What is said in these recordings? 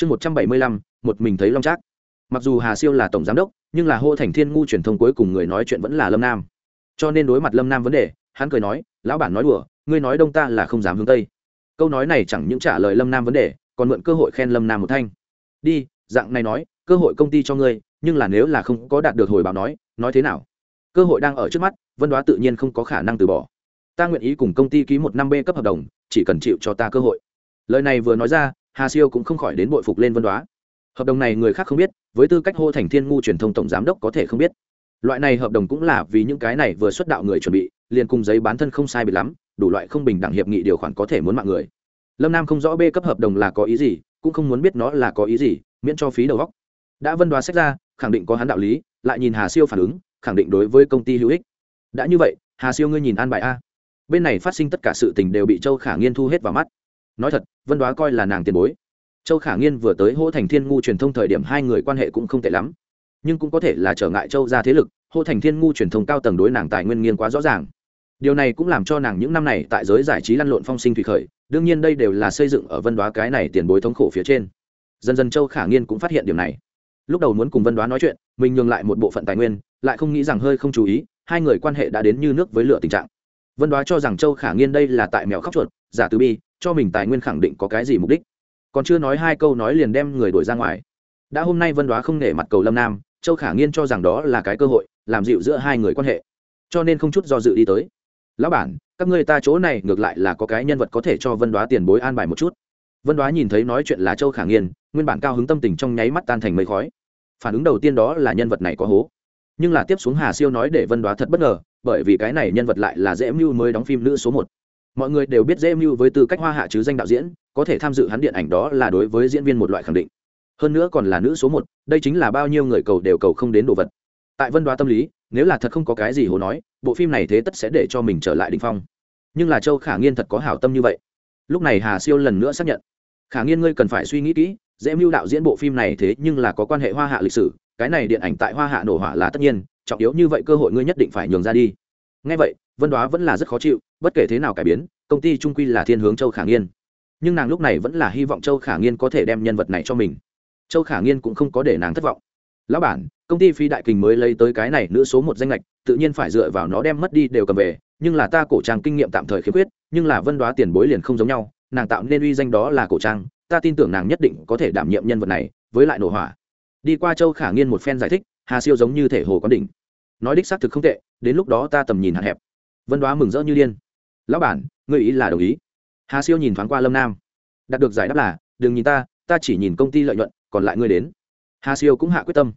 chương một trăm bảy mươi lăm, một mình thấy long trác. Mặc dù hà siêu là tổng giám đốc, nhưng là hô thành thiên ngu truyền thông cuối cùng người nói chuyện vẫn là lâm nam. Cho nên đối mặt lâm nam vấn đề, hắn cười nói, lão bản nói đùa, ngươi nói đông ta là không dám hướng tây. Câu nói này chẳng những trả lời lâm nam vấn đề, còn mượn cơ hội khen lâm nam một thanh. Đi, dạng này nói, cơ hội công ty cho ngươi, nhưng là nếu là không có đạt được hồi báo nói nói thế nào? Cơ hội đang ở trước mắt, vân đoá tự nhiên không có khả năng từ bỏ. Ta nguyện ý cùng công ty ký một năm b cấp hợp đồng, chỉ cần chịu cho ta cơ hội. Lời này vừa nói ra hà siêu cũng không khỏi đến bội phục lên vân đoá. Hợp đồng này người khác không biết, với tư cách hô thành thiên ngu truyền thông tổng giám đốc có thể không biết. Loại này hợp đồng cũng là vì những cái này vừa xuất đạo người chuẩn bị, liền cùng giấy bán thân không sai bị lắm, đủ loại không bình đẳng hiệp nghị điều khoản có thể muốn mạng người. Lâm nam không rõ b cấp hợp đồng là có ý gì, cũng không muốn biết nó là có ý gì, miễn cho phí đầu góc đã vân đoá sách ra, khẳng định có hắn đạo lý, lại nhìn hà siêu phản ứng, khẳng định đối với công ty hữu ích. Đã như vậy, hà siêu ngươi nhìn an bài a. Bên này phát sinh tất cả sự tình đều bị châu khả nghiên thu hết vào mắt nói thật, vân đoá coi là nàng tiền bối. Châu khả nghiên vừa tới hô thành thiên ngu truyền thông thời điểm hai người quan hệ cũng không tệ lắm. Nhưng cũng có thể là trở ngại châu ra thế lực, hô thành thiên ngu truyền thông cao tầng đối nàng tài nguyên nghiên quá rõ ràng. Điều này cũng làm cho nàng những năm này tại giới giải trí lăn lộn phong sinh thủy khởi, đương nhiên đây đều là xây dựng ở vân đoá cái này tiền bối thống khổ phía trên. Dần dần châu khả nghiên cũng phát hiện điều này. Lúc đầu muốn cùng vân đoá nói chuyện, mình nhường lại một bộ phận tài nguyên, lại không nghĩ rằng hơi không chú ý, hai người quan hệ đã đến như nước với lửa tình trạng. Vân đoá cho rằng châu khả nghiên đây là tại mèo khóc chuột, giả từ bi cho mình tài nguyên khẳng định có cái gì mục đích. Còn chưa nói hai câu nói liền đem người đuổi ra ngoài. Đã hôm nay vân đoá không nể mặt cầu lâm nam, châu khả nghiên cho rằng đó là cái cơ hội, làm dịu giữa hai người quan hệ. Cho nên không chút do dự đi tới. Lão bản, các ngươi ta chỗ này ngược lại là có cái nhân vật có thể cho vân đoá tiền bối an bài một chút. Vân đoá nhìn thấy nói chuyện là châu khả nghiên, nguyên bản cao hứng tâm tình trong nháy mắt tan thành mây khói. Phản ứng đầu tiên đó là nhân vật này có hố. Nhưng là tiếp xuống hà siêu nói để vân đoá thật bất ngờ, bởi vì cái này nhân vật lại là dễ mưu mới đóng phim nữ số một mọi người đều biết dễ mưu với tư cách hoa hạ chứ danh đạo diễn, có thể tham dự hắn điện ảnh đó là đối với diễn viên một loại khẳng định. Hơn nữa còn là nữ số một, đây chính là bao nhiêu người cầu đều cầu không đến đồ vật. Tại vân đoá tâm lý, nếu là thật không có cái gì hồ nói, bộ phim này thế tất sẽ để cho mình trở lại đình phong. Nhưng là châu khả nghiên thật có hảo tâm như vậy. Lúc này hà siêu lần nữa xác nhận. Khả nghiên ngươi cần phải suy nghĩ kỹ, dễ mưu đạo diễn bộ phim này thế nhưng là có quan hệ hoa hạ lịch sử, cái này điện ảnh tại hoa hạ nổ hỏa là tất nhiên, trọng yếu như vậy cơ hội ngươi nhất định phải nhường ra đi ngay vậy, vân đoá vẫn là rất khó chịu, bất kể thế nào cải biến, công ty trung quy là thiên hướng châu khả nghiên. Nhưng nàng lúc này vẫn là hy vọng châu khả nghiên có thể đem nhân vật này cho mình. Châu khả nghiên cũng không có để nàng thất vọng. Lão bản, công ty phi đại kình mới lấy tới cái này nữ số một danh lệch tự nhiên phải dựa vào nó đem mất đi đều cầm về, nhưng là ta cổ trang kinh nghiệm tạm thời khiếm khuyết, nhưng là vân đoá tiền bối liền không giống nhau, nàng tạo nên uy danh đó là cổ trang, ta tin tưởng nàng nhất định có thể đảm nhiệm nhân vật này, với lại nổ hỏa. Đi qua châu khả nghiên một phen giải thích, hà siêu giống như thể hồ quán đỉnh nói đích xác thực không tệ, đến lúc đó ta tầm nhìn hạn hẹp. Vân đoá mừng rỡ như điên. Lão bản, ngươi ý là đồng ý. Hà siêu nhìn thoáng qua lâm nam. Đạt được giải đáp là, đừng nhìn ta ta chỉ nhìn công ty lợi nhuận, còn lại ngươi đến. Hà siêu cũng hạ quyết tâm.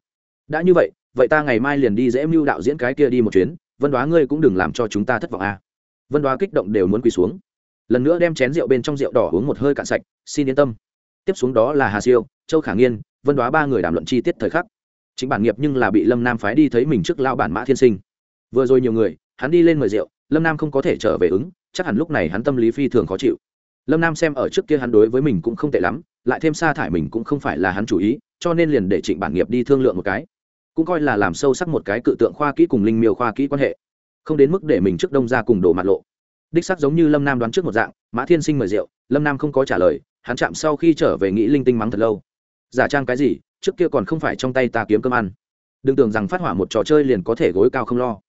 Đã như vậy vậy ta ngày mai liền đi dễ mưu đạo diễn cái kia đi một chuyến, vân đoá ngươi cũng đừng làm cho chúng ta thất vọng à. vân đoá kích động đều muốn quỳ xuống. Lần nữa đem chén rượu bên trong rượu đỏ uống một hơi cạn sạch, xin yên tâm. Tiếp xuống đó là hà siêu, châu khả nghiên, vân đoá ba người đàm luận chi tiết thời khắc chính bản nghiệp nhưng là bị lâm nam phái đi thấy mình trước lao bản mã thiên sinh. Vừa rồi nhiều người, hắn đi lên mời rượu, lâm nam không có thể trở về ứng, chắc hẳn lúc này hắn tâm lý phi thường khó chịu. Lâm nam xem ở trước kia hắn đối với mình cũng không tệ lắm, lại thêm sa thải mình cũng không phải là hắn chủ ý, cho nên liền để trịnh bản nghiệp đi thương lượng một cái. Cũng coi là làm sâu sắc một cái cự tượng khoa kỹ cùng linh miêu khoa kỹ quan hệ. Không đến mức để mình trước đông ra cùng đổ mặt lộ. Đích sắc giống như lâm nam đoán trước một dạng, mã thiên sinh mời rượu, lâm nam không có trả lời, hắn chạm sau khi trở về nghĩ linh tinh mắng thật lâu. Giả trang cái gì? Trước kia còn không phải trong tay ta kiếm cơm ăn. Đừng tưởng rằng phát hỏa một trò chơi liền có thể gối cao không lo.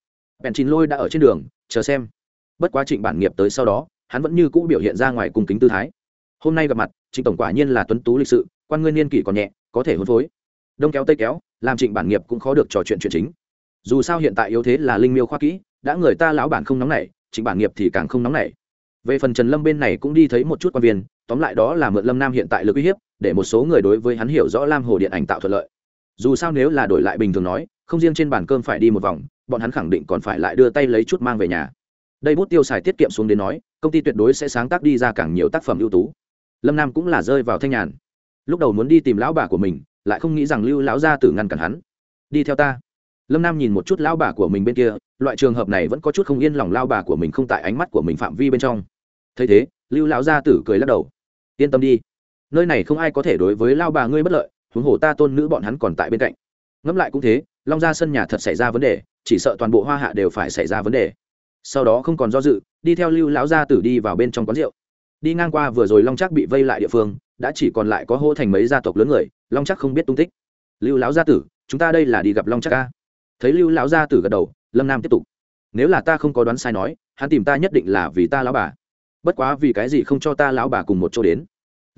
Bèn chín lôi đã ở trên đường, chờ xem. Bất quá trịnh bản nghiệp tới sau đó, hắn vẫn như cũ biểu hiện ra ngoài cùng kính tư thái. Hôm nay gặp mặt, trịnh tổng quả nhiên là tuấn tú lịch sự, quan nguyên niên kỷ còn nhẹ, có thể hôn phối. Đông kéo tây kéo, làm trịnh bản nghiệp cũng khó được trò chuyện chuyện chính. Dù sao hiện tại yếu thế là linh miêu khoa kỹ, đã người ta lão bản không nóng nảy, trịnh bản nghiệp thì càng không nóng nảy. Về phần trần lâm bên này cũng đi thấy một chút quan viên tóm lại đó là mượn lâm nam hiện tại lực uy hiếp, để một số người đối với hắn hiểu rõ lam hồ điện ảnh tạo thuận lợi. Dù sao nếu là đổi lại bình thường nói, không riêng trên bàn cơm phải đi một vòng, bọn hắn khẳng định còn phải lại đưa tay lấy chút mang về nhà. Đây bút tiêu xài tiết kiệm xuống đến nói, công ty tuyệt đối sẽ sáng tác đi ra càng nhiều tác phẩm ưu tú. Lâm nam cũng là rơi vào thanh nhàn. Lúc đầu muốn đi tìm lão bà của mình, lại không nghĩ rằng lưu lão gia tử ngăn cản hắn. Đi theo ta. Lâm nam nhìn một chút lão bà của mình bên kia, loại trường hợp này vẫn có chút không yên lòng lao bà của mình không tại ánh mắt của mình phạm vi bên trong. Thấy thế, lưu lão gia tử cười lắc đầu yên tâm đi. Nơi này không ai có thể đối với lao bà ngươi bất lợi, huống hồ ta tôn nữ bọn hắn còn tại bên cạnh. Ngẫm lại cũng thế, long ra sân nhà thật xảy ra vấn đề, chỉ sợ toàn bộ hoa hạ đều phải xảy ra vấn đề. Sau đó không còn do dự, đi theo lưu lão gia tử đi vào bên trong quán rượu. Đi ngang qua vừa rồi long trác bị vây lại địa phương, đã chỉ còn lại có hô thành mấy gia tộc lớn người, long chắc không biết tung tích. Lưu lão gia tử, chúng ta đây là đi gặp long chắc ca thấy lưu lão gia tử gật đầu, lâm nam tiếp tục. Nếu là ta không có đoán sai nói, hắn tìm ta nhất định là vì ta lão bà. Bất quá vì cái gì không cho ta lão bà cùng một chỗ đến?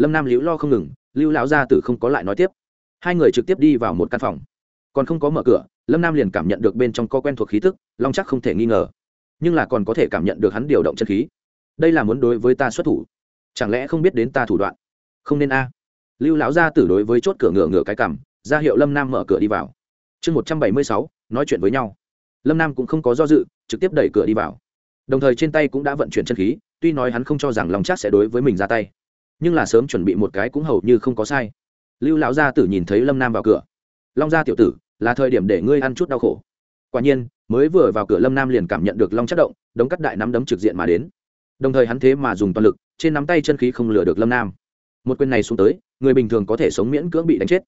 Lâm nam liễu lo không ngừng, lưu lão gia tử không có lại nói tiếp. Hai người trực tiếp đi vào một căn phòng. Còn không có mở cửa, lâm nam liền cảm nhận được bên trong có quen thuộc khí thức long chắc không thể nghi ngờ. Nhưng là còn có thể cảm nhận được hắn điều động chân khí. Đây là muốn đối với ta xuất thủ. Chẳng lẽ không biết đến ta thủ đoạn? Không nên a. Lưu lão gia tử đối với chốt cửa ngựa ngựa cái cằm, ra hiệu lâm nam mở cửa đi vào. Chương một trăm bảy mươi sáu, nói chuyện với nhau. Lâm nam cũng không có do dự, trực tiếp đẩy cửa đi vào. Đồng thời trên tay cũng đã vận chuyển chân khí, tuy nói hắn không cho rằng long chắc sẽ đối với mình ra tay nhưng là sớm chuẩn bị một cái cũng hầu như không có sai. Lưu lão gia tử nhìn thấy lâm nam vào cửa. Long gia tiểu tử, là thời điểm để ngươi ăn chút đau khổ. Quả nhiên, mới vừa vào cửa lâm nam liền cảm nhận được long chất động, đống cắt đại nắm đấm trực diện mà đến. Đồng thời hắn thế mà dùng toàn lực, trên nắm tay chân khí không lừa được lâm nam. Một quyền này xuống tới, người bình thường có thể sống miễn cưỡng bị đánh chết.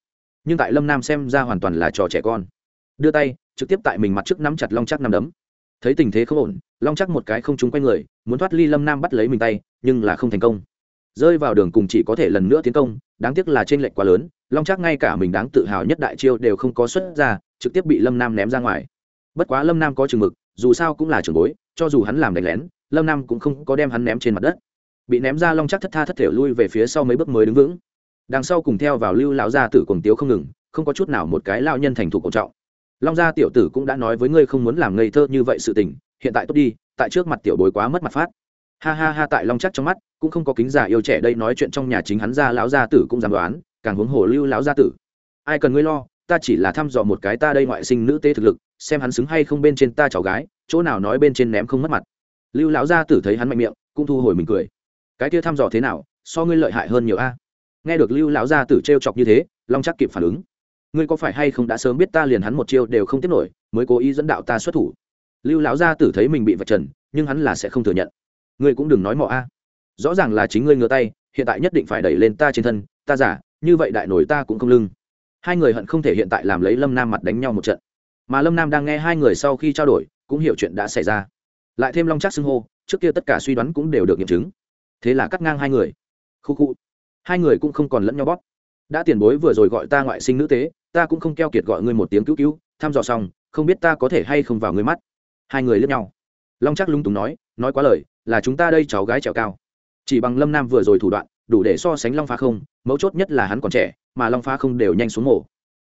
Nhưng tại lâm nam xem ra hoàn toàn là trò trẻ con. Đưa tay, trực tiếp tại mình mặt trước nắm chặt long chắc nắm đấm. Thấy tình thế không ổn, long chắc một cái không trúng quanh người, muốn thoát ly lâm nam bắt lấy mình tay, nhưng là không thành công rơi vào đường cùng chỉ có thể lần nữa tiến công, đáng tiếc là t r ê n lệch quá lớn, long chắc ngay cả mình đáng tự hào nhất đại chiêu đều không có xuất ra, trực tiếp bị lâm nam ném ra ngoài. Bất quá lâm nam có chừng mực, dù sao cũng là trường bối, cho dù hắn làm đánh lén, lâm nam cũng không có đem hắn ném trên mặt đất. Bị ném ra long chắc thất tha thất thể lui về phía sau mấy bước mới đứng vững. Đằng sau cùng theo vào lưu lão gia tử cuồng tiếu không ngừng, không có chút nào một cái lao nhân thành thủ cổ trọng. Long gia tiểu tử cũng đã nói với ngươi không muốn làm ngây thơ như vậy sự tình, hiện tại tốt đi, tại trước mặt tiểu bối quá mất mặt phát ha ha ha tại long chắc trong mắt, cũng không có kính giả yêu trẻ đây nói chuyện trong nhà chính hắn ra lão gia tử cũng dám đoán, càng huống hồ lưu lão gia tử. Ai cần ngươi lo, ta chỉ là thăm dò một cái ta đây ngoại sinh nữ tế thực lực, xem hắn xứng hay không bên trên ta cháu gái, chỗ nào nói bên trên ném không mất mặt. Lưu lão gia tử thấy hắn mạnh miệng, cũng thu hồi mình cười. Cái kia thăm dò thế nào, so ngươi lợi hại hơn nhiều a. Nghe được lưu lão gia tử trêu chọc như thế, long chắc kịp phản ứng. Ngươi có phải hay không đã sớm biết ta liền hắn một chiêu đều không tiếp nổi, mới cố ý dẫn đạo ta xuất thủ. Lưu lão gia tử thấy mình bị vạch trần, nhưng hắn là sẽ không thừa nhận ngươi cũng đừng nói mọ a. Rõ ràng là chính ngươi ngửa tay, hiện tại nhất định phải đẩy lên ta trên thân, ta giả, như vậy đại nổi ta cũng không lưng. Hai người hận không thể hiện tại làm lấy lâm nam mặt đánh nhau một trận. Mà lâm nam đang nghe hai người sau khi trao đổi, cũng hiểu chuyện đã xảy ra. Lại thêm long chắc xưng hô, trước kia tất cả suy đoán cũng đều được nghiệm chứng. Thế là cắt ngang hai người. Khu khu. Hai người cũng không còn lẫn nhau bóp. Đã tiền bối vừa rồi gọi ta ngoại sinh nữ tế, ta cũng không keo kiệt gọi ngươi một tiếng cứu cứu, thăm dò xong, không biết ta có thể hay không vào ngươi mắt. Hai người lướt nhau. Long chắc lung túng nói nói quá lời là chúng ta đây cháu gái trèo cao. Chỉ bằng lâm nam vừa rồi thủ đoạn, đủ để so sánh long phá không, mấu chốt nhất là hắn còn trẻ, mà long phá không đều nhanh xuống mổ.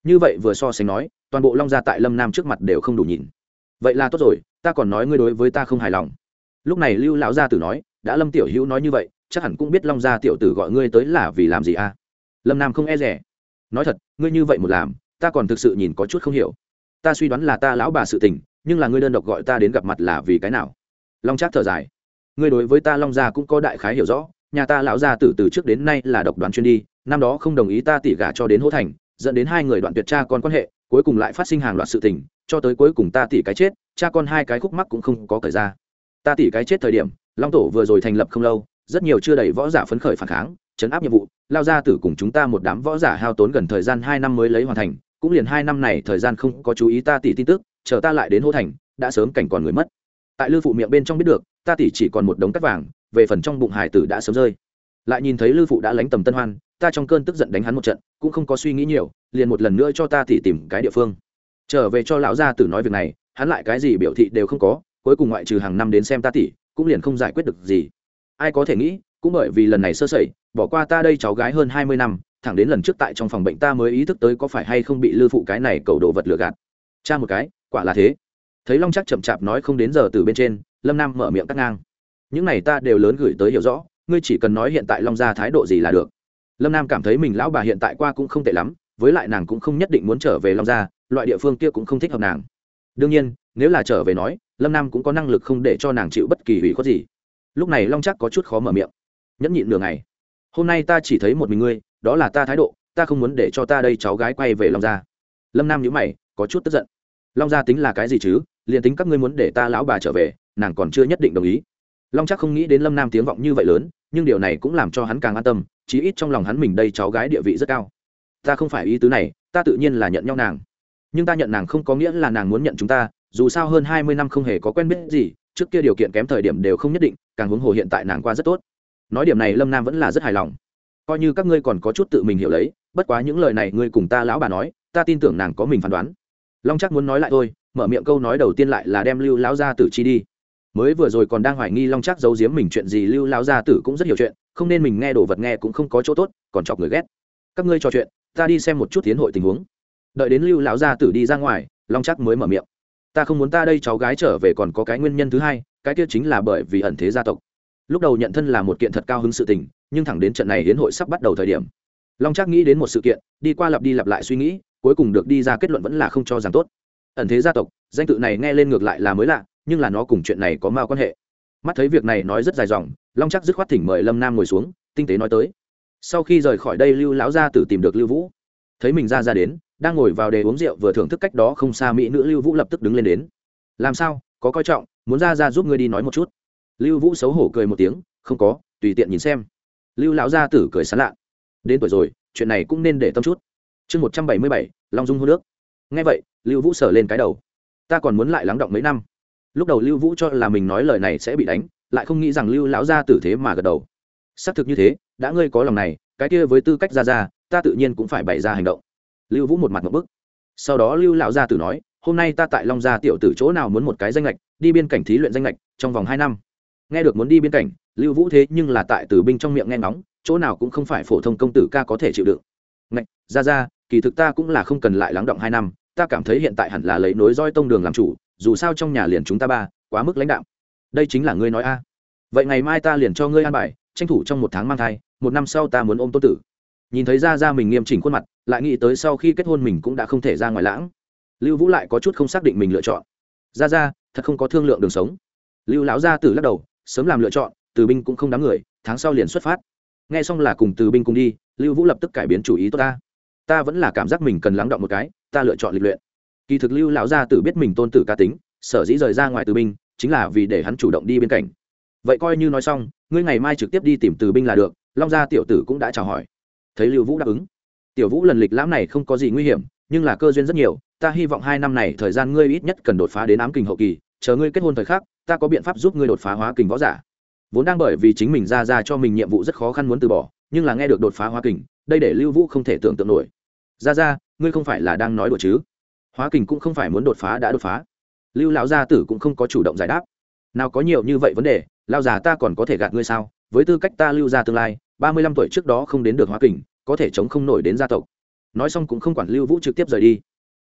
Như vậy vừa so sánh nói, toàn bộ long gia tại lâm nam trước mặt đều không đủ nhìn. Vậy là tốt rồi, ta còn nói ngươi đối với ta không hài lòng. Lúc này lưu lão gia tử nói, đã lâm tiểu hữu nói như vậy, chắc hẳn cũng biết long gia tiểu tử gọi ngươi tới là vì làm gì à? Lâm nam không e rẻ nói thật, ngươi như vậy một làm, ta còn thực sự nhìn có chút không hiểu. Ta suy đoán là ta lão bà sự tình, nhưng là ngươi đơn độc gọi ta đến gặp mặt là vì cái nào? Long trác thở dài ngươi đối với ta long gia cũng có đại khái hiểu rõ, nhà ta lão gia tử từ trước đến nay là độc đoán chuyên đi, năm đó không đồng ý ta tỉ gả cho đến hỗ thành, dẫn đến hai người đoạn tuyệt cha con quan hệ, cuối cùng lại phát sinh hàng loạt sự tình, cho tới cuối cùng ta tỉ cái chết, cha con hai cái khúc mắc cũng không có thời ra. Ta tỉ cái chết thời điểm, long tổ vừa rồi thành lập không lâu, rất nhiều chưa đầy võ giả phấn khởi phản kháng, chấn áp nhiệm vụ lao gia tử cùng chúng ta một đám võ giả hao tốn gần thời gian hai năm mới lấy hoàn thành, cũng liền hai năm này thời gian không có chú ý ta tỉ tin tức, chờ ta lại đến hô thành, đã sớm cảnh còn người mất. Tại lư phụ miệng bên trong biết được ta tỷ chỉ còn một đống cắt vàng về phần trong bụng hải tử đã sớm rơi. Lại nhìn thấy lư phụ đã lánh tầm tân hoan ta trong cơn tức giận đánh hắn một trận cũng không có suy nghĩ nhiều liền một lần nữa cho ta tỷ tìm cái địa phương. Trở về cho lão gia tử nói việc này hắn lại cái gì biểu thị đều không có cuối cùng ngoại trừ hàng năm đến xem ta tỷ, cũng liền không giải quyết được gì. Ai có thể nghĩ cũng bởi vì lần này sơ sẩy bỏ qua ta đây cháu gái hơn hai mươi năm thẳng đến lần trước tại trong phòng bệnh ta mới ý thức tới có phải hay không bị lư phụ cái này cầu đồ vật lừa gạt. Cha một cái quả là thế. Thấy long chắc chậm chạp nói không đến giờ từ bên trên lâm nam mở miệng cắt ngang những này ta đều lớn gửi tới hiểu rõ ngươi chỉ cần nói hiện tại long Gia thái độ gì là được lâm nam cảm thấy mình lão bà hiện tại qua cũng không tệ lắm với lại nàng cũng không nhất định muốn trở về long gia loại địa phương kia cũng không thích hợp nàng đương nhiên nếu là trở về nói lâm nam cũng có năng lực không để cho nàng chịu bất kỳ hủy khuất gì lúc này long chắc có chút khó mở miệng nhẫn nhịn nửa ngày hôm nay ta chỉ thấy một mình ngươi đó là ta thái độ ta không muốn để cho ta đây cháu gái quay về long gia lâm nam nhữ mày có chút tức giận long gia tính là cái gì chứ liền tính các ngươi muốn để ta lão bà trở về nàng còn chưa nhất định đồng ý. Long chắc không nghĩ đến lâm nam tiếng vọng như vậy lớn, nhưng điều này cũng làm cho hắn càng an tâm, chí ít trong lòng hắn mình đây cháu gái địa vị rất cao. Ta không phải ý tứ này, ta tự nhiên là nhận nhau nàng. Nhưng ta nhận nàng không có nghĩa là nàng muốn nhận chúng ta, dù sao hơn hai mươi năm không hề có quen biết gì, trước kia điều kiện kém thời điểm đều không nhất định, càng huống hồ hiện tại nàng qua rất tốt. Nói điểm này lâm nam vẫn là rất hài lòng. Coi như các ngươi còn có chút tự mình hiểu lấy, bất quá những lời này ngươi cùng ta lão bà nói, ta tin tưởng nàng có mình phán đoán. Long chắc muốn nói lại thôi, mở miệng câu nói đầu tiên lại là đem lưu lão gia tử chi đi mới vừa rồi còn đang hoài nghi long chắc giấu giếm mình chuyện gì, lưu lão gia tử cũng rất hiểu chuyện, không nên mình nghe đồ vật nghe cũng không có chỗ tốt, còn chọc người ghét. Các ngươi trò chuyện, ta đi xem một chút tiến hội tình huống. Đợi đến lưu lão gia tử đi ra ngoài, long chắc mới mở miệng. Ta không muốn ta đây cháu gái trở về còn có cái nguyên nhân thứ hai, cái kia chính là bởi vì ẩn thế gia tộc. Lúc đầu nhận thân là một kiện thật cao hứng sự tình, nhưng thẳng đến trận này hiến hội sắp bắt đầu thời điểm, long chắc nghĩ đến một sự kiện, đi qua lặp đi lặp lại suy nghĩ, cuối cùng được đi ra kết luận vẫn là không cho rằng tốt. Ẩn thế gia tộc, danh tự này nghe lên ngược lại là mới lạ nhưng là nó cùng chuyện này có mao quan hệ. Mắt thấy việc này nói rất dài dòng, long chắc dứt khoát thỉnh mời lâm nam ngồi xuống, tinh tế nói tới. Sau khi rời khỏi đây lưu lão gia tử tìm được lưu vũ. Thấy mình ra ra đến, đang ngồi vào đề uống rượu vừa thưởng thức cách đó không xa mỹ nữ lưu vũ lập tức đứng lên đến. Làm sao? Có coi trọng, muốn ra ra giúp ngươi đi nói một chút. Lưu vũ xấu hổ cười một tiếng, không có, tùy tiện nhìn xem. Lưu lão gia tử cười sán lạ. Đến tuổi rồi, chuyện này cũng nên để tâm chút. Chương một trăm bảy mươi bảy, long dung hô nước nghe vậy, lưu vũ sở lên cái đầu. Ta còn muốn lại lắng động mấy năm lúc đầu lưu vũ cho là mình nói lời này sẽ bị đánh, lại không nghĩ rằng lưu lão gia tử thế mà gật đầu. Xác thực như thế, đã ngươi có lòng này, cái kia với tư cách ra ra ta tự nhiên cũng phải bày ra hành động. Lưu vũ một mặt một bức. Sau đó lưu lão gia tử nói, hôm nay ta tại long gia tiểu tử chỗ nào muốn một cái danh lệch, đi biên cảnh thí luyện danh lệch, trong vòng hai năm. Nghe được muốn đi biên cảnh, lưu vũ thế nhưng là tại tử binh trong miệng nghe ngóng, chỗ nào cũng không phải phổ thông công tử ca có thể chịu đựng. Ngạch ra ra kỳ thực ta cũng là không cần lại lắng động hai năm, ta cảm thấy hiện tại hẳn là lấy nối roi tông đường làm chủ dù sao trong nhà liền chúng ta ba, quá mức lãnh đạo đây chính là ngươi nói a. Vậy ngày mai ta liền cho ngươi an bài, tranh thủ trong một tháng mang thai, một năm sau ta muốn ôm tô tử. Nhìn thấy ra ra mình nghiêm chỉnh khuôn mặt, lại nghĩ tới sau khi kết hôn mình cũng đã không thể ra ngoài lãng. Lưu vũ lại có chút không xác định mình lựa chọn. Ra ra thật không có thương lượng đường sống. Lưu lão gia tử lắc đầu, sớm làm lựa chọn, từ binh cũng không đáng người, tháng sau liền xuất phát. Nghe xong là cùng từ binh cùng đi, lưu vũ lập tức cải biến chủ ý tốt ta. Ta vẫn là cảm giác mình cần lắng động một cái, ta lựa chọn lịch luyện kỳ thực lưu lão gia tử biết mình tôn tử ca tính, sở dĩ rời ra ngoài từ binh, chính là vì để hắn chủ động đi bên cạnh. Vậy coi như nói xong, ngươi ngày mai trực tiếp đi tìm từ binh là được, long gia tiểu tử cũng đã chào hỏi. Thấy lưu vũ đáp ứng. Tiểu vũ lần lịch lãm này không có gì nguy hiểm, nhưng là cơ duyên rất nhiều, ta hy vọng hai năm này thời gian ngươi ít nhất cần đột phá đến ám kình hậu kỳ, chờ ngươi kết hôn thời khắc, ta có biện pháp giúp ngươi đột phá hóa kình võ giả. Vốn đang bởi vì chính mình ra ra cho mình nhiệm vụ rất khó khăn muốn từ bỏ, nhưng là nghe được đột phá hóa kình, đây để lưu vũ không thể tưởng tượng nổi. Ra ra, ngươi không phải là đang nói đùa chứ? Hóa kình cũng không phải muốn đột phá đã đột phá. Lưu lão gia tử cũng không có chủ động giải đáp. Nào có nhiều như vậy vấn đề lao già ta còn có thể gạt ngươi sao? Với tư cách ta lưu ra tương lai, ba mươi lăm tuổi trước đó không đến được hóa kình, có thể chống không nổi đến gia tộc. Nói xong cũng không quản lưu vũ trực tiếp rời đi.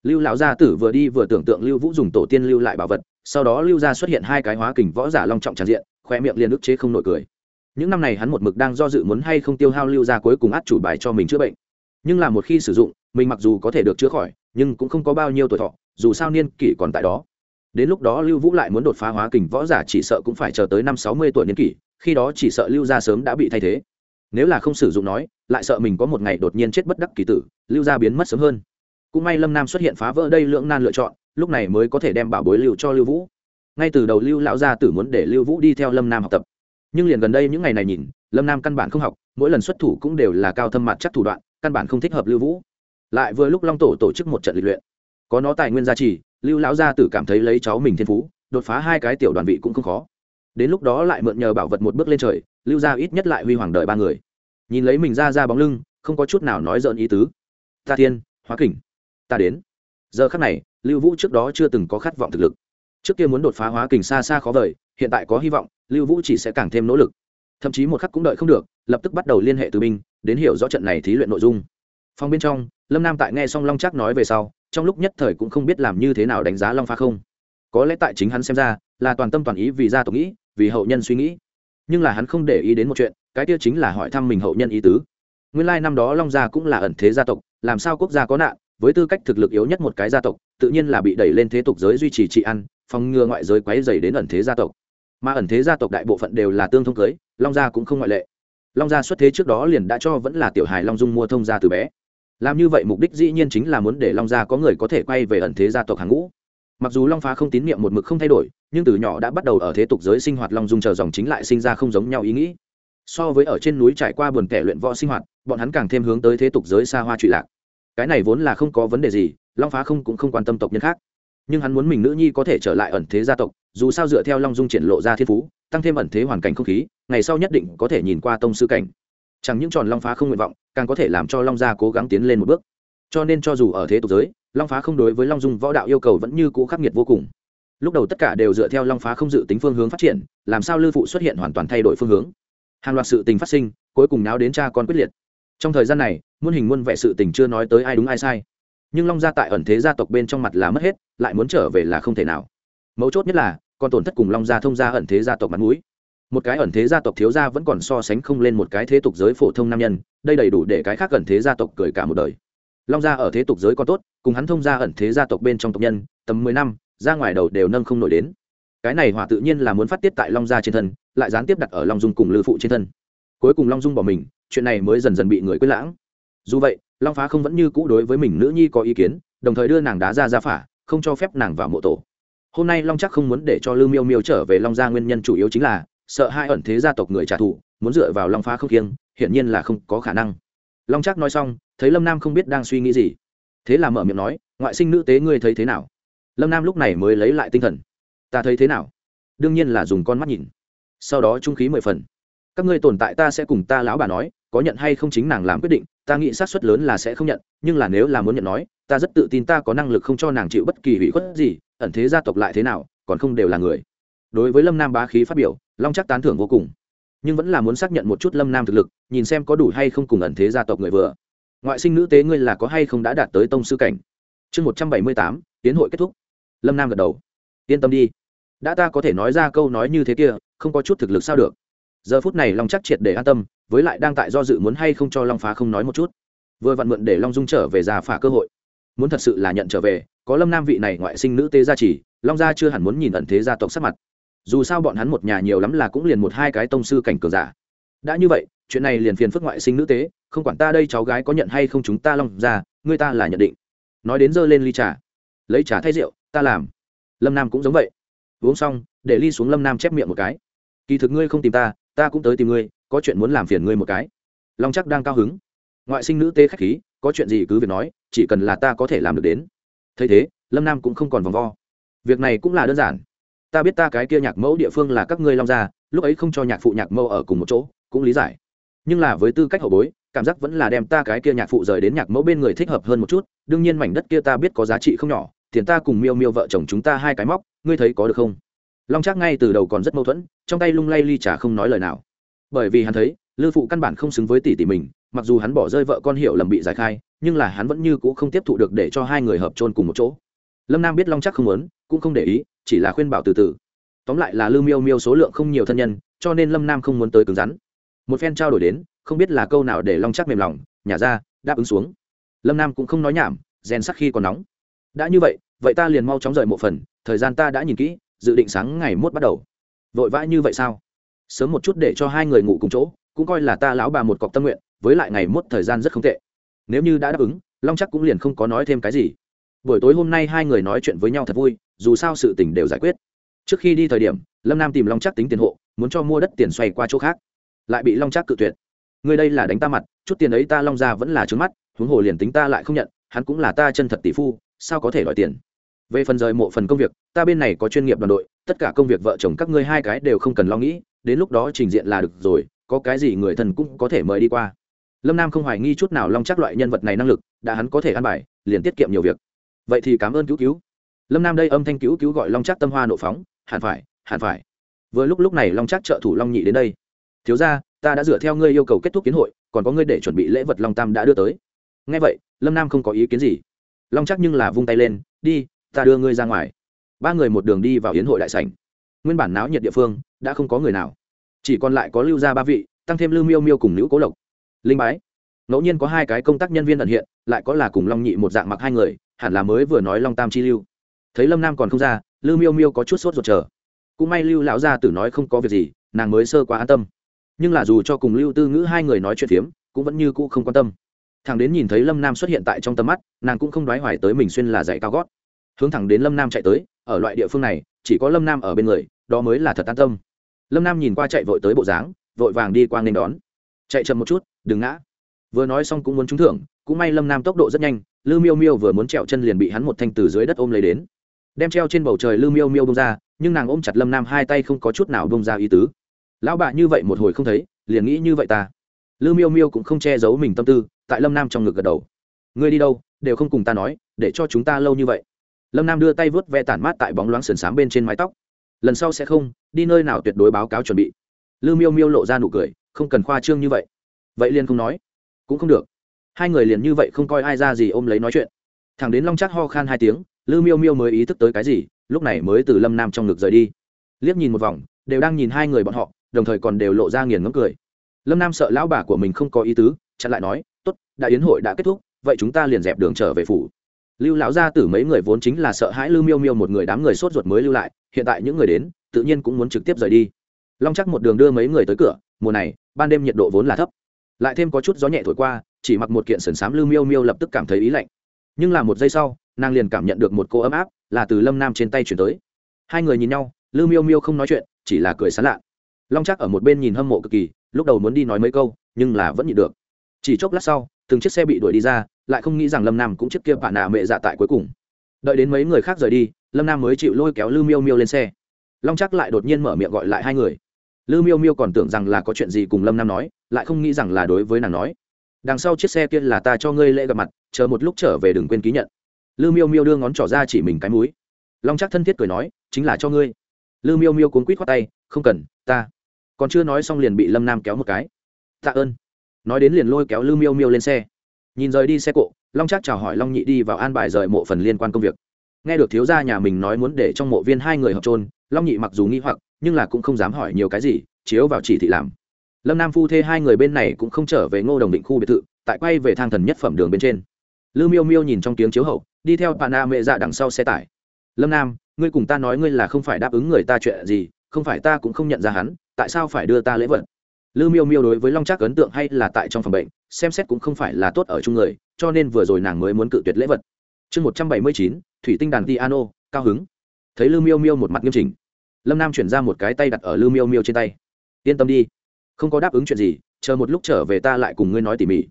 Lưu lão gia tử vừa đi vừa tưởng tượng lưu vũ dùng tổ tiên lưu lại bảo vật, sau đó lưu gia xuất hiện hai cái hóa kình võ giả long trọng tràn diện, khoe miệng liền ức chế không nổi cười. Những năm này hắn một mực đang do dự muốn hay không tiêu hao lưu gia cuối cùng át chủ bài cho mình chữa bệnh nhưng là một khi sử dụng, mình mặc dù có thể được chữa khỏi, nhưng cũng không có bao nhiêu tuổi thọ, dù sao niên kỷ còn tại đó. Đến lúc đó lưu vũ lại muốn đột phá hóa kình võ giả chỉ sợ cũng phải chờ tới năm sáu mươi tuổi niên kỷ, khi đó chỉ sợ lưu gia sớm đã bị thay thế. Nếu là không sử dụng nói, lại sợ mình có một ngày đột nhiên chết bất đắc kỳ tử, lưu gia biến mất sớm hơn. Cũng may lâm nam xuất hiện phá vỡ đây lưỡng nan lựa chọn, lúc này mới có thể đem bảo bối lưu cho lưu vũ. Ngay từ đầu lưu lão gia tử muốn để lưu vũ đi theo lâm nam học tập. Nhưng liền gần đây những ngày này nhìn, lâm nam căn bản không học, mỗi lần xuất thủ cũng đều là cao thâm mặt chắc thủ đoạn căn bản không thích hợp lưu vũ. Lại vừa lúc long tổ tổ chức một trận luyện luyện. Có nó tài nguyên gia trì, lưu lão gia tử cảm thấy lấy cháu mình thiên phú, đột phá hai cái tiểu đoàn vị cũng không khó. Đến lúc đó lại mượn nhờ bảo vật một bước lên trời, lưu gia ít nhất lại huy hoàng đợi ba người. Nhìn lấy mình ra ra bóng lưng, không có chút nào nói dợn ý tứ. Ta thiên, hóa kình, ta đến. Giờ khắc này, lưu vũ trước đó chưa từng có khát vọng thực lực. Trước kia muốn đột phá hóa kình xa xa khó vời, hiện tại có hy vọng, lưu vũ chỉ sẽ càng thêm nỗ lực. Thậm chí một khắc cũng đợi không được, lập tức bắt đầu liên hệ từ binh đến hiểu rõ trận này thí luyện nội dung. Phòng bên trong, lâm nam tại nghe xong long trác nói về sau, trong lúc nhất thời cũng không biết làm như thế nào đánh giá long pha không. Có lẽ tại chính hắn xem ra, là toàn tâm toàn ý vì gia tộc nghĩ, vì hậu nhân suy nghĩ. Nhưng là hắn không để ý đến một chuyện, cái kia chính là hỏi thăm mình hậu nhân ý tứ. Nguyên lai năm đó long gia cũng là ẩn thế gia tộc, làm sao quốc gia có nạn, với tư cách thực lực yếu nhất một cái gia tộc, tự nhiên là bị đẩy lên thế tục giới duy trì trị ăn phòng ngừa ngoại giới quấy dày đến ẩn thế gia tộc. Mà ẩn thế gia tộc đại bộ phận đều là tương thông cưới, long gia cũng không ngoại lệ long gia xuất thế trước đó liền đã cho vẫn là tiểu hài long dung mua thông gia từ bé. Làm như vậy mục đích dĩ nhiên chính là muốn để long gia có người có thể quay về ẩn thế gia tộc hàng ngũ. Mặc dù long phá không tín nhiệm một mực không thay đổi, nhưng từ nhỏ đã bắt đầu ở thế tục giới sinh hoạt long dung chờ dòng chính lại sinh ra không giống nhau ý nghĩ. So với ở trên núi trải qua buồn kẻ luyện võ sinh hoạt, bọn hắn càng thêm hướng tới thế tục giới xa hoa trụy lạc. Cái này vốn là không có vấn đề gì, long phá không cũng không quan tâm tộc nhân khác nhưng hắn muốn mình nữ nhi có thể trở lại ẩn thế gia tộc, dù sao dựa theo long dung triển lộ ra thiên phú, tăng thêm ẩn thế hoàn cảnh không khí, ngày sau nhất định có thể nhìn qua tông sư cảnh. Chẳng những tròn long phá không nguyện vọng, càng có thể làm cho long gia cố gắng tiến lên một bước. Cho nên cho dù ở thế tục giới, long phá không đối với long dung võ đạo yêu cầu vẫn như cũ khắc nghiệt vô cùng. Lúc đầu tất cả đều dựa theo long phá không dự tính phương hướng phát triển, làm sao lư phụ xuất hiện hoàn toàn thay đổi phương hướng. Hàng loạt sự tình phát sinh, cuối cùng náo đến cha con quyết liệt. Trong thời gian này, muôn hình muôn vẻ sự tình chưa nói tới ai đúng ai sai nhưng long gia tại ẩn thế gia tộc bên trong mặt là mất hết, lại muốn trở về là không thể nào. Mấu chốt nhất là, còn tổn thất cùng long gia thông gia ẩn thế gia tộc mặt mũi. Một cái ẩn thế gia tộc thiếu gia vẫn còn so sánh không lên một cái thế tục giới phổ thông nam nhân, đây đầy đủ để cái khác ẩn thế gia tộc cười cả một đời. Long gia ở thế tục giới còn tốt, cùng hắn thông gia ẩn thế gia tộc bên trong tộc nhân, tầm mười năm, ra ngoài đầu đều nâng không nổi đến. Cái này hỏa tự nhiên là muốn phát tiết tại long gia trên thân, lại gián tiếp đặt ở long dung cùng lư phụ trên thân. Cuối cùng long dung bỏ mình, chuyện này mới dần dần bị người quên lãng dù vậy, long phá không vẫn như cũ đối với mình nữ nhi có ý kiến, đồng thời đưa nàng đá ra ra phả, không cho phép nàng vào mộ tổ. Hôm nay long chắc không muốn để cho lưu miêu miêu trở về long gia nguyên nhân chủ yếu chính là, sợ hai ẩn thế gia tộc người trả thù, muốn dựa vào long phá không kiêng, hiển nhiên là không có khả năng. Long chắc nói xong, thấy lâm nam không biết đang suy nghĩ gì. Thế là mở miệng nói, ngoại sinh nữ tế ngươi thấy thế nào? Lâm nam lúc này mới lấy lại tinh thần. Ta thấy thế nào? Đương nhiên là dùng con mắt nhìn. Sau đó trung khí mười phần. Các ngươi tồn tại ta sẽ cùng ta lão bà nói, có nhận hay không chính nàng làm quyết định ta nghĩ sát suất lớn là sẽ không nhận, nhưng là nếu là muốn nhận nói, ta rất tự tin ta có năng lực không cho nàng chịu bất kỳ hủy khuất gì, ẩn thế gia tộc lại thế nào, còn không đều là người. Đối với lâm nam bá khí phát biểu, long chắc tán thưởng vô cùng. Nhưng vẫn là muốn xác nhận một chút lâm nam thực lực, nhìn xem có đủ hay không cùng ẩn thế gia tộc người vừa. Ngoại sinh nữ tế ngươi là có hay không đã đạt tới tông sư cảnh? Chương một trăm bảy mươi tám, tiến hội kết thúc. Lâm nam gật đầu. Yên tâm đi. Đã ta có thể nói ra câu nói như thế kia, không có chút thực lực sao được giờ phút này long chắc triệt để an tâm với lại đang tại do dự muốn hay không cho long phá không nói một chút. Vừa vặn mượn để long dung trở về già phả cơ hội. Muốn thật sự là nhận trở về có lâm nam vị này ngoại sinh nữ tế gia chỉ, long gia chưa hẳn muốn nhìn ẩn thế gia tộc sắc mặt. Dù sao bọn hắn một nhà nhiều lắm là cũng liền một hai cái tông sư cảnh cường giả. Đã như vậy chuyện này liền phiền phức ngoại sinh nữ tế không quản ta đây cháu gái có nhận hay không chúng ta long ra người ta là nhận định. Nói đến dơ lên ly trà. Lấy trà thay rượu ta làm. Lâm nam cũng giống vậy. Uống xong để ly xuống lâm nam chép miệng một cái. Kỳ thực ngươi không tìm ta ta cũng tới tìm ngươi, có chuyện muốn làm phiền ngươi một cái. Long chắc đang cao hứng. Ngoại sinh nữ tế khách khí, có chuyện gì cứ việc nói, chỉ cần là ta có thể làm được đến. Thấy thế, lâm nam cũng không còn vòng vo. Việc này cũng là đơn giản. Ta biết ta cái kia nhạc mẫu địa phương là các ngươi long gia, lúc ấy không cho nhạc phụ nhạc mẫu ở cùng một chỗ, cũng lý giải. Nhưng là với tư cách hậu bối, cảm giác vẫn là đem ta cái kia nhạc phụ rời đến nhạc mẫu bên người thích hợp hơn một chút. Đương nhiên mảnh đất kia ta biết có giá trị không nhỏ, tiền ta cùng miêu miêu vợ chồng chúng ta hai cái móc, ngươi thấy có được không? Long trác ngay từ đầu còn rất mâu thuẫn, trong tay lung lay ly trà không nói lời nào. Bởi vì hắn thấy, lư phụ căn bản không xứng với tỷ tỷ mình, mặc dù hắn bỏ rơi vợ con hiểu lầm bị giải khai, nhưng là hắn vẫn như c ũ không tiếp thụ được để cho hai người hợp trôn cùng một chỗ. Lâm nam biết long chắc không muốn, cũng không để ý, chỉ là khuyên bảo từ từ. Tóm lại là lư miêu miêu số lượng không nhiều thân nhân, cho nên lâm nam không muốn tới cứng rắn. Một phen trao đổi đến, không biết là câu nào để long chắc mềm lòng nhả ra, đáp ứng xuống. Lâm nam cũng không nói nhảm, rèn sắc khi còn nóng. Đã như vậy vậy ta liền mau chóng rời một phần, thời gian ta đã nhìn kỹ dự định sáng ngày mốt bắt đầu. Vội vã như vậy sao? Sớm một chút để cho hai người ngủ cùng chỗ, cũng coi là ta lão bà một cọc tâm nguyện, với lại ngày mốt thời gian rất không tệ. Nếu như đã đáp ứng, long chắc cũng liền không có nói thêm cái gì. Buổi tối hôm nay hai người nói chuyện với nhau thật vui, dù sao sự tình đều giải quyết. Trước khi đi thời điểm, lâm nam tìm long chắc tính tiền hộ, muốn cho mua đất tiền xoay qua chỗ khác. Lại bị long chắc cự tuyệt. Người đây là đánh ta mặt, chút tiền ấy ta long ra vẫn là trướng mắt, huống hồ liền tính ta lại không nhận, hắn cũng là ta chân thật tỷ phu, sao có thể đòi tiền? Về phần rời mộ phần công việc, ta bên này có chuyên nghiệp đoàn đội, tất cả công việc vợ chồng các ngươi hai cái đều không cần lo nghĩ, đến lúc đó trình diện là được rồi, có cái gì người thân cũng có thể mời đi qua. Lâm nam không hoài nghi chút nào long chắc loại nhân vật này năng lực, đã hắn có thể ăn bài, liền tiết kiệm nhiều việc. Vậy thì cảm ơn cứu cứu. Lâm nam đây âm thanh cứu cứu gọi long chắc tâm hoa nộ phóng hẳn phải hẳn phải. Vừa lúc lúc này long chắc trợ thủ long nhị đến đây. Thiếu ra ta đã dựa theo ngươi yêu cầu kết thúc kiến hội, còn có ngươi để chuẩn bị lễ vật long tam đã đưa tới. Ngay vậy, lâm nam không có ý kiến gì. Long chắc nhưng là vung tay lên, đi ta đưa ngươi ra ngoài. Ba người một đường đi vào yến hội đại sảnh. Nguyên bản náo nhiệt địa phương, đã không có người nào. Chỉ còn lại có lưu gia ba vị, tăng thêm lưu miêu miêu cùng nữ cố lộc. Linh bái. Ngẫu nhiên có hai cái công tác nhân viên ẩn hiện, lại có là cùng long nhị một dạng mặc hai người, hẳn là mới vừa nói long tam chi lưu. Thấy lâm nam còn không ra, lưu miêu miêu có chút sốt ruột chờ. Cũng may lưu lão gia tử nói không có việc gì, nàng mới sơ quá an tâm. Nhưng là dù cho cùng lưu tư ngữ hai người nói chuyện phiếm, cũng vẫn như cũ không quan tâm. Thằng đến nhìn thấy lâm nam xuất hiện tại trong tầm mắt, nàng cũng không đoái hoài tới mình xuyên là dạy cao gót hướng thẳng đến lâm nam chạy tới ở loại địa phương này chỉ có lâm nam ở bên người đó mới là thật an tâm lâm nam nhìn qua chạy vội tới bộ dáng vội vàng đi qua nên đón chạy chậm một chút đừng ngã vừa nói xong cũng muốn trúng thưởng cũng may lâm nam tốc độ rất nhanh lư miêu miêu vừa muốn trèo chân liền bị hắn một thanh từ dưới đất ôm lấy đến đem treo trên bầu trời lư miêu miêu bông ra nhưng nàng ôm chặt lâm nam hai tay không có chút nào bông ra ý tứ lão bà như vậy một hồi không thấy liền nghĩ như vậy ta lư miêu miêu cũng không che giấu mình tâm tư tại lâm nam trong ngực gật đầu ngươi đi đâu đều không cùng ta nói để cho chúng ta lâu như vậy lâm nam đưa tay vớt ve tản mát tại bóng loáng sườn s á m bên trên mái tóc lần sau sẽ không đi nơi nào tuyệt đối báo cáo chuẩn bị lư miêu miêu lộ ra nụ cười không cần khoa trương như vậy vậy liền không nói cũng không được hai người liền như vậy không coi ai ra gì ôm lấy nói chuyện thằng đến long chắc ho khan hai tiếng lư miêu miêu mới ý thức tới cái gì lúc này mới từ lâm nam trong ngực rời đi liếc nhìn một vòng đều đang nhìn hai người bọn họ đồng thời còn đều lộ ra nghiền ngấm cười lâm nam sợ lão bà của mình không có ý tứ chặn lại nói t ố t đại yến hội đã kết thúc vậy chúng ta liền dẹp đường trở về phủ lưu lão gia tử mấy người vốn chính là sợ hãi lưu miêu miêu một người đám người sốt ruột mới lưu lại, hiện tại những người đến, tự nhiên cũng muốn trực tiếp rời đi. Long chắc một đường đưa mấy người tới cửa, mùa này, ban đêm nhiệt độ vốn là thấp. Lại thêm có chút gió nhẹ thổi qua, chỉ mặc một kiện sườn xám lưu miêu miêu lập tức cảm thấy ý lạnh. Nhưng là một giây sau, nàng liền cảm nhận được một cô ấm áp, là từ lâm nam trên tay chuyển tới. Hai người nhìn nhau, lưu miêu miêu không nói chuyện, chỉ là cười sán lạ. Long chắc ở một bên nhìn hâm mộ cực kỳ, lúc đầu muốn đi nói mấy câu, nhưng là vẫn nhịn được. Chỉ chốc lát sau, từng chiếc xe bị đuổi đi ra lại không nghĩ rằng lâm nam cũng chiếc kia bạn nạ mẹ dạ tại cuối cùng. Đợi đến mấy người khác rời đi, lâm nam mới chịu lôi kéo lư miêu miêu lên xe. Long chắc lại đột nhiên mở miệng gọi lại hai người. Lư miêu miêu còn tưởng rằng là có chuyện gì cùng lâm nam nói, lại không nghĩ rằng là đối với nàng nói. Đằng sau chiếc xe kia là ta cho ngươi lễ gặp mặt, chờ một lúc trở về đừng quên ký nhận. Lư miêu miêu đưa ngón trỏ ra chỉ mình cái múi long chắc thân thiết cười nói, chính là cho ngươi. Lư miêu miêu cuốn quýt khoát tay, không cần, ta. Còn chưa nói xong liền bị lâm nam kéo một cái. Tạ ơn. Nói đến liền lôi kéo lư miêu miêu lên xe nhìn rời đi xe cộ, long Trác chào hỏi long nhị đi vào an bài rời mộ phần liên quan công việc. Nghe được thiếu gia nhà mình nói muốn để trong mộ viên hai người hợp trôn long nhị mặc dù nghi hoặc, nhưng là cũng không dám hỏi nhiều cái gì, chiếu vào chỉ thị làm. Lâm nam phu thê hai người bên này cũng không trở về ngô đồng định khu biệt thự, tại quay về thang thần nhất phẩm đường bên trên. Lư miêu miêu nhìn trong tiếng chiếu hậu, đi theo bà na mẹ dạ đằng sau xe tải. Lâm nam, ngươi cùng ta nói ngươi là không phải đáp ứng người ta chuyện gì, không phải ta cũng không nhận ra hắn, tại sao phải đưa ta lễ vật? Lư miêu miêu đối với long trác ấn tượng hay là tại trong phòng bệnh xem xét cũng không phải là tốt ở chung người, cho nên vừa rồi nàng mới muốn cự tuyệt lễ vật. Chương một trăm bảy mươi chín, thủy tinh đàn piano, cao hứng. Thấy lư miêu miêu một mặt nghiêm chỉnh, lâm nam chuyển ra một cái tay đặt ở lư miêu miêu trên tay. Yên tâm đi, không có đáp ứng chuyện gì, chờ một lúc trở về ta lại cùng ngươi nói tỉ mỉ.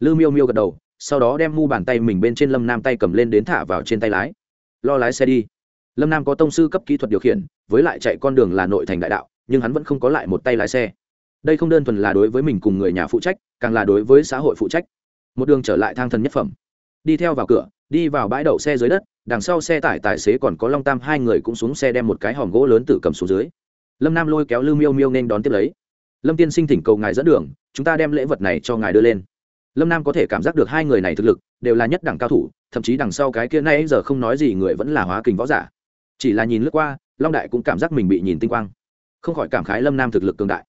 Lư miêu miêu gật đầu, sau đó đem mu bàn tay mình bên trên lâm nam tay cầm lên đến thả vào trên tay lái. Lo lái xe đi. Lâm nam có tông sư cấp kỹ thuật điều khiển, với lại chạy con đường là nội thành đại đạo, nhưng hắn vẫn không có lại một tay lái xe đây không đơn thuần là đối với mình cùng người nhà phụ trách, càng là đối với xã hội phụ trách. Một đường trở lại thang thần nhất phẩm. Đi theo vào cửa, đi vào bãi đậu xe dưới đất, đằng sau xe tải tài xế còn có long tam, hai người cũng xuống xe đem một cái hòm gỗ lớn tử cầm xuống dưới. Lâm nam lôi kéo lư miêu miêu nên đón tiếp lấy. Lâm tiên sinh thỉnh cầu ngài dẫn đường, chúng ta đem lễ vật này cho ngài đưa lên. Lâm nam có thể cảm giác được hai người này thực lực, đều là nhất đẳng cao thủ, thậm chí đằng sau cái kia nay giờ không nói gì người vẫn là hóa kình võ giả. Chỉ là nhìn lướt qua, long đại cũng cảm giác mình bị nhìn tinh quang. Không khỏi cảm khái lâm nam thực lực cường đại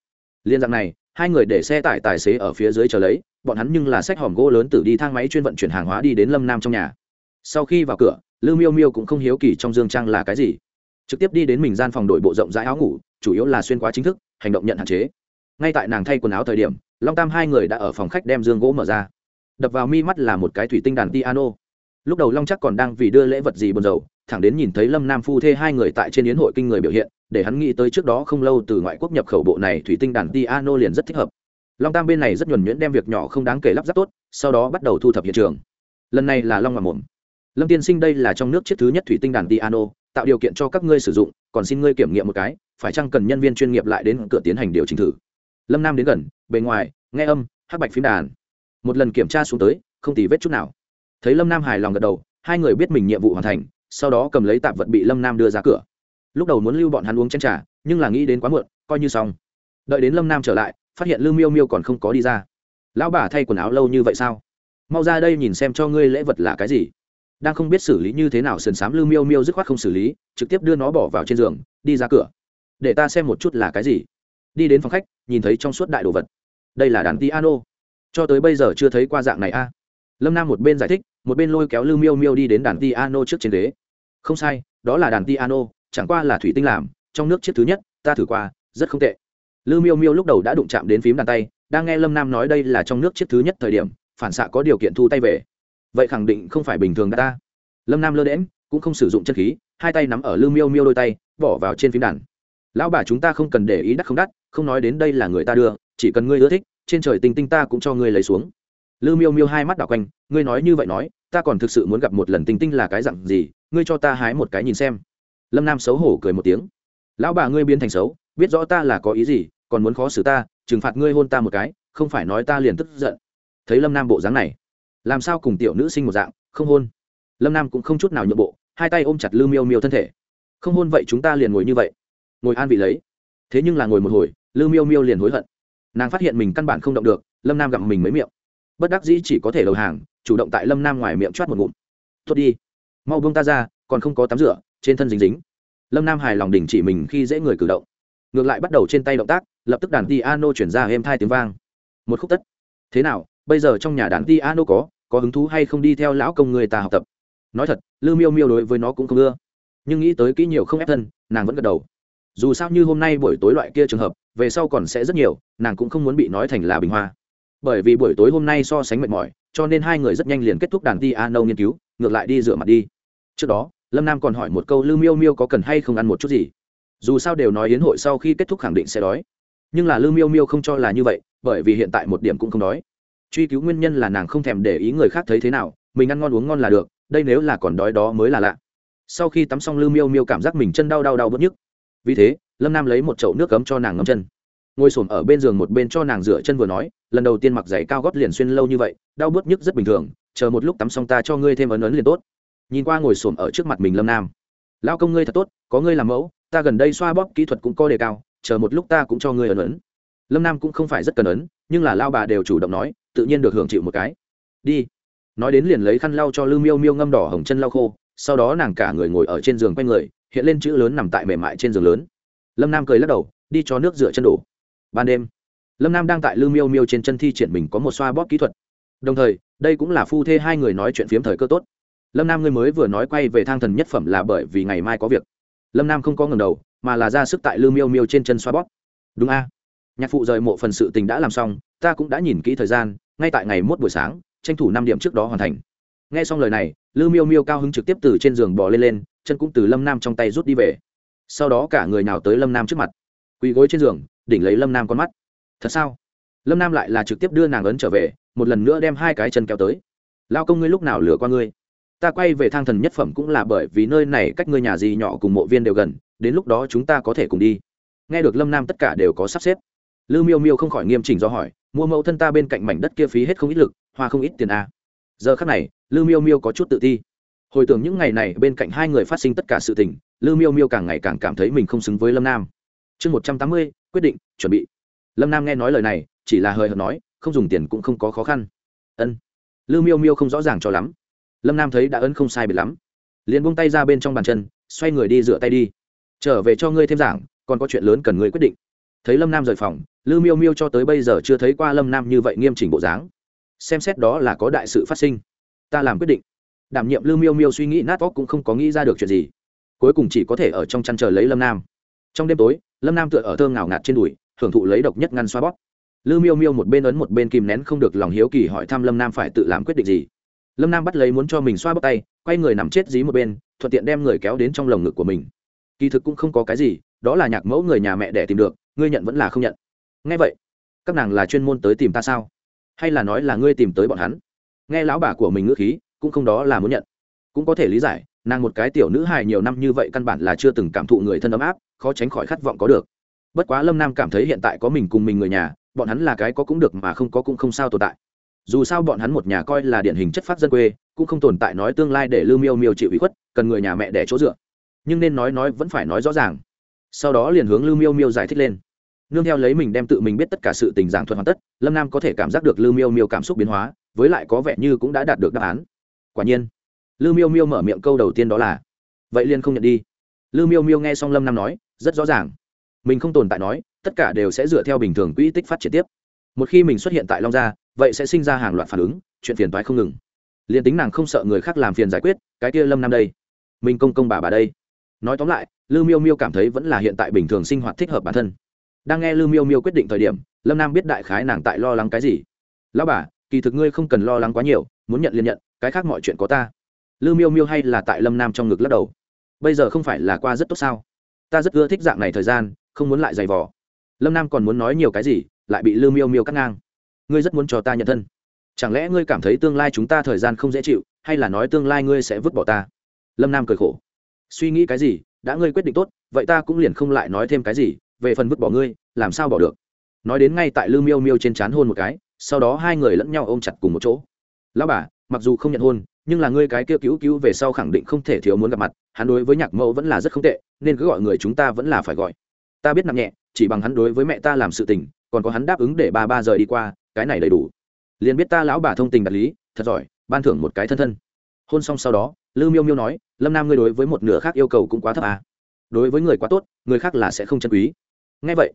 liên dạng này, hai người để xe tải tài xế ở phía dưới chờ lấy, bọn hắn nhưng là sách hòm gỗ lớn tử đi thang máy chuyên vận chuyển hàng hóa đi đến lâm nam trong nhà. Sau khi vào cửa lư miêu miêu cũng không hiếu kỳ trong dương trang là cái gì. Trực tiếp đi đến mình gian phòng đội bộ rộng rãi áo ngủ, chủ yếu là xuyên quá chính thức, hành động nhận hạn chế. Ngay tại nàng thay quần áo thời điểm, long tam hai người đã ở phòng khách đem dương gỗ mở ra. Đập vào mi mắt là một cái thủy tinh đàn piano. Lúc đầu long chắc còn đang vì đưa lễ vật gì buồn rầu thẳng đến nhìn thấy lâm nam phu thê hai người tại trên yến hội kinh người biểu hiện, để hắn nghĩ tới trước đó không lâu từ ngoại quốc nhập khẩu bộ này thủy tinh đàn piano liền rất thích hợp. Long tam bên này rất nhuẩn nhuyễn đem việc nhỏ không đáng kể lắp ráp tốt, sau đó bắt đầu thu thập hiện trường. Lần này là long mà mồm lâm tiên sinh đây là trong nước chiếc thứ nhất thủy tinh đàn piano tạo điều kiện cho các ngươi sử dụng, còn xin ngươi kiểm nghiệm một cái, phải chăng cần nhân viên chuyên nghiệp lại đến cửa tiến hành điều chỉnh thử. Lâm nam đến gần, bề ngoài, nghe âm, hắc bạch phím đàn. Một lần kiểm tra xuống tới, không tì vết chút nào. Thấy lâm nam hài lòng gật đầu, hai người biết mình nhiệm vụ hoàn thành sau đó cầm lấy tạp vật bị lâm nam đưa ra cửa lúc đầu muốn lưu bọn hắn uống chén t r à nhưng là nghĩ đến quá muộn coi như xong đợi đến lâm nam trở lại phát hiện lưu miêu miêu còn không có đi ra lão bà thay quần áo lâu như vậy sao mau ra đây nhìn xem cho ngươi lễ vật là cái gì đang không biết xử lý như thế nào sườn s á m lưu miêu miêu dứt khoát không xử lý trực tiếp đưa nó bỏ vào trên giường đi ra cửa để ta xem một chút là cái gì đi đến phòng khách nhìn thấy trong suốt đại đồ vật đây là đàn piano cho tới bây giờ chưa thấy qua dạng này a lâm nam một bên giải thích một bên lôi kéo lư miêu miêu đi đến đàn piano trước trên ghế. Không sai, đó là đàn piano, chẳng qua là thủy tinh làm, trong nước chiếc thứ nhất, ta thử qua, rất không tệ. Lư miêu miêu lúc đầu đã đụng chạm đến phím đàn tay, đang nghe lâm nam nói đây là trong nước chiếc thứ nhất thời điểm, phản xạ có điều kiện thu tay về. Vậy khẳng định không phải bình thường ta. Lâm nam lơ đễm cũng không sử dụng chân khí, hai tay nắm ở lư miêu miêu đôi tay, bỏ vào trên phím đàn. Lão bà chúng ta không cần để ý đắt không đắt, không nói đến đây là người ta đưa, chỉ cần ngươi ưa thích, trên trời tinh tinh ta cũng cho ngươi lấy xuống. Lư miêu miêu hai mắt đảo quanh, ngươi nói như vậy nói ta còn thực sự muốn gặp một lần tinh tinh là cái dặn gì, ngươi cho ta hái một cái nhìn xem. Lâm nam xấu hổ cười một tiếng. Lão bà ngươi biến thành xấu, biết rõ ta là có ý gì, còn muốn khó xử ta, trừng phạt ngươi hôn ta một cái, không phải nói ta liền tức giận. Thấy lâm nam bộ dáng này, làm sao cùng tiểu nữ sinh một dạng, không hôn? Lâm nam cũng không chút nào nhượng bộ, hai tay ôm chặt lư miêu miêu thân thể. Không hôn vậy chúng ta liền ngồi như vậy. Ngồi an vị lấy. Thế nhưng là ngồi một hồi lư miêu miêu liền hối hận. Nàng phát hiện mình căn bản không động được, lâm nam gặm mình mấy miệng. Bất đắc dĩ chỉ có thể đầu hàng chủ động tại lâm nam ngoài miệng choát một ngụm. Tốt đi, mau buông ta ra, còn không có tắm rửa, trên thân dính dính. Lâm nam hài lòng đình chỉ mình khi dễ người cử động. Ngược lại bắt đầu trên tay động tác, lập tức đàn piano chuyển ra êm thai tiếng vang. Một khúc tất. Thế nào, bây giờ trong nhà đàn piano có có hứng thú hay không đi theo lão công người ta học tập? Nói thật lư miêu miêu đối với nó cũng không ưa. Nhưng nghĩ tới kỹ nhiều không ép thân, nàng vẫn gật đầu. Dù sao như hôm nay buổi tối loại kia trường hợp, về sau còn sẽ rất nhiều, nàng cũng không muốn bị nói thành là bình hoa. Bởi vì buổi tối hôm nay so sánh mệt mỏi cho nên hai người rất nhanh liền kết thúc đàn ti a nâu nghiên cứu, ngược lại đi rửa mặt đi. Trước đó, lâm nam còn hỏi một câu lư miêu miêu có cần hay không ăn một chút gì? Dù sao đều nói yến hội sau khi kết thúc khẳng định sẽ đói. Nhưng là lư miêu miêu không cho là như vậy, bởi vì hiện tại một điểm cũng không đói. Truy cứu nguyên nhân là nàng không thèm để ý người khác thấy thế nào, mình ăn ngon uống ngon là được, đây nếu là còn đói đó mới là lạ. Sau khi tắm xong lư miêu miêu cảm giác mình chân đau đau đau bớt nhức. Vì thế, lâm nam lấy một chậu nước cấm cho nàng ngâm chân ngồi s ở bên giường một bên cho nàng rửa chân vừa nói, lần đầu tiên mặc giày cao gót liền xuyên lâu như vậy, đau bớt nhức rất bình thường, chờ một lúc tắm xong ta cho ngươi thêm ấn ấn liền tốt. Nhìn qua ngồi s ở trước mặt mình lâm nam. Lao công ngươi thật tốt, có ngươi làm mẫu, ta gần đây xoa bóp kỹ thuật cũng có đề cao, chờ một lúc ta cũng cho ngươi ấn ấn. Lâm nam cũng không phải rất cần ấn, nhưng là lao bà đều chủ động nói, tự nhiên được hưởng chịu một cái. Đi. Nói đến liền lấy khăn lau cho lư miêu miêu ngâm đỏ hồng chân lau khô, sau đó nàng cả người ngồi ở trên giường quay người, hiện lên chữ lớn nằm tại mềm mại trên giường lớn. Lâm nam cười lắc đầu, đi cho nước rửa chân đổ ban đêm. Lâm nam đang tại lưu miêu miêu trên chân thi triển mình có một xoa bóp kỹ thuật. Đồng thời, đây cũng là phu thê hai người nói chuyện phiếm thời cơ tốt. Lâm nam ngươi mới vừa nói quay về thang thần nhất phẩm là bởi vì ngày mai có việc. Lâm nam không có ngầm đầu, mà là ra sức tại lưu miêu miêu trên chân xoa bóp. Đúng a. Nhạc phụ rời mộ phần sự tình đã làm xong, ta cũng đã nhìn kỹ thời gian, ngay tại ngày mốt buổi sáng, tranh thủ năm điểm trước đó hoàn thành. Nghe xong lời này lưu miêu miêu cao hứng trực tiếp từ trên giường bò lên lên, chân cũng từ lâm nam trong tay rút đi về. Sau đó cả người nào tới lâm nam trước mặt. Quỳ gối trên giường đỉnh lấy lâm nam con mắt. Thật sao? Lâm nam lại là trực tiếp đưa nàng ấn trở về, một lần nữa đem hai cái chân kéo tới. Lao công ngươi lúc nào lừa qua ngươi? Ta quay về thang thần nhất phẩm cũng là bởi vì nơi này cách ngươi nhà gì nhỏ cùng mộ viên đều gần, đến lúc đó chúng ta có thể cùng đi. Nghe được lâm nam tất cả đều có sắp xếp. Lư miêu miêu không khỏi nghiêm chỉnh do hỏi, mua mẫu thân ta bên cạnh mảnh đất kia phí hết không ít lực, hoa không ít tiền a giờ khắc này, lư miêu miêu có chút tự ti. Hồi tưởng những ngày này bên cạnh hai người phát sinh tất cả sự tình, lư miêu miêu càng ngày càng cảm thấy mình không xứng với lâm nam. Chương một trăm tám mươi quyết định, chuẩn bị. Lâm nam nghe nói lời này, chỉ là hơi hợt nói, không dùng tiền cũng không có khó khăn. Ân. Lưu miêu miêu không rõ ràng cho lắm. Lâm nam thấy đã ấn không sai biệt lắm. Liền buông tay ra bên trong bàn chân, xoay người đi rửa tay đi. Trở về cho ngươi thêm giảng, còn có chuyện lớn cần ngươi quyết định. Thấy lâm nam rời phòng, Lưu miêu miêu cho tới bây giờ chưa thấy qua lâm nam như vậy nghiêm chỉnh bộ dáng. Xem xét đó là có đại sự phát sinh. Ta làm quyết định. Đảm nhiệm Lưu miêu miêu suy nghĩ nát óc cũng không có nghĩ ra được chuyện gì. Cuối cùng chỉ có thể ở trong chăn chờ lấy lâm nam. Trong đêm tối lâm nam tựa ở thơm ngào ngạt trên đùi, hưởng thụ lấy độc nhất ngăn xoa bóp. Lư miêu miêu một bên ấn một bên kìm nén không được lòng hiếu kỳ hỏi thăm lâm nam phải tự làm quyết định gì. Lâm nam bắt lấy muốn cho mình xoa bóp tay, quay người nằm chết dí một bên, thuận tiện đem người kéo đến trong lồng ngực của mình. Kỳ thực cũng không có cái gì, đó là nhạc mẫu người nhà mẹ để tìm được, ngươi nhận vẫn là không nhận. Nghe vậy, các nàng là chuyên môn tới tìm ta sao? Hay là nói là ngươi tìm tới bọn hắn? Nghe lão bà của mình ngữ khí, cũng không đó là muốn nhận. Cũng có thể lý giải nàng một cái tiểu nữ hài nhiều năm như vậy căn bản là chưa từng cảm thụ người thân ấm áp, khó tránh khỏi khát vọng có được. Bất quá lâm nam cảm thấy hiện tại có mình cùng mình người nhà, bọn hắn là cái có cũng được mà không có cũng không sao tồn tại. Dù sao bọn hắn một nhà coi là điển hình chất phát dân quê, cũng không tồn tại nói tương lai để lưu miêu miêu chịu ủy khuất, cần người nhà mẹ để chỗ dựa. Nhưng nên nói nói vẫn phải nói rõ ràng. Sau đó liền hướng lưu miêu miêu giải thích lên. Nương theo lấy mình đem tự mình biết tất cả sự tình giảng thuật hoàn tất, lâm nam có thể cảm giác được lưu miêu miêu cảm xúc biến hóa, với lại có vẻ như cũng đã đạt được đáp án. Quả nhiên lưu miêu miêu mở miệng câu đầu tiên đó là, vậy liên không nhận đi. Lưu miêu miêu nghe xong lâm nam nói, rất rõ ràng. Mình không tồn tại nói, tất cả đều sẽ dựa theo bình thường quỹ tích phát triển tiếp. Một khi mình xuất hiện tại long gia, vậy sẽ sinh ra hàng loạt phản ứng, chuyện phiền toái không ngừng. Liền tính nàng không sợ người khác làm phiền giải quyết, cái kia lâm nam đây, mình công công bà bà đây. Nói tóm lại lưu miêu miêu cảm thấy vẫn là hiện tại bình thường sinh hoạt thích hợp bản thân. Đang nghe lưu miêu miêu quyết định thời điểm, lâm nam biết đại khái nàng tại lo lắng cái gì. Lão bà, kỳ thực ngươi không cần lo lắng quá nhiều, muốn nhận liền nhận, cái khác mọi chuyện có ta lưu miêu miêu hay là tại lâm nam trong ngực lắc đầu. Bây giờ không phải là qua rất tốt sao? Ta rất ưa thích dạng này thời gian, không muốn lại giày vò. Lâm nam còn muốn nói nhiều cái gì, lại bị lưu miêu miêu cắt ngang. Ngươi rất muốn cho ta nhận thân. Chẳng lẽ ngươi cảm thấy tương lai chúng ta thời gian không dễ chịu, hay là nói tương lai ngươi sẽ vứt bỏ ta? Lâm nam cười khổ. Suy nghĩ cái gì, đã ngươi quyết định tốt, vậy ta cũng liền không lại nói thêm cái gì, về phần vứt bỏ ngươi, làm sao bỏ được? Nói đến ngay tại lư miêu miêu trên c h á n hôn một cái, sau đó hai người lẫn nhau ôm chặt cùng một chỗ. Lão bà, mặc dù không nhận hôn nhưng là ngươi cái kia cứu cứu về sau khẳng định không thể thiếu muốn gặp mặt, hắn đối với nhạc mẫu vẫn là rất không tệ, nên cứ gọi người chúng ta vẫn là phải gọi. Ta biết nặng nhẹ, chỉ bằng hắn đối với mẹ ta làm sự tình, còn có hắn đáp ứng để ba ba rời đi qua, cái này đầy đủ. Liền biết ta lão bà thông tình đạt lý, thật giỏi, ban thưởng một cái thân thân. Hôn xong sau đó, lư miêu miêu nói, lâm nam ngươi đối với một nửa khác yêu cầu cũng quá thấp à. đối với người quá tốt, người khác là sẽ không chân quý. Ngay vậy,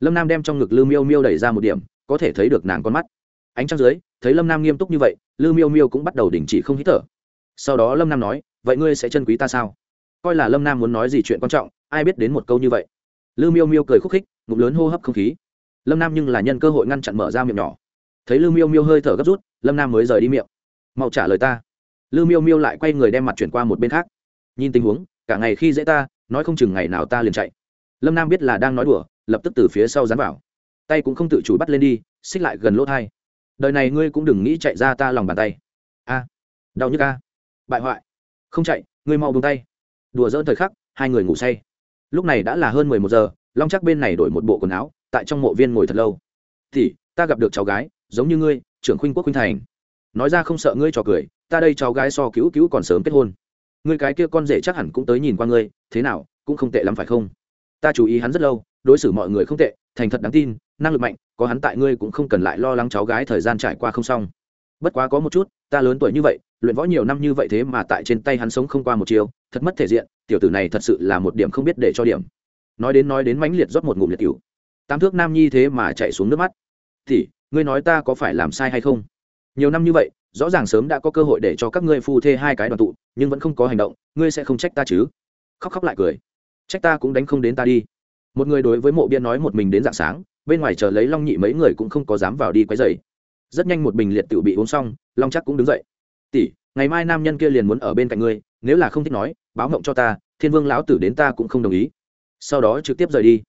lâm nam đem trong ngực lư miêu miêu đẩy ra một điểm, có thể thấy được nàng con mắt. Ánh trăng dưới thấy lâm nam nghiêm túc như vậy, lư miêu miêu cũng bắt đầu đình chỉ không hít thở. Sau đó lâm nam nói, vậy ngươi sẽ chân quý ta sao? Coi là lâm nam muốn nói gì chuyện quan trọng, ai biết đến một câu như vậy? Lư miêu miêu cười khúc khích, ngụm lớn hô hấp không khí. Lâm nam nhưng là nhân cơ hội ngăn chặn mở ra miệng nhỏ. Thấy lư miêu miêu hơi thở gấp rút, lâm nam mới rời đi miệng. Mau trả lời ta. Lư miêu miêu lại quay người đem mặt chuyển qua một bên khác. Nhìn tình huống, cả ngày khi dễ ta, nói không chừng ngày nào ta liền chạy. Lâm nam biết là đang nói đùa, lập tức từ phía sau dán vào. Tay cũng không tự chủ bắt lên đi, xích lại gần lỗ thai đời này ngươi cũng đừng nghĩ chạy ra ta lòng bàn tay. A, đau nhức a. Bại hoại. Không chạy, ngươi mau buông tay. Đùa dỡn thời khắc, hai người ngủ say. Lúc này đã là hơn mười một giờ, long chắc bên này đổi một bộ quần áo, tại trong mộ viên ngồi thật lâu. Thì ta gặp được cháu gái, giống như ngươi, trưởng khuynh quốc khuynh thành. Nói ra không sợ ngươi trò cười, ta đây cháu gái so cứu cứu còn sớm kết hôn. Ngươi cái kia con rể chắc hẳn cũng tới nhìn qua ngươi, thế nào, cũng không tệ lắm phải không? Ta chú ý hắn rất lâu, đối xử mọi người không tệ, thành thật đáng tin năng lực mạnh, có hắn tại ngươi cũng không cần lại lo lắng cháu gái thời gian trải qua không xong. Bất quá có một chút, ta lớn tuổi như vậy, luyện võ nhiều năm như vậy thế mà tại trên tay hắn sống không qua một chiều thật mất thể diện, tiểu tử này thật sự là một điểm không biết để cho điểm. Nói đến nói đến mãnh liệt rót một ngụm liệt cửu tam thước nam nhi thế mà chạy xuống nước mắt. Thì, ngươi nói ta có phải làm sai hay không? Nhiều năm như vậy, rõ ràng sớm đã có cơ hội để cho các ngươi phu thê hai cái đoàn tụ, nhưng vẫn không có hành động, ngươi sẽ không trách ta chứ? Khóc khóc lại cười. Trách ta cũng đánh không đến ta đi. Một người đối với mộ biên nói một mình đến dạng sáng bên ngoài chờ lấy long nhị mấy người cũng không có dám vào đi quấy dày rất nhanh một bình liệt tự bị uống xong, long chắc cũng đứng dậy. Tỷ, ngày mai nam nhân kia liền muốn ở bên cạnh ngươi, nếu là không thích nói, báo ngộng cho ta, thiên vương lão tử đến ta cũng không đồng ý. Sau đó trực tiếp rời đi.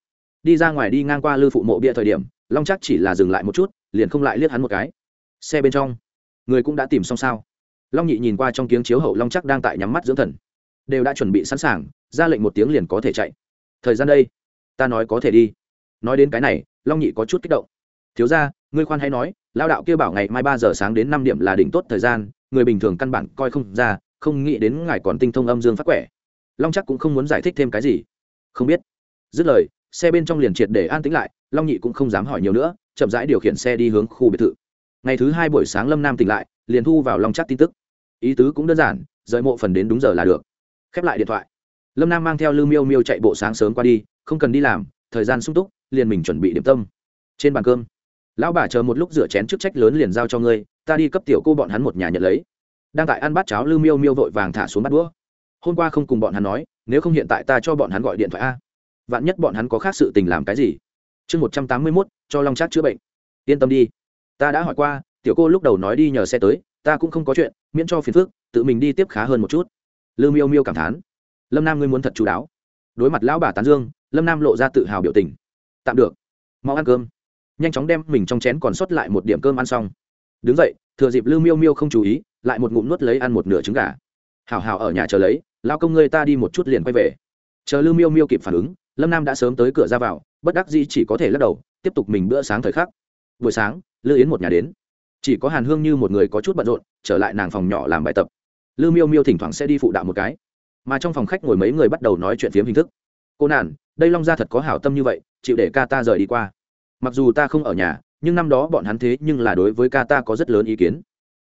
Đi ra ngoài đi ngang qua lư phụ mộ bia thời điểm, long chắc chỉ là dừng lại một chút, liền không lại liếc hắn một cái. Xe bên trong, người cũng đã tìm xong sao? Long nhị nhìn qua trong tiếng chiếu hậu long chắc đang tại nhắm mắt dưỡng thần. Đều đã chuẩn bị sẵn sàng, ra lệnh một tiếng liền có thể chạy. Thời gian đây, ta nói có thể đi. Nói đến cái này long nhị có chút kích động. Thiếu ra ngươi khoan hay nói lao đạo kia bảo ngày mai ba giờ sáng đến năm điểm là đỉnh tốt thời gian, người bình thường căn bản coi không ra, không nghĩ đến ngài còn tinh thông âm dương phát quẻ. Long chắc cũng không muốn giải thích thêm cái gì. Không biết. Dứt lời, xe bên trong liền triệt để an tĩnh lại, long nhị cũng không dám hỏi nhiều nữa, chậm rãi điều khiển xe đi hướng khu biệt thự. Ngày thứ hai buổi sáng lâm nam tỉnh lại, liền thu vào long chắc tin tức. Ý tứ cũng đơn giản, rời mộ phần đến đúng giờ là được. Khép lại điện thoại. Lâm nam mang theo lư miêu miêu chạy bộ sáng sớm qua đi, không cần đi làm, thời gian sung túc liền mình chuẩn bị điểm tâm. Trên bàn cơm, lão bà chờ một lúc rửa chén chức trách lớn liền giao cho ngươi, ta đi cấp tiểu cô bọn hắn một nhà nhận lấy. Đang tại ăn bát cháo lư miêu miêu vội vàng thả xuống bắt đũa. Hôm qua không cùng bọn hắn nói, nếu không hiện tại ta cho bọn hắn gọi điện thoại a. Vạn nhất bọn hắn có khác sự tình làm cái gì? Chương một trăm tám mươi mốt, cho long trác chữa bệnh. Yên tâm đi. Ta đã hỏi qua, tiểu cô lúc đầu nói đi nhờ xe tới, ta cũng không có chuyện, miễn cho phiền phước tự mình đi tiếp khá hơn một chút. Lư miêu miêu cảm thán. Lâm nam ngươi muốn thật chú đáo. Đối mặt lão bà tán dương, lâm nam lộ ra tự hào biểu tình tạm được. Mau ăn cơm. Nhanh chóng đem mình trong chén còn sót lại một điểm cơm ăn xong. Đứng dậy, thừa dịp lư miêu miêu không chú ý, lại một ngụm nuốt lấy ăn một nửa trứng gà. Hào hào ở nhà chờ lấy, lao công ngươi ta đi một chút liền quay về. Chờ lư miêu miêu kịp phản ứng, lâm nam đã sớm tới cửa ra vào, bất đắc dĩ chỉ có thể lắc đầu, tiếp tục mình bữa sáng thời khắc. Buổi sáng lư yến một nhà đến. Chỉ có hàn hương như một người có chút bận rộn, trở lại nàng phòng nhỏ làm bài tập. Lư miêu miêu thỉnh thoảng sẽ đi phụ đạo một cái. Mà trong phòng khách ngồi mấy người bắt đầu nói chuyện phiếm hình thức. Cô nản đây long gia thật có hảo tâm như vậy, chịu để ca ta rời đi qua. Mặc dù ta không ở nhà, nhưng năm đó bọn hắn thế nhưng là đối với ca ta có rất lớn ý kiến.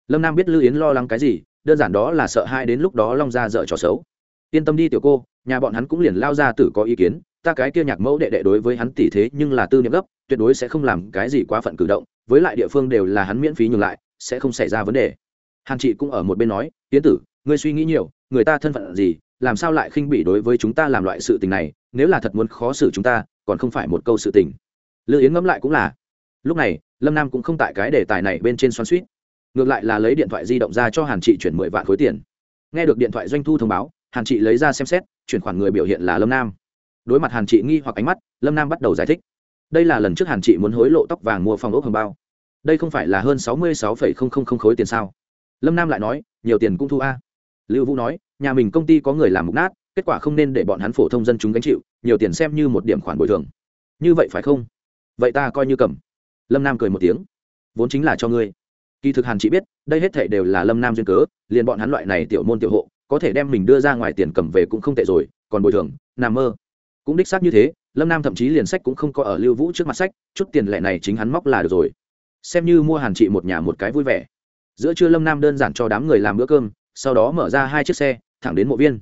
Lâm nam biết lư yến lo lắng cái gì, đơn giản đó là sợ hai đến lúc đó long gia dở trò xấu. Yên tâm đi tiểu cô, nhà bọn hắn cũng liền lao ra tử có ý kiến, ta cái kia nhạc mẫu đệ đệ đối với hắn tỷ thế nhưng là tư niệm gấp, tuyệt đối sẽ không làm cái gì quá phận cử động, với lại địa phương đều là hắn miễn phí nhường lại, sẽ không xảy ra vấn đề. Hàn chị cũng ở một bên nói tiến tử, ngươi suy nghĩ nhiều, người ta thân phận gì làm sao lại khinh bỉ đối với chúng ta làm loại sự tình này, nếu là thật muốn khó xử chúng ta, còn không phải một câu sự tình. Lữ yến ngẫm lại cũng là. Lúc này, lâm nam cũng không tại cái đề tài này bên trên xoắn suýt ngược lại là lấy điện thoại di động ra cho hàn chị chuyển mười vạn khối tiền. Nghe được điện thoại doanh thu thông báo, hàn chị lấy ra xem xét, chuyển khoản người biểu hiện là lâm nam. Đối mặt hàn chị nghi hoặc ánh mắt, lâm nam bắt đầu giải thích. Đây là lần trước hàn chị muốn hối lộ tóc vàng mua phòng ốc hồng bao. Đây không phải là hơn sáu mươi sáu khối tiền sao? Lâm nam lại nói, nhiều tiền cũng thu a lưu vũ nói, nhà mình công ty có người làm mục nát, kết quả không nên để bọn hắn phổ thông dân chúng gánh chịu, nhiều tiền xem như một điểm khoản bồi thường. Như vậy phải không? Vậy ta coi như cầm. Lâm nam cười một tiếng. Vốn chính là cho ngươi. Kỳ thực hàn chỉ biết, đây hết thể đều là lâm nam duyên cớ, liền bọn hắn loại này tiểu môn tiểu hộ, có thể đem mình đưa ra ngoài tiền cầm về cũng không tệ rồi, còn bồi thường, nằm mơ. Cũng đích xác như thế, lâm nam thậm chí liền sách cũng không có ở lưu vũ trước mặt sách, chút tiền lệ này chính hắn móc là được rồi. Xem như mua hàn chị một nhà một cái vui vẻ. Giữa trưa lâm nam đơn giản cho đám người làm bữa cơm sau đó mở ra hai chiếc xe, thẳng đến mộ viên.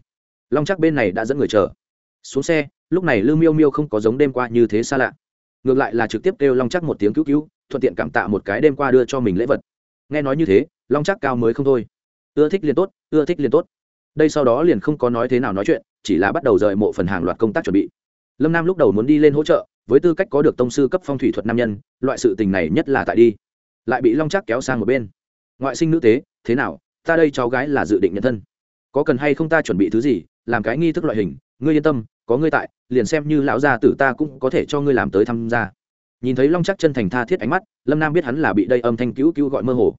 Long chắc bên này đã dẫn người chờ. Xuống xe, lúc này lưu miêu miêu không có giống đêm qua như thế xa lạ. Ngược lại là trực tiếp kêu long chắc một tiếng cứu cứu, thuận tiện cảm tạ một cái đêm qua đưa cho mình lễ vật. Nghe nói như thế, long chắc cao mới không thôi. Ưa thích liền tốt, ưa thích liền tốt. Đây sau đó liền không có nói thế nào nói chuyện, chỉ là bắt đầu rời mộ phần hàng loạt công tác chuẩn bị. Lâm nam lúc đầu muốn đi lên hỗ trợ, với tư cách có được tông sư cấp phong thủy thuật nam nhân, loại sự tình này nhất là tại đi. Lại bị long chắc kéo sang một bên. Ngoại sinh nữ tế, thế nào ta đây cháu gái là dự định nhận thân. Có cần hay không ta chuẩn bị thứ gì, làm cái nghi thức loại hình, ngươi yên tâm, có ngươi tại, liền xem như lão gia tử ta cũng có thể cho ngươi làm tới tham gia. Nhìn thấy long chắc chân thành tha thiết ánh mắt, lâm nam biết hắn là bị đây âm thanh cứu cứu gọi mơ hồ.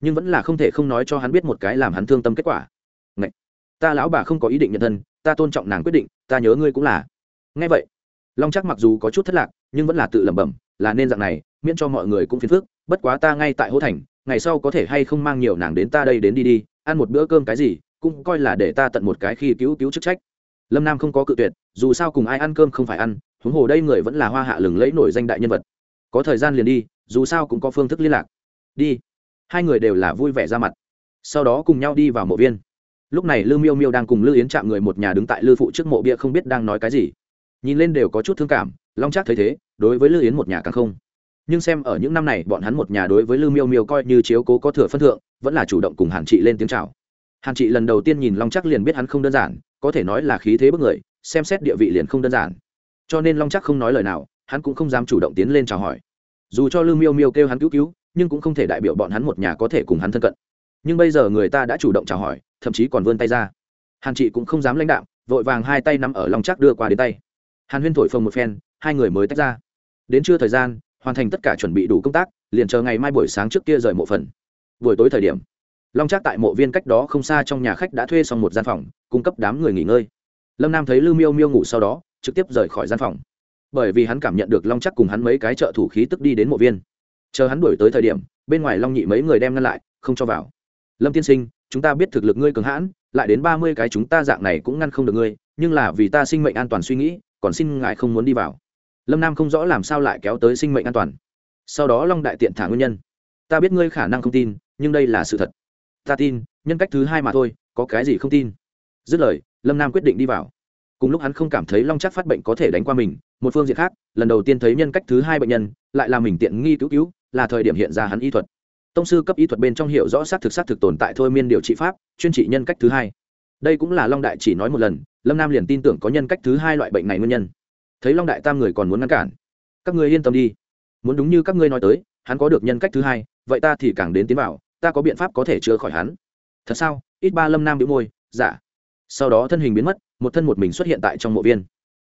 Nhưng vẫn là không thể không nói cho hắn biết một cái làm hắn thương tâm kết quả. Ngậy! ta lão bà không có ý định nhận thân, ta tôn trọng nàng quyết định, ta nhớ ngươi cũng là. Ngay vậy, long chắc mặc dù có chút thất lạc, nhưng vẫn là tự lẩm bẩm, là nên dạng này, miễn cho mọi người cũng phiền phức, bất quá ta ngay tại hỗ thành ngày sau có thể hay không mang nhiều nàng đến ta đây đến đi đi, ăn một bữa cơm cái gì, cũng coi là để ta tận một cái khi cứu cứu chức trách. Lâm nam không có cự tuyệt, dù sao cùng ai ăn cơm không phải ăn, huống hồ đây người vẫn là hoa hạ lừng lẫy nổi danh đại nhân vật. Có thời gian liền đi, dù sao cũng có phương thức liên lạc. Đi. Hai người đều là vui vẻ ra mặt. Sau đó cùng nhau đi vào mộ viên. Lúc này lư miêu miêu đang cùng lư yến chạm người một nhà đứng tại lư phụ trước mộ bia không biết đang nói cái gì. Nhìn lên đều có chút thương cảm, long chắc thấy thế, đối với lư yến một nhà càng không nhưng xem ở những năm này, bọn hắn một nhà đối với Lưu miêu miêu coi như chiếu cố có thừa phân thượng, vẫn là chủ động cùng hàn Chị lên tiếng chào. Hàn Chị lần đầu tiên nhìn long chắc liền biết hắn không đơn giản, có thể nói là khí thế bức người, xem xét địa vị liền không đơn giản. Cho nên long chắc không nói lời nào, hắn cũng không dám chủ động tiến lên chào hỏi. Dù cho Lưu miêu miêu kêu hắn cứu cứu, nhưng cũng không thể đại biểu bọn hắn một nhà có thể cùng hắn thân cận. Nhưng bây giờ người ta đã chủ động chào hỏi, thậm chí còn vươn tay ra. Hàn chị cũng không dám lãnh đạo vội vàng hai tay nắm ở long chắc đưa qua đến tay. Hàn huyên thổi phồng một phen, hai người mới tách ra. Đến trưa thời gian hoàn thành tất cả chuẩn bị đủ công tác, liền chờ ngày mai buổi sáng trước kia rời mộ phần. Buổi tối thời điểm, long trác tại mộ viên cách đó không xa trong nhà khách đã thuê xong một gian phòng, cung cấp đám người nghỉ ngơi. Lâm nam thấy Lưu miêu miêu ngủ sau đó, trực tiếp rời khỏi gian phòng. Bởi vì hắn cảm nhận được long Trác cùng hắn mấy cái trợ thủ khí tức đi đến mộ viên. Chờ hắn đuổi tới thời điểm, bên ngoài long nhị mấy người đem ngăn lại, không cho vào. Lâm tiên sinh, chúng ta biết thực lực ngươi cường hãn, lại đến ba mươi cái chúng ta dạng này cũng ngăn không được ngươi, nhưng là vì ta sinh mệnh an toàn suy nghĩ, còn xin ngài không muốn đi vào lâm nam không rõ làm sao lại kéo tới sinh mệnh an toàn sau đó long đại tiện thả nguyên nhân ta biết ngươi khả năng không tin nhưng đây là sự thật ta tin nhân cách thứ hai mà thôi có cái gì không tin dứt lời lâm nam quyết định đi vào cùng lúc hắn không cảm thấy long chắc phát bệnh có thể đánh qua mình một phương diện khác lần đầu tiên thấy nhân cách thứ hai bệnh nhân lại là mình tiện nghi cứu cứu là thời điểm hiện ra hắn y thuật tông sư cấp y thuật bên trong hiệu rõ xác thực xác thực tồn tại thôi miên điều trị pháp chuyên trị nhân cách thứ hai đây cũng là long đại chỉ nói một lần lâm nam liền tin tưởng có nhân cách thứ hai loại bệnh này nguyên nhân thấy long đại tam người còn muốn ngăn cản. Các ngươi yên tâm đi. Muốn đúng như các ngươi nói tới, hắn có được nhân cách thứ hai, vậy ta thì càng đến tiến vào, ta có biện pháp có thể chữa khỏi hắn. Thật sao? Ít ba lâm nam bị môi giả dạ. sau đó thân hình biến mất, một thân một mình xuất hiện tại trong mộ viên.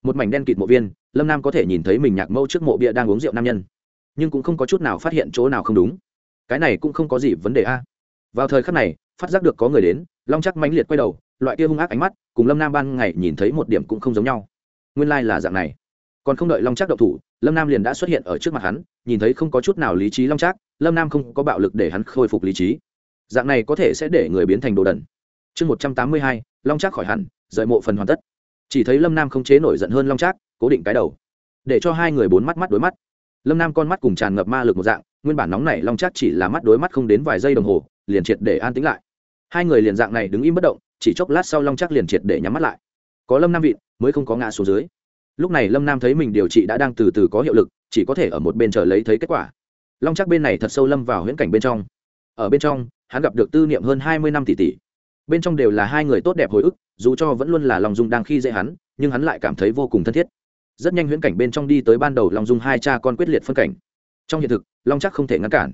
Một mảnh đen kịt mộ viên, lâm nam có thể nhìn thấy mình nhạc mâu trước mộ bia đang uống rượu nam nhân. Nhưng cũng không có chút nào phát hiện chỗ nào không đúng. Cái này cũng không có gì vấn đề a. Vào thời khắc này, phát giác được có người đến, long chắc mãnh liệt quay đầu, loại kia hung ác ánh mắt, cùng lâm nam ban ngày nhìn thấy một điểm cũng không giống nhau. Nguyên lai、like、là dạng này còn không đợi long trác động thủ lâm nam liền đã xuất hiện ở trước mặt hắn nhìn thấy không có chút nào lý trí long trác, lâm nam không có bạo lực để hắn khôi phục lý trí. Dạng này có thể sẽ để người biến thành đồ đần. Chương một trăm tám mươi hai long trác khỏi hẳn rời mộ phần hoàn tất. Chỉ thấy lâm nam không chế nổi giận hơn long trác cố định cái đầu để cho hai người bốn mắt mắt đối mắt. Lâm nam con mắt cùng tràn ngập ma lực một dạng nguyên bản nóng này long trác chỉ là mắt đối mắt không đến vài giây đồng hồ liền triệt để an tính lại. Hai người liền dạng này đứng im bất động chỉ chốc lát sau long trác liền triệt để nhắm mắt lại. Có lâm nam vịn mới không có ngã xuống dưới lúc này lâm nam thấy mình điều trị đã đang từ từ có hiệu lực, chỉ có thể ở một bên chờ lấy thấy kết quả. Long chắc bên này thật sâu lâm vào huyễn cảnh bên trong. Ở bên trong, hắn gặp được tư niệm hơn hai mươi năm tỷ tỷ. Bên trong đều là hai người tốt đẹp hồi ức, dù cho vẫn luôn là long dung đang khi dễ hắn, nhưng hắn lại cảm thấy vô cùng thân thiết. Rất nhanh huyễn cảnh bên trong đi tới ban đầu long dung hai cha con quyết liệt phân cảnh. Trong hiện thực, long chắc không thể ngăn cản.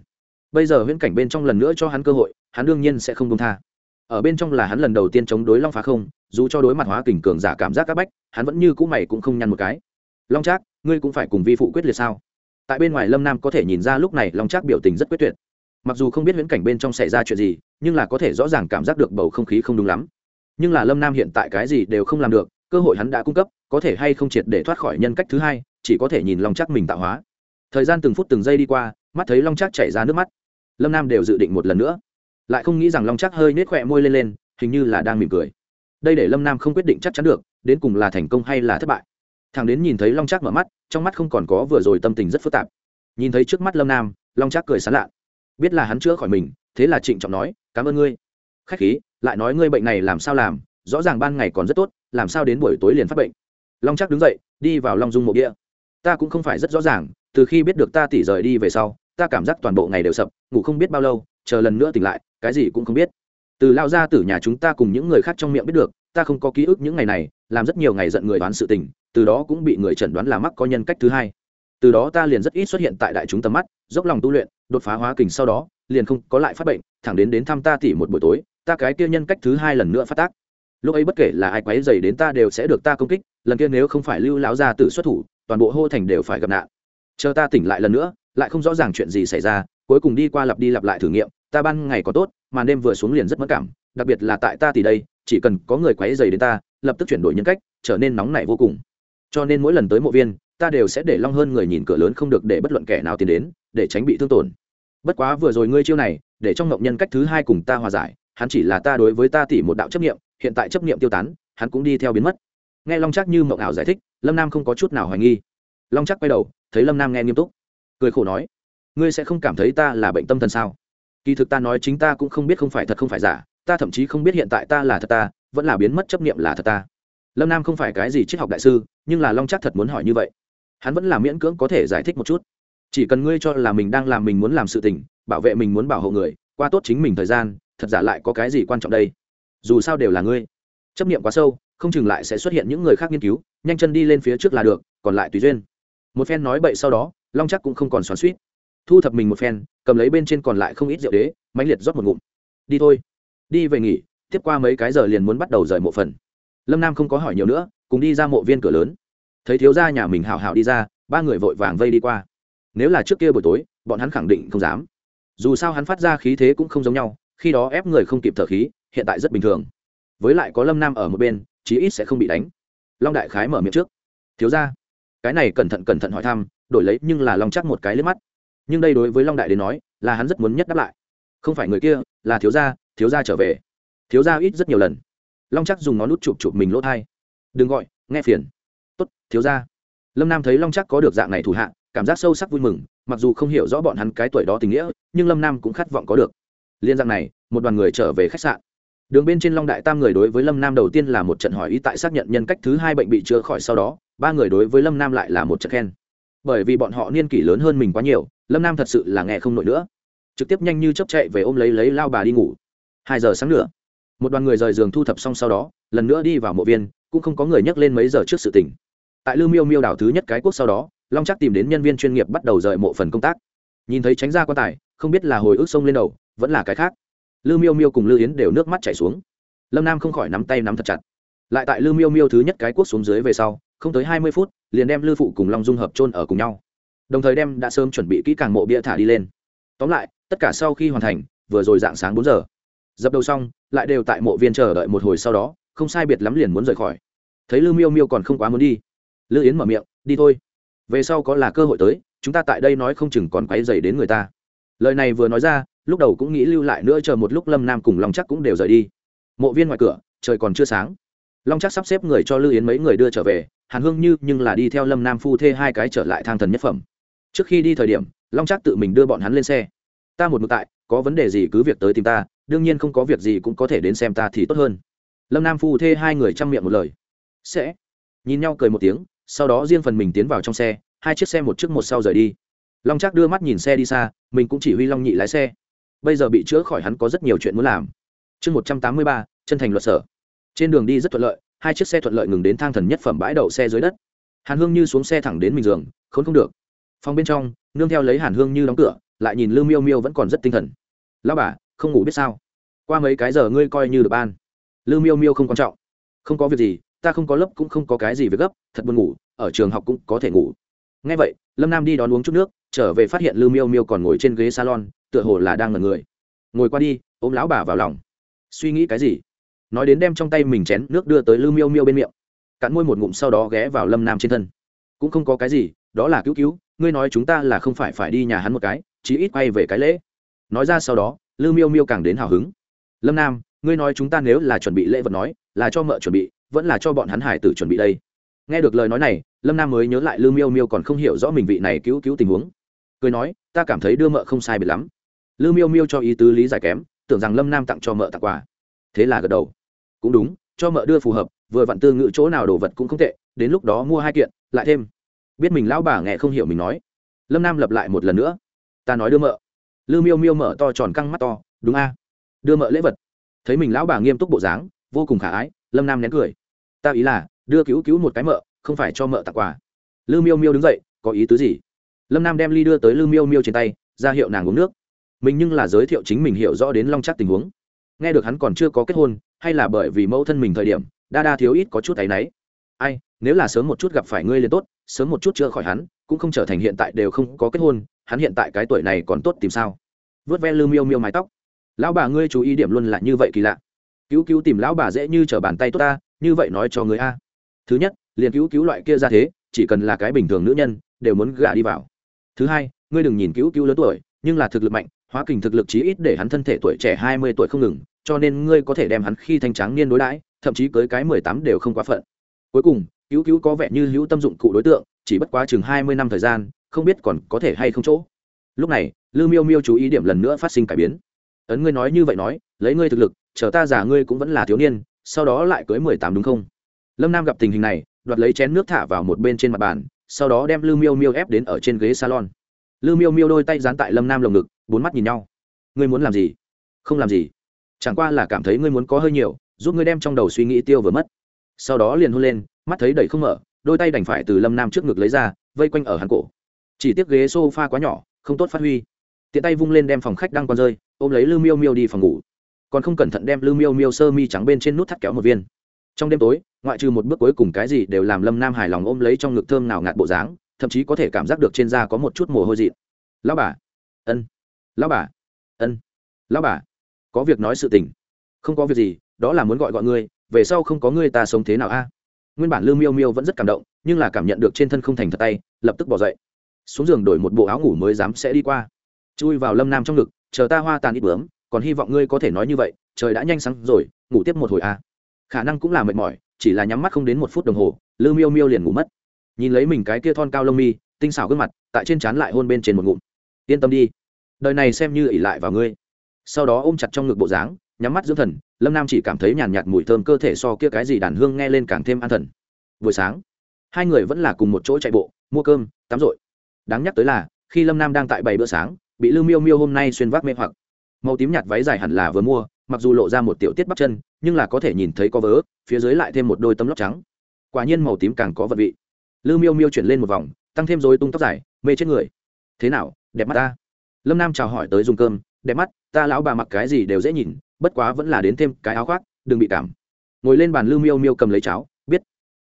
Bây giờ huyễn cảnh bên trong lần nữa cho hắn cơ hội, hắn đương nhiên sẽ không công tha. Ở bên trong là hắn lần đầu tiên chống đối long phá không dù cho đối mặt hóa kình cường giả cảm giác các bách, hắn vẫn như cũ mày cũng không nhăn một cái. Long trác, ngươi cũng phải cùng vi phụ quyết liệt sao? Tại bên ngoài lâm nam có thể nhìn ra lúc này long trác biểu tình rất quyết tuyệt. Mặc dù không biết viễn cảnh bên trong xảy ra chuyện gì, nhưng là có thể rõ ràng cảm giác được bầu không khí không đúng lắm. Nhưng là lâm nam hiện tại cái gì đều không làm được, cơ hội hắn đã cung cấp, có thể hay không triệt để thoát khỏi nhân cách thứ hai, chỉ có thể nhìn Long Trác mình tạo hóa. Thời gian từng phút từng giây đi qua, mắt thấy long trác chảy ra nước mắt. Lâm nam đều dự định một lần nữa. Lại không nghĩ rằng long trác hơi nết khỏe môi lên lên, hình như là đang mỉm cười đây để lâm nam không quyết định chắc chắn được, đến cùng là thành công hay là thất bại. Thằng đến nhìn thấy long trác mở mắt, trong mắt không còn có vừa rồi tâm tình rất phức tạp. Nhìn thấy trước mắt lâm nam, long trác cười sán lạ. Biết là hắn chữa khỏi mình, thế là trịnh trọng nói, cảm ơn ngươi. Khách khí, lại nói, ngươi bệnh này làm sao làm? Rõ ràng ban ngày còn rất tốt, làm sao đến buổi tối liền phát bệnh? Long trác đứng dậy, đi vào long dung mộ địa ta cũng không phải rất rõ ràng, từ khi biết được ta tỉ rời đi về sau, ta cảm giác toàn bộ ngày đều sập, ngủ không biết bao lâu, chờ lần nữa tỉnh lại, cái gì cũng không biết từ lao ra từ nhà chúng ta cùng những người khác trong miệng biết được, ta không có ký ức những ngày này, làm rất nhiều ngày giận người đoán sự tình, từ đó cũng bị người chẩn đoán là mắc có nhân cách thứ hai. Từ đó ta liền rất ít xuất hiện tại đại chúng tầm mắt, dốc lòng tu luyện, đột phá hóa kình sau đó, liền không có lại phát bệnh, thẳng đến đến thăm ta tỉ một buổi tối, ta cái kia nhân cách thứ hai lần nữa phát tác. Lúc ấy bất kể là ai quấy dày đến ta đều sẽ được ta công kích, lần kia nếu không phải lưu Lão gia tử xuất thủ, toàn bộ hô thành đều phải gặp nạn. Chờ ta tỉnh lại lần nữa, lại không rõ ràng chuyện gì xảy ra, cuối cùng đi qua lặp đi lặp lại thử nghiệm ta ban ngày có tốt, mà đêm vừa xuống liền rất mất cảm, đặc biệt là tại ta thì đây, chỉ cần có người quấy dày đến ta, lập tức chuyển đổi nhân cách, trở nên nóng nảy vô cùng. Cho nên mỗi lần tới mộ viên, ta đều sẽ để long hơn người nhìn cửa lớn không được để bất luận kẻ nào tiến đến, để tránh bị thương tổn. Bất quá vừa rồi ngươi chiêu này, để trong ngộng nhân cách thứ hai cùng ta hòa giải, hắn chỉ là ta đối với ta tỉ một đạo chấp nghiệm hiện tại chấp nghiệm tiêu tán, hắn cũng đi theo biến mất. Nghe long chắc như mộng ảo giải thích, lâm nam không có chút nào hoài nghi. Long chắc quay đầu, thấy lâm nam nghe nghiêm túc, cười khổ nói, ngươi sẽ không cảm thấy ta là bệnh tâm thần sao? Kỳ thực ta nói chính ta cũng không biết không phải thật không phải giả, ta thậm chí không biết hiện tại ta là thật ta, vẫn là biến mất chấp niệm là thật ta. Lâm nam không phải cái gì triết học đại sư, nhưng là long chắc thật muốn hỏi như vậy. Hắn vẫn là miễn cưỡng có thể giải thích một chút. Chỉ cần ngươi cho là mình đang làm mình muốn làm sự tình, bảo vệ mình muốn bảo hộ người, qua tốt chính mình thời gian, thật giả lại có cái gì quan trọng đây? Dù sao đều là ngươi. Chấp niệm quá sâu, không chừng lại sẽ xuất hiện những người khác nghiên cứu, nhanh chân đi lên phía trước là được, còn lại tùy duyên. Một phen nói bậy sau đó, long chắc cũng không còn xoắn suýt thu thập mình một phen, cầm lấy bên trên còn lại không ít rượu đế, mãnh liệt rót một ngụm. Đi thôi, đi về nghỉ, tiếp qua mấy cái giờ liền muốn bắt đầu rời mộ phần. Lâm nam không có hỏi nhiều nữa, cùng đi ra mộ viên cửa lớn. Thấy thiếu gia nhà mình hào hào đi ra, ba người vội vàng vây đi qua. Nếu là trước kia buổi tối, bọn hắn khẳng định không dám. Dù sao hắn phát ra khí thế cũng không giống nhau, khi đó ép người không kịp thở khí, hiện tại rất bình thường. Với lại có lâm nam ở một bên, chí ít sẽ không bị đánh. Long đại khái mở miệng trước. Thiếu ra cái này cẩn thận cẩn thận hỏi thăm, đổi lấy nhưng là long chắc một cái lên mắt nhưng đây đối với long đại đến nói là hắn rất muốn nhất đáp lại không phải người kia là thiếu gia thiếu gia trở về thiếu gia ít rất nhiều lần long chắc dùng ngón nút chụp chụp mình lỗ thai đừng gọi nghe phiền tốt thiếu gia lâm nam thấy long chắc có được dạng này thủ hạ cảm giác sâu sắc vui mừng mặc dù không hiểu rõ bọn hắn cái tuổi đó tình nghĩa nhưng lâm nam cũng khát vọng có được liên dạng này một đoàn người trở về khách sạn đường bên trên long đại tam người đối với lâm nam đầu tiên là một trận hỏi ý tại xác nhận nhân cách thứ hai bệnh bị chữa khỏi sau đó ba người đối với lâm nam lại là một trận khen bởi vì bọn họ niên kỷ lớn hơn mình quá nhiều lâm nam thật sự là nghe không nổi nữa trực tiếp nhanh như chấp chạy về ôm lấy lấy lao bà đi ngủ hai giờ sáng nữa một đoàn người rời giường thu thập xong sau đó lần nữa đi vào mộ viên cũng không có người nhắc lên mấy giờ trước sự tình tại lưu miêu miêu đảo thứ nhất cái quốc sau đó long chắc tìm đến nhân viên chuyên nghiệp bắt đầu rời mộ phần công tác nhìn thấy tránh ra quan tài không biết là hồi ức sông lên đầu vẫn là cái khác lư miêu miêu cùng lư yến đều nước mắt chảy xuống lâm nam không khỏi nắm tay nắm thật chặt lại tại lư miêu miêu thứ nhất cái quốc xuống dưới về sau không tới hai mươi phút liền đem lư phụ cùng long dung hợp trôn ở cùng nhau đồng thời đem đã sớm chuẩn bị kỹ càng mộ bia thả đi lên. Tóm lại, tất cả sau khi hoàn thành, vừa rồi dạng sáng bốn giờ. Dập đầu xong, lại đều tại mộ viên chờ đợi một hồi sau đó, không sai biệt lắm liền muốn rời khỏi. Thấy lư miêu miêu còn không quá muốn đi lư yến mở miệng, đi thôi. Về sau có là cơ hội tới, chúng ta tại đây nói không chừng còn quáy dày đến người ta. Lời này vừa nói ra, lúc đầu cũng nghĩ lưu lại nữa chờ một lúc lâm nam cùng long chắc cũng đều rời đi. Mộ viên ngoài cửa, trời còn chưa sáng. Long chắc sắp xếp người cho lưu yến mấy người đưa trở về, hàn hương như nhưng là đi theo lâm nam phu thê hai cái trở lại thang thần nhất phẩm trước khi đi thời điểm, long chắc tự mình đưa bọn hắn lên xe. Ta một mực tại, có vấn đề gì cứ việc tới tìm ta, đương nhiên không có việc gì cũng có thể đến xem ta thì tốt hơn. Lâm nam phu thê hai người chăm miệng một lời. Sẽ. Nhìn nhau cười một tiếng, sau đó riêng phần mình tiến vào trong xe, hai chiếc xe một trước một sau rời đi. Long chắc đưa mắt nhìn xe đi xa, mình cũng chỉ huy long nhị lái xe. Bây giờ bị chữa khỏi hắn có rất nhiều chuyện muốn làm. Chương một trăm tám mươi ba, chân thành luật sở. Trên đường đi rất thuận lợi, hai chiếc xe thuận lợi ngừng đến thang thần nhất phẩm bãi đậu xe dưới đất. Hàn hương như xuống xe thẳng đến mình giường, khốn không được phòng bên trong, nương theo lấy hàn hương như đóng cửa, lại nhìn lư miêu miêu vẫn còn rất tinh thần. Lao bà, không ngủ biết sao? Qua mấy cái giờ ngươi coi như được ban. Lư miêu miêu không quan trọng. Không có việc gì, ta không có lớp cũng không có cái gì việc gấp, thật buồn ngủ, ở trường học cũng có thể ngủ. Ngay vậy, lâm nam đi đón uống chút nước, trở về phát hiện lư miêu miêu còn ngồi trên ghế salon, tựa hồ là đang ngần người. Ngồi qua đi, ôm lão bà vào lòng. Suy nghĩ cái gì? Nói đến đem trong tay mình chén nước đưa tới lư miêu miêu bên miệng. Cắn môi một ngụm sau đó ghé vào lâm nam trên thân. Cũng không có cái gì đó là cứu cứu, ngươi nói chúng ta là không phải phải đi nhà hắn một cái, chí ít quay về cái lễ. Nói ra sau đó lư miêu miêu càng đến hào hứng. Lâm nam, ngươi nói chúng ta nếu là chuẩn bị lễ vật nói, là cho mợ chuẩn bị, vẫn là cho bọn hắn hải tử chuẩn bị đây. Nghe được lời nói này, lâm nam mới nhớ lại lư miêu miêu còn không hiểu rõ mình vị này cứu cứu tình huống. Cười nói, ta cảm thấy đưa mợ không sai biệt lắm. Lư miêu miêu cho ý tứ lý giải kém, tưởng rằng lâm nam tặng cho mợ tặng quà. Thế là gật đầu. Cũng đúng, cho mợ đưa phù hợp, vừa vặn tư ngự chỗ nào đồ vật cũng không tệ, đến lúc đó mua hai kiện, lại thêm biết mình lão bà nghe không hiểu mình nói. Lâm nam lặp lại một lần nữa. Ta nói đưa mợ. Lư miêu miêu mở to tròn căng mắt to, đúng a? Đưa mợ lễ vật. Thấy mình lão bà nghiêm túc bộ dáng, vô cùng khả ái, lâm nam nén cười. Ta ý là, đưa cứu cứu một cái mợ, không phải cho mợ tặng quà. Lư miêu miêu đứng dậy, có ý tứ gì? Lâm nam đem ly đưa tới lư miêu miêu trên tay, ra hiệu nàng uống nước. Mình nhưng là giới thiệu chính mình hiểu rõ đến long chắc tình huống. Nghe được hắn còn chưa có kết hôn, hay là bởi vì mẫu thân mình thời điểm, đa đa thiếu ít có chút áy náy. Ai, nếu là sớm một chút gặp phải ngươi liền tốt sớm một chút chữa khỏi hắn, cũng không trở thành hiện tại đều không có kết hôn, hắn hiện tại cái tuổi này còn tốt tìm sao? Vớt ve lư miêu miêu mái tóc. Lão bà ngươi chú ý điểm luôn là như vậy kỳ lạ. Cứu cứu tìm lão bà dễ như t r ở bàn tay tốt ta, như vậy nói cho người a. Thứ nhất, liền cứu cứu loại kia ra thế, chỉ cần là cái bình thường nữ nhân, đều muốn gả đi vào. Thứ hai, ngươi đừng nhìn cứu cứu lớn tuổi, nhưng là thực lực mạnh, hóa kình thực lực chí ít để hắn thân thể tuổi trẻ hai mươi tuổi không ngừng, cho nên ngươi có thể đem hắn khi thanh tráng niên đối đãi, thậm chí cưới cái mười tám đều không quá phận. Cuối cùng cứu cứu có vẻ như hữu tâm dụng cụ đối tượng, chỉ bất quá chừng hai mươi năm thời gian, không biết còn có thể hay không chỗ. Lúc này, lư miêu miêu chú ý điểm lần nữa phát sinh cải biến. Ấn ngươi nói như vậy nói, lấy ngươi thực lực, chờ ta giả ngươi cũng vẫn là thiếu niên, sau đó lại cưới mười tám đúng không? Lâm nam gặp tình hình này, đoạt lấy chén nước thả vào một bên trên mặt bàn, sau đó đem lư miêu miêu ép đến ở trên ghế salon. Lư miêu miêu đôi tay dán tại lâm nam lồng ngực, bốn mắt nhìn nhau. Ngươi muốn làm gì? Không làm gì. Chẳng qua là cảm thấy ngươi muốn có hơi nhiều, giúp ngươi đem trong đầu suy nghĩ tiêu vừa mất sau đó liền hôn lên, mắt thấy đẩy không mở, đôi tay đành phải từ lâm nam trước ngực lấy ra, vây quanh ở hắn cổ. Chỉ tiếc ghế s o f a quá nhỏ, không tốt phát huy. Tiện tay vung lên đem phòng khách đang còn rơi, ôm lấy lư miêu miêu đi phòng ngủ. Còn không cẩn thận đem lư miêu miêu sơ mi trắng bên trên nút thắt kéo một viên. Trong đêm tối, ngoại trừ một bước cuối cùng cái gì đều làm lâm nam hài lòng ôm lấy trong ngực thơm nào ngạt bộ dáng, thậm chí có thể cảm giác được trên da có một chút mồ hôi dị lão bà. Ân. Lão bà. Ân. Lão bà. Có việc nói sự tình. Không có việc gì, đó là muốn gọi gọi ngươi về sau không có ngươi ta sống thế nào a? Nguyên bản lư miêu miêu vẫn rất cảm động, nhưng là cảm nhận được trên thân không thành thật tay, lập tức bỏ dậy. Xuống giường đổi một bộ áo ngủ mới dám sẽ đi qua. Chui vào lâm nam trong ngực, chờ ta hoa tàn ít bướm, còn hy vọng ngươi có thể nói như vậy, trời đã nhanh sáng rồi, ngủ tiếp một hồi a. Khả năng cũng là mệt mỏi, chỉ là nhắm mắt không đến một phút đồng hồ, lư miêu miêu liền ngủ mất. Nhìn lấy mình cái kia thon cao lông mi, tinh xảo gương mặt, tại trên trán lại hôn bên trên một ngụm. Yên tâm đi, đời này xem như ỉ lại vào ngươi. Sau đó ôm chặt trong ngực bộ dáng nhắm mắt dưỡng thần, lâm nam chỉ cảm thấy nhàn nhạt mùi thơm cơ thể so kia cái gì đàn hương nghe lên càng thêm an thần. Buổi sáng, hai người vẫn là cùng một chỗ chạy bộ, mua cơm, tắm rội. Đáng nhắc tới là, khi lâm nam đang tại bảy bữa sáng, bị lưu miêu miêu hôm nay xuyên vác mê hoặc. Màu tím nhạt váy dài hẳn là vừa mua, mặc dù lộ ra một tiểu tiết bắp chân, nhưng là có thể nhìn thấy có vớ, phía dưới lại thêm một đôi tấm lót trắng. Quả nhiên màu tím càng có vật vị. Lưu miêu miêu chuyển lên một vòng, tăng thêm dối tung tóc dài, mê chết người. Thế nào, đẹp mắt ta. Lâm nam chào hỏi tới dùng cơm, đẹp mắt, ta lão bà mặc cái gì đều dễ nhìn bất quá vẫn là đến thêm cái áo khoác, đừng bị cảm. Ngồi lên bàn lưu miêu miêu cầm lấy cháo, biết.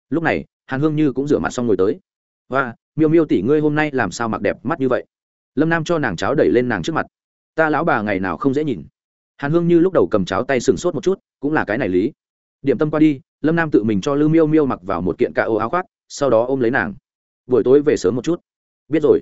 Lúc này, hàn hương như cũng rửa mặt xong ngồi tới. Và miêu miêu tỷ ngươi hôm nay làm sao mặc đẹp mắt như vậy? Lâm nam cho nàng cháo đẩy lên nàng trước mặt. Ta lão bà ngày nào không dễ nhìn. Hàn hương như lúc đầu cầm cháo tay sừng sốt một chút, cũng là cái này lý. Điểm tâm qua đi, lâm nam tự mình cho lưu miêu miêu mặc vào một kiện cà ô áo khoác, sau đó ôm lấy nàng. Buổi tối về sớm một chút. Biết rồi.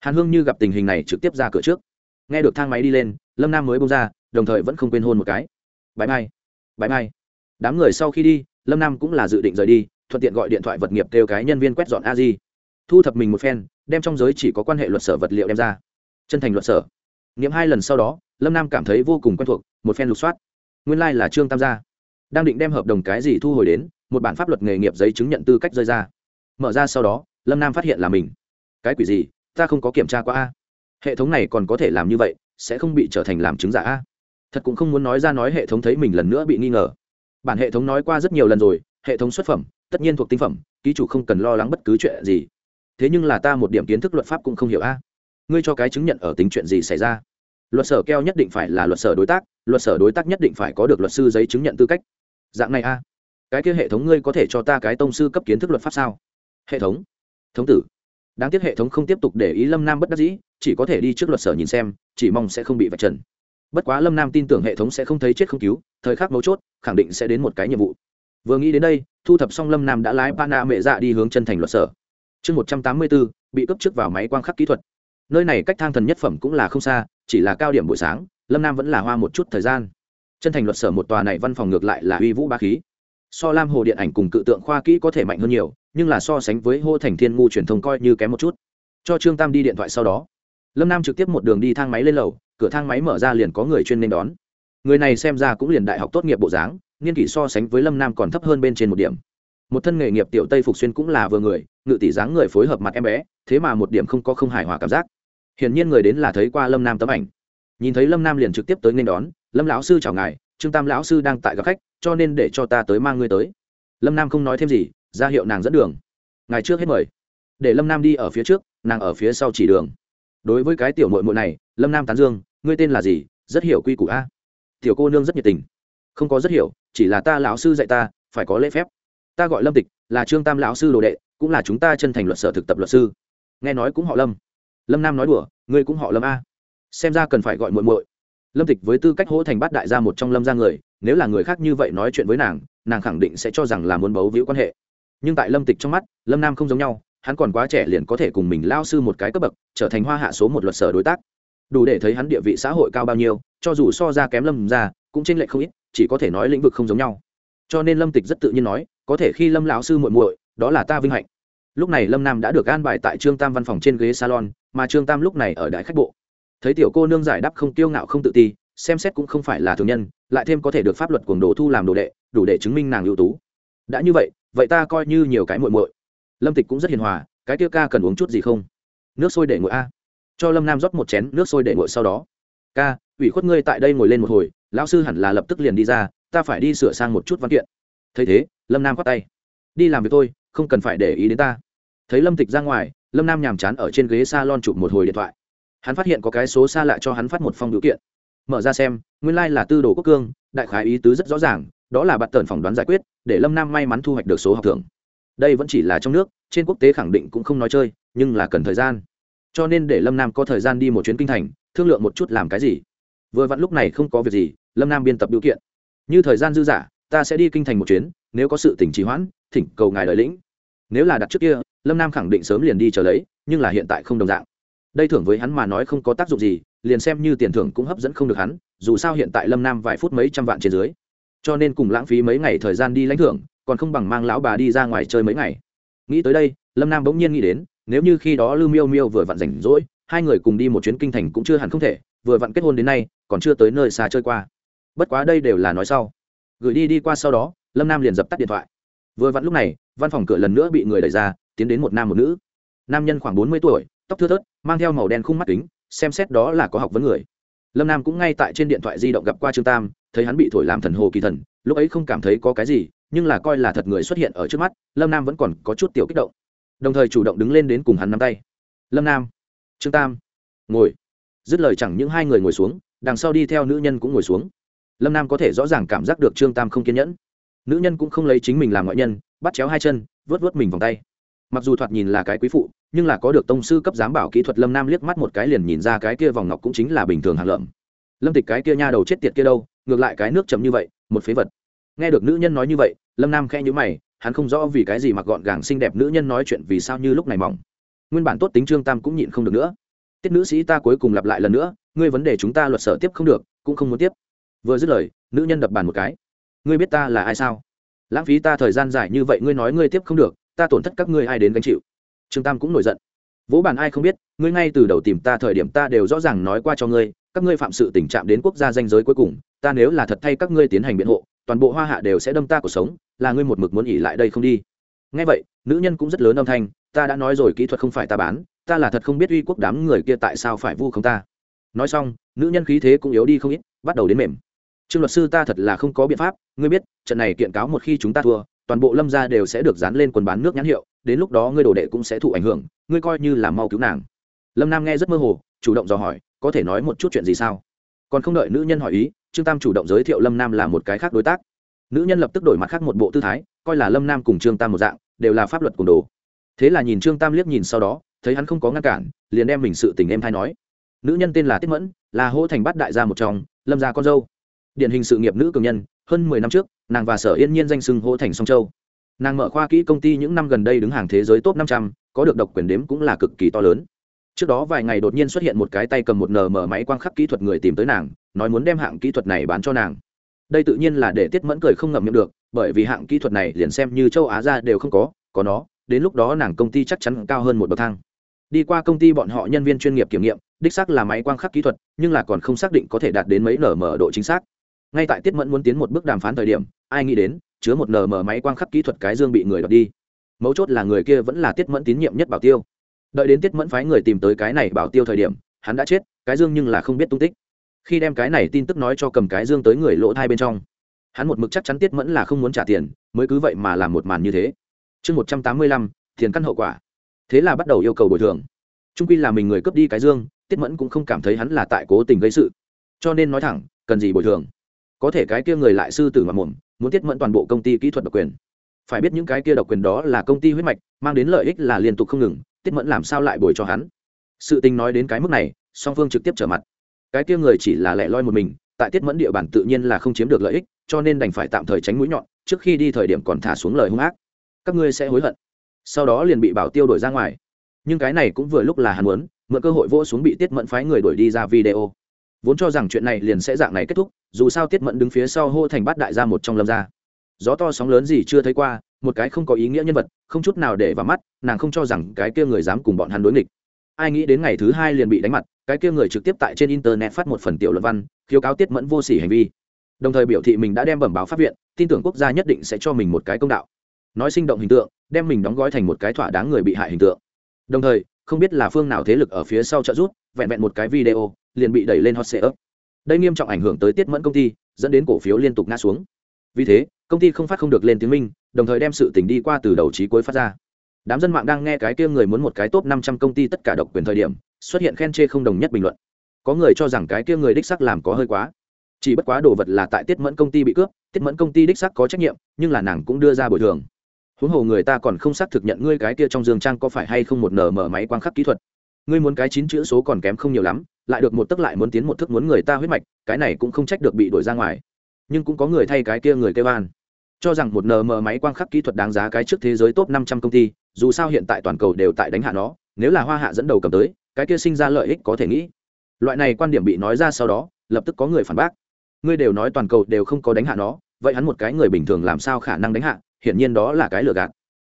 Hàn hương như gặp tình hình này trực tiếp ra cửa trước. Nghe được thang máy đi lên, lâm nam mới bông ra đồng thời vẫn không quên hôn một cái. Bãi mai bãi mai. Đám người sau khi đi, lâm nam cũng là dự định rời đi, thuận tiện gọi điện thoại vật nghiệp kêu cái nhân viên quét dọn a di. Thu thập mình một phen, đem trong giới chỉ có quan hệ luật sở vật liệu đem ra. Chân thành luật sở. Nghiệm hai lần sau đó, lâm nam cảm thấy vô cùng quen thuộc, một phen lục soát. Nguyên lai、like、là trương tam gia. Đang định đem hợp đồng cái gì thu hồi đến, một bản pháp luật nghề nghiệp giấy chứng nhận tư cách rơi ra. Mở ra sau đó, lâm nam phát hiện là mình. Cái quỷ gì? Ta không có kiểm tra qua a. Hệ thống này còn có thể làm như vậy, sẽ không bị trở thành làm chứng giả a thật cũng không muốn nói ra nói hệ thống thấy mình lần nữa bị nghi ngờ. Bản hệ thống nói qua rất nhiều lần rồi, hệ thống xuất phẩm, tất nhiên thuộc tinh phẩm, ký chủ không cần lo lắng bất cứ chuyện gì. Thế nhưng là ta một điểm kiến thức luật pháp cũng không hiểu a. Ngươi cho cái chứng nhận ở tính chuyện gì xảy ra? Luật sở keo nhất định phải là luật sở đối tác, luật sở đối tác nhất định phải có được luật sư giấy chứng nhận tư cách. Dạng này a. Cái kia hệ thống ngươi có thể cho ta cái tông sư cấp kiến thức luật pháp sao? Hệ thống. Thống tử. Đáng tiếc hệ thống không tiếp tục để ý lâm nam bất đắc dĩ, chỉ có thể đi trước luật sở nhìn xem, chỉ mong sẽ không bị vạch trần bất quá lâm nam tin tưởng hệ thống sẽ không thấy chết không cứu, thời khắc mấu chốt, khẳng định sẽ đến một cái nhiệm vụ. Vừa nghĩ đến đây, thu thập xong lâm nam đã lái pana mẹ dạ đi hướng chân thành luật sở. Chương một trăm tám mươi bốn bị cấp trước vào máy quang khắc kỹ thuật. Nơi này cách thang thần nhất phẩm cũng là không xa, chỉ là cao điểm buổi sáng, lâm nam vẫn là hoa một chút thời gian. Chân thành luật sở một tòa này văn phòng ngược lại là uy vũ ba khí. So lam hồ điện ảnh cùng cự tượng khoa kỹ có thể mạnh hơn nhiều, nhưng là so sánh với hô thành thiên ngu truyền thông coi như kém một chút. Cho trương tam đi điện thoại sau đó lâm nam trực tiếp một đường đi thang máy lên lầu, cửa thang máy mở ra liền có người chuyên nên đón. Người này xem ra cũng liền đại học tốt nghiệp bộ dáng, niên kỷ so sánh với lâm nam còn thấp hơn bên trên một điểm. Một thân nghề nghiệp tiểu tây phục xuyên cũng là vừa người, ngự tỷ dáng người phối hợp mặt em bé, thế mà một điểm không có không hài hòa cảm giác. Hiển nhiên người đến là thấy qua lâm nam tấm ảnh. Nhìn thấy lâm nam liền trực tiếp tới nên đón, lâm lão sư chào ngài, trương tam lão sư đang tại gặp khách, cho nên để cho ta tới mang ngươi tới. Lâm nam không nói thêm gì, ra hiệu nàng dẫn đường. Ngài trước hết mời. Để lâm nam đi ở phía trước, nàng ở phía sau chỉ đường đối với cái tiểu mội mội này, lâm nam tán dương, ngươi tên là gì? Rất hiểu quy củ a. Tiểu cô nương rất nhiệt tình. Không có rất hiểu, chỉ là ta lão sư dạy ta, phải có lễ phép. Ta gọi lâm tịch, là trương tam lão sư đồ đệ, cũng là chúng ta chân thành luật sở thực tập luật sư. Nghe nói cũng họ lâm. Lâm nam nói đùa, ngươi cũng họ lâm a. Xem ra cần phải gọi muội muội. Lâm tịch với tư cách hỗ thành bát đại gia một trong lâm gia người, nếu là người khác như vậy nói chuyện với nàng nàng khẳng định sẽ cho rằng là muốn bấu víu quan hệ. Nhưng tại lâm tịch trong mắt, lâm nam không giống nhau hắn còn quá trẻ liền có thể cùng mình lao sư một cái cấp bậc, trở thành hoa hạ số một luật sở đối tác. Đủ để thấy hắn địa vị xã hội cao bao nhiêu, cho dù so ra kém lâm ra cũng tranh lệch không ít, chỉ có thể nói lĩnh vực không giống nhau. Cho nên lâm tịch rất tự nhiên nói, có thể khi lâm lão sư muội muội, đó là ta vinh hạnh. Lúc này lâm nam đã được an bài tại trương tam văn phòng trên ghế salon, mà trương tam lúc này ở đại khách bộ. Thấy tiểu cô nương giải đáp không tiêu ngạo không tự ti, xem xét cũng không phải là thường nhân, lại thêm có thể được pháp luật cuồng đồ thu làm đồ đệ, đủ để chứng minh nàng ưu tú. Đã như vậy vậy ta coi như nhiều cái muội muội lâm tịch cũng rất hiền hòa, cái tiêu ca cần uống chút gì không? Nước sôi để nguội a. Cho lâm nam rót một chén nước sôi để nguội sau đó. Ca, ủy khuất ngươi tại đây ngồi lên một hồi, lão sư hẳn là lập tức liền đi ra, ta phải đi sửa sang một chút văn kiện. Thấy thế, lâm nam khoát tay. Đi làm việc tôi không cần phải để ý đến ta. Thấy lâm tịch ra ngoài, lâm nam nhàm chán ở trên ghế s a lon chụp một hồi điện thoại. Hắn phát hiện có cái số xa lạ cho hắn phát một phong biểu kiện. Mở ra xem, nguyên lai、like、là tư đồ quốc cương, đại khái ý tứ rất rõ ràng, đó là bạn tần phỏng đoán giải quyết, để lâm nam may mắn thu hoạch được số học thưởng đây vẫn chỉ là trong nước, trên quốc tế khẳng định cũng không nói chơi, nhưng là cần thời gian. Cho nên để lâm nam có thời gian đi một chuyến kinh thành, thương lượng một chút làm cái gì. Vừa vặn lúc này không có việc gì, lâm nam biên tập biểu kiện. Như thời gian dư dả, ta sẽ đi kinh thành một chuyến, nếu có sự tỉnh trì hoãn, thỉnh cầu ngài đợi lĩnh. Nếu là đặt trước kia, lâm nam khẳng định sớm liền đi chờ lấy, nhưng là hiện tại không đồng dạng. Đây thưởng với hắn mà nói không có tác dụng gì, liền xem như tiền thưởng cũng hấp dẫn không được hắn, dù sao hiện tại lâm nam vài phút mấy trăm vạn trên dưới. Cho nên cùng lãng phí mấy ngày thời gian đi lãnh thưởng còn không bằng mang lão bà đi ra ngoài chơi mấy ngày. Nghĩ tới đây, lâm nam bỗng nhiên nghĩ đến, nếu như khi đó lư miêu miêu vừa vặn rảnh rỗi, hai người cùng đi một chuyến kinh thành cũng chưa hẳn không thể, vừa vặn kết hôn đến nay, còn chưa tới nơi xa chơi qua. Bất quá đây đều là nói sau. Gửi đi đi qua sau đó, lâm nam liền dập tắt điện thoại. Vừa vặn lúc này, văn phòng cửa lần nữa bị người đẩy ra, tiến đến một nam một nữ. Nam nhân khoảng bốn mươi tuổi, tóc thưa thớt, mang theo màu đen khung mắt kính, xem xét đó là có học vấn người. Lâm nam cũng ngay tại trên điện thoại di động gặp qua trương tam, thấy hắn bị thổi làm thần hồ kỳ thần, lúc ấy không cảm thấy có cái gì nhưng là coi là thật người xuất hiện ở trước mắt, lâm nam vẫn còn có chút tiểu kích động. Đồng thời chủ động đứng lên đến cùng hắn nắm tay. Lâm nam, trương tam, ngồi. Dứt lời chẳng những hai người ngồi xuống, đằng sau đi theo nữ nhân cũng ngồi xuống. Lâm nam có thể rõ ràng cảm giác được trương tam không kiên nhẫn. Nữ nhân cũng không lấy chính mình làm ngoại nhân, bắt chéo hai chân, vớt vớt mình vòng tay. Mặc dù thoạt nhìn là cái quý phụ, nhưng là có được tông sư cấp giám bảo kỹ thuật, lâm nam liếc mắt một cái liền nhìn ra cái kia vòng ngọc cũng chính là bình thường hàng lợm. Lâm tịch, cái kia nha đầu chết tiệt kia đâu, ngược lại cái nước chấm như vậy, một phế vật nghe được nữ nhân nói như vậy, lâm nam khẽ nhữ mày, hắn không rõ vì cái gì mặc gọn gàng xinh đẹp nữ nhân nói chuyện vì sao như lúc này mỏng. Nguyên bản tốt tính trương tam cũng nhịn không được nữa. Tiết nữ sĩ ta cuối cùng lặp lại lần nữa, ngươi vấn đề chúng ta luật sở tiếp không được, cũng không muốn tiếp. Vừa dứt lời, nữ nhân đập bàn một cái. Ngươi biết ta là ai sao? Lãng phí ta thời gian dài như vậy ngươi nói ngươi tiếp không được, ta tổn thất các ngươi ai đến gánh chịu? Trương tam cũng nổi giận. Vỗ bàn ai không biết, ngươi ngay từ đầu tìm ta thời điểm ta đều rõ ràng nói qua cho ngươi, các ngươi phạm sự tình trạng đến quốc gia danh giới cuối cùng, ta nếu là thật thay các ngươi tiến hành biện hộ toàn bộ hoa hạ đều sẽ đâm ta cuộc sống, là ngươi một mực muốn ỉ lại đây không đi. Ngay vậy, nữ nhân cũng rất lớn âm thanh, ta đã nói rồi kỹ thuật không phải ta bán, ta là thật không biết uy quốc đám người kia tại sao phải vu không ta. Nói xong, nữ nhân khí thế cũng yếu đi không ít, bắt đầu đến mềm. Trương luật sư ta thật là không có biện pháp, ngươi biết, trận này kiện cáo một khi chúng ta thua, toàn bộ lâm gia đều sẽ được dán lên quần bán nước nhãn hiệu, đến lúc đó ngươi đồ đệ cũng sẽ thụ ảnh hưởng, ngươi coi như là mau cứu nàng. Lâm nam nghe rất mơ hồ, chủ động dò hỏi, có thể nói một chút chuyện gì sao? Còn không đợi nữ nhân hỏi ý trương tam chủ động giới thiệu lâm nam là một cái khác đối tác nữ nhân lập tức đổi mặt khác một bộ tư thái coi là lâm nam cùng trương tam một dạng đều là pháp luật cùng đồ thế là nhìn trương tam liếc nhìn sau đó thấy hắn không có ngăn cản liền đem mình sự tình em thay nói nữ nhân tên là tiết mẫn là Hỗ thành bắt đại gia một trong lâm gia con dâu điển hình sự nghiệp nữ cường nhân hơn mười năm trước nàng và sở yên nhiên danh sưng Hỗ thành song châu nàng mở khoa kỹ công ty những năm gần đây đứng hàng thế giới top năm trăm có được độc quyền đếm cũng là cực kỳ to lớn trước đó vài ngày đột nhiên xuất hiện một cái tay cầm một nm máy quang khắc kỹ thuật người tìm tới nàng, nói muốn đem hạng kỹ thuật này bán cho nàng. Đây tự nhiên là để tiết mẫn cười không ngậm miệng được, bởi vì hạng kỹ thuật này liền xem như châu á ra đều không có có nó, đến lúc đó nàng công ty chắc chắn cao hơn một bậc thang. Đi qua công ty bọn họ nhân viên chuyên nghiệp kiểm nghiệm, đích xác là máy quang khắc kỹ thuật, nhưng là còn không xác định có thể đạt đến mấy nm độ chính xác. Ngay tại tiết mẫn muốn tiến một bước đàm phán thời điểm, ai nghĩ đến, chứa một nm máy quang khắc kỹ thuật cái dương bị người đọc đi. Mấu chốt là người kia vẫn là tiết mẫn tín nhiệm nhất bảo tiêu đợi đến tiết mẫn phái người tìm tới cái này bảo tiêu thời điểm, hắn đã chết, cái dương nhưng là không biết tung tích. Khi đem cái này tin tức nói cho cầm cái dương tới người lỗ thai bên trong, hắn một mực chắc chắn tiết mẫn là không muốn trả tiền, mới cứ vậy mà làm một màn như thế. Chương một trăm tám mươi lăm, tiền căn hậu quả. Thế là bắt đầu yêu cầu bồi thường. Trung quy là mình người cướp đi cái dương, tiết mẫn cũng không cảm thấy hắn là tại cố tình gây sự. Cho nên nói thẳng, cần gì bồi thường? Có thể cái kia người lại sư tử mà mồm, muốn tiết mẫn toàn bộ công ty kỹ thuật độc quyền. Phải biết những cái kia độc quyền đó là công ty huyết mạch, mang đến lợi ích là liên tục không ngừng tiết mẫn làm sao lại bồi cho hắn? Sự tình nói đến cái mức này, song phương trực tiếp trở mặt. Cái kia người chỉ là lẻ loi một mình, tại tiết mẫn địa bàn tự nhiên là không chiếm được lợi ích, cho nên đành phải tạm thời tránh mũi nhọn, trước khi đi thời điểm còn thả xuống lời hung ác. Các ngươi sẽ hối hận. Sau đó liền bị bảo tiêu đổi ra ngoài. Nhưng cái này cũng vừa lúc là hắn muốn, mượn cơ hội vỗ xuống bị tiết mẫn phái người đuổi đi ra video. Vốn cho rằng chuyện này liền sẽ dạng này kết thúc, dù sao tiết mẫn đứng phía sau hô thành bát đại gia một trong lâm gia. Gió to sóng lớn gì chưa thấy qua một cái không có ý nghĩa nhân vật, không chút nào để vào mắt, nàng không cho rằng cái kia người dám cùng bọn hắn đối nghịch. Ai nghĩ đến ngày thứ hai liền bị đánh mặt, cái kia người trực tiếp tại trên internet phát một phần tiểu luận văn, khiếu cáo tiết mẫn vô sỉ hành vi. Đồng thời biểu thị mình đã đem bẩm báo pháp viện, tin tưởng quốc gia nhất định sẽ cho mình một cái công đạo. Nói sinh động hình tượng, đem mình đóng gói thành một cái thỏa đáng người bị hại hình tượng. Đồng thời, không biết là phương nào thế lực ở phía sau trợ rút vẹn vẹn một cái video, liền bị đẩy lên hot sale đây nghiêm trọng ảnh hưởng tới tiết mẫn công ty, dẫn đến cổ phiếu liên tục ngã xuống. Vì thế, công ty không phát không được lên tiếng minh đồng thời đem sự tình đi qua từ đầu trí cuối phát ra. Đám dân mạng đang nghe cái kia người muốn một cái top năm trăm công ty tất cả độc quyền thời điểm, xuất hiện khen chê không đồng nhất bình luận. Có người cho rằng cái kia người đích sắc làm có hơi quá. Chỉ bất quá đồ vật là tại tiết mẫn công ty bị cướp, tiết mẫn công ty đích sắc có trách nhiệm, nhưng là nàng cũng đưa ra bồi thường. Huống hồ người ta còn không xác thực nhận ngươi cái kia trong giường trang có phải hay không một nở mở máy quang khắc kỹ thuật. Ngươi muốn cái chín chữ số còn kém không nhiều lắm, lại được một tức lại muốn tiến một thức muốn người ta huyết mạch, cái này cũng không trách được bị đổi ra ngoài. Nhưng cũng có người thay cái kia người kêu an cho rằng một nm máy quang khắc kỹ thuật đáng giá cái trước thế giới top năm trăm công ty, dù sao hiện tại toàn cầu đều tại đánh hạ nó, nếu là hoa hạ dẫn đầu cầm tới, cái kia sinh ra lợi ích có thể nghĩ. Loại này quan điểm bị nói ra sau đó, lập tức có người phản bác. Ngươi đều nói toàn cầu đều không có đánh hạ nó, vậy hắn một cái người bình thường làm sao khả năng đánh hạ, hiển nhiên đó là cái lừa gạt.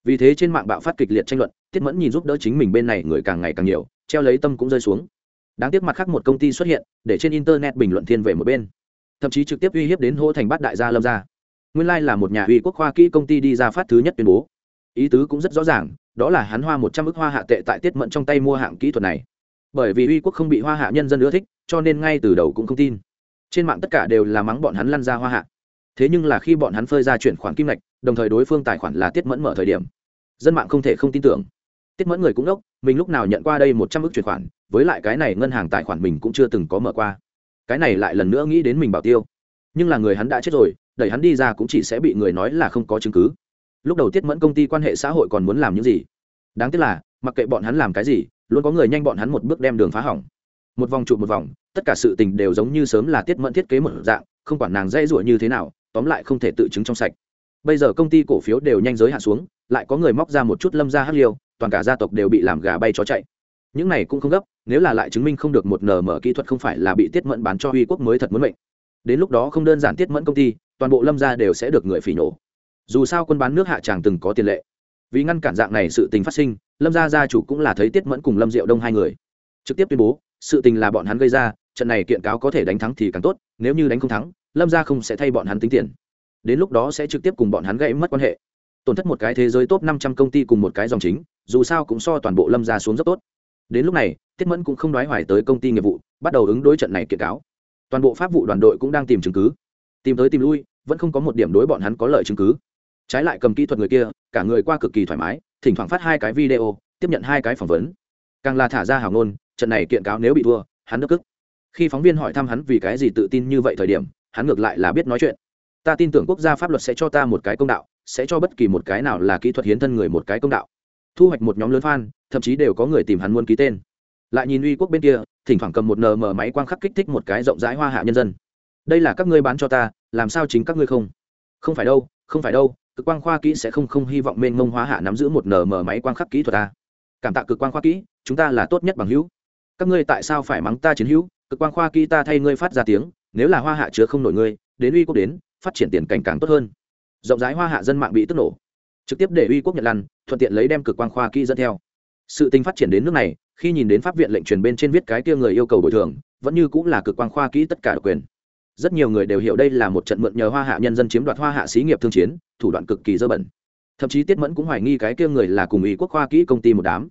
Vì thế trên mạng bạo phát kịch liệt tranh luận, tiết mẫn nhìn giúp đỡ chính mình bên này người càng ngày càng nhiều, treo lấy tâm cũng rơi xuống. Đáng tiếc mặt khác một công ty xuất hiện, để trên internet bình luận thiên về một bên. Thậm chí trực tiếp uy hiếp đến hô thành bát đại gia lâm gia nguyên lai là một nhà uy quốc khoa kỹ công ty đi ra phát thứ nhất tuyên bố. Ý tứ cũng rất rõ ràng, đó là hắn hoa một trăm ước hoa hạ tệ tại tiết mẫn trong tay mua hạng kỹ thuật này. Bởi vì uy quốc không bị hoa hạ nhân dân ưa thích, cho nên ngay từ đầu cũng không tin. Trên mạng tất cả đều là mắng bọn hắn lăn ra hoa hạ. Thế nhưng là khi bọn hắn phơi ra chuyển khoản kim ngạch, đồng thời đối phương tài khoản là tiết mẫn mở thời điểm, dân mạng không thể không tin tưởng. Tiết mẫn người cũng đốc, mình lúc nào nhận qua đây một trăm ước chuyển khoản, với lại cái này ngân hàng tài khoản mình cũng chưa từng có mở qua. Cái này lại lần nữa nghĩ đến mình bảo tiêu. Nhưng là người hắn đã chết rồi đẩy hắn đi ra cũng chỉ sẽ bị người nói là không có chứng cứ. Lúc đầu tiết mẫn công ty quan hệ xã hội còn muốn làm những gì? Đáng tiếc là, mặc kệ bọn hắn làm cái gì, luôn có người nhanh bọn hắn một bước đem đường phá hỏng. Một vòng trụ một vòng, tất cả sự tình đều giống như sớm là tiết mẫn thiết kế một dạng, không quản nàng dây rủa như thế nào, tóm lại không thể tự chứng trong sạch. Bây giờ công ty cổ phiếu đều nhanh giới hạn xuống, lại có người móc ra một chút lâm ra hắc liêu, toàn cả gia tộc đều bị làm gà bay chó chạy. Những này cũng không gấp, nếu là lại chứng minh không được một nở mở kỹ thuật không phải là bị tiết mẫn bán cho uy quốc mới thật muốn mệnh. Đến lúc đó không đơn giản tiết mẫn công ty toàn bộ lâm gia đều sẽ được người phỉ nổ. Dù sao quân bán nước hạ tràng từng có tiền lệ. Vì ngăn cản dạng này sự tình phát sinh, lâm gia gia chủ cũng là thấy tiết mẫn cùng lâm diệu đông hai người. Trực tiếp tuyên bố, sự tình là bọn hắn gây ra, trận này kiện cáo có thể đánh thắng thì càng tốt, nếu như đánh không thắng, lâm gia không sẽ thay bọn hắn tính tiền. Đến lúc đó sẽ trực tiếp cùng bọn hắn gãy mất quan hệ. Tổn thất một cái thế giới top năm trăm công ty cùng một cái dòng chính, dù sao cũng so toàn bộ lâm gia xuống rất tốt. Đến lúc này, tiết mẫn cũng không đoái hoài tới công ty nghiệp vụ, bắt đầu ứng đối trận này kiện cáo. Toàn bộ pháp vụ đoàn đội cũng đang tìm chứng cứ tìm tới tìm lui, vẫn không có một điểm đối bọn hắn có lợi chứng cứ. Trái lại cầm kỹ thuật người kia, cả người qua cực kỳ thoải mái, thỉnh thoảng phát hai cái video, tiếp nhận hai cái phỏng vấn. Càng là thả ra hào ngôn, trận này kiện cáo nếu bị thua, hắn đức cức. Khi phóng viên hỏi thăm hắn vì cái gì tự tin như vậy thời điểm, hắn ngược lại là biết nói chuyện. Ta tin tưởng quốc gia pháp luật sẽ cho ta một cái công đạo, sẽ cho bất kỳ một cái nào là kỹ thuật hiến thân người một cái công đạo. Thu hoạch một nhóm lớn fan, thậm chí đều có người tìm hắn muốn ký tên. Lại nhìn uy quốc bên kia, thỉnh thoảng cầm một nm máy quang khắc kích thích một cái rộng rãi hoa hạ nhân dân. Đây là các ngươi bán cho ta làm sao chính các ngươi không? Không phải đâu, không phải đâu, cực quang khoa kỹ sẽ không không hy vọng mênh mông hóa hạ nắm giữ một nở mở máy quang khắc kỹ thuật ta cảm tạ cực quan khoa kỹ, chúng ta là tốt nhất bằng hữu. Các ngươi tại sao phải mắng ta chiến hữu? Cực quan khoa kỹ ta thay ngươi phát ra tiếng, nếu là hoa hạ chứa không nổi ngươi, đến uy quốc đến, phát triển tiền cảnh càng tốt hơn. Rộng rãi hoa hạ dân mạng bị tức nổ. Trực tiếp để uy quốc nhật lăn, thuận tiện lấy đem cực quan khoa kỹ dẫn theo. Sự tình phát triển đến nước này, khi nhìn đến pháp viện lệnh truyền bên trên viết cái kia người yêu cầu bồi thường, vẫn như cũng là cực quan khoa kỹ tất cả độc quyền rất nhiều người đều hiểu đây là một trận mượn nhờ hoa hạ nhân dân chiếm đoạt hoa hạ xí nghiệp thương chiến, thủ đoạn cực kỳ dơ bẩn. Thậm chí tiết mẫn cũng hoài nghi cái kia người là cùng ý quốc khoa kỹ công ty một đám.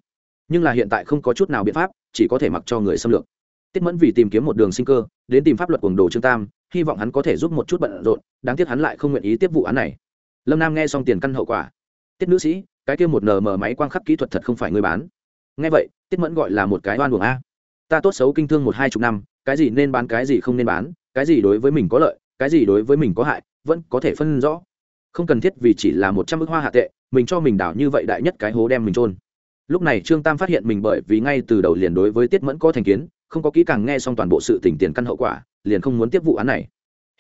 Nhưng là hiện tại không có chút nào biện pháp, chỉ có thể mặc cho người xâm lược. Tiết mẫn vì tìm kiếm một đường sinh cơ, đến tìm pháp luật cuồng đồ trương tam, hy vọng hắn có thể giúp một chút bận rộn, đáng tiếc hắn lại không nguyện ý tiếp vụ án này. Lâm nam nghe xong tiền căn hậu quả. Tiết nữ sĩ, cái kia một nờ mở máy quang khắc kỹ thuật thật không phải người bán. Nghe vậy, tiết mẫn gọi là một cái oan buồng a. Ta tốt xấu kinh thương một hai chục năm, cái gì nên bán cái gì không nên bán cái gì đối với mình có lợi, cái gì đối với mình có hại, vẫn có thể phân rõ. Không cần thiết vì chỉ là một trăm bức hoa hạ tệ, mình cho mình đảo như vậy đại nhất cái hố đem mình trôn lúc này trương tam phát hiện mình bởi vì ngay từ đầu liền đối với tiết mẫn có thành kiến, không có kỹ càng nghe xong toàn bộ sự tình tiền căn hậu quả, liền không muốn tiếp vụ án này.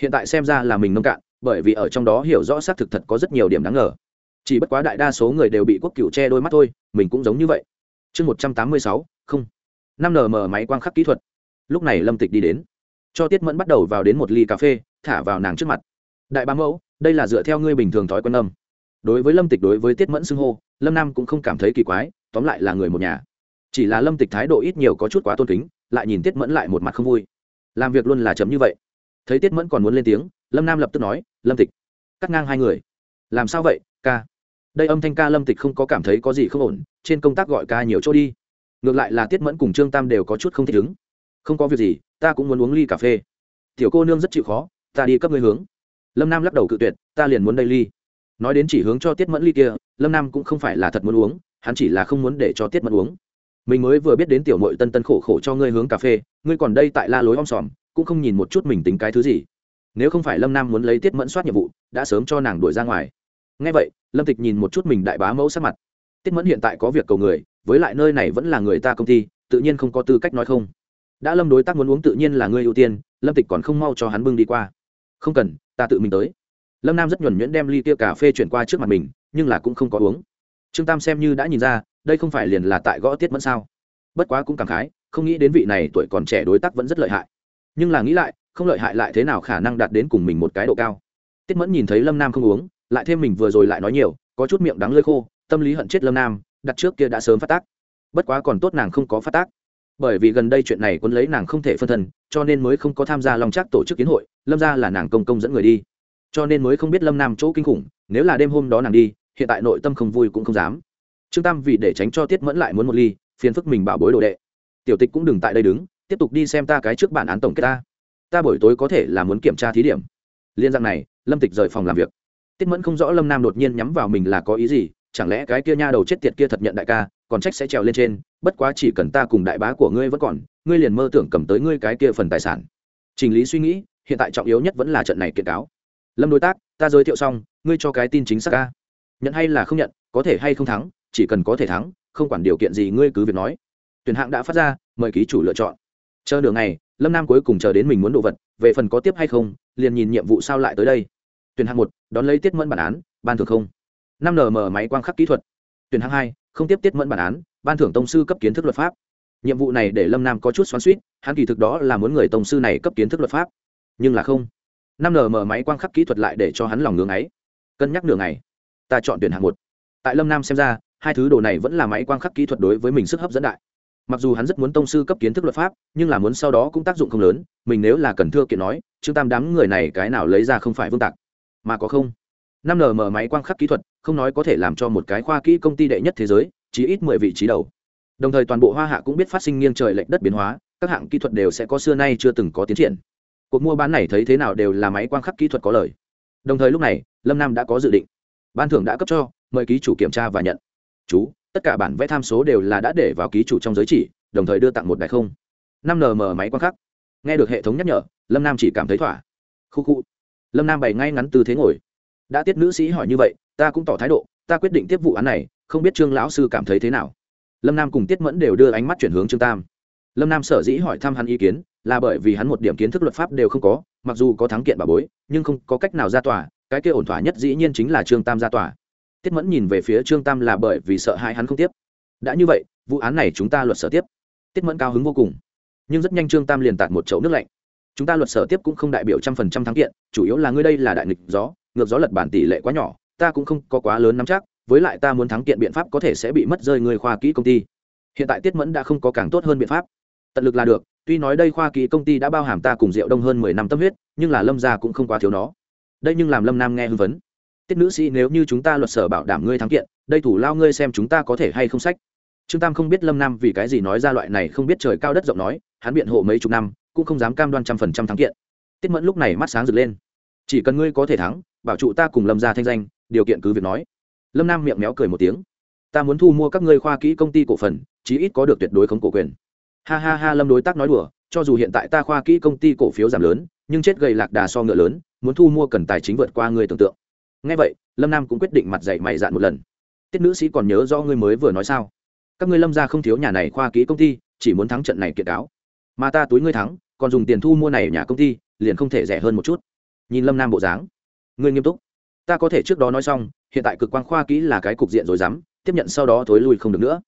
Hiện tại xem ra là mình nông cạn, bởi vì ở trong đó hiểu rõ xác thực thật có rất nhiều điểm đáng ngờ. Chỉ bất quá đại đa số người đều bị quốc cựu che đôi mắt thôi, mình cũng giống như vậy. Chương một trăm tám mươi sáu, không. năm nm máy quang khắc kỹ thuật. Lúc này lâm tịch đi đến cho tiết mẫn bắt đầu vào đến một ly cà phê, thả vào nàng trước mặt. Đại bá mẫu, đây là dựa theo ngươi bình thường thói quen âm. Đối với lâm tịch đối với tiết mẫn xưng hô, lâm nam cũng không cảm thấy kỳ quái, tóm lại là người một nhà. Chỉ là lâm tịch thái độ ít nhiều có chút quá tôn kính, lại nhìn tiết mẫn lại một mặt không vui. Làm việc luôn là chấm như vậy. Thấy tiết mẫn còn muốn lên tiếng, lâm nam lập tức nói, lâm tịch, cắt ngang hai người. Làm sao vậy, ca? Đây âm thanh ca lâm tịch không có cảm thấy có gì không ổn, trên công tác gọi ca nhiều chỗ đi. Ngược lại là tiết mẫn cùng trương tam đều có chút không thích ứng không có việc gì, ta cũng muốn uống ly cà phê. Tiểu cô nương rất chịu khó, ta đi cấp ngươi hướng. Lâm nam lắc đầu cự tuyệt, ta liền muốn đây ly. Nói đến chỉ hướng cho tiết mẫn ly kia, lâm nam cũng không phải là thật muốn uống, hắn chỉ là không muốn để cho tiết mẫn uống. Mình mới vừa biết đến tiểu mội tân tân khổ khổ cho ngươi hướng cà phê, ngươi còn đây tại la lối om sòm, cũng không nhìn một chút mình tính cái thứ gì. Nếu không phải lâm nam muốn lấy tiết mẫn soát nhiệm vụ, đã sớm cho nàng đuổi ra ngoài. Ngay vậy, lâm tịch nhìn một chút mình đại bá mẫu sát mặt. Tiết mẫn hiện tại có việc cầu người, với lại nơi này vẫn là người ta công ty, tự nhiên không có tư cách nói không đã lâm đối tác muốn uống tự nhiên là ngươi ưu tiên, lâm tịch còn không mau cho hắn bưng đi qua. Không cần, ta tự mình tới. Lâm nam rất nhuẩn nhuyễn đem ly kia cà phê chuyển qua trước mặt mình, nhưng là cũng không có uống. Trương tam xem như đã nhìn ra, đây không phải liền là tại gõ tiết mẫn sao? Bất quá cũng cảm khái, không nghĩ đến vị này tuổi còn trẻ đối tác vẫn rất lợi hại. Nhưng là nghĩ lại, không lợi hại lại thế nào khả năng đạt đến cùng mình một cái độ cao? Tiết mẫn nhìn thấy lâm nam không uống, lại thêm mình vừa rồi lại nói nhiều, có chút miệng đắng lơi khô, tâm lý hận chết lâm nam, đặt trước kia đã sớm phát tác. Bất quá còn tốt nàng không có phát tác bởi vì gần đây chuyện này quân lấy nàng không thể phân thân, cho nên mới không có tham gia lòng chắc tổ chức kiến hội, lâm ra là nàng công công dẫn người đi. Cho nên mới không biết lâm nam chỗ kinh khủng, nếu là đêm hôm đó nàng đi, hiện tại nội tâm không vui cũng không dám. Trương tam vì để tránh cho tiết mẫn lại muốn một ly, phiền phức mình bảo bối đồ đệ. Tiểu tịch cũng đừng tại đây đứng, tiếp tục đi xem ta cái trước bản án tổng kết ta. Ta buổi tối có thể là muốn kiểm tra thí điểm. Liên dạng này, lâm tịch rời phòng làm việc. Tiết mẫn không rõ lâm nam đột nhiên nhắm vào mình là có ý gì, chẳng lẽ cái kia nha đầu chết tiệt kia thật nhận đại ca còn trách sẽ trèo lên trên, bất quá chỉ cần ta cùng đại bá của ngươi vẫn còn, ngươi liền mơ tưởng cầm tới ngươi cái kia phần tài sản. Trình lý suy nghĩ, hiện tại trọng yếu nhất vẫn là trận này kiện cáo. Lâm đối tác, ta giới thiệu xong, ngươi cho cái tin chính xác ca nhận hay là không nhận, có thể hay không thắng, chỉ cần có thể thắng, không quản điều kiện gì ngươi cứ việc nói. Tuyển hạng đã phát ra, mời ký chủ lựa chọn. Chờ đường này lâm nam cuối cùng chờ đến mình muốn đồ vật, về phần có tiếp hay không, liền nhìn nhiệm vụ sao lại tới đây. Tuyển hạng một, đón lấy tiết mẫn bản án, ban thường không. Năm nm máy quang khắc kỹ thuật. Tuyển hạng hai không tiếp tiết mẫn bản án, ban thưởng tông sư cấp kiến thức luật pháp. Nhiệm vụ này để lâm nam có chút xoắn suýt hắn kỳ thực đó là muốn người tông sư này cấp kiến thức luật pháp. Nhưng là không. Năm nm máy quang khắc kỹ thuật lại để cho hắn lòng ngưng ấy. Cân nhắc đường này ta chọn tuyển hạng một. Tại lâm nam xem ra, hai thứ đồ này vẫn là máy quang khắc kỹ thuật đối với mình sức hấp dẫn đại. Mặc dù hắn rất muốn tông sư cấp kiến thức luật pháp, nhưng là muốn sau đó cũng tác dụng không lớn, mình nếu là cần thưa kiện nói, trương tam đám người này cái nào lấy ra không phải vương tạc. Mà có không? Năm nm máy quang khắc kỹ thuật không nói có thể làm cho một cái khoa kỹ công ty đệ nhất thế giới, chỉ ít mười vị trí đầu. Đồng thời toàn bộ hoa hạ cũng biết phát sinh nghiêng trời lệch đất biến hóa, các hạng kỹ thuật đều sẽ có xưa nay chưa từng có tiến triển. Cuộc mua bán này thấy thế nào đều là máy quang khắc kỹ thuật có lời. Đồng thời lúc này, lâm nam đã có dự định. Ban thưởng đã cấp cho, mời ký chủ kiểm tra và nhận. Chú, tất cả bản vẽ tham số đều là đã để vào ký chủ trong giới chỉ, đồng thời đưa tặng một đại không. Năm nm máy quang khắc. Nghe được hệ thống nhắc nhở, lâm nam chỉ cảm thấy thỏa. Khu khu. Lâm nam bày ngay ngắn tư thế ngồi. Đã tiết nữ sĩ hỏi như vậy ta cũng tỏ thái độ, ta quyết định tiếp vụ án này, không biết trương lão sư cảm thấy thế nào. Lâm nam cùng tiết mẫn đều đưa ánh mắt chuyển hướng trương tam. Lâm nam sở dĩ hỏi thăm hắn ý kiến, là bởi vì hắn một điểm kiến thức luật pháp đều không có, mặc dù có thắng kiện bà bối, nhưng không có cách nào ra tòa, cái kia ổn thỏa nhất dĩ nhiên chính là trương tam ra tòa. Tiết mẫn nhìn về phía trương tam là bởi vì sợ hãi hắn không tiếp. Đã như vậy, vụ án này chúng ta luật sở tiếp. Tiết mẫn cao hứng vô cùng. Nhưng rất nhanh trương tam liền tạt một chậu nước lạnh. Chúng ta luật sở tiếp cũng không đại biểu trăm phần trăm thắng kiện, chủ yếu là ngươi đây là đại nghịch gió, ngược gió lật bản tỷ lệ quá nhỏ ta cũng không có quá lớn nắm chắc, với lại ta muốn thắng kiện biện pháp có thể sẽ bị mất rơi người khoa kỹ công ty. Hiện tại tiết mẫn đã không có càng tốt hơn biện pháp. Tận lực là được, tuy nói đây khoa kỹ công ty đã bao hàm ta cùng rượu đông hơn mười năm tâm huyết, nhưng là lâm gia cũng không quá thiếu nó. Đây nhưng làm lâm nam nghe hưng vấn tiết nữ sĩ, nếu như chúng ta luật sở bảo đảm ngươi thắng kiện, đây thủ lao ngươi xem chúng ta có thể hay không sách. Trương tam không biết lâm nam vì cái gì nói ra loại này không biết trời cao đất rộng nói, hắn biện hộ mấy chục năm, cũng không dám cam đoan trăm phần trăm thắng kiện. Tiết mẫn lúc này mắt sáng rực lên. Chỉ cần ngươi có thể thắng, bảo trụ ta cùng lâm ra thanh danh điều kiện cứ việc nói. Lâm nam miệng méo cười một tiếng. Ta muốn thu mua các ngươi khoa kỹ công ty cổ phần, chí ít có được tuyệt đối không cổ quyền. Ha ha ha, lâm đối tác nói đùa, cho dù hiện tại ta khoa kỹ công ty cổ phiếu giảm lớn, nhưng chết gầy lạc đà so ngựa lớn, muốn thu mua cần tài chính vượt qua ngươi tưởng tượng. Ngay vậy, lâm nam cũng quyết định mặt dạy mày dạn một lần. Tiết nữ sĩ còn nhớ do ngươi mới vừa nói sao? Các ngươi lâm ra không thiếu nhà này khoa kỹ công ty, chỉ muốn thắng trận này kiện cáo mà ta túi ngươi thắng, còn dùng tiền thu mua này ở nhà công ty, liền không thể rẻ hơn một chút. Nhìn lâm nam bộ dáng. Ngươi nghiêm túc ta có thể trước đó nói xong, hiện tại cực quan khoa kỹ là cái cục diện rồi dám, tiếp nhận sau đó thối lui không được nữa.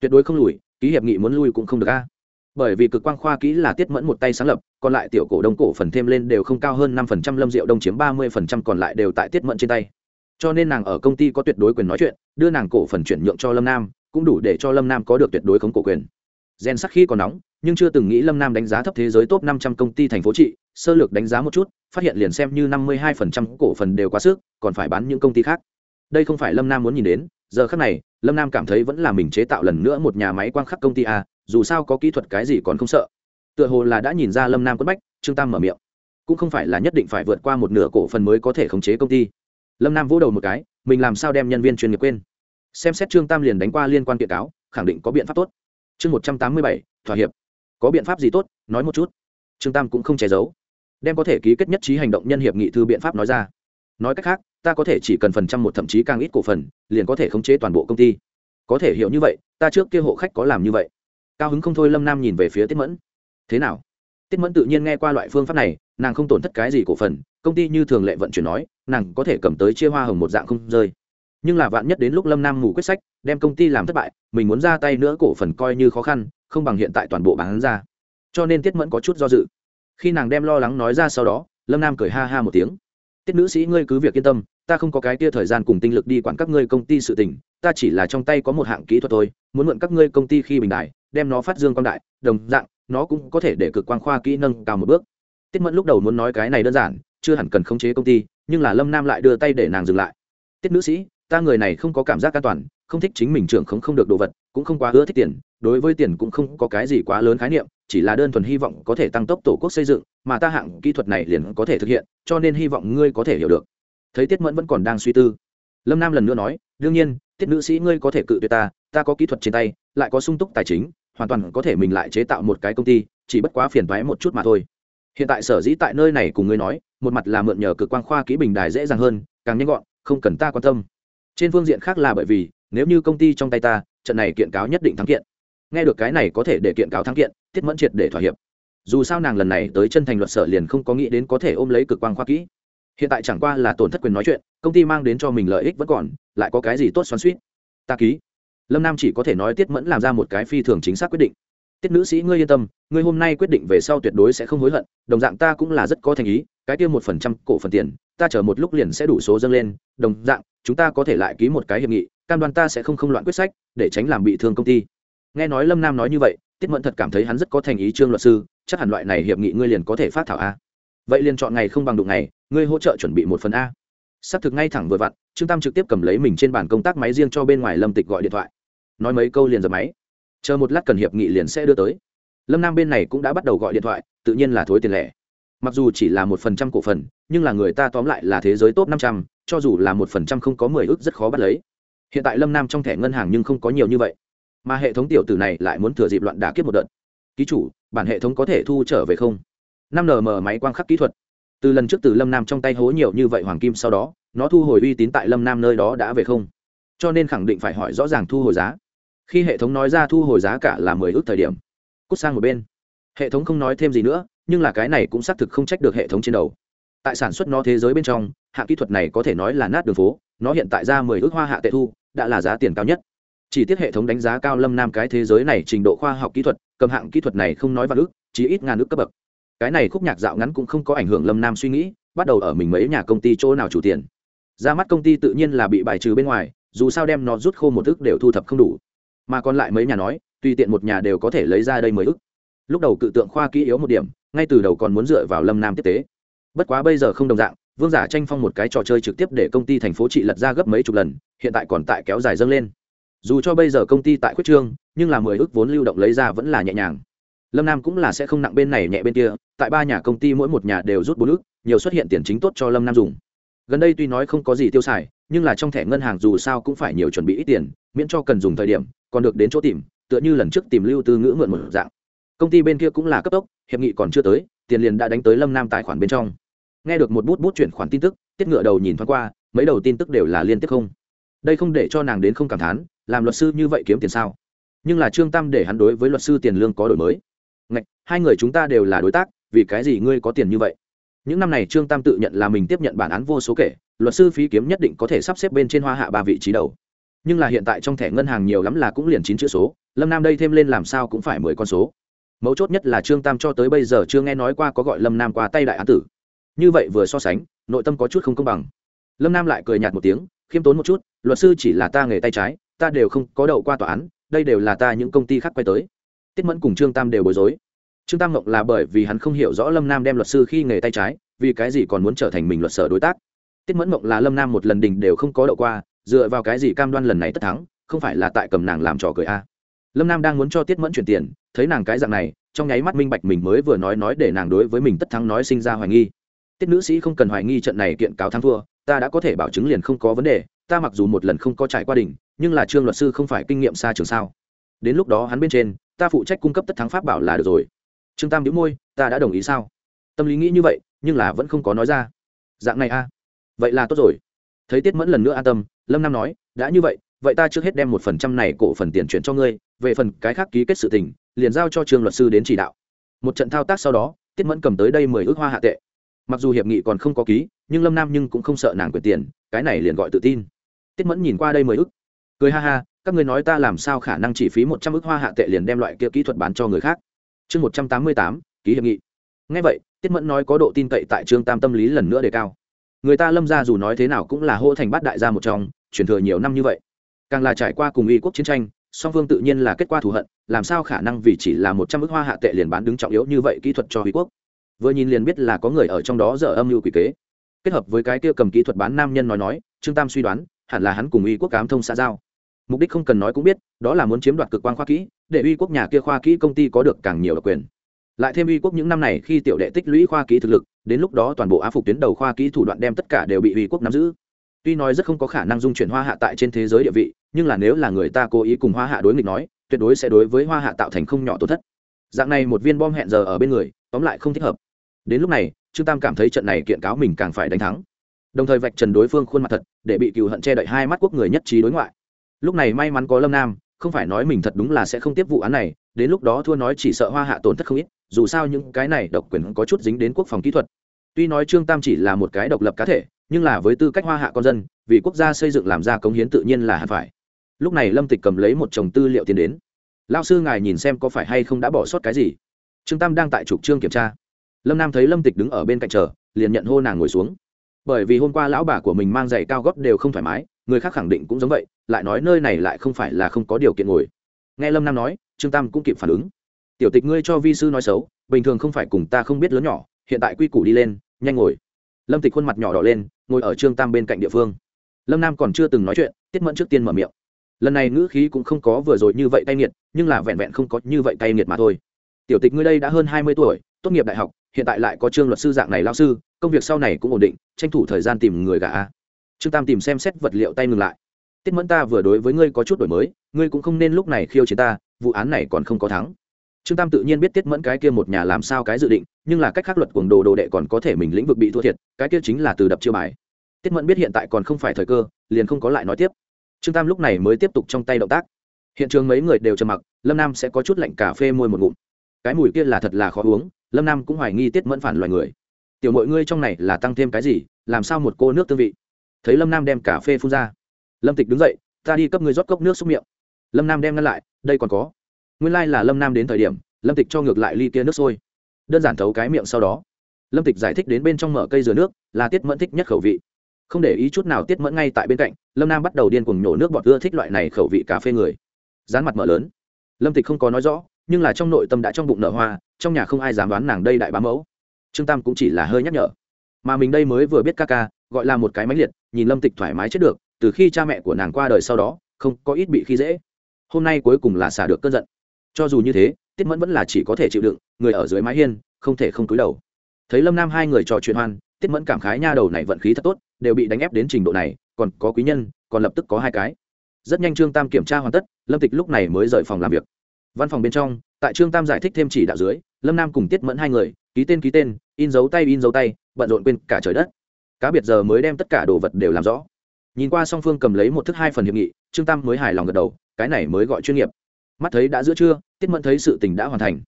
Tuyệt đối không lùi, ký hiệp nghị muốn lui cũng không được a. Bởi vì cực quan khoa kỹ là tiết mẫn một tay sáng lập, còn lại tiểu cổ đông cổ phần thêm lên đều không cao hơn năm phần trăm, lâm rượu đông chiếm ba mươi phần trăm, còn lại đều tại tiết mẫn trên tay. Cho nên nàng ở công ty có tuyệt đối quyền nói chuyện, đưa nàng cổ phần chuyển nhượng cho lâm nam, cũng đủ để cho lâm nam có được tuyệt đối khống cổ quyền. Gen sắc khi còn nóng, nhưng chưa từng nghĩ lâm nam đánh giá thấp thế giới top năm trăm công ty thành phố trị sơ lược đánh giá một chút, phát hiện liền xem như năm mươi hai phần trăm cổ phần đều quá sức, còn phải bán những công ty khác. Đây không phải lâm nam muốn nhìn đến, giờ khác này, lâm nam cảm thấy vẫn là mình chế tạo lần nữa một nhà máy quang khắc công ty a, dù sao có kỹ thuật cái gì còn không sợ. Tựa hồ là đã nhìn ra lâm nam quất bách, trương tam mở miệng. Cũng không phải là nhất định phải vượt qua một nửa cổ phần mới có thể khống chế công ty. Lâm nam vỗ đầu một cái, mình làm sao đem nhân viên chuyên nghiệp quên? Xem xét trương tam liền đánh qua liên quan kiện cáo, khẳng định có biện pháp tốt. Chương một trăm tám mươi bảy, thỏa hiệp. Có biện pháp gì tốt, nói một chút. Trương tam cũng không che giấu đem có thể ký kết nhất trí hành động nhân hiệp nghị thư biện pháp nói ra. Nói cách khác, ta có thể chỉ cần phần trăm một thậm chí càng ít cổ phần, liền có thể khống chế toàn bộ công ty. Có thể hiểu như vậy, ta trước kia hộ khách có làm như vậy. Cao hứng không thôi lâm nam nhìn về phía tiết mẫn. Thế nào? Tiết mẫn tự nhiên nghe qua loại phương pháp này, nàng không tổn thất cái gì cổ phần, công ty như thường lệ vận chuyển nói, nàng có thể cầm tới chia hoa hồng một dạng không rơi. Nhưng là vạn nhất đến lúc lâm nam mù quyết sách, đem công ty làm thất bại, mình muốn ra tay nữa cổ phần coi như khó khăn, không bằng hiện tại toàn bộ bán ra. Cho nên tiết mẫn có chút do dự khi nàng đem lo lắng nói ra sau đó, lâm nam cười ha ha một tiếng. Tiết nữ sĩ, ngươi cứ việc yên tâm, ta không có cái tia thời gian cùng tinh lực đi quản các ngươi công ty sự tình, ta chỉ là trong tay có một hạng kỹ thuật thôi, muốn mượn các ngươi công ty khi bình đại, đem nó phát dương quan đại, đồng dạng, nó cũng có thể để cực quang khoa kỹ nâng cao một bước. Tiết mẫn lúc đầu muốn nói cái này đơn giản, chưa hẳn cần khống chế công ty, nhưng là lâm nam lại đưa tay để nàng dừng lại. Tiết nữ sĩ, ta người này không có cảm giác an toàn không thích chính mình trưởng không không được đồ vật, cũng không quá ưa thích tiền, đối với tiền cũng không có cái gì quá lớn khái niệm, chỉ là đơn thuần hy vọng có thể tăng tốc tổ quốc xây dựng, mà ta hạng kỹ thuật này liền có thể thực hiện, cho nên hy vọng ngươi có thể hiểu được. Thấy tiết mẫn vẫn còn đang suy tư, lâm nam lần nữa nói, đương nhiên, tiết nữ sĩ ngươi có thể cự tuyệt ta ta có kỹ thuật trên tay, lại có sung túc tài chính, hoàn toàn có thể mình lại chế tạo một cái công ty, chỉ bất quá phiền thoái một chút mà thôi. Hiện tại sở dĩ tại nơi này cùng ngươi nói, một mặt là mượn nhờ cực quan khoa kỹ bình đài dễ dàng hơn, càng nhanh gọn, không cần ta quan tâm. Trên phương diện khác là bởi vì nếu như công ty trong tay ta, trận này kiện cáo nhất định thắng kiện. Nghe được cái này có thể để kiện cáo thắng kiện, tiết mẫn triệt để thỏa hiệp. Dù sao nàng lần này tới chân thành luật sở liền không có nghĩ đến có thể ôm lấy cực quang khoa kỹ. Hiện tại chẳng qua là tổn thất quyền nói chuyện, công ty mang đến cho mình lợi ích vẫn còn, lại có cái gì tốt xoắn suýt ta ký. Lâm nam chỉ có thể nói tiết mẫn làm ra một cái phi thường chính xác quyết định. Tiết nữ sĩ, ngươi yên tâm, ngươi hôm nay quyết định về sau tuyệt đối sẽ không hối hận, đồng dạng ta cũng là rất có thành ý, cái kia một phần trăm cổ phần tiền, ta chờ một lúc liền sẽ đủ số dâng lên, đồng dạng, chúng ta có thể lại ký một cái hiệp nghị cam đoan ta sẽ không không loạn quyết sách, để tránh làm bị thương công ty. Nghe nói lâm nam nói như vậy, tiết mẫn thật cảm thấy hắn rất có thành ý trương luật sư, chắc hẳn loại này hiệp nghị ngươi liền có thể phát thảo a. Vậy liền chọn ngày không bằng đụng ngày, ngươi hỗ trợ chuẩn bị một phần a. Xác thực ngay thẳng vừa vặn, trương tam trực tiếp cầm lấy mình trên bàn công tác máy riêng cho bên ngoài lâm tịch gọi điện thoại. Nói mấy câu liền dập máy. Chờ một lát cần hiệp nghị liền sẽ đưa tới. Lâm nam bên này cũng đã bắt đầu gọi điện thoại, tự nhiên là thối tiền lẻ. Mặc dù chỉ là một phần trăm cổ phần, nhưng là người ta tóm lại là thế giới top năm trăm, cho dù là một phần trăm không có mười ước rất khó bắt lấy hiện tại lâm nam trong thẻ ngân hàng nhưng không có nhiều như vậy. Mà hệ thống tiểu tử này lại muốn thừa dịp loạn đả kiếp một đợt. Ký chủ, bản hệ thống có thể thu trở về không? Năm nm máy quang khắc kỹ thuật. Từ lần trước từ lâm nam trong tay hố nhiều như vậy hoàng kim sau đó, nó thu hồi uy tín tại lâm nam nơi đó đã về không? Cho nên khẳng định phải hỏi rõ ràng thu hồi giá. Khi hệ thống nói ra thu hồi giá cả là mười ước thời điểm. Cút sang một bên. Hệ thống không nói thêm gì nữa, nhưng là cái này cũng xác thực không trách được hệ thống trên đầu. Tại sản xuất nó thế giới bên trong hạng kỹ thuật này có thể nói là nát đường phố, nó hiện tại ra mười ước hoa hạ tệ thu đã là giá tiền cao nhất. Chỉ tiết hệ thống đánh giá cao lâm nam cái thế giới này trình độ khoa học kỹ thuật, cầm hạng kỹ thuật này không nói vào ước, chỉ ít ngàn ước cấp bậc. Cái này khúc nhạc dạo ngắn cũng không có ảnh hưởng lâm nam suy nghĩ, bắt đầu ở mình mấy nhà công ty chỗ nào chủ tiền. Ra mắt công ty tự nhiên là bị bài trừ bên ngoài, dù sao đem nó rút khô một ức đều thu thập không đủ. Mà còn lại mấy nhà nói, tùy tiện một nhà đều có thể lấy ra đây mới ức lúc đầu cự tượng khoa kỹ yếu một điểm, ngay từ đầu còn muốn dựa vào lâm nam tiếp tế. Bất quá bây giờ không đồng dạng vương giả tranh phong một cái trò chơi trực tiếp để công ty thành phố trị lật ra gấp mấy chục lần, hiện tại còn tại kéo dài dâng lên. Dù cho bây giờ công ty tại khuyết trương, nhưng là mười ước vốn lưu động lấy ra vẫn là nhẹ nhàng. Lâm nam cũng là sẽ không nặng bên này nhẹ bên kia, tại ba nhà công ty mỗi một nhà đều rút bốn ước, nhiều xuất hiện tiền chính tốt cho lâm nam dùng. Gần đây tuy nói không có gì tiêu xài, nhưng là trong thẻ ngân hàng dù sao cũng phải nhiều chuẩn bị ít tiền, miễn cho cần dùng thời điểm, còn được đến chỗ tìm, tựa như lần trước tìm lưu tư ngữ mượn một dạng. Công ty bên kia cũng là cấp tốc, hiệp nghị còn chưa tới, tiền liền đã đánh tới lâm nam tài khoản bên trong nghe được một bút bút chuyển khoản tin tức tiết ngựa đầu nhìn thoáng qua mấy đầu tin tức đều là liên tiếp không. Đây không để cho nàng đến không cảm thán làm luật sư như vậy kiếm tiền sao? Nhưng là trương tam để hắn đối với luật sư tiền lương có đổi mới. Ngạch, hai người chúng ta đều là đối tác vì cái gì ngươi có tiền như vậy? Những năm này trương tam tự nhận là mình tiếp nhận bản án vô số kể luật sư phí kiếm nhất định có thể sắp xếp bên trên hoa hạ ba vị trí đầu. Nhưng là hiện tại trong thẻ ngân hàng nhiều lắm là cũng liền chín chữ số lâm nam đây thêm lên làm sao cũng phải mười con số. Mấu chốt nhất là trương tam cho tới bây giờ chưa nghe nói qua có gọi lâm nam qua tay đại án tử như vậy vừa so sánh, nội tâm có chút không công bằng. Lâm nam lại cười nhạt một tiếng, khiêm tốn một chút, luật sư chỉ là ta nghề tay trái, ta đều không có đậu qua tòa án, đây đều là ta những công ty khác quay tới. Tiết mẫn cùng trương tam đều bối rối. Trương tam ngộng là bởi vì hắn không hiểu rõ lâm nam đem luật sư khi nghề tay trái, vì cái gì còn muốn trở thành mình luật sở đối tác. Tiết mẫn ngộng là lâm nam một lần đình đều không có đậu qua, dựa vào cái gì cam đoan lần này tất thắng, không phải là tại cầm nàng làm trò cười a. Lâm nam đang muốn cho tiết mẫn chuyển tiền, thấy nàng cái dạng này, trong nháy mắt minh bạch mình mới vừa nói nói để nàng đối với mình tất thắng nói sinh ra hoài nghi tiết nữ sĩ không cần hoài nghi trận này kiện cáo thắng thua, ta đã có thể bảo chứng liền không có vấn đề, ta mặc dù một lần không có trải qua đỉnh, nhưng là trương luật sư không phải kinh nghiệm xa trường sao. Đến lúc đó hắn bên trên, ta phụ trách cung cấp tất thắng pháp bảo là được rồi. Trương tam đĩu môi, ta đã đồng ý sao? Tâm lý nghĩ như vậy, nhưng là vẫn không có nói ra. Dạng này a. Vậy là tốt rồi. Thấy tiết mẫn lần nữa an tâm, lâm nam nói, đã như vậy vậy ta trước hết đem một phần trăm này cổ phần tiền chuyển cho ngươi, về phần cái khác ký kết sự tình, liền giao cho trương luật sư đến chỉ đạo. Một trận thao tác sau đó, tiết mẫn cầm tới đây mười ước hoa hạ tệ mặc dù hiệp nghị còn không có ký, nhưng lâm nam nhưng cũng không sợ nàng quyền tiền, cái này liền gọi tự tin. Tiết mẫn nhìn qua đây mười ức. Cười ha ha, các người nói ta làm sao khả năng chỉ phí một trăm ức hoa hạ tệ liền đem loại kia kỹ thuật bán cho người khác? Chương một trăm tám mươi tám, ký hiệp nghị. Ngay vậy, tiết mẫn nói có độ tin cậy tại trương tam tâm lý lần nữa đề cao. Người ta lâm ra dù nói thế nào cũng là hô thành bát đại gia một trong, truyền thừa nhiều năm như vậy. Càng là trải qua cùng y quốc chiến tranh, song phương tự nhiên là kết quả thù hận, làm sao khả năng vì chỉ là một trăm ước hoa hạ tệ liền bán đứng trọng yếu như vậy kỹ thuật cho y quốc? Vừa nhìn liền biết là có người ở trong đó dở âm mưu quỷ kế. Kết hợp với cái kia cầm kỹ thuật bán nam nhân nói nói, trương tam suy đoán, hẳn là hắn cùng uy quốc cám thông xã giao. Mục đích không cần nói cũng biết, đó là muốn chiếm đoạt cực quan khoa kỹ, để uy quốc nhà kia khoa kỹ công ty có được càng nhiều độc quyền. Lại thêm uy quốc những năm này khi tiểu đệ tích lũy khoa kỹ thực lực, đến lúc đó toàn bộ á phục tuyến đầu khoa kỹ thủ đoạn đem tất cả đều bị uy quốc nắm giữ. Tuy nói rất không có khả năng dung chuyển hoa hạ tại trên thế giới địa vị, nhưng là nếu là người ta cố ý cùng hoa hạ đối nghịch nói, tuyệt đối sẽ đối với hoa hạ tạo thành không nhỏ tổn thất. Dạng này một viên bom hẹn giờ ở bên người, tóm lại không thích hợp đến lúc này, trương tam cảm thấy trận này kiện cáo mình càng phải đánh thắng. Đồng thời vạch trần đối phương khuôn mặt thật, để bị cựu hận che đậy hai mắt quốc người nhất trí đối ngoại. Lúc này may mắn có lâm nam, không phải nói mình thật đúng là sẽ không tiếp vụ án này, đến lúc đó thua nói chỉ sợ hoa hạ tổn thất không ít, dù sao những cái này độc quyền có chút dính đến quốc phòng kỹ thuật. Tuy nói trương tam chỉ là một cái độc lập cá thể, nhưng là với tư cách hoa hạ con dân, vì quốc gia xây dựng làm ra cống hiến tự nhiên là hẳn phải. Lúc này lâm tịch cầm lấy một chồng tư liệu tiến đến. Lao sư ngài nhìn xem có phải hay không đã bỏ sót cái gì? Trương tam đang tại trục trương kiểm tra lâm nam thấy lâm tịch đứng ở bên cạnh chờ, liền nhận hô nàng ngồi xuống. Bởi vì hôm qua lão bà của mình mang giày cao gót đều không thoải mái, người khác khẳng định cũng giống vậy, lại nói nơi này lại không phải là không có điều kiện ngồi. Nghe lâm nam nói, trương tam cũng kịp phản ứng. Tiểu tịch ngươi cho vi sư nói xấu, bình thường không phải cùng ta không biết lớn nhỏ, hiện tại quy củ đi lên, nhanh ngồi. Lâm tịch khuôn mặt nhỏ đỏ lên, ngồi ở trương tam bên cạnh địa phương. Lâm nam còn chưa từng nói chuyện, tiết mẫn trước tiên mở miệng. Lần này ngữ khí cũng không có vừa rồi như vậy cay nghiệt, nhưng là vẹn vẹn không có như vậy cay nghiệt mà thôi. Tiểu tịch ngươi đây đã hơn hai mươi tuổi, tốt nghiệp đại học hiện tại lại có trương luật sư dạng này lao sư, công việc sau này cũng ổn định, tranh thủ thời gian tìm người gả trương tam tìm xem xét vật liệu tay ngừng lại. Tiết mẫn ta vừa đối với ngươi có chút đổi mới, ngươi cũng không nên lúc này khiêu chiến ta, vụ án này còn không có thắng. Trương tam tự nhiên biết tiết mẫn cái kia một nhà làm sao cái dự định, nhưng là cách khác luật cuồng đồ đồ đệ còn có thể mình lĩnh vực bị thua thiệt, cái kia chính là từ đập chiêu bài. Tiết mẫn biết hiện tại còn không phải thời cơ, liền không có lại nói tiếp. Trương tam lúc này mới tiếp tục trong tay động tác. Hiện trường mấy người đều trầm mặc, lâm nam sẽ có chút lạnh cà phê môi một ngụm. Cái mùi kia là thật là khó uống lâm nam cũng hoài nghi tiết mẫn phản loài người tiểu mọi ngươi trong này là tăng thêm cái gì làm sao một cô nước tương vị thấy lâm nam đem cà phê phun ra lâm tịch đứng dậy ta đi cấp người rót cốc nước xúc miệng lâm nam đem ngăn lại đây còn có nguyên lai、like、là lâm nam đến thời điểm lâm tịch cho ngược lại ly kia nước sôi đơn giản thấu cái miệng sau đó lâm tịch giải thích đến bên trong mở cây dừa nước là tiết mẫn thích nhất khẩu vị không để ý chút nào tiết mẫn ngay tại bên cạnh lâm nam bắt đầu điên cuồng nhổ nước bọt ưa thích loại này khẩu vị cà phê người dán mặt mở lớn lâm tịch không có nói rõ nhưng là trong nội tâm đã trong bụng nở hoa, trong nhà không ai dám đoán nàng đây đại bá mẫu. Trương tam cũng chỉ là hơi nhắc nhở. Mà mình đây mới vừa biết ca ca, gọi là một cái máy liệt, nhìn lâm tịch thoải mái chết được, từ khi cha mẹ của nàng qua đời sau đó, không có ít bị khi dễ. Hôm nay cuối cùng là xả được cơn giận. Cho dù như thế, tiết mẫn vẫn là chỉ có thể chịu đựng, người ở dưới mái hiên, không thể không cúi đầu. Thấy lâm nam hai người trò chuyện hoan, tiết mẫn cảm khái nha đầu này vận khí thật tốt, đều bị đánh ép đến trình độ này, còn có quý nhân, còn lập tức có hai cái. Rất nhanh trương tam kiểm tra hoàn tất, lâm tịch lúc này mới rời phòng làm việc văn phòng bên trong, tại trương tam giải thích thêm chỉ đạo dưới, lâm nam cùng tiết mẫn hai người, ký tên ký tên, in dấu tay in dấu tay, bận rộn quên cả trời đất. Cá biệt giờ mới đem tất cả đồ vật đều làm rõ. Nhìn qua song phương cầm lấy một thức hai phần hiệp nghị, trương tam mới hài lòng gật đầu, cái này mới gọi chuyên nghiệp. Mắt thấy đã giữa trưa, tiết mẫn thấy sự tình đã hoàn thành.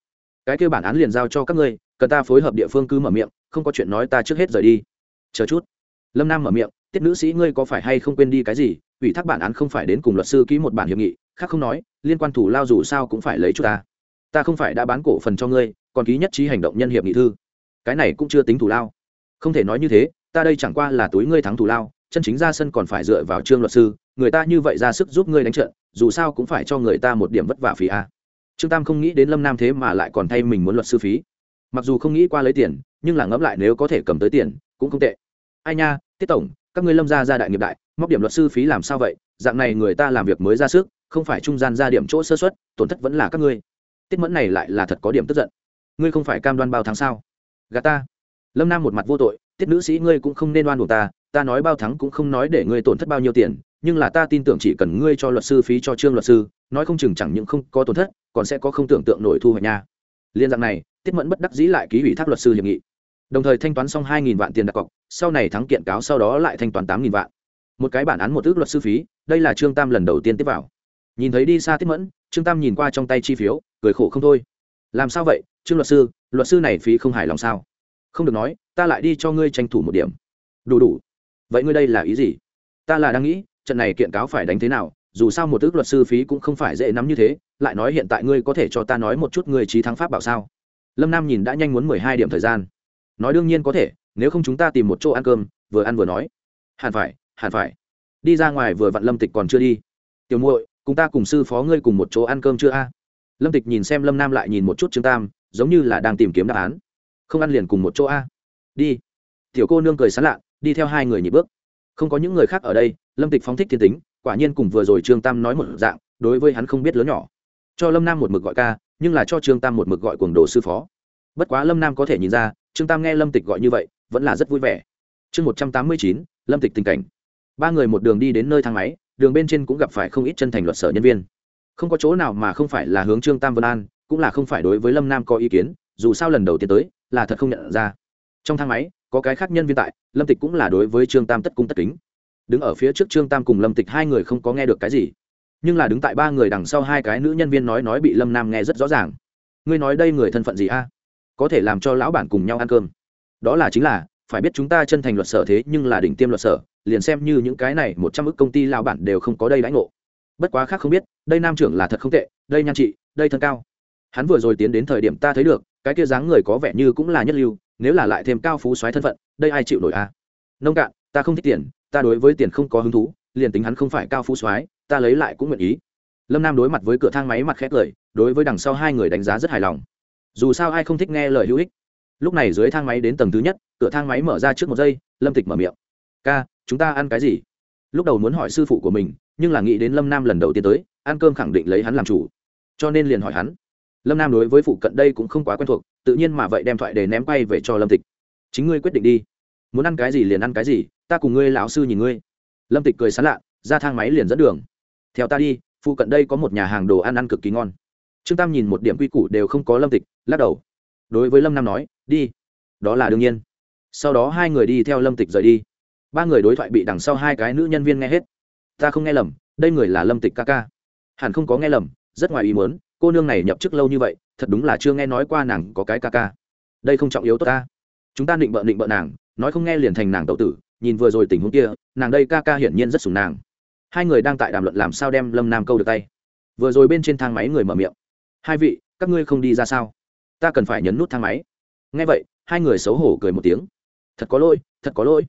Cái kêu bản án liền giao cho các ngươi, cần ta phối hợp địa phương cứ mở miệng, không có chuyện nói ta trước hết rời đi. Chờ chút. Lâm nam mở miệng, tiết nữ sĩ ngươi có phải hay không quên đi cái gì? Ủy thác bản án không phải đến cùng luật sư ký một bản hiệp nghị khác không nói, liên quan thủ lao dù sao cũng phải lấy chút ta. Ta không phải đã bán cổ phần cho ngươi, còn ký nhất trí hành động nhân hiệp nghị thư. Cái này cũng chưa tính thủ lao. Không thể nói như thế, ta đây chẳng qua là túi ngươi thắng thủ lao, chân chính ra sân còn phải dựa vào trương luật sư, người ta như vậy ra sức giúp ngươi đánh trận, dù sao cũng phải cho người ta một điểm vất vả phí a. Trương tam không nghĩ đến lâm nam thế mà lại còn thay mình muốn luật sư phí. Mặc dù không nghĩ qua lấy tiền, nhưng là ngẫm lại nếu có thể cầm tới tiền, cũng không tệ. Ai nha, tiết tổng, các ngươi lâm ra ra đại nghiệp đại, móc điểm luật sư phí làm sao vậy? Dạng này người ta làm việc mới ra sức, không phải trung gian ra điểm chỗ sơ xuất tổn thất vẫn là các ngươi. Tiết mẫn này lại là thật có điểm tức giận. Ngươi không phải cam đoan bao tháng sao? Gà ta. Lâm nam một mặt vô tội, tiết nữ sĩ ngươi cũng không nên oan buộc ta ta nói bao thắng cũng không nói để ngươi tổn thất bao nhiêu tiền, nhưng là ta tin tưởng chỉ cần ngươi cho luật sư phí cho trương luật sư, nói không chừng chẳng những không có tổn thất, còn sẽ có không tưởng tượng nổi thu hoạch nha. Liên dạng này, tiết mẫn bất đắc dĩ lại ký ủy thác luật sư hiệp nghị. Đồng thời thanh toán xong hai nghìn vạn tiền đặt cọc, sau này thắng kiện cáo sau đó lại thanh toán tám nghìn vạn một cái bản án một ước luật sư phí, đây là trương tam lần đầu tiên tiếp vào. Nhìn thấy đi xa tiếp mẫn, trương tam nhìn qua trong tay chi phiếu, cười khổ không thôi. Làm sao vậy, trương luật sư luật sư này phí không hài lòng sao? Không được nói, ta lại đi cho ngươi tranh thủ một điểm. Đủ đủ. Vậy ngươi đây là ý gì? Ta là đang nghĩ, trận này kiện cáo phải đánh thế nào, dù sao một ước luật sư phí cũng không phải dễ nắm như thế, lại nói hiện tại ngươi có thể cho ta nói một chút ngươi trí thắng pháp bảo sao? Lâm nam nhìn đã nhanh muốn mười hai điểm thời gian. Nói đương nhiên có thể, nếu không chúng ta tìm một chỗ ăn cơm, vừa ăn vừa nói. Hẳn phải hẳn phải. Đi ra ngoài vừa vặn lâm tịch còn chưa đi. Tiểu muội, cùng ta cùng sư phó ngươi cùng một chỗ ăn cơm chưa a? Lâm tịch nhìn xem lâm nam lại nhìn một chút trương tam, giống như là đang tìm kiếm đáp án. Không ăn liền cùng một chỗ a? Đi. Tiểu cô nương cười sán lạ đi theo hai người nhịp bước. Không có những người khác ở đây, lâm tịch phóng thích thiên tính, quả nhiên cùng vừa rồi trương tam nói một dạng, đối với hắn không biết lớn nhỏ. Cho lâm nam một mực gọi ca, nhưng là cho trương tam một mực gọi cuồng đồ sư phó. Bất quá lâm nam có thể nhìn ra, trương tam nghe lâm tịch gọi như vậy, vẫn là rất vui vẻ. Chương một trăm tám mươi chín, lâm tịch tình cảnh ba người một đường đi đến nơi thang máy, đường bên trên cũng gặp phải không ít chân thành luật sở nhân viên. Không có chỗ nào mà không phải là hướng trương tam vân an, cũng là không phải đối với lâm nam có ý kiến, dù sao lần đầu tiên tới, là thật không nhận ra. Trong thang máy, có cái khác nhân viên tại, lâm tịch cũng là đối với trương tam tất cung tất kính. Đứng ở phía trước trương tam cùng lâm tịch hai người không có nghe được cái gì. Nhưng là đứng tại ba người đằng sau hai cái nữ nhân viên nói nói bị lâm nam nghe rất rõ ràng. Ngươi nói đây người thân phận gì a? Có thể làm cho lão bản cùng nhau ăn cơm. Đó là chính là phải biết chúng ta chân thành luật sở thế nhưng là đỉnh tiêm luật sở, liền xem như những cái này một trăm ước công ty lão bản đều không có đây lãnh ngộ. Bất quá khác không biết, đây nam trưởng là thật không tệ, đây nhan trị, đây thân cao. Hắn vừa rồi tiến đến thời điểm ta thấy được, cái kia dáng người có vẻ như cũng là nhất lưu, nếu là lại thêm cao phú xoáy thân phận, đây ai chịu nổi a nông cạn, ta không thích tiền, ta đối với tiền không có hứng thú, liền tính hắn không phải cao phú soái, ta lấy lại cũng nguyện ý. Lâm nam đối mặt với cửa thang máy mặt khét lời, đối với đằng sau hai người đánh giá rất hài lòng. Dù sao ai không thích nghe lời hữu ích. Lúc này dưới thang máy đến tầng thứ nhất cửa thang máy mở ra trước một giây, lâm tịch mở miệng. Ca, chúng ta ăn cái gì? Lúc đầu muốn hỏi sư phụ của mình, nhưng là nghĩ đến lâm nam lần đầu tiên tới, ăn cơm khẳng định lấy hắn làm chủ. Cho nên liền hỏi hắn. Lâm nam đối với phụ cận đây cũng không quá quen thuộc, tự nhiên mà vậy đem thoại để ném quay về cho lâm tịch. Chính ngươi quyết định đi. Muốn ăn cái gì liền ăn cái gì, ta cùng ngươi lão sư nhìn ngươi. Lâm tịch cười sán lạ, ra thang máy liền dẫn đường. Theo ta đi, phụ cận đây có một nhà hàng đồ ăn ăn cực kỳ ngon. Trương tam nhìn một điểm quy củ đều không có lâm tịch, lắc đầu. Đối với lâm nam nói, đi. Đó là đương nhiên sau đó hai người đi theo lâm tịch rời đi. Ba người đối thoại bị đằng sau hai cái nữ nhân viên nghe hết. Ta không nghe lầm, đây người là lâm tịch ca ca. Hẳn không có nghe lầm, rất ngoài ý muốn, cô nương này nhập chức lâu như vậy, thật đúng là chưa nghe nói qua nàng có cái ca ca. Đây không trọng yếu tốt ta. Chúng ta định bợ định bợ nàng, nói không nghe liền thành nàng tậu tử, nhìn vừa rồi tình huống kia, nàng đây ca ca hiển nhiên rất sùng nàng. Hai người đang tại đàm luận làm sao đem lâm nam câu được tay. Vừa rồi bên trên thang máy người mở miệng. Hai vị, các ngươi không đi ra sao? Ta cần phải nhấn nút thang máy. Nghe vậy, hai người xấu hổ cười một tiếng thật có lỗi, thật có lỗi.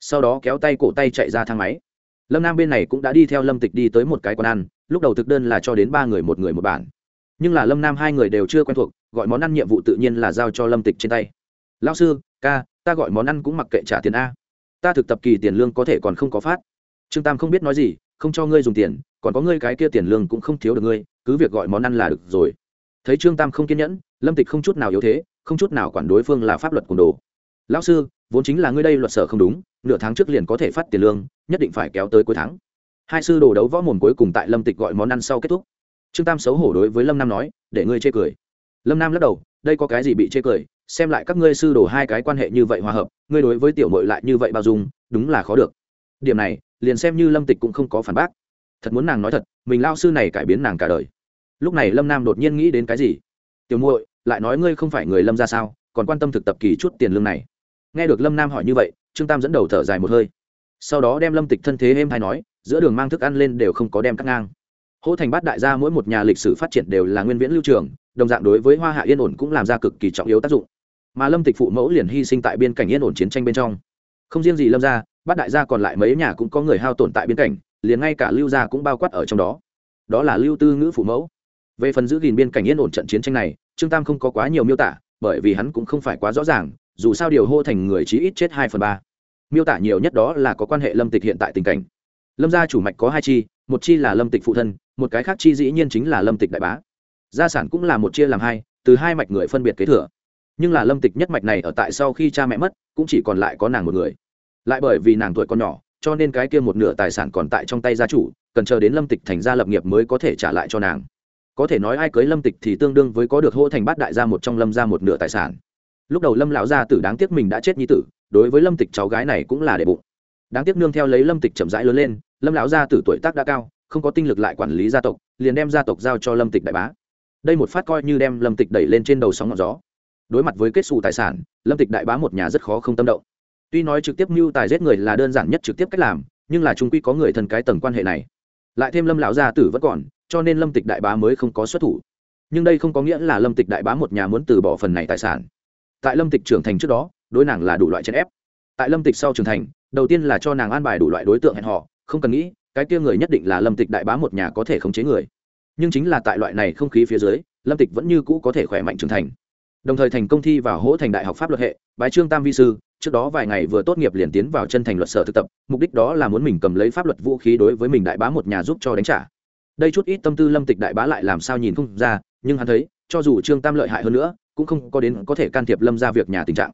Sau đó kéo tay cổ tay chạy ra thang máy. Lâm nam bên này cũng đã đi theo lâm tịch đi tới một cái quán ăn, lúc đầu thực đơn là cho đến ba người một người một bản. Nhưng là lâm nam hai người đều chưa quen thuộc, gọi món ăn nhiệm vụ tự nhiên là giao cho lâm tịch trên tay. Lao sư, ca, ta gọi món ăn cũng mặc kệ trả tiền a. Ta thực tập kỳ tiền lương có thể còn không có phát. Trương tam không biết nói gì, không cho ngươi dùng tiền, còn có ngươi cái kia tiền lương cũng không thiếu được ngươi, cứ việc gọi món ăn là được rồi. Thấy trương tam không kiên nhẫn, lâm tịch không chút nào yếu thế, không chút nào quản đối phương là pháp luật cồn đồ lão sư, vốn chính là ngươi đây luật sở không đúng, nửa tháng trước liền có thể phát tiền lương, nhất định phải kéo tới cuối tháng. Hai sư đồ đấu võ mồm cuối cùng tại lâm tịch gọi món ăn sau kết thúc. Trương tam xấu hổ đối với lâm nam nói, để ngươi chê cười. Lâm nam lắc đầu, đây có cái gì bị chê cười, xem lại các ngươi sư đồ hai cái quan hệ như vậy hòa hợp, ngươi đối với tiểu mội lại như vậy bao dung, đúng là khó được. Điểm này, liền xem như lâm tịch cũng không có phản bác. Thật muốn nàng nói thật, mình lao sư này cải biến nàng cả đời. Lúc này lâm nam đột nhiên nghĩ đến cái gì? Tiểu muội, lại nói ngươi không phải người lâm ra sao, còn quan tâm thực tập kỳ chút tiền lương này nghe được lâm nam hỏi như vậy, trương tam dẫn đầu thở dài một hơi. Sau đó đem lâm tịch thân thế êm hay nói, giữa đường mang thức ăn lên đều không có đem cắt ngang. Hỗ thành bát đại gia mỗi một nhà lịch sử phát triển đều là nguyên viễn lưu trường, đồng dạng đối với hoa hạ yên ổn cũng làm ra cực kỳ trọng yếu tác dụng. Mà lâm tịch phụ mẫu liền hy sinh tại biên cảnh yên ổn chiến tranh bên trong. Không riêng gì lâm gia, bát đại gia còn lại mấy nhà cũng có người hao tổn tại biên cảnh, liền ngay cả lưu gia cũng bao quát ở trong đó. Đó là lưu tư ngữ phụ mẫu. Về phần giữ gìn biên cảnh yên ổn trận chiến tranh này, trương tam không có quá nhiều miêu tả, bởi vì hắn cũng không phải quá rõ ràng dù sao điều hô thành người chí ít chết hai phần ba. Miêu tả nhiều nhất đó là có quan hệ lâm tịch hiện tại tình cảnh. Lâm gia chủ mạch có hai chi, một chi là lâm tịch phụ thân, một cái khác chi dĩ nhiên chính là lâm tịch đại bá. Gia sản cũng là một chia làm hai, từ hai mạch người phân biệt kế thừa. Nhưng là lâm tịch nhất mạch này ở tại sau khi cha mẹ mất, cũng chỉ còn lại có nàng một người. Lại bởi vì nàng tuổi còn nhỏ, cho nên cái kia một nửa tài sản còn tại trong tay gia chủ, cần chờ đến lâm tịch thành gia lập nghiệp mới có thể trả lại cho nàng. Có thể nói ai cưới lâm tịch thì tương đương với có được hô thành bát đại gia một trong lâm ra một nửa tài sản lúc đầu lâm lão gia tử đáng tiếc mình đã chết như tử, đối với lâm tịch cháu gái này cũng là để bụng. Đáng tiếc nương theo lấy lâm tịch chậm rãi lớn lên, lâm lão gia tử tuổi tác đã cao, không có tinh lực lại quản lý gia tộc, liền đem gia tộc giao cho lâm tịch đại bá. Đây một phát coi như đem lâm tịch đẩy lên trên đầu sóng ngọn gió. Đối mặt với kết xù tài sản, lâm tịch đại bá một nhà rất khó không tâm động. Tuy nói trực tiếp mưu tài giết người là đơn giản nhất trực tiếp cách làm, nhưng là trung quy có người thân cái tầng quan hệ này. Lại thêm lâm lão gia tử vẫn còn, cho nên lâm tịch đại bá mới không có xuất thủ. Nhưng đây không có nghĩa là lâm tịch đại bá một nhà muốn từ bỏ phần này tài sản tại lâm tịch trưởng thành trước đó, đối nàng là đủ loại chèn ép. Tại lâm tịch sau trưởng thành, đầu tiên là cho nàng an bài đủ loại đối tượng hẹn họ không cần nghĩ, cái kia người nhất định là lâm tịch đại bá một nhà có thể khống chế người. Nhưng chính là tại loại này không khí phía dưới, lâm tịch vẫn như cũ có thể khỏe mạnh trưởng thành. Đồng thời thành công thi vào hỗ thành đại học pháp luật hệ, bái trương tam vi sư, trước đó vài ngày vừa tốt nghiệp liền tiến vào chân thành luật sở thực tập, mục đích đó là muốn mình cầm lấy pháp luật vũ khí đối với mình đại bá một nhà giúp cho đánh trả. Đây chút ít tâm tư lâm tịch đại bá lại làm sao nhìn không ra, nhưng hắn thấy, cho dù trương tam lợi hại hơn nữa cũng không có đến có thể can thiệp lâm ra việc nhà tình trạng.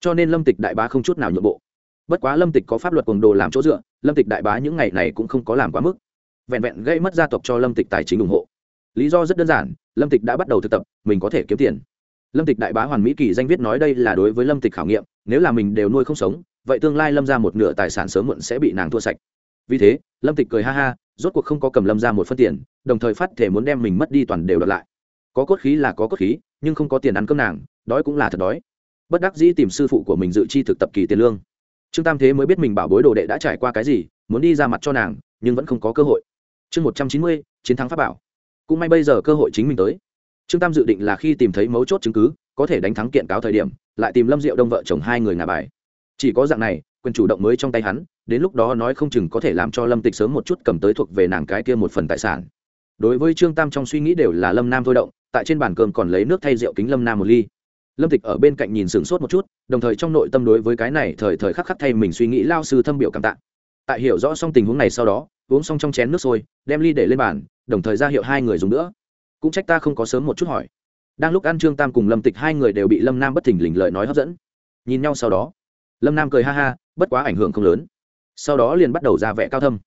Cho nên lâm tịch đại bá không chút nào nhượng bộ. Bất quá lâm tịch có pháp luật cuồng đồ làm chỗ dựa, lâm tịch đại bá những ngày này cũng không có làm quá mức. Vẹn vẹn gây mất gia tộc cho lâm tịch tài chính ủng hộ. Lý do rất đơn giản, lâm tịch đã bắt đầu thực tập, mình có thể kiếm tiền. Lâm tịch đại bá hoàn mỹ kỳ danh viết nói đây là đối với lâm tịch khảo nghiệm, nếu là mình đều nuôi không sống, vậy tương lai lâm ra một nửa tài sản sớm muộn sẽ bị nàng thua sạch. Vì thế, lâm tịch cười ha ha, rốt cuộc không có cầm lâm ra một phân tiền, đồng thời phát thể muốn đem mình mất đi toàn đều đợt lại. Có cốt khí là có cốt khí nhưng không có tiền ăn cơm nàng, đói cũng là thật đói. Bất đắc dĩ tìm sư phụ của mình dự chi thực tập kỳ tiền lương. Trương tam thế mới biết mình bảo bối đồ đệ đã trải qua cái gì, muốn đi ra mặt cho nàng, nhưng vẫn không có cơ hội. Chương một trăm chín mươi, chiến thắng pháp bảo. Cũng may bây giờ cơ hội chính mình tới. Trương tam dự định là khi tìm thấy mấu chốt chứng cứ, có thể đánh thắng kiện cáo thời điểm, lại tìm lâm diệu đông vợ chồng hai người ngà bài. Chỉ có dạng này, quyền chủ động mới trong tay hắn, đến lúc đó nói không chừng có thể làm cho lâm tịch sớm một chút cầm tới thuộc về nàng cái kia một phần tài sản đối với trương tam trong suy nghĩ đều là lâm nam thôi động, tại trên bàn cơm còn lấy nước thay rượu kính lâm nam một ly. Lâm tịch ở bên cạnh nhìn sửng sốt một chút, đồng thời trong nội tâm đối với cái này thời thời khắc khắc thay mình suy nghĩ lao sư thâm biểu cảm tạ. Tại hiểu rõ xong tình huống này sau đó, uống xong trong chén nước sôi, đem ly để lên bàn, đồng thời ra hiệu hai người dùng nữa. Cũng trách ta không có sớm một chút hỏi. Đang lúc ăn trương tam cùng lâm tịch hai người đều bị lâm nam bất thình lình lời nói hấp dẫn. Nhìn nhau sau đó, lâm nam cười ha ha, bất quá ảnh hưởng không lớn. Sau đó liền bắt đầu ra vẻ cao thâm.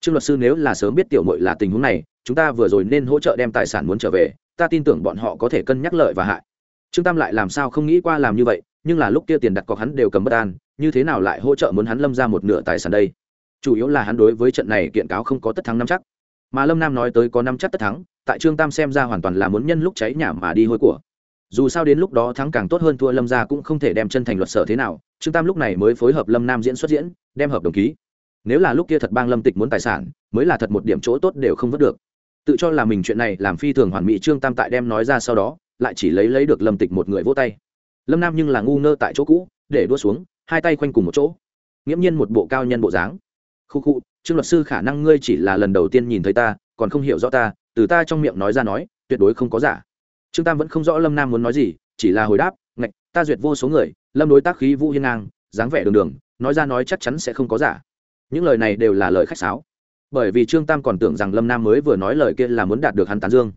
Trương luật sư nếu là sớm biết tiểu mội là tình huống này chúng ta vừa rồi nên hỗ trợ đem tài sản muốn trở về, ta tin tưởng bọn họ có thể cân nhắc lợi và hại. Trương tam lại làm sao không nghĩ qua làm như vậy, nhưng là lúc kia tiền đặt cọc hắn đều cầm bất an, như thế nào lại hỗ trợ muốn hắn lâm ra một nửa tài sản đây? Chủ yếu là hắn đối với trận này kiện cáo không có tất thắng năm chắc. Mà lâm nam nói tới có năm chắc tất thắng, tại trương tam xem ra hoàn toàn là muốn nhân lúc cháy nhà mà đi hôi của. Dù sao đến lúc đó thắng càng tốt hơn thua lâm ra cũng không thể đem chân thành luật sở thế nào, trương tam lúc này mới phối hợp lâm nam diễn xuất diễn, đem hợp đồng ký. Nếu là lúc kia thật bang lâm tịch muốn tài sản, mới là thật một điểm chỗ tốt đều không vớt được tự cho là mình chuyện này làm phi thường hoàn mỹ, trương tam tại đem nói ra sau đó, lại chỉ lấy lấy được lâm tịch một người vỗ tay. Lâm nam nhưng là ngu ngơ tại chỗ cũ, để đua xuống, hai tay quanh cùng một chỗ. Nghiễm nhiên một bộ cao nhân bộ dáng. Khu khu, trương luật sư khả năng ngươi chỉ là lần đầu tiên nhìn thấy ta, còn không hiểu rõ ta, từ ta trong miệng nói ra nói, tuyệt đối không có giả. Trương tam vẫn không rõ lâm nam muốn nói gì, chỉ là hồi đáp, ngạch, ta duyệt vô số người, lâm đối tác khí vũ hiên ngang, dáng vẻ đường đường, nói ra nói chắc chắn sẽ không có giả. Những lời này đều là lời khách sáo bởi vì trương tam còn tưởng rằng lâm nam mới vừa nói lời kia là muốn đạt được hắn tán dương.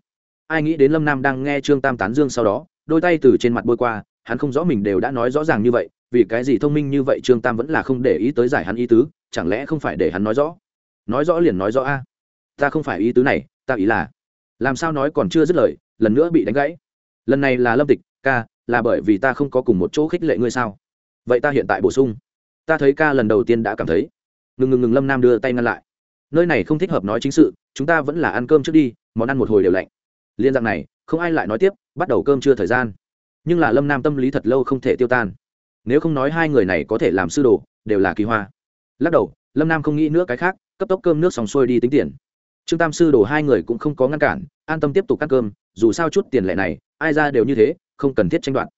Ai nghĩ đến lâm nam đang nghe trương tam tán dương sau đó, đôi tay từ trên mặt bôi qua, hắn không rõ mình đều đã nói rõ ràng như vậy, vì cái gì thông minh như vậy trương tam vẫn là không để ý tới giải hắn ý tứ, chẳng lẽ không phải để hắn nói rõ? Nói rõ liền nói rõ a. Ta không phải ý tứ này, ta ý là, làm sao nói còn chưa dứt lời, lần nữa bị đánh gãy. Lần này là lâm tịch, ca, là bởi vì ta không có cùng một chỗ khích lệ ngươi sao? Vậy ta hiện tại bổ sung. Ta thấy ca lần đầu tiên đã cảm thấy. Ngừng ngừng ngừng, lâm nam đưa tay ngăn lại nơi này không thích hợp nói chính sự, chúng ta vẫn là ăn cơm trước đi, món ăn một hồi đều lạnh. Liên dạng này, không ai lại nói tiếp, bắt đầu cơm chưa thời gian. Nhưng là lâm nam tâm lý thật lâu không thể tiêu tan. Nếu không nói hai người này có thể làm sư đồ, đều là kỳ hoa. Lắc đầu, lâm nam không nghĩ nữa cái khác, cấp tốc cơm nước xong xuôi đi tính tiền. Trương tam sư đồ hai người cũng không có ngăn cản, an tâm tiếp tục ăn cơm, dù sao chút tiền lệ này, ai ra đều như thế, không cần thiết tranh đoạt.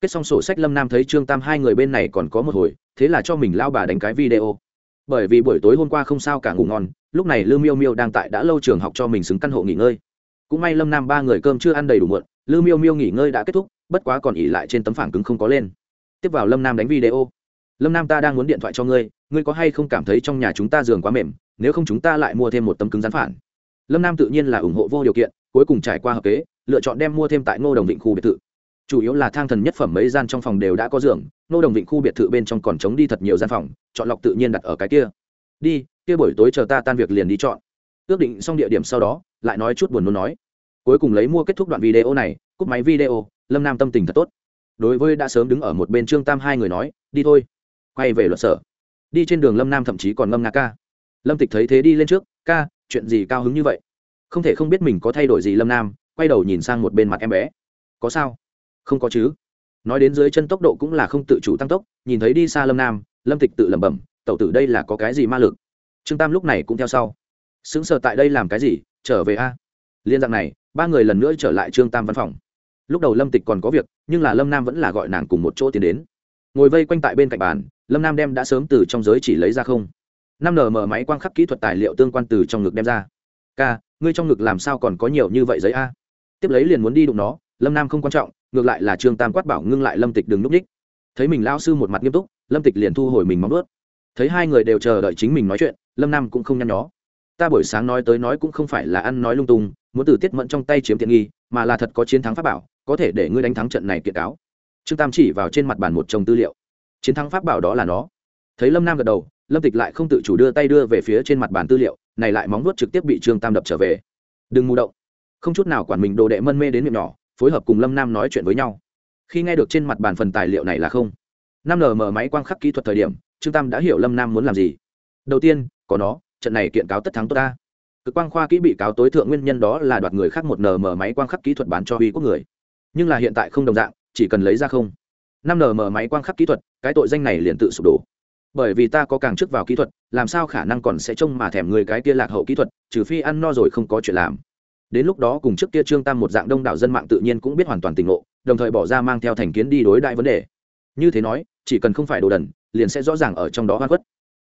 Kết xong sổ sách, lâm nam thấy trương tam hai người bên này còn có một hồi, thế là cho mình lao bà đánh cái video bởi vì buổi tối hôm qua không sao cả ngủ ngon, lúc này lư miêu miêu đang tại đã lâu trường học cho mình xứng căn hộ nghỉ ngơi. Cũng may lâm nam ba người cơm chưa ăn đầy đủ muộn lư miêu miêu nghỉ ngơi đã kết thúc, bất quá còn ỉ lại trên tấm phản cứng không có lên. Tiếp vào lâm nam đánh video. Lâm nam ta đang muốn điện thoại cho ngươi ngươi có hay không cảm thấy trong nhà chúng ta giường quá mềm, nếu không chúng ta lại mua thêm một tấm cứng rắn phản? Lâm nam tự nhiên là ủng hộ vô điều kiện, cuối cùng trải qua hợp kế, lựa chọn đem mua thêm tại ngô đồng vịnh khu biệt thự chủ yếu là thang thần nhất phẩm mấy gian trong phòng đều đã có giường, nô đồng vịnh khu biệt thự bên trong còn trống đi thật nhiều gian phòng, chọn lọc tự nhiên đặt ở cái kia. Đi, kia buổi tối chờ ta tan việc liền đi chọn. Ước định xong địa điểm sau đó, lại nói chút buồn nôn nói. Cuối cùng lấy mua kết thúc đoạn video này, cúp máy video, lâm nam tâm tình thật tốt. Đối với đã sớm đứng ở một bên trương tam hai người nói, đi thôi. Quay về luật sở. Đi trên đường lâm nam thậm chí còn ngâm nga ca. Lâm tịch thấy thế đi lên trước, ca, chuyện gì cao hứng như vậy? Không thể không biết mình có thay đổi gì lâm nam. Quay đầu nhìn sang một bên mặt em bé. Có sao? Không có chứ. Nói đến dưới chân tốc độ cũng là không tự chủ tăng tốc, nhìn thấy đi xa lâm nam, lâm tịch tự lẩm bẩm, tẩu tử đây là có cái gì ma lực? Trương tam lúc này cũng theo sau. Xứng sờ tại đây làm cái gì? Trở về a. Liên dạng này, ba người lần nữa trở lại trương tam văn phòng. Lúc đầu lâm tịch còn có việc, nhưng là lâm nam vẫn là gọi nàng cùng một chỗ tiến đến. Ngồi vây quanh tại bên cạnh bàn, lâm nam đem đã sớm từ trong giới chỉ lấy ra không. Năm mở máy quang khắc kỹ thuật tài liệu tương quan từ trong ngực đem ra. K ngươi trong ngực làm sao còn có nhiều như vậy giấy a? Tiếp lấy liền muốn đi đụng nó, lâm nam không quan trọng ngược lại là trương tam quát bảo ngưng lại lâm tịch đừng núp ních. Thấy mình lao sư một mặt nghiêm túc, lâm tịch liền thu hồi mình móng ướt thấy hai người đều chờ đợi chính mình nói chuyện, lâm nam cũng không nhăn nhó. Ta buổi sáng nói tới nói cũng không phải là ăn nói lung tung, muốn từ tiết mẫn trong tay chiếm tiện nghi, mà là thật có chiến thắng pháp bảo, có thể để ngươi đánh thắng trận này kiện cáo. Trương tam chỉ vào trên mặt bàn một chồng tư liệu. Chiến thắng pháp bảo đó là nó. Thấy lâm nam gật đầu, lâm tịch lại không tự chủ đưa tay đưa về phía trên mặt bàn tư liệu, này lại móng nuốt trực tiếp bị trương tam đập trở về. Đừng mù động. Không chút nào quản mình đồ đệ mân mê đến miệng nhỏ phối hợp cùng lâm nam nói chuyện với nhau. Khi nghe được trên mặt bàn phần tài liệu này là không năm mở máy quang khắc kỹ thuật thời điểm, trương tam đã hiểu lâm nam muốn làm gì. Đầu tiên, có nó, trận này kiện cáo tất thắng tốt ta. Cực quang khoa kỹ bị cáo tối thượng nguyên nhân đó là đoạt người khác một nm máy quang khắc kỹ thuật bán cho uy quốc người. Nhưng là hiện tại không đồng dạng, chỉ cần lấy ra không. Năm mở máy quang khắc kỹ thuật, cái tội danh này liền tự sụp đổ. Bởi vì ta có càng trước vào kỹ thuật, làm sao khả năng còn sẽ trông mà thèm người cái kia lạc hậu kỹ thuật, trừ phi ăn no rồi không có chuyện làm đến lúc đó cùng trước kia trương tam một dạng đông đảo dân mạng tự nhiên cũng biết hoàn toàn tình ngộ, đồng thời bỏ ra mang theo thành kiến đi đối đại vấn đề. Như thế nói, chỉ cần không phải đồ đần, liền sẽ rõ ràng ở trong đó hoa quất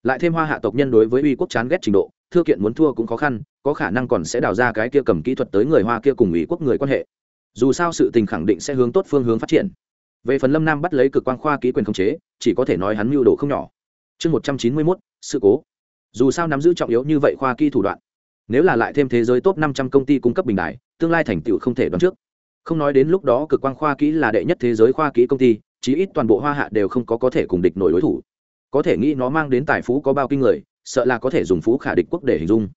lại thêm hoa hạ tộc nhân đối với uy quốc chán ghét trình độ thưa kiện muốn thua cũng khó khăn, có khả năng còn sẽ đào ra cái kia cầm kỹ thuật tới người hoa kia cùng ủy quốc người quan hệ. Dù sao sự tình khẳng định sẽ hướng tốt phương hướng phát triển. Về phần lâm nam bắt lấy cực quan khoa ký quyền khống chế, chỉ có thể nói hắn mưu đồ không nhỏ. Chương một trăm chín mươi mốt, sự cố. Dù sao nắm giữ trọng yếu như vậy khoa kỹ thủ đoạn nếu là lại thêm thế giới top năm trăm công ty cung cấp bình đại tương lai thành tựu không thể đoán trước. Không nói đến lúc đó cực quang khoa kỹ là đệ nhất thế giới khoa kỹ công ty, chí ít toàn bộ hoa hạ đều không có có thể cùng địch nổi đối thủ. Có thể nghĩ nó mang đến tài phú có bao kinh người, sợ là có thể dùng phú khả địch quốc để hình dung.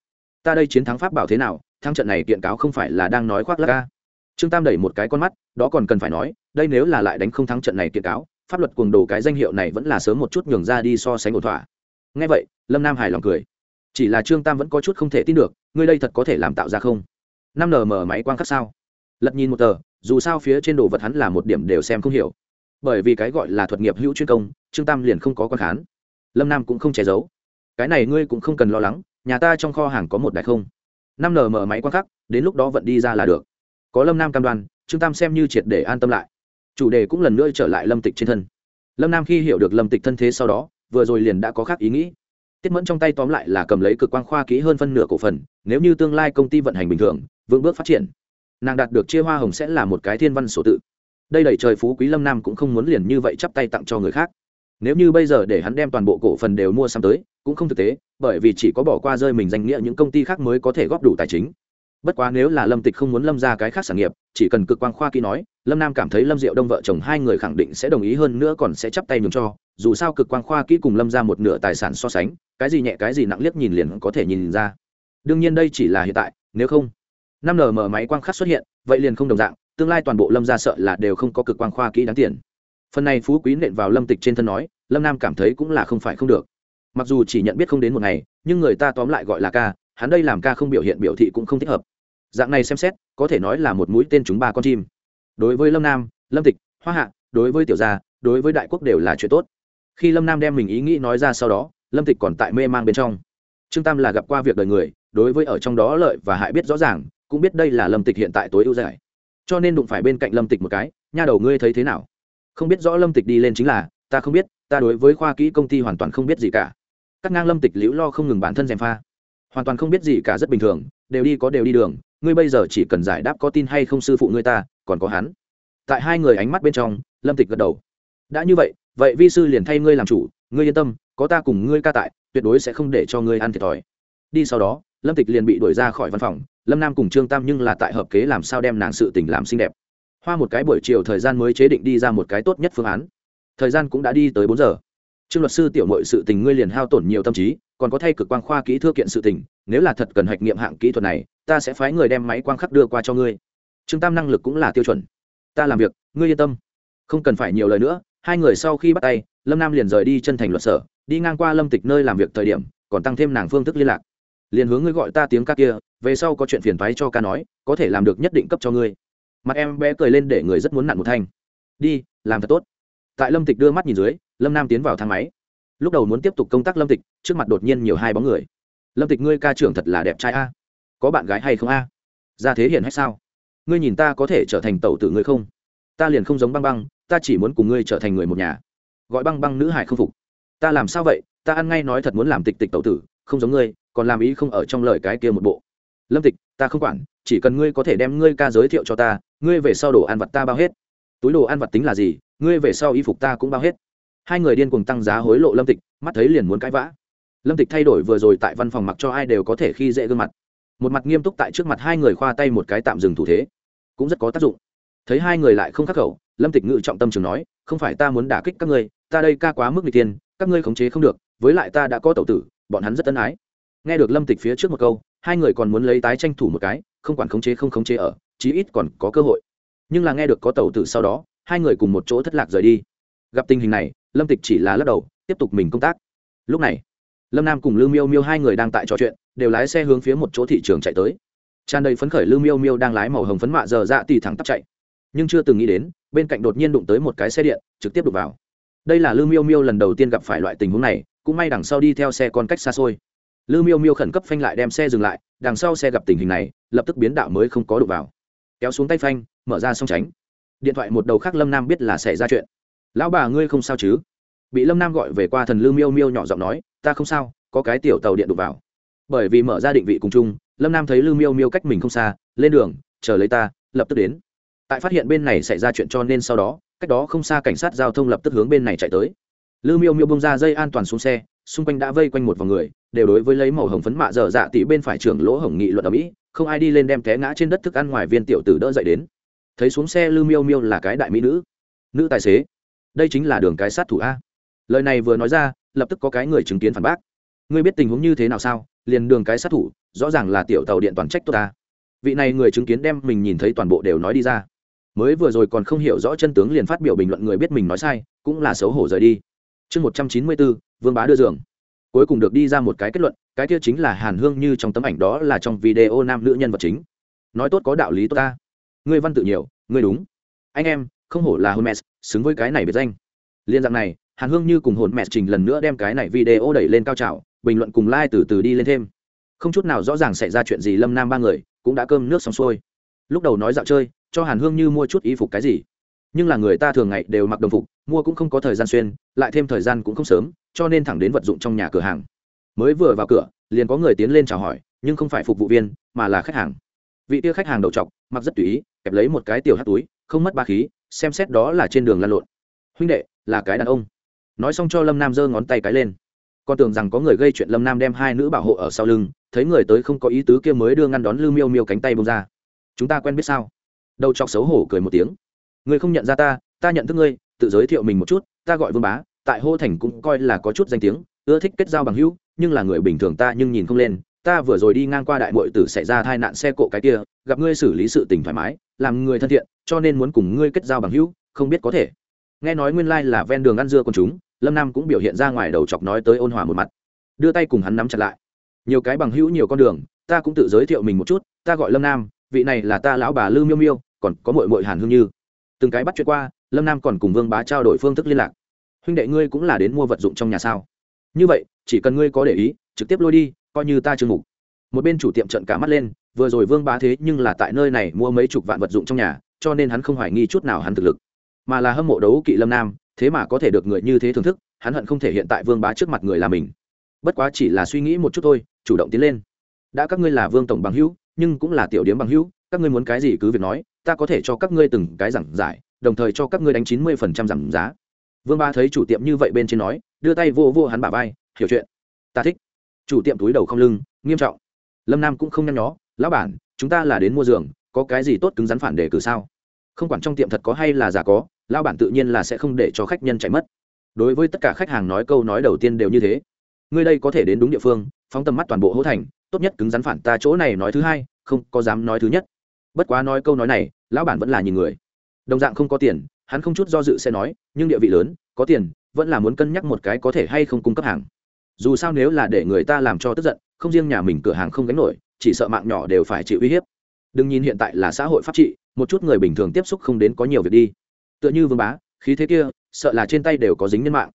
Ta đây chiến thắng pháp bảo thế nào, thắng trận này kiện cáo không phải là đang nói khoác lác ca trương tam đẩy một cái con mắt, đó còn cần phải nói, đây nếu là lại đánh không thắng trận này kiện cáo, pháp luật cuồng đồ cái danh hiệu này vẫn là sớm một chút nhường ra đi so sánh ổn thỏa. Nghe vậy, lâm nam hài lòng cười chỉ là trương tam vẫn có chút không thể tin được, ngươi đây thật có thể làm tạo ra không? Năm n mở máy quang khắc sao? Lật nhìn một tờ, dù sao phía trên đồ vật hắn là một điểm đều xem không hiểu. Bởi vì cái gọi là thuật nghiệp hữu chuyên công, trương tam liền không có quan khán. Lâm nam cũng không che giấu. Cái này ngươi cũng không cần lo lắng, nhà ta trong kho hàng có một đại không? Năm n mở máy quang khắc, đến lúc đó vận đi ra là được. Có lâm nam cam đoan, trương tam xem như triệt để an tâm lại. Chủ đề cũng lần nữa trở lại lâm tịch trên thân. Lâm nam khi hiểu được lâm tịch thân thế sau đó, vừa rồi liền đã có khác ý nghĩ tiết mẫn trong tay tóm lại là cầm lấy cực quang khoa kỹ hơn phân nửa cổ phần, nếu như tương lai công ty vận hành bình thường, vững bước phát triển, nàng đạt được chia hoa hồng sẽ là một cái thiên văn sổ tự. Đây đẩy trời phú quý lâm nam cũng không muốn liền như vậy chắp tay tặng cho người khác. Nếu như bây giờ để hắn đem toàn bộ cổ phần đều mua sắm tới, cũng không thực tế, bởi vì chỉ có bỏ qua rơi mình danh nghĩa những công ty khác mới có thể góp đủ tài chính. Bất quá nếu là lâm tịch không muốn lâm ra cái khác sản nghiệp, chỉ cần cực quang khoa kỹ nói, lâm nam cảm thấy lâm diệu đông vợ chồng hai người khẳng định sẽ đồng ý hơn nữa còn sẽ chắp tay nhường cho, dù sao cực quang khoa kỹ cùng lâm ra một nửa tài sản so sánh cái gì nhẹ, cái gì nặng liếc nhìn liền có thể nhìn ra. Đương nhiên đây chỉ là hiện tại, nếu không, năm mở máy quang khắc xuất hiện, vậy liền không đồng dạng, tương lai toàn bộ lâm ra sợ là đều không có cực quang khoa kỹ đáng tiền. Phần này phú quý nện vào lâm tịch trên thân nói, lâm nam cảm thấy cũng là không phải không được. Mặc dù chỉ nhận biết không đến một ngày, nhưng người ta tóm lại gọi là ca, hắn đây làm ca không biểu hiện biểu thị cũng không thích hợp. Dạng này xem xét, có thể nói là một mũi tên chúng ba con chim. Đối với lâm nam, lâm tịch, hoa hạ, đối với tiểu gia, đối với đại quốc đều là chuyện tốt. Khi lâm nam đem mình ý nghĩ nói ra sau đó lâm tịch còn tại mê mang bên trong. Trương tam là gặp qua việc đời người, đối với ở trong đó lợi và hại biết rõ ràng, cũng biết đây là lâm tịch hiện tại tối ưu giải. Cho nên đụng phải bên cạnh lâm tịch một cái, nha đầu ngươi thấy thế nào? Không biết rõ lâm tịch đi lên chính là, ta không biết, ta đối với khoa kỹ công ty hoàn toàn không biết gì cả. Cắt ngang lâm tịch liễu lo không ngừng bản thân gièm pha. Hoàn toàn không biết gì cả, rất bình thường, đều đi có đều đi đường, ngươi bây giờ chỉ cần giải đáp có tin hay không sư phụ ngươi ta, còn có hắn. Tại hai người ánh mắt bên trong, lâm tịch gật đầu. Đã như vậy vậy vi sư liền thay ngươi làm chủ, ngươi yên tâm có ta cùng ngươi ca tại, tuyệt đối sẽ không để cho ngươi ăn thiệt thòi. Đi sau đó, lâm tịch liền bị đuổi ra khỏi văn phòng, lâm nam cùng trương tam nhưng là tại hợp kế làm sao đem nàng sự tình làm xinh đẹp. Hoa một cái buổi chiều thời gian mới chế định đi ra một cái tốt nhất phương án. Thời gian cũng đã đi tới bốn giờ. Trương luật sư tiểu mội sự tình ngươi liền hao tổn nhiều tâm trí, còn có thay cực quang khoa kỹ thư kiện sự tình, nếu là thật cần hạch nghiệm hạng kỹ thuật này, ta sẽ phái người đem máy quang khắc đưa qua cho ngươi. Trương tam năng lực cũng là tiêu chuẩn. Ta làm việc, ngươi yên tâm. Không cần phải nhiều lời nữa, hai người sau khi bắt tay, lâm nam liền rời đi chân thành luật sở đi ngang qua lâm tịch nơi làm việc thời điểm, còn tăng thêm nàng phương thức liên lạc. Liền hướng ngươi gọi ta tiếng ca kia, về sau có chuyện phiền thoái cho ca nói, có thể làm được nhất định cấp cho ngươi. Mặt em bé cười lên để người rất muốn nặn một thanh. Đi, làm thật tốt. Tại lâm tịch đưa mắt nhìn dưới, lâm nam tiến vào thang máy. Lúc đầu muốn tiếp tục công tác lâm tịch, trước mặt đột nhiên nhiều hai bóng người. Lâm tịch ngươi ca trưởng thật là đẹp trai a. Có bạn gái hay không a? Ra thế hiển hay sao? Ngươi nhìn ta có thể trở thành tẩu tử ngươi không? Ta liền không giống băng băng, ta chỉ muốn cùng ngươi trở thành người một nhà. Gọi băng băng nữ hải không phục ta làm sao vậy? Ta ăn ngay nói thật muốn làm tịch tịch tẩu tử, không giống ngươi, còn làm ý không ở trong lời cái kia một bộ. Lâm tịch, ta không quản, chỉ cần ngươi có thể đem ngươi ca giới thiệu cho ta, ngươi về sau đồ ăn vặt ta bao hết. Túi đồ ăn vặt tính là gì, ngươi về sau y phục ta cũng bao hết. Hai người điên cùng tăng giá hối lộ lâm tịch, mắt thấy liền muốn cãi vã. Lâm tịch thay đổi vừa rồi tại văn phòng mặc cho ai đều có thể khi dễ gương mặt. Một mặt nghiêm túc tại trước mặt hai người khoa tay một cái tạm dừng thủ thế. Cũng rất có tác dụng. Thấy hai người lại không khắc khẩu, lâm tịch ngự trọng tâm trường nói, không phải ta muốn đả kích các ngươi, ta đây ca quá mức n tiên các ngươi khống chế không được, với lại ta đã có tẩu tử, bọn hắn rất tân ái. Nghe được lâm tịch phía trước một câu, hai người còn muốn lấy tái tranh thủ một cái, không quản khống chế không khống chế ở, chí ít còn có cơ hội. Nhưng là nghe được có tẩu tử sau đó, hai người cùng một chỗ thất lạc rời đi. Gặp tình hình này, lâm tịch chỉ là lắc đầu, tiếp tục mình công tác. Lúc này, lâm nam cùng lưu miêu miêu hai người đang tại trò chuyện, đều lái xe hướng phía một chỗ thị trường chạy tới. Tràn đầy phấn khởi lưu miêu miêu đang lái màu hồng phấn mạ giờ dạ tì thẳng tắp chạy. Nhưng chưa từng nghĩ đến, bên cạnh đột nhiên đụng tới một cái xe điện, trực tiếp đụng vào đây là Lư miêu miêu lần đầu tiên gặp phải loại tình huống này, cũng may đằng sau đi theo xe con cách xa xôi. Lư miêu miêu khẩn cấp phanh lại đem xe dừng lại, đằng sau xe gặp tình hình này, lập tức biến đạo mới không có đụng vào. Kéo xuống tay phanh, mở ra xong tránh. Điện thoại một đầu khác lâm nam biết là xảy ra chuyện. Lão bà ngươi không sao chứ? Bị lâm nam gọi về qua thần Lư miêu miêu nhỏ giọng nói, ta không sao, có cái tiểu tàu điện đụng vào. Bởi vì mở ra định vị cùng chung, lâm nam thấy Lư miêu miêu cách mình không xa, lên đường, chờ lấy ta, lập tức đến. Tại phát hiện bên này xảy ra chuyện cho nên sau đó cách đó không xa cảnh sát giao thông lập tức hướng bên này chạy tới. Lư miêu miêu bông ra dây an toàn xuống xe, xung quanh đã vây quanh một vòng người, đều đối với lấy màu hồng phấn mạ dở dạ tỉ bên phải trưởng lỗ hồng nghị luận ở mỹ, không ai đi lên đem té ngã trên đất thức ăn ngoài viên tiểu tử đỡ dậy đến. Thấy xuống xe lư miêu miêu là cái đại mỹ nữ. Nữ tài xế. Đây chính là đường cái sát thủ a. Lời này vừa nói ra, lập tức có cái người chứng kiến phản bác. Ngươi biết tình huống như thế nào sao? Liền đường cái sát thủ, rõ ràng là tiểu tàu điện toàn trách tốt ta. Vị này người chứng kiến đem mình nhìn thấy toàn bộ đều nói đi ra mới vừa rồi còn không hiểu rõ chân tướng liền phát biểu bình luận người biết mình nói sai, cũng là xấu hổ rời đi. Chương một trăm chín mươi bốn, vương bá đưa giường. Cuối cùng được đi ra một cái kết luận, cái kia chính là hàn hương như trong tấm ảnh đó là trong video nam nữ nhân vật chính. Nói tốt có đạo lý tốt ta. Ngươi văn tự nhiều, ngươi đúng. Anh em, không hổ là hôn mẹ, xứng với cái này biệt danh. Liên dạng này, hàn hương như cùng hồn mẹ trình lần nữa đem cái này video đẩy lên cao trào, bình luận cùng like từ từ đi lên thêm. Không chút nào rõ ràng xảy ra chuyện gì lâm nam ba người cũng đã cơm nước xong xuôi. Lúc đầu nói dạo chơi cho hàn hương như mua chút y phục cái gì. Nhưng là người ta thường ngày đều mặc đồng phục, mua cũng không có thời gian xuyên, lại thêm thời gian cũng không sớm, cho nên thẳng đến vật dụng trong nhà cửa hàng. Mới vừa vào cửa, liền có người tiến lên chào hỏi, nhưng không phải phục vụ viên, mà là khách hàng. Vị tia khách hàng đầu t mặc rất tùy ý, kẹp lấy một cái tiểu hát túi, không mất ba khí, xem xét đó là trên đường lăn lộn. Huynh đệ, là cái đàn ông. Nói xong cho lâm nam giơ ngón tay cái lên. Con tưởng rằng có người gây chuyện lâm nam đem hai nữ bảo hộ ở sau lưng, thấy người tới không có ý tứ kia mới đưa ngăn đón lư miêu miêu cánh tay bông ra. Chúng ta quen biết sao? Đầu chọc xấu hổ cười một tiếng. Người không nhận ra ta ta nhận thức ngươi, tự giới thiệu mình một chút, ta gọi vương bá, tại hô thành cũng coi là có chút danh tiếng, ưa thích kết giao bằng hữu, nhưng là người bình thường ta nhưng nhìn không lên. Ta vừa rồi đi ngang qua đại mội tử xảy ra tai nạn xe cộ cái kia, gặp ngươi xử lý sự tình thoải mái, làm người thân thiện, cho nên muốn cùng ngươi kết giao bằng hữu, không biết có thể. Nghe nói nguyên lai là ven đường ăn dưa con chúng, lâm nam cũng biểu hiện ra ngoài đầu chọc nói tới ôn hòa một mặt. Đưa tay cùng hắn nắm chặt lại. Nhiều cái bằng hữu nhiều con đường, ta cũng tự giới thiệu mình một chút, ta gọi lâm nam, vị này là ta lão bà lư miêu miêu còn có mội mội hàn hương như. Từng cái bắt chuyện qua, lâm nam còn cùng vương bá trao đổi phương thức liên lạc. Huynh đệ ngươi cũng là đến mua vật dụng trong nhà sao? Như vậy, chỉ cần ngươi có để ý, trực tiếp lôi đi, coi như ta chương mục một bên chủ tiệm trận cả mắt lên, vừa rồi vương bá thế nhưng là tại nơi này mua mấy chục vạn vật dụng trong nhà, cho nên hắn không hoài nghi chút nào hắn thực lực. Mà là hâm mộ đấu kỵ lâm nam, thế mà có thể được người như thế thưởng thức, hắn hận không thể hiện tại vương bá trước mặt người là mình. Bất quá chỉ là suy nghĩ một chút thôi, chủ động tiến lên. Đã các ngươi là vương tổng bằng hữu, nhưng cũng là tiểu điếm bằng hữu, các ngươi muốn cái gì cứ việc nói ta có thể cho các ngươi từng cái giảng giải, đồng thời cho các ngươi đánh chín mươi phần trăm giảm giá. Vương ba thấy chủ tiệm như vậy bên trên nói, đưa tay vô vô hắn bả vai, hiểu chuyện. Ta thích. Chủ tiệm túi đầu không lưng, nghiêm trọng. Lâm nam cũng không nhăn nhó, lão bản, chúng ta là đến mua giường, có cái gì tốt cứng rắn phản để cử sao? Không quản trong tiệm thật có hay là giả có, lão bản tự nhiên là sẽ không để cho khách nhân chạy mất. Đối với tất cả khách hàng nói câu nói đầu tiên đều như thế. Ngươi đây có thể đến đúng địa phương, phóng tầm mắt toàn bộ hỗ thành, tốt nhất cứng rắn phản ta chỗ này nói thứ hai, không có dám nói thứ nhất bất quá nói câu nói này, lão bản vẫn là nhìn người. Đồng dạng không có tiền, hắn không chút do dự sẽ nói, nhưng địa vị lớn, có tiền, vẫn là muốn cân nhắc một cái có thể hay không cung cấp hàng. Dù sao nếu là để người ta làm cho tức giận, không riêng nhà mình cửa hàng không gánh nổi, chỉ sợ mạng nhỏ đều phải chịu uy hiếp. Đừng nhìn hiện tại là xã hội pháp trị, một chút người bình thường tiếp xúc không đến có nhiều việc đi. Tựa như vương bá, khí thế kia, sợ là trên tay đều có dính nhân mạng.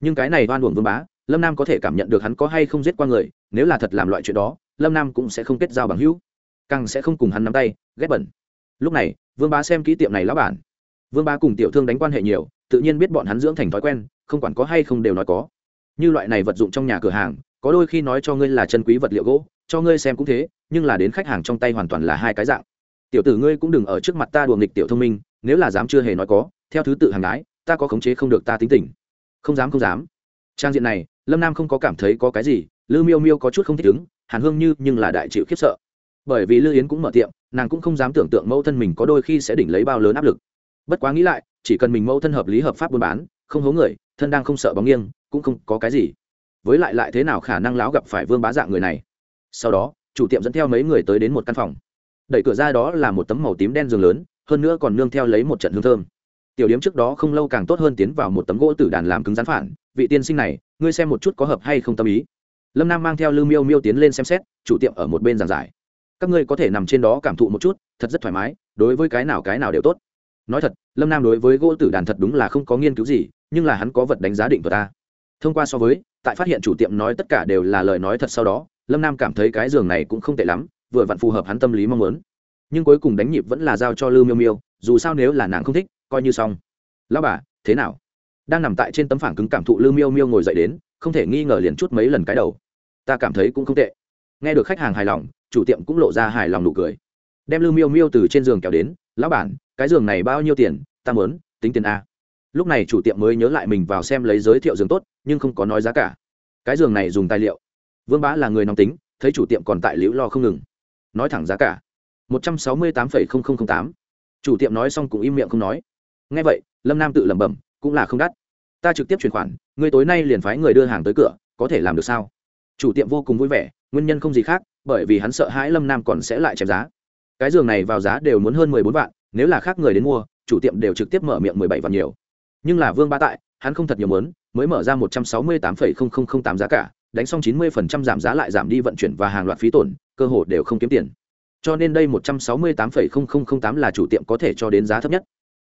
Nhưng cái này oan uổng vương bá, lâm nam có thể cảm nhận được hắn có hay không giết qua người, nếu là thật làm loại chuyện đó, lâm nam cũng sẽ không kết giao bằng hữu càng sẽ không cùng hắn nắm tay, ghét bẩn. Lúc này, vương bá xem kỹ tiệm này lão bản. Vương bá cùng tiểu thương đánh quan hệ nhiều, tự nhiên biết bọn hắn dưỡng thành thói quen, không quản có hay không đều nói có. Như loại này vật dụng trong nhà cửa hàng, có đôi khi nói cho ngươi là chân quý vật liệu gỗ, cho ngươi xem cũng thế, nhưng là đến khách hàng trong tay hoàn toàn là hai cái dạng. Tiểu tử ngươi cũng đừng ở trước mặt ta đùa nghịch tiểu thông minh, nếu là dám chưa hề nói có, theo thứ tự hàng gái, ta có khống chế không được ta tính tình. Không dám không dám. Trang diện này, lâm nam không có cảm thấy có cái gì, lư miêu miêu có chút không thích ứng, hàn hương như nhưng là đại chịu khiếp sợ bởi vì lư yến cũng mở tiệm, nàng cũng không dám tưởng tượng mẫu thân mình có đôi khi sẽ đỉnh lấy bao lớn áp lực. Bất quá nghĩ lại, chỉ cần mình mẫu thân hợp lý hợp pháp buôn bán, không hố người, thân đang không sợ bóng nghiêng, cũng không có cái gì. Với lại lại thế nào khả năng láo gặp phải vương bá dạng người này? Sau đó, chủ tiệm dẫn theo mấy người tới đến một căn phòng. Đẩy cửa ra đó là một tấm màu tím đen giường lớn, hơn nữa còn nương theo lấy một trận hương thơm. Tiểu điếm trước đó không lâu càng tốt hơn tiến vào một tấm gỗ tử đàn làm cứng rắn phản. Vị tiên sinh này, ngươi xem một chút có hợp hay không tâm ý. Lâm nam mang theo lư miêu miêu tiến lên xem xét, chủ tiệm ở một bên giảng giải các ngươi có thể nằm trên đó cảm thụ một chút, thật rất thoải mái, đối với cái nào cái nào đều tốt. Nói thật, lâm nam đối với gỗ tử đàn thật đúng là không có nghiên cứu gì, nhưng là hắn có vật đánh giá định của ta thông qua so với, tại phát hiện chủ tiệm nói tất cả đều là lời nói thật sau đó, lâm nam cảm thấy cái giường này cũng không tệ lắm, vừa vặn phù hợp hắn tâm lý mong muốn. Nhưng cuối cùng đánh nhịp vẫn là giao cho lư miêu miêu, dù sao nếu là nàng không thích, coi như xong. Lão bà, thế nào? Đang nằm tại trên tấm phẳng cứng cảm thụ lư miêu miêu ngồi dậy đến, không thể nghi ngờ liền chút mấy lần cái đầu. Ta cảm thấy cũng không tệ nghe được khách hàng hài lòng, chủ tiệm cũng lộ ra hài lòng nụ cười. Đem lưu miêu miêu từ trên giường kéo đến, lão bản, cái giường này bao nhiêu tiền? Ta muốn, tính tiền a. Lúc này chủ tiệm mới nhớ lại mình vào xem lấy giới thiệu giường tốt, nhưng không có nói giá cả. Cái giường này dùng tài liệu. Vương bá là người nóng tính, thấy chủ tiệm còn tại liễu lo không ngừng. Nói thẳng giá cả. Một trăm sáu mươi tám phẩy không không không tám. Chủ tiệm nói xong cũng im miệng không nói. Ngay vậy, lâm nam tự lẩm bẩm, cũng là không đắt. Ta trực tiếp chuyển khoản người tối nay liền phái người đưa hàng tới cửa, có thể làm được sao? Chủ tiệm vô cùng vui vẻ nguyên nhân không gì khác, bởi vì hắn sợ hãi lâm nam còn sẽ lại chém giá. Cái giường này vào giá đều muốn hơn mười bốn vạn, nếu là khác người đến mua, chủ tiệm đều trực tiếp mở miệng mười bảy vạn nhiều. Nhưng là vương ba tại, hắn không thật nhiều mớn mới mở ra một trăm sáu mươi tám phẩy không không không tám giá cả, đánh xong chín mươi phần trăm giảm giá lại giảm đi vận chuyển và hàng loạt phí tổn, cơ hồ đều không kiếm tiền. Cho nên đây một trăm sáu mươi tám phẩy không không không tám là chủ tiệm có thể cho đến giá thấp nhất.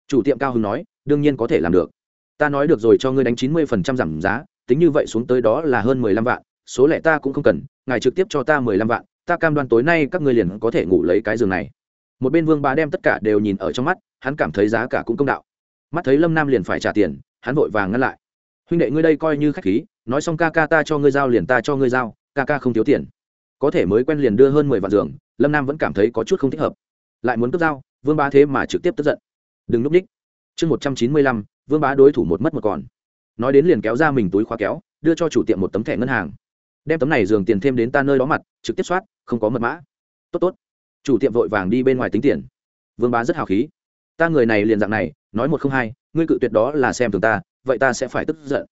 Chủ tiệm cao Hưng nói, đương nhiên có thể làm được. Ta nói được rồi cho ngươi đánh chín mươi phần trăm giảm giá, tính như vậy xuống tới đó là hơn mười lăm vạn, số lẻ ta cũng không cần ngài trực tiếp cho ta mười lăm vạn, ta cam đoan tối nay các ngươi liền có thể ngủ lấy cái giường này. Một bên vương bá đem tất cả đều nhìn ở trong mắt, hắn cảm thấy giá cả cũng công đạo. Mắt thấy lâm nam liền phải trả tiền, hắn vội vàng ngăn lại. Huynh đệ ngươi đây coi như khách khí, nói xong ca ca ta cho ngươi giao liền ta cho ngươi giao, ca ca không thiếu tiền. Có thể mới quen liền đưa hơn mười vạn giường, lâm nam vẫn cảm thấy có chút không thích hợp. Lại muốn cướp giao, vương bá thế mà trực tiếp tức giận. Đừng núp ních chương một trăm chín mươi lăm, vương bá đối thủ một mất một còn. Nói đến liền kéo ra mình túi khóa kéo, đưa cho chủ tiệm một tấm thẻ ngân hàng đem tấm này dường tiền thêm đến ta nơi đó mặt, trực tiếp soát, không có mật mã. Tốt tốt. Chủ tiệm vội vàng đi bên ngoài tính tiền. Vương bá rất hào khí. Ta người này liền dạng này, nói một không hai, ngươi cự tuyệt đó là xem thường ta, vậy ta sẽ phải tức giận.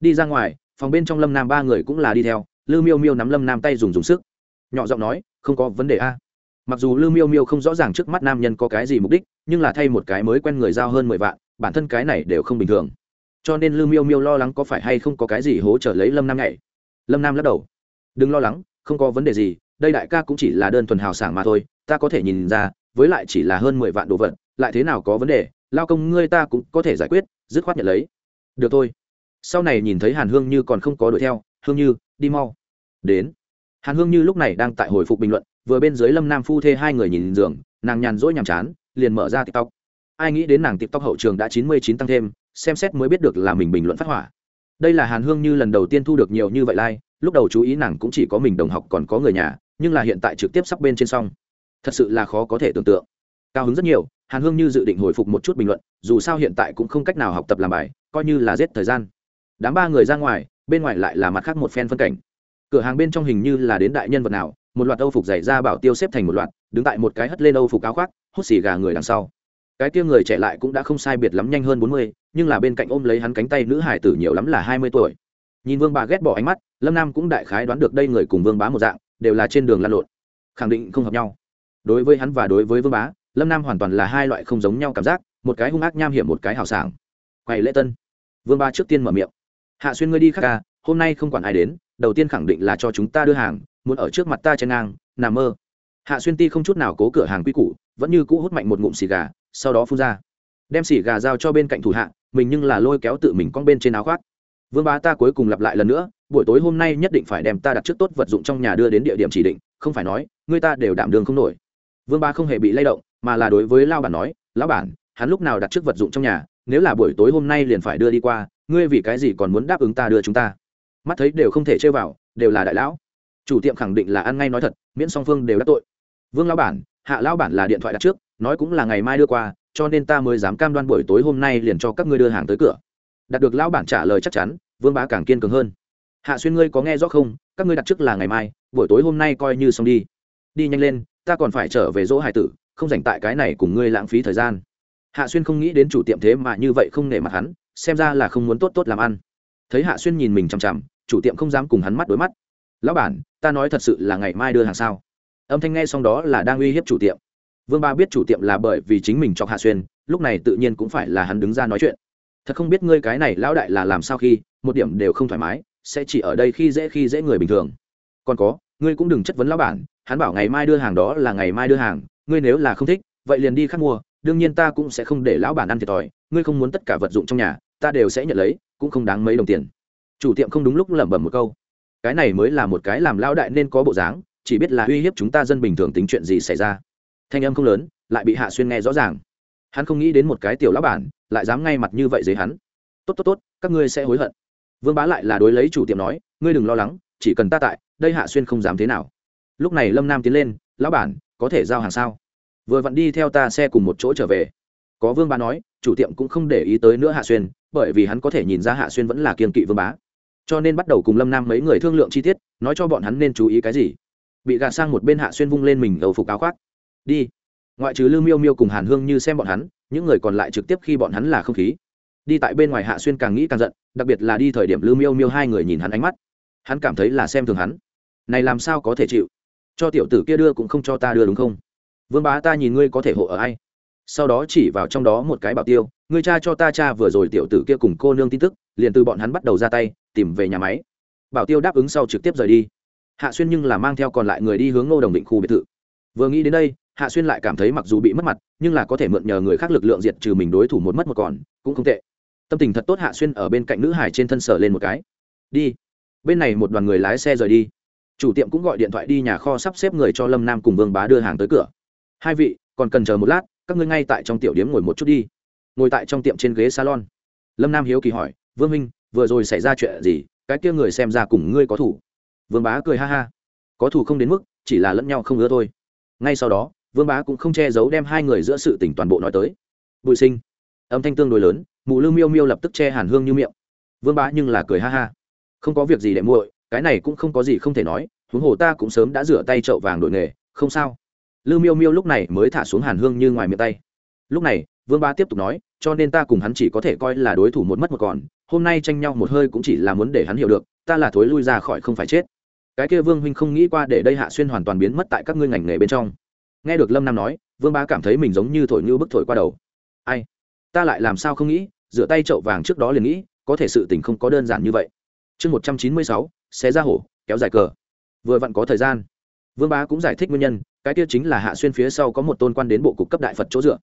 Đi ra ngoài, phòng bên trong lâm nam ba người cũng là đi theo lư miêu miêu nắm lâm nam tay dùng dùng sức. Nhỏ giọng nói, không có vấn đề a. Mặc dù lư miêu miêu không rõ ràng trước mắt nam nhân có cái gì mục đích, nhưng là thay một cái mới quen người giao hơn mười vạn, bản thân cái này đều không bình thường. Cho nên lư miêu miêu lo lắng có phải hay không có cái gì hỗ trợ lấy lâm nam nhảy lâm nam lắc đầu đừng lo lắng không có vấn đề gì đây đại ca cũng chỉ là đơn thuần hào sảng mà thôi ta có thể nhìn ra với lại chỉ là hơn mười vạn đồ vật lại thế nào có vấn đề lao công ngươi ta cũng có thể giải quyết dứt khoát nhận lấy được thôi sau này nhìn thấy hàn hương như còn không có đuổi theo hương như đi mau đến hàn hương như lúc này đang tại hồi phục bình luận vừa bên dưới lâm nam phu thê hai người nhìn giường nàng nhàn rỗi nhàm chán liền mở ra tiktok ai nghĩ đến nàng tiktok hậu trường đã chín mươi chín tăng thêm xem xét mới biết được là mình bình luận phát hỏa đây là hàn hương như lần đầu tiên thu được nhiều như vậy lai、like, lúc đầu chú ý nàng cũng chỉ có mình đồng học còn có người nhà nhưng là hiện tại trực tiếp sắp bên trên xong. Thật sự là khó có thể tưởng tượng. Cao hứng rất nhiều hàn hương như dự định hồi phục một chút bình luận dù sao hiện tại cũng không cách nào học tập làm bài coi như là giết thời gian. Đám ba người ra ngoài bên ngoài lại là mặt khác một phen phân cảnh. Cửa hàng bên trong hình như là đến đại nhân vật nào một loạt âu phục giày ra bảo tiêu xếp thành một loạt đứng tại một cái hất lên âu phục áo khoác hút xì gà người đằng sau cái kia người trẻ lại cũng đã không sai biệt lắm nhanh hơn bốn mươi, nhưng là bên cạnh ôm lấy hắn cánh tay nữ hải tử nhiều lắm là hai mươi tuổi. Nhìn vương bà ghét bỏ ánh mắt, lâm nam cũng đại khái đoán được đây người cùng vương bá một dạng, đều là trên đường lan lộn. Khẳng định không hợp nhau. Đối với hắn và đối với vương bá, lâm nam hoàn toàn là hai loại không giống nhau cảm giác, một cái hung ác nham hiểm một cái hào sảng. Quầy lễ tân. Vương bá trước tiên mở miệng. Hạ xuyên ngươi đi khác ca, hôm nay không quản ai đến, đầu tiên khẳng định là cho chúng ta đưa hàng, muốn ở trước mặt ta chen ngang, nằm mơ hạ xuyên ti không chút nào cố cửa hàng quy củ, vẫn như cũ hút mạnh một ngụm xì gà, sau đó phun ra. Đem xì gà giao cho bên cạnh thủ hạ, mình nhưng là lôi kéo tự mình con bên trên áo khoác. Vương bá ta cuối cùng lặp lại lần nữa, buổi tối hôm nay nhất định phải đem ta đặt trước tốt vật dụng trong nhà đưa đến địa điểm chỉ định, không phải nói, người ta đều đảm đường không nổi. Vương bá không hề bị lay động, mà là đối với lao bản nói, lão bản, hắn lúc nào đặt trước vật dụng trong nhà, nếu là buổi tối hôm nay liền phải đưa đi qua, ngươi vì cái gì còn muốn đáp ứng ta đưa chúng ta? Mắt thấy đều không thể chơi vào, đều là đại lão. Chủ tiệm khẳng định là ăn ngay nói thật, miễn song phương đều đắc tội vương lão bản, hạ lão bản là điện thoại đặt trước, nói cũng là ngày mai đưa qua, cho nên ta mới dám cam đoan buổi tối hôm nay liền cho các ngươi đưa hàng tới cửa. Đạt được lão bản trả lời chắc chắn, vương bá càng kiên cường hơn. Hạ xuyên ngươi có nghe rõ không? Các ngươi đặt trước là ngày mai, buổi tối hôm nay coi như xong đi. Đi nhanh lên, ta còn phải trở về dỗ hải tử, không dành tại cái này cùng ngươi lãng phí thời gian. Hạ xuyên không nghĩ đến chủ tiệm thế mà như vậy không nể mặt hắn, xem ra là không muốn tốt tốt làm ăn. Thấy hạ xuyên nhìn mình chằm chằm, chủ tiệm không dám cùng hắn mắt đối mắt. Lão bản, ta nói thật sự là ngày mai đưa hàng sao? Âm thanh nghe xong đó là đang uy hiếp chủ tiệm. Vương ba biết chủ tiệm là bởi vì chính mình cho hạ xuyên, lúc này tự nhiên cũng phải là hắn đứng ra nói chuyện. Thật không biết ngươi cái này lão đại là làm sao khi, một điểm đều không thoải mái, sẽ chỉ ở đây khi dễ khi dễ người bình thường. Còn có, ngươi cũng đừng chất vấn lão bản, hắn bảo ngày mai đưa hàng đó là ngày mai đưa hàng, ngươi nếu là không thích, vậy liền đi khác mua, đương nhiên ta cũng sẽ không để lão bản ăn thiệt thòi, ngươi không muốn tất cả vật dụng trong nhà, ta đều sẽ nhận lấy, cũng không đáng mấy đồng tiền. Chủ tiệm không đúng lúc lẩm bẩm một câu. Cái này mới là một cái làm lão đại nên có bộ dáng chỉ biết là uy hiếp chúng ta dân bình thường tính chuyện gì xảy ra. Thanh âm không lớn, lại bị hạ xuyên nghe rõ ràng. Hắn không nghĩ đến một cái tiểu lão bản lại dám ngay mặt như vậy dưới hắn. Tốt tốt tốt, các ngươi sẽ hối hận. Vương bá lại là đối lấy chủ tiệm nói, ngươi đừng lo lắng, chỉ cần ta tại, đây hạ xuyên không dám thế nào. Lúc này lâm nam tiến lên, lão bản, có thể giao hàng sao? Vừa vặn đi theo ta xe cùng một chỗ trở về. Có vương bá nói, chủ tiệm cũng không để ý tới nữa hạ xuyên, bởi vì hắn có thể nhìn ra hạ xuyên vẫn là kiên kỵ vương bá. Cho nên bắt đầu cùng lâm nam mấy người thương lượng chi tiết, nói cho bọn hắn nên chú ý cái gì bị gạt sang một bên hạ xuyên vung lên mình đầu phục áo khoác. Đi. Ngoại trừ lưu miêu miêu cùng hàn hương như xem bọn hắn, những người còn lại trực tiếp khi bọn hắn là không khí. Đi tại bên ngoài hạ xuyên càng nghĩ càng giận, đặc biệt là đi thời điểm lưu miêu miêu hai người nhìn hắn ánh mắt. Hắn cảm thấy là xem thường hắn. Này làm sao có thể chịu? Cho tiểu tử kia đưa cũng không cho ta đưa đúng không? Vương bá ta nhìn ngươi có thể hộ ở ai? Sau đó chỉ vào trong đó một cái bảo tiêu, ngươi cha cho ta cha vừa rồi tiểu tử kia cùng cô nương tin tức, liền từ bọn hắn bắt đầu ra tay, tìm về nhà máy. Bảo tiêu đáp ứng sau trực tiếp rời đi hạ xuyên nhưng là mang theo còn lại người đi hướng ngô đồng định khu biệt thự. Vừa nghĩ đến đây, hạ xuyên lại cảm thấy mặc dù bị mất mặt, nhưng là có thể mượn nhờ người khác lực lượng diệt trừ mình đối thủ một mất một còn, cũng không tệ. Tâm tình thật tốt hạ xuyên ở bên cạnh nữ hải trên thân sở lên một cái. Đi. Bên này một đoàn người lái xe rời đi. Chủ tiệm cũng gọi điện thoại đi nhà kho sắp xếp người cho lâm nam cùng vương bá đưa hàng tới cửa. Hai vị, còn cần chờ một lát, các ngươi ngay tại trong tiểu điếm ngồi một chút đi. Ngồi tại trong tiệm trên ghế salon. Lâm nam hiếu kỳ hỏi, vương minh vừa rồi xảy ra chuyện gì? Cái kia người xem ra cùng ngươi có thủ vương bá cười ha ha có thù không đến mức chỉ là lẫn nhau không ngứa thôi ngay sau đó vương bá cũng không che giấu đem hai người giữa sự tỉnh toàn bộ nói tới bùi sinh âm thanh tương đối lớn mụ lưu miêu miêu lập tức che hàn hương như miệng vương bá nhưng là cười ha ha không có việc gì để muội cái này cũng không có gì không thể nói huống hồ ta cũng sớm đã rửa tay trậu vàng đội nghề không sao lưu miêu miêu lúc này mới thả xuống hàn hương như ngoài miệng tay lúc này vương bá tiếp tục nói cho nên ta cùng hắn chỉ có thể coi là đối thủ một mất một còn hôm nay tranh nhau một hơi cũng chỉ là muốn để hắn hiểu được ta là thối lui ra khỏi không phải chết cái kia vương huynh không nghĩ qua để đây hạ xuyên hoàn toàn biến mất tại các ngươi ngành nghề bên trong. Nghe được lâm nam nói, vương bá cảm thấy mình giống như thổi như bức thổi qua đầu. Ai? Ta lại làm sao không nghĩ, rửa tay chậu vàng trước đó liền nghĩ, có thể sự tình không có đơn giản như vậy. Chương một trăm chín mươi sáu, xé ra hổ, kéo dài cờ. Vừa vặn có thời gian. Vương bá cũng giải thích nguyên nhân, cái kia chính là hạ xuyên phía sau có một tôn quan đến bộ cục cấp đại phật chỗ dựa.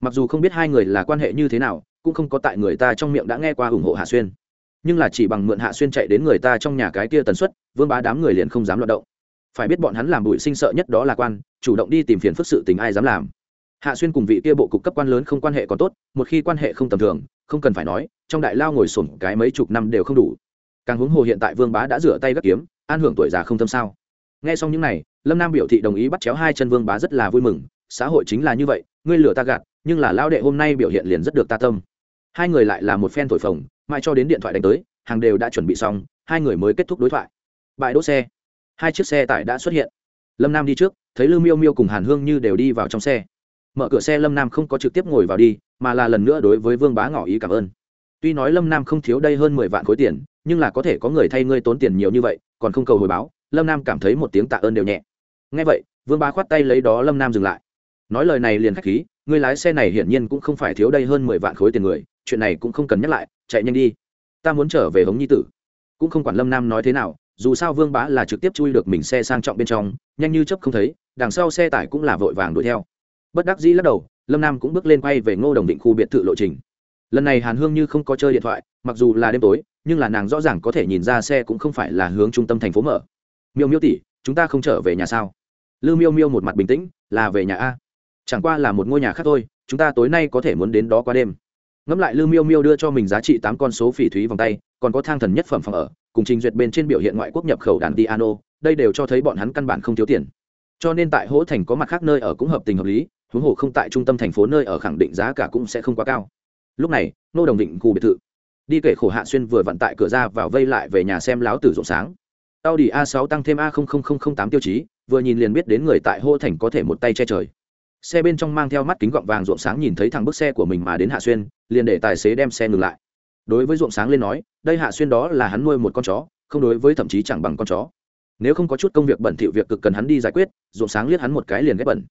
Mặc dù không biết hai người là quan hệ như thế nào, cũng không có tại người ta trong miệng đã nghe qua ủng hộ hạ xuyên nhưng là chỉ bằng mượn hạ xuyên chạy đến người ta trong nhà cái kia tần suất, vương bá đám người liền không dám loạt động. Phải biết bọn hắn làm bụi sinh sợ nhất đó là quan, chủ động đi tìm phiền phức sự tình ai dám làm. Hạ xuyên cùng vị kia bộ cục cấp quan lớn không quan hệ còn tốt, một khi quan hệ không tầm thường, không cần phải nói, trong đại lao ngồi sổn cái mấy chục năm đều không đủ. Càng huống hồ hiện tại vương bá đã rửa tay gắt kiếm, an hưởng tuổi già không tâm sao. Nghe xong những này, lâm nam biểu thị đồng ý bắt chéo hai chân vương bá rất là vui mừng, xã hội chính là như vậy, ngươi lừa ta gạt, nhưng là lao đệ hôm nay biểu hiện liền rất được ta tâm hai người lại là một phen thổi phồng, mãi cho đến điện thoại đánh tới, hàng đều đã chuẩn bị xong, hai người mới kết thúc đối thoại. Bãi đỗ xe. Hai chiếc xe tải đã xuất hiện. Lâm nam đi trước, thấy Lưu miêu miêu cùng hàn hương như đều đi vào trong xe. Mở cửa xe lâm nam không có trực tiếp ngồi vào đi, mà là lần nữa đối với vương bá ngỏ ý cảm ơn. Tuy nói lâm nam không thiếu đây hơn mười vạn khối tiền, nhưng là có thể có người thay ngươi tốn tiền nhiều như vậy, còn không cầu hồi báo, lâm nam cảm thấy một tiếng tạ ơn đều nhẹ. Ngay vậy, vương bá khoát tay lấy đó lâm nam dừng lại. Nói lời này liền k h á c h khí, người lái xe này hiển nhiên cũng không phải thiếu đây hơn mười vạn khối tiền người chuyện này cũng không cần nhắc lại, chạy nhanh đi. Ta muốn trở về hống nhi tử. Cũng không quản lâm nam nói thế nào, dù sao vương bá là trực tiếp chui được mình xe sang trọng bên trong, nhanh như chấp không thấy, đằng sau xe tải cũng là vội vàng đuổi theo. Bất đắc dĩ lắc đầu, lâm nam cũng bước lên quay về ngô đồng định khu biệt thự lộ trình. Lần này hàn hương như không có chơi điện thoại, mặc dù là đêm tối, nhưng là nàng rõ ràng có thể nhìn ra xe cũng không phải là hướng trung tâm thành phố mở. Miêu miêu tỉ chúng ta không trở về nhà sao? Lư miêu miêu một mặt bình tĩnh, là về nhà a. Chẳng qua là một ngôi nhà khác thôi, chúng ta tối nay có thể muốn đến đó qua đêm ngẫm lại lư miêu miêu đưa cho mình giá trị tám con số phỉ thúy vòng tay, còn có thang thần nhất phẩm phòng ở, cùng trình duyệt bên trên biểu hiện ngoại quốc nhập khẩu đàn piano đây đều cho thấy bọn hắn căn bản không thiếu tiền. Cho nên tại hỗ thành có mặt khác nơi ở cũng hợp tình hợp lý, huống hồ không tại trung tâm thành phố nơi ở khẳng định giá cả cũng sẽ không quá cao. Lúc này, nô đồng định khu biệt thự. Đi kể khổ hạ xuyên vừa vặn tại cửa ra vào vây lại về nhà xem láo tử rộn sáng. Tao đi a 6 tăng thêm a tám tiêu chí, vừa nhìn liền biết đến người tại hô thành có thể một tay che trời xe bên trong mang theo mắt kính gọng vàng ruộng sáng nhìn thấy thằng bức xe của mình mà đến hạ xuyên, liền để tài xế đem xe ngừng lại. Đối với ruộng sáng lên nói, đây hạ xuyên đó là hắn nuôi một con chó, không đối với thậm chí chẳng bằng con chó. Nếu không có chút công việc bẩn thỉu việc cực cần hắn đi giải quyết, ruộng sáng liếc hắn một cái liền ghép bẩn.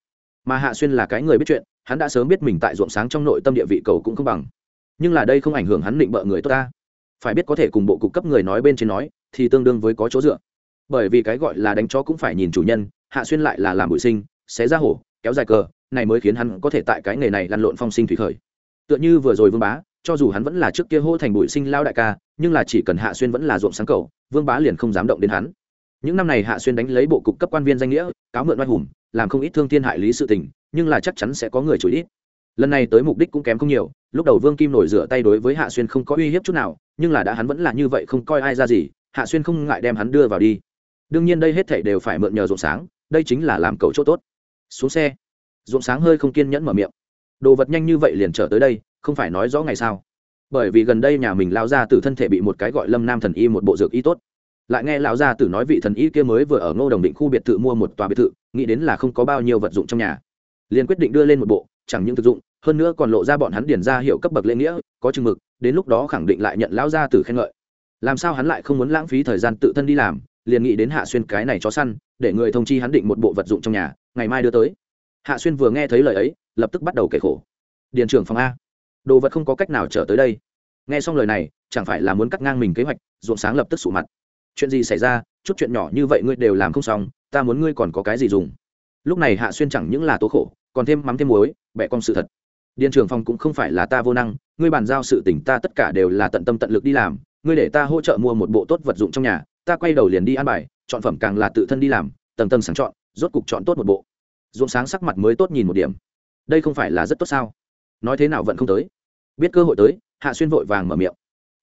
Mà hạ xuyên là cái người biết chuyện, hắn đã sớm biết mình tại ruộng sáng trong nội tâm địa vị cầu cũng không bằng. Nhưng là đây không ảnh hưởng hắn định bợ người tốt ta. Phải biết có thể cùng bộ cục cấp người nói bên trên nói, thì tương đương với có chỗ dựa. Bởi vì cái gọi là đánh chó cũng phải nhìn chủ nhân, hạ xuyên lại là làm bụi sinh, xé ra hổ, kéo dài cờ này mới khiến hắn có thể tại cái nghề này lăn lộn phong sinh thủy khởi. Tựa như vừa rồi vương bá, cho dù hắn vẫn là trước kia hô thành bụi sinh lao đại ca, nhưng là chỉ cần hạ xuyên vẫn là ruộng sáng cầu, vương bá liền không dám động đến hắn. Những năm này hạ xuyên đánh lấy bộ cục cấp quan viên danh nghĩa, cáo mượn oai hùng, làm không ít thương thiên hại lý sự tình, nhưng là chắc chắn sẽ có người chửi ít lần này tới mục đích cũng kém không nhiều, lúc đầu vương kim nổi rửa tay đối với hạ xuyên không có uy hiếp chút nào, nhưng là đã hắn vẫn là như vậy không coi ai ra gì, hạ xuyên không ngại đem hắn đưa vào đi. Đương nhiên đây hết thảy đều phải mượn nhờ ruộng sáng, đây chính là làm cầu chỗ tốt. Xuống xe ruộng sáng hơi không kiên nhẫn mở miệng. Đồ vật nhanh như vậy liền trở tới đây, không phải nói rõ ngày sao? Bởi vì gần đây nhà mình lao ra từ thân thể bị một cái gọi lâm nam thần y một bộ dược y tốt. Lại nghe lão gia tử nói vị thần y kia mới vừa ở ngô đồng định khu biệt thự mua một tòa biệt thự, nghĩ đến là không có bao nhiêu vật dụng trong nhà. Liền quyết định đưa lên một bộ, chẳng những thực dụng, hơn nữa còn lộ ra bọn hắn điển ra hiệu cấp bậc lễ nghĩa, có chừng mực, đến lúc đó khẳng định lại nhận lão gia tử khen ngợi. Làm sao hắn lại không muốn lãng phí thời gian tự thân đi làm, liền nghĩ đến hạ xuyên cái này chó săn, để người thông chi hắn định một bộ vật dụng trong nhà, ngày mai đưa tới hạ xuyên vừa nghe thấy lời ấy, lập tức bắt đầu kể khổ. Điền trưởng phòng a. Đồ vật không có cách nào trở tới đây. Nghe xong lời này, chẳng phải là muốn cắt ngang mình kế hoạch, ruộng sáng lập tức sụ mặt. Chuyện gì xảy ra, chút chuyện nhỏ như vậy ngươi đều làm không xong, ta muốn ngươi còn có cái gì dùng. Lúc này hạ xuyên chẳng những là tố khổ, còn thêm mắm thêm muối, bẻ con sự thật. Điền trưởng phòng cũng không phải là ta vô năng, ngươi bàn giao sự tỉnh ta tất cả đều là tận tâm tận lực đi làm, ngươi để ta hỗ trợ mua một bộ tốt vật dụng trong nhà, ta quay đầu liền đi ăn bài, chọn phẩm càng là tự thân đi làm, tầng tầng sáng chọn, rốt cục chọn tốt một bộ ruộng sáng sắc mặt mới tốt nhìn một điểm. Đây không phải là rất tốt sao? Nói thế nào vẫn không tới. Biết cơ hội tới, hạ xuyên vội vàng mở miệng.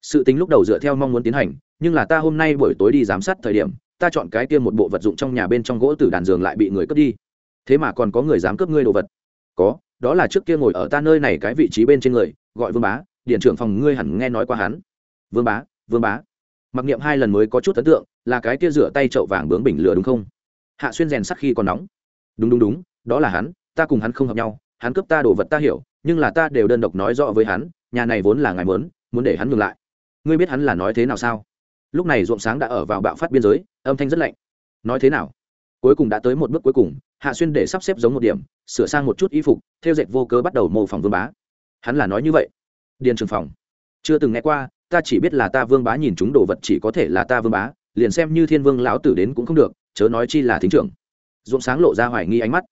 Sự tính lúc đầu dựa theo mong muốn tiến hành, nhưng là ta hôm nay buổi tối đi giám sát thời điểm, ta chọn cái kia một bộ vật dụng trong nhà bên trong gỗ từ đàn giường lại bị người cướp đi. Thế mà còn có người dám cướp ngươi đồ vật. Có, đó là trước kia ngồi ở ta nơi này cái vị trí bên trên người, gọi vương bá, điện trưởng phòng ngươi hẳn nghe nói qua hắn. Vương bá vương bá. Mặc niệm hai lần mới có chút ấn tượng, là cái kia rửa tay chậu vàng bướng bình lửa đúng không? Hạ xuyên rèn sắc khi còn nóng đúng đúng đúng, đó là hắn, ta cùng hắn không hợp nhau, hắn cướp ta đồ vật ta hiểu, nhưng là ta đều đơn độc nói rõ với hắn, nhà này vốn là ngài mớn muốn để hắn ngừng lại. Ngươi biết hắn là nói thế nào sao? Lúc này ruộng sáng đã ở vào bạo phát biên giới, âm thanh rất lạnh. Nói thế nào? Cuối cùng đã tới một bước cuối cùng, hạ xuyên để sắp xếp giống một điểm, sửa sang một chút y phục, theo dệt vô cớ bắt đầu mô phỏng vương bá. Hắn là nói như vậy. Điền trường phòng. Chưa từng nghe qua, ta chỉ biết là ta vương bá nhìn chúng đồ vật chỉ có thể là ta vương bá, liền xem như thiên vương lão tử đến cũng không được, chớ nói chi là thính trưởng dũng sáng lộ ra hoài nghi ánh mắt.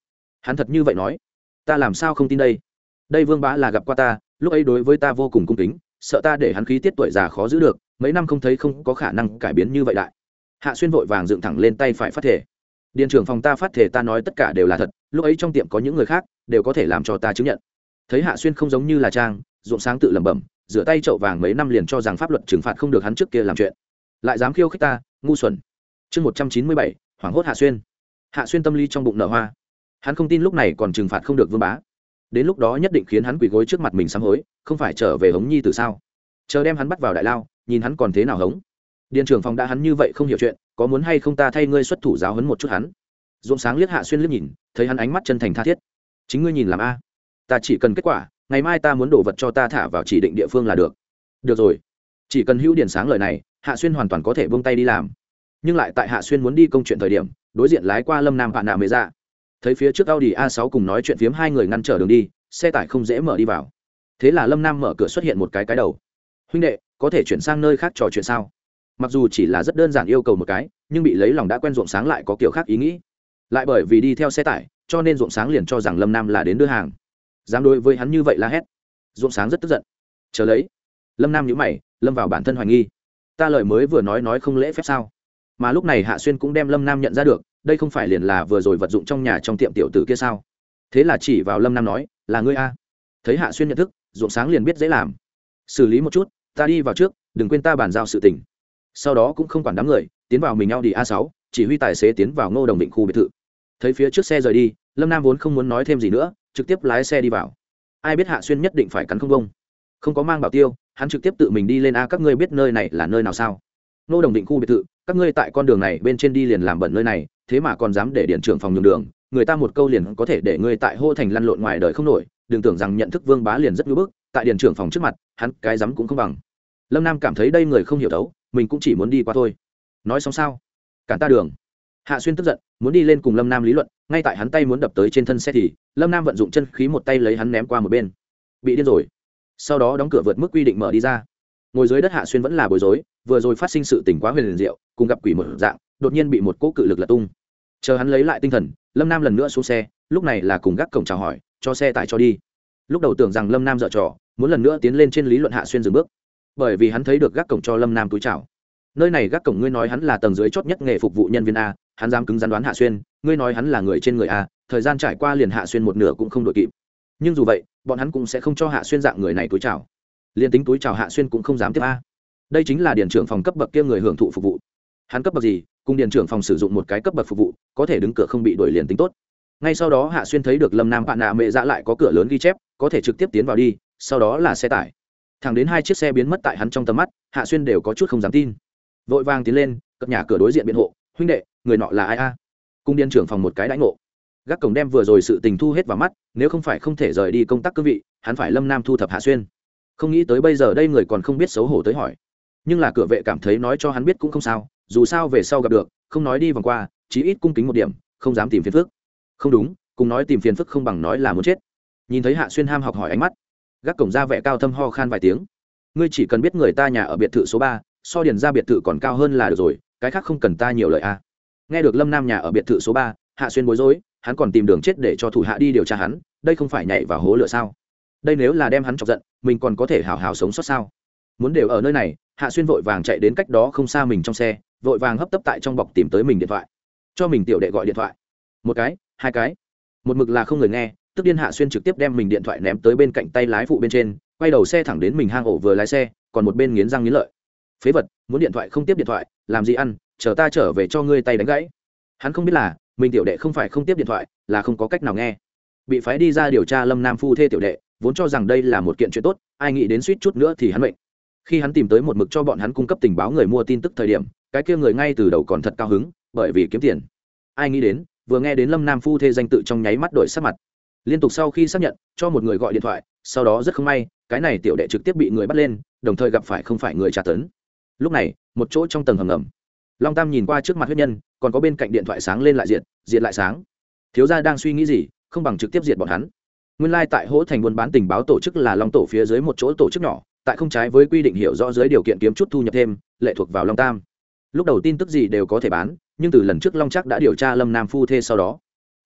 Hắn thật như vậy nói, ta làm sao không tin đây? Đây vương bá là gặp qua ta, lúc ấy đối với ta vô cùng cung kính, sợ ta để hắn khí tiết tuổi già khó giữ được, mấy năm không thấy không có khả năng cải biến như vậy đại. Hạ xuyên vội vàng dựng thẳng lên tay phải phát thể. Điện trưởng phòng ta phát thể ta nói tất cả đều là thật, lúc ấy trong tiệm có những người khác, đều có thể làm cho ta chứng nhận. Thấy hạ xuyên không giống như là trang, ruộng sáng tự lẩm bẩm, rửa tay chậu vàng mấy năm liền cho rằng pháp luật trừng phạt không được hắn trước kia làm chuyện. Lại dám khiêu khích ta, ngu xuẩn. Chương một trăm chín mươi bảy, hoảng hốt hạ xuyên hạ xuyên tâm lý trong bụng nở hoa. Hắn không tin lúc này còn trừng phạt không được vương bá. Đến lúc đó nhất định khiến hắn quỳ gối trước mặt mình sám hối, không phải trở về hống nhi từ sao? Chờ đem hắn bắt vào đại lao, nhìn hắn còn thế nào hống. Điện trưởng phòng đã hắn như vậy không hiểu chuyện, có muốn hay không ta thay ngươi xuất thủ giáo hấn một chút hắn? Dũng sáng liếc hạ xuyên liếc nhìn, thấy hắn ánh mắt chân thành tha thiết. Chính ngươi nhìn làm a. Ta chỉ cần kết quả, ngày mai ta muốn đổ vật cho ta thả vào chỉ định địa phương là được. Được rồi. Chỉ cần hữu điển sáng lời này, hạ xuyên hoàn toàn có thể buông tay đi làm. Nhưng lại tại hạ xuyên muốn đi công chuyện thời điểm đối diện lái qua lâm nam bạn nạ mê ra dạ. thấy phía trước audi a 6 cùng nói chuyện phiếm hai người ngăn trở đường đi, xe tải không dễ mở đi vào. Thế là lâm nam mở cửa xuất hiện một cái cái đầu. Huynh đệ, có thể chuyển sang nơi khác trò chuyện sao? Mặc dù chỉ là rất đơn giản yêu cầu một cái, nhưng bị lấy lòng đã quen ruộng sáng lại có kiểu khác ý nghĩ. Lại bởi vì đi theo xe tải, cho nên ruộng sáng liền cho rằng lâm nam là đến đưa hàng. Dám đối với hắn như vậy la hét. Ruộng sáng rất tức giận. Chờ lấy. Lâm nam nhữ mày, lâm vào bản thân hoài nghi. Ta lời mới vừa nói nói không lễ phép sao? Mà lúc này hạ xuyên cũng đem lâm nam nhận ra được, đây không phải liền là vừa rồi vật dụng trong nhà trong tiệm tiểu tử kia sao? Thế là chỉ vào lâm nam nói, là ngươi a. Thấy hạ xuyên nhận thức, ruộng sáng liền biết dễ làm. Xử lý một chút, ta đi vào trước, đừng quên ta bàn giao sự tình. Sau đó cũng không quản đám người, tiến vào mình nhau đi a sáu, chỉ huy tài xế tiến vào ngô đồng định khu biệt thự. Thấy phía trước xe rời đi, lâm nam vốn không muốn nói thêm gì nữa, trực tiếp lái xe đi vào. Ai biết hạ xuyên nhất định phải cắn không bông không có mang bảo tiêu, hắn trực tiếp tự mình đi lên, a, các ngươi biết nơi này là nơi nào sao? Ngô đồng định khu biệt thự các ngươi tại con đường này bên trên đi liền làm bẩn nơi này, thế mà còn dám để điện trưởng phòng nhường đường, người ta một câu liền có thể để ngươi tại hô thành lăn lộn ngoài đời không nổi, đừng tưởng rằng nhận thức vương bá liền rất ngưỡng bức, tại điện trưởng phòng trước mặt, hắn cái dám cũng không bằng. Lâm nam cảm thấy đây người không hiểu đấu mình cũng chỉ muốn đi qua thôi. Nói xong sao? Cản ta đường. Hạ xuyên tức giận, muốn đi lên cùng lâm nam lý luận, ngay tại hắn tay muốn đập tới trên thân xe thì, lâm nam vận dụng chân khí một tay lấy hắn ném qua một bên. Bị điên rồi. Sau đó đóng cửa vượt mức quy định mở đi ra ngồi dưới đất hạ xuyên vẫn là bối rối, vừa rồi phát sinh sự tình quá huyền liền diệu, cùng gặp quỷ một dạng, đột nhiên bị một cỗ cự lực lật tung. Chờ hắn lấy lại tinh thần, lâm nam lần nữa xuống xe, lúc này là cùng gác cổng chào hỏi, cho xe tải cho đi. Lúc đầu tưởng rằng lâm nam dợ trò, muốn lần nữa tiến lên trên lý luận hạ xuyên dừng bước. Bởi vì hắn thấy được gác cổng cho lâm nam túi chào. Nơi này gác cổng ngươi nói hắn là tầng dưới chót nhất nghề phục vụ nhân viên a, hắn dám cứng rắn đoán hạ xuyên, ngươi nói hắn là người trên người a, thời gian trải qua liền hạ xuyên một nửa cũng không đội kịp. Nhưng dù vậy, bọn hắn cũng sẽ không cho hạ xuyên dạng người này túi chào liền tính túi chào hạ xuyên cũng không dám tiếp a. Đây chính là Điền trưởng phòng cấp bậc kia người hưởng thụ phục vụ. Hắn cấp bậc gì, cùng Điền trưởng phòng sử dụng một cái cấp bậc phục vụ, có thể đứng cửa không bị đuổi liền tính tốt. Ngay sau đó hạ xuyên thấy được lâm nam bạn nạ mẹ dạ lại có cửa lớn ghi chép, có thể trực tiếp tiến vào đi, sau đó là xe tải. Thẳng đến hai chiếc xe biến mất tại hắn trong tầm mắt, hạ xuyên đều có chút không dám tin. Vội vàng tiến lên cất nhà cửa đối diện biện hộ, huynh đệ, người nọ là ai a? Cung điên trưởng phòng một cái đãi ngộ. Gác cổng đem vừa rồi sự tình thu hết vào mắt, nếu không phải không thể rời đi công tác cương vị, hắn phải lâm nam thu thập hạ xuyên không nghĩ tới bây giờ đây người còn không biết xấu hổ tới hỏi. Nhưng là cửa vệ cảm thấy nói cho hắn biết cũng không sao, dù sao về sau gặp được, không nói đi vòng qua, chí ít cung kính một điểm, không dám tìm phiền phức. Không đúng, cùng nói tìm phiền phức không bằng nói là muốn chết. Nhìn thấy hạ xuyên ham học hỏi ánh mắt, gác cổng ra vẻ cao thâm ho khan vài tiếng. Ngươi chỉ cần biết người ta nhà ở biệt thự số ba, so điền ra biệt thự còn cao hơn là được rồi, cái khác không cần ta nhiều lời a à. nghe được lâm nam nhà ở biệt thự số ba, hạ xuyên bối rối, hắn còn tìm đường chết để cho thủ hạ đi điều tra hắn, đây không phải nhảy vào hố lửa sao? Đây nếu là đem hắn chọc giận, mình còn có thể hào hào sống sót sao? Muốn đều ở nơi này, hạ xuyên vội vàng chạy đến cách đó không xa mình trong xe, vội vàng hấp tấp tại trong bọc tìm tới mình điện thoại. Cho mình tiểu đệ gọi điện thoại. Một cái, hai cái. Một mực là không người nghe, tức điên hạ xuyên trực tiếp đem mình điện thoại ném tới bên cạnh tay lái phụ bên trên, quay đầu xe thẳng đến mình hang ổ vừa lái xe, còn một bên nghiến răng nghiến lợi. Phế vật, muốn điện thoại không tiếp điện thoại, làm gì ăn, chờ ta trở về cho ngươi tay đánh gãy. Hắn không biết là, mình tiểu đệ không phải không tiếp điện thoại, là không có cách nào nghe. Bị phái đi ra điều tra lâm nam phu thê tiểu đệ vốn cho rằng đây là một kiện chuyện tốt ai nghĩ đến suýt chút nữa thì hắn mệnh. Khi hắn tìm tới một mực cho bọn hắn cung cấp tình báo người mua tin tức thời điểm cái kia người ngay từ đầu còn thật cao hứng bởi vì kiếm tiền. Ai nghĩ đến vừa nghe đến lâm nam phu thê danh tự trong nháy mắt đổi sắc mặt. Liên tục sau khi xác nhận cho một người gọi điện thoại sau đó rất không may cái này tiểu đệ trực tiếp bị người bắt lên đồng thời gặp phải không phải người trả tấn. Lúc này một chỗ trong tầng hầm ngầm. Long tam nhìn qua trước mặt huyết nhân còn có bên cạnh điện thoại sáng lên lại diện, diện lại sáng. Thiếu gia đang suy nghĩ gì không bằng trực tiếp diệt bọn hắn nguyên lai tại hỗ thành buôn bán tình báo tổ chức là long tổ phía dưới một chỗ tổ chức nhỏ, tại không trái với quy định hiểu rõ dưới điều kiện kiếm chút thu nhập thêm, lệ thuộc vào long tam. Lúc đầu tin tức gì đều có thể bán, nhưng từ lần trước long chắc đã điều tra lâm nam phu thê sau đó,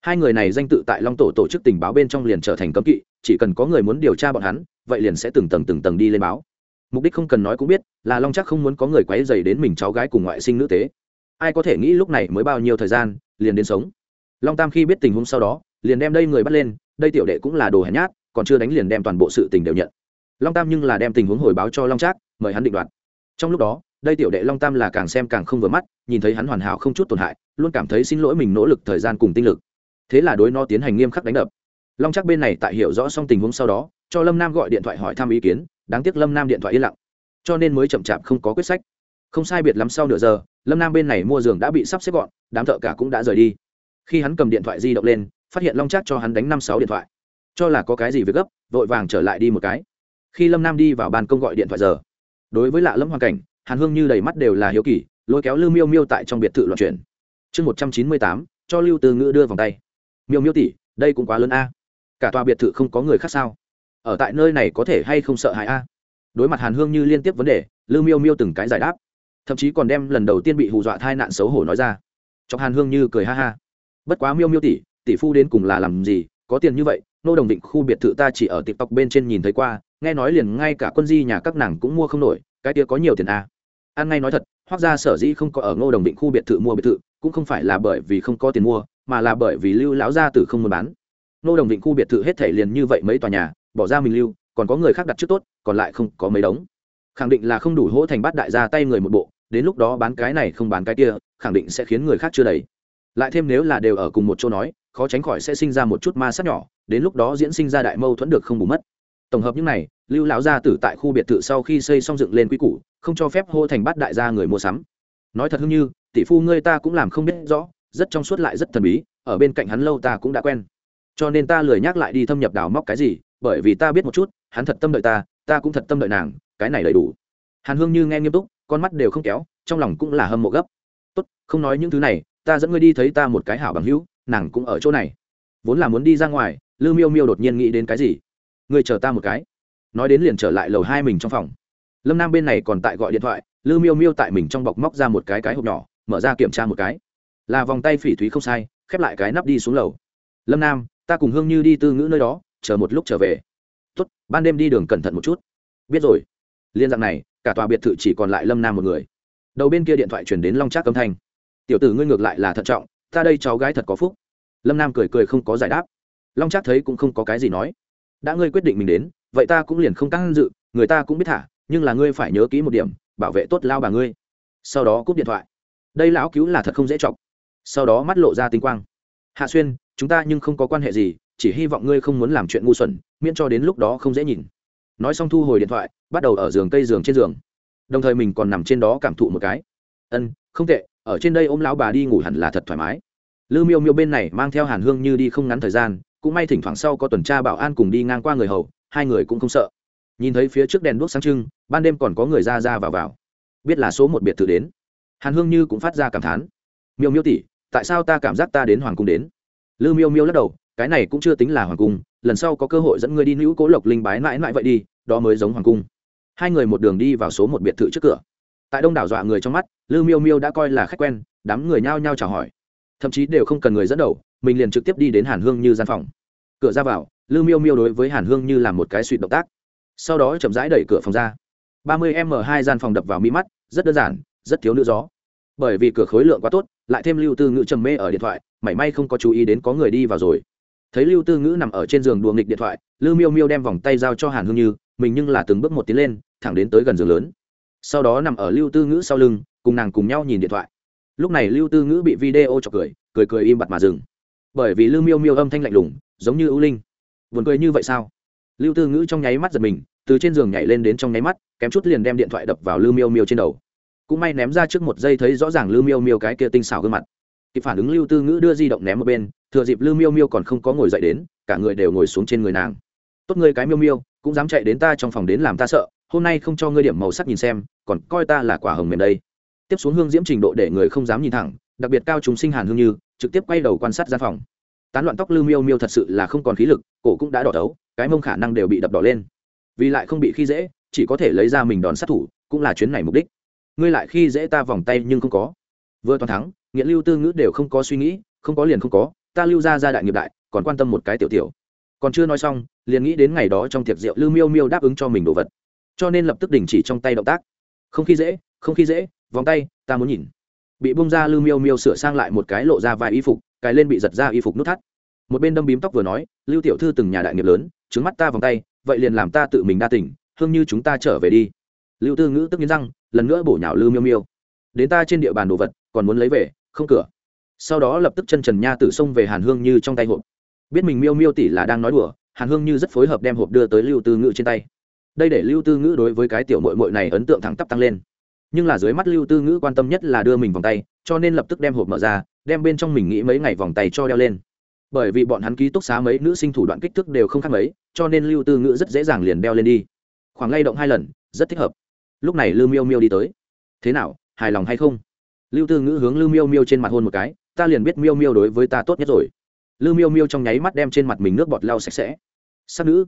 hai người này danh tự tại long tổ tổ chức tình báo bên trong liền trở thành cấm kỵ, chỉ cần có người muốn điều tra bọn hắn, vậy liền sẽ từng tầng từng tầng đi lên báo. Mục đích không cần nói cũng biết, là long chắc không muốn có người quấy dày đến mình cháu gái cùng ngoại sinh nữ tế. Ai có thể nghĩ lúc này mới bao nhiêu thời gian, liền đến sống. Long tam khi biết tình huống sau đó, liền đem đây người bắt lên đây tiểu đệ cũng là đồ hèn nhát, còn chưa đánh liền đem toàn bộ sự tình đều nhận. Long tam nhưng là đem tình huống hồi báo cho long trác, mời hắn định đoạt. Trong lúc đó, đây tiểu đệ long tam là càng xem càng không vừa mắt, nhìn thấy hắn hoàn hảo không chút tổn hại, luôn cảm thấy xin lỗi mình nỗ lực, thời gian cùng tinh lực. Thế là đối nó tiến hành nghiêm khắc đánh đập. Long Trác bên này tại hiểu rõ xong tình huống sau đó, cho lâm nam gọi điện thoại hỏi thăm ý kiến, đáng tiếc lâm nam điện thoại yên lặng. Cho nên mới chậm chạp không có quyết sách. Không sai biệt lắm sau nửa giờ, lâm nam bên này mua giường đã bị sắp xếp gọn, đám thợ cả cũng đã rời đi. Khi hắn cầm điện thoại di động lên phát hiện long trác cho hắn đánh năm sáu điện thoại. Cho là có cái gì việc gấp, vội vàng trở lại đi một cái. Khi lâm nam đi vào ban công gọi điện thoại giờ, đối với lạ lẫm hoàn cảnh, hàn hương như đầy mắt đều là hiếu kỳ, lôi kéo lưu miêu miêu tại trong biệt thự loạn chuyển. Chương một trăm chín mươi tám, cho lưu từ ngữ đưa vòng tay. Miêu miêu tỷ, đây cũng quá lớn a. Cả tòa biệt thự không có người khác sao? Ở tại nơi này có thể hay không sợ hãi a? Đối mặt hàn hương như liên tiếp vấn đề, lưu miêu miêu từng cái giải đáp. Thậm chí còn đem lần đầu tiên bị hù dọa thai nạn xấu hổ nói ra. Chọc hàn hương như cười ha ha. Bất quá miêu miêu tỷ tỷ phu đến cùng là làm gì, có tiền như vậy, nô đồng định khu biệt thự ta chỉ ở tiktok bên trên nhìn thấy qua, nghe nói liền ngay cả quân di nhà các nàng cũng mua không nổi, cái kia có nhiều tiền à. an ngay nói thật hoác ra sở dĩ không có ở ngô đồng định khu biệt thự mua biệt thự, cũng không phải là bởi vì không có tiền mua, mà là bởi vì lưu lão gia tử không muốn bán. Ngô đồng định khu biệt thự hết thể liền như vậy mấy tòa nhà, bỏ ra mình lưu, còn có người khác đặt trước tốt, còn lại không có mấy đống. Khẳng định là không đủ hỗ thành bắt đại gia tay người một bộ, đến lúc đó bán cái này không bán cái kia, khẳng định sẽ khiến người khác chưa đầy. Lại thêm nếu là đều ở cùng một chỗ nói khó tránh khỏi sẽ sinh ra một chút ma sát nhỏ, đến lúc đó diễn sinh ra đại mâu thuẫn được không bù mất. Tổng hợp những này, lưu lão gia tử tại khu biệt thự sau khi xây xong dựng lên quy củ, không cho phép hô thành bắt đại gia người mua sắm. Nói thật hưng như, tỷ phu ngươi ta cũng làm không biết rõ, rất trong suốt lại rất thần bí, ở bên cạnh hắn lâu ta cũng đã quen. Cho nên ta lười nhắc lại đi thâm nhập đào móc cái gì, bởi vì ta biết một chút, hắn thật tâm đợi ta ta cũng thật tâm đợi nàng, cái này đầy đủ. Hàn hương như nghe nghiêm túc, con mắt đều không kéo, trong lòng cũng là hâm mộ gấp. Tốt, không nói những thứ này, ta dẫn ngươi đi thấy ta một cái hảo bằng hữu nàng cũng ở chỗ này. Vốn là muốn đi ra ngoài, lư miêu miêu đột nhiên nghĩ đến cái gì? Người chờ ta một cái. Nói đến liền trở lại lầu hai mình trong phòng. Lâm nam bên này còn tại gọi điện thoại, lư miêu miêu tại mình trong bọc móc ra một cái cái hộp nhỏ, mở ra kiểm tra một cái. Là vòng tay phỉ thúy không sai, khép lại cái nắp đi xuống lầu. Lâm nam, ta cùng hương như đi tư ngữ nơi đó, chờ một lúc trở về. Tốt, ban đêm đi đường cẩn thận một chút. Biết rồi. Liên dạng này, cả tòa biệt thự chỉ còn lại lâm nam một người. Đầu bên kia điện thoại chuyển đến long trác âm thanh. Tiểu tử ngươi ngược lại là thận trọng ta đây cháu gái thật có phúc. Lâm nam cười cười không có giải đáp. Long trác thấy cũng không có cái gì nói. Đã ngươi quyết định mình đến, vậy ta cũng liền không tăng dự, người ta cũng biết thả, nhưng là ngươi phải nhớ kỹ một điểm, bảo vệ tốt lao bà ngươi. Sau đó cúp điện thoại. Đây lão cứu là thật không dễ chọc. Sau đó mắt lộ ra tinh quang. Hạ xuyên, chúng ta nhưng không có quan hệ gì, chỉ hy vọng ngươi không muốn làm chuyện ngu xuẩn, miễn cho đến lúc đó không dễ nhìn. Nói xong thu hồi điện thoại, bắt đầu ở giường cây giường trên giường. Đồng thời mình còn nằm trên đó cảm thụ một cái. Ân, không tệ ở trên đây ôm lão bà đi ngủ hẳn là thật thoải mái. Lư miêu miêu bên này mang theo hàn hương như đi không ngắn thời gian, cũng may thỉnh thoảng sau có tuần tra bảo an cùng đi ngang qua người hầu, hai người cũng không sợ. Nhìn thấy phía trước đèn đuốc sáng trưng, ban đêm còn có người ra ra vào vào. Biết là số một biệt thự đến. Hàn hương như cũng phát ra cảm thán. Miêu miêu tỉ tại sao ta cảm giác ta đến hoàng cung đến? Lư miêu miêu lắc đầu, cái này cũng chưa tính là hoàng cung, lần sau có cơ hội dẫn ngươi đi nữ cố lộc linh bái mãi mãi vậy đi, đó mới giống hoàng cung. Hai người một đường đi vào số một biệt thự trước cửa. Tại đông đảo dọa người trong mắt lư miêu miêu đã coi là khách quen, đám người nhao nhao chào hỏi. Thậm chí đều không cần người dẫn đầu, mình liền trực tiếp đi đến hàn hương như gian phòng. Cửa ra vào, lư miêu miêu đối với hàn hương như làm một cái suy động tác. Sau đó chậm rãi đẩy cửa phòng ra. ba mươi m hai gian phòng đập vào mi mắt, rất đơn giản, rất thiếu nữ gió. Bởi vì cửa khối lượng quá tốt, lại thêm lưu tư ngữ trầm mê ở điện thoại, mảy may không có chú ý đến có người đi vào rồi. Thấy lưu tư ngữ nằm ở trên giường đùa nghịch điện thoại lưu miêu miêu đem vòng tay giao cho hàn hương như, mình nhưng là từng bước một tiến lên, thẳng đến tới gần giường lớn. Sau đó nằm ở lưu tư ngữ sau lưng cùng nàng cùng nhau nhìn điện thoại. Lúc này lưu tư ngữ bị video chọc cười cười cười im bặt mà dừng. Bởi vì lưu miêu miêu âm thanh lạnh lùng, giống như ưu linh. Buồn cười như vậy sao? Lưu tư ngữ trong nháy mắt giật mình, từ trên giường nhảy lên đến trong nháy mắt, kém chút liền đem điện thoại đập vào lưu miêu miêu trên đầu. Cũng may ném ra trước một giây thấy rõ ràng lưu miêu miêu cái kia tinh xảo gương mặt. Kịp phản ứng lưu tư ngữ đưa di động ném một bên, thừa dịp lưu miêu miêu còn không có ngồi dậy đến, cả người đều ngồi xuống trên người nàng. Tốt người cái miêu miêu, cũng dám chạy đến ta trong phòng đến làm ta sợ, hôm nay không cho ngươi điểm màu sắc nhìn xem, còn coi ta là quả hồng mềm đây tiếp xuống hương diễm trình độ để người không dám nhìn thẳng, đặc biệt cao chúng sinh hàn hương như, trực tiếp quay đầu quan sát gian phòng. Tán loạn tóc lư miêu miêu thật sự là không còn khí lực, cổ cũng đã đỏ đấu cái mông khả năng đều bị đập đỏ lên. Vì lại không bị khi dễ, chỉ có thể lấy ra mình đòn sát thủ, cũng là chuyến này mục đích. Ngươi lại khi dễ ta vòng tay nhưng không có. Vừa toàn thắng nghĩa lưu tư ngữ đều không có suy nghĩ, không có liền không có, ta lưu ra ra đại nghiệp đại, còn quan tâm một cái tiểu tiểu. Còn chưa nói xong, liền nghĩ đến ngày đó trong tiệc rượu lưu miêu miêu đáp ứng cho mình đồ vật. Cho nên lập tức đình chỉ trong tay động tác. Không khi dễ không khi dễ, vòng tay, ta muốn nhìn. Bị bung ra lưu miêu miêu sửa sang lại một cái lộ ra vài y phục, cái lên bị giật ra y phục nút thắt. Một bên đâm bím tóc vừa nói, lưu tiểu thư từng nhà đại nghiệp lớn, trứng mắt ta vòng tay, vậy liền làm ta tự mình đa tỉnh hương như chúng ta trở về đi. Lưu tư ngữ tức nghiến răng, lần nữa bổ nhào lưu miêu miêu. Đến ta trên địa bàn đồ vật, còn muốn lấy về, không cửa. Sau đó lập tức chân trần nha tử xông về hàn hương như trong tay hộp. Biết mình miêu miêu tỷ là đang nói đùa, hàn hương như rất phối hợp đem hộp đưa tới lưu tư ngữ trên tay. Đây để lưu tư ngữ đối với cái tiểu mội mội này ấn tượng thẳng tắp tăng lên nhưng là dưới mắt lưu tư ngữ quan tâm nhất là đưa mình vòng tay, cho nên lập tức đem hộp mở ra, đem bên trong mình nghĩ mấy ngày vòng tay cho đeo lên. Bởi vì bọn hắn ký túc xá mấy nữ sinh thủ đoạn kích thước đều không khác mấy, cho nên lưu tư ngữ rất dễ dàng liền đeo lên đi. Khoảng lay động hai lần, rất thích hợp. Lúc này lưu miêu miêu đi tới. Thế nào, hài lòng hay không? Lưu tư ngữ hướng lưu miêu miêu trên mặt hôn một cái, ta liền biết miêu miêu đối với ta tốt nhất rồi. Lưu miêu miêu trong nháy mắt đem trên mặt mình nước bọt lau sạch sẽ. Sắc nữ.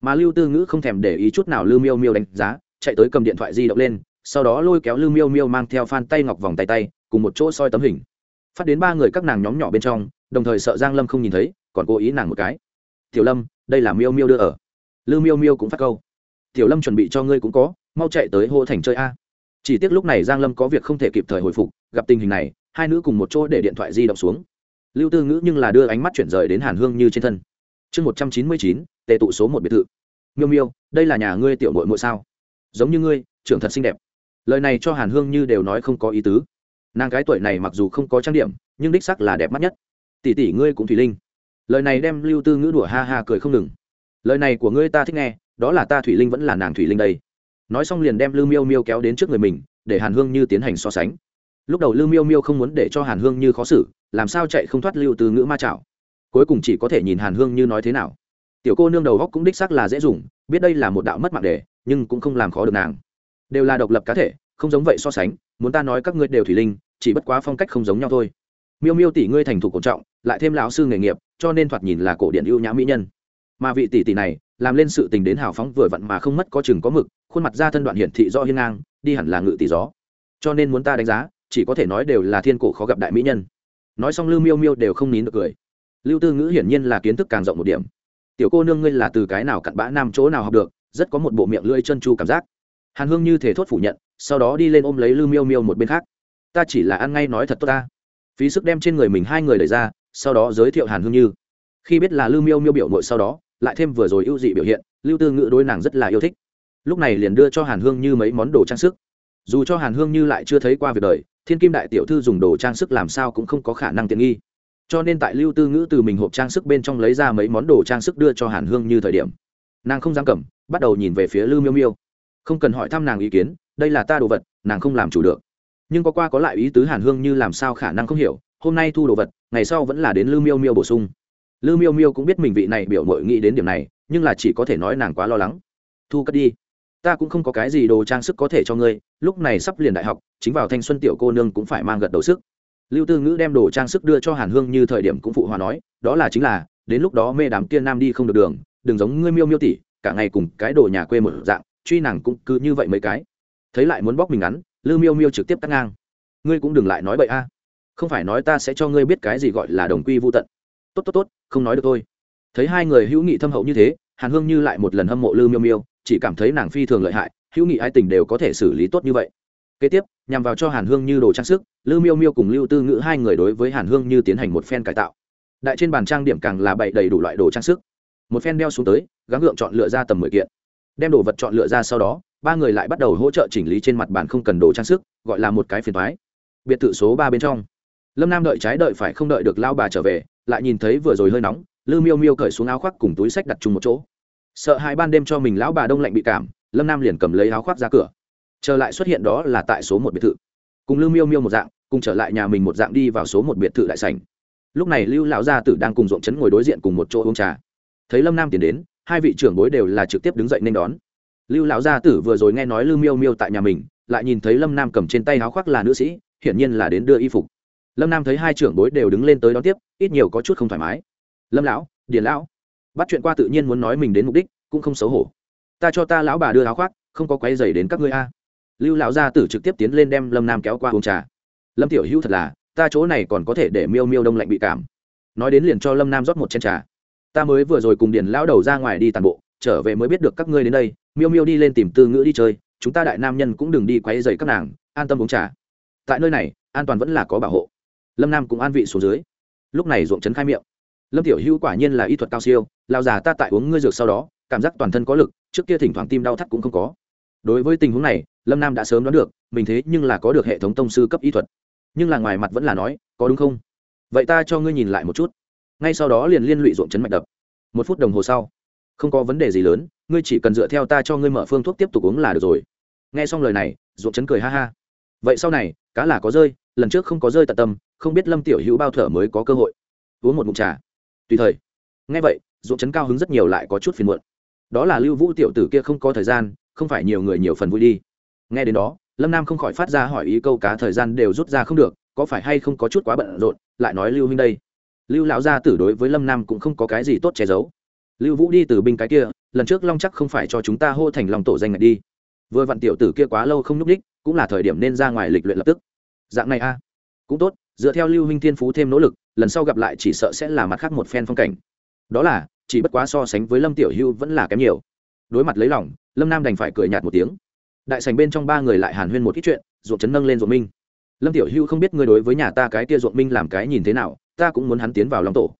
Mà lưu tư ngữ không thèm để ý chút nào lưu miêu miêu đánh giá, chạy tới cầm điện thoại di động lên sau đó lôi kéo lưu miêu miêu mang theo phan tay ngọc vòng tay tay, cùng một chỗ soi tấm hình. Phát đến ba người các nàng nhóm nhỏ bên trong, đồng thời sợ giang lâm không nhìn thấy, còn cố ý nàng một cái. Tiểu lâm, đây là miêu miêu đưa ở. Lưu miêu miêu cũng phát câu. Tiểu lâm chuẩn bị cho ngươi cũng có, mau chạy tới hô thành chơi a. Chỉ tiếc lúc này giang lâm có việc không thể kịp thời hồi phục, gặp tình hình này, hai nữ cùng một chỗ để điện thoại di động xuống. Lưu tư ngữ nhưng là đưa ánh mắt chuyển rời đến hàn hương như trên thân. Chương một trăm chín mươi chín tệ tụ số một biệt thự. Miêu miêu, đây là nhà ngươi tiểu nội mội sao? Giống như ngươi, trưởng thật xinh đẹp lời này cho hàn hương như đều nói không có ý tứ. Nàng cái tuổi này mặc dù không có trang điểm, nhưng đích sắc là đẹp mắt nhất. Tỷ tỷ ngươi cũng thủy linh. Lời này đem lưu tư ngữ đùa ha ha cười không ngừng. Lời này của ngươi ta thích nghe, đó là ta thủy linh vẫn là nàng thủy linh đây. Nói xong liền đem lưu miêu miêu kéo đến trước người mình, để hàn hương như tiến hành so sánh. Lúc đầu lưu miêu miêu không muốn để cho hàn hương như khó xử, làm sao chạy không thoát lưu Tư ngữ ma chảo. Cuối cùng chỉ có thể nhìn hàn hương như nói thế nào. Tiểu cô nương đầu góc cũng đích xác là dễ dùng, biết đây là một đạo mất mạng đề nhưng cũng không làm khó được nàng đều là độc lập cá thể, không giống vậy so sánh, muốn ta nói các ngươi đều thủy linh, chỉ bất quá phong cách không giống nhau thôi. Miêu miêu tỷ ngươi thành thục cổ trọng, lại thêm lão sư nghề nghiệp, cho nên thoạt nhìn là cổ điện ưu nhã mỹ nhân. Mà vị tỷ tỷ này, làm lên sự tình đến hào phóng vừa vặn mà không mất có chừng có mực, khuôn mặt ra thân đoạn hiển thị do hiên ngang, đi hẳn là ngự tỷ gió. Cho nên muốn ta đánh giá, chỉ có thể nói đều là thiên cổ khó gặp đại mỹ nhân. Nói xong lưu miêu miêu đều không nín được cười. Lưu tư ngữ hiển nhiên là kiến thức càng rộng một điểm. Tiểu cô nương ngươi là từ cái nào cặn bã nam chỗ nào học được, rất có một bộ miệng lưỡi chân chu cảm giác hàn hương như thể thốt phủ nhận, sau đó đi lên ôm lấy lưu miêu miêu một bên khác. Ta chỉ là ăn ngay nói thật tốt ta. Phí sức đem trên người mình hai người đẩy ra, sau đó giới thiệu hàn hương như. Khi biết là lưu miêu miêu biểu mội sau đó, lại thêm vừa rồi ưu dị biểu hiện, lưu tư ngữ đối nàng rất là yêu thích. Lúc này liền đưa cho hàn hương như mấy món đồ trang sức. Dù cho hàn hương như lại chưa thấy qua việc đời, thiên kim đại tiểu thư dùng đồ trang sức làm sao cũng không có khả năng tiện nghi. Cho nên tại lưu tư ngữ từ mình hộp trang sức bên trong lấy ra mấy món đồ trang sức đưa cho hàn hương như thời điểm, nàng không dám cầm, bắt đầu nhìn về phía lưu miêu miêu không cần hỏi thăm nàng ý kiến, đây là ta đồ vật, nàng không làm chủ được. Nhưng có qua có lại ý tứ hàn hương như làm sao khả năng không hiểu, hôm nay thu đồ vật, ngày sau vẫn là đến lưu miêu miêu bổ sung. Lưu miêu miêu cũng biết mình vị này biểu mội nghĩ đến điểm này, nhưng là chỉ có thể nói nàng quá lo lắng. Thu cất đi. Ta cũng không có cái gì đồ trang sức có thể cho ngươi, lúc này sắp liền đại học, chính vào thanh xuân tiểu cô nương cũng phải mang gật đầu sức. Lưu tư ngữ đem đồ trang sức đưa cho hàn hương như thời điểm cũng phụ hòa nói, đó là chính là, đến lúc đó mê đám kia nam đi không được đường, đừng giống ngươi miêu miêu tỉ cả ngày cùng cái đồ nhà quê một dạng truy nàng cũng cứ như vậy mấy cái. Thấy lại muốn bóc mình ngắn lưu miêu miêu trực tiếp tắt ngang. Ngươi cũng đừng lại nói bậy a. Không phải nói ta sẽ cho ngươi biết cái gì gọi là đồng quy vô tận. Tốt tốt tốt, không nói được thôi. Thấy hai người hữu nghị thâm hậu như thế, hàn hương như lại một lần hâm mộ lưu miêu miêu, chỉ cảm thấy nàng phi thường lợi hại, hữu nghị ai tình đều có thể xử lý tốt như vậy. Kế tiếp, nhằm vào cho hàn hương như đồ trang sức lưu miêu miêu cùng lưu tư ngữ hai người đối với hàn hương như tiến hành một phen cải tạo. Đại trên bàn trang điểm càng là bậy đầy đủ loại đồ trang sức. Một phen đeo xuống tới, gắng gượng chọn lựa ra tầm mười kiện đem đồ vật chọn lựa ra sau đó, ba người lại bắt đầu hỗ trợ chỉnh lý trên mặt bàn không cần đồ trang sức, gọi là một cái phiền thoái biệt thự số ba bên trong. Lâm nam đợi trái đợi phải không đợi được lao bà trở về, lại nhìn thấy vừa rồi hơi nóng, lư miêu miêu cởi xuống áo khoác cùng túi sách đặt chung một chỗ. Sợ hai ban đêm cho mình lão bà đông lạnh bị cảm, lâm nam liền cầm lấy áo khoác ra cửa. Trở lại xuất hiện đó là tại số một biệt thự. Cùng lưu miêu miêu một dạng, cùng trở lại nhà mình một dạng đi vào số một biệt thự đại sảnh. Lúc này lưu lão gia tử đang cùng ruộng chấn ngồi đối diện cùng một chỗ uống trà. Thấy lâm nam tiến đến hai vị trưởng bối đều là trực tiếp đứng dậy nên đón. Lưu lão gia tử vừa rồi nghe nói lưu miêu miêu tại nhà mình, lại nhìn thấy lâm nam cầm trên tay áo khoác là nữ sĩ, hiển nhiên là đến đưa y phục. Lâm nam thấy hai trưởng bối đều đứng lên tới đón tiếp, ít nhiều có chút không thoải mái. Lâm lão, điền lão. Bắt chuyện qua tự nhiên muốn nói mình đến mục đích, cũng không xấu hổ. Ta cho ta lão bà đưa áo khoác, không có quay dày đến các ngươi a. Lưu lão gia tử trực tiếp tiến lên đem lâm nam kéo qua uống trà. Lâm tiểu hữu thật là, ta chỗ này còn có thể để miêu miêu đông lạnh bị cảm. Nói đến liền cho lâm nam rót một chén trà ta mới vừa rồi cùng điền lão đầu ra ngoài đi tàn bộ, trở về mới biết được các ngươi đến đây, miêu miêu đi lên tìm tư ngữ đi chơi, chúng ta đại nam nhân cũng đừng đi quay dày các nàng, an tâm uống trà. Tại nơi này, an toàn vẫn là có bảo hộ. Lâm nam cũng an vị xuống dưới. Lúc này ruộng trấn khai miệng. Lâm tiểu hữu quả nhiên là y thuật cao siêu lao già ta tại uống ngươi dược sau đó, cảm giác toàn thân có lực, trước kia thỉnh thoảng tim đau thắt cũng không có. Đối với tình huống này, lâm nam đã sớm đoán được, mình thế nhưng là có được hệ thống tông sư cấp y thuật. Nhưng là ngoài mặt vẫn là nói, có đúng không? Vậy ta cho ngươi nhìn lại một chút ngay sau đó liền liên lụy ruộng chấn mạch đập. Một phút đồng hồ sau, không có vấn đề gì lớn, ngươi chỉ cần dựa theo ta cho ngươi mở phương thuốc tiếp tục uống là được rồi. Nghe xong lời này, ruộng chấn cười ha ha. Vậy sau này, cá là có rơi, lần trước không có rơi tận tâm, không biết lâm tiểu hữu bao thở mới có cơ hội. Uống một mụn trà. Tùy thời. Nghe vậy, ruộng chấn cao hứng rất nhiều lại có chút phiền muộn. Đó là lưu vũ tiểu tử kia không có thời gian, không phải nhiều người nhiều phần vui đi. Nghe đến đó, lâm nam không khỏi phát ra hỏi ý câu cá thời gian đều rút ra không được, có phải hay không có chút quá bận rộn, lại nói lưu huynh đây lưu lão gia tử đối với lâm nam cũng không có cái gì tốt che giấu. Lưu vũ đi từ binh cái kia, lần trước long chắc không phải cho chúng ta hô thành lòng tổ danh ngạch đi. Vừa vặn tiểu tử kia quá lâu không nhúc đích, cũng là thời điểm nên ra ngoài lịch luyện lập tức. Dạng này a. Cũng tốt, dựa theo lưu huynh thiên phú thêm nỗ lực, lần sau gặp lại chỉ sợ sẽ là mặt khác một phen phong cảnh. Đó là, chỉ bất quá so sánh với lâm tiểu hưu vẫn là kém nhiều. Đối mặt lấy lòng, lâm nam đành phải cười nhạt một tiếng. Đại sành bên trong ba người lại hàn huyên một ít chuyện, ruộng chấn nâng lên ruộng minh. Lâm tiểu hưu không biết ngươi đối với nhà ta cái kia ruộng minh làm cái nhìn thế nào ta cũng muốn hắn tiến vào long tổ.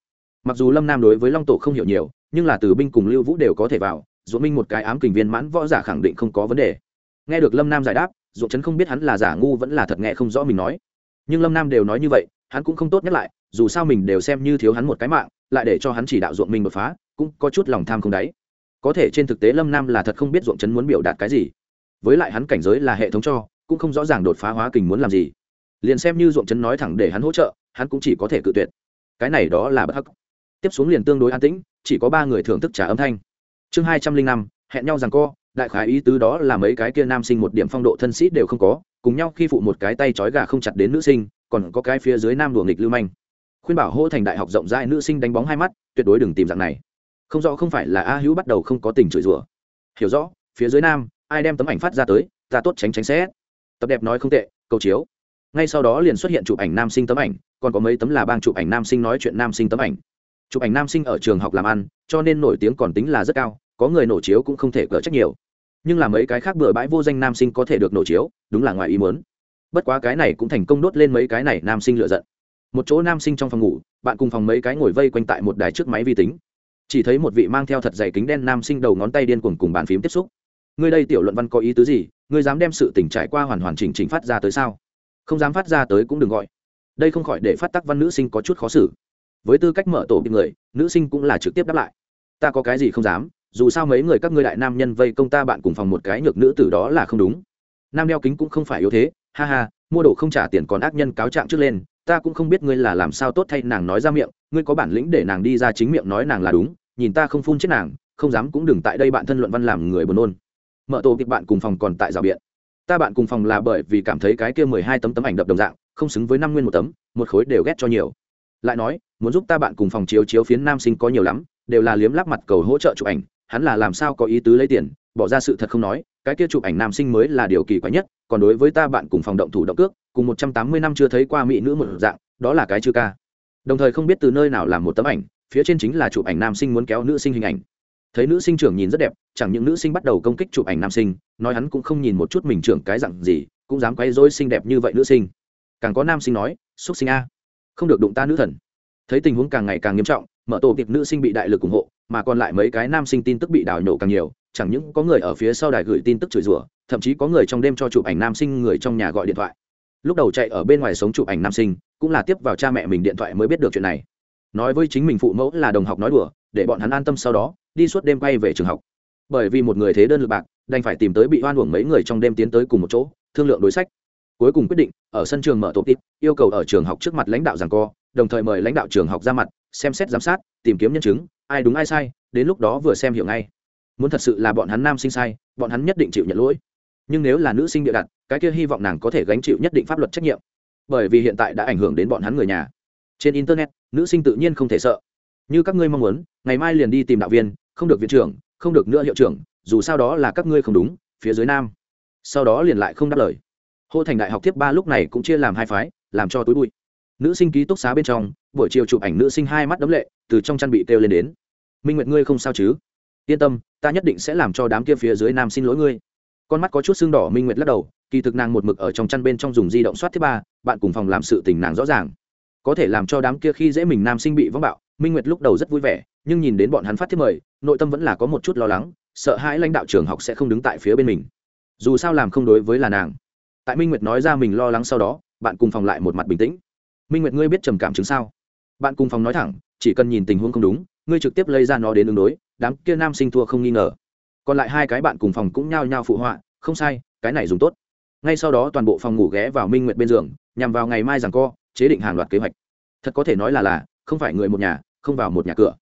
Mặc dù lâm nam đối với long tổ không hiểu nhiều, nhưng là từ binh cùng lưu vũ đều có thể vào, ruộng minh một cái ám kình viên mãn võ giả khẳng định không có vấn đề. Nghe được lâm nam giải đáp, ruộng chấn không biết hắn là giả ngu vẫn là thật nghe không rõ mình nói. Nhưng lâm nam đều nói như vậy, hắn cũng không tốt nhắc lại, dù sao mình đều xem như thiếu hắn một cái mạng, lại để cho hắn chỉ đạo ruộng minh đột phá, cũng có chút lòng tham không đáy. Có thể trên thực tế lâm nam là thật không biết ruộng chấn muốn biểu đạt cái gì. Với lại hắn cảnh giới là hệ thống cho, cũng không rõ ràng đột phá hóa kình muốn làm gì liền xem như ruộng chấn nói thẳng để hắn hỗ trợ, hắn cũng chỉ có thể cự tuyệt. Cái này đó là bất hắc. Tiếp xuống liền tương đối an tĩnh, chỉ có ba người thưởng thức trả âm thanh. Chương hai trăm linh năm, hẹn nhau rằng co, đại khái ý tứ đó là mấy cái kia nam sinh một điểm phong độ thân sĩ đều không có, cùng nhau khi phụ một cái tay trói gà không chặt đến nữ sinh, còn có cái phía dưới nam đùa nghịch lưu manh. Khuyên bảo hô thành đại học rộng rãi nữ sinh đánh bóng hai mắt, tuyệt đối đừng tìm dạng này. Không rõ không phải là a hữu bắt đầu không có tình chửi rủa. Hiểu rõ, phía dưới nam, ai đem tấm ảnh phát ra tới, ta tốt tránh tránh xét. tập đẹp nói không tệ, cầu chiếu ngay sau đó liền xuất hiện chụp ảnh nam sinh tấm ảnh, còn có mấy tấm là bang chụp ảnh nam sinh nói chuyện nam sinh tấm ảnh. Chụp ảnh nam sinh ở trường học làm ăn, cho nên nổi tiếng còn tính là rất cao, có người nổ chiếu cũng không thể cỡ trách nhiều. Nhưng là mấy cái khác bừa bãi vô danh nam sinh có thể được nổ chiếu, đúng là ngoài ý muốn. Bất quá cái này cũng thành công đốt lên mấy cái này nam sinh lựa giận. Một chỗ nam sinh trong phòng ngủ, bạn cùng phòng mấy cái ngồi vây quanh tại một đài trước máy vi tính. Chỉ thấy một vị mang theo thật dày kính đen nam sinh đầu ngón tay điên cuồng cùng bàn phím tiếp xúc. Ngươi đây tiểu luận văn có ý tứ gì? Ngươi dám đem sự tỉnh trải qua hoàn hoàn chỉnh chỉnh phát ra tới sao? Không dám phát ra tới cũng đừng gọi. Đây không khỏi để phát tác văn nữ sinh có chút khó xử. Với tư cách mở tổ bị người, nữ sinh cũng là trực tiếp đáp lại. Ta có cái gì không dám, dù sao mấy người các ngươi đại nam nhân vây công ta bạn cùng phòng một cái nhược nữ tử đó là không đúng. Nam đeo kính cũng không phải yếu thế, ha ha, mua đồ không trả tiền còn ác nhân cáo trạng trước lên, ta cũng không biết ngươi là làm sao tốt thay nàng nói ra miệng, ngươi có bản lĩnh để nàng đi ra chính miệng nói nàng là đúng, nhìn ta không phun chết nàng, không dám cũng đừng tại đây bạn thân luận văn làm người buồn nôn. Mở tổ kịch bạn cùng phòng còn tại rào biện ta bạn cùng phòng là bởi vì cảm thấy cái kia mười hai tấm tấm ảnh đập đồng dạng, không xứng với năm nguyên một tấm, một khối đều ghét cho nhiều. Lại nói, muốn giúp ta bạn cùng phòng chiếu chiếu phiến nam sinh có nhiều lắm, đều là liếm lắp mặt cầu hỗ trợ chụp ảnh, hắn là làm sao có ý tứ lấy tiền, bỏ ra sự thật không nói, cái kia chụp ảnh nam sinh mới là điều kỳ quái nhất, còn đối với ta bạn cùng phòng động thủ động cước, cùng một trăm tám mươi năm chưa thấy qua mỹ nữ một dạng, đó là cái chưa ca. Đồng thời không biết từ nơi nào làm một tấm ảnh, phía trên chính là chụp ảnh nam sinh muốn kéo nữ sinh hình ảnh thấy nữ sinh trưởng nhìn rất đẹp, chẳng những nữ sinh bắt đầu công kích chụp ảnh nam sinh, nói hắn cũng không nhìn một chút mình trưởng cái dặn gì, cũng dám quấy rối xinh đẹp như vậy nữ sinh. Càng có nam sinh nói, xúc sinh a, không được đụng ta nữ thần. Thấy tình huống càng ngày càng nghiêm trọng, mở tổ tiệp nữ sinh bị đại lực ủng hộ, mà còn lại mấy cái nam sinh tin tức bị đảo nhổ càng nhiều, chẳng những có người ở phía sau đài gửi tin tức chửi rủa, thậm chí có người trong đêm cho chụp ảnh nam sinh người trong nhà gọi điện thoại. Lúc đầu chạy ở bên ngoài sống chụp ảnh nam sinh, cũng là tiếp vào cha mẹ mình điện thoại mới biết được chuyện này nói với chính mình phụ mẫu là đồng học nói đùa, để bọn hắn an tâm sau đó, đi suốt đêm quay về trường học. Bởi vì một người thế đơn lực bạc, đành phải tìm tới bị oan uổng mấy người trong đêm tiến tới cùng một chỗ, thương lượng đối sách. Cuối cùng quyết định, ở sân trường mở tổ tít yêu cầu ở trường học trước mặt lãnh đạo giảng co, đồng thời mời lãnh đạo trường học ra mặt, xem xét giám sát, tìm kiếm nhân chứng, ai đúng ai sai, đến lúc đó vừa xem hiểu ngay. Muốn thật sự là bọn hắn nam sinh sai, bọn hắn nhất định chịu nhận lỗi. Nhưng nếu là nữ sinh địa đặt, cái kia hy vọng nàng có thể gánh chịu nhất định pháp luật trách nhiệm. Bởi vì hiện tại đã ảnh hưởng đến bọn hắn người nhà trên internet, nữ sinh tự nhiên không thể sợ. Như các ngươi mong muốn, ngày mai liền đi tìm đạo viên, không được viện trưởng, không được nữa hiệu trưởng, dù sao đó là các ngươi không đúng, phía dưới nam. Sau đó liền lại không đáp lời. Hô thành đại học tiếp ba lúc này cũng chia làm hai phái, làm cho túi bụi. Nữ sinh ký túc xá bên trong, buổi chiều chụp ảnh nữ sinh hai mắt đấm lệ, từ trong chăn bị kêu lên đến. Minh nguyệt ngươi không sao chứ? Yên tâm, ta nhất định sẽ làm cho đám kia phía dưới nam xin lỗi ngươi. Con mắt có chút xương đỏ, minh nguyệt lắc đầu, kỳ thực nàng một mực ở trong chăn bên trong dùng di động soát thứ ba, bạn cùng phòng làm sự tình nàng rõ ràng có thể làm cho đám kia khi dễ mình nam sinh bị vắng bạo, minh nguyệt lúc đầu rất vui vẻ, nhưng nhìn đến bọn hắn phát thiết mời, nội tâm vẫn là có một chút lo lắng, sợ hãi lãnh đạo trường học sẽ không đứng tại phía bên mình. Dù sao làm không đối với là nàng. Tại minh nguyệt nói ra mình lo lắng sau đó, bạn cùng phòng lại một mặt bình tĩnh. Minh nguyệt, ngươi biết trầm cảm chứng sao? Bạn cùng phòng nói thẳng, chỉ cần nhìn tình huống không đúng, ngươi trực tiếp lấy ra nó đến ứng đối, đám kia nam sinh thua không nghi ngờ. Còn lại hai cái bạn cùng phòng cũng nhao nhao phụ họa, không sai, cái này dùng tốt. Ngay sau đó toàn bộ phòng ngủ ghé vào minh nguyệt bên giường, nhằm vào ngày mai rằng co chế định hàng loạt kế hoạch. Thật có thể nói là là, không phải người một nhà, không vào một nhà cửa.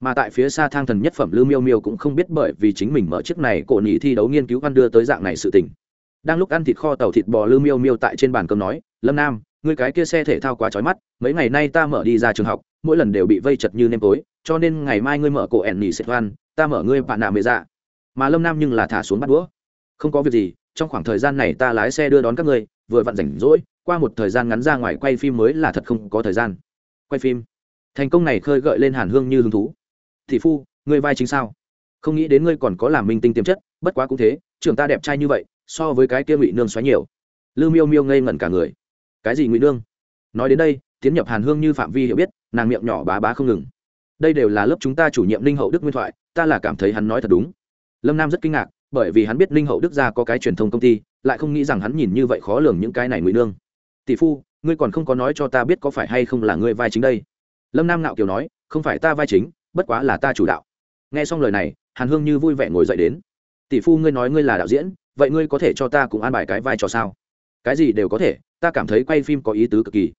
Mà tại phía xa thang thần nhất phẩm lưu miêu miêu cũng không biết bởi vì chính mình mở chiếc này cổ nhị thi đấu nghiên cứu văn đưa tới dạng này sự tình. Đang lúc ăn thịt kho tàu thịt bò lưu miêu miêu tại trên bàn cơm nói, lâm nam người cái kia xe thể thao quá trói mắt, mấy ngày nay ta mở đi ra trường học, mỗi lần đều bị vây chật như nêm tối, cho nên ngày mai ngươi mở cổ ẻn nỉ xịt hoan ta mở ngươi bạn nạ mê ra dạ. mà lâm nam nhưng là thả xuống bắt đũa. Không có việc gì, trong khoảng thời gian này ta lái xe đưa đón các ngươi, vừa vặn rảnh rỗi qua một thời gian ngắn ra ngoài quay phim mới là thật không có thời gian. Quay phim. Thành công này khơi gợi lên hàn hương như hứng thú. Thị phu, ngươi vai chính sao? Không nghĩ đến ngươi còn có làm minh tinh tiềm chất, bất quá cũng thế, trưởng ta đẹp trai như vậy, so với cái kia ngụy nương xoáy nhiều. Lư miêu miêu ngây ngẩn cả người. Cái gì ngụy nương? Nói đến đây, tiến nhập hàn hương như phạm vi hiểu biết, nàng miệng nhỏ bá bá không ngừng. Đây đều là lớp chúng ta chủ nhiệm ninh hậu đức nguyên thoại, ta là cảm thấy hắn nói thật đúng. Lâm nam rất kinh ngạc, bởi vì hắn biết ninh hậu đức gia có cái truyền thông công ty, lại không nghĩ rằng hắn nhìn như vậy khó lường những cái này ngụy nương tỷ phu, ngươi còn không có nói cho ta biết có phải hay không là ngươi vai chính đây. Lâm nam ngạo kiều nói, không phải ta vai chính, bất quá là ta chủ đạo. Nghe xong lời này, hàn hương như vui vẻ ngồi dậy đến. Tỷ phu ngươi nói ngươi là đạo diễn, vậy ngươi có thể cho ta cùng an bài cái vai trò sao? Cái gì đều có thể, ta cảm thấy quay phim có ý tứ cực kỳ.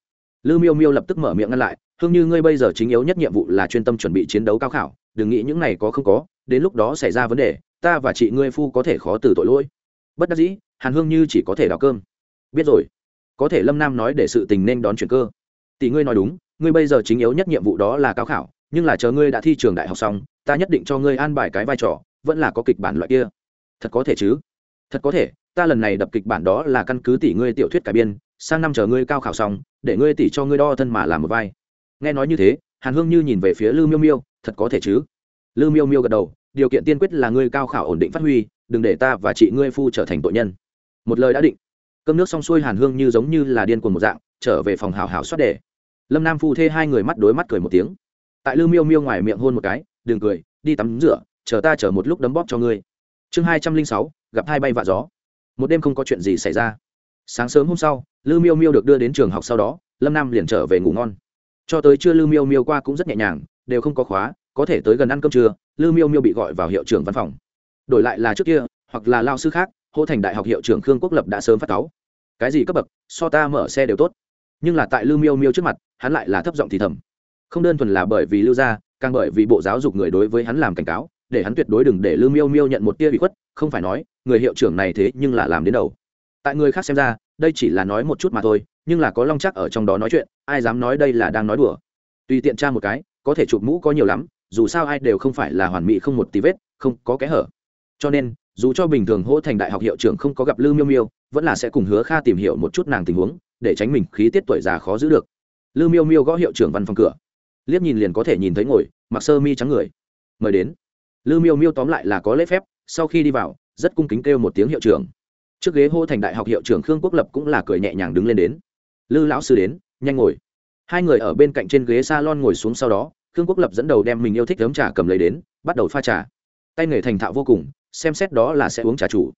Lư miêu miêu lập tức mở miệng ngăn lại, hương như ngươi bây giờ chính yếu nhất nhiệm vụ là chuyên tâm chuẩn bị chiến đấu cao khảo, đừng nghĩ những này có không có, đến lúc đó xảy ra vấn đề, ta và chị ngươi phu có thể khó từ tội lỗi. Bất đắc dĩ, hàn hương như chỉ có thể đào cơm. Biết rồi có thể lâm nam nói để sự tình nên đón chuyển cơ. Tỷ ngươi nói đúng, ngươi bây giờ chính yếu nhất nhiệm vụ đó là cao khảo, nhưng là chờ ngươi đã thi trường đại học xong, ta nhất định cho ngươi an bài cái vai trò, vẫn là có kịch bản loại kia. Thật có thể chứ? Thật có thể, ta lần này đập kịch bản đó là căn cứ tỷ ngươi tiểu thuyết cải biên, sang năm chờ ngươi cao khảo xong, để ngươi tỷ cho ngươi đo thân mà làm một vai. Nghe nói như thế, hàn hương như nhìn về phía lư miêu miêu, thật có thể chứ? Lư miêu miêu gật đầu, điều kiện tiên quyết là ngươi cao khảo ổn định phát huy, đừng để ta và chị ngươi phu trở thành tội nhân. Một lời đã định cơm nước xong xuôi hàn hương như giống như là điên cuồng một dạng, trở về phòng hào hào xoát đề. Lâm nam phu thê hai người mắt đối mắt cười một tiếng. Tại lư miêu miêu ngoài miệng hôn một cái, đừng cười, đi tắm rửa, chờ ta chở một lúc đấm bóp cho ngươi. Chương hai trăm linh sáu, gặp hai bay vạ gió. Một đêm không có chuyện gì xảy ra. Sáng sớm hôm sau lư miêu miêu được đưa đến trường học sau đó, lâm nam liền trở về ngủ ngon. Cho tới trưa lư miêu miêu qua cũng rất nhẹ nhàng, đều không có khóa, có thể tới gần ăn cơm trưa lư miêu miêu bị gọi vào hiệu trưởng văn phòng. Đổi lại là trước kia, hoặc là lao sư khác hô thành đại học hiệu trưởng khương quốc lập đã sớm phát cáu. Cái gì cấp bậc, so ta mở xe đều tốt. Nhưng là tại lưu miêu miêu trước mặt, hắn lại là thấp giọng thì thầm. Không đơn thuần là bởi vì lưu gia, càng bởi vì bộ giáo dục người đối với hắn làm cảnh cáo, để hắn tuyệt đối đừng để lưu miêu miêu nhận một tia bị khuất, không phải nói, người hiệu trưởng này thế nhưng là làm đến đầu. Tại người khác xem ra, đây chỉ là nói một chút mà thôi, nhưng là có long chắc ở trong đó nói chuyện, ai dám nói đây là đang nói đùa. Tùy tiện tra một cái, có thể chụp mũ có nhiều lắm, dù sao ai đều không phải là hoàn mỹ không một tí vết, không có kẽ hở. Cho nên dù cho bình thường hỗ thành đại học hiệu trưởng không có gặp lư miêu miêu, vẫn là sẽ cùng hứa kha tìm hiểu một chút nàng tình huống, để tránh mình khí tiết tuổi già khó giữ được. Lư miêu miêu gõ hiệu trưởng văn phòng cửa. Liếc nhìn liền có thể nhìn thấy ngồi, mặc sơ mi trắng người. Mời đến. Lư miêu miêu tóm lại là có lễ phép, sau khi đi vào, rất cung kính kêu một tiếng hiệu trưởng. Trước ghế hô thành đại học hiệu trưởng khương quốc lập cũng là cười nhẹ nhàng đứng lên đến. Lư lão sư đến, nhanh ngồi. Hai người ở bên cạnh trên ghế s a lon ngồi xuống sau đó, khương quốc lập dẫn đầu đem mình yêu thích ấm trà cầm lấy đến, bắt đầu pha trà. Tay nghề thành thạo vô cùng xem xét đó là sẽ uống trà chủ.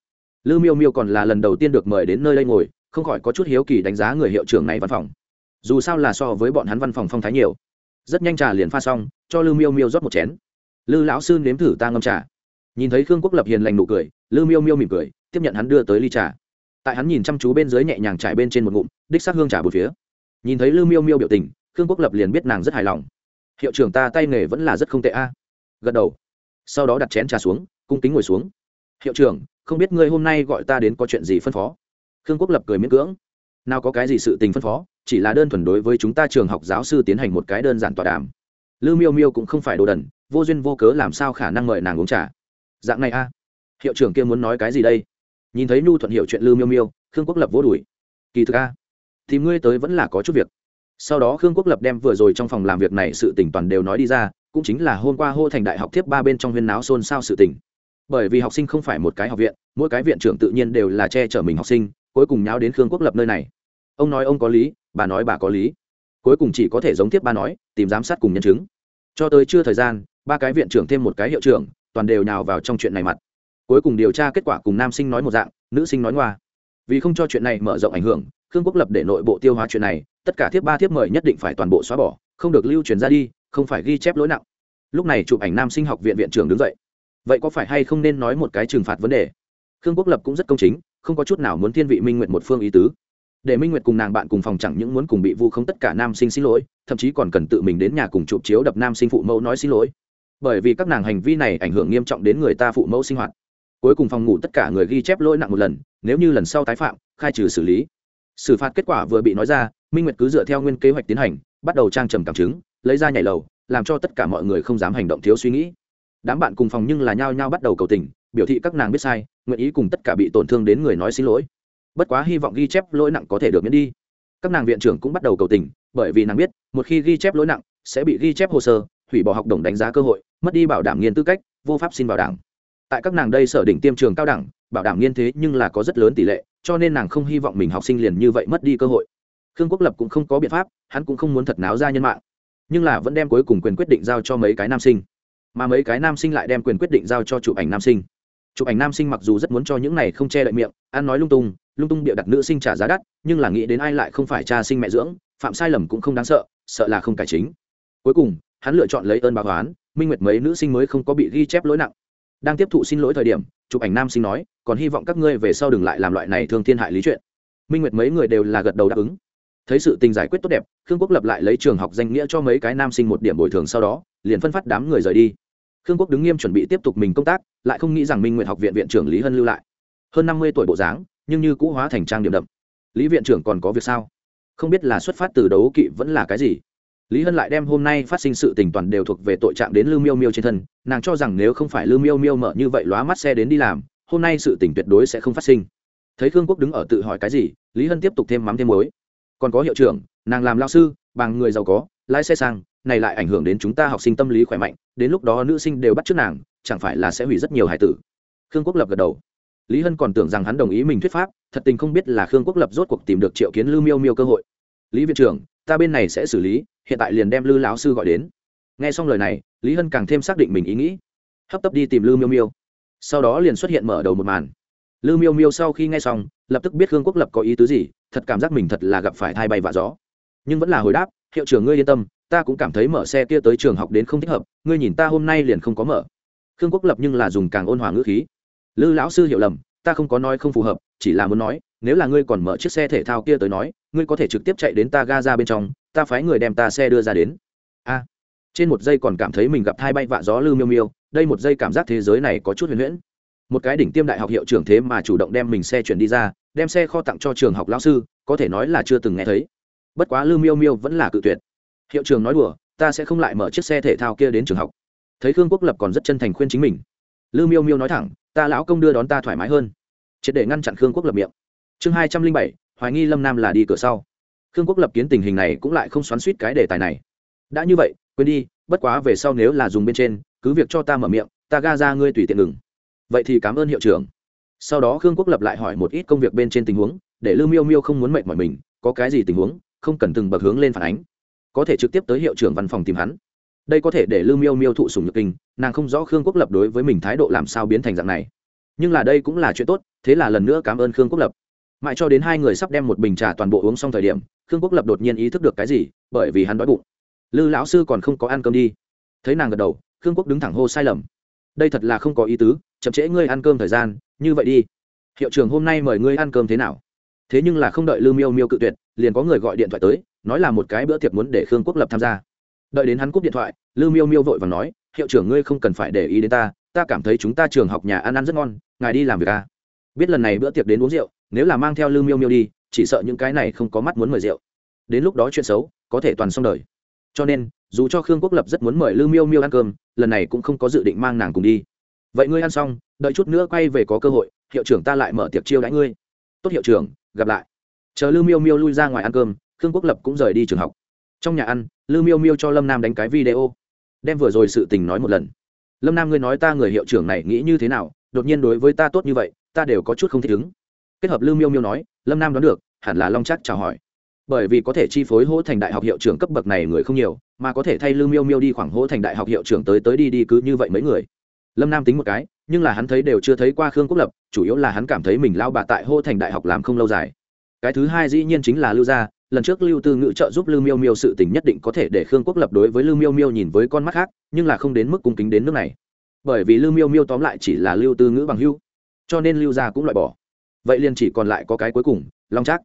Lư miêu miêu còn là lần đầu tiên được mời đến nơi đây ngồi, không khỏi có chút hiếu kỳ đánh giá người hiệu trưởng này văn phòng. Dù sao là so với bọn hắn văn phòng phong thái nhiều. Rất nhanh trà liền pha xong, cho lư miêu miêu rót một chén. Lư lão sư nếm thử ta ngâm trà. Nhìn thấy khương quốc lập hiền lành nụ cười, lư miêu miêu mỉm cười, tiếp nhận hắn đưa tới ly trà. Tại hắn nhìn chăm chú bên dưới nhẹ nhàng trải bên trên một ngụm, đích xác hương trà một phía. Nhìn thấy lư miêu miêu biểu tình, khương quốc lập liền biết nàng rất hài lòng. Hiệu trưởng ta tay nghề vẫn là rất không tệ a. Gật đầu. Sau đó đặt chén trà xuống cung kính ngồi xuống. Hiệu trưởng, không biết ngươi hôm nay gọi ta đến có chuyện gì phân phó? Khương quốc lập cười miễn cưỡng. Nào có cái gì sự tình phân phó, chỉ là đơn thuần đối với chúng ta trường học giáo sư tiến hành một cái đơn giản tọa đàm. Lư miêu miêu cũng không phải đồ đần, vô duyên vô cớ làm sao khả năng mời nàng uống trà? Dạng này a. Hiệu trưởng kia muốn nói cái gì đây? Nhìn thấy nhu thuận hiệu chuyện lư miêu miêu, khương quốc lập vô đùi. Kỳ thực a, thì ngươi tới vẫn là có chút việc. Sau đó khương quốc lập đem vừa rồi trong phòng làm việc này sự tỉnh toàn đều nói đi ra, cũng chính là hôm qua hô thành đại học tiếp ba bên trong huyên náo xôn xao sự tỉnh bởi vì học sinh không phải một cái học viện, mỗi cái viện trưởng tự nhiên đều là che chở mình học sinh, cuối cùng nháo đến khương quốc lập nơi này. Ông nói ông có lý, bà nói bà có lý. Cuối cùng chỉ có thể giống tiếp ba nói, tìm giám sát cùng nhân chứng. Cho tới chưa thời gian, ba cái viện trưởng thêm một cái hiệu trưởng, toàn đều nhào vào trong chuyện này mặt. Cuối cùng điều tra kết quả cùng nam sinh nói một dạng, nữ sinh nói ngoa. Vì không cho chuyện này mở rộng ảnh hưởng, khương quốc lập để nội bộ tiêu hóa chuyện này, tất cả thiếp ba thiếp mời nhất định phải toàn bộ xóa bỏ, không được lưu truyền ra đi, không phải ghi chép lỗi nặng. Lúc này chụp ảnh nam sinh học viện viện trưởng đứng dậy vậy có phải hay không nên nói một cái trừng phạt vấn đề? Khương quốc lập cũng rất công chính, không có chút nào muốn thiên vị minh nguyện một phương ý tứ. Để minh nguyệt cùng nàng bạn cùng phòng chẳng những muốn cùng bị vu không tất cả nam sinh xin lỗi, thậm chí còn cần tự mình đến nhà cùng chụp chiếu đập nam sinh phụ mẫu nói xin lỗi. Bởi vì các nàng hành vi này ảnh hưởng nghiêm trọng đến người ta phụ mẫu sinh hoạt. Cuối cùng phòng ngủ tất cả người ghi chép lỗi nặng một lần, nếu như lần sau tái phạm, khai trừ xử lý. Xử phạt kết quả vừa bị nói ra, minh nguyệt cứ dựa theo nguyên kế hoạch tiến hành, bắt đầu trang trầm cảm chứng, lấy ra nhảy lầu, làm cho tất cả mọi người không dám hành động thiếu suy nghĩ đám bạn cùng phòng nhưng là nhao nhao bắt đầu cầu tình, biểu thị các nàng biết sai, nguyện ý cùng tất cả bị tổn thương đến người nói xin lỗi. Bất quá hy vọng ghi chép lỗi nặng có thể được miễn đi. Các nàng viện trưởng cũng bắt đầu cầu tình, bởi vì nàng biết, một khi ghi chép lỗi nặng, sẽ bị ghi chép hồ sơ, hủy bỏ học đồng đánh giá cơ hội, mất đi bảo đảm nghiên tư cách, vô pháp xin bảo đảng tại các nàng đây sở đỉnh tiêm trường cao đẳng, bảo đảm nghiên thế nhưng là có rất lớn tỷ lệ, cho nên nàng không hy vọng mình học sinh liền như vậy mất đi cơ hội. Khương quốc lập cũng không có biện pháp, hắn cũng không muốn thật náo ra nhân mạng, nhưng là vẫn đem cuối cùng quyền quyết định giao cho mấy cái nam sinh mà mấy cái nam sinh lại đem quyền quyết định giao cho chụp ảnh nam sinh. Chụp ảnh nam sinh mặc dù rất muốn cho những này không che đậy miệng, ăn nói lung tung lung tung bịa đặt nữ sinh trả giá đắt, nhưng là nghĩ đến ai lại không phải cha sinh mẹ dưỡng, phạm sai lầm cũng không đáng sợ sợ là không cải chính. Cuối cùng, hắn lựa chọn lấy ơn báo toán minh nguyệt mấy nữ sinh mới không có bị ghi chép lỗi nặng. Đang tiếp thụ xin lỗi thời điểm, chụp ảnh nam sinh nói, còn hy vọng các ngươi về sau đừng lại làm loại này thương thiên hại lý chuyện. Minh nguyệt mấy người đều là gật đầu đáp ứng. Thấy sự tình giải quyết tốt đẹp, khương quốc lập lại lấy trường học danh nghĩa cho mấy cái nam sinh một điểm bồi thường sau đó, liền phân phát đám người rời đi khương quốc đứng nghiêm chuẩn bị tiếp tục mình công tác, lại không nghĩ rằng minh nguyện học viện viện trưởng lý hân lưu lại. Hơn năm mươi tuổi bộ dáng, nhưng như cũ hóa thành trang điểm đậm. Lý viện trưởng còn có việc sao? Không biết là xuất phát từ đấu kỵ vẫn là cái gì. Lý hân lại đem hôm nay phát sinh sự tình toàn đều thuộc về tội trạng đến lưu miêu miêu trên thân, nàng cho rằng nếu không phải lưu miêu miêu mở như vậy lóa mắt xe đến đi làm, hôm nay sự tình tuyệt đối sẽ không phát sinh. Thấy khương quốc đứng ở tự hỏi cái gì, lý hân tiếp tục thêm mắm thêm muối. Còn có hiệu trưởng, nàng làm lao sư, bằng người giàu có, lái xe sang này lại ảnh hưởng đến chúng ta học sinh tâm lý khỏe mạnh, đến lúc đó nữ sinh đều bắt trước nàng, chẳng phải là sẽ hủy rất nhiều hải tử. Khương quốc lập gật đầu. Lý hân còn tưởng rằng hắn đồng ý mình thuyết pháp, thật tình không biết là khương quốc lập rốt cuộc tìm được triệu kiến lưu miêu miêu cơ hội. Lý viện trưởng, ta bên này sẽ xử lý, hiện tại liền đem lư lão sư gọi đến. Nghe xong lời này, lý hân càng thêm xác định mình ý nghĩ. Hấp tấp đi tìm lư miêu miêu. Sau đó liền xuất hiện mở đầu một màn. Lư miêu miêu sau khi nghe xong, lập tức biết khương quốc lập có ý tứ gì, thật cảm giác mình thật là gặp phải thai bay vạ gió. Nhưng vẫn là hồi đáp, hiệu trưởng ngươi yên tâm ta cũng cảm thấy mở xe kia tới trường học đến không thích hợp, ngươi nhìn ta hôm nay liền không có mở. Khương quốc lập nhưng là dùng càng ôn hòa ngữ khí. Lư lão sư hiểu lầm, ta không có nói không phù hợp, chỉ là muốn nói, nếu là ngươi còn mở chiếc xe thể thao kia tới nói, ngươi có thể trực tiếp chạy đến ta ga ra bên trong, ta phái người đem ta xe đưa ra đến. A. Trên một giây còn cảm thấy mình gặp thai bay vạ gió lư miêu miêu, đây một giây cảm giác thế giới này có chút huyền huyễn. Một cái đỉnh tiêm đại học hiệu trưởng thế mà chủ động đem mình xe chuyển đi ra, đem xe kho tặng cho trường học lão sư, có thể nói là chưa từng nghe thấy. Bất quá lư miêu miêu vẫn là cự tuyệt hiệu trường nói đùa, ta sẽ không lại mở chiếc xe thể thao kia đến trường học. Thấy khương quốc lập còn rất chân thành khuyên chính mình. Lư miêu miêu nói thẳng, ta lão công đưa đón ta thoải mái hơn. Triệt để ngăn chặn khương quốc lập miệng. Chương hai trăm linh bảy, hoài nghi lâm nam là đi cửa sau. Khương quốc lập kiến tình hình này cũng lại không xoắn suýt cái đề tài này. Đã như vậy, quên đi, bất quá về sau nếu là dùng bên trên, cứ việc cho ta mở miệng, ta ga ra ngươi tùy tiện ngừng. Vậy thì cảm ơn hiệu trưởng. Sau đó khương quốc lập lại hỏi một ít công việc bên trên tình huống, để lưu miêu miêu không muốn mệt mỏi mình, có cái gì tình huống, không cần từng bậc hướng lên phản ánh có thể trực tiếp tới hiệu trưởng văn phòng tìm hắn. Đây có thể để lưu miêu miêu thụ sùng nhược kinh, nàng không rõ khương quốc lập đối với mình thái độ làm sao biến thành dạng này. Nhưng là đây cũng là chuyện tốt, thế là lần nữa cảm ơn khương quốc lập. Mãi cho đến hai người sắp đem một bình trà toàn bộ uống xong thời điểm, khương quốc lập đột nhiên ý thức được cái gì, bởi vì hắn đói bụng. Lư lão sư còn không có ăn cơm đi. Thấy nàng gật đầu, khương quốc đứng thẳng hô sai lầm. Đây thật là không có ý tứ, chậm trễ ngươi ăn cơm thời gian, như vậy đi. Hiệu trưởng hôm nay mời ngươi ăn cơm thế nào? Thế nhưng là không đợi lư miêu miêu cự tuyệt liền có người gọi điện thoại tới, nói là một cái bữa tiệc muốn để khương quốc lập tham gia. Đợi đến hắn cúp điện thoại, lưu miêu miêu vội và nói, hiệu trưởng ngươi không cần phải để ý đến ta ta cảm thấy chúng ta trường học nhà ăn ăn rất ngon, ngài đi làm việc à. biết lần này bữa tiệc đến uống rượu, nếu là mang theo lưu miêu miêu đi, chỉ sợ những cái này không có mắt muốn mời rượu. Đến lúc đó chuyện xấu, có thể toàn xong đời. Cho nên, dù cho khương quốc lập rất muốn mời lưu miêu miêu ăn cơm, lần này cũng không có dự định mang nàng cùng đi. Vậy ngươi ăn xong, đợi chút nữa quay về có cơ hội, hiệu trưởng ta lại mở tiệc chiêu đãi ngươi. Tốt hiệu trưởng, gặp lại chờ lư miêu miêu lui ra ngoài ăn cơm, khương quốc lập cũng rời đi trường học. Trong nhà ăn lư miêu miêu cho lâm nam đánh cái video, đem vừa rồi sự tình nói một lần. Lâm nam ngươi nói ta người hiệu trưởng này nghĩ như thế nào, đột nhiên đối với ta tốt như vậy, ta đều có chút không thích ứng. Kết hợp lư miêu miêu nói, lâm nam đoán được, hẳn là long chắc chào hỏi. Bởi vì có thể chi phối hỗ thành đại học hiệu trưởng cấp bậc này người không nhiều, mà có thể thay lư miêu miêu đi khoảng hỗ thành đại học hiệu trưởng tới tới đi đi cứ như vậy mấy người. Lâm nam tính một cái, nhưng là hắn thấy đều chưa thấy qua khương quốc lập, chủ yếu là hắn cảm thấy mình lao bà tại hô thành đại học làm không lâu dài cái thứ hai dĩ nhiên chính là lưu gia, lần trước lưu tư ngữ trợ giúp lưu miêu miêu sự tình nhất định có thể để khương quốc lập đối với lưu miêu miêu nhìn với con mắt khác, nhưng là không đến mức cung kính đến nước này. Bởi vì lưu miêu miêu tóm lại chỉ là lưu tư ngữ bằng hưu cho nên lưu gia cũng loại bỏ. Vậy liền chỉ còn lại có cái cuối cùng, long trác.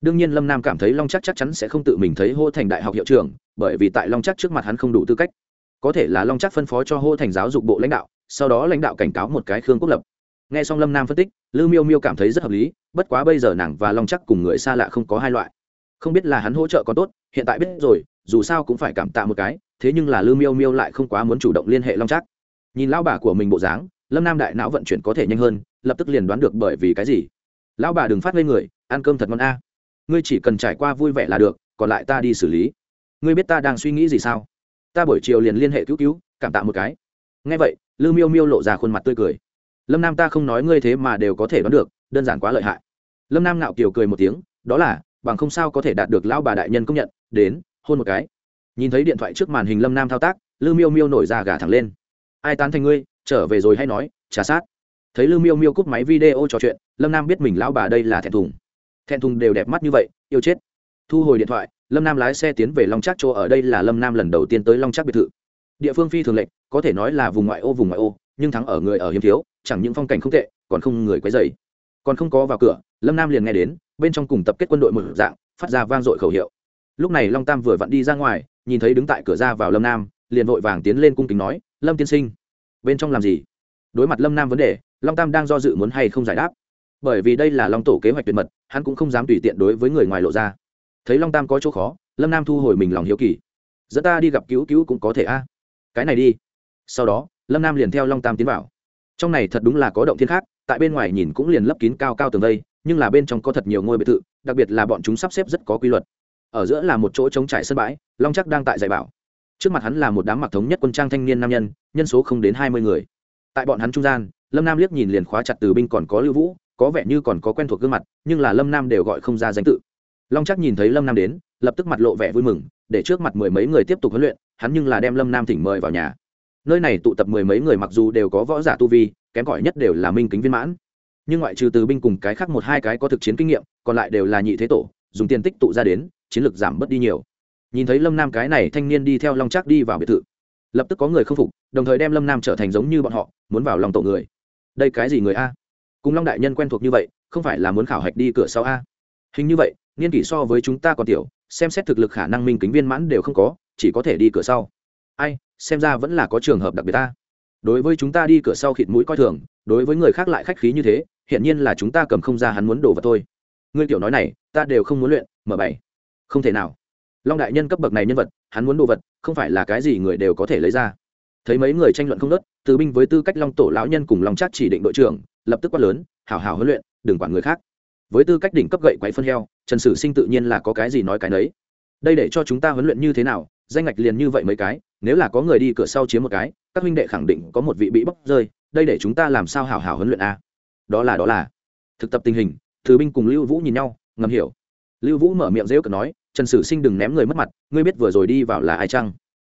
Đương nhiên lâm nam cảm thấy long trác chắc chắn sẽ không tự mình thấy hô thành đại học hiệu trưởng, bởi vì tại long trác trước mặt hắn không đủ tư cách. Có thể là long trác phân phó cho hô thành giáo dục bộ lãnh đạo, sau đó lãnh đạo cảnh cáo một cái khương quốc lập. Nghe xong lâm nam phân tích, lưu miêu miêu cảm thấy rất hợp lý bất quá bây giờ nàng và long chắc cùng người xa lạ không có hai loại. Không biết là hắn hỗ trợ có tốt, hiện tại biết rồi, dù sao cũng phải cảm tạ một cái, thế nhưng là lư miêu miêu lại không quá muốn chủ động liên hệ long chắc. Nhìn lao bà của mình bộ dáng, lâm nam đại não vận chuyển có thể nhanh hơn, lập tức liền đoán được bởi vì cái gì. Lão bà đừng phát lên người, ăn cơm thật ngon a. Ngươi chỉ cần trải qua vui vẻ là được, còn lại ta đi xử lý. Ngươi biết ta đang suy nghĩ gì sao? Ta buổi chiều liền liên hệ cứu cứu, cảm tạ một cái. Ngay vậy, lư miêu miêu lộ ra khuôn mặt tươi cười. Lâm nam ta không nói ngươi thế mà đều có thể đoán được đơn giản quá lợi hại. Lâm nam nạo kiều cười một tiếng, đó là, bằng không sao có thể đạt được lão bà đại nhân công nhận, đến, hôn một cái. Nhìn thấy điện thoại trước màn hình lâm nam thao tác, lư miêu miêu nổi ra gà thẳng lên. Ai tán thành ngươi, trở về rồi hay nói trả sát. Thấy lư miêu miêu cúp máy video trò chuyện, lâm nam biết mình lão bà đây là thẹn thùng. Thẹn thùng đều đẹp mắt như vậy, yêu chết. Thu hồi điện thoại, lâm nam lái xe tiến về long trác chỗ ở đây là lâm nam lần đầu tiên tới long trác biệt thự. Địa phương phi thường lệnh có thể nói là vùng ngoại ô vùng ngoại ô, nhưng thắng ở người ở hiếm thiếu, chẳng những phong cảnh không tệ, còn không người quấy dày còn không có vào cửa, lâm nam liền nghe đến, bên trong cùng tập kết quân đội một dạng, phát ra vang dội khẩu hiệu. Lúc này long tam vừa vặn đi ra ngoài, nhìn thấy đứng tại cửa ra vào lâm nam, liền vội vàng tiến lên cung kính nói, lâm tiên sinh, bên trong làm gì? Đối mặt lâm nam vấn đề, long tam đang do dự muốn hay không giải đáp. Bởi vì đây là long tổ kế hoạch tuyệt mật, hắn cũng không dám tùy tiện đối với người ngoài lộ ra. Thấy long tam có chỗ khó, lâm nam thu hồi mình lòng hiếu kỳ. Dẫn ta đi gặp cứu cứu cũng có thể a. Cái này đi. Sau đó, lâm nam liền theo long tam tiến vào. Trong này thật đúng là có động thiên khác tại bên ngoài nhìn cũng liền lấp kín cao cao tường đây nhưng là bên trong có thật nhiều ngôi biệt thự, đặc biệt là bọn chúng sắp xếp rất có quy luật. Ở giữa là một chỗ trống trải sân bãi, long chắc đang tại dạy bảo. Trước mặt hắn là một đám mặc thống nhất quân trang thanh niên nam nhân nhân số không đến hai mươi người. Tại bọn hắn trung gian, lâm nam liếc nhìn liền khóa chặt từ binh còn có lưu vũ, có vẻ như còn có quen thuộc gương mặt, nhưng là lâm nam đều gọi không ra danh tự. Long chắc nhìn thấy lâm nam đến, lập tức mặt lộ vẻ vui mừng, để trước mặt mười mấy người tiếp tục huấn luyện, hắn nhưng là đem lâm nam thỉnh mời vào nhà. Nơi này tụ tập mười mấy người mặc dù đều có võ giả tu vi kém cỏi nhất đều là minh kính viên mãn. Nhưng ngoại trừ từ binh cùng cái khác một hai cái có thực chiến kinh nghiệm, còn lại đều là nhị thế tổ, dùng tiền tích tụ ra đến, chiến lược giảm bớt đi nhiều. Nhìn thấy lâm nam cái này thanh niên đi theo long trác đi vào biệt thự, lập tức có người không phục, đồng thời đem lâm nam trở thành giống như bọn họ, muốn vào lòng tổ người. Đây cái gì người a? Cùng long đại nhân quen thuộc như vậy, không phải là muốn khảo hạch đi cửa sau a? Hình như vậy, niên kỷ so với chúng ta còn tiểu, xem xét thực lực khả năng minh kính viên mãn đều không có, chỉ có thể đi cửa sau. Ai, xem ra vẫn là có trường hợp đặc biệt ta đối với chúng ta đi cửa sau khịt mũi coi thường, đối với người khác lại khách khí như thế hiện nhiên là chúng ta cầm không ra hắn muốn đổ vào thôi. Ngươi kiểu nói này, ta đều không muốn luyện, mở bảy không thể nào. Long đại nhân cấp bậc này nhân vật, hắn muốn đồ vật, không phải là cái gì người đều có thể lấy ra. Thấy mấy người tranh luận không đất từ binh với tư cách long tổ lão nhân cùng long chắc chỉ định đội trưởng, lập tức quát lớn, hảo hảo huấn luyện, đừng quản người khác. Với tư cách đỉnh cấp gậy quậy phân heo, trần sử sinh tự nhiên là có cái gì nói cái nấy. Đây để cho chúng ta huấn luyện như thế nào danh ngạch liền như vậy mấy cái, nếu là có người đi cửa sau chiếm một cái, các huynh đệ khẳng định có một vị bị bóc rơi, đây để chúng ta làm sao hào hào huấn luyện a? Đó là đó là. Thực tập tình hình thứ binh cùng lưu vũ nhìn nhau, ngầm hiểu. Lưu vũ mở miệng rêu cợt nói, trần sử sinh đừng ném người mất mặt, ngươi biết vừa rồi đi vào là ai chăng?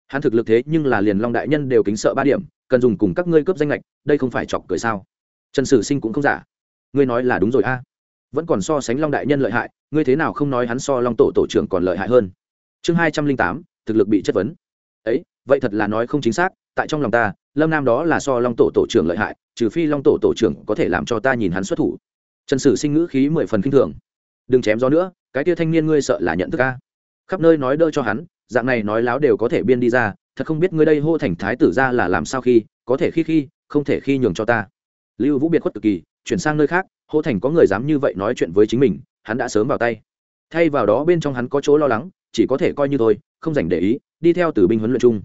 Hắn thực lực thế nhưng là liền long đại nhân đều kính sợ ba điểm, cần dùng cùng các ngươi cướp danh lệch đây không phải chọc cười sao? Trần sử sinh cũng không giả. Ngươi nói là đúng rồi a. Vẫn còn so sánh long đại nhân lợi hại, ngươi thế nào không nói hắn so long tổ tổ trưởng còn lợi hại hơn? Chương hai trăm linh tám thực lực bị chất vấn. Ấy, vậy thật là nói không chính xác, tại trong lòng ta, lâm nam đó là so long tổ tổ trưởng lợi hại, trừ phi long tổ tổ trưởng có thể làm cho ta nhìn hắn xuất thủ. Trần sử sinh ngữ khí mười phần k i n h thường. Đừng chém gió nữa, cái tia thanh niên ngươi sợ là nhận thức ca khắp nơi nói đỡ cho hắn, dạng này nói láo đều có thể biên đi ra, thật không biết ngươi đây hô thành thái tử ra là làm sao khi, có thể khi khi, không thể khi nhường cho ta. Lưu vũ biệt khuất cực kỳ, chuyển sang nơi khác, hô thành có người dám như vậy nói chuyện với chính mình, hắn đã sớm vào tay. Thay vào đó bên trong hắn có chỗ lo lắng, chỉ có thể coi như thôi không dành để ý, đi theo từ binh huấn luyện chung.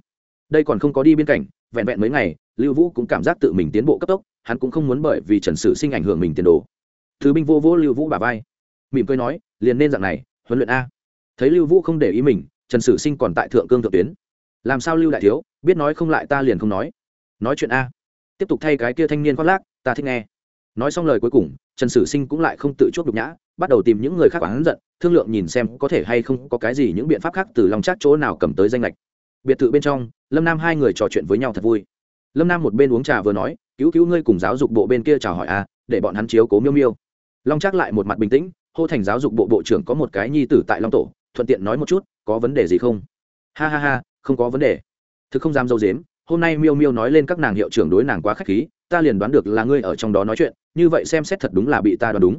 Đây còn không có đi biên cảnh vẹn vẹn mấy ngày, lưu vũ cũng cảm giác tự mình tiến bộ cấp tốc, hắn cũng không muốn bởi vì trần sử sinh ảnh hưởng mình tiền đồ. Thứ binh vô vỗ lưu vũ bà vai, mỉm cười nói, liền nên dạng này, huấn luyện a. Thấy lưu vũ không để ý mình, trần sử sinh còn tại thượng cương thượng tuyến. Làm sao lưu đại thiếu, biết nói không lại ta liền không nói. Nói chuyện a. Tiếp tục thay cái kia thanh niên khoác lác, ta thích nghe. Nói xong lời cuối cùng trần sử sinh cũng lại không tự chuốc nhục nhã, bắt đầu tìm những người khác oán giận, thương lượng nhìn xem có thể hay không có cái gì những biện pháp khác từ lòng chắc chỗ nào cầm tới danh lệch. Biệt thự bên trong, lâm nam hai người trò chuyện với nhau thật vui. Lâm nam một bên uống trà vừa nói, cứu cứu ngươi cùng giáo dục bộ bên kia chào hỏi a để bọn hắn chiếu cố miêu miêu. Long trác lại một mặt bình tĩnh, hô thành giáo dục bộ bộ trưởng có một cái nhi tử tại long tổ, thuận tiện nói một chút, có vấn đề gì không? Ha ha ha, không có vấn đề. Thực không dám dâu dếm hôm nay miêu miêu nói lên các nàng hiệu trưởng đối nàng quá k h á c h khí, ta liền đoán được là ngươi ở trong đó nói chuyện, như vậy xem xét thật đúng là bị ta đoán đúng.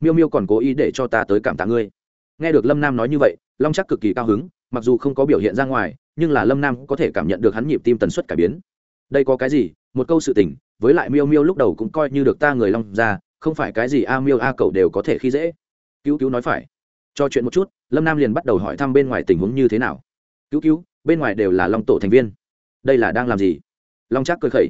Miêu miêu còn cố ý để cho ta tới cảm tạ ngươi. Nghe được lâm nam nói như vậy, long chắc cực kỳ cao hứng, mặc dù không có biểu hiện ra ngoài, nhưng là lâm nam có thể cảm nhận được hắn nhịp tim tần suất cải biến. Đây có cái gì? Một câu sự tình, với lại miêu miêu lúc đầu cũng coi như được ta người long ra, không phải cái gì a miêu a cậu đều có thể khi dễ. Cứu cứu nói phải. Cho chuyện một chút, lâm nam liền bắt đầu hỏi thăm bên ngoài tình huống như thế nào. Cứu cứu, bên ngoài đều là long tổ thành viên đây là đang làm gì? Long Trác cười khẩy.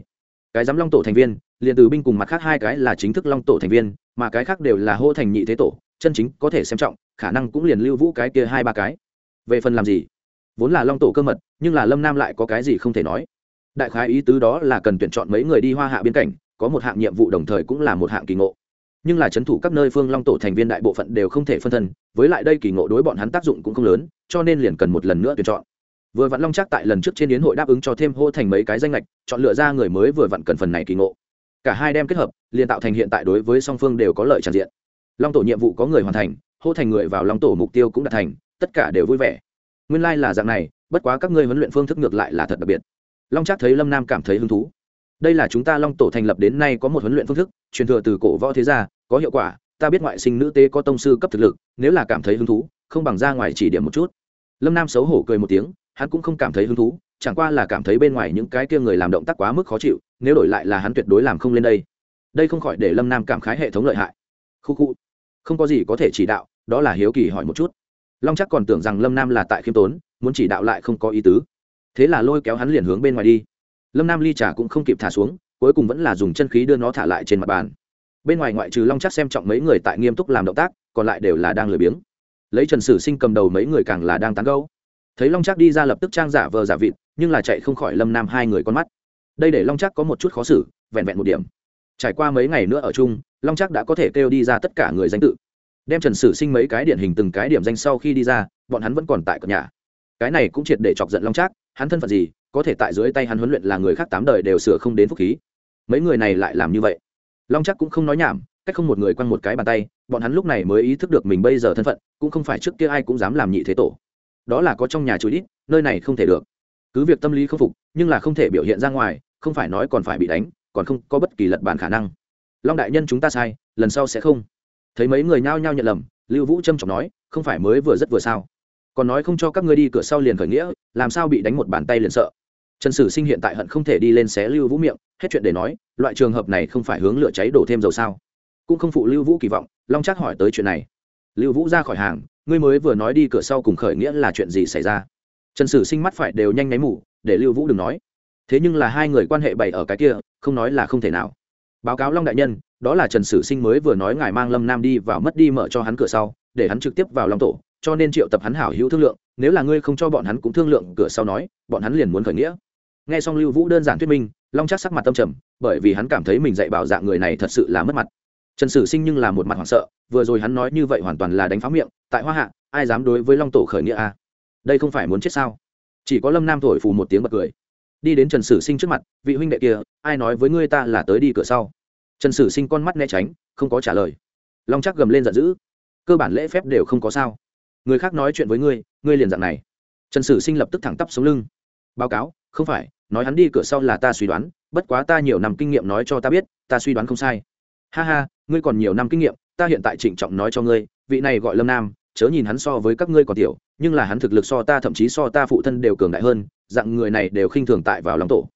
Cái giám long tổ thành viên, liền từ binh cùng mặt khác hai cái là chính thức long tổ thành viên, mà cái khác đều là hô thành nhị thế tổ, chân chính có thể xem trọng, khả năng cũng liền lưu vũ cái kia hai ba cái. Về phần làm gì? Vốn là long tổ cơ mật, nhưng là lâm nam lại có cái gì không thể nói. Đại khái ý tứ đó là cần tuyển chọn mấy người đi hoa hạ biên cảnh, có một hạng nhiệm vụ đồng thời cũng là một hạng kỳ ngộ. Nhưng là c h ấ n thủ các nơi phương long tổ thành viên đại bộ phận đều không thể phân thân, với lại đây kỳ ngộ đối bọn hắn tác dụng cũng không lớn, cho nên liền cần một lần nữa tuyển chọn vừa vặn long chắc tại lần trước trên yến hội đáp ứng cho thêm hô thành mấy cái danh lệch chọn lựa ra người mới vừa vặn cần phần này kỳ ngộ. Cả hai đem kết hợp, liền tạo thành hiện tại đối với song phương đều có lợi tràn diện. Long tổ nhiệm vụ có người hoàn thành, hô thành người vào long tổ mục tiêu cũng đạt thành, tất cả đều vui vẻ. Nguyên lai、like、là dạng này, bất quá các ngươi huấn luyện phương thức ngược lại là thật đặc biệt. Long chắc thấy lâm nam cảm thấy hứng thú. Đây là chúng ta long tổ thành lập đến nay có một huấn luyện phương thức, truyền thừa từ cổ võ thế gia, có hiệu quả, ta biết ngoại sinh nữ tế có tông sư cấp thực lực, nếu là cảm thấy hứng thú, không bằng ra ngoài chỉ điểm một chút. Lâm nam xấu hổ cười một tiếng hắn cũng không cảm thấy hứng thú, chẳng qua là cảm thấy bên ngoài những cái kia người làm động tác quá mức khó chịu, nếu đổi lại là hắn tuyệt đối làm không lên đây. Đây không khỏi để lâm nam cảm khái hệ thống lợi hại. Khu khu, không có gì có thể chỉ đạo, đó là hiếu kỳ hỏi một chút. Long chắc còn tưởng rằng lâm nam là tại khiêm tốn, muốn chỉ đạo lại không có ý tứ. Thế là lôi kéo hắn liền hướng bên ngoài đi. Lâm nam ly trà cũng không kịp thả xuống, cuối cùng vẫn là dùng chân khí đưa nó thả lại trên mặt bàn. Bên ngoài ngoại trừ long chắc xem trọng mấy người tại nghiêm túc làm động tác, còn lại đều là đang lười biếng. Lấy trần sử sinh cầm đầu mấy người càng là đang tán gâu thấy long trác đi ra lập tức trang giả vờ giả vịt, nhưng là chạy không khỏi lâm nam hai người con mắt. Đây để long trác có một chút khó xử, vẹn vẹn một điểm. Trải qua mấy ngày nữa ở chung, long trác đã có thể kêu đi ra tất cả người danh tự. Đem trần sử sinh mấy cái điển hình từng cái điểm danh sau khi đi ra, bọn hắn vẫn còn tại cửa nhà. Cái này cũng triệt để chọc giận long trác, hắn thân phận gì, có thể tại dưới tay hắn huấn luyện là người khác tám đời đều sửa không đến phúc khí. Mấy người này lại làm như vậy. Long trác cũng không nói nhảm, cách không một người quăng một cái bàn tay, bọn hắn lúc này mới ý thức được mình bây giờ thân phận, cũng không phải trước kia ai cũng dám làm nhị thế tổ đó là có trong nhà chửi ít, nơi này không thể được. Cứ việc tâm lý không phục, nhưng là không thể biểu hiện ra ngoài, không phải nói còn phải bị đánh, còn không có bất kỳ lật bàn khả năng. Long đại nhân chúng ta sai, lần sau sẽ không. Thấy mấy người nhao nhao nhận lầm, lưu vũ trâm trọng nói, không phải mới vừa rất vừa sao? Còn nói không cho các ngươi đi cửa sau liền khởi nghĩa, làm sao bị đánh một bàn tay liền sợ? Trần sử sinh hiện tại hận không thể đi lên xé lưu vũ miệng, hết chuyện để nói, loại trường hợp này không phải hướng lửa cháy đổ thêm dầu sao? Cũng không phụ lưu vũ kỳ vọng, long chắc hỏi tới chuyện này. Lưu vũ ra khỏi hàng ngươi mới vừa nói đi cửa sau cùng khởi nghĩa là chuyện gì xảy ra? Trần sử sinh mắt phải đều nhanh nháy mủ để lưu vũ đừng nói. Thế nhưng là hai người quan hệ bày ở cái kia, không nói là không thể nào. Báo cáo long đại nhân, đó là trần sử sinh mới vừa nói ngài mang lâm nam đi vào mất đi mở cho hắn cửa sau, để hắn trực tiếp vào long tổ, cho nên triệu tập hắn hảo hữu thương lượng, nếu là ngươi không cho bọn hắn cũng thương lượng, cửa sau nói, bọn hắn liền muốn khởi nghĩa. Nghe xong lưu vũ đơn giản thuyết minh, long chắc sắc mặt tâm trầm, bởi vì hắn cảm thấy mình dạy bảo dạng người này thật sự là mất mặt trần sử sinh nhưng là một mặt hoảng sợ, vừa rồi hắn nói như vậy hoàn toàn là đánh phá miệng, tại hoa hạ, ai dám đối với long tổ khởi nghĩa a à? đây không phải muốn chết sao? Chỉ có lâm nam thổi phù một tiếng bật cười. Đi đến trần sử sinh trước mặt, vị huynh đệ kia, ai nói với ngươi ta là tới đi cửa sau? Trần sử sinh con mắt né tránh, không có trả lời. Long chắc gầm lên giận dữ. Cơ bản lễ phép đều không có sao. Người khác nói chuyện với ngươi ngươi liền dạng này. Trần sử sinh lập tức thẳng tắp xuống lưng. Báo cáo, không phải, nói hắn đi cửa sau là ta suy đoán, bất quá ta nhiều năm kinh nghiệm nói cho ta biết, ta suy đoán không sai ha ha, ngươi còn nhiều năm kinh nghiệm, ta hiện tại trịnh trọng nói cho ngươi, vị này gọi lâm nam, chớ nhìn hắn so với các ngươi còn tiểu, nhưng là hắn thực lực so ta thậm chí so ta phụ thân đều cường đại hơn, dạng người này đều khinh thường tại vào lòng tổ.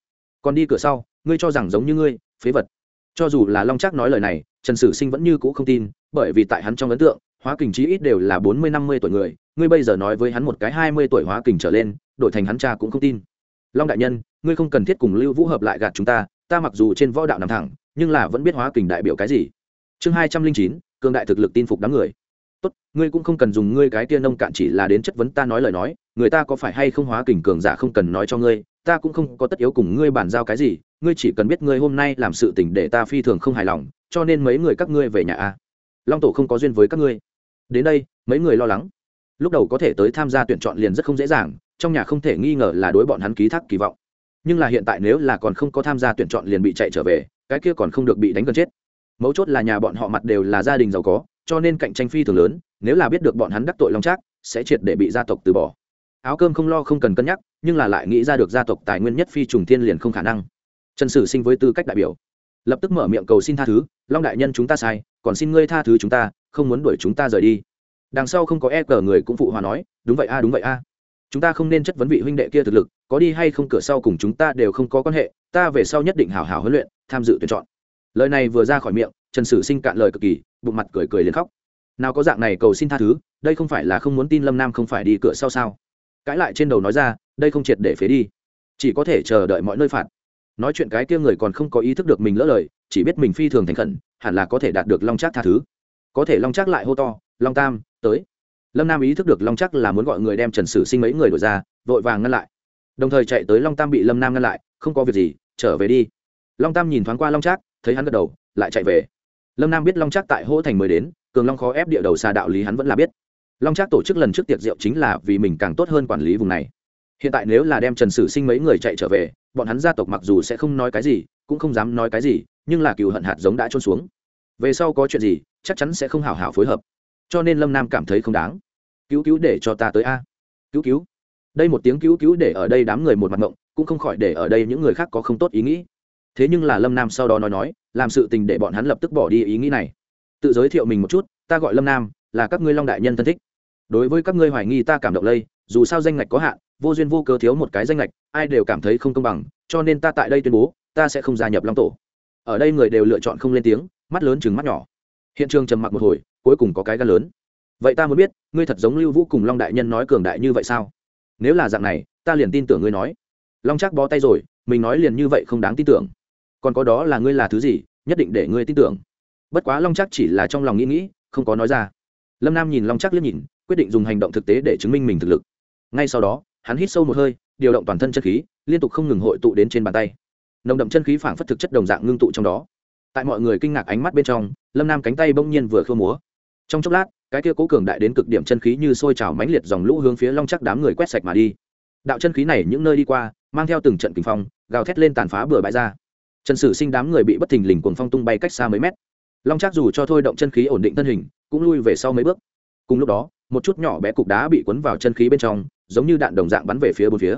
Còn đi cửa sau, ngươi cho rằng giống như ngươi, phế vật. Cho dù là long trác nói lời này, trần sử sinh vẫn như cũ không tin, bởi vì tại hắn trong ấn tượng, hóa kình chí ít đều là bốn mươi năm mươi tuổi người, ngươi bây giờ nói với hắn một cái hai mươi tuổi hóa kình trở lên, đổi thành hắn cha cũng không tin. Long đại nhân, ngươi không cần thiết cùng lưu vũ hợp lại gạt chúng ta ta mặc dù trên võ đạo nằm thẳng nhưng là vẫn biết hóa kình đại biểu cái gì. Chương hai trăm linh chín, cường đại thực lực tin phục đám người. Tốt, ngươi cũng không cần dùng ngươi cái tia nông cạn chỉ là đến chất vấn ta nói lời nói, người ta có phải hay không hóa kình cường giả không cần nói cho ngươi, ta cũng không có tất yếu cùng ngươi bàn giao cái gì, ngươi chỉ cần biết ngươi hôm nay làm sự tình để ta phi thường không hài lòng, cho nên mấy người các ngươi về nhà a. Long tổ không có duyên với các ngươi. Đến đây, mấy người lo lắng. Lúc đầu có thể tới tham gia tuyển chọn liền rất không dễ dàng, trong nhà không thể nghi ngờ là đối bọn hắn ký thác kỳ vọng. Nhưng là hiện tại nếu là còn không có tham gia tuyển chọn liền bị chạy trở về cái kia còn không được bị đánh gần chết. Mấu chốt là nhà bọn họ mặt đều là gia đình giàu có, cho nên cạnh tranh phi thường lớn, nếu là biết được bọn hắn đắc tội long trác, sẽ triệt để bị gia tộc từ bỏ. Áo cơm không lo không cần cân nhắc, nhưng là lại nghĩ ra được gia tộc tài nguyên nhất phi trùng thiên liền không khả năng. Trần sử sinh với tư cách đại biểu, lập tức mở miệng cầu xin tha thứ, long đại nhân chúng ta sai, còn xin ngươi tha thứ chúng ta, không muốn đuổi chúng ta rời đi. Đằng sau không có e cờ người cũng phụ hòa nói, đúng vậy a, đúng vậy a chúng ta không nên chất vấn vị huynh đệ kia thực lực, có đi hay không cửa sau cùng chúng ta đều không có quan hệ, ta về sau nhất định hảo hảo huấn luyện, tham dự tuyển chọn. Lời này vừa ra khỏi miệng, trần sử sinh cạn lời cực kỳ, bụng mặt cười cười liền khóc. Nào có dạng này cầu xin tha thứ, đây không phải là không muốn tin lâm nam không phải đi cửa sau sao? Cãi lại trên đầu nói ra, đây không triệt để phế đi, chỉ có thể chờ đợi mọi nơi phạt. Nói chuyện cái kia người còn không có ý thức được mình lỡ lời, chỉ biết mình phi thường thành khẩn, hẳn là có thể đạt được long trác tha thứ. Có thể long trác lại hô to, long tam, tới lâm nam ý thức được long chắc là muốn gọi người đem trần sử sinh mấy người đổi ra, vội vàng ngăn lại. đồng thời chạy tới long tam bị lâm nam ngăn lại, không có việc gì, trở về đi. long tam nhìn thoáng qua long trác thấy hắn gật đầu, lại chạy về. lâm nam biết long trác tại hỗ thành mới đến, cường long khó ép địa đầu xa đạo lý hắn vẫn là biết. long trác tổ chức lần trước tiệc rượu chính là vì mình càng tốt hơn quản lý vùng này. hiện tại nếu là đem trần sử sinh mấy người chạy trở về, bọn hắn gia tộc mặc dù sẽ không nói cái gì, cũng không dám nói cái gì, nhưng là cựu hận hạt giống đã trôn xuống. về sau có chuyện gì, chắc chắn sẽ không hào hảo phối hợp cho nên lâm nam cảm thấy không đáng. Cứu cứu để cho ta tới a. Cứu cứu. Đây một tiếng cứu cứu để ở đây đám người một mặt ngộng, cũng không khỏi để ở đây những người khác có không tốt ý nghĩ. Thế nhưng là lâm nam sau đó nói nói, làm sự tình để bọn hắn lập tức bỏ đi ý nghĩ này. Tự giới thiệu mình một chút, ta gọi lâm nam, là các ngươi long đại nhân thân thích. Đối với các ngươi hoài nghi ta cảm động lây, dù sao danh ngạch có hạn, vô duyên vô cớ thiếu một cái danh ngạch, ai đều cảm thấy không công bằng, cho nên ta tại đây tuyên bố, ta sẽ không gia nhập long tổ. Ở đây người đều lựa chọn không lên tiếng, mắt lớn chừng mắt nhỏ. Hiện trường trầm mặc một hồi cuối cùng có cái gan lớn. Vậy ta muốn biết, ngươi thật giống lưu vũ cùng long đại nhân nói cường đại như vậy sao? Nếu là dạng này, ta liền tin tưởng ngươi nói. Long chắc bó tay rồi, mình nói liền như vậy không đáng tin tưởng. Còn có đó là ngươi là thứ gì, nhất định để ngươi tin tưởng. Bất quá long chắc chỉ là trong lòng nghĩ nghĩ, không có nói ra. Lâm nam nhìn long chắc liếc nhìn, quyết định dùng hành động thực tế để chứng minh mình thực lực. Ngay sau đó, hắn hít sâu một hơi, điều động toàn thân chân khí, liên tục không ngừng hội tụ đến trên bàn tay. Nồng đậm chân khí phảng phất thực chất đồng dạng ngưng tụ trong đó. Tại mọi người kinh ngạc ánh mắt bên trong, lâm nam cánh tay bỗng nhiên vừa khơ múa trong chốc lát, cái kia cố cường đại đến cực điểm chân khí như sôi trào mãnh liệt dòng lũ hướng phía long chắc đám người quét sạch mà đi. Đạo chân khí này những nơi đi qua, mang theo từng trận kinh phong, gào thét lên tàn phá bừa bãi ra. Trần sử sinh đám người bị bất thình lình cuồng phong tung bay cách xa mấy mét. Long chắc dù cho thôi động chân khí ổn định thân hình, cũng lui về sau mấy bước. Cùng lúc đó, một chút nhỏ bé cục đá bị cuốn vào chân khí bên trong, giống như đạn đồng dạng bắn về phía bốn phía.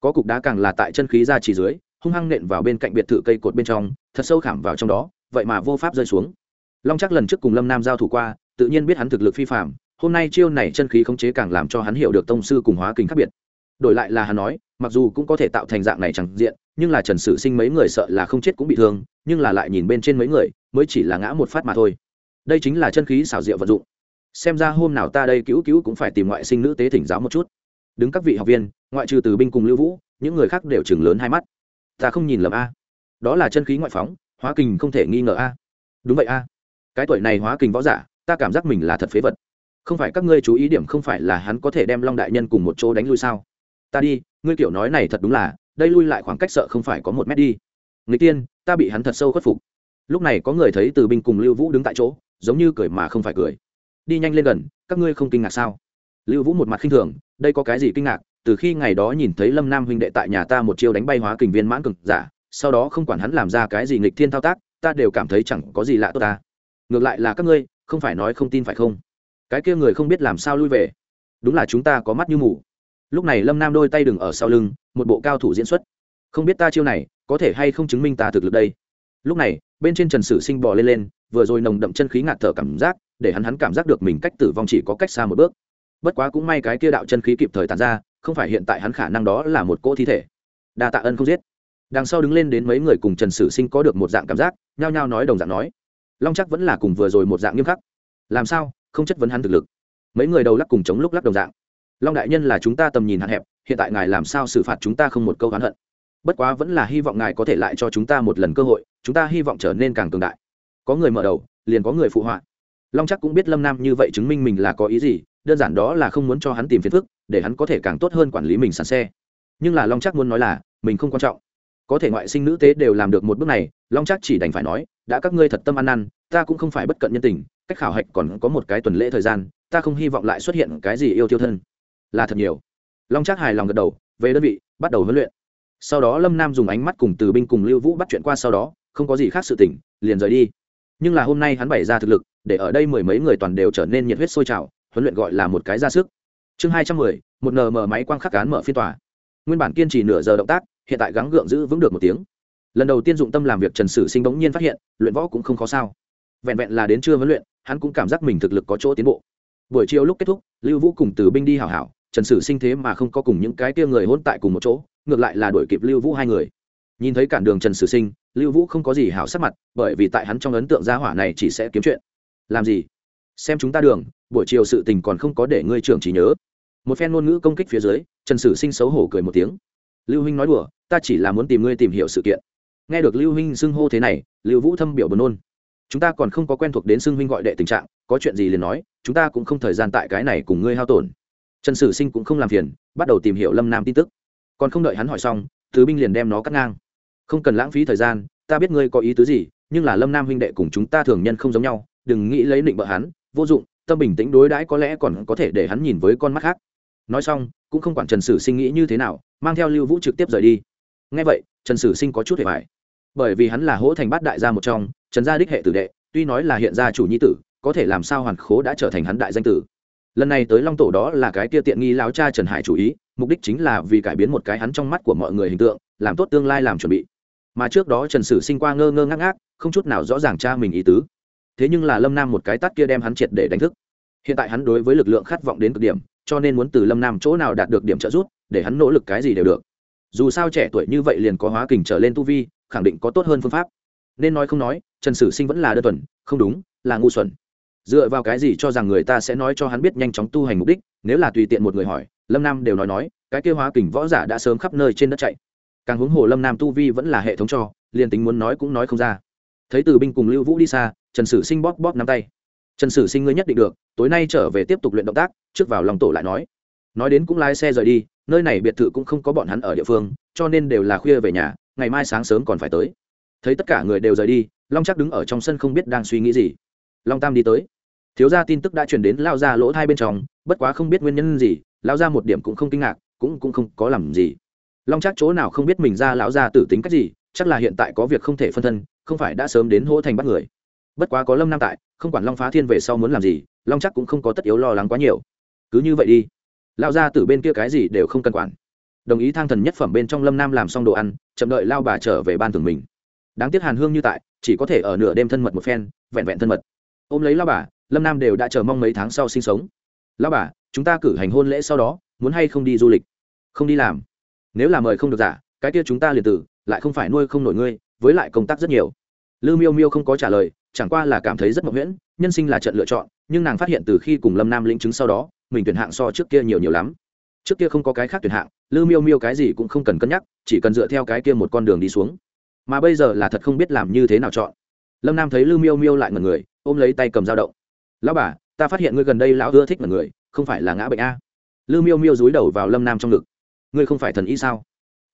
Có cục đá càng là tại chân khí ra chỉ dưới, hung hăng nện vào bên cạnh biệt thự cây cột bên trong, thật sâu khảm vào trong đó, vậy mà vô pháp rơi xuống. Long chắc lần trước cùng lâm nam giao thủ qua tự nhiên biết hắn thực lực phi phạm, hôm nay chiêu này chân khí khống chế càng làm cho hắn hiểu được tông sư cùng hóa kinh khác biệt. Đổi lại là hắn nói, mặc dù cũng có thể tạo thành dạng này chẳng diện, nhưng là trần sử sinh mấy người sợ là không chết cũng bị thương, nhưng là lại nhìn bên trên mấy người, mới chỉ là ngã một phát mà thôi. Đây chính là chân khí xảo diệu vận dụng. Xem ra hôm nào ta đây cứu cứu cũng phải tìm ngoại sinh nữ tế thỉnh giáo một chút. Đứng các vị học viên, ngoại trừ từ binh cùng lưu vũ, những người khác đều chừng lớn hai mắt. Ta không nhìn lầm a. Đó là chân khí ngoại phóng, hóa kình không thể nghi ngờ a. Đúng vậy a. Cái tuổi này hóa kình võ giả ta cảm giác mình là thật phế vật. Không phải các ngươi chú ý điểm không phải là hắn có thể đem long đại nhân cùng một chỗ đánh lui sao? Ta đi, ngươi kiểu nói này thật đúng là, đây lui lại khoảng cách sợ không phải có một mét đi. Người tiên, ta bị hắn thật sâu khuất phục. Lúc này có người thấy từ binh cùng lưu vũ đứng tại chỗ, giống như cười mà không phải cười. Đi nhanh lên gần, các ngươi không kinh ngạc sao? Lưu vũ một mặt khinh thường, đây có cái gì kinh ngạc? Từ khi ngày đó nhìn thấy lâm nam huynh đệ tại nhà ta một chiêu đánh bay hóa kình viên mãn cực giả, sau đó không quản hắn làm ra cái gì nghịch thiên thao tác, ta đều cảm thấy chẳng có gì lạ tốt ta. Ngược lại là các ngươi không phải nói không tin phải không? Cái kia người không biết làm sao lui về. Đúng là chúng ta có mắt như mù. Lúc này lâm nam đôi tay đừng ở sau lưng, một bộ cao thủ diễn xuất. Không biết ta chiêu này có thể hay không chứng minh ta thực lực đây. Lúc này, bên trên trần sử sinh bò lên lên, vừa rồi nồng đậm chân khí ngạt thở cảm giác, để hắn hắn cảm giác được mình cách tử vong chỉ có cách xa một bước. Bất quá cũng may cái kia đạo chân khí kịp thời tàn ra, không phải hiện tại hắn khả năng đó là một cỗ thi thể. Đa tạ ân không giết. Đằng sau đứng lên đến mấy người cùng trần sử sinh có được một dạng cảm giác, nhao nhao nói đồng dạng nói long chắc vẫn là cùng vừa rồi một dạng nghiêm khắc. Làm sao? Không chất vấn hắn thực lực. Mấy người đầu lắc cùng chống lúc lắc đồng dạng. Long đại nhân là chúng ta tầm nhìn hạn hẹp, hiện tại ngài làm sao xử phạt chúng ta không một câu oán hận. Bất quá vẫn là hy vọng ngài có thể lại cho chúng ta một lần cơ hội, chúng ta hy vọng trở nên càng cường đại. Có người mở đầu, liền có người phụ họa. Long chắc cũng biết lâm nam như vậy chứng minh mình là có ý gì, đơn giản đó là không muốn cho hắn tìm phiền phức, để hắn có thể càng tốt hơn quản lý mình sàn xe. Nhưng là long chắc muốn nói là, mình không quan trọng. Có thể ngoại sinh nữ tế đều làm được một bước này, long chắc chỉ đành phải nói, đã các ngươi thật tâm ăn năn ta cũng không phải bất cận nhân tình, cách khảo hạch còn có một cái tuần lễ thời gian, ta không hy vọng lại xuất hiện cái gì yêu tiêu thân. Là thật nhiều. Long Trác hài lòng gật đầu, về đơn vị, bắt đầu huấn luyện. Sau đó lâm nam dùng ánh mắt cùng từ binh cùng lưu vũ bắt chuyện qua sau đó, không có gì khác sự tỉnh liền rời đi. Nhưng là hôm nay hắn bày ra thực lực, để ở đây mười mấy người toàn đều trở nên nhiệt huyết sôi trào, huấn luyện gọi là một cái ra sức. Chương hai trăm mười, một nờ mở máy quang khắc cán mở phiên tòa. Nguyên bản kiên trì nửa giờ động tác, hiện tại gắng gượng giữ vững được một tiếng. Lần đầu tiên dụng tâm làm việc trần sử sinh bỗng nhiên phát hiện, luyện võ cũng không khó sao vẹn vẹn là đến trưa huấn luyện, hắn cũng cảm giác mình thực lực có chỗ tiến bộ. Buổi chiều lúc kết thúc, lưu vũ cùng từ binh đi hảo hảo, trần sử sinh thế mà không có cùng những cái tia người hôn tại cùng một chỗ, ngược lại là đuổi kịp lưu vũ hai người. Nhìn thấy cản đường trần sử sinh, lưu vũ không có gì hảo sắc mặt, bởi vì tại hắn trong ấn tượng gia hỏa này chỉ sẽ kiếm chuyện. Làm gì? Xem chúng ta đường, buổi chiều sự tình còn không có để ngươi trưởng trí nhớ. Một phen ngôn ngữ công kích phía dưới, trần sử sinh xấu hổ cười một tiếng. Lưu huynh nói đùa, ta chỉ là muốn tìm ngươi tìm hiểu sự kiện. Nghe được lưu huynh xưng hô thế này, lưu vũ thâm biểu buồn nôn chúng ta còn không có quen thuộc đến xưng huynh gọi đệ tình trạng, có chuyện gì liền nói, chúng ta cũng không thời gian tại cái này cùng ngươi hao tổn. Trần sử sinh cũng không làm phiền, bắt đầu tìm hiểu lâm nam tin tức. Còn không đợi hắn hỏi xong thứ binh liền đem nó cắt ngang. Không cần lãng phí thời gian, ta biết ngươi có ý tứ gì, nhưng là lâm nam huynh đệ cùng chúng ta thường nhân không giống nhau, đừng nghĩ lấy định bợ hắn, vô dụng, tâm bình tĩnh đối đãi có lẽ còn có thể để hắn nhìn với con mắt khác. Nói xong, cũng không quản trần sử sinh nghĩ như thế nào, mang theo lưu vũ trực tiếp rời đi. Ngay vậy, trần sử sinh có chút hề hoài. Bởi vì hắn là hỗ thành bát đại gia một trong trần gia đích hệ tử đệ, tuy nói là hiện gia chủ nhi tử, có thể làm sao hoàn khố đã trở thành hắn đại danh tử. Lần này tới long tổ đó là cái kia tiện nghi láo cha trần hải chủ ý, mục đích chính là vì cải biến một cái hắn trong mắt của mọi người hình tượng, làm tốt tương lai làm chuẩn bị. Mà trước đó trần sử sinh qua ngơ ngơ ngác ngác, không chút nào rõ ràng cha mình ý tứ. Thế nhưng là lâm nam một cái tắt kia đem hắn triệt để đánh thức. Hiện tại hắn đối với lực lượng khát vọng đến cực điểm, cho nên muốn từ lâm nam chỗ nào đạt được điểm trợ giúp, để hắn nỗ lực cái gì đều được. Dù sao trẻ tuổi như vậy liền có hóa kình trở lên tu vi, khẳng định có tốt hơn phương pháp nên nói không nói, trần sử sinh vẫn là đơn thuần, không đúng, là ngu xuẩn. Dựa vào cái gì cho rằng người ta sẽ nói cho hắn biết nhanh chóng tu hành mục đích, nếu là tùy tiện một người hỏi, lâm nam đều nói nói, cái kêu hóa kình võ giả đã sớm khắp nơi trên đất chạy. Càng huống hồ lâm nam tu vi vẫn là hệ thống cho, liền tính muốn nói cũng nói không ra. Thấy từ binh cùng lưu vũ đi xa, trần sử sinh bóp bóp nắm tay. Trần sử sinh ngươi nhất định được, tối nay trở về tiếp tục luyện động tác, trước vào lòng tổ lại nói. Nói đến cũng lái xe rời đi, nơi này biệt thự cũng không có bọn hắn ở địa phương, cho nên đều là khuya về nhà, ngày mai sáng sớm còn phải tới thấy tất cả người đều rời đi, long chắc đứng ở trong sân không biết đang suy nghĩ gì. Long tam đi tới. Thiếu gia tin tức đã chuyển đến lao ra lỗ thai bên trong, bất quá không biết nguyên nhân gì lao ra một điểm cũng không kinh ngạc, cũng cũng không có làm gì. Long chắc chỗ nào không biết mình ra lão ra tử tính cách gì, chắc là hiện tại có việc không thể phân thân, không phải đã sớm đến hỗ thành bắt người. Bất quá có lâm nam tại, không quản long phá thiên về sau muốn làm gì, long chắc cũng không có tất yếu lo lắng quá nhiều. Cứ như vậy đi. Lao ra từ bên kia cái gì đều không cần quản. Đồng ý thang thần nhất phẩm bên trong lâm nam làm xong đồ ăn, chậm đợi lao bà trở về ban thường mình đáng tiếc hàn hương như tại, chỉ có thể ở nửa đêm thân mật một phen, vẹn vẹn thân mật. Ôm lấy lao bà, lâm nam đều đã chờ mong mấy tháng sau sinh sống. Lao bà, chúng ta cử hành hôn lễ sau đó, muốn hay không đi du lịch? Không đi làm. Nếu là mời không được giả cái kia chúng ta liền tử, lại không phải nuôi không nổi ngươi, với lại công tác rất nhiều. Lư miêu miêu không có trả lời, chẳng qua là cảm thấy rất mộng nguyễn nhân sinh là trận lựa chọn, nhưng nàng phát hiện từ khi cùng lâm nam lĩnh chứng sau đó, mình tuyển hạng so trước kia nhiều nhiều lắm. Trước kia không có cái khác tuyển hạng, lư miêu miêu cái gì cũng không cần cân nhắc, chỉ cần dựa theo cái kia một con đường đi xuống mà bây giờ là thật không biết làm như thế nào chọn. Lâm nam thấy lư miêu miêu lại ngần người, ôm lấy tay cầm dao động. Lão bà, ta phát hiện ngươi gần đây lão ưa thích ngần người, không phải là ngã bệnh a? Lư miêu miêu dúi đầu vào lâm nam trong ngực. Ngươi không phải thần y sao?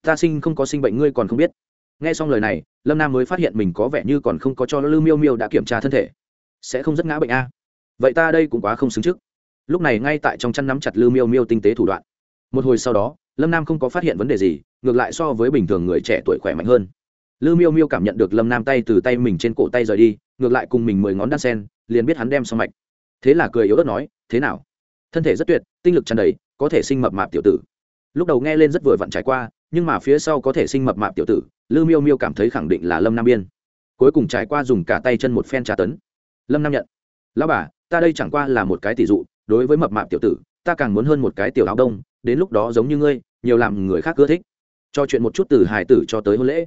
Ta sinh không có sinh bệnh ngươi còn không biết. Nghe xong lời này, lâm nam mới phát hiện mình có vẻ như còn không có cho lư miêu miêu đã kiểm tra thân thể. Sẽ không rất ngã bệnh a? Vậy ta đây cũng quá không xứng trước. Lúc này ngay tại trong chăn nắm chặt lư miêu miêu tinh tế thủ đoạn. Một hồi sau đó, lâm nam không có phát hiện vấn đề gì, ngược lại so với bình thường người trẻ tuổi khỏe mạnh hơn lư miêu miêu cảm nhận được lâm nam tay từ tay mình trên cổ tay rời đi, ngược lại cùng mình mười ngón đan sen, liền biết hắn đem xong mạch. Thế là cười yếu ớt nói, thế nào? Thân thể rất tuyệt, tinh lực tràn đầy, có thể sinh mập mạp tiểu tử. Lúc đầu nghe lên rất vừa vặn trải qua, nhưng mà phía sau có thể sinh mập mạp tiểu tử, lư miêu miêu cảm thấy khẳng định là lâm nam biên. Cuối cùng trải qua dùng cả tay chân một phen tra tấn. Lâm nam nhận, lão bà, ta đây chẳng qua là một cái tỷ dụ, đối với mập mạp tiểu tử, ta càng muốn hơn một cái tiểu áo đông, đến lúc đó giống như ngươi, nhiều làm người khác ưa thích. Cho chuyện một chút từ hài tử cho tới hôn lễ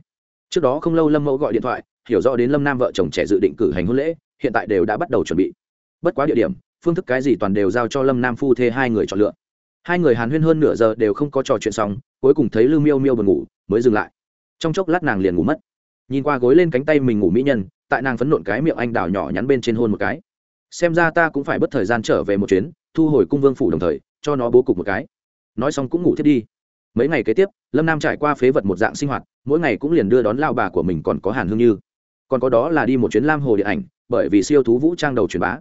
trước đó không lâu lâm mẫu gọi điện thoại, hiểu rõ đến lâm nam vợ chồng trẻ dự định cử hành hôn lễ, hiện tại đều đã bắt đầu chuẩn bị. Bất quá địa điểm, phương thức cái gì toàn đều giao cho lâm nam phu thê hai người chọn lựa. Hai người hàn huyên hơn nửa giờ đều không có trò chuyện xong, cuối cùng thấy lư miêu miêu buồn ngủ, mới dừng lại. Trong chốc lát nàng liền ngủ mất. Nhìn qua gối lên cánh tay mình ngủ mỹ nhân, tại nàng phấn nộn cái miệng anh đào nhỏ nhắn bên trên hôn một cái. Xem ra ta cũng phải bất thời gian trở về một chuyến, thu hồi cung vương phủ đồng thời, cho nó bố cục một cái. Nói xong cũng ngủ thiết đi. Mấy ngày kế tiếp, lâm nam trải qua phế vật một dạng sinh hoạt mỗi ngày cũng liền đưa đón lao bà của mình còn có hàn hương như còn có đó là đi một chuyến lam hồ điện ảnh bởi vì siêu thú vũ trang đầu truyền bá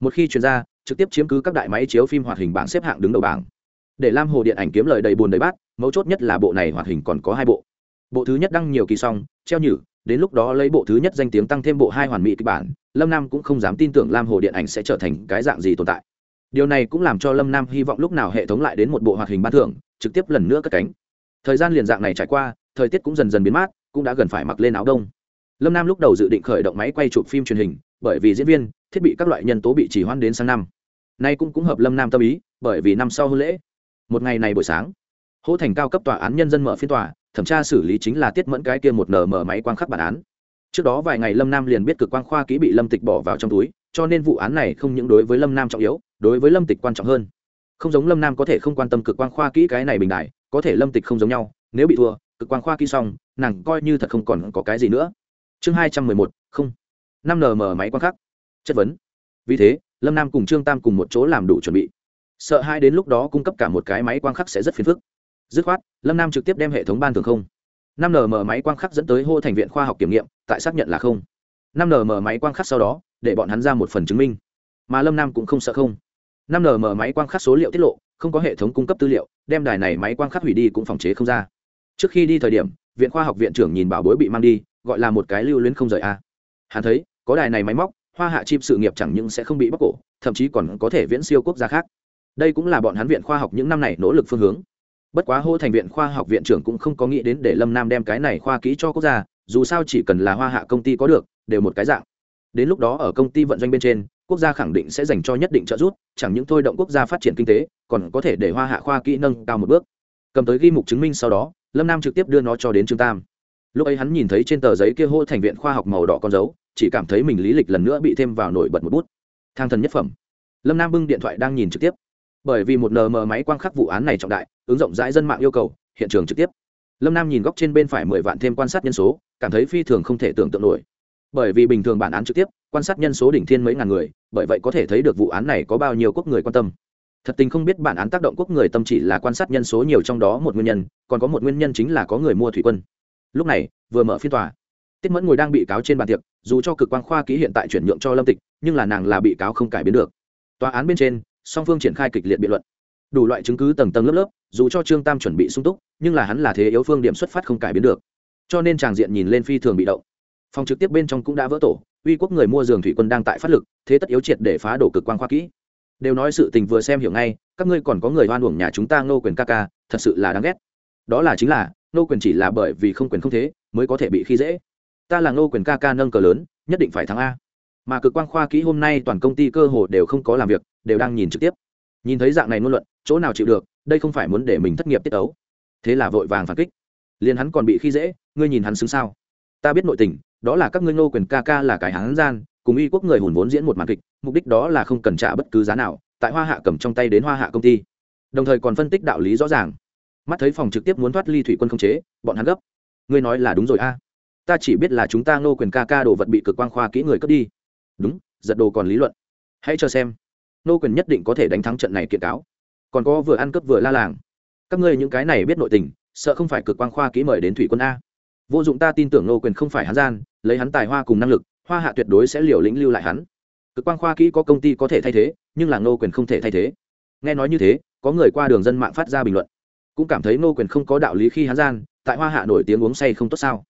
một khi truyền ra trực tiếp chiếm cứ các đại máy chiếu phim hoạt hình bảng xếp hạng đứng đầu bảng để lam hồ điện ảnh kiếm lời đầy bùn đầy bát mấu chốt nhất là bộ này hoạt hình còn có hai bộ bộ thứ nhất đăng nhiều kỳ song treo nhử đến lúc đó lấy bộ thứ nhất danh tiếng tăng thêm bộ hai hoàn mỹ kịch bản lâm nam cũng không dám tin tưởng lam hồ điện ảnh sẽ trở thành cái dạng gì tồn tại điều này cũng làm cho lâm nam hy vọng lúc nào hệ thống lại đến một bộ hoạt hình ban thưởng trực tiếp lần nữa cất cánh thời gian liền dạng này trải qua thời tiết cũng dần dần biến mát, cũng đã gần phải mặc lên áo đông. Lâm nam lúc đầu dự định khởi động máy quay chụp phim truyền hình, bởi vì diễn viên, thiết bị các loại nhân tố bị chỉ hoãn đến sang năm. Nay cũng cũng hợp lâm nam tâm ý, bởi vì năm sau hôn lễ. Một ngày này buổi sáng, hỗ thành cao cấp tòa án nhân dân mở phiên tòa, thẩm tra xử lý chính là tiết mẫn cái kia một nở mở máy quang khắc bản án. Trước đó vài ngày lâm nam liền biết cực quang khoa kỹ bị lâm tịch bỏ vào trong túi, cho nên vụ án này không những đối với lâm nam trọng yếu, đối với lâm tịch quan trọng hơn. Không giống lâm nam có thể không quan tâm cực quang khoa kỹ cái này bình đại, có thể lâm tịch không giống nhau, nếu bị thua cực quang khoa kỹ xong, nàng coi như thật không còn có cái gì nữa. Chương hai trăm mười một, không. Năm nm máy quang khắc. Chất vấn. Vì thế, lâm nam cùng trương tam cùng một chỗ làm đủ chuẩn bị. Sợ hai đến lúc đó cung cấp cả một cái máy quang khắc sẽ rất phiền phức. Dứt khoát, lâm nam trực tiếp đem hệ thống ban thường không. Năm nm máy quang khắc dẫn tới hô thành viện khoa học kiểm nghiệm, tại xác nhận là không. Năm nm máy quang khắc sau đó, để bọn hắn ra một phần chứng minh. Mà lâm nam cũng không sợ không. Năm nm máy quang khắc số liệu tiết lộ, không có hệ thống cung cấp tư liệu, đem đài này máy quang khắc hủy đi cũng phòng chế không ra trước khi đi thời điểm, viện khoa học viện trưởng nhìn bảo bối bị mang đi, gọi là một cái lưu luyến không rời a. Hắn thấy, có đài này máy móc, hoa hạ chim sự nghiệp chẳng những sẽ không bị bóc cổ, thậm chí còn có thể viễn siêu quốc gia khác. Đây cũng là bọn hắn viện khoa học những năm này nỗ lực phương hướng. Bất quá hô thành viện khoa học viện trưởng cũng không có nghĩ đến để lâm nam đem cái này khoa kỹ cho quốc gia, dù sao chỉ cần là hoa hạ công ty có được, đều một cái dạng. Đến lúc đó ở công ty vận doanh bên trên, quốc gia khẳng định sẽ dành cho nhất định trợ giúp, chẳng những thôi động quốc gia phát triển kinh tế, còn có thể để hoa hạ khoa kỹ nâng cao một bước. Cầm tới ghi mục chứng minh sau đó lâm nam trực tiếp đưa nó cho đến trương tam. Lúc ấy hắn nhìn thấy trên tờ giấy kia hô thành viện khoa học màu đỏ con dấu, chỉ cảm thấy mình lý lịch lần nữa bị thêm vào nổi bật một bút. Thang thần nhất phẩm. Lâm nam bưng điện thoại đang nhìn trực tiếp. Bởi vì một nm máy quang khắc vụ án này trọng đại, ứng rộng rãi dân mạng yêu cầu, hiện trường trực tiếp. Lâm nam nhìn góc trên bên phải mười vạn thêm quan sát nhân số, cảm thấy phi thường không thể tưởng tượng nổi. Bởi vì bình thường bản án trực tiếp, quan sát nhân số đỉnh thiên mấy ngàn người, bởi vậy có thể thấy được vụ án này có bao nhiêu quốc người quan tâm thật tình không biết bản án tác động quốc người tâm chỉ là quan sát nhân số nhiều trong đó một nguyên nhân, còn có một nguyên nhân chính là có người mua thủy quân. Lúc này, vừa mở phiên tòa, tiết mẫn ngồi đang bị cáo trên bàn tiệc, dù cho cực quan khoa ký hiện tại chuyển nhượng cho lâm tịch, nhưng là nàng là bị cáo không cải biến được. Tòa án bên trên, song phương triển khai kịch liệt biện luận. Đủ loại chứng cứ tầng tầng lớp lớp, dù cho trương tam chuẩn bị sung túc, nhưng là hắn là thế yếu phương điểm xuất phát không cải biến được. Cho nên tràng diện nhìn lên phi thường bị động. Phòng trực tiếp bên trong cũng đã vỡ tổ, uy quốc người mua giường thủy quân đang tại phát lực, thế tất yếu triệt để phá đổ cực quan khoa kỹ đều nói sự tình vừa xem hiểu ngay, các ngươi còn có người oan uổng nhà chúng ta ngô quyền ca ca, thật sự là đáng ghét. Đó là chính là, ngô quyền chỉ là bởi vì không quyền không thế, mới có thể bị khi dễ. Ta là ngô quyền ca ca nâng cờ lớn, nhất định phải thắng a. Mà cực quan khoa kỹ hôm nay toàn công ty cơ hồ đều không có làm việc, đều đang nhìn trực tiếp. Nhìn thấy dạng này ngôn luận, chỗ nào chịu được, đây không phải muốn để mình thất nghiệp tiết ấu. Thế là vội vàng phản kích. Liền hắn còn bị khi dễ, ngươi nhìn hắn xứng sao? Ta biết nội tình, đó là các ngươi ngô quyền ca ca là cái hắn gian cùng y quốc người hùn vốn diễn một màn kịch, mục đích đó là không cần trả bất cứ giá nào, tại hoa hạ cầm trong tay đến hoa hạ công ty. Đồng thời còn phân tích đạo lý rõ ràng. Mắt thấy phòng trực tiếp muốn thoát ly thủy quân không chế, bọn hắn gấp. Ngươi nói là đúng rồi a. Ta chỉ biết là chúng ta ngô quyền ca ca đồ vật bị cực quan khoa kỹ người cướp đi. Đúng, giật đồ còn lý luận. Hãy cho xem. Ngô quyền nhất định có thể đánh thắng trận này kiện cáo. Còn có vừa ăn cướp vừa la làng. Các ngươi những cái này biết nội tình, sợ không phải cực quan khoa kỹ mời đến thủy quân a. Vô dụng ta tin tưởng nô quyền không phải hắn gian, lấy hắn tài hoa cùng năng lực hoa hạ tuyệt đối sẽ liều lĩnh lưu lại hắn. Cực quang khoa kỹ có công ty có thể thay thế nhưng là Ngô quyền không thể thay thế. Nghe nói như thế có người qua đường dân mạng phát ra bình luận. Cũng cảm thấy Ngô quyền không có đạo lý khi hắn gian tại hoa hạ nổi tiếng uống say không tốt sao.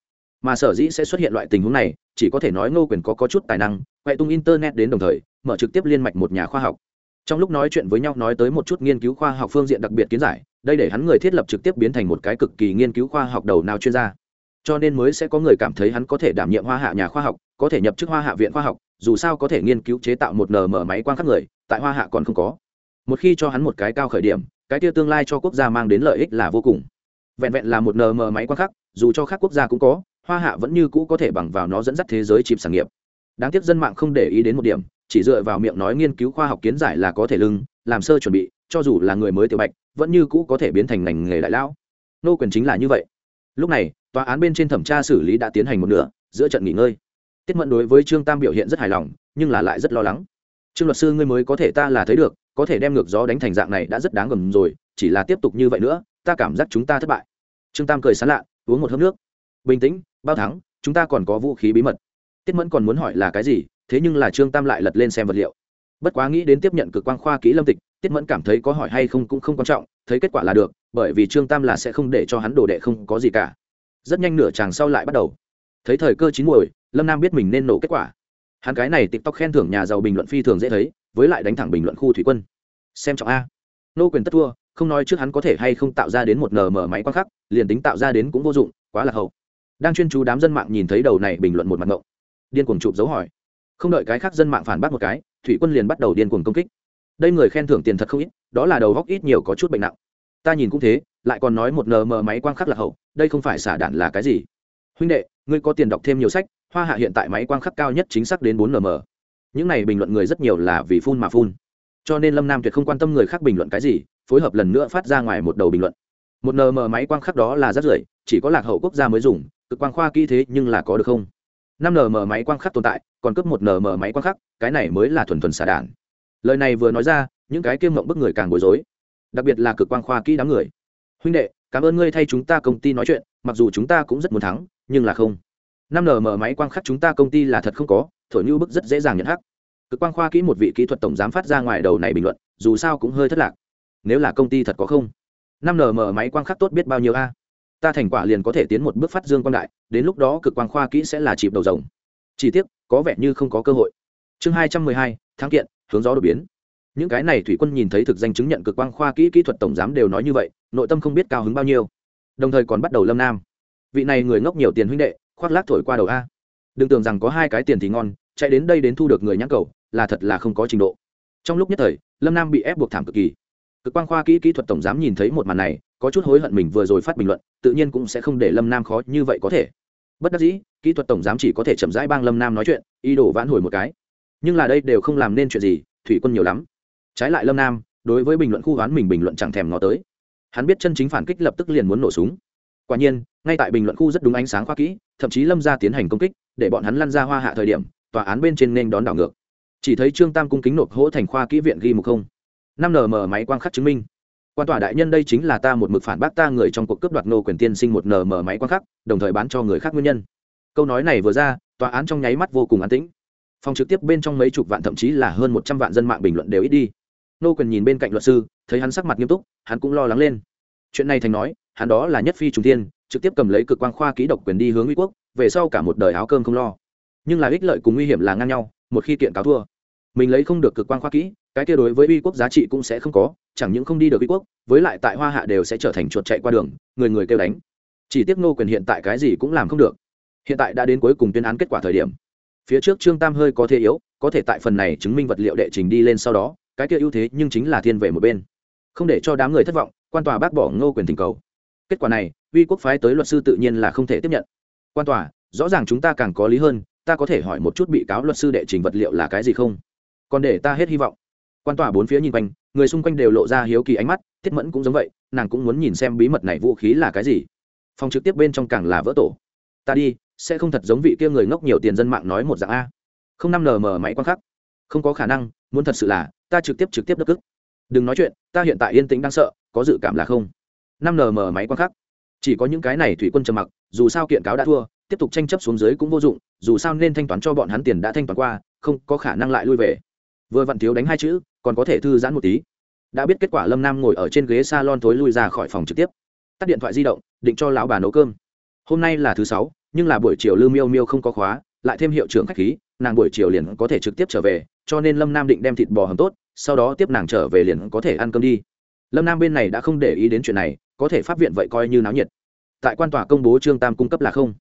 Mà sở dĩ sẽ xuất hiện loại tình huống này chỉ có thể nói ngô quyền có, có chút tài năng quậy tung internet đến đồng thời mở trực tiếp liên mạch một nhà khoa học. Trong lúc nói chuyện với nhau nói tới một chút nghiên cứu khoa học phương diện đặc biệt kiến giải đây để hắn người thiết lập trực tiếp biến thành một cái cực kỳ nghiên cứu khoa học đầu nào chuyên gia cho nên mới sẽ có người cảm thấy hắn có thể đảm nhiệm hoa hạ nhà khoa học, có thể nhập chức hoa hạ viện khoa học, dù sao có thể nghiên cứu chế tạo một nm máy quang khắc người, tại hoa hạ còn không có. Một khi cho hắn một cái cao khởi điểm, cái tia tương lai cho quốc gia mang đến lợi ích là vô cùng. Vẹn vẹn là một nm máy quang khắc dù cho các quốc gia cũng có, hoa hạ vẫn như cũ có thể bằng vào nó dẫn dắt thế giới chìm sản nghiệp. Đáng tiếc dân mạng không để ý đến một điểm, chỉ dựa vào miệng nói nghiên cứu khoa học kiến giải là có thể lưng, làm sơ chuẩn bị, cho dù là người mới tiểu bạch, vẫn như cũ có thể biến thành ngành nghề đại lão. Nô quyền chính là như vậy. Lúc này tòa án bên trên thẩm tra xử lý đã tiến hành một nửa, giữa trận nghỉ ngơi. Tiết mẫn đối với trương tam biểu hiện rất hài lòng, nhưng là lại rất lo lắng. Trương luật sư, ngươi mới có thể ta là thấy được, có thể đem ngược gió đánh thành dạng này đã rất đáng gầm rồi, chỉ là tiếp tục như vậy nữa, ta cảm giác chúng ta thất bại. Trương tam cười sán lạ, uống một hớp nước. Bình tĩnh, bao thắng, chúng ta còn có vũ khí bí mật. Tiết mẫn còn muốn hỏi là cái gì, thế nhưng là trương tam lại lật lên xem vật liệu. Bất quá nghĩ đến tiếp nhận cực quang khoa kỹ lâm tịch, tiết mẫn cảm thấy có hỏi hay không cũng không quan trọng, thấy kết quả là được, bởi vì trương tam là sẽ không để cho hắn đồ đệ không có gì cả rất nhanh nửa chàng sau lại bắt đầu. Thấy thời cơ chín muồi, lâm nam biết mình nên nổ kết quả. Hắn cái này tiktok khen thưởng nhà giàu bình luận phi thường dễ thấy, với lại đánh thẳng bình luận khu thủy quân. Xem trọng a. Nô quyền tất thua, không nói trước hắn có thể hay không tạo ra đến một nm máy quan khắc, liền tính tạo ra đến cũng vô dụng, quá là hậu. Đang chuyên chú đám dân mạng nhìn thấy đầu này bình luận một mặt ngộng. Điên cuồng chụp dấu hỏi. Không đợi cái khác dân mạng phản bác một cái, thủy quân liền bắt đầu điên cuồng công kích. Đây người khen thưởng tiền thật không ít, đó là đầu góc ít nhiều có chút bệnh nặng. Ta nhìn cũng thế lại còn nói một nm máy quang khắc là hậu, đây không phải xả đạn là cái gì? Huynh đệ, ngươi có tiền đọc thêm nhiều sách, hoa hạ hiện tại máy quang khắc cao nhất chính xác đến bốn nm những này bình luận người rất nhiều là vì phun mà phun. Cho nên lâm nam tuyệt không quan tâm người khác bình luận cái gì, phối hợp lần nữa phát ra ngoài một đầu bình luận. Một nm máy quang khắc đó là rất rưởi, chỉ có lạc hậu quốc gia mới dùng, cực quang khoa kỹ thế nhưng là có được không? Năm nm máy quang khắc tồn tại, còn cấp một nm máy quang khắc, cái này mới là thuần thuần xả đản lời này vừa nói ra, những cái kiêm mộng bức người càng bối rối. Đặc biệt là cực quang khoa kỹ đám người huynh đệ, cảm ơn ngươi thay chúng ta công ty nói chuyện, mặc dù chúng ta cũng rất muốn thắng, nhưng là không. Năm mở máy quang khắc chúng ta công ty là thật không có, thổi như bức rất dễ dàng nhận hắc. Cực quang khoa kỹ một vị kỹ thuật tổng giám phát ra ngoài đầu này bình luận, dù sao cũng hơi thất lạc. Nếu là công ty thật có không? Năm mở máy quang khắc tốt biết bao nhiêu a? Ta thành quả liền có thể tiến một bước phát dương quan đại, đến lúc đó cực quang khoa kỹ sẽ là chịp đầu rồng. Chỉ tiếc, có vẻ như không có cơ hội. Chương hai trăm mười hai tháng kiện, hướng gió đột biến những cái này thủy quân nhìn thấy thực danh chứng nhận cực quang khoa kỹ kỹ thuật tổng giám đều nói như vậy, nội tâm không biết cao hứng bao nhiêu. Đồng thời còn bắt đầu lâm nam. Vị này người ngốc nhiều tiền huynh đệ, khoác lác thổi qua đầu a. Đừng tưởng rằng có hai cái tiền thì ngon, chạy đến đây đến thu được người nhãn cầu, là thật là không có trình độ. Trong lúc nhất thời, lâm nam bị ép buộc thảm cực kỳ. Cực quang khoa kỹ kỹ thuật tổng giám nhìn thấy một màn này, có chút hối hận mình vừa rồi phát bình luận, tự nhiên cũng sẽ không để lâm nam khó như vậy có thể. Bất đắc dĩ, kỹ thuật tổng giám chỉ có thể chậm rãi bang lâm nam nói chuyện, ý đồ vãn hồi một cái. Nhưng là đây đều không làm nên chuyện gì, thủy quân nhiều lắm trái lại lâm nam, đối với bình luận khu hoán mình bình luận chẳng thèm ngó tới. Hắn biết chân chính phản kích lập tức liền muốn nổ súng. Quả nhiên, ngay tại bình luận khu rất đúng ánh sáng khoa kỹ, thậm chí lâm ra tiến hành công kích, để bọn hắn lăn ra hoa hạ thời điểm, tòa án bên trên nên đón đảo ngược. Chỉ thấy trương tam cung kính nộp hỗ thành khoa kỹ viện ghi mục không. Năm nm máy quang khắc chứng minh. Quan tòa đại nhân đây chính là ta một mực phản bác ta người trong cuộc cướp đoạt nô quyền tiên sinh một nm máy quang khắc, đồng thời bán cho người khác nguyên nhân. Câu nói này vừa ra, tòa án trong nháy mắt vô cùng an tĩnh. Phòng trực tiếp bên trong mấy chục vạn thậm chí là hơn một trăm vạn dân mạng bình luận đều ít đi nô quyền nhìn bên cạnh luật sư, thấy hắn sắc mặt nghiêm túc, hắn cũng lo lắng lên. Chuyện này thành nói, hắn đó là nhất phi trùng tiên trực tiếp cầm lấy cực quang khoa ký độc quyền đi hướng uy quốc, về sau cả một đời áo cơm không lo. Nhưng là ích lợi cùng nguy hiểm là ngang nhau, một khi kiện cáo thua, mình lấy không được cực quang khoa kỹ, cái kia đối với uy quốc giá trị cũng sẽ không có, chẳng những không đi được uy quốc, với lại tại hoa hạ đều sẽ trở thành chuột chạy qua đường, người người kêu đánh. Chỉ tiếc nô quyền hiện tại cái gì cũng làm không được. Hiện tại đã đến cuối cùng tuyên án kết quả thời điểm. Phía trước trương tam hơi có thể yếu, có thể tại phần này chứng minh vật liệu đệ trình đi lên sau đó cái kia ưu thế nhưng chính là thiên về một bên. Không để cho đám người thất vọng, quan tòa bác bỏ ngô quyền tình cầu. Kết quả này, uy quốc phái tới luật sư tự nhiên là không thể tiếp nhận. Quan tòa, rõ ràng chúng ta càng có lý hơn, ta có thể hỏi một chút bị cáo luật sư đệ trình vật liệu là cái gì không? Còn để ta hết hy vọng. Quan tòa bốn phía nhìn quanh, người xung quanh đều lộ ra hiếu kỳ ánh mắt, thiết mẫn cũng giống vậy, nàng cũng muốn nhìn xem bí mật này vũ khí là cái gì. Phòng trực tiếp bên trong càng là vỡ tổ. Ta đi, sẽ không thật giống vị kia người ngốc nhiều tiền dân mạng nói một dạng a. Không năm nm máy quan khắc. Không có khả năng, muốn thật sự là ta trực tiếp trực tiếp đất cức đừng nói chuyện, ta hiện tại yên tĩnh đang sợ, có dự cảm là không. Năm nm máy quan khắc. Chỉ có những cái này thủy quân trầm mặc, dù sao kiện cáo đã thua, tiếp tục tranh chấp xuống dưới cũng vô dụng, dù sao nên thanh toán cho bọn hắn tiền đã thanh toán qua, không có khả năng lại lui về. Vừa vặn thiếu đánh hai chữ, còn có thể thư giãn một tí. Đã biết kết quả lâm nam ngồi ở trên ghế s a lon thối lui ra khỏi phòng trực tiếp. Tắt điện thoại di động, định cho lão bà nấu cơm. Hôm nay là thứ sáu, nhưng là buổi chiều lư miêu miêu không có khóa, lại thêm hiệu trưởng khách khí, nàng buổi chiều liền có thể trực tiếp trở về, cho nên lâm nam định đem thịt bò hầm tốt sau đó tiếp nàng trở về liền có thể ăn cơm đi. Lâm nam bên này đã không để ý đến chuyện này, có thể p viện vậy coi như náo nhiệt. Tại quan tòa công bố trương tam cung cấp là không.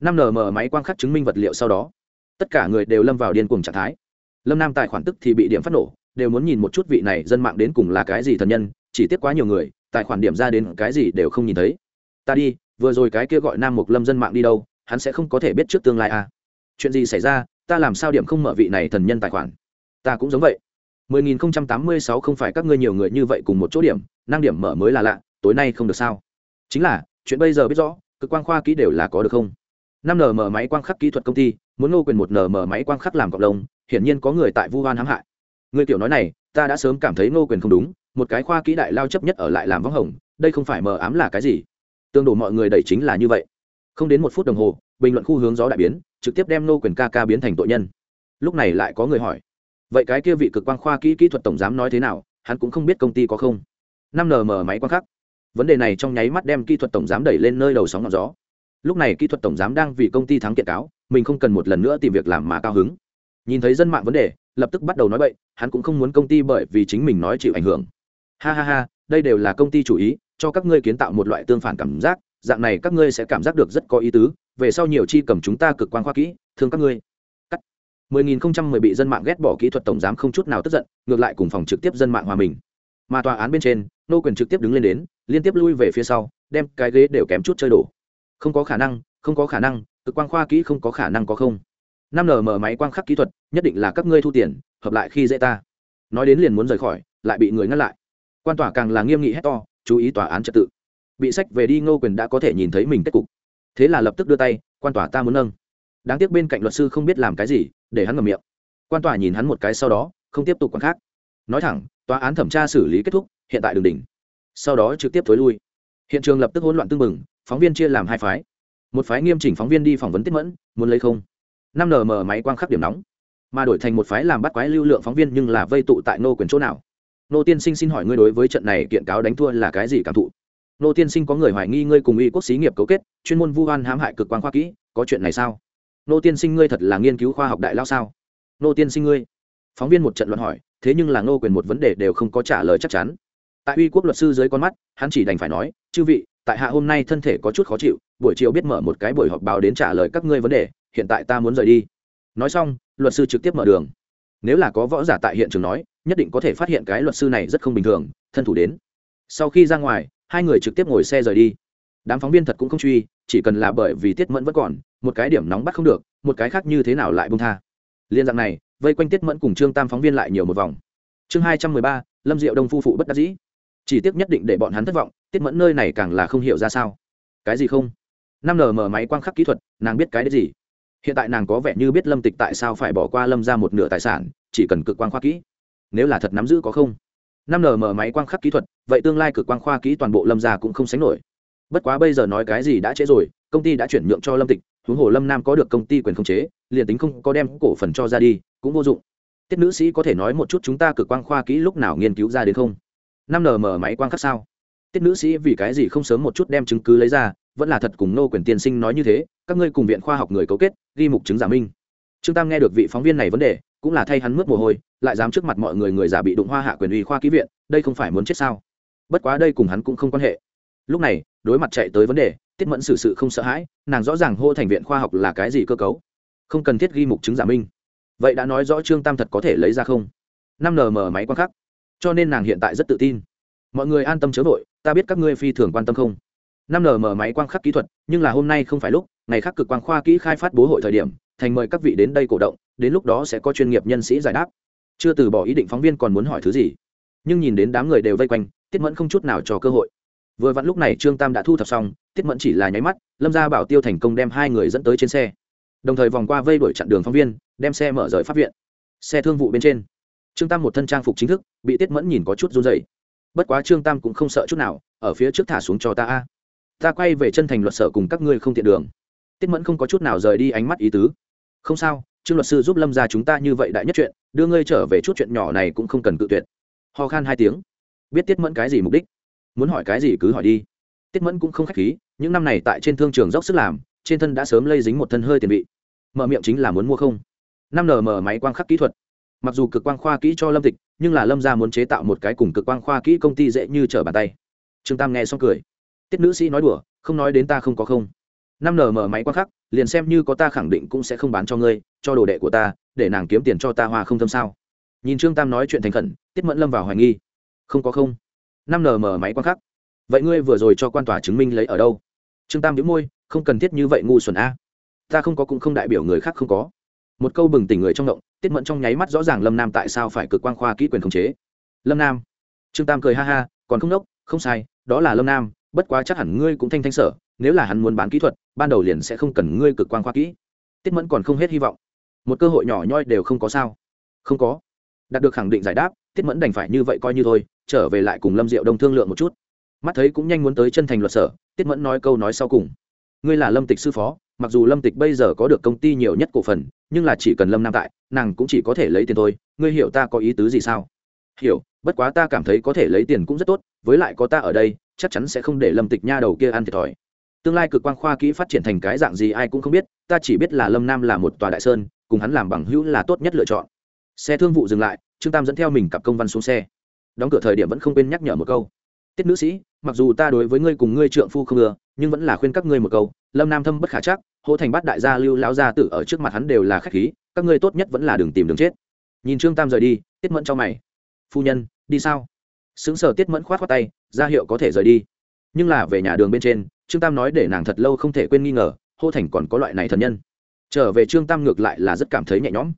Năm nm máy quang khắc chứng minh vật liệu sau đó, tất cả người đều lâm vào điên cuồng trạng thái. Lâm nam tài khoản tức thì bị điểm phát nổ, đều muốn nhìn một chút vị này dân mạng đến cùng là cái gì thần nhân, chỉ tiếc quá nhiều người, tài khoản điểm ra đến cái gì đều không nhìn thấy. Ta đi, vừa rồi cái kia gọi nam mục lâm dân mạng đi đâu, hắn sẽ không có thể biết trước tương lai à. Chuyện gì xảy ra, ta làm sao điểm không mở vị này thần nhân tài khoản? Ta cũng giống vậy. 10.086 không phải các ngươi nhiều người như vậy cùng một chỗ điểm, năng điểm mở mới là lạ, tối nay không được sao? Chính là, chuyện bây giờ biết rõ cực quang khoa kỹ đều là có được không? Năm nm máy quang khắc kỹ thuật công ty, muốn ngô quyền một nm máy quang khắc làm cộng đồng, hiển nhiên có người tại vu hoan hãm hại. Người tiểu nói này, ta đã sớm cảm thấy ngô quyền không đúng, một cái khoa kỹ đại lao chấp nhất ở lại làm vong hồng, đây không phải mờ ám là cái gì? Tương đổ mọi người đẩy chính là như vậy. Không đến một phút đồng hồ, bình luận khu hướng gió đại biến, trực tiếp đem ngô quyền ca ca biến thành tội nhân. Lúc này lại có người hỏi vậy cái kia vị cực quang khoa kỹ kỹ thuật tổng giám nói thế nào, hắn cũng không biết công ty có không. Năm nm máy quang khắc. Vấn đề này trong nháy mắt đem kỹ thuật tổng giám đẩy lên nơi đầu sóng ngọn gió. Lúc này kỹ thuật tổng giám đang vì công ty thắng kiện cáo, mình không cần một lần nữa tìm việc làm mà cao hứng. Nhìn thấy dân mạng vấn đề, lập tức bắt đầu nói bậy, hắn cũng không muốn công ty bởi vì chính mình nói chịu ảnh hưởng. Ha ha ha, đây đều là công ty chủ ý, cho các ngươi kiến tạo một loại tương phản cảm giác, dạng này các ngươi sẽ cảm giác được rất có ý tứ, về sau nhiều chi cầm chúng ta cực quan khoa kỹ, thương các ngươi. 10.010 bị dân mạng ghét bỏ kỹ thuật tổng giám không chút nào tức giận, ngược lại cùng phòng trực tiếp dân mạng hòa mình. Mà tòa án bên trên, nô quyền trực tiếp đứng lên đến, liên tiếp lui về phía sau, đem cái ghế đều kém chút chơi đổ. Không có khả năng, không có khả năng, cực quang khoa kỹ không có khả năng có không. Năm mở máy quang khắc kỹ thuật, nhất định là các ngươi thu tiền, hợp lại khi dễ ta. Nói đến liền muốn rời khỏi, lại bị người ngăn lại. Quan tòa càng là nghiêm nghị hét to, chú ý tòa án trật tự. Bị sách về đi ngô quyền đã có thể nhìn thấy mình kết cục. Thế là lập tức đưa tay, quan tòa ta muốn nâng. Đáng tiếc bên cạnh luật sư không biết làm cái gì để hắn ngậm miệng. Quan tòa nhìn hắn một cái sau đó, không tiếp tục quan khác. Nói thẳng, tòa án thẩm tra xử lý kết thúc, hiện tại đường đỉnh. Sau đó trực tiếp thối lui. Hiện trường lập tức hỗn loạn tưng bừng, phóng viên chia làm hai phái. Một phái nghiêm chỉnh phóng viên đi phỏng vấn tiết mẫn, muốn lấy không? Năm nm máy quang khắc điểm nóng. Mà đổi thành một phái làm bắt quái lưu lượng phóng viên nhưng là vây tụ tại nô quyền chỗ nào? Nô tiên sinh xin hỏi ngươi đối với trận này kiện cáo đánh thua là cái gì cảm thụ? Nô tiên sinh có người hoài nghi ngươi cùng y quốc xí nghiệp cấu kết, chuyên môn vu oan hãm hại cực quan khoa kỹ, có chuyện này sao? Nô tiên sinh ngươi thật là nghiên cứu khoa học đại lao sao? Nô tiên sinh ngươi. Phóng viên một trận luận hỏi, thế nhưng là nô quyền một vấn đề đều không có trả lời chắc chắn. Tại uy quốc luật sư dưới con mắt, hắn chỉ đành phải nói, chư vị, tại hạ hôm nay thân thể có chút khó chịu, buổi chiều biết mở một cái buổi họp báo đến trả lời các ngươi vấn đề, hiện tại ta muốn rời đi. Nói xong, luật sư trực tiếp mở đường. Nếu là có võ giả tại hiện trường nói, nhất định có thể phát hiện cái luật sư này rất không bình thường, thân thủ đến. Sau khi ra ngoài, hai người trực tiếp ngồi xe rời đi. Đám phóng viên thật cũng không truy chỉ cần là bởi vì tiết mẫn vẫn còn, một cái điểm nóng bắt không được, một cái khác như thế nào lại bông tha. Liên dạng này, vây quanh tiết mẫn cùng trương tam phóng viên lại nhiều một vòng. Chương hai trăm mười ba, lâm diệu đông phu phụ bất đắc dĩ. Chỉ tiếc nhất định để bọn hắn thất vọng, tiết mẫn nơi này càng là không hiểu ra sao. Cái gì không? Năm nm máy quang khắc kỹ thuật, nàng biết cái đấy gì? Hiện tại nàng có vẻ như biết lâm tịch tại sao phải bỏ qua lâm ra một nửa tài sản, chỉ cần cực quang khoa kỹ. Nếu là thật nắm giữ có không? Năm nm máy quang khắc kỹ thuật, vậy tương lai cực quang khoa kỹ toàn bộ lâm ra cũng không sánh nổi bất quá bây giờ nói cái gì đã trễ rồi, công ty đã chuyển nhượng cho lâm tịch, huống hồ lâm nam có được công ty quyền khống chế, liền tính không có đem cổ phần cho ra đi, cũng vô dụng. Tiết nữ sĩ có thể nói một chút chúng ta cực quang khoa kỹ lúc nào nghiên cứu ra đến không? Năm mở máy quang khắc sao? Tiết nữ sĩ vì cái gì không sớm một chút đem chứng cứ lấy ra, vẫn là thật cùng nô quyền tiên sinh nói như thế, các ngươi cùng viện khoa học người cấu kết, ghi mục chứng giả minh. Trương tam nghe được vị phóng viên này vấn đề, cũng là thay hắn mướt mồ hôi, lại dám trước mặt mọi người người giả bị đụng hoa hạ quyền uy khoa ký viện, đây không phải muốn chết sao? Bất quá đây cùng hắn cũng không quan hệ lúc này, đối mặt chạy tới vấn đề, tiết mẫn xử sự không sợ hãi, nàng rõ ràng hô thành viện khoa học là cái gì cơ cấu. Không cần thiết ghi mục chứng giả minh. Vậy đã nói rõ trương tam thật có thể lấy ra không? Năm nm máy quan khắc. Cho nên nàng hiện tại rất tự tin. Mọi người an tâm chớ vội, ta biết các ngươi phi thường quan tâm không? Năm nm máy quang khắc kỹ thuật, nhưng là hôm nay không phải lúc, ngày khắc cực quang khoa kỹ khai phát bố hội thời điểm, thành mời các vị đến đây cổ động, đến lúc đó sẽ có chuyên nghiệp nhân sĩ giải đáp. Chưa từ bỏ ý định phóng viên còn muốn hỏi thứ gì. Nhưng nhìn đến đám người đều vây quanh, tiết mẫn không chút nào cho cơ hội vừa vặn lúc này trương tam đã thu thập xong, tiết mẫn chỉ là nháy mắt, lâm gia bảo tiêu thành công đem hai người dẫn tới trên xe. Đồng thời vòng qua vây đuổi chặn đường phóng viên, đem xe mở rời pháp viện. Xe thương vụ bên trên, trương tam một thân trang phục chính thức, bị tiết mẫn nhìn có chút run dày bất quá trương tam cũng không sợ chút nào, ở phía trước thả xuống cho ta a. Ta quay về chân thành luật sở cùng các ngươi không tiện đường. Tiết mẫn không có chút nào rời đi ánh mắt ý tứ. Không sao, trương luật sư giúp lâm ra chúng ta như vậy đại nhất chuyện, đưa ngươi trở về chút chuyện nhỏ này cũng không cần cự tuyệt. Ho khan hai tiếng. Biết tiết mẫn cái gì mục đích? Muốn hỏi cái gì cứ hỏi đi. Tiết mẫn cũng không k h á c h khí, những năm này tại trên thương trường dốc sức làm, trên thân đã sớm lây dính một thân hơi tiền vị. Mở miệng chính là muốn mua không. Năm nm máy quang khắc kỹ thuật. Mặc dù cực quang khoa kỹ cho lâm tịch, nhưng là lâm ra muốn chế tạo một cái cùng cực quang khoa kỹ công ty dễ như trở bàn tay. Trương tam nghe xong cười. Tiết nữ sĩ nói đùa, không nói đến ta không có không. Năm nm máy quang khắc, liền xem như có ta khẳng định cũng sẽ không bán cho ngươi, cho đồ đệ của ta, để nàng kiếm tiền cho ta hoa không thâm sao. Nhìn trương tam nói chuyện thành khẩn, tiết mẫn lâm vào hoài nghi. Không có không năm nm máy quang khắc. Vậy ngươi vừa rồi cho quan tòa chứng minh lấy ở đâu? Trương tam đĩu môi, không cần thiết như vậy ngu xuẩn a. Ta không có cũng không đại biểu người khác không có. Một câu bừng tỉnh người trong động, tiết mẫn trong nháy mắt rõ ràng lâm nam tại sao phải cực quan khoa kỹ quyền khống chế. Lâm nam. Trương tam cười ha ha, còn không đốc, không sai, đó là lâm nam, bất quá chắc hẳn ngươi cũng thanh thanh sở, nếu là hắn muốn bán kỹ thuật, ban đầu liền sẽ không cần ngươi cực quan khoa kỹ. Tiết mẫn còn không hết hy vọng. Một cơ hội nhỏ nhoi đều không có sao? Không có. Đạt được khẳng định giải đáp, tiết mẫn đành phải như vậy coi như thôi trở về lại cùng lâm diệu đông thương lượng một chút. Mắt thấy cũng nhanh muốn tới chân thành luật sở, tiết mẫn nói câu nói sau cùng. Ngươi là lâm tịch sư phó, mặc dù lâm tịch bây giờ có được công ty nhiều nhất cổ phần, nhưng là chỉ cần lâm nam tại, nàng cũng chỉ có thể lấy tiền thôi. Ngươi hiểu ta có ý tứ gì sao? Hiểu, bất quá ta cảm thấy có thể lấy tiền cũng rất tốt, với lại có ta ở đây, chắc chắn sẽ không để lâm tịch nha đầu kia ăn thiệt thòi. Tương lai cực quan khoa kỹ phát triển thành cái dạng gì ai cũng không biết, ta chỉ biết là lâm nam là một tòa đại sơn, cùng hắn làm bằng hữu là tốt nhất lựa chọn. Xe thương vụ dừng lại, trương tam dẫn theo mình cặp công văn xuống xe đóng cửa thời điểm vẫn không quên nhắc nhở một câu. Tiết nữ sĩ, mặc dù ta đối với ngươi cùng ngươi trượng phu không ưa, nhưng vẫn là khuyên các ngươi một câu, lâm nam thâm bất khả chắc hỗ thành bát đại gia lưu lão gia tử ở trước mặt hắn đều là khách khí, các ngươi tốt nhất vẫn là đừng tìm đường chết. Nhìn trương tam rời đi, tiết mẫn cho mày. Phu nhân, đi sao? Xứng sở tiết mẫn khoát khoát tay, ra hiệu có thể rời đi. Nhưng là về nhà đường bên trên, trương tam nói để nàng thật lâu không thể quên nghi ngờ hô thành còn có loại này thần nhân. Trở về trương tam ngược lại là rất cảm thấy nhẹ nhõm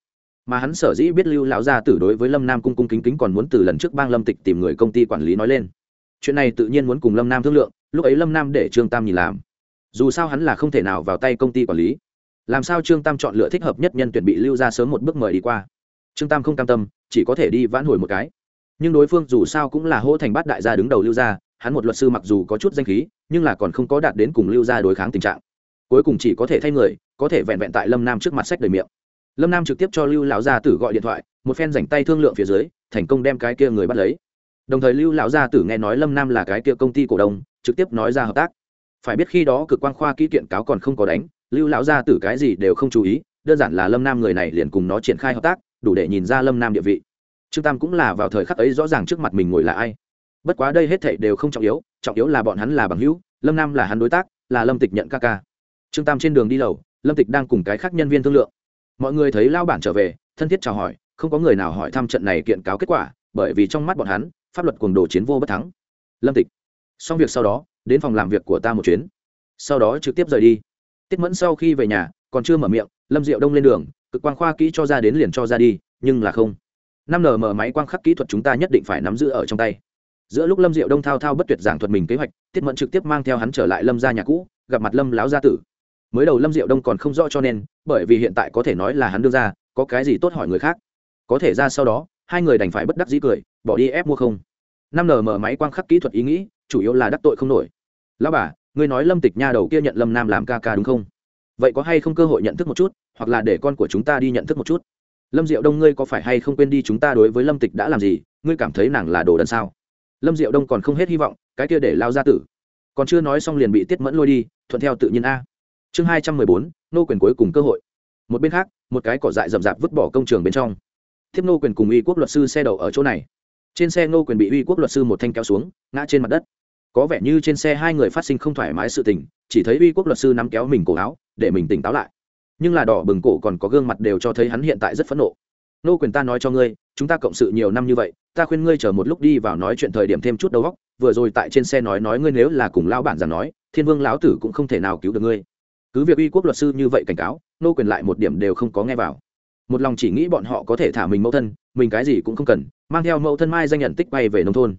mà hắn sở dĩ biết lưu lão gia tử đối với lâm nam cung cung kính kính còn muốn từ lần trước bang lâm tịch tìm người công ty quản lý nói lên. Chuyện này tự nhiên muốn cùng lâm nam thương lượng, lúc ấy lâm nam để trương tam nhìn làm. Dù sao hắn là không thể nào vào tay công ty quản lý. Làm sao trương tam chọn lựa thích hợp nhất nhân tuyển bị lưu ra sớm một bước mời đi qua? Trương tam không cam tâm, chỉ có thể đi vãn hồi một cái. Nhưng đối phương dù sao cũng là hô thành bát đại gia đứng đầu lưu gia, hắn một luật sư mặc dù có chút danh khí, nhưng là còn không có đạt đến cùng lưu gia đối kháng tình trạng. Cuối cùng chỉ có thể thay người, có thể vẹn vẹn tại lâm nam trước mặt sách đời miệng lâm nam trực tiếp cho lưu lão gia tử gọi điện thoại một phen dành tay thương lượng phía dưới thành công đem cái kia người bắt lấy đồng thời lưu lão gia tử nghe nói lâm nam là cái kia công ty cổ đông trực tiếp nói ra hợp tác phải biết khi đó cực quan khoa kỹ kiện cáo còn không có đánh lưu lão gia tử cái gì đều không chú ý đơn giản là lâm nam người này liền cùng nó triển khai hợp tác đủ để nhìn ra lâm nam địa vị trương tam cũng là vào thời khắc ấy rõ ràng trước mặt mình ngồi là ai bất quá đây hết thảy đều không trọng yếu trọng yếu là bọn hắn là bằng hữu lâm nam là hắn đối tác là lâm tịch nhận ca ca trương tam trên đường đi lầu lâm tịch đang cùng cái khác nhân viên thương lượng mọi người thấy lao bản trở về, thân thiết chào hỏi, không có người nào hỏi thăm trận này kiện cáo kết quả, bởi vì trong mắt bọn hắn, pháp luật cuồng đồ chiến vô bất thắng. Lâm tịch. Xong việc sau đó, đến phòng làm việc của ta một chuyến. Sau đó trực tiếp rời đi. Tiết mẫn sau khi về nhà, còn chưa mở miệng, lâm diệu đông lên đường, cực quang khoa kỹ cho ra đến liền cho ra đi, nhưng là không. Năm nm máy quang khắc kỹ thuật chúng ta nhất định phải nắm giữ ở trong tay. Giữa lúc lâm diệu đông thao thao bất tuyệt giảng thuật mình kế hoạch, tiết mẫn trực tiếp mang theo hắn trở lại lâm ra nhà cũ, gặp mặt lâm láo gia tử mới đầu lâm diệu đông còn không rõ cho nên, bởi vì hiện tại có thể nói là hắn đưa ra, có cái gì tốt hỏi người khác? Có thể ra sau đó, hai người đành phải bất đắc dĩ cười, bỏ đi ép mua không. Năm mở máy quang khắc kỹ thuật ý nghĩ, chủ yếu là đắc tội không nổi. Lão bà, ngươi nói lâm tịch nha đầu kia nhận lâm nam làm ca ca đúng không? Vậy có hay không cơ hội nhận thức một chút, hoặc là để con của chúng ta đi nhận thức một chút? Lâm diệu đông, ngươi có phải hay không quên đi chúng ta đối với lâm tịch đã làm gì? Ngươi cảm thấy nàng là đồ đần sao? Lâm diệu đông còn không hết hy vọng, cái kia để lao ra tử. Còn chưa nói xong liền bị tiết mẫn lôi đi, thuận theo tự nhiên a chương hai trăm mười bốn, nô quyền cuối cùng cơ hội. Một bên khác, một cái cỏ dại rậm rạp vứt bỏ công trường bên trong. Thiếp nô quyền cùng uy quốc luật sư xe đậu ở chỗ này. Trên xe nô quyền bị uy quốc luật sư một thanh kéo xuống, ngã trên mặt đất. Có vẻ như trên xe hai người phát sinh không thoải mái sự tình, chỉ thấy uy quốc luật sư nắm kéo mình cổ áo, để mình tỉnh táo lại. Nhưng là đỏ bừng cổ còn có gương mặt đều cho thấy hắn hiện tại rất phẫn nộ. Nô quyền ta nói cho ngươi, chúng ta cộng sự nhiều năm như vậy, ta khuyên ngươi chờ một lúc đi vào nói chuyện thời điểm thêm chút đầu góc vừa rồi tại trên xe nói nói ngươi nếu là cùng lão bản giảng nói, thiên vương lão tử cũng không thể nào cứu được ngươi cứ việc uy quốc luật sư như vậy cảnh cáo nô quyền lại một điểm đều không có nghe vào. Một lòng chỉ nghĩ bọn họ có thể thả mình mẫu thân mình cái gì cũng không cần mang theo mẫu thân mai danh nhận tích bay về nông thôn.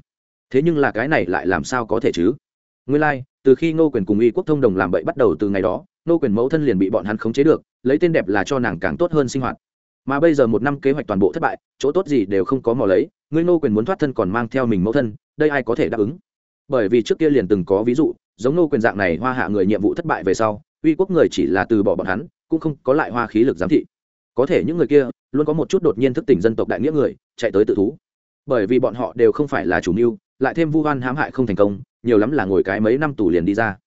Thế nhưng là cái này lại làm sao có thể chứ? Nguyên lai、like, từ khi Nô quyền cùng y quốc thông đồng làm bậy bắt đầu từ ngày đó Nô quyền mẫu thân liền bị bọn hắn khống chế được lấy tên đẹp là cho nàng càng tốt hơn sinh hoạt. Mà bây giờ một năm kế hoạch toàn bộ thất bại chỗ tốt gì đều không có mò lấy ngươi Nô quyền muốn thoát thân còn mang theo mình mẫu thân đây ai có thể đáp ứng? Bởi vì trước kia liền từng có ví dụ giống nô quyền dạng này hoa hạ người nhiệm vụ thất bại về sau uy quốc người chỉ là từ bỏ bọn hắn, cũng không có lại hoa khí lực giám thị. Có thể những người kia luôn có một chút đột nhiên thức tỉnh dân tộc đại nghĩa người, chạy tới tự thú. Bởi vì bọn họ đều không phải là chủ mưu, lại thêm vu hoan hãm hại không thành công, nhiều lắm là ngồi cái mấy năm tù liền đi ra.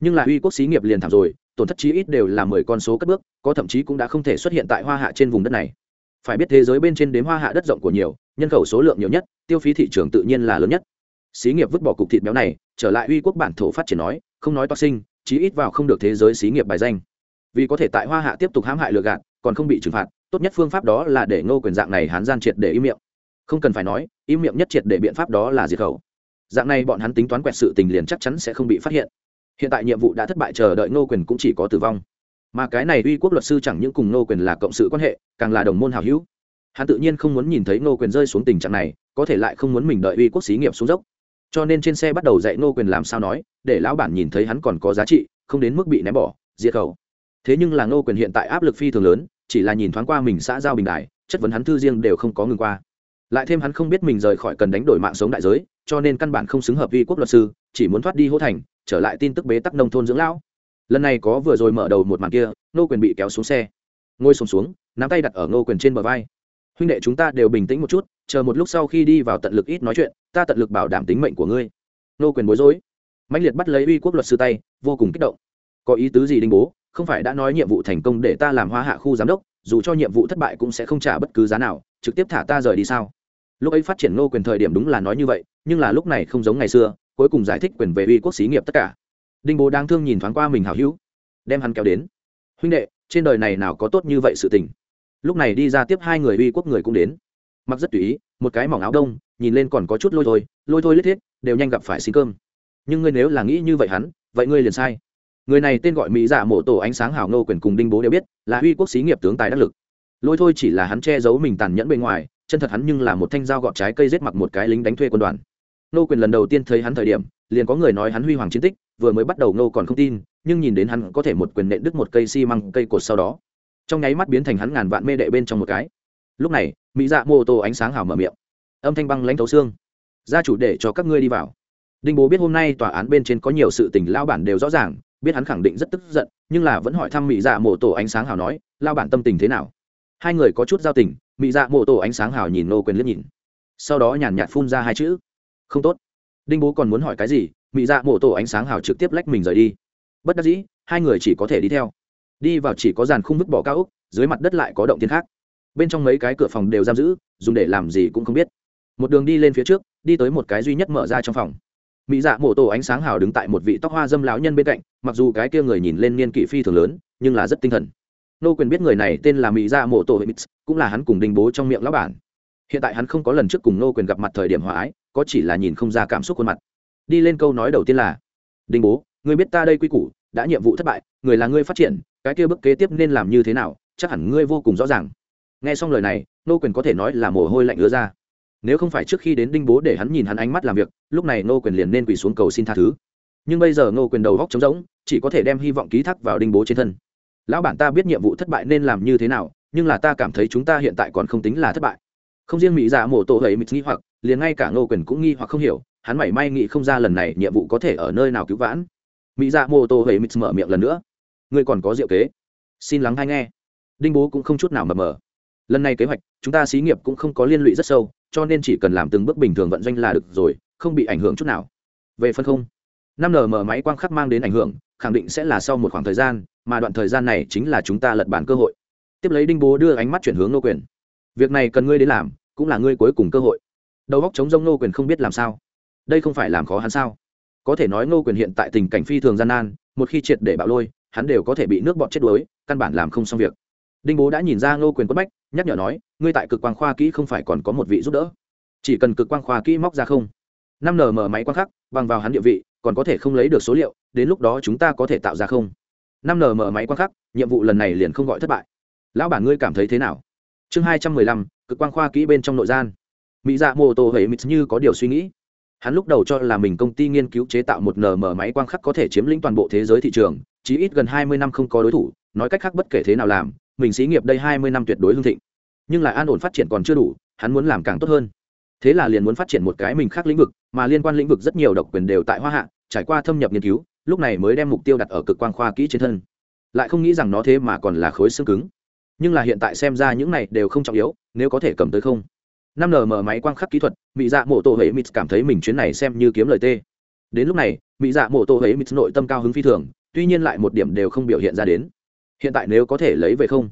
Nhưng là uy quốc xí nghiệp liền thảm rồi, tổn thất chí ít đều là mười con số cất bước, có thậm chí cũng đã không thể xuất hiện tại hoa hạ trên vùng đất này. Phải biết thế giới bên trên đếm hoa hạ đất rộng của nhiều, nhân khẩu số lượng nhiều nhất, tiêu phí thị trường tự nhiên là lớn nhất. Xí nghiệp vứt bỏ cục thịt béo này, trở lại uy quốc bản thổ phát triển nói, không nói toa sinh chí ít vào không được thế giới xí nghiệp bài danh. Vì có thể tại hoa hạ tiếp tục hãm hại lừa gạt, còn không bị trừng phạt, tốt nhất phương pháp đó là để ngô quyền dạng này hán gian triệt để im miệng. Không cần phải nói, im miệng nhất triệt để biện pháp đó là diệt khẩu. Dạng này bọn hắn tính toán quẹt sự tình liền chắc chắn sẽ không bị phát hiện. Hiện tại nhiệm vụ đã thất bại, chờ đợi ngô quyền cũng chỉ có tử vong. Mà cái này uy quốc luật sư chẳng những cùng ngô quyền là cộng sự quan hệ, càng là đồng môn hào hữu. Hắn tự nhiên không muốn nhìn thấy ngô quyền rơi xuống tình trạng này, có thể lại không muốn mình đợi uy quốc xí nghiệp xuống dốc cho nên trên xe bắt đầu dạy ngô quyền làm sao nói, để lão bản nhìn thấy hắn còn có giá trị, không đến mức bị ném bỏ, diệt khẩu. Thế nhưng là ngô quyền hiện tại áp lực phi thường lớn, chỉ là nhìn thoáng qua mình xã giao bình đại chất vấn hắn thư riêng đều không có ngừng qua. Lại thêm hắn không biết mình rời khỏi cần đánh đổi mạng sống đại giới, cho nên căn bản không xứng hợp vi quốc luật sư, chỉ muốn thoát đi hỗ thành, trở lại tin tức bế tắc nông thôn dưỡng lão. Lần này có vừa rồi mở đầu một màn kia, ngô quyền bị kéo xuống xe. Ngồi xuống xuống, nắm tay đặt ở ngô quyền trên bờ vai. Huynh đệ chúng ta đều bình tĩnh một chút chờ một lúc sau khi đi vào tận lực ít nói chuyện, ta tận lực bảo đảm tính mệnh của ngươi. Ngô quyền bối rối. Mạnh liệt bắt lấy uy quốc luật sư tay, vô cùng kích động. Có ý tứ gì đinh bố? Không phải đã nói nhiệm vụ thành công để ta làm hoa hạ khu giám đốc, dù cho nhiệm vụ thất bại cũng sẽ không trả bất cứ giá nào, trực tiếp thả ta rời đi sao? Lúc ấy phát triển ngô quyền thời điểm đúng là nói như vậy, nhưng là lúc này không giống ngày xưa, cuối cùng giải thích quyền về uy quốc xí nghiệp tất cả. Đinh bố đang thương nhìn thoáng qua mình hào hữu, đem hắn kéo đến. Huynh đệ, trên đời này nào có tốt như vậy sự tình? Lúc này đi ra tiếp hai người uy quốc người cũng đến mặc rất tùy ý, một cái mỏng áo đông, nhìn lên còn có chút lôi thôi lôi thôi lết thiết, đều nhanh gặp phải xin cơm. Nhưng ngươi nếu là nghĩ như vậy hắn, vậy ngươi liền sai. Người này tên gọi mỹ giả dạ mộ tổ ánh sáng hảo ngô quyền cùng đinh bố đều biết, là uy quốc xí nghiệp tướng tài đắc lực. Lôi thôi chỉ là hắn che giấu mình tàn nhẫn bên ngoài, chân thật hắn nhưng là một thanh dao gọt trái cây giết mặc một cái lính đánh thuê quân đoàn. Nô quyền lần đầu tiên thấy hắn thời điểm, liền có người nói hắn huy hoàng chiến tích, vừa mới bắt đầu nô còn không tin, nhưng nhìn đến hắn có thể một quyền nện đứt một cây xi măng, cây cột sau đó, trong nháy mắt biến thành hắn ngàn vạn mê đệ bên trong một cái lúc này, mỹ dạ mô tô ánh sáng hào mở miệng. Âm thanh băng lãnh thấu xương. Gia chủ để cho các ngươi đi vào. Đinh bố biết hôm nay tòa án bên trên có nhiều sự tình lao bản đều rõ ràng, biết hắn khẳng định rất tức giận, nhưng là vẫn hỏi thăm mỹ dạ mô tô ánh sáng hào nói lao bản tâm tình thế nào? Hai người có chút giao tình, mỹ dạ mô tô ánh sáng hào nhìn nô quyền liếc nhìn. Sau đó nhàn nhạt phun ra hai chữ, không tốt. Đinh bố còn muốn hỏi cái gì, mỹ dạ mô tô ánh sáng hào trực tiếp lách mình rời đi. Bất đắc dĩ, hai người chỉ có thể đi theo. Đi vào chỉ có dàn khung vứt bỏ cao úc dưới mặt đất lại có động tiên khác bên trong mấy cái cửa phòng đều giam giữ, dùng để làm gì cũng không biết. Một đường đi lên phía trước, đi tới một cái duy nhất mở ra trong phòng. Mỹ dạ mổ tổ ánh sáng hào đứng tại một vị tóc hoa dâm lão nhân bên cạnh, mặc dù cái kia người nhìn lên niên kỷ phi thường lớn, nhưng là rất tinh thần. Nô quyền biết người này tên là mỹ dạ mổ tổ hệ mix cũng là hắn cùng đinh bố trong miệng lão bản. Hiện tại hắn không có lần trước cùng nô quyền gặp mặt thời điểm hòa ái, có chỉ là nhìn không ra cảm xúc khuôn mặt. Đi lên câu nói đầu tiên là đinh bố người biết ta đây quy củ, đã nhiệm vụ thất bại, người là ngươi phát triển, cái kia bước kế tiếp nên làm như thế nào, chắc hẳn ngươi vô cùng rõ ràng nghe xong lời này, nô quyền có thể nói là mồ hôi lạnh ứa ra. Nếu không phải trước khi đến đinh bố để hắn nhìn hắn ánh mắt làm việc, lúc này nô quyền liền nên quỳ xuống cầu xin tha thứ. Nhưng bây giờ nô quyền đầu góc trống rỗng, chỉ có thể đem hy vọng ký thác vào đinh bố trên thân. Lão bản ta biết nhiệm vụ thất bại nên làm như thế nào, nhưng là ta cảm thấy chúng ta hiện tại còn không tính là thất bại. Không riêng mỹ dạ giả mổ tổ hầy mịt nghi hoặc, liền ngay cả nô quyền cũng nghi hoặc không hiểu, hắn mảy may nghĩ không ra lần này nhiệm vụ có thể ở nơi nào cứu vãn. Mỹ dạ mô tô hầy mít mở miệng lần nữa. Ngươi còn có diệu kế. Xin lắng hay nghe. Đinh bố cũng không chút nào mập mờ lần này kế hoạch, chúng ta xí nghiệp cũng không có liên lụy rất sâu, cho nên chỉ cần làm từng bước bình thường vận doanh là được rồi, không bị ảnh hưởng chút nào. Về phân không, năm n mở máy quang khắc mang đến ảnh hưởng, khẳng định sẽ là sau một khoảng thời gian, mà đoạn thời gian này chính là chúng ta lật bản cơ hội. Tiếp lấy đinh bố đưa ánh mắt chuyển hướng nô quyền. Việc này cần ngươi đến làm, cũng là ngươi cuối cùng cơ hội. Đầu góc chống rông nô quyền không biết làm sao. Đây không phải làm khó hắn sao? Có thể nói ngô quyền hiện tại tình cảnh phi thường gian nan, một khi triệt để bạo lôi, hắn đều có thể bị nước bọt chết đuối, căn bản làm không xong việc đinh bố đã nhìn ra ngô quyền quất bách, nhắc nhở nói, ngươi tại cực quang khoa kỹ không phải còn có một vị giúp đỡ. Chỉ cần cực quang khoa kỹ móc ra không. Năm nm máy quang khắc, bằng vào hắn địa vị, còn có thể không lấy được số liệu, đến lúc đó chúng ta có thể tạo ra không? Năm nm máy quang khắc, nhiệm vụ lần này liền không gọi thất bại. Lão bản ngươi cảm thấy thế nào? Chương hai trăm mười lăm, cực quang khoa kỹ bên trong nội gian. Mỹ dạ mô tô hệ mít như có điều suy nghĩ. Hắn lúc đầu cho là mình công ty nghiên cứu chế tạo một nm máy quang khắc có thể chiếm lĩnh toàn bộ thế giới thị trường chí ít gần hai mươi năm không có đối thủ, nói cách khác bất kể thế nào làm mình xí nghiệp đây hai mươi năm tuyệt đối hương thịnh. Nhưng lại an ổn phát triển còn chưa đủ, hắn muốn làm càng tốt hơn. Thế là liền muốn phát triển một cái mình khác lĩnh vực, mà liên quan lĩnh vực rất nhiều độc quyền đều tại hoa hạ, trải qua thâm nhập nghiên cứu, lúc này mới đem mục tiêu đặt ở cực quang khoa kỹ trên thân. Lại không nghĩ rằng nó thế mà còn là khối xương cứng. Nhưng là hiện tại xem ra những này đều không trọng yếu, nếu có thể cầm tới không. Năm mở máy quang khắc kỹ thuật mỹ dạ mộ tổ hệ mít cảm thấy mình chuyến này xem như kiếm lời tê. Đến lúc này mỹ dạ mộ tổ hệ mít nội tâm cao hứng phi thường, tuy nhiên lại một điểm đều không biểu hiện ra đến hiện tại nếu có thể lấy về không?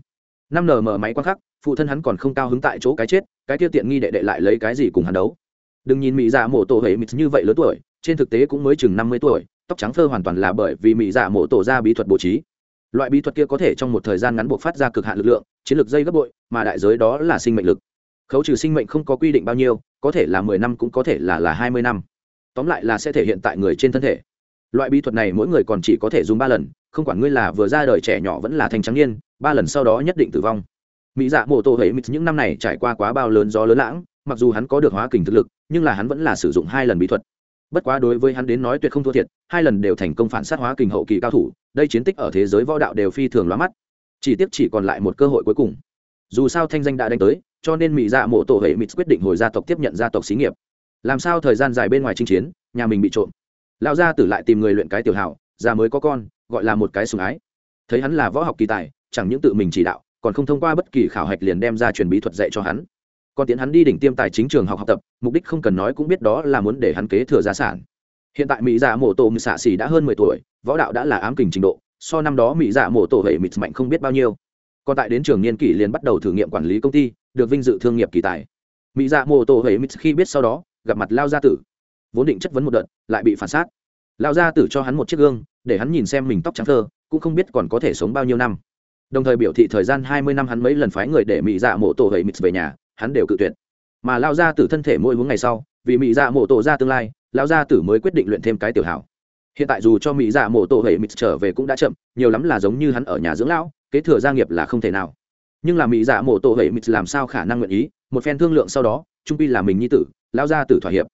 Năm nm máy quang khắc, phụ thân hắn còn không cao hứng tại chỗ cái chết, cái tiêu tiện nghi đệ đệ lại lấy cái gì cùng hắn đấu? Đừng nhìn mỹ dạ mộ tổ hệ mít như vậy lớn tuổi, trên thực tế cũng mới chừng năm mươi tuổi, tóc trắng phơ hoàn toàn là bởi vì mỹ dạ mộ tổ ra bí thuật bố trí. Loại bí thuật kia có thể trong một thời gian ngắn buộc phát ra cực hạn lực lượng, chiến lược dây gấp bội, mà đại giới đó là sinh mệnh lực. Khấu trừ sinh mệnh không có quy định bao nhiêu, có thể là mười năm cũng có thể là là hai mươi năm. Tóm lại là sẽ thể hiện tại người trên thân thể. Loại bí thuật này mỗi người còn chỉ có thể dùng ba lần không quản ngươi là vừa ra đời trẻ nhỏ vẫn là thành trắng niên, ba lần sau đó nhất định tử vong. Mỹ dạ mộ tổ Mít những năm này trải qua quá bao lớn gió lớn lãng, mặc dù hắn có được hóa kình thực lực, nhưng là hắn vẫn là sử dụng hai lần bí thuật. Bất quá đối với hắn đến nói tuyệt không thua thiệt, hai lần đều thành công phản sát hóa kình hậu kỳ cao thủ, đây chiến tích ở thế giới võ đạo đều phi thường lóa mắt. Chỉ tiếc chỉ còn lại một cơ hội cuối cùng. Dù sao thanh danh đã đánh tới, cho nên mỹ dạ mộ tổ hệ mỹ quyết định hồi gia tộc tiếp nhận gia tộc xí nghiệp. Làm sao thời gian dài bên ngoài chinh chiến, nhà mình bị trộm. Lão gia tử lại tìm người luyện cái tiểu hảo, già mới có con gọi là một cái sùng ái. Thấy hắn là võ học kỳ tài, chẳng những tự mình chỉ đạo, còn không thông qua bất kỳ khảo hạch liền đem ra truyền bí thuật dạy cho hắn. Còn tiến hắn đi đỉnh tiêm tài chính trường học học tập, mục đích không cần nói cũng biết đó là muốn để hắn kế thừa gia sản. Hiện tại mỹ dạ mổ tổ mì xạ xỉ đã hơn mười tuổi, võ đạo đã là ám kình trình độ, so năm đó mỹ dạ mổ tổ hệ mịt mạnh không biết bao nhiêu. Còn tại đến trường niên kỷ liền bắt đầu thử nghiệm quản lý công ty, được vinh dự thương nghiệp kỳ tài. Mỹ dạ mổ tổ hệ mịt khi biết sau đó, gặp mặt lao gia tử. Vốn định chất vấn một đợt, lại bị phản xác. Lao gia tử cho hắn một chiếc gương để hắn nhìn xem mình tóc trắng thơ, cũng không biết còn có thể sống bao nhiêu năm. Đồng thời biểu thị thời gian hai mươi năm hắn mấy lần phái người để mỹ dạ Mộ tổ hệ mịt về nhà, hắn đều cự tuyệt. Mà lao ra tử thân thể mỗi hướng ngày sau, vì mỹ dạ Mộ tổ ra tương lai lao ra tử mới quyết định luyện thêm cái tiểu hảo. Hiện tại dù cho mỹ dạ Mộ tổ hệ mịt trở về cũng đã chậm, nhiều lắm là giống như hắn ở nhà dưỡng lão, kế thừa gia nghiệp là không thể nào. Nhưng là mỹ dạ Mộ tổ hệ mịt làm sao khả năng nguyện ý, một phen thương lượng sau đó, trung pi là mình nhi tử lao ra tử thỏa hiệp.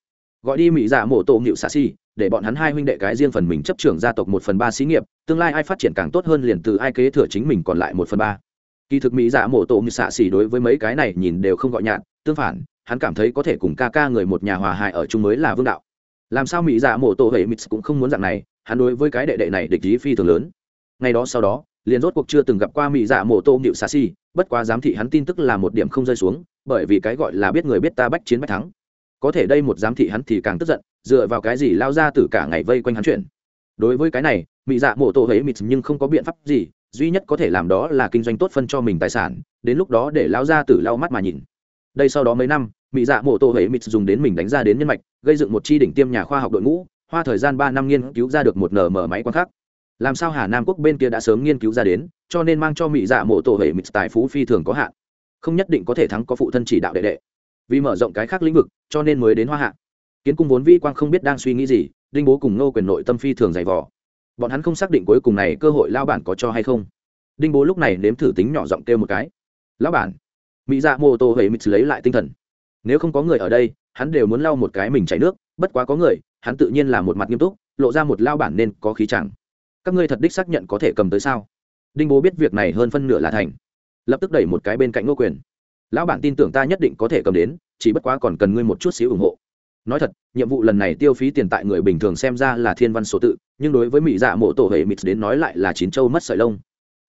Gọi đi mỹ dạ Mộ tổ nghịu xạ Si để bọn hắn hai huynh đệ cái riêng phần mình chấp trưởng gia tộc một phần ba xí nghiệp, tương lai ai phát triển càng tốt hơn liền từ ai kế thừa chính mình còn lại một phần ba. Kỳ thực mỹ dạ mổ tổ như xạ xỉ đối với mấy cái này nhìn đều không gọi nhạt, tương phản, hắn cảm thấy có thể cùng ca ca người một nhà hòa hại ở chung mới là vương đạo. Làm sao mỹ dạ mổ tổ hệ mít cũng không muốn dạng này, hắn đối với cái đệ đệ này địch ý phi thường lớn. Ngày đó sau đó, liền rốt cuộc chưa từng gặp qua mỹ dạ mổ tô nhịu xạ xỉ, bất quá giám thị hắn tin tức là một điểm không rơi xuống, bởi vì cái gọi là biết người biết ta bách chiến bách thắng có thể đây một giám thị hắn thì càng tức giận, dựa vào cái gì lao ra từ cả ngày vây quanh hắn chuyện. Đối với cái này mỹ dạ mổ tổ huế mít nhưng không có biện pháp gì, duy nhất có thể làm đó là kinh doanh tốt phân cho mình tài sản, đến lúc đó để lao ra từ lao mắt mà nhìn. Đây sau đó mấy năm mỹ dạ mổ tổ huế mít dùng đến mình đánh ra đến nhân mạch, gây dựng một chi đỉnh tiêm nhà khoa học đội ngũ, hoa thời gian ba năm nghiên cứu ra được một nở mở máy quan khác. Làm sao hà nam quốc bên kia đã sớm nghiên cứu ra đến, cho nên mang cho mỹ dạ mổ tổ huế mít tài phú phi thường có hạn. Không nhất định có thể thắng có phụ thân chỉ đạo đệ đệ vì mở rộng cái khác lĩnh vực, cho nên mới đến hoa hạ. Kiến cung vốn vi quang không biết đang suy nghĩ gì, đinh bố cùng nô quyền nội tâm phi thường dày vỏ bọn hắn không xác định cuối cùng này cơ hội lao bản có cho hay không. Đinh bố lúc này nếm thử tính nhỏ giọng kêu một cái. Lão bản. Mỹ dạ mô tô hệ mít lấy lại tinh thần. Nếu không có người ở đây, hắn đều muốn lau một cái mình chảy nước, bất quá có người, hắn tự nhiên là một mặt nghiêm túc, lộ ra một lao bản nên có khí chẳng. Các ngươi thật đích xác nhận có thể cầm tới sao? Đinh bố biết việc này hơn phân nửa là thành. Lập tức đẩy một cái bên cạnh ngô quyền lão bản tin tưởng ta nhất định có thể cầm đến, chỉ bất quá còn cần ngươi một chút xíu ủng hộ. Nói thật, nhiệm vụ lần này tiêu phí tiền tại người bình thường xem ra là thiên văn số tự, nhưng đối với mỹ dạ mộ tổ hệ mịt đến nói lại là chín châu mất sợi lông.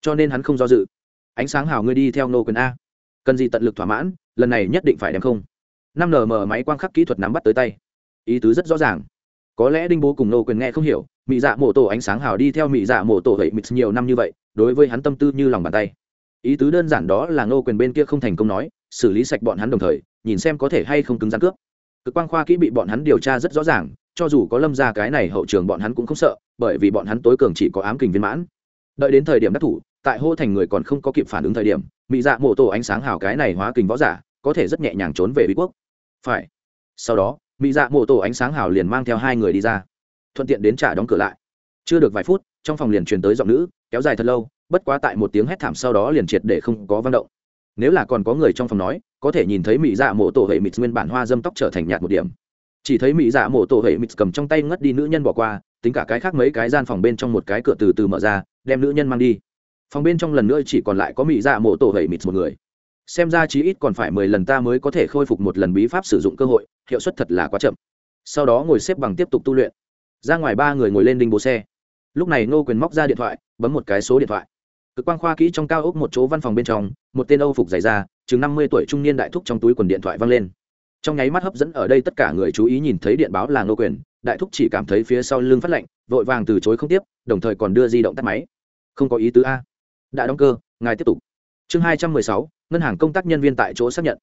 Cho nên hắn không do dự. Ánh sáng hào ngươi đi theo nô quyền a. Cần gì tận lực thỏa mãn, lần này nhất định phải đem không. Năm nm máy quang khắc kỹ thuật nắm bắt tới tay. Ý tứ rất rõ ràng. Có lẽ đinh bố cùng nô quyền nghe không hiểu, mỹ dạ mộ tổ ánh sáng hào đi theo mỹ dạ mộ tổ hệ mịt nhiều năm như vậy, đối với hắn tâm tư như lòng bàn tay ý tứ đơn giản đó là Ngô quyền bên kia không thành công nói, xử lý sạch bọn hắn đồng thời, nhìn xem có thể hay không cứng rắn cướp. Cực quang khoa kỹ bị bọn hắn điều tra rất rõ ràng, cho dù có lâm ra cái này hậu trường bọn hắn cũng không sợ, bởi vì bọn hắn tối cường chỉ có ám kình viên mãn. Đợi đến thời điểm đắc thủ, tại hô thành người còn không có kịp phản ứng thời điểm mỹ dạ mộ tổ ánh sáng hào cái này hóa kình võ giả, có thể rất nhẹ nhàng trốn về bí quốc. Phải. Sau đó mỹ dạ mộ tổ ánh sáng hào liền mang theo hai người đi ra, thuận tiện đến trả đóng cửa lại. Chưa được vài phút, trong phòng liền truyền tới giọng nữ, kéo dài thật lâu bất quá tại một tiếng hét thảm sau đó liền triệt để không có văn động. Nếu là còn có người trong phòng nói, có thể nhìn thấy mỹ dạ mộ tổ hệ mịt nguyên bản hoa dâm tóc trở thành nhạt một điểm. Chỉ thấy mỹ dạ mộ tổ hệ mịt cầm trong tay ngất đi nữ nhân bỏ qua, tính cả cái khác mấy cái gian phòng bên trong một cái cửa từ từ mở ra, đem nữ nhân mang đi. Phòng bên trong lần nữa chỉ còn lại có mỹ dạ mộ tổ hệ mịt một người. Xem ra chí ít còn phải mười lần ta mới có thể khôi phục một lần bí pháp sử dụng cơ hội, hiệu suất thật là quá chậm. Sau đó ngồi xếp bằng tiếp tục tu luyện. Ra ngoài ba người ngồi lên đinh bố xe. Lúc này ngô quyền móc ra điện thoại, bấm một cái số điện thoại cực quang khoa kỹ trong cao ốc một chỗ văn phòng bên trong, một tên âu phục dày ra chừng năm mươi tuổi trung niên đại thúc trong túi quần điện thoại văng lên. Trong nháy mắt hấp dẫn ở đây tất cả người chú ý nhìn thấy điện báo là ngô quyền, đại thúc chỉ cảm thấy phía sau lưng phát lạnh, vội vàng từ chối không tiếp, đồng thời còn đưa di động tắt máy. Không có ý tứ a. Đã đóng cơ, ngài tiếp tục. Chương hai trăm mười sáu, ngân hàng công tác nhân viên tại chỗ xác nhận.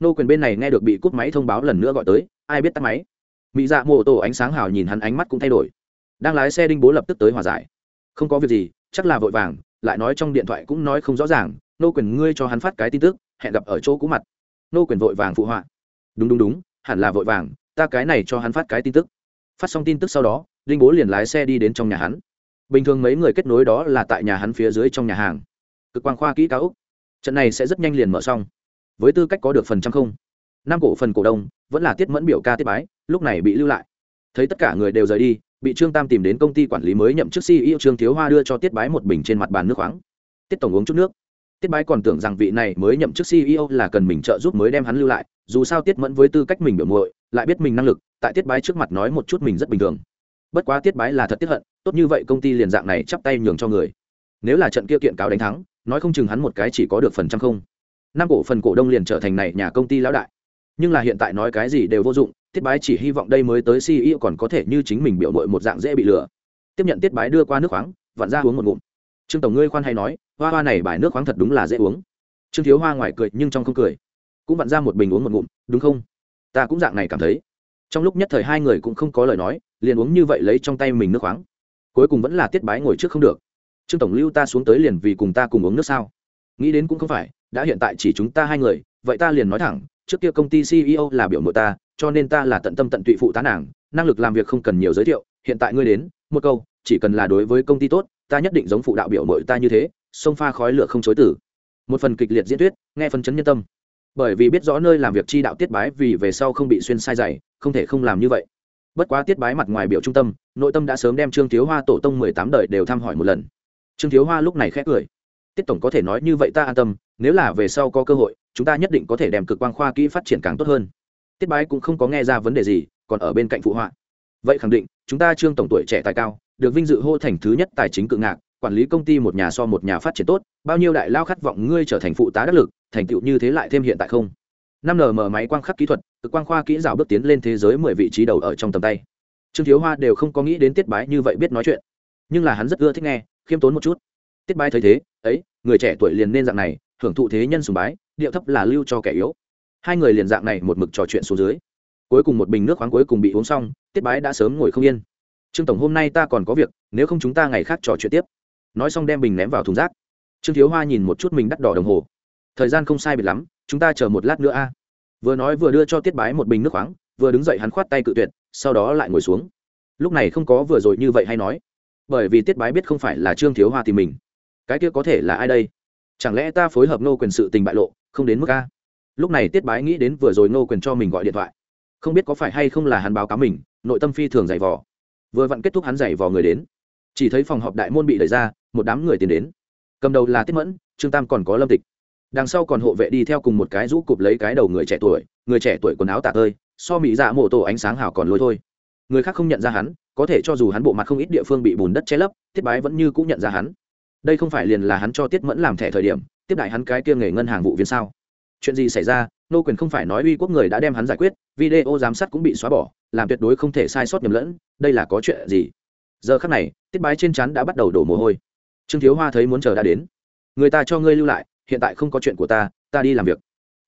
Nô quyền bên này nghe được bị cút máy thông báo lần nữa gọi tới, ai biết tắt máy. Mỹ dạ mô tô ánh sáng hào nhìn hắn ánh mắt cũng thay đổi. Đang lái xe đinh bố lập tức tới hòa giải. Không có việc gì, chắc là vội vàng lại nói trong điện thoại cũng nói không rõ ràng, nô quyền ngươi cho hắn phát cái tin tức, hẹn gặp ở chỗ cũ mặt. Nô quyền vội vàng phụ họa. Đúng đúng đúng, hẳn là vội vàng, ta cái này cho hắn phát cái tin tức. Phát xong tin tức sau đó, linh bố liền lái xe đi đến trong nhà hắn. Bình thường mấy người kết nối đó là tại nhà hắn phía dưới trong nhà hàng. Cực quang khoa kỹ cáo úc. Trận này sẽ rất nhanh liền mở xong. Với tư cách có được phần trăm không, năm cổ phần cổ đông, vẫn là tiết mẫn biểu ca tiết bái, lúc này bị lưu lại. Thấy tất cả người đều rời đi bị trương tam tìm đến công ty quản lý mới nhậm chức ceo trương thiếu hoa đưa cho tiết bái một bình trên mặt bàn nước khoáng. Tiết tổng uống chút nước. Tiết bái còn tưởng rằng vị này mới nhậm chức ceo là cần mình trợ giúp mới đem hắn lưu lại, dù sao tiết mẫn với tư cách mình biểu muội, lại biết mình năng lực, tại tiết bái trước mặt nói một chút mình rất bình thường. Bất quá tiết bái là thật tiết hận, tốt như vậy công ty liền dạng này chắp tay nhường cho người. Nếu là trận kia kiện cáo đánh thắng, nói không chừng hắn một cái chỉ có được phần trăm không. Năm cổ phần cổ đông liền trở thành này nhà công ty lão đại. Nhưng là hiện tại nói cái gì đều vô dụng tiết bái chỉ hy vọng đây mới tới ceo còn có thể như chính mình biểu mội một dạng dễ bị lừa. Tiếp nhận tiết bái đưa qua nước khoáng, vặn ra uống một ngụm. Trương tổng ngươi khoan hay nói, hoa hoa này bài nước khoáng thật đúng là dễ uống. Trương thiếu hoa ngoài cười nhưng trong không cười. Cũng vặn ra một bình uống một ngụm, đúng không? Ta cũng dạng này cảm thấy. Trong lúc nhất thời hai người cũng không có lời nói, liền uống như vậy lấy trong tay mình nước khoáng. Cuối cùng vẫn là tiết bái ngồi trước không được. Trương tổng lưu ta xuống tới liền vì cùng ta cùng uống nước sao? Nghĩ đến cũng không phải, đã hiện tại chỉ chúng ta hai người, vậy ta liền nói thẳng trước kia công ty ceo là biểu mộ ta, cho nên ta là tận tâm tận tụy phụ tá nàng, năng lực làm việc không cần nhiều giới thiệu, hiện tại ngươi đến, một câu, chỉ cần là đối với công ty tốt, ta nhất định giống phụ đạo biểu mội ta như thế, sông pha khói lửa không chối tử. Một phần kịch liệt diễn thuyết, nghe phần chấn nhân tâm. Bởi vì biết rõ nơi làm việc chi đạo tiết bái vì về sau không bị xuyên sai dày không thể không làm như vậy. Bất quá tiết bái mặt ngoài biểu trung tâm, nội tâm đã sớm đem trương thiếu hoa tổ tông mười tám đời đều thăm hỏi một lần. Trương thiếu hoa lúc này khét cười. Tiết tổng có thể nói như vậy ta an tâm, nếu là về sau có cơ hội chúng ta nhất định có thể đem cực quang khoa kỹ phát triển càng tốt hơn. Tiết bái cũng không có nghe ra vấn đề gì, còn ở bên cạnh phụ họa. Vậy khẳng định, chúng ta trương tổng tuổi trẻ tài cao, được vinh dự hô thành thứ nhất tài chính cự ngạc, quản lý công ty một nhà so một nhà phát triển tốt, bao nhiêu đại lao khát vọng ngươi trở thành phụ tá đắc lực, thành tựu như thế lại thêm hiện tại không? Năm nm máy quang khắc kỹ thuật, cực quang khoa kỹ rào bước tiến lên thế giới mười vị trí đầu ở trong tầm tay. Trương thiếu hoa đều không có nghĩ đến tiết bái như vậy biết nói chuyện. Nhưng là hắn rất ưa thích nghe, khiêm tốn một chút. Tiết bái thấy thế, ấy, người trẻ tuổi liền nên dạng này hưởng thụ thế nhân sùng bái, điệu thấp là lưu cho kẻ yếu. Hai người liền dạng này một mực trò chuyện xuống dưới. Cuối cùng một bình nước khoáng cuối cùng bị uống xong, tiết bái đã sớm ngồi không yên. Trương tổng, hôm nay ta còn có việc, nếu không chúng ta ngày khác trò chuyện tiếp. Nói xong đem bình ném vào thùng rác. Trương thiếu hoa nhìn một chút mình đắt đỏ đồng hồ. Thời gian không sai biệt lắm, chúng ta chờ một lát nữa a. Vừa nói vừa đưa cho tiết bái một bình nước khoáng, vừa đứng dậy hắn khoát tay cự tuyệt, sau đó lại ngồi xuống. Lúc này không có vừa rồi như vậy hay nói. Bởi vì tiết bái biết không phải là trương thiếu hoa thì mình. Cái kia có thể là ai đây? Chẳng lẽ ta phối hợp nô quyền sự tình bại lộ, không đến mức a? Lúc này tiết bái nghĩ đến vừa rồi nô quyền cho mình gọi điện thoại. Không biết có phải hay không là hắn báo cáo mình, nội tâm phi thường giày vò. Vừa vặn kết thúc hắn giày vò người đến. Chỉ thấy phòng họp đại môn bị đẩy ra, một đám người tiến đến. Cầm đầu là tiết mẫn, trương tam còn có lâm tịch. Đằng sau còn hộ vệ đi theo cùng một cái rũ cụp lấy cái đầu người trẻ tuổi, người trẻ tuổi quần áo tạ tơi, so mỹ dạ mổ tổ ánh sáng hào còn lôi thôi. Người khác không nhận ra hắn, có thể cho dù hắn bộ mặt không ít địa phương bị bùn đất che lấp, tiết bái vẫn như cũng nhận ra hắn đây không phải liền là hắn cho tiết mẫn làm thẻ thời điểm, tiếp đại hắn cái kia nghề ngân hàng vụ viên sao? Chuyện gì xảy ra? Nô quyền không phải nói uy quốc người đã đem hắn giải quyết, video giám sát cũng bị xóa bỏ, làm tuyệt đối không thể sai sót nhầm lẫn, đây là có chuyện gì? Giờ khắc này, tiết bái trên chắn đã bắt đầu đổ mồ hôi. Trương thiếu hoa thấy muốn chờ đã đến. Người ta cho ngươi lưu lại, hiện tại không có chuyện của ta ta đi làm việc.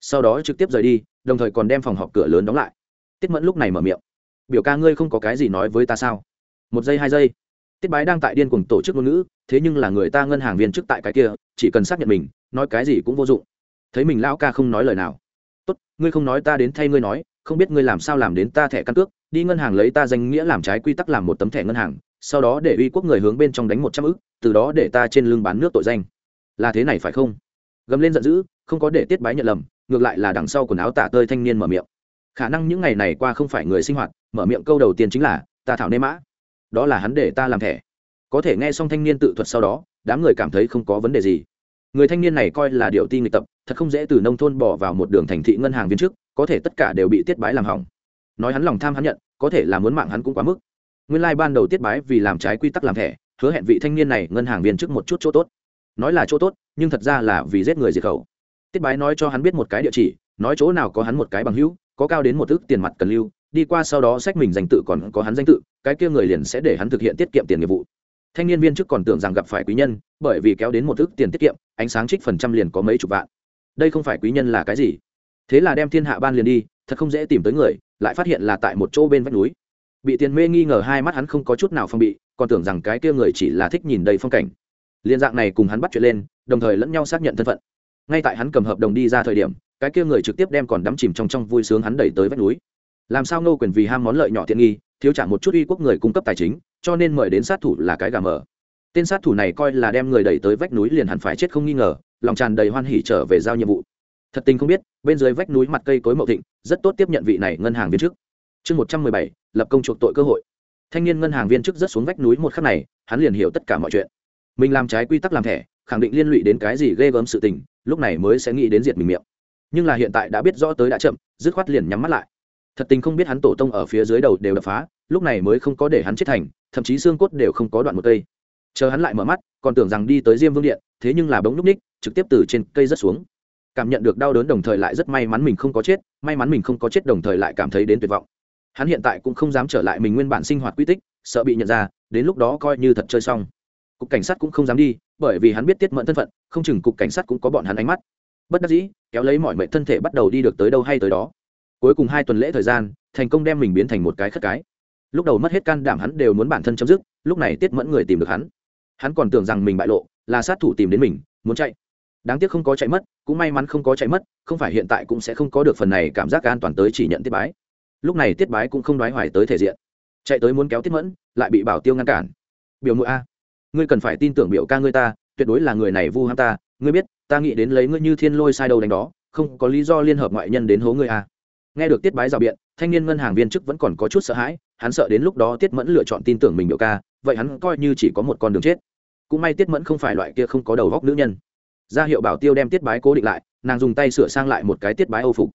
Sau đó trực tiếp rời đi, đồng thời còn đem phòng họp cửa lớn đóng lại. Tiết mẫn lúc này mở miệng. Biểu ca ngươi không có cái gì nói với ta sao? Một giây, hai giây tiết bái đang tại điên cuồng tổ chức ngôn ngữ, thế nhưng là người ta ngân hàng viên chức tại cái kia, chỉ cần xác nhận mình, nói cái gì cũng vô dụng. Thấy mình lão ca không nói lời nào. Tốt, ngươi không nói ta đến thay ngươi nói, không biết ngươi làm sao làm đến ta thẻ căn cước, đi ngân hàng lấy ta danh nghĩa làm trái quy tắc làm một tấm thẻ ngân hàng, sau đó để uy quốc người hướng bên trong đánh một trăm ức, từ đó để ta trên lưng bán nước tội danh. Là thế này phải không? Gầm lên giận dữ, không có để tiết bái nhận lầm, ngược lại là đằng sau quần áo tả tơi thanh niên mở miệng. Khả năng những ngày này qua không phải người sinh hoạt, mở miệng câu đầu tiên chính là, ta thảo nê mã đó là hắn để ta làm thẻ. Có thể nghe xong thanh niên tự thuật sau đó, đám người cảm thấy không có vấn đề gì. Người thanh niên này coi là điều ti nghịch tập, thật không dễ từ nông thôn bỏ vào một đường thành thị ngân hàng viên chức có thể tất cả đều bị tiết bái làm hỏng. Nói hắn lòng tham hắn nhận, có thể là muốn mạng hắn cũng quá mức. Nguyên lai ban đầu tiết bái vì làm trái quy tắc làm thẻ, hứa hẹn vị thanh niên này ngân hàng viên trước một chút chỗ tốt. Nói là chỗ tốt, nhưng thật ra là vì giết người diệt khẩu. Tiết bái nói cho hắn biết một cái địa chỉ, nói chỗ nào có hắn một cái bằng hữu, có cao đến một ước tiền mặt cần lưu đi qua sau đó sách mình danh tự còn có hắn danh tự, cái kia người liền sẽ để hắn thực hiện tiết kiệm tiền nghiệp vụ. Thanh niên viên trước còn tưởng rằng gặp phải quý nhân, bởi vì kéo đến một ước tiền tiết kiệm, ánh sáng trích phần trăm liền có mấy chục vạn. Đây không phải quý nhân là cái gì? Thế là đem thiên hạ ban liền đi, thật không dễ tìm tới người, lại phát hiện là tại một chỗ bên vách núi. Bị tiền mê nghi ngờ hai mắt hắn không có chút nào phong bị, còn tưởng rằng cái kia người chỉ là thích nhìn đầy phong cảnh. Liên dạng này cùng hắn bắt chuyện lên, đồng thời lẫn nhau xác nhận thân phận. Ngay tại hắn cầm hợp đồng đi ra thời điểm, cái kia người trực tiếp đem còn đắm chìm trong trong vui sướng hắn đẩy tới vách núi làm sao ngô quyền vì ham món lợi nhỏ tiện nghi, thiếu trả một chút uy quốc người cung cấp tài chính, cho nên mời đến sát thủ là cái gà mờ. Tên sát thủ này coi là đem người đẩy tới vách núi liền hẳn phải chết không nghi ngờ, lòng tràn đầy hoan hỉ trở về giao nhiệm vụ. Thật tình không biết, bên dưới vách núi mặt cây cối mậu thịnh, rất tốt tiếp nhận vị này ngân hàng viên chức. Chương một trăm mười bảy, lập công chuộc tội cơ hội. Thanh niên ngân hàng viên chức rất xuống vách núi một khắc này, hắn liền hiểu tất cả mọi chuyện. Mình làm trái quy tắc làm thẻ, khẳng định liên lụy đến cái gì ghê gớm sự tình, lúc này mới sẽ nghĩ đến diệt mình miệng. Nhưng là hiện tại đã biết rõ tới đã chậm, dứt khoát liền nhắm mắt lại thật tình không biết hắn tổ tông ở phía dưới đầu đều đập phá, lúc này mới không có để hắn chết thành, thậm chí xương cốt đều không có đoạn một cây. Chờ hắn lại mở mắt, còn tưởng rằng đi tới diêm vương điện, thế nhưng là bóng núp ních, trực tiếp từ trên cây rớt xuống. Cảm nhận được đau đớn đồng thời lại rất may mắn mình không có chết, may mắn mình không có chết đồng thời lại cảm thấy đến tuyệt vọng. Hắn hiện tại cũng không dám trở lại mình nguyên bản sinh hoạt quy tích, sợ bị nhận ra, đến lúc đó coi như thật chơi xong. Cục cảnh sát cũng không dám đi, bởi vì hắn biết tiết mẫn thân phận, không chừng cục cảnh sát cũng có bọn hắn ánh mắt. Bất đắc dĩ, kéo lấy mọi mệnh thân thể bắt đầu đi được tới đâu hay tới đó cuối cùng hai tuần lễ thời gian, thành công đem mình biến thành một cái khất cái. Lúc đầu mất hết can đảm hắn đều muốn bản thân chấm dứt, lúc này tiết mẫn người tìm được hắn. Hắn còn tưởng rằng mình bại lộ, là sát thủ tìm đến mình, muốn chạy. Đáng tiếc không có chạy mất, cũng may mắn không có chạy mất, không phải hiện tại cũng sẽ không có được phần này cảm giác an toàn tới chỉ nhận tiết bái. Lúc này tiết bái cũng không đoái hoài tới thể diện. Chạy tới muốn kéo tiết mẫn, lại bị bảo tiêu ngăn cản. Biểu mũi a, ngươi cần phải tin tưởng biểu ca ngươi ta, tuyệt đối là người này vu ham ta, ngươi biết, ta nghĩ đến lấy ngươi như thiên lôi sai đầu đánh đó, không có lý do liên hợp ngoại nhân đến hố ngươi a nghe được tiết bái rào biện, thanh niên ngân hàng viên chức vẫn còn có chút sợ hãi, hắn sợ đến lúc đó tiết mẫn lựa chọn tin tưởng mình biểu ca, vậy hắn coi như chỉ có một con đường chết. Cũng may tiết mẫn không phải loại kia không có đầu góc nữ nhân. Ra hiệu bảo tiêu đem tiết bái cố định lại, nàng dùng tay sửa sang lại một cái tiết bái âu phục.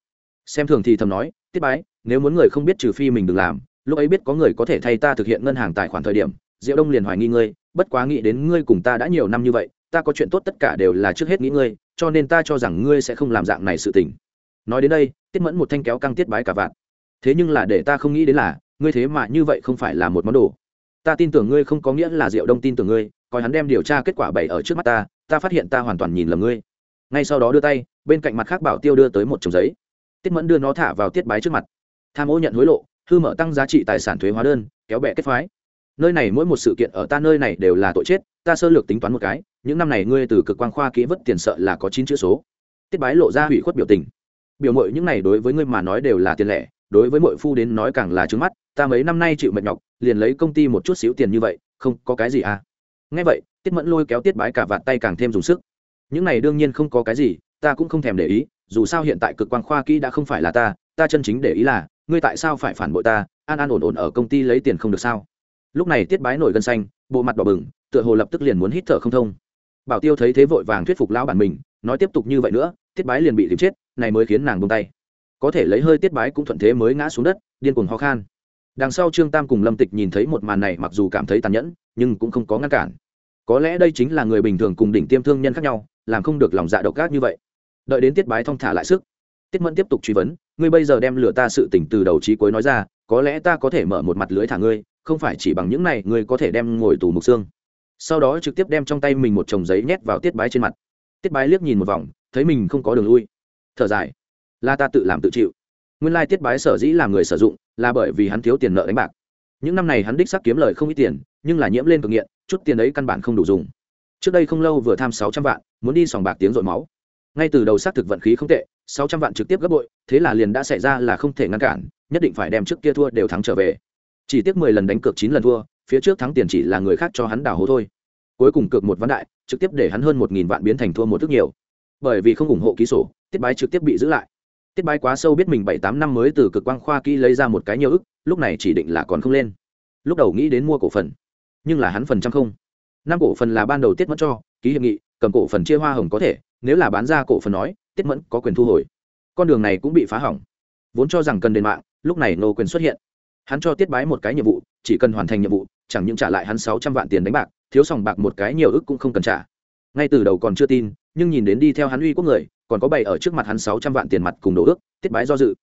Xem thường thì thầm nói, tiết bái, nếu muốn người không biết trừ phi mình đừng làm, lúc ấy biết có người có thể thay ta thực hiện ngân hàng tài khoản thời điểm, diệu đông liền hoài nghi ngươi, bất quá nghĩ đến ngươi cùng ta đã nhiều năm như vậy, ta có chuyện tốt tất cả đều là trước hết nghĩ ngươi, cho nên ta cho rằng ngươi sẽ không làm dạng này sự tình nói đến đây, tiết mẫn một thanh kéo căng tiết bái cả vạn. Thế nhưng là để ta không nghĩ đến là, ngươi thế mà như vậy không phải là một món đồ. Ta tin tưởng ngươi không có nghĩa là diệu đông tin tưởng ngươi, coi hắn đem điều tra kết quả bày ở trước mắt ta ta phát hiện ta hoàn toàn nhìn lầm ngươi. Ngay sau đó đưa tay, bên cạnh mặt khác bảo tiêu đưa tới một chồng giấy. Tiết mẫn đưa nó thả vào tiết bái trước mặt. Tham ô nhận hối lộ, hư mở tăng giá trị tài sản thuế hóa đơn, kéo bẹ kết phái. Nơi này mỗi một sự kiện ở ta nơi này đều là tội chết, ta sơ lược tính toán một cái, những năm này ngươi từ cực quan khoa kỹ vất tiền sợ là có chín chữ số. Tiết bái lộ ra hủy khuất biểu tình biểu mội những này đối với ngươi mà nói đều là tiền lẻ, đối với mội phu đến nói càng là trứng mắt, ta mấy năm nay chịu mệt nhọc, liền lấy công ty một chút xíu tiền như vậy, không có cái gì à. Ngay vậy, tiết mẫn lôi kéo tiết bái cả vạt tay càng thêm dùng sức. Những này đương nhiên không có cái gì, ta cũng không thèm để ý, dù sao hiện tại cực quan khoa kỹ đã không phải là ta ta chân chính để ý là, ngươi tại sao phải phản bội ta, an an ổn ổn ở công ty lấy tiền không được sao? Lúc này tiết bái nổi gân xanh, bộ mặt đỏ bừng, tựa hồ lập tức liền muốn hít thở không thông. Bảo tiêu thấy thế vội vàng thuyết phục lão bản mình, nói tiếp tục như vậy nữa, tiết bái liền bị tìm chết này mới khiến nàng buông tay. Có thể lấy hơi tiết bái cũng thuận thế mới ngã xuống đất, điên cuồng ho khan. Đằng sau trương tam cùng lâm tịch nhìn thấy một màn này mặc dù cảm thấy tàn nhẫn, nhưng cũng không có ngăn cản. Có lẽ đây chính là người bình thường cùng đỉnh tiêm thương nhân khác nhau, làm không được lòng dạ độc ác như vậy. Đợi đến tiết bái thong thả lại sức, tiết mẫn tiếp tục truy vấn, ngươi bây giờ đem lừa ta sự tỉnh từ đầu trí cuối nói ra, có lẽ ta có thể mở một mặt lưới thả ngươi, không phải chỉ bằng những này, ngươi có thể đem ngồi tù mục xương. Sau đó trực tiếp đem trong tay mình một chồng giấy nhét vào tiết bái trên mặt. Tiết bái liếc nhìn một vòng, thấy mình không có đường lui thở dài. Là ta tự làm tự chịu. Nguyên lai tiết bái sở dĩ làm người sử dụng là bởi vì hắn thiếu tiền nợ đánh bạc. Những năm này hắn đích sắc kiếm lời không ít tiền, nhưng là nhiễm lên cực nghiện, chút tiền ấy căn bản không đủ dùng. Trước đây không lâu vừa tham sáu trăm vạn, muốn đi sòng bạc tiếng rội máu. Ngay từ đầu xác thực vận khí không tệ, sáu trăm vạn trực tiếp gấp bội, thế là liền đã xảy ra là không thể ngăn cản, nhất định phải đem trước kia thua đều thắng trở về. Chỉ tiếc mười lần đánh cược chín lần thua, phía trước thắng tiền chỉ là người khác cho hắn đào hố thôi. Cuối cùng cược một ván đại, trực tiếp để hắn hơn một nghìn vạn biến thành thua một thức nhiều bởi vì không ủng hộ ký sổ, tiết bái trực tiếp bị giữ lại. Tiết bái quá sâu biết mình bảy tám năm mới từ cực quang khoa kỹ lấy ra một cái nhiều ức, lúc này chỉ định là còn không lên. Lúc đầu nghĩ đến mua cổ phần, nhưng là hắn phần trăm không. Năm cổ phần là ban đầu tiết Mẫn cho, ký hiệp nghị, cầm cổ phần chia hoa hồng có thể, nếu là bán ra cổ phần nói, tiết mẫn có quyền thu hồi. Con đường này cũng bị phá hỏng. Vốn cho rằng cần đền mạng, lúc này nô quyền xuất hiện. Hắn cho tiết bái một cái nhiệm vụ, chỉ cần hoàn thành nhiệm vụ, chẳng những trả lại hắn sáu trăm vạn tiền đánh bạc, thiếu sòng bạc một cái nhiều ức cũng không cần trả ngay từ đầu còn chưa tin, nhưng nhìn đến đi theo hắn uy quốc người, còn có bày ở trước mặt hắn sáu trăm vạn tiền mặt cùng đồ ước, tiết bái do dự.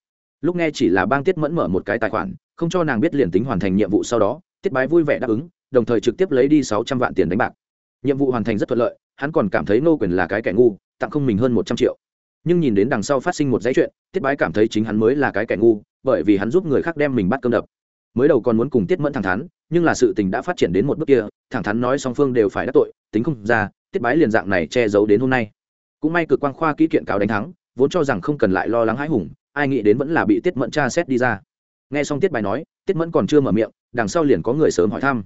Lúc nghe chỉ là bang tiết mẫn mở một cái tài khoản, không cho nàng biết liền tính hoàn thành nhiệm vụ sau đó, tiết bái vui vẻ đáp ứng, đồng thời trực tiếp lấy đi sáu trăm vạn tiền đánh bạc. Nhiệm vụ hoàn thành rất thuận lợi, hắn còn cảm thấy nô quyền là cái kẻ ngu, tặng không mình hơn một trăm triệu. Nhưng nhìn đến đằng sau phát sinh một dãy chuyện, tiết bái cảm thấy chính hắn mới là cái kẻ ngu, bởi vì hắn giúp người khác đem mình bắt cơm đập. Mới đầu còn muốn cùng tiết mẫn thẳng thắn, nhưng là sự tình đã phát triển đến một bước kia, thẳng thắn nói song phương đều phải đắc tội, tính không ra tiết bái liền dạng này che giấu đến hôm nay. Cũng may cực quang khoa kỹ kiện cáo đánh thắng, vốn cho rằng không cần lại lo lắng hãi hùng, ai nghĩ đến vẫn là bị tiết mẫn tra xét đi ra. Nghe xong tiết bài nói, tiết mẫn còn chưa mở miệng, đằng sau liền có người sớm hỏi thăm.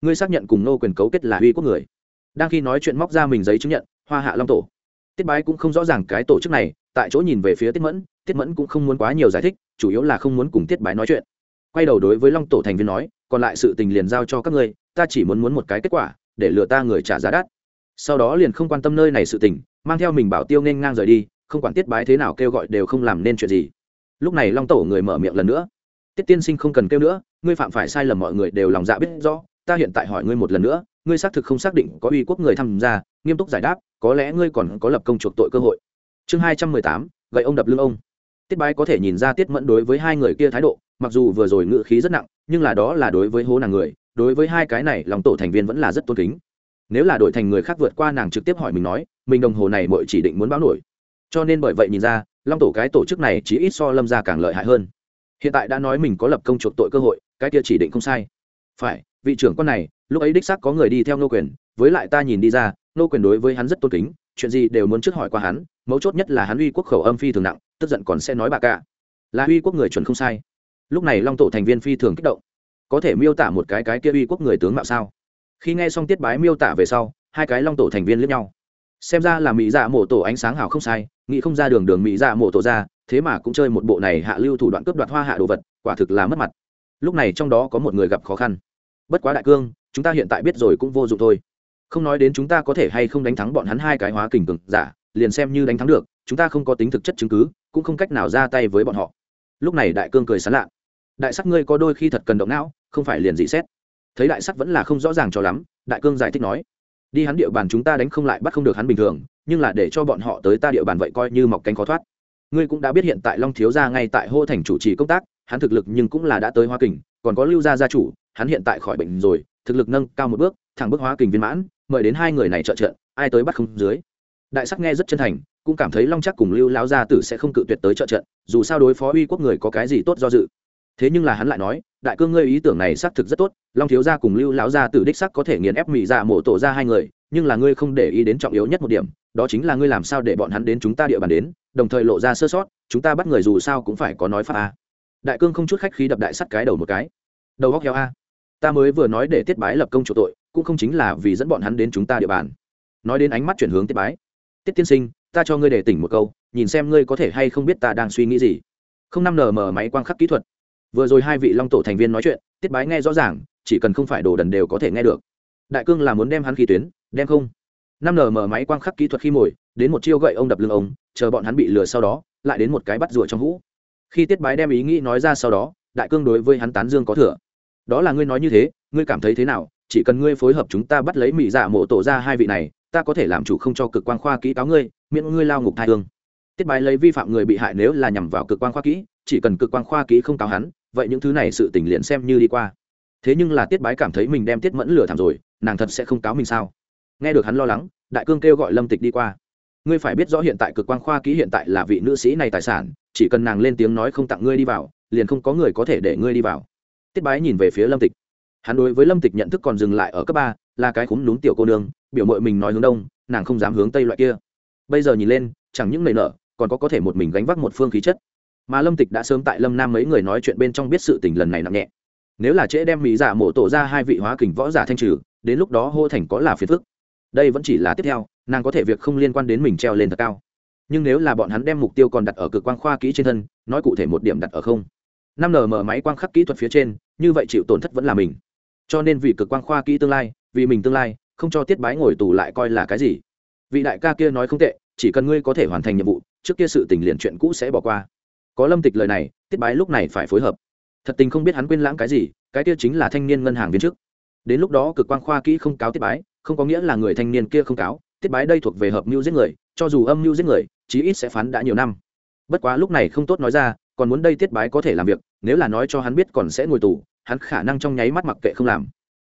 Ngươi xác nhận cùng nô quyền cấu kết là uy quốc người. Đang khi nói chuyện móc ra mình giấy chứng nhận, hoa hạ long tổ. Tiết bái cũng không rõ ràng cái tổ chức này, tại chỗ nhìn về phía tiết mẫn tiết mẫn cũng không muốn quá nhiều giải thích, chủ yếu là không muốn cùng tiết bái nói chuyện. Quay đầu đối với long tổ thành viên nói, còn lại sự tình liền giao cho các ngươi, ta chỉ muốn muốn một cái kết quả, để lừa ta người trả giá đắt sau đó liền không quan tâm nơi này sự tình, mang theo mình bảo tiêu nên ngang rời đi, không quản tiết bái thế nào kêu gọi đều không làm nên chuyện gì. Lúc này long tổ người mở miệng lần nữa. Tiết tiên sinh không cần kêu nữa, ngươi phạm phải sai lầm mọi người đều lòng dạ biết rõ, ta hiện tại hỏi ngươi một lần nữa, ngươi xác thực không xác định có uy quốc người tham gia, nghiêm túc giải đáp, có lẽ ngươi còn có lập công chuộc tội cơ hội. Chương hai trăm mười tám, gậy ông đập lưng ông. Tiết bái có thể nhìn ra tiết mẫn đối với hai người kia thái độ, mặc dù vừa rồi ngự khí rất nặng, nhưng là đó là đối với hố nàng người, đối với hai cái này lòng tổ thành viên vẫn là rất tôn kính nếu là đổi thành người khác vượt qua nàng trực tiếp hỏi mình nói, mình đồng hồ này mọi chỉ định muốn báo nổi. Cho nên bởi vậy nhìn ra, long tổ cái tổ chức này chỉ ít so lâm ra càng lợi hại hơn. Hiện tại đã nói mình có lập công chuộc tội cơ hội, cái kia chỉ định không sai. Phải, vị trưởng con này, lúc ấy đích xác có người đi theo nô quyền, với lại ta nhìn đi ra nô quyền đối với hắn rất tôn kính, chuyện gì đều muốn trước hỏi qua hắn, mấu chốt nhất là hắn uy quốc khẩu âm phi thường nặng, tức giận còn sẽ nói bà cả. Là uy quốc người chuẩn không sai. Lúc này long tổ thành viên phi thường kích động. Có thể miêu tả một cái cái kia uy quốc người tướng mạo sao? Khi nghe xong tiết bái miêu tả về sau, hai cái long tổ thành viên lẫn nhau. Xem ra là mỹ dạ mổ tổ ánh sáng hào không sai, nghĩ không ra đường đường mỹ dạ mổ tổ ra, thế mà cũng chơi một bộ này hạ lưu thủ đoạn cướp đoạt hoa hạ đồ vật, quả thực là mất mặt. Lúc này trong đó có một người gặp khó khăn. Bất quá đại cương, chúng ta hiện tại biết rồi cũng vô dụng thôi. Không nói đến chúng ta có thể hay không đánh thắng bọn hắn hai cái hóa kình cường giả, liền xem như đánh thắng được, chúng ta không có tính thực chất chứng cứ, cũng không cách nào ra tay với bọn họ. Lúc này đại cương cười sán lạ. Đại sắc ngươi có đôi khi thật cần động não, không phải liền dị xét thấy đại sắc vẫn là không rõ ràng cho lắm đại cương giải thích nói đi hắn địa bàn chúng ta đánh không lại bắt không được hắn bình thường nhưng là để cho bọn họ tới ta địa bàn vậy coi như mọc cánh khó thoát. Ngươi cũng đã biết hiện tại long thiếu gia ngay tại hô thành chủ trì công tác hắn thực lực nhưng cũng là đã tới hoa kình còn có lưu gia gia chủ hắn hiện tại khỏi bệnh rồi thực lực nâng cao một bước thẳng bước hóa kình viên mãn mời đến hai người này trợ trợ, ai tới bắt không dưới. Đại sắc nghe rất chân thành cũng cảm thấy long chắc cùng lưu lão gia tử sẽ không cự tuyệt tới trợ trận dù sao đối phó uy quốc người có cái gì tốt do dự. Thế nhưng là hắn lại nói đại cương ngươi ý tưởng này xác thực rất tốt, long thiếu gia cùng lưu lão gia tử đích sắc có thể nghiền ép mỹ dạ mộ tổ ra hai người, nhưng là ngươi không để ý đến trọng yếu nhất một điểm, đó chính là ngươi làm sao để bọn hắn đến chúng ta địa bàn đến, đồng thời lộ ra sơ sót, chúng ta bắt người dù sao cũng phải có nói pháp a. Đại cương không chút khách khí đập đại sắt cái đầu một cái. Đầu góc heo a. Ta mới vừa nói để tiết bái lập công chủ tội, cũng không chính là vì dẫn bọn hắn đến chúng ta địa bàn. Nói đến ánh mắt chuyển hướng tiết bái. Tiết tiên sinh, ta cho ngươi để tỉnh một câu, nhìn xem ngươi có thể hay không biết ta đang suy nghĩ gì. Không năm nở mở máy quang khắc kỹ thuật vừa rồi hai vị long tổ thành viên nói chuyện, tiết bái nghe rõ ràng, chỉ cần không phải đồ đần đều có thể nghe được. Đại cương là muốn đem hắn khí tuyến, đem không? Năm n mở máy quang khắc kỹ thuật khi mồi, đến một chiêu gậy ông đập lưng ông, chờ bọn hắn bị lừa sau đó, lại đến một cái bắt rùa trong hũ. Khi tiết bái đem ý nghĩ nói ra sau đó, đại cương đối với hắn tán dương có thừa. Đó là ngươi nói như thế, ngươi cảm thấy thế nào? Chỉ cần ngươi phối hợp chúng ta bắt lấy mỹ dạ mộ tổ ra hai vị này, ta có thể làm chủ không cho cực quan khoa kỹ cáo ngươi, miễn ngươi lao ngục thai thương. Tiết bái lấy vi phạm người bị hại nếu là nhằm vào cực quan khoa kỹ, chỉ cần cực quan khoa kỹ không cáo hắn vậy những thứ này sự tình liền xem như đi qua. Thế nhưng là tiết bái cảm thấy mình đem tiết mẫn lừa thảm rồi, nàng thật sẽ không cáo mình sao? Nghe được hắn lo lắng, đại cương kêu gọi lâm tịch đi qua. Ngươi phải biết rõ hiện tại cực quan khoa ký hiện tại là vị nữ sĩ này tài sản, chỉ cần nàng lên tiếng nói không tặng ngươi đi vào, liền không có người có thể để ngươi đi vào. Tiết bái nhìn về phía lâm tịch. Hắn đối với lâm tịch nhận thức còn dừng lại ở cấp ba, là cái khúm đúng tiểu cô nương, biểu mội mình nói hướng đông, nàng không dám hướng tây loại kia. Bây giờ nhìn lên, chẳng những nảy nở, còn có có thể một mình gánh vác một phương khí chất mà lâm tịch đã sớm tại lâm nam mấy người nói chuyện bên trong biết sự tình lần này nặng nhẹ. Nếu là trễ đem mỹ giả mổ tổ ra hai vị hóa kình võ giả thanh trừ, đến lúc đó hô thành có là phiền phức. Đây vẫn chỉ là tiếp theo, nàng có thể việc không liên quan đến mình treo lên thật cao. Nhưng nếu là bọn hắn đem mục tiêu còn đặt ở cực quan khoa kỹ trên thân, nói cụ thể một điểm đặt ở không. Năm mở máy quang khắc kỹ thuật phía trên, như vậy chịu tổn thất vẫn là mình. Cho nên vì cực quan khoa kỹ tương lai, vì mình tương lai, không cho tiết bái ngồi tù lại coi là cái gì. Vị đại ca kia nói không tệ, chỉ cần ngươi có thể hoàn thành nhiệm vụ, trước kia sự tình liền chuyện cũ sẽ bỏ qua có lâm tịch lời này, tiết bái lúc này phải phối hợp. Thật tình không biết hắn quên lãng cái gì, cái kia chính là thanh niên ngân hàng viên chức. Đến lúc đó cực quang khoa kỹ không cáo tiết bái, không có nghĩa là người thanh niên kia không cáo. Tiết bái đây thuộc về hợp mưu giết người, cho dù âm mưu giết người, chí ít sẽ phán đã nhiều năm. Bất quá lúc này không tốt nói ra, còn muốn đây tiết bái có thể làm việc, nếu là nói cho hắn biết còn sẽ ngồi tù, hắn khả năng trong nháy mắt mặc kệ không làm.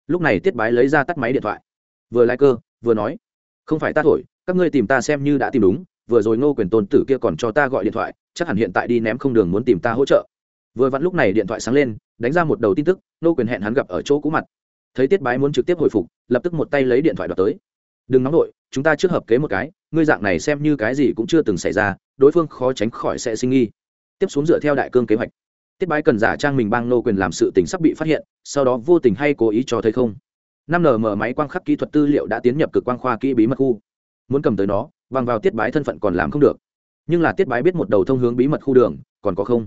Lúc này tiết bái lấy ra tắt máy điện thoại. Vừa lai cơ, vừa nói, không phải ta thổi, các ngươi tìm ta xem như đã tìm đúng vừa rồi ngô quyền tôn tử kia còn cho ta gọi điện thoại chắc hẳn hiện tại đi ném không đường muốn tìm ta hỗ trợ. Vừa vặn lúc này điện thoại sáng lên đánh ra một đầu tin tức ngô quyền hẹn hắn gặp ở chỗ cũ mặt. Thấy tiết bái muốn trực tiếp hồi phục lập tức một tay lấy điện thoại đoạt tới. Đừng nóng đội, chúng ta trước hợp kế một cái ngươi dạng này xem như cái gì cũng chưa từng xảy ra đối phương khó tránh khỏi sẽ sinh nghi. Tiếp xuống dựa theo đại cương kế hoạch tiết bái cần giả trang mình bang nô quyền làm sự tình sắp bị phát hiện sau đó vô tình hay cố ý cho thấy không. Năm nm máy quang khắc kỹ thuật tư liệu đã tiến nhập cực quang khoa kỹ bí mật khu. Muốn cầm tới nó bằng vào tiết bái thân phận còn làm không được. Nhưng là tiết bái biết một đầu thông hướng bí mật khu đường, còn có không?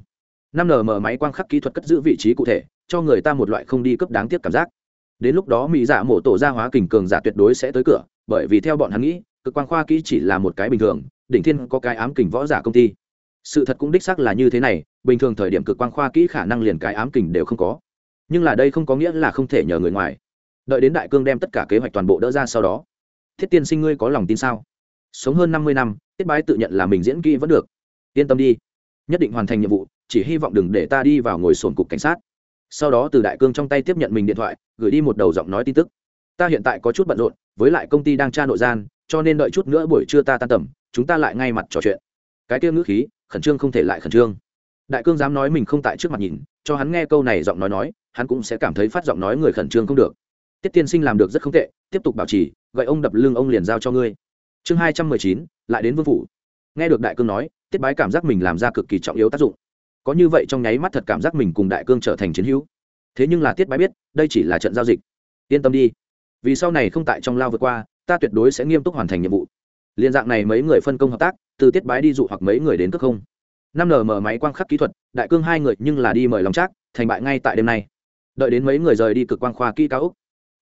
Năm nm máy quang khắc kỹ thuật cất giữ vị trí cụ thể, cho người ta một loại không đi cấp đáng tiếc cảm giác. Đến lúc đó mỹ giả mổ tổ gia hóa kình cường giả tuyệt đối sẽ tới cửa, bởi vì theo bọn hắn nghĩ, cực quang khoa kỹ chỉ là một cái bình thường, đỉnh thiên có cái ám kình võ giả công ty. Sự thật cũng đích xác là như thế này, bình thường thời điểm cực quang khoa kỹ khả năng liền cái ám kình đều không có. Nhưng là đây không có nghĩa là không thể nhờ người ngoài. Đợi đến đại cương đem tất cả kế hoạch toàn bộ đỡ ra sau đó. Thiết tiên sinh ngươi có lòng tin sao? Sống hơn năm mươi năm, tiết bái tự nhận là mình diễn kỹ vẫn được. Yên tâm đi. Nhất định hoàn thành nhiệm vụ, chỉ hy vọng đừng để ta đi vào ngồi sồn cục cảnh sát. Sau đó từ đại cương trong tay tiếp nhận mình điện thoại, gửi đi một đầu giọng nói tin tức. Ta hiện tại có chút bận rộn, với lại công ty đang tra nội gian, cho nên đợi chút nữa buổi trưa ta tan tầm, chúng ta lại ngay mặt trò chuyện. Cái kia ngữ khí, khẩn trương không thể lại khẩn trương. Đại cương dám nói mình không tại trước mặt nhìn, cho hắn nghe câu này giọng nói nói, hắn cũng sẽ cảm thấy phát giọng nói người khẩn trương không được. Tiết tiên sinh làm được rất không tệ, tiếp tục bảo trì, gậy ông đập lưng ông liền giao cho ngươi chương hai trăm mười chín, lại đến vương phủ. Nghe được đại cương nói, tiết bái cảm giác mình làm ra cực kỳ trọng yếu tác dụng. Có như vậy trong nháy mắt thật cảm giác mình cùng đại cương trở thành chiến hữu. Thế nhưng là tiết bái biết, đây chỉ là trận giao dịch. Yên tâm đi. Vì sau này không tại trong lao vượt qua, ta tuyệt đối sẽ nghiêm túc hoàn thành nhiệm vụ. Liên dạng này mấy người phân công hợp tác, từ tiết bái đi dụ hoặc mấy người đến cước không. Năm nm máy quang khắc kỹ thuật, đại cương hai người nhưng là đi mời lòng trác, thành bại ngay tại đêm nay. Đợi đến mấy người rời đi cực quang khoa kỹ cao úc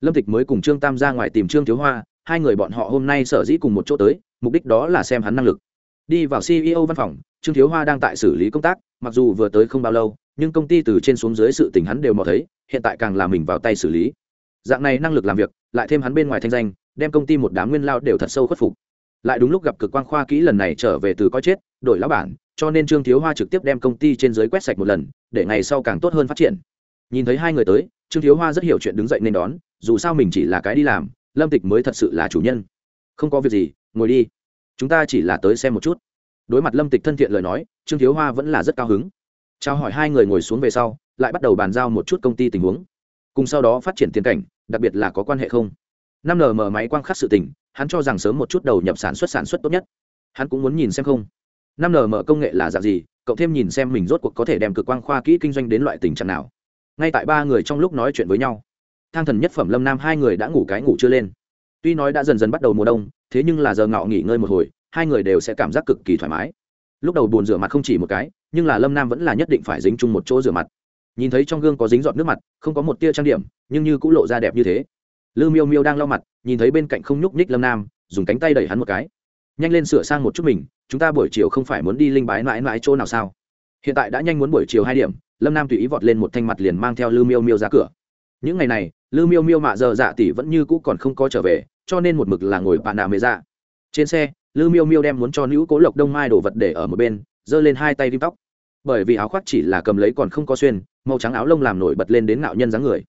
lâm tịch mới cùng trương tam ra ngoài tìm trương thiếu hoa hai người bọn họ hôm nay sở dĩ cùng một chỗ tới, mục đích đó là xem hắn năng lực. Đi vào ceo văn phòng, trương thiếu hoa đang tại xử lý công tác, mặc dù vừa tới không bao lâu, nhưng công ty từ trên xuống dưới sự tình hắn đều mò thấy, hiện tại càng là mình vào tay xử lý. Dạng này năng lực làm việc, lại thêm hắn bên ngoài thanh danh, đem công ty một đám nguyên lao đều thật sâu khuất phục. Lại đúng lúc gặp cực quang khoa kỹ lần này trở về từ coi chết, đổi lão bản, cho nên trương thiếu hoa trực tiếp đem công ty trên giới quét sạch một lần, để ngày sau càng tốt hơn phát triển. Nhìn thấy hai người tới, trương thiếu hoa rất hiểu chuyện đứng dậy nên đón, dù sao mình chỉ là cái đi làm lâm tịch mới thật sự là chủ nhân. Không có việc gì ngồi đi. Chúng ta chỉ là tới xem một chút. Đối mặt lâm tịch thân thiện lời nói trương thiếu hoa vẫn là rất cao hứng. Trao hỏi hai người ngồi xuống về sau lại bắt đầu bàn giao một chút công ty tình huống. Cùng sau đó phát triển tiền cảnh đặc biệt là có quan hệ không? Năm mở máy quang khắc sự tỉnh, hắn cho rằng sớm một chút đầu nhập sản xuất sản xuất tốt nhất. Hắn cũng muốn nhìn xem không? Năm nm công nghệ là dạng gì cậu thêm nhìn xem mình rốt cuộc có thể đem cực quang khoa kỹ kinh doanh đến loại tình trạng nào. Ngay tại ba người trong lúc nói chuyện với nhau thang thần nhất phẩm lâm nam hai người đã ngủ cái ngủ chưa lên. Tuy nói đã dần dần bắt đầu mùa đông, thế nhưng là giờ ngọ nghỉ ngơi một hồi, hai người đều sẽ cảm giác cực kỳ thoải mái. Lúc đầu buồn rửa mặt không chỉ một cái, nhưng là lâm nam vẫn là nhất định phải dính chung một chỗ rửa mặt. Nhìn thấy trong gương có dính giọt nước mặt, không có một tia trang điểm, nhưng như cũng lộ ra đẹp như thế. Lư miêu miêu đang lau mặt, nhìn thấy bên cạnh không nhúc nhích lâm nam, dùng cánh tay đẩy hắn một cái. Nhanh lên sửa sang một chút mình, chúng ta buổi chiều không phải muốn đi linh bái mãi mãi chỗ nào sao? Hiện tại đã nhanh muốn buổi chiều hai điểm, lâm nam tùy ý vọt lên một thanh mặt liền mang theo lư miêu miêu ra cửa những ngày này lư miêu miêu mạ giờ dạ tỷ vẫn như cũ còn không có trở về, cho nên một mực là ngồi bạn nà mê ra trên xe lư miêu miêu đem muốn cho nữ cố lộc đông mai đồ vật để ở một bên, giơ lên hai tay rim tóc. Bởi vì áo khoác chỉ là cầm lấy còn không có xuyên, màu trắng áo lông làm nổi bật lên đến nạo nhân dáng người.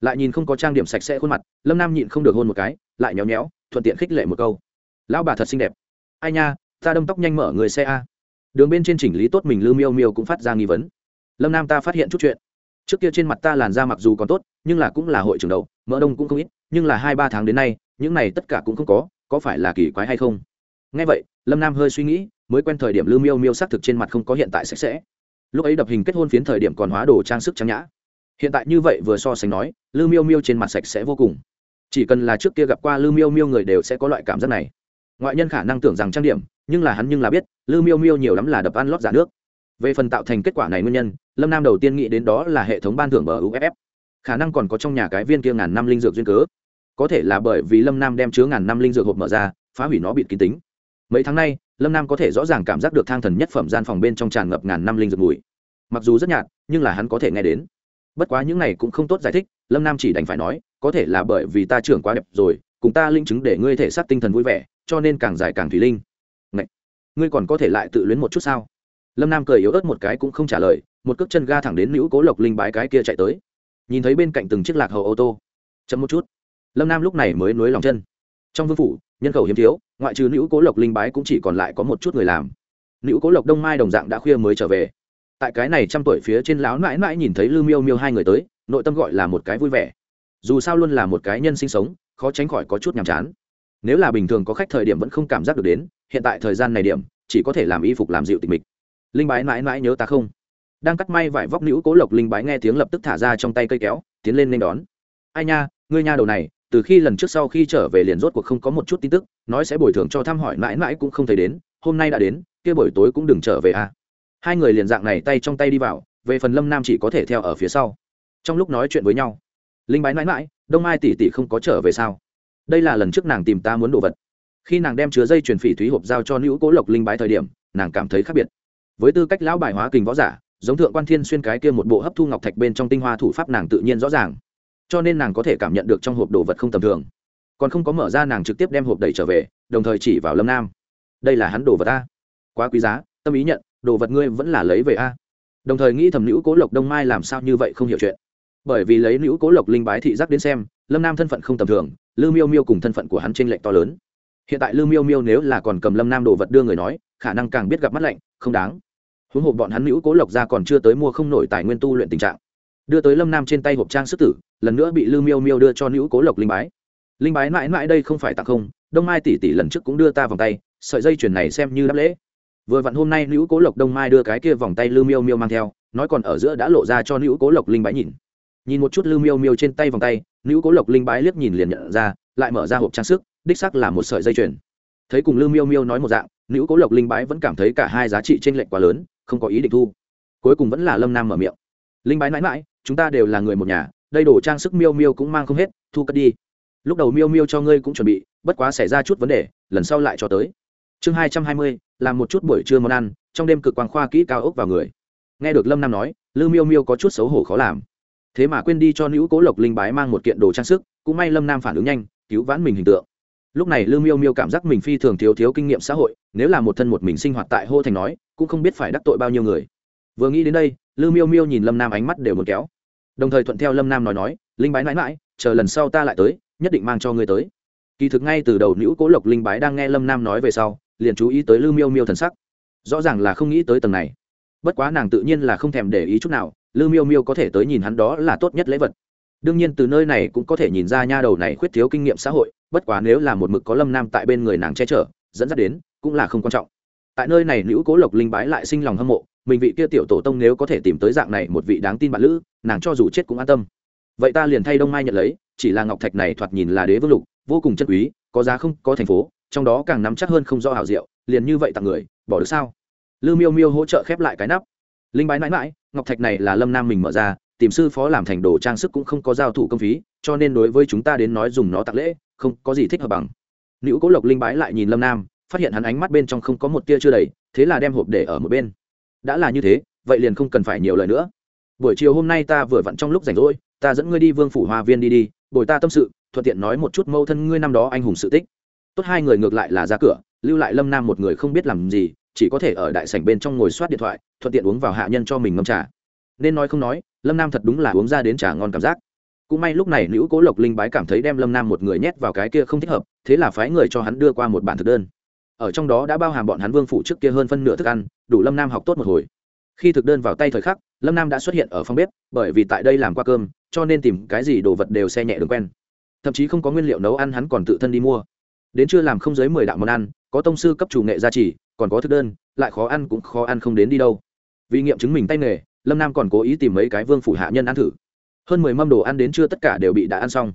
Lại nhìn không có trang điểm sạch sẽ khuôn mặt, lâm nam nhịn không được hôn một cái, lại nhéo nhéo, thuận tiện khích lệ một câu. Lão bà thật xinh đẹp. Ai nha, ta đâm tóc nhanh mở người xe a. Đường bên trên chỉnh lý tốt mình lư miêu miêu cũng phát ra nghi vấn. Lâm nam ta phát hiện chút chuyện trước kia trên mặt ta làn da mặc dù còn tốt, nhưng là cũng là hội trưởng đầu, mỡ đông cũng không ít, nhưng là hai ba tháng đến nay, những này tất cả cũng không có có phải là kỳ quái hay không? Ngay vậy, lâm nam hơi suy nghĩ, mới quen thời điểm lưu miêu miêu xác thực trên mặt không có hiện tại sạch sẽ. Lúc ấy đập hình kết hôn phiến thời điểm còn hóa đồ trang sức trang nhã. Hiện tại như vậy vừa so sánh nói, lưu miêu miêu trên mặt sạch sẽ vô cùng. Chỉ cần là trước kia gặp qua lưu miêu miêu người đều sẽ có loại cảm giác này. Ngoại nhân khả năng tưởng rằng trang điểm, nhưng là hắn nhưng là biết, lưu miêu miêu nhiều lắm là đập ăn lót giả nước về phần tạo thành kết quả này nguyên nhân, lâm nam đầu tiên nghĩ đến đó là hệ thống ban thưởng bờ uff khả năng còn có trong nhà cái viên kia ngàn năm linh dược duyên cớ. Có thể là bởi vì lâm nam đem chứa ngàn năm linh dược hộp mở ra, phá hủy nó bịt kín tính. Mấy tháng nay, lâm nam có thể rõ ràng cảm giác được thang thần nhất phẩm gian phòng bên trong tràn ngập ngàn năm linh dược mùi. Mặc dù rất nhạt, nhưng là hắn có thể nghe đến. Bất quá những này cũng không tốt giải thích, lâm nam chỉ đành phải nói, có thể là bởi vì ta trưởng quá đẹp rồi, cùng ta linh chứng để ngươi thể xác tinh thần vui vẻ, cho nên càng dài càng thủy linh. Ngậy! ngươi còn có thể lại tự luyến một chút sao? Lâm nam cười yếu ớt một cái cũng không trả lời một cước chân ga thẳng đến nữ cố lộc linh bái cái kia chạy tới nhìn thấy bên cạnh từng chiếc lạc hậu ô tô chậm một chút lâm nam lúc này mới nối lòng chân trong vương phủ nhân khẩu hiếm thiếu ngoại trừ nữ cố lộc linh bái cũng chỉ còn lại có một chút người làm nữ cố lộc đông mai đồng dạng đã khuya mới trở về tại cái này trăm tuổi phía trên láo mãi mãi nhìn thấy lư miêu miêu hai người tới nội tâm gọi là một cái vui vẻ dù sao luôn là một cái nhân sinh sống khó tránh khỏi có chút nhàm chán nếu là bình thường có khách thời điểm vẫn không cảm giác được đến hiện tại thời gian này điểm chỉ có thể làm y phục làm dịu tịch mịch linh bái mãi mãi nhớ ta không? Đang cắt may vải vóc nữ cố lộc linh bái nghe tiếng lập tức thả ra trong tay cây kéo, tiến lên nên đón. Ai nha, ngươi nha đầu này, từ khi lần trước sau khi trở về liền rốt cuộc không có một chút tin tức, nói sẽ bồi thường cho thăm hỏi mãi mãi cũng không thấy đến, hôm nay đã đến, kia buổi tối cũng đừng trở về à. Hai người liền dạng này tay trong tay đi vào, về phần lâm nam chỉ có thể theo ở phía sau. Trong lúc nói chuyện với nhau, linh bái mãi mãi, đông mai tỷ tỷ không có trở về sao? Đây là lần trước nàng tìm ta muốn đồ vật. Khi nàng đem chứa dây truyền phỉ thúy hộp giao cho nữ cố lộc linh bái thời điểm, nàng cảm thấy khác biệt với tư cách lão bài hóa kình võ giả, giống thượng quan thiên xuyên cái kia một bộ hấp thu ngọc thạch bên trong tinh hoa thủ pháp nàng tự nhiên rõ ràng. Cho nên nàng có thể cảm nhận được trong hộp đồ vật không tầm thường. Còn không có mở ra nàng trực tiếp đem hộp đẩy trở về, đồng thời chỉ vào lâm nam. Đây là hắn đồ vật a. Quá quý giá, tâm ý nhận, đồ vật ngươi vẫn là lấy về a. Đồng thời nghĩ thầm nữ cố lộc đông mai làm sao như vậy không hiểu chuyện. Bởi vì lấy nữ cố lộc linh bái thị giác đến xem, lâm nam thân phận không tầm thường lư miêu miêu cùng thân phận của hắn t r ê n lệch to lớn. Hiện tại lư miêu miêu nếu là còn cầm lâm nam đồ vật đưa người nói, khả năng càng biết gặp mắt lạnh, không đáng huống hồ bọn hắn nữ cố lộc ra còn chưa tới mua không nổi tài nguyên tu luyện tình trạng. Đưa tới lâm nam trên tay hộp trang sức tử, lần nữa bị lư miêu miêu đưa cho nữ cố lộc linh bái. Linh bái mãi mãi đây không phải tặng không, đông mai tỷ tỷ lần trước cũng đưa ta vòng tay, sợi dây chuyền này xem như đáp lễ. Vừa vặn hôm nay nữ cố lộc đông mai đưa cái kia vòng tay lư miêu miêu mang theo, nói còn ở giữa đã lộ ra cho nữ cố lộc linh bái nhìn. Nhìn một chút lư miêu miêu trên tay vòng tay, nữ cố lộc linh bái liếc nhìn liền nhận ra, lại mở ra hộp trang sức, đích sắc là một sợi dây chuyền. Thấy cùng lư miêu miêu nói một dạng, nữ cố lộc linh bái vẫn cảm thấy cả hai giá trị t r ê n lệch quá lớn không có ý định thu. Cuối cùng vẫn là lâm nam mở miệng. Linh bái mãi mãi, chúng ta đều là người một nhà đây đồ trang sức miêu miêu cũng mang không hết, thu cất đi. Lúc đầu miêu miêu cho ngươi cũng chuẩn bị, bất quá xảy ra chút vấn đề, lần sau lại cho tới. Chương hai trăm hai mươi, làm một chút buổi trưa món ăn, trong đêm cực quang khoa kỹ cao ốc vào người. Nghe được lâm nam nói, lư miêu miêu có chút xấu hổ khó làm. Thế mà quên đi cho nữ cố lộc linh bái mang một kiện đồ trang sức, cũng may lâm nam phản ứng nhanh, cứu vãn mình hình tượng lúc này lư miêu miêu cảm giác mình phi thường thiếu thiếu kinh nghiệm xã hội, nếu là một thân một mình sinh hoạt tại hô thành nói, cũng không biết phải đắc tội bao nhiêu người. Vừa nghĩ đến đây lư miêu miêu nhìn lâm nam ánh mắt đều một kéo. Đồng thời thuận theo lâm nam nói nói, linh bái mãi mãi, chờ lần sau ta lại tới, nhất định mang cho ngươi tới. Kỳ thực ngay từ đầu nữ cố lộc linh bái đang nghe lâm nam nói về sau, liền chú ý tới lư miêu miêu thần sắc. Rõ ràng là không nghĩ tới tầng này. Bất quá nàng tự nhiên là không thèm để ý chút nào lư miêu miêu có thể tới nhìn hắn đó là tốt nhất lễ vật đương nhiên từ nơi này cũng có thể nhìn ra nha đầu này khuyết thiếu kinh nghiệm xã hội, bất quá nếu là một mực có lâm nam tại bên người nàng che chở, dẫn dắt đến, cũng là không quan trọng. Tại nơi này nữ cố lộc linh bái lại sinh lòng hâm mộ, mình vị kia tiểu tổ tông nếu có thể tìm tới dạng này một vị đáng tin bạn lữ, nàng cho dù chết cũng an tâm. Vậy ta liền thay đông mai nhận lấy, chỉ là ngọc thạch này thoạt nhìn là đế vương lục, vô cùng chân quý, có giá không, có thành phố, trong đó càng nắm chắc hơn không do hảo diệu, liền như vậy tặng người, bỏ được sao? Lư miêu miêu hỗ trợ khép lại cái nắp. Linh bái mãi mãi, ngọc thạch này là lâm nam mình mở ra tìm sư phó làm thành đồ trang sức cũng không có giao thủ công phí, cho nên đối với chúng ta đến nói dùng nó tặng lễ, không có gì thích hợp bằng. Nữ cố lộc linh bái lại nhìn lâm nam, phát hiện hắn ánh mắt bên trong không có một tia chưa đầy, thế là đem hộp để ở một bên. Đã là như thế, vậy liền không cần phải nhiều lời nữa. Buổi chiều hôm nay ta vừa vặn trong lúc rảnh rỗi, ta dẫn ngươi đi vương phủ hoa viên đi đi, bồi ta tâm sự, thuận tiện nói một chút mâu thân ngươi năm đó anh hùng sự tích. Tốt, hai người ngược lại là ra cửa, lưu lại lâm nam một người không biết làm gì, chỉ có thể ở đại sảnh bên trong ngồi soát điện thoại, thuận tiện uống vào hạ nhân cho mình ngâm trà nên nói không nói, lâm nam thật đúng là uống ra đến trà ngon cảm giác. Cũng may lúc này nữ cố lộc linh bái cảm thấy đem lâm nam một người nhét vào cái kia không thích hợp, thế là phái người cho hắn đưa qua một bản thực đơn. Ở trong đó đã bao hàm bọn hắn vương phụ trước kia hơn phân nửa thức ăn, đủ lâm nam học tốt một hồi. Khi thực đơn vào tay thời khắc, lâm nam đã xuất hiện ở phòng bếp, bởi vì tại đây làm qua cơm, cho nên tìm cái gì đồ vật đều xe nhẹ đường quen. Thậm chí không có nguyên liệu nấu ăn hắn còn tự thân đi mua. Đến chưa làm không dưới mười đạo món ăn, có tông sư cấp chủ nghệ gia trì, còn có thực đơn, lại khó ăn cũng khó ăn không đến đi đâu. Vì nghiệm chứng mình tay nghề lâm nam còn cố ý tìm mấy cái vương phủ hạ nhân ăn thử hơn mười mâm đồ ăn đến chưa tất cả đều bị đã ăn xong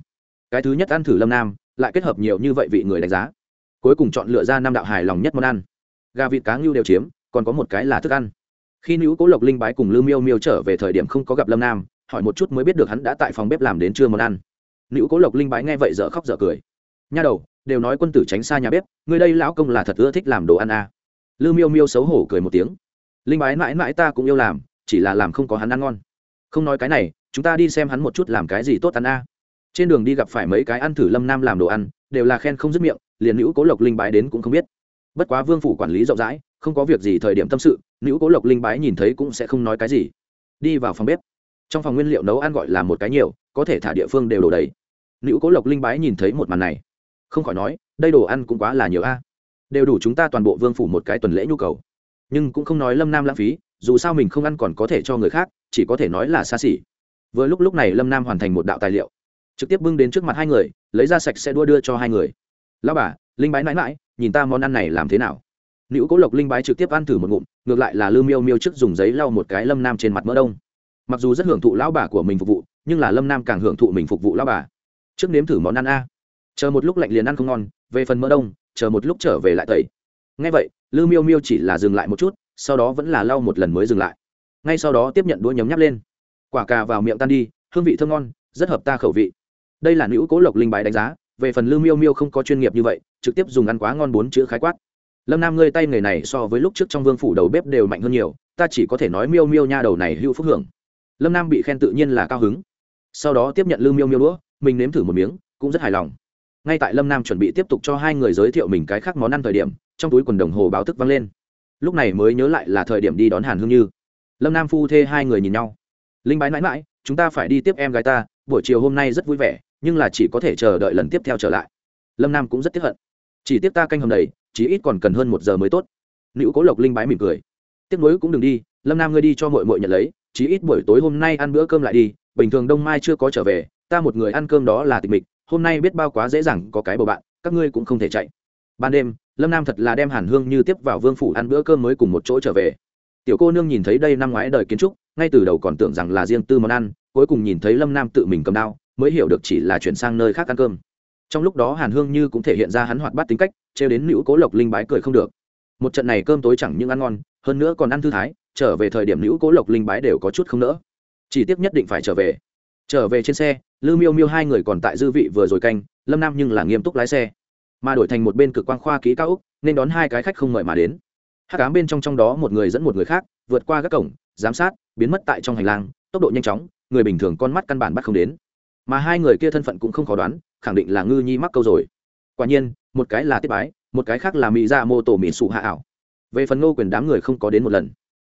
cái thứ nhất ăn thử lâm nam lại kết hợp nhiều như vậy vị người đánh giá cuối cùng chọn lựa ra năm đạo hài lòng nhất món ăn gà vịt cá ngưu đều chiếm còn có một cái là thức ăn khi nữ cố lộc linh bái cùng lưu miêu miêu trở về thời điểm không có gặp lâm nam hỏi một chút mới biết được hắn đã tại phòng bếp làm đến trưa món ăn nữ cố lộc linh bái nghe vậy dở khóc dở cười nha đầu đều nói quân tử tránh xa nhà bếp người đây lão công là thật ưa thích làm đồ ăn à. lư miêu miêu xấu hổ cười một tiếng linh bái mãi mãi ta cũng yêu làm chỉ là làm không có hắn ăn ngon. Không nói cái này, chúng ta đi xem hắn một chút làm cái gì tốt ăn a. Trên đường đi gặp phải mấy cái ăn thử lâm nam làm đồ ăn, đều là khen không dứt miệng, liền nữ cố lộc linh bái đến cũng không biết. Bất quá vương phủ quản lý rộng rãi, không có việc gì thời điểm tâm sự nữ cố lộc linh bái nhìn thấy cũng sẽ không nói cái gì. Đi vào phòng bếp. Trong phòng nguyên liệu nấu ăn gọi là một cái nhiều, có thể thả địa phương đều đổ đầy. Nữ cố lộc linh bái nhìn thấy một màn này. Không khỏi nói, đây đồ ăn cũng quá là nhiều a. Đều đủ chúng ta toàn bộ vương phủ một cái tuần lễ nhu cầu. Nhưng cũng không nói lâm nam lãng phí dù sao mình không ăn còn có thể cho người khác, chỉ có thể nói là xa xỉ. Vừa lúc lúc này lâm nam hoàn thành một đạo tài liệu, trực tiếp bưng đến trước mặt hai người, lấy ra sạch sẽ đua đưa cho hai người. Lao bà, linh bái mãi mãi, nhìn ta món ăn này làm thế nào? Nữ cố lộc linh bái trực tiếp ăn thử một ngụm, ngược lại là lư miêu miêu trước dùng giấy lau một cái lâm nam trên mặt mỡ đông. Mặc dù rất hưởng thụ lão bà của mình phục vụ, nhưng là lâm nam càng hưởng thụ mình phục vụ lão bà. Trước nếm thử món ăn a. Chờ một lúc lạnh liền ăn không ngon, về phần mỡ đông, chờ một lúc trở về lại tẩy. Ngay vậy, lư miêu miêu chỉ là dừng lại một chút sau đó vẫn là lau một lần mới dừng lại. Ngay sau đó tiếp nhận đũa nhấm nháp lên. Quả cà vào miệng tan đi, hương vị thơm ngon, rất hợp ta khẩu vị. Đây là nữ cố lộc linh bái đánh giá, về phần lư miêu miêu không có chuyên nghiệp như vậy, trực tiếp dùng ăn quá ngon bốn chữ khái quát. Lâm nam ngươi tay nghề này so với lúc trước trong vương phủ đầu bếp đều mạnh hơn nhiều, ta chỉ có thể nói miêu miêu nha đầu này hữu phúc hưởng. Lâm nam bị khen tự nhiên là cao hứng. Sau đó tiếp nhận lư miêu miêu đũa, mình nếm thử một miếng, cũng rất hài lòng. Ngay tại lâm nam chuẩn bị tiếp tục cho hai người giới thiệu mình cái khác món ăn thời điểm, trong túi quần đồng hồ báo thức vang lên lúc này mới nhớ lại là thời điểm đi đón hàn hương như. Lâm nam phu thê hai người nhìn nhau. Linh bái mãi mãi, chúng ta phải đi tiếp em gái ta, buổi chiều hôm nay rất vui vẻ, nhưng là chỉ có thể chờ đợi lần tiếp theo trở lại. Lâm nam cũng rất tiếp hận. Chỉ tiếp ta canh hầm đầy chỉ ít còn cần hơn một giờ mới tốt. Nữ cố lộc linh bái mỉm cười. Tiếp nối cũng đừng đi, lâm nam ngươi đi cho mội mội nhận lấy chỉ ít buổi tối hôm nay ăn bữa cơm lại đi, bình thường đông mai chưa có trở về, ta một người ăn cơm đó là tịch mịch, hôm nay biết bao quá dễ dàng, có cái bầu bạn, các ngươi cũng không thể chạy. Ban đêm lâm nam thật là đem hàn hương như tiếp vào vương phủ ăn bữa cơm mới cùng một chỗ trở về. Tiểu cô nương nhìn thấy đây năm ngoái đời kiến trúc, ngay từ đầu còn tưởng rằng là riêng tư món ăn, cuối cùng nhìn thấy lâm nam tự mình cầm đao, mới hiểu được chỉ là chuyển sang nơi khác ăn cơm. Trong lúc đó hàn hương như cũng thể hiện ra hắn hoạt bát tính cách, trêu đến nữ cố lộc linh bái cười không được. Một trận này cơm tối chẳng những ăn ngon, hơn nữa còn ăn thư thái, trở về thời điểm nữ cố lộc linh bái đều có chút không nỡ. Chỉ tiếc nhất định phải trở về. Trở về trên xe lư miêu miêu hai người còn tại dư vị vừa rồi canh, lâm nam nhưng là nghiêm túc lái xe mà đổi thành một bên cực quang khoa ký cao úc, nên đón hai cái khách không mời mà đến. Hát cám bên trong trong đó một người dẫn một người khác, vượt qua các cổng, giám sát, biến mất tại trong hành lang, tốc độ nhanh chóng, người bình thường con mắt căn bản bắt không đến. Mà hai người kia thân phận cũng không khó đoán, khẳng định là ngư nhi mắc câu rồi. Quả nhiên, một cái là tiết bái, một cái khác là mỹ dạ mô tổ mỹ sụ hạ ảo. Về phần ngô quyền đám người không có đến một lần.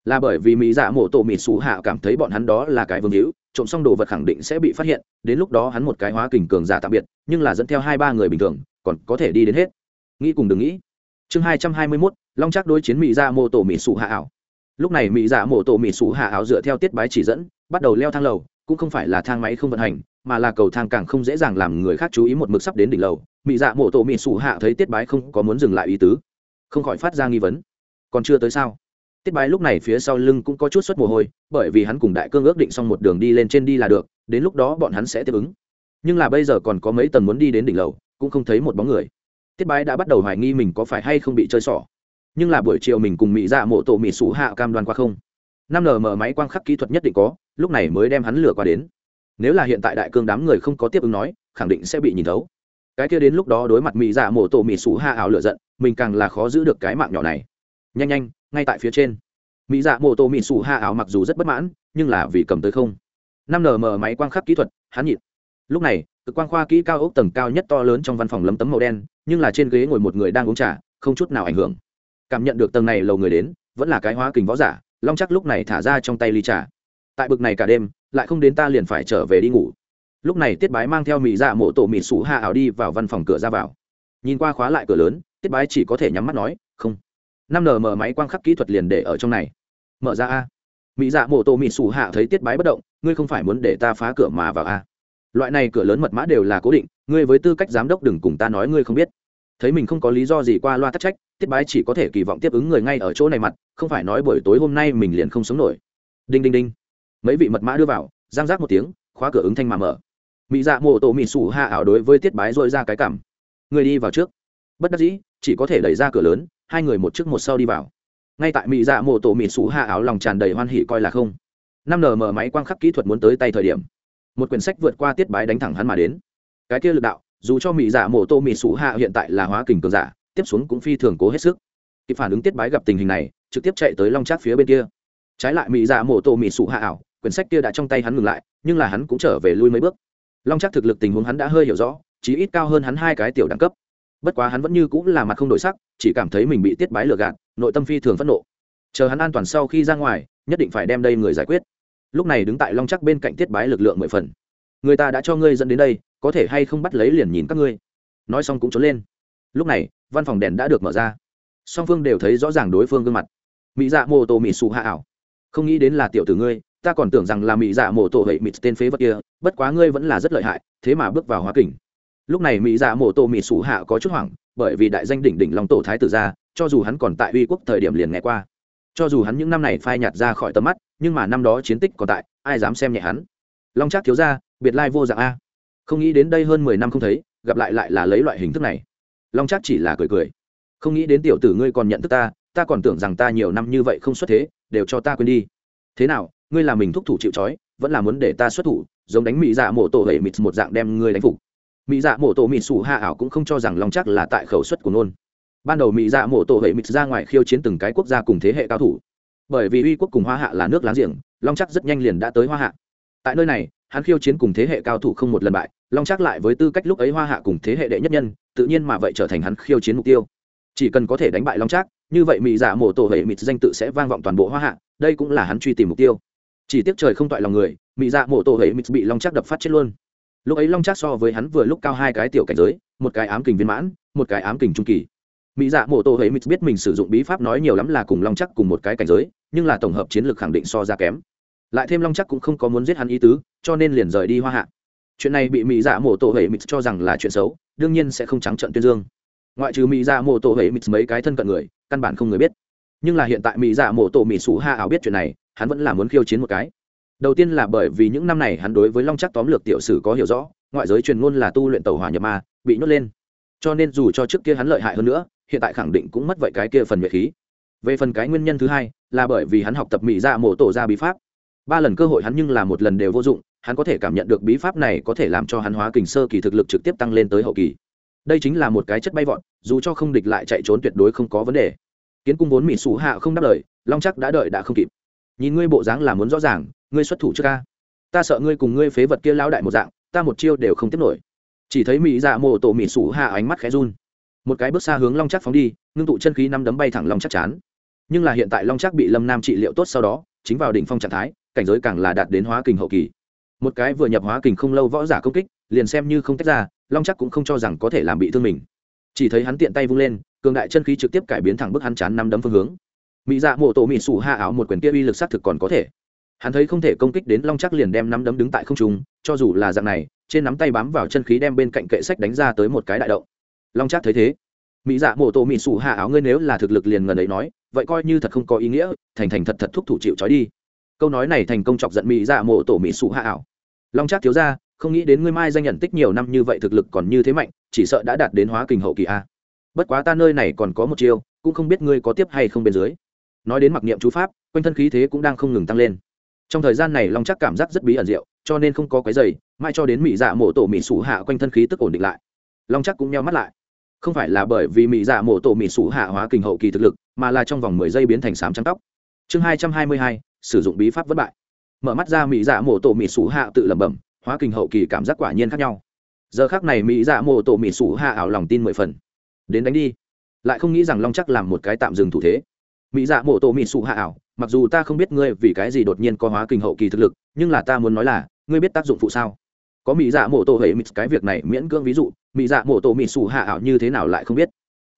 Là bởi vì mỹ dạ mô tổ mỹ sụ hạ cảm thấy bọn hắn đó là cái vương hữu, trộm xong đồ vật khẳng định sẽ bị phát hiện, đến lúc đó hắn một cái hóa kình cường giả tạm biệt, nhưng là dẫn theo hai ba người bình thường còn có thể đi đến hết. Nghĩ cùng đừng nghĩ. Chương hai trăm hai mươi mốt, long chắc đối chiến mỹ dạ ra mô tổ mỹ sụ hạ ảo. Lúc này mỹ dạ mổ tổ mỹ sụ hạ ảo dựa theo tiết bái chỉ dẫn, bắt đầu leo thang lầu, cũng không phải là thang máy không vận hành, mà là cầu thang càng không dễ dàng làm người khác chú ý một mực sắp đến đỉnh lầu. Mỹ dạ mổ tổ mỹ sủ hạ thấy tiết bái không có muốn dừng lại ý tứ, không khỏi phát ra nghi vấn. Còn chưa tới sao? Tiết bái lúc này phía sau lưng cũng có chút suất mồ hôi, bởi vì hắn cùng đại cương ước định xong một đường đi lên trên đi là được, đến lúc đó bọn hắn sẽ tiếp ứng. Nhưng là bây giờ còn có mấy tầng muốn đi đến đỉnh lầu cũng không thấy một bóng người. Tiết bái đã bắt đầu hoài nghi mình có phải hay không bị chơi xỏ nhưng là buổi chiều mình cùng mỹ dạ mộ tổ mỹ sủ hạ cam đoan qua không. Năm Mở máy quang khắc kỹ thuật nhất định có, lúc này mới đem hắn lửa qua đến. Nếu là hiện tại đại cương đám người không có tiếp ứng nói, khẳng định sẽ bị nhìn thấu. Cái kia đến lúc đó đối mặt mỹ dạ mổ tổ mỹ sủ hạ ảo lựa giận, mình càng là khó giữ được cái mạng nhỏ này. Nhanh nhanh, ngay tại phía trên. Mỹ dạ mổ tổ mỹ sủ hạ ảo mặc dù rất bất mãn, nhưng là vì cầm tới không. Năm nm máy quang khắc kỹ thuật, hắn nhịn. Lúc này cực quang khoa kỹ cao ốc tầng cao nhất to lớn trong văn phòng lấm tấm màu đen, nhưng là trên ghế ngồi một người đang uống trà, không chút nào ảnh hưởng. Cảm nhận được tầng này lầu người đến, vẫn là cái hóa kình võ giả, long chắc lúc này thả ra trong tay ly trà. Tại bực này cả đêm, lại không đến ta liền phải trở về đi ngủ. Lúc này tiết bái mang theo mỹ dạ mộ tổ mỹ sủ hạ ảo đi vào văn phòng cửa ra vào. Nhìn qua khóa lại cửa lớn, tiết bái chỉ có thể nhắm mắt nói, không. Năm nm máy quang khắc kỹ thuật liền để ở trong này. Mở ra a. Mỹ dạ mộ tổ mỹ sủ hạ thấy tiết bái bất động, ngươi không phải muốn để ta phá cửa mà vào a? Loại này cửa lớn mật mã đều là cố định, ngươi với tư cách giám đốc đừng cùng ta nói ngươi không biết. Thấy mình không có lý do gì qua loa tắc trách, tiết bái chỉ có thể kỳ vọng tiếp ứng người ngay ở chỗ này mặt, không phải nói buổi tối hôm nay mình liền không sống nổi. Đinh đinh đinh. Mấy vị mật mã đưa vào giang giác một tiếng, khóa cửa ứng thanh mà mở. Mỹ dạ mộ tổ mỹ sủ hạ ảo đối với tiết bái dội ra cái cảm. Người đi vào trước. Bất đắc dĩ, chỉ có thể đẩy ra cửa lớn, hai người một trước một sau đi vào. Ngay tại mỹ dạ mộ tổ mỹ sủ hạ ảo lòng tràn đầy hoan hỉ coi là không. Năm nờ mở máy quang khắc kỹ thuật muốn tới tay thời điểm một quyển sách vượt qua tiết bái đánh thẳng hắn mà đến. Cái kia lực đạo, dù cho mỹ giả mổ tô mỹ sủ hạ hiện tại là hóa kình cường giả, tiếp xuống cũng phi thường cố hết sức. Kịp phản ứng tiết bái gặp tình hình này, trực tiếp chạy tới long trác phía bên kia. Trái lại mỹ giả mổ tô mỹ sủ hạ ảo, quyển sách kia đã trong tay hắn ngừng lại, nhưng là hắn cũng trở về lui mấy bước. Long trác thực lực tình huống hắn đã hơi hiểu rõ, chí ít cao hơn hắn hai cái tiểu đẳng cấp. Bất quá hắn vẫn như cũng là mặt không đổi sắc, chỉ cảm thấy mình bị tiết bái lừa gạt, nội tâm phi thường phẫn nộ. Chờ hắn an toàn sau khi ra ngoài, nhất định phải đem đây người giải quyết lúc này đứng tại long chắc bên cạnh tiết bái lực lượng mười phần. Người ta đã cho ngươi dẫn đến đây, có thể hay không bắt lấy liền nhìn các ngươi. Nói xong cũng trốn lên. Lúc này, văn phòng đèn đã được mở ra. Song phương đều thấy rõ ràng đối phương gương mặt. Mỹ dạ mô tô mỹ xù hạ ảo. Không nghĩ đến là tiểu tử ngươi, ta còn tưởng rằng là mỹ dạ mô tô hệ mịt tên phế vật kia, bất quá ngươi vẫn là rất lợi hại, thế mà bước vào hóa kình. Lúc này mỹ dạ mô tô mỹ xù hạ có chút hoảng, bởi vì đại danh đỉnh đỉnh long tổ thái tử ra, cho dù hắn còn tại uy quốc thời điểm liền nghe qua cho dù hắn những năm này phai nhạt ra khỏi tầm mắt, nhưng mà năm đó chiến tích còn tại, ai dám xem nhẹ hắn? Long trác thiếu ra biệt lai vô dạng a. Không nghĩ đến đây hơn mười năm không thấy, gặp lại lại là lấy loại hình thức này. Long trác chỉ là cười cười. Không nghĩ đến tiểu tử ngươi còn nhận thức ta ta còn tưởng rằng ta nhiều năm như vậy không xuất thế, đều cho ta quên đi. Thế nào, ngươi là mình thúc thủ chịu c vẫn là muốn để ta xuất thủ, giống đánh mỹ dạ mộ tổ hệ mịt một dạng đem ngươi đánh phục. Mỹ dạ mộ tổ mịt xù hạ ảo cũng không cho rằng long chắc là tại khẩu suất của nôn ban đầu mỹ dạ mộ tổ hệ mịt ra ngoài khiêu chiến từng cái quốc gia cùng thế hệ cao thủ. Bởi vì uy quốc cùng hoa hạ là nước láng giềng, long chắc rất nhanh liền đã tới hoa hạ. Tại nơi này, hắn khiêu chiến cùng thế hệ cao thủ không một lần bại, long chắc lại với tư cách lúc ấy hoa hạ cùng thế hệ đệ nhất nhân, tự nhiên mà vậy trở thành hắn khiêu chiến mục tiêu. Chỉ cần có thể đánh bại long chắc như vậy mỹ dạ mộ tổ hệ mịt danh tự sẽ vang vọng toàn bộ hoa hạ, đây cũng là hắn truy tìm mục tiêu. Chỉ tiếc trời không toại lòng người, mỹ dạ mộ tổ hệ mịt bị long chắc đập phát chết luôn. Lúc ấy long chắc so với hắn vừa lúc cao hai cái tiểu cảnh giới, một cái ám kình viên mãn, một cái ám kình trung kỳ mỹ dạ mộ Tô hệ Mít biết mình sử dụng bí pháp nói nhiều lắm là cùng long chắc cùng một cái cảnh giới, nhưng là tổng hợp chiến lược khẳng định so ra kém. Lại thêm long chắc cũng không có muốn giết hắn ý tứ, cho nên liền rời đi hoa hạ. Chuyện này bị mỹ dạ mộ Tô hệ Mít cho rằng là chuyện xấu, đương nhiên sẽ không trắng trận tuyên dương. Ngoại trừ mỹ dạ mộ Tô hệ Mít mấy cái thân cận người, căn bản không người biết. Nhưng là hiện tại mỹ dạ mộ Tô mỹ sủ Ha ảo biết chuyện này, hắn vẫn là muốn khiêu chiến một cái. Đầu tiên là bởi vì những năm này hắn đối với long chắc tóm lược tiểu sử có hiểu rõ, ngoại giới truyền ngôn là tu luyện tàu hỏa nhập ma, bị nhốt lên. Cho nên dù cho trước kia hắn lợi hại hơn nữa hiện tại khẳng định cũng mất vậy cái kia phần nhuệ khí. Về phần cái nguyên nhân thứ hai, là bởi vì hắn học tập mỹ dạ mổ tổ ra bí pháp. Ba lần cơ hội hắn nhưng là một lần đều vô dụng, hắn có thể cảm nhận được bí pháp này có thể làm cho hắn hóa kình sơ kỳ thực lực trực tiếp tăng lên tới hậu kỳ. Đây chính là một cái chất bay vọt, dù cho không địch lại chạy trốn tuyệt đối không có vấn đề. Kiến cung vốn mỹ sủ hạ không đáp lời, long chắc đã đợi đã không kịp. Nhìn ngươi bộ dáng là muốn rõ ràng, ngươi xuất thủ trước ca. Ta sợ ngươi cùng ngươi phế vật kia lao đại một dạng, ta một chiêu đều không tiếp nổi. Chỉ thấy mỹ dạ mổ tổ mỹ sủ hạ ánh mắt khẽ run một cái bước xa hướng long chắc phóng đi ngưng tụ chân khí năm đấm bay thẳng long chắc chán nhưng là hiện tại long chắc bị lâm nam trị liệu tốt sau đó chính vào đỉnh phong trạng thái cảnh giới càng là đạt đến hóa kình hậu kỳ một cái vừa nhập hóa kình không lâu võ giả công kích liền xem như không tách ra long chắc cũng không cho rằng có thể làm bị thương mình chỉ thấy hắn tiện tay vung lên cường đại chân khí trực tiếp cải biến thẳng bức hắn chán năm đấm phương hướng mỹ dạ mộ tổ mỹ sủ hạ áo một quyền kia uy lực xác thực còn có thể hắn thấy không thể công kích đến long chắc liền đem năm đấm đứng tại không trung cho dù là dạng này trên nắm tay bám vào chân khí đem bên cạnh kệ sách đánh ra tới một cái đại động long chắc thấy thế. Mỹ dạ mổ tổ mỹ sủ hạ áo ngươi nếu là thực lực liền ngần ấy nói, vậy coi như thật không có ý nghĩa, thành thành thật thật thúc thủ chịu trói đi. Câu nói này thành công chọc giận mỹ dạ mổ tổ mỹ sủ hạ ảo long chắc thiếu ra không nghĩ đến ngươi mai danh nhận tích nhiều năm như vậy thực lực còn như thế mạnh, chỉ sợ đã đạt đến hóa kình hậu kỳ a. Bất quá ta nơi này còn có một chiêu, cũng không biết ngươi có tiếp hay không bên dưới. Nói đến mặc niệm chú pháp, quanh thân khí thế cũng đang không ngừng tăng lên. Trong thời gian này long chắc cảm giác rất bí ẩn diệu, cho nên không có cái giày mai cho đến mỹ dạ mổ tổ mỹ sủ hạ quanh thân khí tức ổn định lại. Long chắc cũng nheo mắt lại không phải là bởi vì mỹ dạ mộ tổ mỹ sủ hạ hóa kình hậu kỳ thực lực, mà là trong vòng mười giây biến thành sám trắng tóc. Chương hai trăm hai mươi hai, sử dụng bí pháp vất bại. Mở mắt ra mỹ dạ mộ tổ mỹ sủ hạ tự lẩm bẩm, hóa kình hậu kỳ cảm giác quả nhiên khác nhau. Giờ khác này mỹ dạ mộ tổ mỹ sủ hạ ảo lòng tin mười phần. Đến đánh đi. Lại không nghĩ rằng long chắc làm một cái tạm dừng thủ thế. Mỹ dạ mộ tổ mỹ sủ hạ ảo, mặc dù ta không biết ngươi vì cái gì đột nhiên có hóa kình hậu kỳ thực lực, nhưng là ta muốn nói là, ngươi biết tác dụng phụ sao? Có mỹ dạ mộ tổ hệ mịt cái việc này miễn cưỡng ví dụ, mỹ dạ mộ tổ mỹ xù hạ ảo như thế nào lại không biết.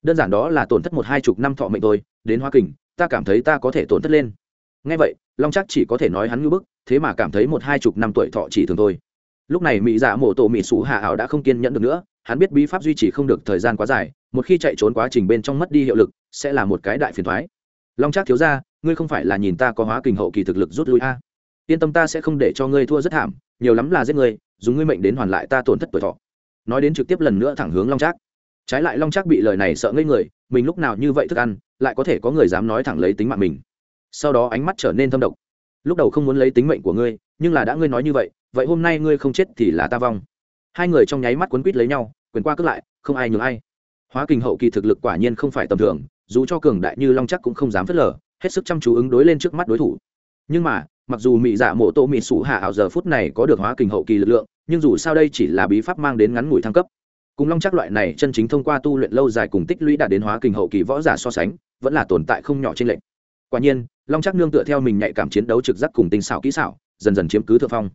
Đơn giản đó là tổn thất một hai chục năm thọ mệnh tôi đến hóa kình, ta cảm thấy ta có thể tổn thất lên. Ngay vậy, long chắc chỉ có thể nói hắn ngưỡng bức, thế mà cảm thấy một hai chục năm tuổi thọ chỉ thường thôi. Lúc này mỹ dạ mộ tổ mỹ xù hạ ảo đã không kiên nhẫn được nữa, hắn biết bí pháp duy trì không được thời gian quá dài, một khi chạy trốn quá trình bên trong mất đi hiệu lực, sẽ là một cái đại phiền thoái long trác thiếu ra ngươi không phải là nhìn ta có hóa kình hậu kỳ thực lực rút lui a? Yên tâm ta sẽ không để cho ngươi thua rất thảm, nhiều lắm là giết ngươi dùng ngươi mệnh đến hoàn lại ta tổn thất tuổi thọ. Nói đến trực tiếp lần nữa thẳng hướng long trác. Trái lại long trác bị lời này sợ ngây người, mình lúc nào như vậy thức ăn, lại có thể có người dám nói thẳng lấy tính mạng mình. Sau đó ánh mắt trở nên thâm độc. Lúc đầu không muốn lấy tính mệnh của ngươi, nhưng là đã ngươi nói như vậy vậy hôm nay ngươi không chết thì là ta vong. Hai người trong nháy mắt quấn quýt lấy nhau, quyền qua cướp lại, không ai nhường ai. Hóa kình hậu kỳ thực lực quả nhiên không phải tầm thường, dù cho cường đại như long chắc cũng không dám phớt lờ, hết sức chăm chú ứng đối lên trước mắt đối thủ. Nhưng mà mặc dù mỹ dạ mộ tô mỹ sủ hạ ảo giờ phút này có được hóa kình hậu kỳ lực lượng, nhưng dù sao đây chỉ là bí pháp mang đến ngắn ngủi thăng cấp. Cùng long chắc loại này chân chính thông qua tu luyện lâu dài cùng tích lũy đạt đến hóa kình hậu kỳ võ giả so sánh, vẫn là tồn tại không nhỏ trên lệnh quả nhiên, long chắc nương tựa theo mình nhạy cảm chiến đấu trực giác cùng tinh xảo kỹ xảo, dần dần chiếm cứ thượng phong.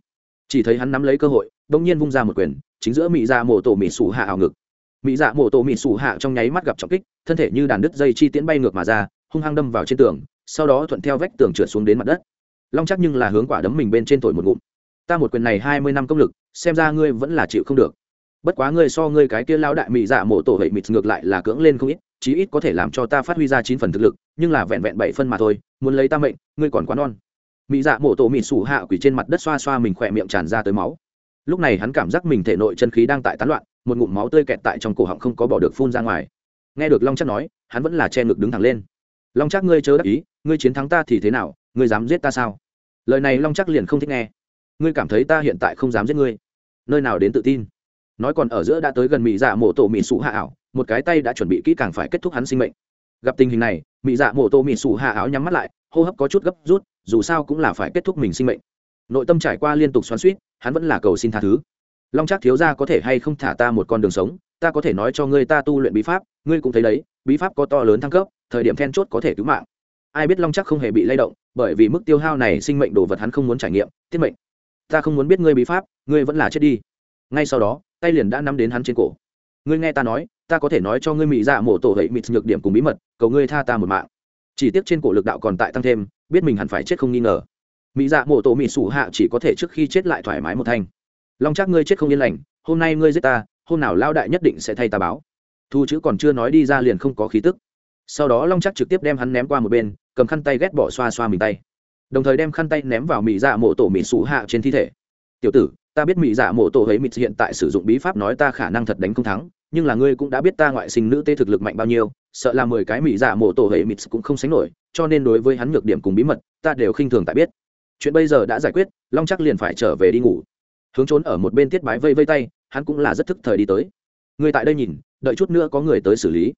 Chỉ thấy hắn nắm lấy cơ hội, bỗng nhiên vung ra một quyền, chính giữa mỹ dạ mộ tổ mỹ sủ hạ ảo ngực. Mỹ dạ mộ tổ mỹ sủ hạ trong nháy mắt gặp trọng kích, thân thể như đàn đứt dây chi tiễn bay ngược mà ra, hung hăng đâm vào trên tường, sau đó thuận theo vách tường trượt xuống đến mặt đất long chắc nhưng là hướng quả đấm mình bên trên thổi một ngụm. Ta một quyền này hai mươi năm công lực, xem ra ngươi vẫn là chịu không được. Bất quá ngươi so ngươi cái kia lao đại mỹ dạ mộ tổ hệ mịt ngược lại là cưỡng lên không ít, chí ít có thể làm cho ta phát huy ra chín phần thực lực, nhưng là vẹn vẹn bảy phân mà thôi, muốn lấy ta mệnh, ngươi còn quá non. Mỹ dạ mộ tổ mịt sủ hạ quỷ trên mặt đất xoa xoa mình khỏe miệng tràn ra tới máu. Lúc này hắn cảm giác mình thể nội chân khí đang tại tán loạn, một ngụm máu tươi kẹt tại trong cổ họng không có bỏ được phun ra ngoài. Nghe được long chắc nói, hắn vẫn là che ngực đứng thẳng lên. Long chắc ngươi chớ đắc ý, ngươi chiến thắng ta thì thế nào, ngươi dám giết ta sao? Lời này long chắc liền không thích nghe. Ngươi cảm thấy ta hiện tại không dám giết ngươi. Nơi nào đến tự tin? Nói còn ở giữa đã tới gần mỹ dạ mộ tổ mỹ sụ hạ ảo, một cái tay đã chuẩn bị kỹ càng phải kết thúc hắn sinh mệnh. Gặp tình hình này mỹ dạ mộ tổ mỹ sụ hạ ảo nhắm mắt lại, hô hấp có chút gấp rút, dù sao cũng là phải kết thúc mình sinh mệnh. Nội tâm trải qua liên tục xoắn suýt hắn vẫn là cầu xin tha thứ. Long chắc thiếu ra có thể hay không thả ta một con đường sống, ta có thể nói cho ngươi ta tu luyện bí pháp, ngươi cũng thấy đấy, bí pháp có to lớn thăng cấp, thời điểm then chốt có thể cứu mạng ai biết long chắc không hề bị lay động, bởi vì mức tiêu hao này sinh mệnh đồ vật hắn không muốn trải nghiệm, tiết mệnh. Ta không muốn biết ngươi bí pháp, ngươi vẫn là chết đi. Ngay sau đó, tay liền đã nắm đến hắn trên cổ. Ngươi nghe ta nói, ta có thể nói cho ngươi mỹ dạ mổ tổ hệ mịt nhược điểm cùng bí mật, cầu ngươi tha ta một mạng. Chỉ tiếc trên cổ lực đạo còn tại tăng thêm, biết mình hẳn phải chết không nghi ngờ. Mỹ dạ mổ tổ mỹ sủ hạ chỉ có thể trước khi chết lại thoải mái một thanh. Long chắc ngươi chết không yên lành, hôm nay ngươi giết ta, hôm nào lao đại nhất định sẽ thay ta báo. Thu chữ còn chưa nói đi ra liền không có khí tức sau đó long chắc trực tiếp đem hắn ném qua một bên cầm khăn tay ghét bỏ xoa xoa mình tay đồng thời đem khăn tay ném vào mỹ dạ mộ tổ mỹ sủ hạ trên thi thể tiểu tử ta biết mỹ dạ mộ tổ ấy mịt hiện tại sử dụng bí pháp nói ta khả năng thật đánh không thắng nhưng là ngươi cũng đã biết ta ngoại sinh nữ tê thực lực mạnh bao nhiêu sợ là mười cái mỹ dạ mộ tổ ấy mịt cũng không sánh nổi cho nên đối với hắn nhược điểm cùng bí mật ta đều khinh thường tại biết chuyện bây giờ đã giải quyết long chắc liền phải trở về đi ngủ hướng trốn ở một bên tiết bái vây vây tay hắn cũng là rất thức thời đi tới người tại đây nhìn đợi chút nữa có người tới xử lý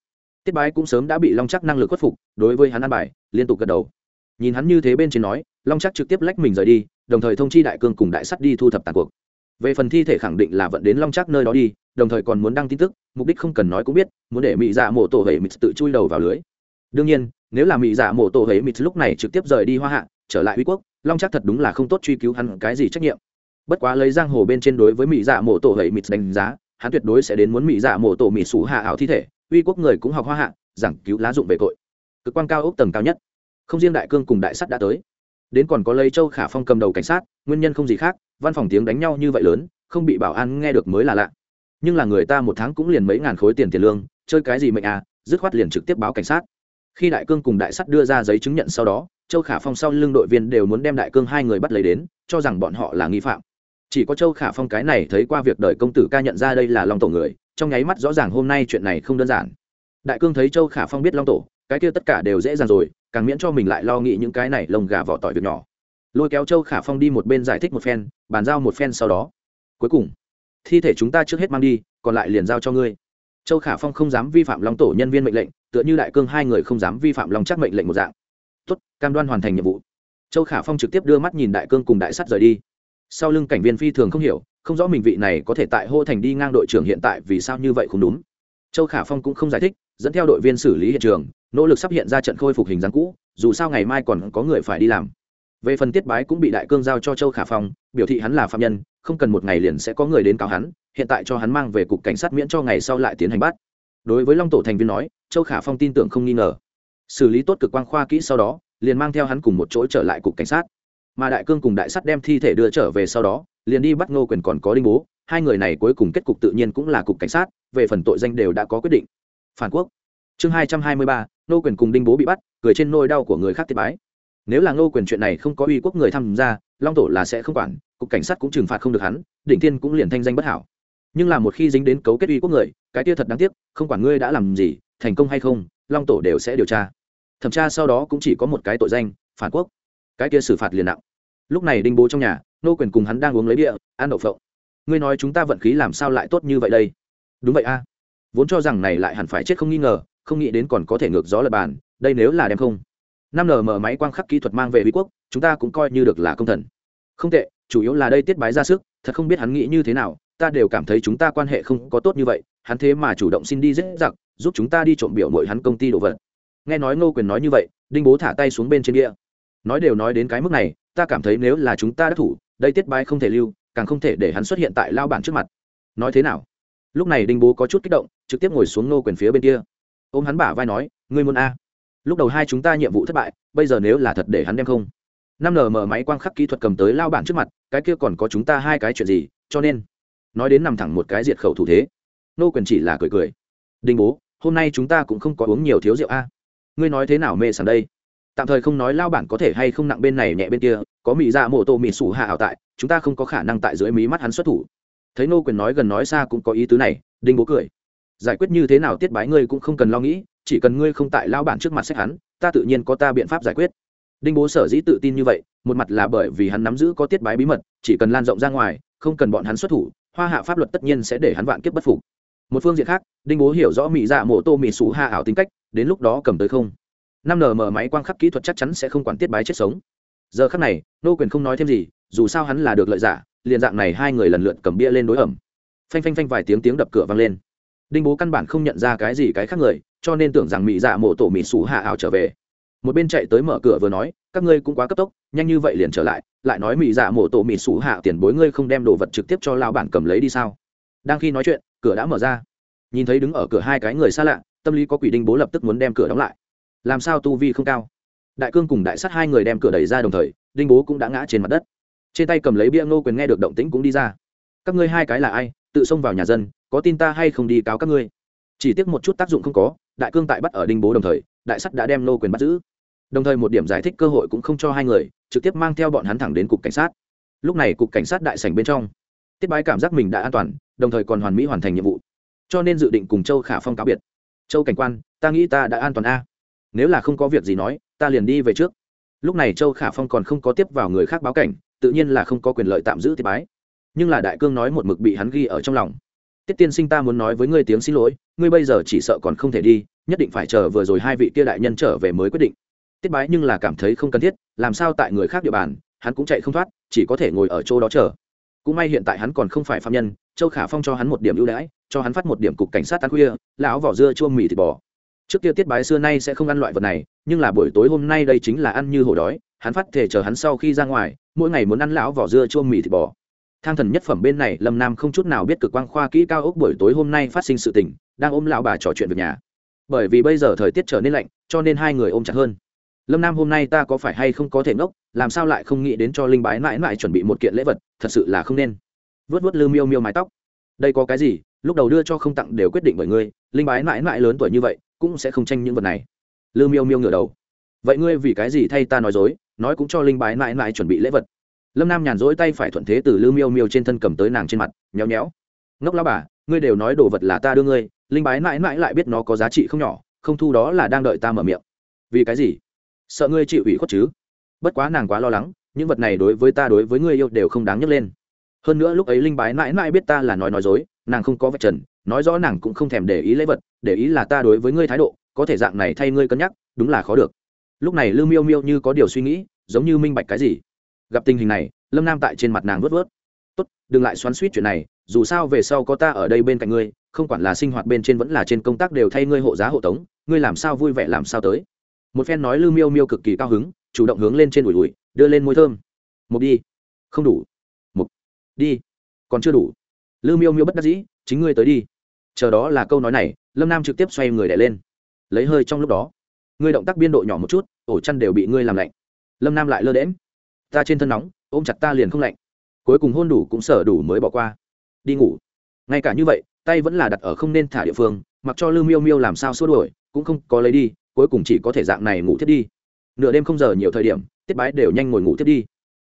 tiết bái cũng sớm đã bị long chắc năng lực khuất phục, đối với hắn ăn bài, liên tục gật đầu. Nhìn hắn như thế bên trên nói, long chắc trực tiếp lách mình rời đi, đồng thời thông chi đại cương cùng đại sắt đi thu thập tàn cuộc. Về phần thi thể khẳng định là vận đến long chắc nơi đó đi, đồng thời còn muốn đăng tin tức, mục đích không cần nói cũng biết, muốn để mỹ dạ mộ tổ hệ mịt tự chui đầu vào lưới. Đương nhiên, nếu là mỹ dạ mộ tổ hệ mịt lúc này trực tiếp rời đi hoa hạ, trở lại uy quốc, long chắc thật đúng là không tốt truy cứu hắn cái gì trách nhiệm. Bất quá lấy giang hồ bên trên đối với mỹ dạ mộ tổ hệ mịt đánh giá, hắn tuyệt đối sẽ đến muốn mỹ dạ mộ tổ mỹ sủ hạ ảo thi thể uy quốc người cũng học hoa hạ, giảng cứu lá dụng về tội. Cực quan cao ốc tầng cao nhất. Không riêng đại cương cùng đại sắt đã tới. Đến còn có lấy châu khả phong cầm đầu cảnh sát, nguyên nhân không gì khác, văn phòng tiếng đánh nhau như vậy lớn, không bị bảo an nghe được mới là lạ. Nhưng là người ta một tháng cũng liền mấy ngàn khối tiền tiền lương, chơi cái gì mệnh à dứt khoát liền trực tiếp báo cảnh sát. Khi đại cương cùng đại sắt đưa ra giấy chứng nhận sau đó, châu khả phong sau lưng đội viên đều muốn đem đại cương hai người bắt lấy đến, cho rằng bọn họ là nghi phạm. Chỉ có châu khả phong cái này thấy qua việc đời công tử ca nhận ra đây là long tổ người trong nháy mắt rõ ràng hôm nay chuyện này không đơn giản. Đại cương thấy châu khả phong biết long tổ, cái kia tất cả đều dễ dàng rồi, càng miễn cho mình lại lo nghĩ những cái này lồng gà vỏ tỏi việc nhỏ. Lôi kéo châu khả phong đi một bên giải thích một phen, bàn giao một phen sau đó. Cuối cùng, thi thể chúng ta trước hết mang đi, còn lại liền giao cho ngươi. Châu khả phong không dám vi phạm long tổ nhân viên mệnh lệnh, tựa như đại cương hai người không dám vi phạm long chắc mệnh lệnh một dạng. Tốt, cam đoan hoàn thành nhiệm vụ. Châu khả phong trực tiếp đưa mắt nhìn đại cương cùng đại sắt rời đi. Sau lưng cảnh viên phi thường không hiểu không rõ mình vị này có thể tại hô thành đi ngang đội trưởng hiện tại vì sao như vậy không đúng. Châu khả phong cũng không giải thích, dẫn theo đội viên xử lý hiện trường, nỗ lực sắp hiện ra trận khôi phục hình dáng cũ, dù sao ngày mai còn có người phải đi làm. Về phần tiết bái cũng bị đại cương giao cho châu khả phong, biểu thị hắn là phạm nhân, không cần một ngày liền sẽ có người đến cáo hắn, hiện tại cho hắn mang về cục cảnh sát miễn cho ngày sau lại tiến hành bắt. Đối với long tổ thành viên nói, châu khả phong tin tưởng không nghi ngờ. Xử lý tốt cực quang khoa kỹ sau đó, liền mang theo hắn cùng một chỗ trở lại cục cảnh sát. Mà đại cương cùng đại sắt đem thi thể đưa trở về sau đó liền đi bắt ngô quyền còn có đinh bố, hai người này cuối cùng kết cục tự nhiên cũng là cục cảnh sát, về phần tội danh đều đã có quyết định. Phản quốc. Chương hai trăm hai mươi ba, ngô quyền cùng đinh bố bị bắt, cười trên nôi đau của người khác tiết bái. Nếu là ngô quyền chuyện này không có uy quốc người tham gia, long tổ là sẽ không quản, cục cảnh sát cũng trừng phạt không được hắn, đỉnh thiên cũng liền thanh danh bất hảo. Nhưng là một khi dính đến cấu kết uy quốc người, cái tia thật đáng tiếc, không quản ngươi đã làm gì, thành công hay không, long tổ đều sẽ điều tra. Thẩm tra sau đó cũng chỉ có một cái tội danh, phản quốc. Cái kia xử phạt liền nặng. Lúc này đinh bố trong nhà nô quyền cùng hắn đang uống lấy địa ăn đậu phộng. Ngươi nói chúng ta vận khí làm sao lại tốt như vậy đây? Đúng vậy a. Vốn cho rằng này lại hẳn phải chết không nghi ngờ, không nghĩ đến còn có thể ngược gió lật bàn, đây nếu là đem không. Năm mở máy quang khắc kỹ thuật mang về uy quốc, chúng ta cũng coi như được là công thần. Không tệ, chủ yếu là đây tiết bái ra sức, thật không biết hắn nghĩ như thế nào, ta đều cảm thấy chúng ta quan hệ không có tốt như vậy, hắn thế mà chủ động xin đi dễ giặc, giúp chúng ta đi trộm biểu mội hắn công ty đồ vật. Nghe nói ngô quyền nói như vậy, đinh bố thả tay xuống bên trên đĩa nói đều nói đến cái mức này, ta cảm thấy nếu là chúng ta đắc thủ đây tiết bái không thể lưu, càng không thể để hắn xuất hiện tại lao bản trước mặt. Nói thế nào? Lúc này đinh bố có chút kích động, trực tiếp ngồi xuống ngô quyền phía bên kia. Ôm hắn bả vai nói, ngươi muốn a? Lúc đầu hai chúng ta nhiệm vụ thất bại, bây giờ nếu là thật để hắn đem không? Năm mở máy quang khắc kỹ thuật cầm tới lao bản trước mặt, cái kia còn có chúng ta hai cái chuyện gì, cho nên? Nói đến nằm thẳng một cái diệt khẩu thủ thế. Nô quyền chỉ là cười cười. Đinh bố, hôm nay chúng ta cũng không có uống nhiều thiếu rượu a. Ngươi nói thế nào mê sảng đây? Tạm thời không nói lao bản có thể hay không nặng bên này nhẹ bên kia, có mỹ dạ mộ tổ mỹ sủ hạ ảo tại, chúng ta không có khả năng tại dưới mí mắt hắn xuất thủ. Thấy nô quyền nói gần nói xa cũng có ý tứ này, đinh bố cười. Giải quyết như thế nào tiết bái ngươi cũng không cần lo nghĩ, chỉ cần ngươi không tại lao bản trước mặt sách hắn, ta tự nhiên có ta biện pháp giải quyết. Đinh bố sở dĩ tự tin như vậy, một mặt là bởi vì hắn nắm giữ có tiết bái bí mật, chỉ cần lan rộng ra ngoài, không cần bọn hắn xuất thủ, hoa hạ pháp luật tất nhiên sẽ để hắn vạn kiếp bất phục. Một phương diện khác, đinh bố hiểu rõ mỹ dạ mộ tô mỹ Sủ hạ ảo tính cách, đến lúc đó cầm tới không? Năm nm máy quang khắc kỹ thuật chắc chắn sẽ không quản tiết bái chết sống. Giờ khắc này, nô quyền không nói thêm gì, dù sao hắn là được lợi giả, liền dạng này hai người lần lượt cầm bia lên đối ẩm. Phanh phanh phanh vài tiếng tiếng đập cửa vang lên. Đinh bố căn bản không nhận ra cái gì cái khác người, cho nên tưởng rằng mỹ dạ mộ tổ mỹ xù hạ ảo trở về. Một bên chạy tới mở cửa vừa nói, các ngươi cũng quá cấp tốc, nhanh như vậy liền trở lại lại nói mỹ dạ mộ tổ mỹ xù hạ tiền bối ngươi không đem đồ vật trực tiếp cho lao bản cầm lấy đi sao? Đang khi nói chuyện, cửa đã mở ra. Nhìn thấy đứng ở cửa hai cái người xa lạ, tâm lý có quỷ đinh bố lập tức muốn đem cửa đóng lại làm sao tu vi không cao? Đại cương cùng đại sắt hai người đem cửa đẩy ra đồng thời, đinh bố cũng đã ngã trên mặt đất. Trên tay cầm lấy bia ngô quyền nghe được động tĩnh cũng đi ra. Các ngươi hai cái là ai? Tự xông vào nhà dân, có tin ta hay không đi cáo các ngươi? Chỉ tiếc một chút tác dụng không có, đại cương tại bắt ở đinh bố đồng thời, đại sắt đã đem nô quyền bắt giữ. Đồng thời một điểm giải thích cơ hội cũng không cho hai người, trực tiếp mang theo bọn hắn thẳng đến cục cảnh sát. Lúc này cục cảnh sát đại sảnh bên trong, tiết bái cảm giác mình đã an toàn, đồng thời còn hoàn mỹ hoàn thành nhiệm vụ. Cho nên dự định cùng châu khả phong cáo biệt. Châu cảnh quan, ta nghĩ ta đã an toàn a nếu là không có việc gì nói, ta liền đi về trước. Lúc này châu khả phong còn không có tiếp vào người khác báo cảnh, tự nhiên là không có quyền lợi tạm giữ tiết bái. Nhưng là đại cương nói một mực bị hắn ghi ở trong lòng. Tiết tiên sinh ta muốn nói với ngươi tiếng xin lỗi, ngươi bây giờ chỉ sợ còn không thể đi, nhất định phải chờ vừa rồi hai vị kia đại nhân trở về mới quyết định. Tiết bái nhưng là cảm thấy không cần thiết, làm sao tại người khác địa bàn, hắn cũng chạy không thoát, chỉ có thể ngồi ở chỗ đó chờ. Cũng may hiện tại hắn còn không phải phạm nhân, châu khả phong cho hắn một điểm ưu đãi, cho hắn phát một điểm cục cảnh sát tan khuya, lão vỏ dưa chua mì thịt bò trước kia tiết bái xưa nay sẽ không ăn loại vật này, nhưng là buổi tối hôm nay đây chính là ăn như hổ đói, hắn phát thể chờ hắn sau khi ra ngoài, mỗi ngày muốn ăn lão vỏ dưa chua mì thịt bò. Thang thần nhất phẩm bên này, lâm nam không chút nào biết cực quang khoa kỹ cao ốc buổi tối hôm nay phát sinh sự tình, đang ôm lão bà trò chuyện về nhà. Bởi vì bây giờ thời tiết trở nên lạnh, cho nên hai người ôm chặt hơn. Lâm nam hôm nay ta có phải hay không có thể ngốc, làm sao lại không nghĩ đến cho linh bái mãi mãi chuẩn bị một kiện lễ vật, thật sự là không nên. Vớt vớt lư miêu miêu mái tóc. Đây có cái gì? Lúc đầu đưa cho không tặng đều quyết định bởi ngươi, linh bái mãi mãi lớn tuổi như vậy cũng sẽ không tranh những vật này. Lư miêu miêu ngửa đầu. Vậy ngươi vì cái gì thay ta nói dối, nói cũng cho linh bái mãi mãi chuẩn bị lễ vật. Lâm nam nhàn rỗi tay phải thuận thế từ lư miêu miêu trên thân cầm tới nàng trên mặt, nhéo nhéo. Ngốc lao bà, ngươi đều nói đồ vật là ta đưa ngươi, linh bái mãi mãi lại biết nó có giá trị không nhỏ, không thu đó là đang đợi ta mở miệng. Vì cái gì? Sợ ngươi chịu ủy khuất chứ? Bất quá nàng quá lo lắng, những vật này đối với ta đối với ngươi yêu đều không đáng nhắc lên. Hơn nữa lúc ấy linh bái mãi mãi biết ta là nói nói dối, nàng không có vật trần nói rõ nàng cũng không thèm để ý lấy vật, để ý là ta đối với ngươi thái độ, có thể dạng này thay ngươi cân nhắc, đúng là khó được. Lúc này lư miêu miêu như có điều suy nghĩ, giống như minh bạch cái gì. Gặp tình hình này, lâm nam tại trên mặt nàng vớt vớt. Tốt, đừng lại xoắn suýt chuyện này, dù sao về sau có ta ở đây bên cạnh ngươi, không quản là sinh hoạt bên trên vẫn là trên công tác đều thay ngươi hộ giá hộ tống, ngươi làm sao vui vẻ làm sao tới. Một phen nói lư miêu miêu cực kỳ cao hứng, chủ động hướng lên trên ủi ủi, đưa lên môi thơm. Một đi. Không đủ. Một đi. Còn chưa đủ. Lư miêu miêu bất đắc dĩ, chính ngươi tới đi chờ đó là câu nói này, lâm nam trực tiếp xoay người đẻ lên. Lấy hơi trong lúc đó. Ngươi động tác biên độ nhỏ một chút, ổ chăn đều bị ngươi làm lạnh. Lâm nam lại lơ đễm ta trên thân nóng, ôm chặt ta liền không lạnh. Cuối cùng hôn đủ cũng sở đủ mới bỏ qua. Đi ngủ. Ngay cả như vậy, tay vẫn là đặt ở không nên thả địa phương, mặc cho lư miêu miêu làm sao xua đuổi, cũng không có lấy đi, cuối cùng chỉ có thể dạng này ngủ thiết đi. Nửa đêm không giờ nhiều thời điểm, tiết bái đều nhanh ngồi ngủ thiết đi.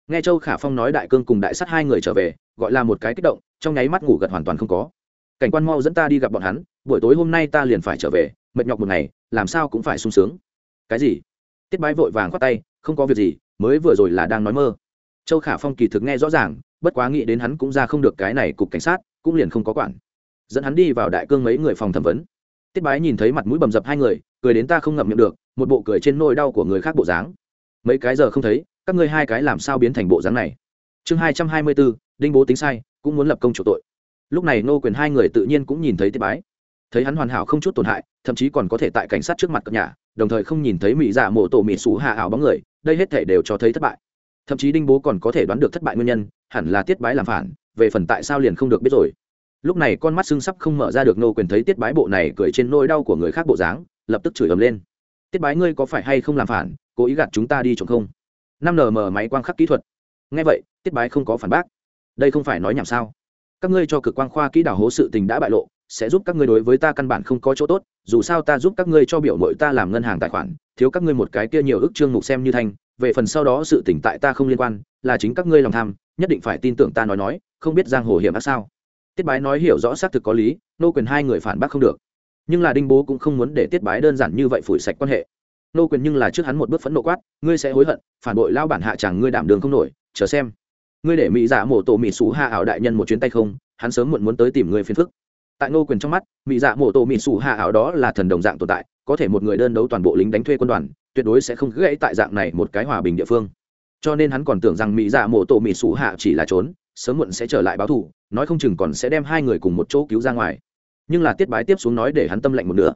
Nghe châu khả phong nói đại cương cùng đại sắt hai người trở về, gọi là một cái kích động, trong nháy mắt ngủ gật hoàn toàn không có cảnh quan mau dẫn ta đi gặp bọn hắn, buổi tối hôm nay ta liền phải trở về, mệt nhọc một ngày, làm sao cũng phải sung sướng. Cái gì? Tiết bái vội vàng khoát tay, không có việc gì, mới vừa rồi là đang nói mơ. Châu khả phong kỳ thực nghe rõ ràng, bất quá nghĩ đến hắn cũng ra không được cái này cục cảnh sát, cũng liền không có quản. Dẫn hắn đi vào đại cương mấy người phòng thẩm vấn. Tiết bái nhìn thấy mặt mũi bầm dập hai người, cười đến ta không ngậm miệng được, một bộ cười trên nôi đau của người khác bộ dáng. Mấy cái giờ không thấy, các ngươi hai cái làm sao biến thành bộ dáng này? Chương hai trăm hai mươi bốn, đinh bố tính sai, cũng muốn lập công chủ tội lúc này nô quyền hai người tự nhiên cũng nhìn thấy tiết bái. Thấy hắn hoàn hảo không chút tổn hại, thậm chí còn có thể tại cảnh sát trước mặt cập nhà đồng thời không nhìn thấy mỹ giả dạ mộ tổ mỹ xú hạ ảo bóng người, đây hết thể đều cho thấy thất bại. Thậm chí đinh bố còn có thể đoán được thất bại nguyên nhân, hẳn là tiết bái làm phản, về phần tại sao liền không được biết rồi. Lúc này con mắt xương sắp không mở ra được nô quyền thấy tiết bái bộ này cười trên nỗi đau của người khác bộ dáng, lập tức chửi ầm lên. Tiết bái ngươi có phải hay không làm phản, cố ý gạt chúng ta đi trộm không? Năm nm máy quang khắc kỹ thuật. Ngay vậy, tiết bái không có phản bác. Đây không phải nói nhảm sao? Các ngươi cho cực quang khoa kỹ đảo hố sự tình đã bại lộ, sẽ giúp các ngươi đối với ta căn bản không có chỗ tốt, dù sao ta giúp các ngươi cho biểu mội ta làm ngân hàng tài khoản, thiếu các ngươi một cái kia nhiều ức chương mục xem như thanh, về phần sau đó sự tỉnh tại ta không liên quan, là chính các ngươi lòng tham, nhất định phải tin tưởng ta nói nói, không biết giang hồ hiểm ác sao. Tiết bái nói hiểu rõ xác thực có lý, nô quyền hai người phản bác không được. Nhưng là đinh bố cũng không muốn để tiết bái đơn giản như vậy phủi sạch quan hệ. Nô quyền nhưng là trước hắn một bước phẫn nộ quát, ngươi sẽ hối hận, phản bội lao bản hạ chẳng ngươi đảm đường không nổi, chờ xem ngươi để mỹ Dạ mổ tổ mỹ xú hạ ảo đại nhân một chuyến tay không, hắn sớm muộn muốn tới tìm ngươi phiền phức. Tại nô quyền trong mắt, mỹ dạ mổ tổ mỹ xù hạ ảo đó là thần đồng dạng tồn tại, có thể một người đơn đấu toàn bộ lính đánh thuê quân đoàn, tuyệt đối sẽ không gãy tại dạng này một cái hòa bình địa phương. Cho nên hắn còn tưởng rằng mỹ dạ mổ tổ mỹ xù hạ chỉ là trốn, sớm muộn sẽ trở lại báo thù, nói không chừng còn sẽ đem hai người cùng một chỗ cứu ra ngoài. Nhưng là tiết bái tiếp xuống nói để hắn tâm lạnh một nửa.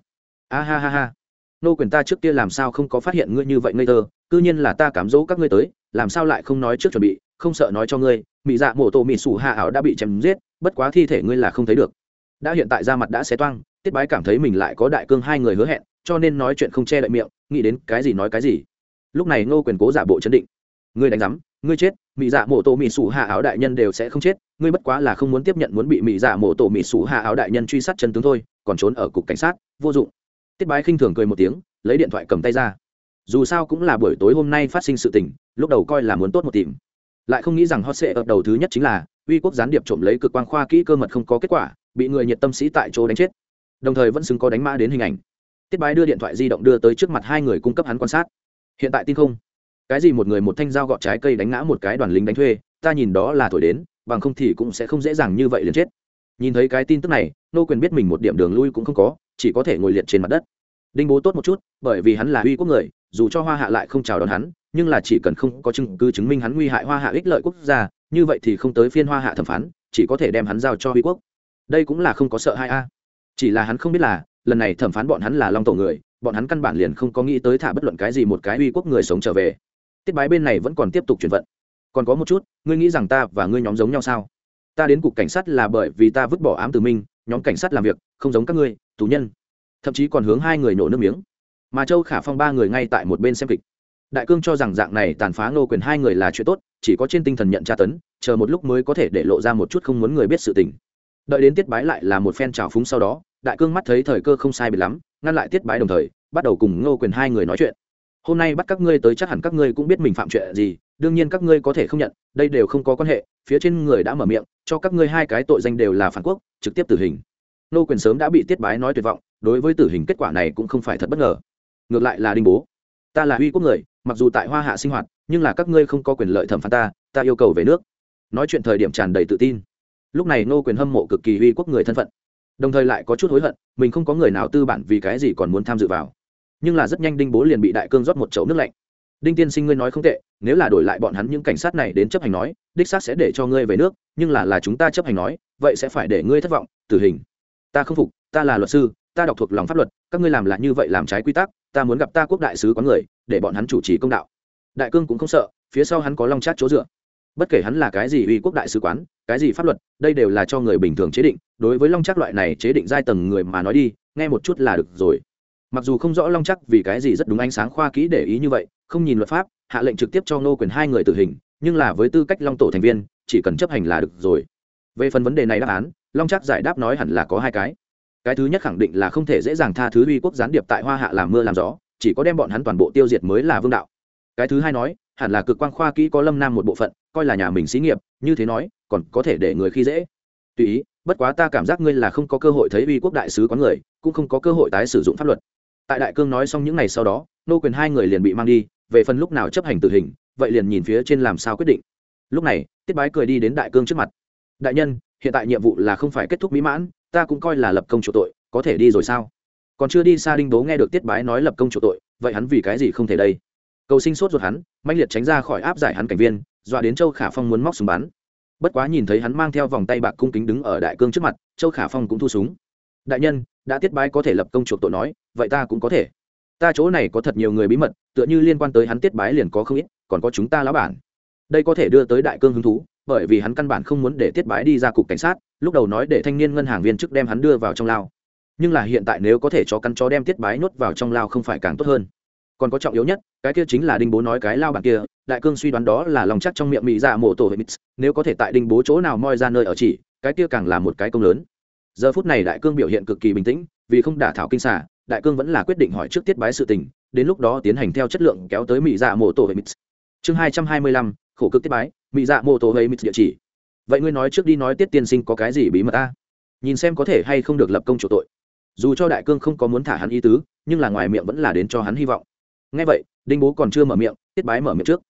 A ha ha ha. Nô quyền ta trước kia làm sao không có phát hiện ngươi như vậy ngây thơ, cư nhiên là ta cám dỗ các ngươi tới, làm sao lại không nói trước chuẩn bị không sợ nói cho ngươi mỹ dạ mổ tổ mỹ sủ hạ ảo đã bị chém giết, bất quá thi thể ngươi là không thấy được. Đã hiện tại ra mặt đã xé toang, tiết bái cảm thấy mình lại có đại cương hai người hứa hẹn, cho nên nói chuyện không che đậy miệng, nghĩ đến cái gì nói cái gì. Lúc này ngô quyền cố giả bộ chấn định. Ngươi đánh giám, ngươi chết mỹ dạ mổ tổ mỹ sủ hạ áo đại nhân đều sẽ không chết, ngươi bất quá là không muốn tiếp nhận muốn bị mỹ dạ mổ tổ mỹ sủ hạ áo đại nhân truy sát chân tướng thôi, còn trốn ở cục cảnh sát, vô dụng. Tiết bái khinh thường cười một tiếng, lấy điện thoại cầm tay ra. Dù sao cũng là buổi tối hôm nay phát sinh sự tình, lúc đầu coi là muốn tốt một tìm lại không nghĩ rằng hot sệ ập đầu thứ nhất chính là uy quốc gián điệp trộm lấy cực quang khoa kỹ cơ mật không có kết quả, bị người nhiệt tâm sĩ tại chỗ đánh chết. Đồng thời vẫn xứng có đánh mã đến hình ảnh. Tiết bái đưa điện thoại di động đưa tới trước mặt hai người cung cấp hắn quan sát. Hiện tại tin không? Cái gì một người một thanh dao gọt trái cây đánh ngã một cái đoàn lính đánh thuê, ta nhìn đó là thổi đến, bằng không thì cũng sẽ không dễ dàng như vậy liền chết. Nhìn thấy cái tin tức này, nô quyền biết mình một điểm đường lui cũng không có, chỉ có thể ngồi liệt trên mặt đất. Đinh bố tốt một chút, bởi vì hắn là uy quốc người, dù cho hoa hạ lại không chào đón hắn nhưng là chỉ cần không có chứng cứ chứng minh hắn nguy hại hoa hạ ích lợi quốc gia, như vậy thì không tới phiên hoa hạ thẩm phán, chỉ có thể đem hắn giao cho Huy quốc. Đây cũng là không có sợ hai a. Chỉ là hắn không biết là, lần này thẩm phán bọn hắn là long tổ người, bọn hắn căn bản liền không có nghĩ tới thả bất luận cái gì một cái uy quốc người sống trở về. Tiết bái bên này vẫn còn tiếp tục chuyển vận. Còn có một chút, ngươi nghĩ rằng ta và ngươi nhóm giống nhau sao? Ta đến cục cảnh sát là bởi vì ta vứt bỏ ám từ minh, nhóm cảnh sát làm việc, không giống các ngươi, tù nhân. Thậm chí còn hướng hai người nổ nước miếng. Mà châu khả phong ba người ngay tại một bên xem kịch đại cương cho rằng dạng này tàn phá ngô quyền hai người là chuyện tốt, chỉ có trên tinh thần nhận tra tấn, chờ một lúc mới có thể để lộ ra một chút không muốn người biết sự tình. Đợi đến tiết bái lại là một phen trào phúng sau đó, đại cương mắt thấy thời cơ không sai bị lắm, ngăn lại tiết bái đồng thời, bắt đầu cùng ngô quyền hai người nói chuyện. Hôm nay bắt các ngươi tới chắc hẳn các ngươi cũng biết mình phạm chuyện gì, đương nhiên các ngươi có thể không nhận, đây đều không có quan hệ, phía trên người đã mở miệng, cho các ngươi hai cái tội danh đều là phản quốc, trực tiếp tử hình. Nô quyền sớm đã bị tiết bái nói tuyệt vọng, đối với tử hình kết quả này cũng không phải thật bất ngờ. Ngược lại là đinh bố ta là uy quốc người, mặc dù tại hoa hạ sinh hoạt, nhưng là các ngươi không có quyền lợi thẩm phán ta ta yêu cầu về nước. Nói chuyện thời điểm tràn đầy tự tin. Lúc này nô quyền hâm mộ cực kỳ uy quốc người thân phận. Đồng thời lại có chút hối hận, mình không có người nào tư bản vì cái gì còn muốn tham dự vào. Nhưng là rất nhanh đinh bố liền bị đại cương rót một chậu nước lạnh. Đinh tiên sinh ngươi nói không tệ, nếu là đổi lại bọn hắn những cảnh sát này đến chấp hành nói, đích xác sẽ để cho ngươi về nước, nhưng là là chúng ta chấp hành nói, vậy sẽ phải để ngươi thất vọng, tử hình. Ta không phục, ta là luật sư, ta đọc thuộc lòng pháp luật, các ngươi làm là như vậy làm trái quy tắc ta muốn gặp ta quốc đại sứ có người, để bọn hắn chủ trì công đạo. Đại cương cũng không sợ, phía sau hắn có long chát chỗ dựa. Bất kể hắn là cái gì uy quốc đại sứ quán, cái gì pháp luật, đây đều là cho người bình thường chế định, đối với long chắc loại này chế định giai tầng người mà nói đi, nghe một chút là được rồi. Mặc dù không rõ long chắc vì cái gì rất đúng ánh sáng khoa kỹ để ý như vậy, không nhìn luật pháp, hạ lệnh trực tiếp cho ngô quyền hai người tử hình, nhưng là với tư cách long tổ thành viên, chỉ cần chấp hành là được rồi. Về phần vấn đề này đáp án, long chắc giải đáp nói hẳn là có hai cái cái thứ nhất khẳng định là không thể dễ dàng tha thứ uy quốc gián điệp tại hoa hạ làm mưa làm gió, chỉ có đem bọn hắn toàn bộ tiêu diệt mới là vương đạo. Cái thứ hai nói, hẳn là cực quan khoa kỹ có lâm nam một bộ phận, coi là nhà mình xí nghiệp, như thế nói, còn có thể để người khi dễ. Tùy ý, bất quá ta cảm giác ngươi là không có cơ hội thấy uy quốc đại sứ có người, cũng không có cơ hội tái sử dụng pháp luật. Tại đại cương nói xong những ngày sau đó, nô quyền hai người liền bị mang đi, về phần lúc nào chấp hành tử hình, vậy liền nhìn phía trên làm sao quyết định. Lúc này, tiết bái cười đi đến đại cương trước mặt. Đại nhân hiện tại nhiệm vụ là không phải kết thúc mỹ mãn, ta cũng coi là lập công chủ tội, có thể đi rồi sao? Còn chưa đi xa đinh đố nghe được tiết bái nói lập công chủ tội, vậy hắn vì cái gì không thể đây? Cầu sinh sốt ruột hắn mạnh liệt tránh ra khỏi áp giải hắn cảnh viên, dọa đến châu khả phong muốn móc súng bắn. Bất quá nhìn thấy hắn mang theo vòng tay bạc cung kính đứng ở đại cương trước mặt, châu khả phong cũng thu súng. Đại nhân, đã tiết bái có thể lập công chuộc tội nói, vậy ta cũng có thể. Ta chỗ này có thật nhiều người bí mật, tựa như liên quan tới hắn tiết bái liền có không ít, còn có chúng ta lão bản. Đây có thể đưa tới đại cương hứng thú bởi vì hắn căn bản không muốn để tiết bái đi ra cục cảnh sát, lúc đầu nói để thanh niên ngân hàng viên chức đem hắn đưa vào trong lao. Nhưng là hiện tại nếu có thể cho căn chó đem tiết bái nhốt vào trong lao không phải càng tốt hơn. Còn có trọng yếu nhất, cái kia chính là đinh bố nói cái lao bản kia, đại cương suy đoán đó là lòng chắc trong miệng mỹ dạ mổ tổ hệ mix nếu có thể tại đinh bố chỗ nào moi ra nơi ở chỉ, cái kia càng là một cái công lớn. Giờ phút này đại cương biểu hiện cực kỳ bình tĩnh, vì không đả thảo kinh xả đại cương vẫn là quyết định hỏi trước tiết bái sự tình, đến lúc đó tiến hành theo chất lượng kéo tới mỹ dạ mổ tổ hệ mix chương hai trăm hai mươi lăm khổ cực tiết bái mỹ dạ mổ tổ hay mít địa chỉ. Vậy ngươi nói trước đi nói tiết tiên sinh có cái gì bí mật ta? Nhìn xem có thể hay không được lập công chủ tội. Dù cho đại cương không có muốn thả hắn ý tứ, nhưng là ngoài miệng vẫn là đến cho hắn hy vọng. Ngay vậy, đinh bố còn chưa mở miệng, tiết bái mở miệng trước.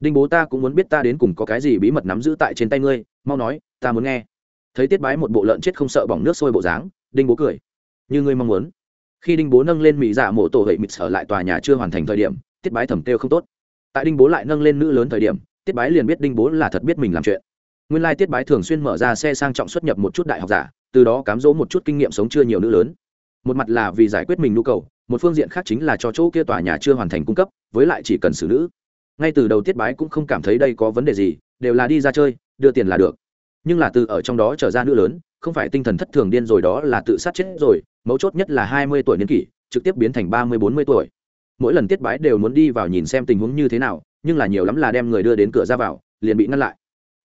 Đinh bố ta cũng muốn biết ta đến cùng có cái gì bí mật nắm giữ tại trên tay ngươi, mau nói, ta muốn nghe. Thấy tiết bái một bộ lợn chết không sợ bỏng nước sôi bộ dáng, đinh bố cười. Như ngươi mong muốn. Khi đinh bố nâng lên mỹ dạ mộ tổ hệ mịt sở lại tòa nhà chưa hoàn thành thời điểm, tiết bái thẩm kêu không tốt. Tại đinh bố lại nâng lên nữ lớn thời điểm tiết bái liền biết đinh bố là thật biết mình làm chuyện. Nguyên lai tiết bái thường xuyên mở ra xe sang trọng xuất nhập một chút đại học giả, từ đó cám dỗ một chút kinh nghiệm sống chưa nhiều nữ lớn. Một mặt là vì giải quyết mình nhu cầu, một phương diện khác chính là cho chỗ kia tòa nhà chưa hoàn thành cung cấp, với lại chỉ cần xử nữ. Ngay từ đầu tiết bái cũng không cảm thấy đây có vấn đề gì, đều là đi ra chơi, đưa tiền là được. Nhưng là từ ở trong đó trở ra nữ lớn, không phải tinh thần thất thường điên rồi đó là tự sát chết rồi, mấu chốt nhất là hai mươi tuổi niên kỷ, trực tiếp biến thành ba mươi bốn mươi tuổi. Mỗi lần tiết bái đều muốn đi vào nhìn xem tình huống như thế nào nhưng là nhiều lắm là đem người đưa đến cửa ra vào, liền bị ngăn lại.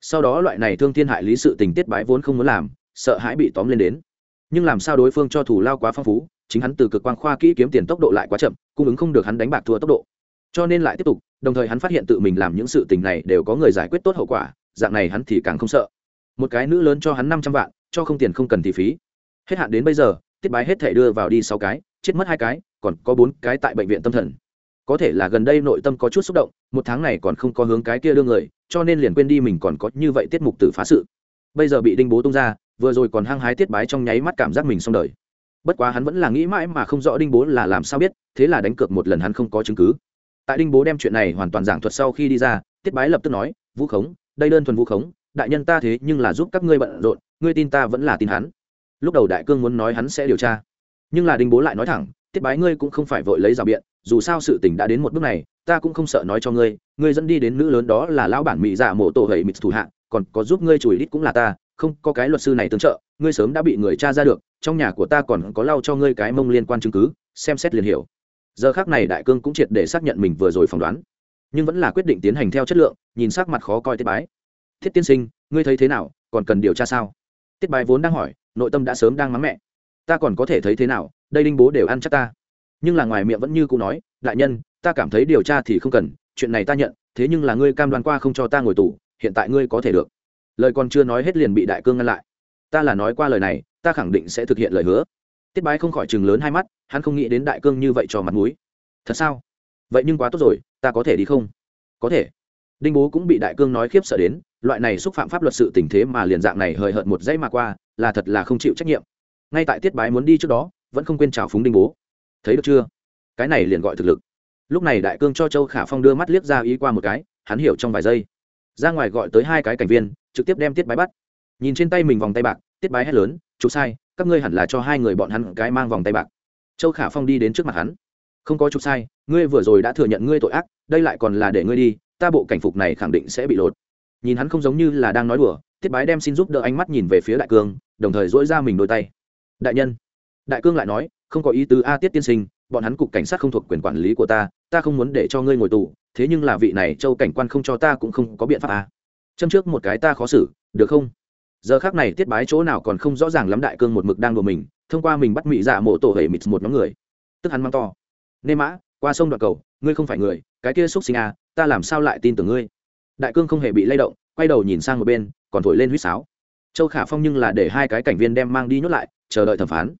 Sau đó loại này thương thiên hại lý sự tình tiết bãi vốn không muốn làm, sợ hãi bị tóm lên đến. Nhưng làm sao đối phương cho thủ lao quá phong phú, chính hắn từ cực quan khoa kỹ kiếm tiền tốc độ lại quá chậm, cung ứng không được hắn đánh bạc thua tốc độ. Cho nên lại tiếp tục, đồng thời hắn phát hiện tự mình làm những sự tình này đều có người giải quyết tốt hậu quả, dạng này hắn thì càng không sợ. Một cái nữ lớn cho hắn năm trăm vạn, cho không tiền không cần thì phí. Hết hạn đến bây giờ, tiết bái hết thể đưa vào đi sáu cái, chết mất hai cái, còn có bốn cái tại bệnh viện tâm thần có thể là gần đây nội tâm có chút xúc động, một tháng này còn không có hướng cái kia đưa người, cho nên liền quên đi mình còn có như vậy tiết mục tử phá sự. Bây giờ bị đinh bố tung ra, vừa rồi còn hăng hái tiết bái trong nháy mắt cảm giác mình xong đời. Bất quá hắn vẫn là nghĩ mãi mà không rõ đinh bố là làm sao biết, thế là đánh cược một lần hắn không có chứng cứ. Tại đinh bố đem chuyện này hoàn toàn giảng thuật sau khi đi ra, tiết bái lập tức nói, vũ khống, đây đơn thuần vũ khống, đại nhân ta thế nhưng là giúp các ngươi bận rộn, ngươi tin ta vẫn là tin hắn. Lúc đầu đại cương muốn nói hắn sẽ điều tra, nhưng là đinh bố lại nói thẳng tiết bái ngươi cũng không phải vội lấy rào biện, dù sao sự tình đã đến một bước này, ta cũng không sợ nói cho ngươi ngươi dẫn đi đến nữ lớn đó là lão bản mỹ dạ mộ tổ hầy mịt thủ hạ, còn có giúp ngươi chùi đít cũng là ta, không có cái luật sư này tương trợ, ngươi sớm đã bị người cha ra được, trong nhà của ta còn có lau cho ngươi cái mông liên quan chứng cứ, xem xét liền hiểu. Giờ khác này đại cương cũng triệt để xác nhận mình vừa rồi phỏng đoán, nhưng vẫn là quyết định tiến hành theo chất lượng, nhìn sắc mặt khó coi tiết bái. Thiết tiên sinh, ngươi thấy thế nào, còn cần điều tra sao? Tiết bái vốn đang hỏi, nội tâm đã sớm đang mắng mẹ. Ta còn có thể thấy thế nào đây đinh bố đều ăn chắc ta. Nhưng là ngoài miệng vẫn như cũ nói, đại nhân, ta cảm thấy điều tra thì không cần, chuyện này ta nhận, thế nhưng là ngươi cam đoan qua không cho ta ngồi tù, hiện tại ngươi có thể được. Lời còn chưa nói hết liền bị đại cương ngăn lại. Ta là nói qua lời này, ta khẳng định sẽ thực hiện lời hứa. Tiết bái không khỏi chừng lớn hai mắt, hắn không nghĩ đến đại cương như vậy cho mặt mũi. Thật sao? Vậy nhưng quá tốt rồi, ta có thể đi không? Có thể. Đinh bố cũng bị đại cương nói khiếp sợ đến, loại này xúc phạm pháp luật sự tình thế mà liền dạng này hời hợt một dãy mà qua, là thật là không chịu trách nhiệm. Ngay tại tiết bái muốn đi trước đó vẫn không quên chào phúng đinh bố. Thấy được chưa? Cái này liền gọi thực lực. Lúc này đại cương cho châu khả phong đưa mắt liếc ra ý qua một cái, hắn hiểu trong vài giây. Ra ngoài gọi tới hai cái cảnh viên, trực tiếp đem tiết bái bắt. Nhìn trên tay mình vòng tay bạc, tiết bái hét lớn chụp sai, các ngươi hẳn là cho hai người bọn hắn cái mang vòng tay bạc. Châu khả phong đi đến trước mặt hắn. Không có chụp sai, ngươi vừa rồi đã thừa nhận ngươi tội ác, đây lại còn là để ngươi đi, ta bộ cảnh phục này khẳng định sẽ bị lột. Nhìn hắn không giống như là đang nói đùa, tiết bái đem xin giúp đỡ ánh mắt nhìn về phía đại cương, đồng thời dỗi ra mình đôi tay. Đại nhân đại cương lại nói, không có ý tứ a tiết tiên sinh, bọn hắn cục cảnh sát không thuộc quyền quản lý của ta ta không muốn để cho ngươi ngồi tù, thế nhưng là vị này châu cảnh quan không cho ta cũng không có biện pháp a. Châm trước một cái ta khó xử, được không? Giờ khác này tiết bái chỗ nào còn không rõ ràng lắm đại cương một mực đang đùa mình, thông qua mình bắt mị dạ mộ tổ hệ mịt một nhóm người. Tức hắn mang to. Nê mã, qua sông đoạn cầu, ngươi không phải người, cái kia xúc sinh à ta làm sao lại tin tưởng ngươi? Đại cương không hề bị lay động, quay đầu nhìn sang một bên, còn thổi lên huýt sáo. Châu khả phong nhưng là để hai cái cảnh viên đem mang đi nhốt lại, chờ đợi thẩm phán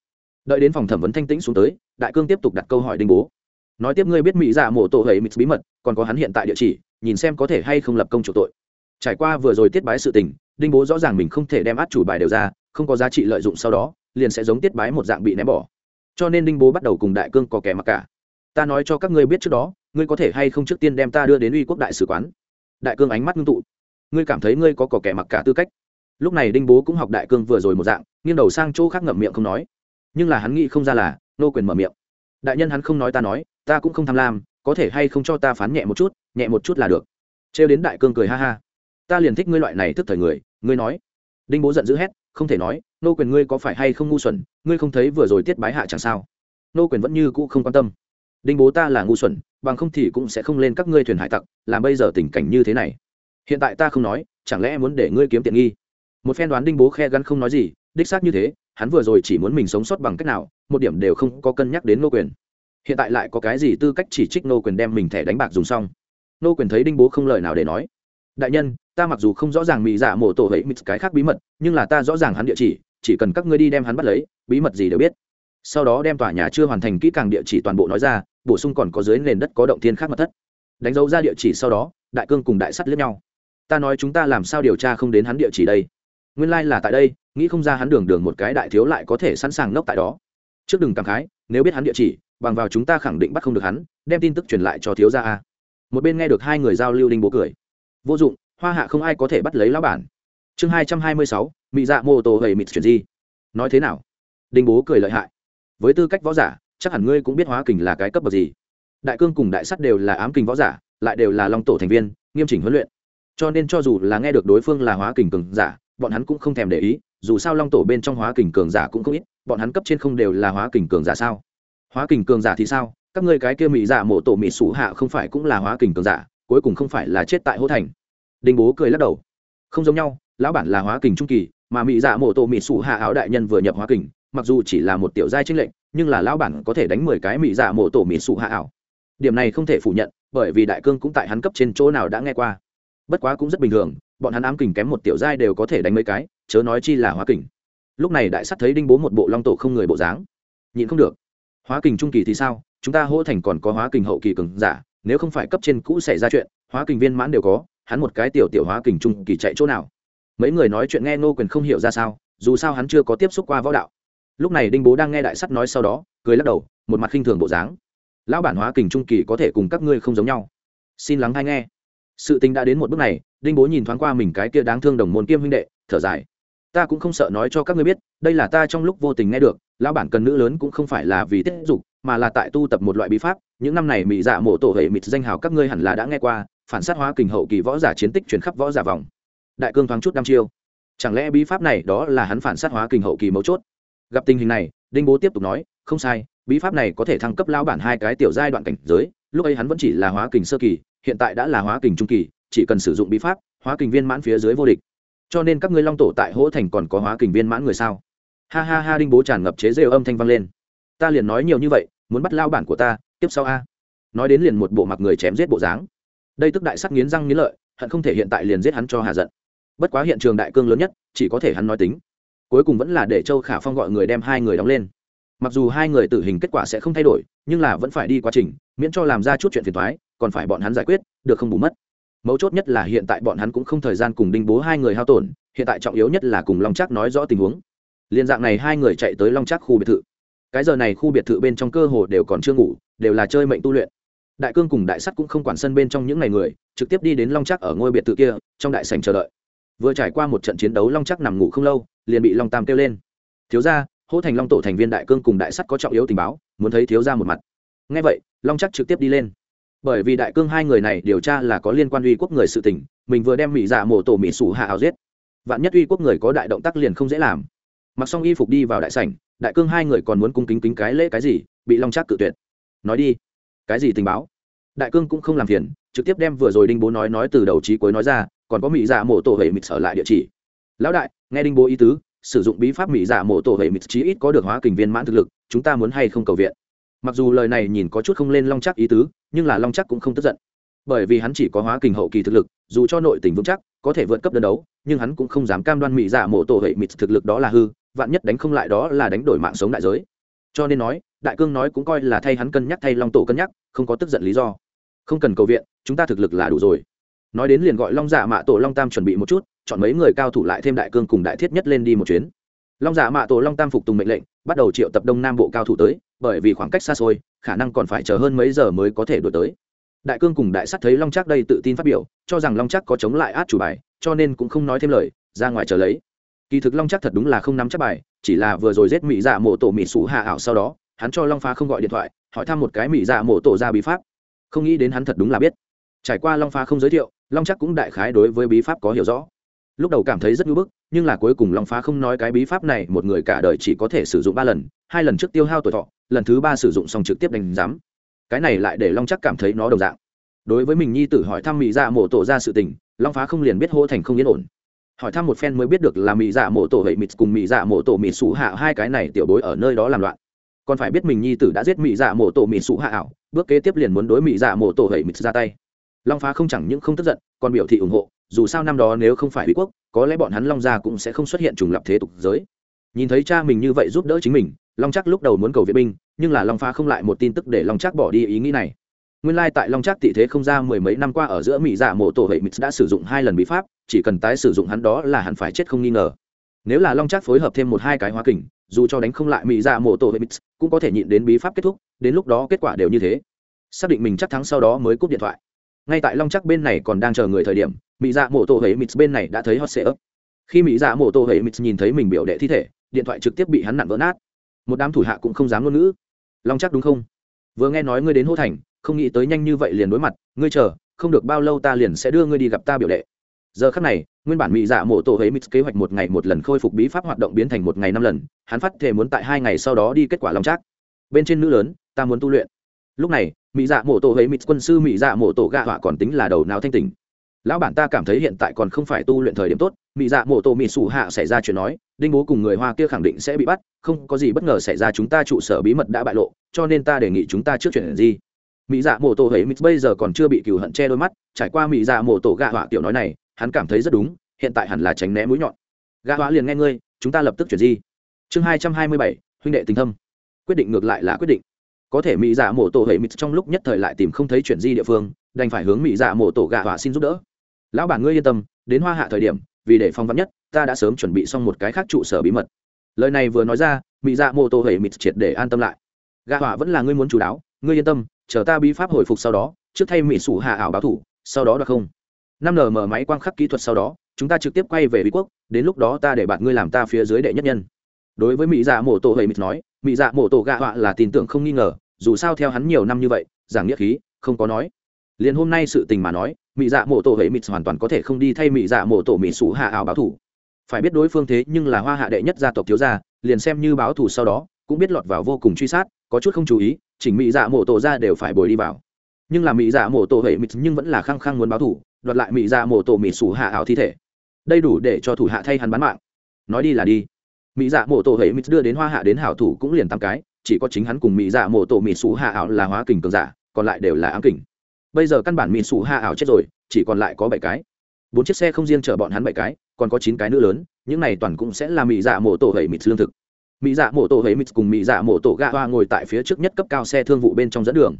đợi đến phòng thẩm vấn thanh tĩnh xuống tới, đại cương tiếp tục đặt câu hỏi đinh bố. Nói tiếp ngươi biết mỹ giả mộ tổ hầy mịt bí mật, còn có hắn hiện tại địa chỉ, nhìn xem có thể hay không lập công chủ tội. Trải qua vừa rồi tiết bái sự tình, đinh bố rõ ràng mình không thể đem át chủ bài đều ra, không có giá trị lợi dụng sau đó, liền sẽ giống tiết bái một dạng bị ném bỏ. Cho nên đinh bố bắt đầu cùng đại cương có kẻ mặc cả. Ta nói cho các ngươi biết trước đó, ngươi có thể hay không trước tiên đem ta đưa đến uy quốc đại sứ quán. Đại cương ánh mắt ngưng tụ. Ngươi cảm thấy ngươi có cỏ kẻ mặc cả tư cách. Lúc này đinh bố cũng học đại cương vừa rồi một dạng, nghiêng đầu sang chỗ khác ngậm miệng không nói nhưng là hắn nghĩ không ra là, nô quyền mở miệng. Đại nhân hắn không nói ta nói, ta cũng không tham lam, có thể hay không cho ta phán nhẹ một chút, nhẹ một chút là được. Trêu đến đại cương cười ha ha. Ta liền thích ngươi loại này thức thời người, ngươi nói. Đinh bố giận dữ hét, không thể nói, nô quyền ngươi có phải hay không ngu xuẩn, ngươi không thấy vừa rồi tiết bái hạ chẳng sao. Nô quyền vẫn như cũ không quan tâm. Đinh bố ta là ngu xuẩn, bằng không thì cũng sẽ không lên các ngươi thuyền hải tặc, làm bây giờ tình cảnh như thế này. Hiện tại ta không nói, chẳng lẽ muốn để ngươi kiếm tiện nghi? Một phen đoán đinh bố khe gắn không nói gì đích xác như thế, hắn vừa rồi chỉ muốn mình sống sót bằng cách nào, một điểm đều không có cân nhắc đến nô quyền. Hiện tại lại có cái gì tư cách chỉ trích nô quyền đem mình thẻ đánh bạc dùng xong? Nô quyền thấy đinh bố không lời nào để nói. Đại nhân, ta mặc dù không rõ ràng mỹ giả dạ mổ tổ hẫy mít cái khác bí mật, nhưng là ta rõ ràng hắn địa chỉ chỉ cần các ngươi đi đem hắn bắt lấy, bí mật gì đều biết. Sau đó đem tòa nhà chưa hoàn thành kỹ càng địa chỉ toàn bộ nói ra, bổ sung còn có dưới nền đất có động thiên khác mật thất. Đánh dấu ra địa chỉ sau đó, đại cương cùng đại sắt lướt nhau. Ta nói chúng ta làm sao điều tra không đến hắn địa chỉ đây? Nguyên lai、like、là tại đây, nghĩ không ra hắn đường đường một cái đại thiếu lại có thể sẵn sàng nốc tại đó. Trước đừng cảm khái, nếu biết hắn địa chỉ, bằng vào chúng ta khẳng định bắt không được hắn, đem tin tức truyền lại cho thiếu gia a. Một bên nghe được hai người giao lưu đinh bố cười. Vô dụng, hoa hạ không ai có thể bắt lấy lão bản. Chương hai trăm hai mươi sáu, mị dạ mô tô gầy mịt chuyển di. Nói thế nào? Đinh bố cười lợi hại. Với tư cách võ giả, chắc hẳn ngươi cũng biết hóa kình là cái cấp bậc gì. Đại cương cùng đại sắt đều là ám kình võ giả, lại đều là long tổ thành viên, nghiêm chỉnh huấn luyện. Cho nên cho dù là nghe được đối phương là hóa kình cường giả bọn hắn cũng không thèm để ý, dù sao long tổ bên trong hóa kình cường giả cũng không ít, bọn hắn cấp trên không đều là hóa kình cường giả sao? Hóa kình cường giả thì sao? Các ngươi cái kia mỹ giả dạ mộ tổ mỹ sủ hạ không phải cũng là hóa kình cường giả, cuối cùng không phải là chết tại hô thành? Đinh bố cười lắc đầu. Không giống nhau, lão bản là hóa kình trung kỳ, mà mỹ dạ mộ tổ mỹ sủ hạ áo đại nhân vừa nhập hóa kình, mặc dù chỉ là một tiểu giai trinh lệnh, nhưng là lão bản có thể đánh mười cái mỹ dạ mộ tổ mỹ sủ hạ ảo điểm này không thể phủ nhận, bởi vì đại cương cũng tại hắn cấp trên chỗ nào đã nghe qua. Bất quá cũng rất bình thường bọn hắn ám kình kém một tiểu giai đều có thể đánh mấy cái, chớ nói chi là hóa kình. Lúc này đại sắt thấy đinh bố một bộ long tổ không người bộ dáng. Nhịn không được. Hóa kình trung kỳ thì sao? Chúng ta hỗ thành còn có hóa kình hậu kỳ cường giả, nếu không phải cấp trên cũ xảy ra chuyện, hóa kình viên mãn đều có, hắn một cái tiểu tiểu hóa kình trung kỳ chạy chỗ nào? Mấy người nói chuyện nghe nô quyền không hiểu ra sao, dù sao hắn chưa có tiếp xúc qua võ đạo. Lúc này đinh bố đang nghe đại sắt nói sau đó, cười lắc đầu, một mặt khinh thường bộ dáng. Lão bản hóa kình trung kỳ có thể cùng các ngươi không giống nhau. Xin lắng hay nghe. Sự tình đã đến một bước này đinh bố nhìn thoáng qua mình cái kia đáng thương đồng môn kiêm huynh đệ, thở dài. Ta cũng không sợ nói cho các ngươi biết, đây là ta trong lúc vô tình nghe được, lão bản cần nữ lớn cũng không phải là vì tiết dục, mà là tại tu tập một loại bí pháp. Những năm này mỹ dạ mổ tổ hệ mịt danh hào các ngươi hẳn là đã nghe qua, phản sát hóa kình hậu kỳ võ giả chiến tích chuyển khắp võ giả vòng. Đại cương thoáng chút đăm chiêu. Chẳng lẽ bí pháp này đó là hắn phản sát hóa kình hậu kỳ mấu chốt? Gặp tình hình này, đinh bố tiếp tục nói, không sai, bí pháp này có thể thăng cấp lao bản hai cái tiểu giai đoạn cảnh giới, lúc ấy hắn vẫn chỉ là hóa kình sơ kỳ, hiện tại đã là hóa kình trung kỳ chỉ cần sử dụng bí pháp, hóa kình viên mãn phía dưới vô địch. Cho nên các ngươi long tổ tại hỗ thành còn có hóa kình viên mãn người sao? Ha ha ha, đinh bố tràn ngập chế rêu âm thanh vang lên. Ta liền nói nhiều như vậy, muốn bắt lao bản của ta, tiếp sau a. Nói đến liền một bộ mặc người chém giết bộ dáng. Đây tức đại sắc nghiến răng nghiến lợi, hận không thể hiện tại liền giết hắn cho hà giận. Bất quá hiện trường đại cương lớn nhất, chỉ có thể hắn nói tính. Cuối cùng vẫn là để châu khả phong gọi người đem hai người đóng lên. Mặc dù hai người tử hình kết quả sẽ không thay đổi, nhưng là vẫn phải đi quá trình, miễn cho làm ra chút chuyện phiền thoái còn phải bọn hắn giải quyết, được không bù mất mấu chốt nhất là hiện tại bọn hắn cũng không thời gian cùng đinh bố hai người hao tổn, hiện tại trọng yếu nhất là cùng long trác nói rõ tình huống. Liên dạng này hai người chạy tới long trác khu biệt thự. Cái giờ này khu biệt thự bên trong cơ hồ đều còn chưa ngủ, đều là chơi mệnh tu luyện. Đại cương cùng đại sắt cũng không quản sân bên trong những ngày người, trực tiếp đi đến long trác ở ngôi biệt thự kia, trong đại sành chờ đợi. Vừa trải qua một trận chiến đấu long trác nằm ngủ không lâu, liền bị long tam kêu lên. Thiếu ra hỗ thành long tổ thành viên đại cương cùng đại sắt có trọng yếu tình báo, muốn thấy thiếu ra một mặt. Ngay vậy, long trác trực tiếp đi lên bởi vì đại cương hai người này điều tra là có liên quan uy quốc người sự tình, mình vừa đem mỹ dạ mổ tổ mỹ sủ hạ áo giết. Vạn nhất uy quốc người có đại động tác liền không dễ làm. Mặc xong y phục đi vào đại sảnh, đại cương hai người còn muốn cung kính kính cái lễ cái gì, bị long trác cự tuyệt. Nói đi. Cái gì tình báo? Đại cương cũng không làm phiền, trực tiếp đem vừa rồi đinh bố nói nói từ đầu trí cuối nói ra, còn có mỹ dạ mổ tổ hệ mịt sở lại địa chỉ. Lão đại, nghe đinh bố ý tứ, sử dụng bí pháp mỹ dạ mổ tổ hệ mịt chí ít có được hóa kình viên mãn thực lực, chúng ta muốn hay không cầu viện? Mặc dù lời này nhìn có chút không lên long chắc ý tứ nhưng là long chắc cũng không tức giận. Bởi vì hắn chỉ có hóa kình hậu kỳ thực lực, dù cho nội tình vững chắc, có thể vượt cấp đơn đấu, nhưng hắn cũng không dám cam đoan mỹ giả mổ tổ hệ mịt thực lực đó là hư, vạn nhất đánh không lại đó là đánh đổi mạng sống đại giới. Cho nên nói, đại cương nói cũng coi là thay hắn cân nhắc thay long tổ cân nhắc, không có tức giận lý do. Không cần cầu viện, chúng ta thực lực là đủ rồi. Nói đến liền gọi long dạ mạ tổ long tam chuẩn bị một chút, chọn mấy người cao thủ lại thêm đại cương cùng đại thiết nhất lên đi một chuyến. Long dạ mạ tổ long tam phục tùng mệnh lệnh, bắt đầu triệu tập đông nam bộ cao thủ tới bởi vì khoảng cách xa xôi, khả năng còn phải chờ hơn mấy giờ mới có thể đổi tới. Đại cương cùng đại sắt thấy long trác đây tự tin phát biểu, cho rằng long trác có chống lại át chủ bài, cho nên cũng không nói thêm lời, ra ngoài chờ lấy. Kỳ thực long trác thật đúng là không nắm chắc bài, chỉ là vừa rồi giết mỹ dạ mộ tổ mỹ sủ hạ ảo sau đó, hắn cho long phá không gọi điện thoại, hỏi thăm một cái mỹ dạ mộ tổ ra bí pháp. Không nghĩ đến hắn thật đúng là biết. Trải qua long phá không giới thiệu, long chắc cũng đại khái đối với bí pháp có hiểu rõ. Lúc đầu cảm thấy rất ngưỡng bức, nhưng là cuối cùng long phá không nói cái bí pháp này, một người cả đời chỉ có thể sử dụng ba lần hai lần trước tiêu hao tuổi thọ, lần thứ ba sử dụng xong trực tiếp đánh giám. Cái này lại để long chắc cảm thấy nó đồng dạng. Đối với mình nhi tử hỏi thăm mỹ dạ mộ tổ ra sự tình, long phá không liền biết hô thành không yên ổn. Hỏi thăm một phen mới biết được là mỹ dạ mộ tổ hệ mịt cùng mỹ dạ mộ tổ mịt sủ hạ, hai cái này tiểu bối ở nơi đó làm loạn. Còn phải biết mình nhi tử đã giết mỹ dạ mộ tổ mịt sủ hạ ảo, bước kế tiếp liền muốn đối mỹ dạ mộ tổ hệ mịt ra tay. Long phá không chẳng những không tức giận, còn biểu thị ủng hộ, dù sao năm đó nếu không phải mỹ quốc, có lẽ bọn hắn long gia cũng sẽ không xuất hiện trùng lập thế tục giới. Nhìn thấy cha mình như vậy giúp đỡ chính mình long chắc lúc đầu muốn cầu viện binh, nhưng là long phá không lại một tin tức để long chắc bỏ đi ý nghĩ này. Nguyên lai tại long chắc tị thế không ra mười mấy năm qua ở giữa mỹ dạ mộ tổ hệ mỹ đã sử dụng hai lần bí pháp, chỉ cần tái sử dụng hắn đó là hắn phải chết không nghi ngờ. Nếu là long chắc phối hợp thêm một hai cái hóa kình, dù cho đánh không lại mỹ dạ mộ tổ hệ mỹ cũng có thể nhịn đến bí pháp kết thúc, đến lúc đó kết quả đều như thế. Xác định mình chắc thắng sau đó mới cúp điện thoại. Ngay tại long chắc bên này còn đang chờ người thời điểm, mỹ dạ mộ tổ hệ mít bên này đã thấy hot sệ ấp khi mỹ dạ mộ tổ hệ mít nhìn thấy mình biểu đệ thi thể, điện thoại trực tiếp bị hắn nặn vỡ nát một đám thủ hạ cũng không dám ngôn ngữ. Long chắc đúng không? Vừa nghe nói ngươi đến hô thành, không nghĩ tới nhanh như vậy liền đối mặt, ngươi chờ, không được bao lâu ta liền sẽ đưa ngươi đi gặp ta biểu đệ. Giờ khắc này, nguyên bản mỹ dạ mộ tổ hấy mít kế hoạch một ngày một lần khôi phục bí pháp hoạt động biến thành một ngày năm lần, hắn phát thể muốn tại hai ngày sau đó đi kết quả long chắc. Bên trên nữ lớn, ta muốn tu luyện. Lúc này mỹ dạ mộ tổ hấy mít quân sư mỹ dạ mộ tổ gạ họa còn tính là đầu não thanh tình lão bản ta cảm thấy hiện tại còn không phải tu luyện thời điểm tốt mỹ dạ mộ tổ mỹ sủ hạ xảy ra chuyện nói, đinh bố cùng người hoa kia khẳng định sẽ bị bắt, không có gì bất ngờ xảy ra chúng ta trụ sở bí mật đã bại lộ, cho nên ta đề nghị chúng ta trước chuyện gì? Mỹ dạ mộ tổ hễ mít bây giờ còn chưa bị cừu hận che đôi mắt, trải qua mỹ dạ mộ tổ gạ họa tiểu nói này, hắn cảm thấy rất đúng, hiện tại hẳn là tránh né mũi nhọn. Gạ họa liền nghe ngươi, chúng ta lập tức chuyển di chương hai trăm hai mươi bảy, huynh đệ tình thâm. Quyết định ngược lại là quyết định. Có thể mỹ dạ mộ tổ hễ mít trong lúc nhất thời lại tìm không thấy chuyển di địa phương, đành phải hướng mỹ dạ mộ tổ gạ họa xin giúp đỡ lão bản ngươi yên tâm, đến hoa hạ thời điểm, vì để phong vắn nhất, ta đã sớm chuẩn bị xong một cái khác trụ sở bí mật. Lời này vừa nói ra mỹ dạ mộ Tô hầy mịt triệt để an tâm lại. Gạ họa vẫn là ngươi muốn chủ đáo, ngươi yên tâm, chờ ta bí pháp hồi phục sau đó, trước thay mỹ sủ hạ ảo báo thủ, sau đó được không. Năm nm máy quang khắc kỹ thuật sau đó, chúng ta trực tiếp quay về bí quốc, đến lúc đó ta để bạn ngươi làm ta phía dưới đệ nhất nhân. Đối với mỹ dạ mộ Tô hầy mịt nói mỹ dạ mộ Tô gạ họa là tin tưởng không nghi ngờ, dù sao theo hắn nhiều năm như vậy, giảng nghĩa khí, không có nói. Liền hôm nay sự tình mà nói mỹ dạ mộ tổ hệ mịt hoàn toàn có thể không đi thay mỹ dạ mộ tổ mỹ sủ hạ ảo báo thủ. Phải biết đối phương thế nhưng là hoa hạ đệ nhất gia tộc thiếu gia, liền xem như báo thủ sau đó, cũng biết lọt vào vô cùng truy sát, có chút không chú ý, chỉnh mỹ dạ mộ tổ ra đều phải bồi đi vào. Nhưng là mỹ dạ mộ tổ hệ mịt nhưng vẫn là khăng khăng muốn báo thủ, đoạt lại mỹ dạ mộ tổ mỹ sủ hạ ảo thi thể. Đây đủ để cho thủ hạ thay hắn bán mạng. Nói đi là đi. Mỹ dạ mộ tổ hệ mịt đưa đến hoa hạ đến hảo thủ cũng liền tám cái, chỉ có chính hắn cùng mỹ dạ mộ tổ mỹ sủ hạ ảo là hóa kình cường giả, còn lại đều là ám kình bây giờ căn bản mỹ sủ hạ ảo chết rồi, chỉ còn lại có bảy cái. Bốn chiếc xe không riêng chở bọn hắn bảy cái, còn có chín cái nữ lớn, những này toàn cũng sẽ là mỹ dạ mổ tổ hẩy mịt lương thực. Mỹ dạ mổ tổ hẩy mịt cùng mỹ dạ mổ tổ gạ hoa ngồi tại phía trước nhất cấp cao xe thương vụ bên trong dẫn đường.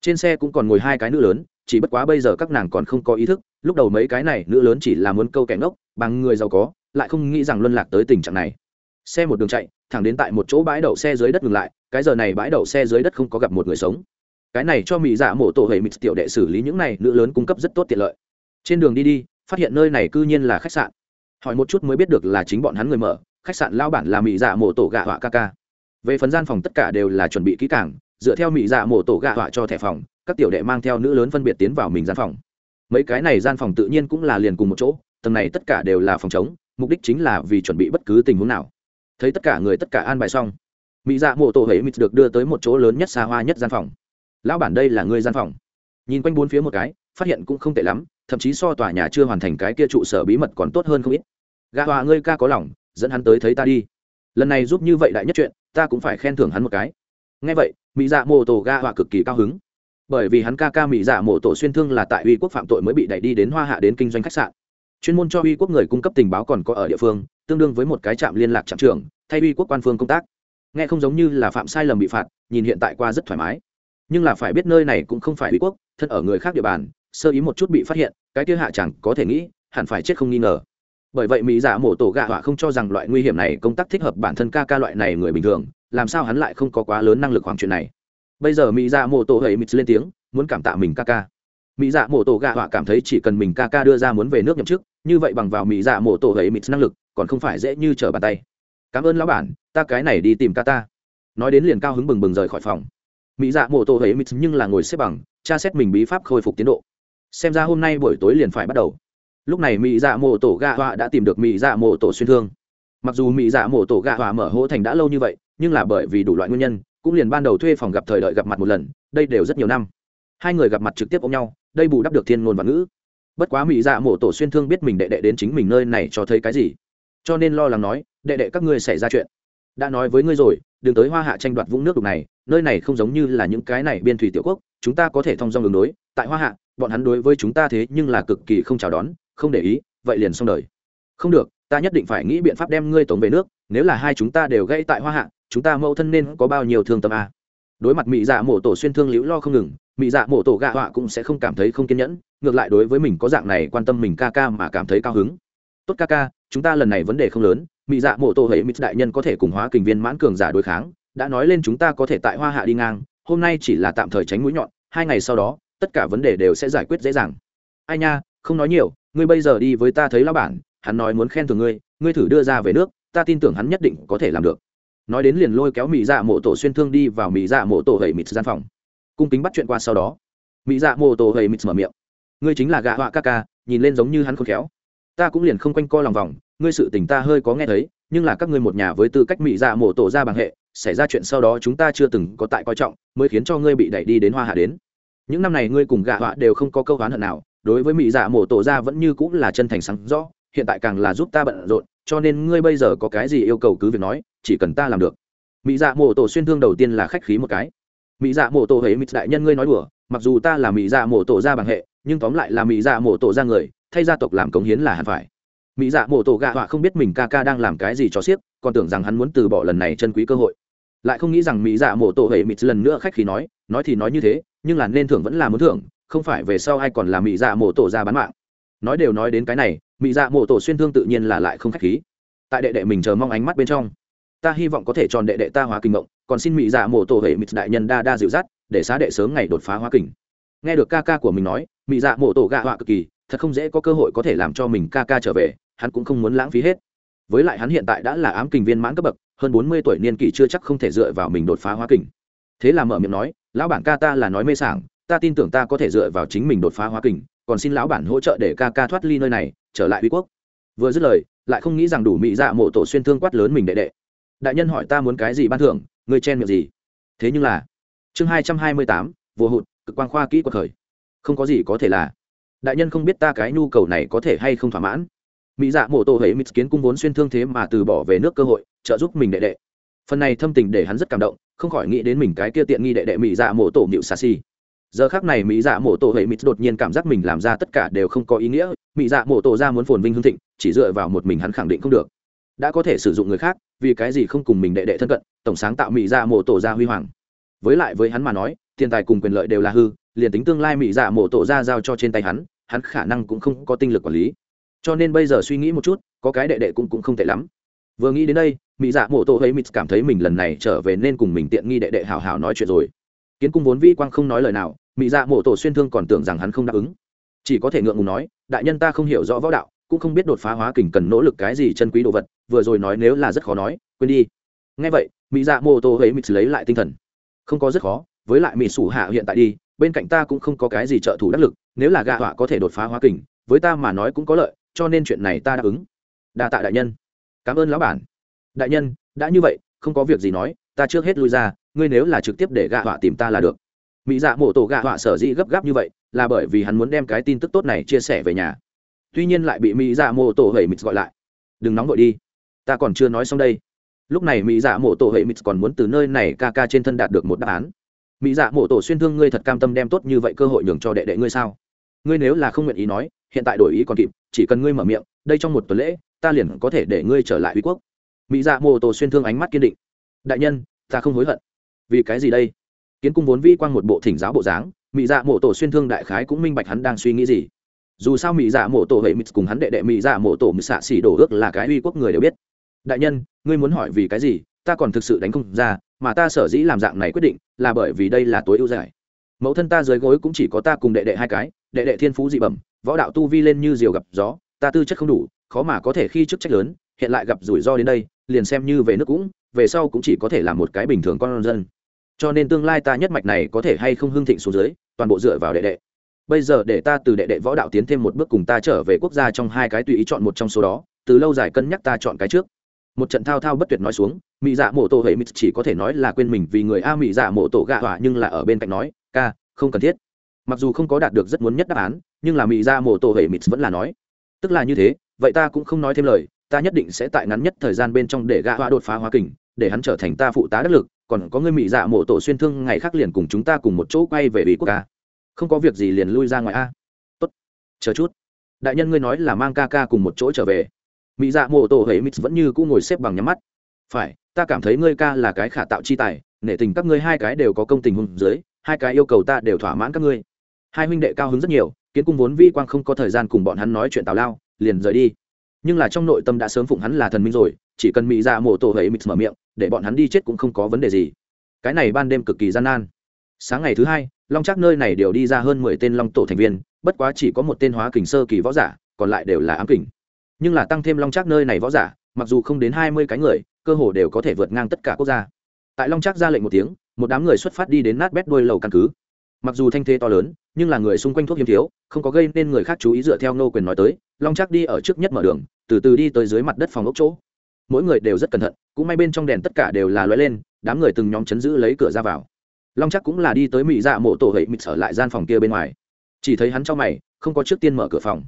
Trên xe cũng còn ngồi hai cái nữ lớn, chỉ bất quá bây giờ các nàng còn không có ý thức, lúc đầu mấy cái này nữ lớn chỉ là muốn câu kẻ ngốc, bằng người giàu có, lại không nghĩ rằng luân lạc tới tình trạng này. Xe một đường chạy, thẳng đến tại một chỗ bãi đậu xe dưới đất ngừng lại, cái giờ này bãi đậu xe dưới đất không có gặp một người sống cái này cho mỹ dạ mộ tổ hệ mịt tiểu đệ xử lý những này, nữ lớn cung cấp rất tốt tiện lợi. Trên đường đi đi, phát hiện nơi này cư nhiên là khách sạn. Hỏi một chút mới biết được là chính bọn hắn người mở, khách sạn lao bản là mỹ dạ mộ tổ gạ họa ca ca. Về phần gian phòng tất cả đều là chuẩn bị kỹ càng, dựa theo mỹ dạ mộ tổ gạ họa cho thẻ phòng, các tiểu đệ mang theo nữ lớn phân biệt tiến vào mình gian phòng. Mấy cái này gian phòng tự nhiên cũng là liền cùng một chỗ, tầng này tất cả đều là phòng chống mục đích chính là vì chuẩn bị bất cứ tình huống nào. Thấy tất cả người tất cả an bài xong mỹ dạ mộ tổ hệ mịt được đưa tới một chỗ lớn nhất xa hoa nhất gian phòng lão bản đây là ngươi gian phòng. Nhìn quanh bốn phía một cái, phát hiện cũng không tệ lắm, thậm chí so tòa nhà chưa hoàn thành cái kia trụ sở bí mật còn tốt hơn không ít. Gà hòa ngươi ca có lòng, dẫn hắn tới thấy ta đi. Lần này giúp như vậy đại nhất chuyện, ta cũng phải khen thưởng hắn một cái. Ngay vậy mỹ dạ mô tổ ga hòa cực kỳ cao hứng. Bởi vì hắn ca ca mỹ dạ mộ tổ xuyên thương là tại uy quốc phạm tội mới bị đẩy đi đến hoa hạ đến kinh doanh khách sạn. Chuyên môn cho uy quốc người cung cấp tình báo còn có ở địa phương, tương đương với một cái trạm liên lạc trạm trưởng, thay uy quốc quan phương công tác. Nghe không giống như là phạm sai lầm bị phạt, nhìn hiện tại qua rất thoải mái nhưng là phải biết nơi này cũng không phải uy quốc, thân ở người khác địa bàn, sơ ý một chút bị phát hiện, cái kia hạ chẳng có thể nghĩ, hẳn phải chết không nghi ngờ. Bởi vậy mỹ giả mổ tổ gạ họa không cho rằng loại nguy hiểm này công tác thích hợp bản thân ca ca loại này người bình thường, làm sao hắn lại không có quá lớn năng lực hoàng chuyện này. Bây giờ mỹ dạ mổ tổ hệ mít lên tiếng, muốn cảm tạ mình ca ca. Mỹ dạ mổ tổ gạ họa cảm thấy chỉ cần mình ca ca đưa ra muốn về nước nhậm chức, như vậy bằng vào mỹ dạ mộ tổ hệ mịt năng lực, còn không phải dễ như trở bàn tay. Cảm ơn lão bản, ta cái này đi tìm ca ta. Nói đến liền cao hứng bừng bừng rời khỏi phòng mỹ dạ mộ tổ ấy mít, nhưng là ngồi xếp bằng tra xét mình bí pháp khôi phục tiến độ. Xem ra hôm nay buổi tối liền phải bắt đầu. Lúc này mỹ dạ mộ tổ gạ họa đã tìm được mỹ dạ mộ tổ xuyên thương. Mặc dù mỹ dạ mộ tổ gạ họa mở hỗ thành đã lâu như vậy nhưng là bởi vì đủ loại nguyên nhân cũng liền ban đầu thuê phòng gặp thời đợi gặp mặt một lần đây đều rất nhiều năm. Hai người gặp mặt trực tiếp ôm nhau đây bù đắp được thiên ngôn và ngữ. Bất quá mỹ dạ mộ tổ xuyên thương biết mình đệ đệ đến chính mình nơi này cho thấy cái gì. Cho nên lo lắng nói đệ đệ các ngươi xảy ra chuyện. Đã nói với ngươi rồi đừng tới hoa hạ tranh đoạt vũng nước đục này, nơi này không giống như là những cái này biên thủy tiểu quốc, chúng ta có thể thông dong đường đối. Tại hoa hạ, bọn hắn đối với chúng ta thế nhưng là cực kỳ không chào đón, không để ý, vậy liền xong đời. Không được, ta nhất định phải nghĩ biện pháp đem ngươi tống về nước, nếu là hai chúng ta đều gây tại hoa hạ, chúng ta mẫu thân nên có bao nhiêu thương tâm a? Đối mặt mỹ dạ mổ tổ xuyên thương liễu lo không ngừng mỹ dạ mổ tổ gạ họa cũng sẽ không cảm thấy không kiên nhẫn, ngược lại đối với mình có dạng này quan tâm mình ca ca mà cảm thấy cao hứng. Tốt ca ca, chúng ta lần này vấn đề không lớn mỹ dạ mổ tổ hệ mỹ đại nhân có thể cùng hóa kình viên mãn cường giả đối kháng, đã nói lên chúng ta có thể tại hoa hạ đi ngang, hôm nay chỉ là tạm thời tránh mũi nhọn, hai ngày sau đó, tất cả vấn đề đều sẽ giải quyết dễ dàng. Ai nha, không nói nhiều, ngươi bây giờ đi với ta thấy lão bản, hắn nói muốn khen thưởng ngươi ngươi thử đưa ra về nước, ta tin tưởng hắn nhất định có thể làm được. Nói đến liền lôi kéo mỹ dạ mộ tổ xuyên thương đi vào mỹ dạ mộ tổ hệ mít gian phòng. Cung kính bắt chuyện qua sau đó mỹ dạ mộ tổ hệ mít mở miệng. Ngươi chính là gạ họa ca ca, nhìn lên giống như hắn khôn khéo. Ta cũng liền không quanh co lòng vòng ngươi sự tình ta hơi có nghe thấy, nhưng là các ngươi một nhà với tư cách mỹ dạ mổ tổ ra bằng hệ, xảy ra chuyện sau đó chúng ta chưa từng có tại coi trọng, mới khiến cho ngươi bị đẩy đi đến hoa hạ đến. Những năm này ngươi cùng gạ họa đều không có câu oán hận nào, đối với mỹ dạ mổ tổ ra vẫn như cũng là chân thành sáng rõ, hiện tại càng là giúp ta bận rộn, cho nên ngươi bây giờ có cái gì yêu cầu cứ việc nói, chỉ cần ta làm được. Mỹ dạ mổ tổ xuyên thương đầu tiên là khách khí một cái. Mỹ dạ mổ tổ hệ mỹ đại nhân ngươi nói đùa, mặc dù ta là mỹ dạ mổ tổ ra bằng hệ, nhưng tóm lại là mỹ dạ mổ tổ ra người, thay gia tộc làm cống hiến là hẳn phải mỹ dạ mộ tổ gạ họa không biết mình ca ca đang làm cái gì cho xiếc còn tưởng rằng hắn muốn từ bỏ lần này chân quý cơ hội. Lại không nghĩ rằng mỹ dạ mộ tổ hệ mịt lần nữa khách khi nói nói thì nói như thế, nhưng là nên thưởng vẫn là muốn thưởng, không phải về sau ai còn là mỹ dạ mộ tổ ra bán mạng. Nói đều nói đến cái này, mỹ dạ mộ tổ xuyên thương tự nhiên là lại không khách khí. Tại đệ đệ mình chờ mong ánh mắt bên trong, ta hy vọng có thể tròn đệ đệ ta hóa kinh mộng còn xin mỹ dạ mộ tổ hệ mịt đại nhân đa đa dịu dắt, để xá đệ sớm ngày đột phá hóa kình nghe được ca ca của mình nói, mỹ dạ mộ tổ gạ họa cực kỳ, thật không dễ có cơ hội có thể làm cho mình ca ca trở về hắn cũng không muốn lãng phí hết. Với lại hắn hiện tại đã là ám kình viên mãn cấp bậc, hơn bốn mươi tuổi niên kỷ chưa chắc không thể dựa vào mình đột phá hóa kình. Thế là mở miệng nói, lão bản ca ta là nói mê sảng, ta tin tưởng ta có thể dựa vào chính mình đột phá hóa kình, còn xin lão bản hỗ trợ để ca ca thoát ly nơi này, trở lại uy quốc. Vừa dứt lời, lại không nghĩ rằng đủ mị dạ mộ tổ xuyên thương quát lớn mình đệ đệ. Đại nhân hỏi ta muốn cái gì ban thưởng, ngươi chen miệng gì? Thế nhưng là, chương hai trăm hai mươi tám vô hụt, cực quan khoa kỹ quật khởi. Không có gì có thể là. Đại nhân không biết ta cái nhu cầu này có thể hay không thỏa mãn mỹ dạ mộ tổ hệ mít kiến cung vốn xuyên thương thế mà từ bỏ về nước cơ hội, trợ giúp mình đệ đệ. Phần này thâm tình để hắn rất cảm động, không khỏi nghĩ đến mình cái kia tiện nghi đệ đệ mỹ dạ mộ tổ nhịu xa xi giờ khác này mỹ dạ mộ tổ hệ mít đột nhiên cảm giác mình làm ra tất cả đều không có ý nghĩa, mỹ dạ mộ tổ ra muốn phồn vinh hương thịnh, chỉ dựa vào một mình hắn khẳng định không được. Đã có thể sử dụng người khác, vì cái gì không cùng mình đệ đệ thân cận, tổng sáng tạo mỹ dạ mộ tổ ra huy hoàng. Với lại với hắn mà nói, tiền tài cùng quyền lợi đều là hư, liền tính tương lai mỹ dạ mộ tổ ra giao cho trên tay hắn hắn khả năng cũng không có tinh lực quản lý cho nên bây giờ suy nghĩ một chút, có cái đệ đệ cũng cũng không tệ lắm. Vừa nghĩ đến đây mỹ dạ mộ tổ ấy mít cảm thấy mình lần này trở về nên cùng mình tiện nghi đệ đệ hào hào nói chuyện rồi. Kiến cung vốn vi quang không nói lời nào mỹ dạ mộ tổ xuyên thương còn tưởng rằng hắn không đáp ứng. Chỉ có thể ngượng ngùng nói, đại nhân ta không hiểu rõ võ đạo, cũng không biết đột phá hóa kình cần nỗ lực cái gì chân quý đồ vật, vừa rồi nói nếu là rất khó nói, quên đi. Ngay vậy mỹ dạ mô tô ấy mít lấy lại tinh thần. Không có rất khó, với lại mỹ sủ hạ hiện tại đi, bên cạnh ta cũng không có cái gì trợ thủ đắc lực, nếu là gạ họa có thể đột phá hóa kình, với ta mà nói cũng có lợi cho nên chuyện này ta đáp ứng. Đa tạ đại nhân. Cảm ơn lão bản. Đại nhân, đã như vậy, không có việc gì nói, ta trước hết lui ra, ngươi nếu là trực tiếp để gạ họa tìm ta là được. Mỹ dạ mộ tổ gạ họa sở dĩ gấp gáp như vậy, là bởi vì hắn muốn đem cái tin tức tốt này chia sẻ về nhà. Tuy nhiên lại bị mỹ dạ mộ tổ hầy mịt gọi lại. Đừng nóng vội đi. Ta còn chưa nói xong đây. Lúc này mỹ dạ mộ tổ hầy mịt còn muốn từ nơi này ca ca trên thân đạt được một đáp án. Mỹ dạ mộ tổ xuyên thương ngươi thật cam tâm đem tốt như vậy cơ hội nhường cho đệ đệ ngươi sao? Ngươi nếu là không nguyện ý nói hiện tại đổi ý còn kịp, chỉ cần ngươi mở miệng, đây trong một tuần lễ, ta liền có thể để ngươi trở lại uy quốc. Mỹ dạ mộ Tô xuyên thương ánh mắt kiên định. Đại nhân, ta không hối hận. Vì cái gì đây? Kiến cung vốn vi quang một bộ thỉnh giáo bộ dáng, mỹ dạ mộ tổ xuyên thương đại khái cũng minh bạch hắn đang suy nghĩ gì. Dù sao mỹ dạ mộ tổ hệ mít cùng hắn đệ đệ mỹ dạ mộ tổ mít xạ xỉ đổ ước là cái uy quốc người đều biết. Đại nhân, ngươi muốn hỏi vì cái gì? Ta còn thực sự đánh không ra, mà ta sở dĩ làm dạng này quyết định là bởi vì đây là tối ưu giải. Mẫu thân ta dưới gối cũng chỉ có ta cùng đệ đệ hai cái, đệ đệ thiên phú dị bẩm võ đạo tu vi lên như diều gặp gió, ta tư chất không đủ, khó mà có thể khi chức trách lớn, hiện lại gặp rủi ro đến đây, liền xem như về nước cũng, về sau cũng chỉ có thể là một cái bình thường con dân. Cho nên tương lai ta nhất mạch này có thể hay không hưng thịnh xuống dưới, toàn bộ dựa vào đệ đệ. Bây giờ để ta từ đệ đệ võ đạo tiến thêm một bước cùng ta trở về quốc gia trong hai cái tùy ý chọn một trong số đó, từ lâu dài cân nhắc ta chọn cái trước. Một trận thao thao bất tuyệt nói xuống mỹ dạ mộ tổ hệ mít chỉ có thể nói là quên mình vì người a mỹ dạ mộ tổ gạ hỏa nhưng là ở bên cạnh nói, ca, không cần thiết mặc dù không có đạt được rất muốn nhất đáp án, nhưng là mỹ ra dạ mộ tổ hệ Mịt vẫn là nói, tức là như thế, vậy ta cũng không nói thêm lời, ta nhất định sẽ tại ngắn nhất thời gian bên trong để gạ hoa đột phá hóa kình, để hắn trở thành ta phụ tá đắc lực, còn có người mỹ dạ mộ tổ xuyên thương ngày khác liền cùng chúng ta cùng một chỗ quay về ý quốc ca. Không có việc gì liền lui ra ngoài a. Tốt, chờ chút. Đại nhân ngươi nói là mang ca ca cùng một chỗ trở về. Mỹ dạ mộ tổ hệ mít vẫn như cũng ngồi xếp bằng nhắm mắt. Phải, ta cảm thấy ngươi ca là cái khả tạo chi tài, nể tình các ngươi hai cái đều có công tình hùng dưới, hai cái yêu cầu ta đều thỏa mãn các ngươi hai huynh đệ cao hứng rất nhiều, kiến cung vốn vi quang không có thời gian cùng bọn hắn nói chuyện tào lao, liền rời đi. Nhưng là trong nội tâm đã sớm phụng hắn là thần minh rồi, chỉ cần mỹ ra mộ tổ hệ mít mở miệng, để bọn hắn đi chết cũng không có vấn đề gì. Cái này ban đêm cực kỳ gian nan. Sáng ngày thứ hai, long chắc nơi này đều đi ra hơn mười tên long tổ thành viên, bất quá chỉ có một tên hóa kình sơ kỳ võ giả, còn lại đều là ám kình. Nhưng là tăng thêm long trác nơi này võ giả, mặc dù không đến hai mươi cái người, cơ hồ đều có thể vượt ngang tất cả quốc gia. Tại long trác ra lệnh một tiếng, một đám người xuất phát đi đến nát bét đôi lầu căn cứ mặc dù thanh thế to lớn, nhưng là người xung quanh thuốc hiếm thiếu, không có gây nên người khác chú ý dựa theo nô quyền nói tới, long trác đi ở trước nhất mở đường, từ từ đi tới dưới mặt đất phòng ốc chỗ. Mỗi người đều rất cẩn thận, cũng may bên trong đèn tất cả đều là lóe lên, đám người từng nhóm chấn giữ lấy cửa ra vào. Long chắc cũng là đi tới mỹ dạ mộ tổ hệ mịt ở lại gian phòng kia bên ngoài. Chỉ thấy hắn trong mày, không có trước tiên mở cửa phòng.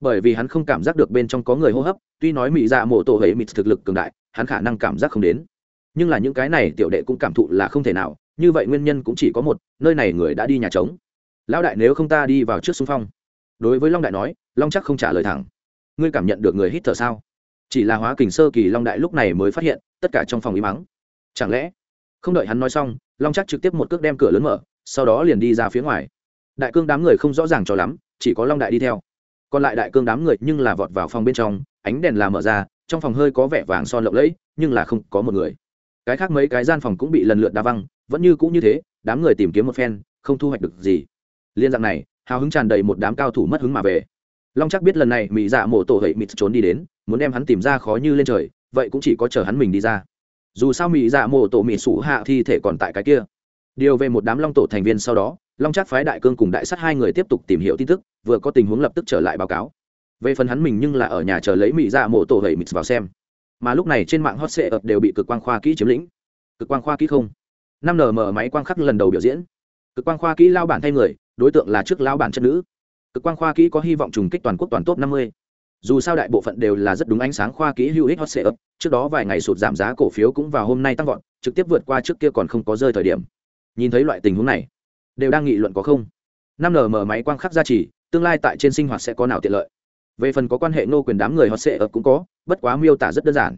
Bởi vì hắn không cảm giác được bên trong có người hô hấp, tuy nói mỹ dạ mộ tổ hệ mịt thực lực cường đại, hắn khả năng cảm giác không đến. Nhưng là những cái này tiểu đệ cũng cảm thụ là không thể nào như vậy nguyên nhân cũng chỉ có một, nơi này người đã đi nhà trống. Lão đại nếu không ta đi vào trước xung phong. Đối với long đại nói, long chắc không trả lời thẳng. Ngươi cảm nhận được người hít thở sao? Chỉ là hóa kình sơ kỳ long đại lúc này mới phát hiện, tất cả trong phòng im mắng chẳng lẽ? Không đợi hắn nói xong, long chắc trực tiếp một cước đem cửa lớn mở, sau đó liền đi ra phía ngoài. Đại cương đám người không rõ ràng cho lắm, chỉ có long đại đi theo. Còn lại đại cương đám người nhưng là vọt vào phòng bên trong, ánh đèn là mở ra, trong phòng hơi có vẻ vàng son lộng lẫy, nhưng là không có một người cái khác mấy cái gian phòng cũng bị lần lượt đa văng, vẫn như cũng như thế, đám người tìm kiếm một phen, không thu hoạch được gì. Liên dạng này, hào hứng tràn đầy một đám cao thủ mất hứng mà về. Long chắc biết lần này mỹ dạ mổ tổ hệ mịt dạ trốn đi đến, muốn đem hắn tìm ra khó như lên trời, vậy cũng chỉ có chờ hắn mình đi ra. Dù sao mỹ dạ mổ tổ mỹ sủ hạ thi thể còn tại cái kia. Điều về một đám long tổ thành viên sau đó, long chắc phái đại cương cùng đại sát hai người tiếp tục tìm hiểu tin tức, vừa có tình huống lập tức trở lại báo cáo. Về phần hắn mình nhưng là ở nhà chờ lấy mỹ dạ mổ tổ hệ mịt dạ vào xem mà lúc này trên mạng hot sệ ập đều bị cực quang khoa kỹ chiếm lĩnh. Cực quang khoa kỹ không? Năm nm máy quang khắc lần đầu biểu diễn. Cực quang khoa kỹ lao bản thay người, đối tượng là trước lao bản chất nữ. Cực quang khoa kỹ có hy vọng trùng kích toàn quốc toàn top năm mươi. Dù sao đại bộ phận đều là rất đúng ánh sáng khoa kỹ hữu ích hot sệ ập trước đó vài ngày sụt giảm giá cổ phiếu cũng vào hôm nay tăng vọt, trực tiếp vượt qua trước kia còn không có rơi thời điểm. Nhìn thấy loại tình huống này, đều đang nghị luận có không? Năm nm máy quang khắc gia trì, tương lai tại trên sinh hoạt sẽ có nào tiện lợi? Về phần có quan hệ ngô quyền đám người họ sẽ ở cũng có, bất quá miêu tả rất đơn giản.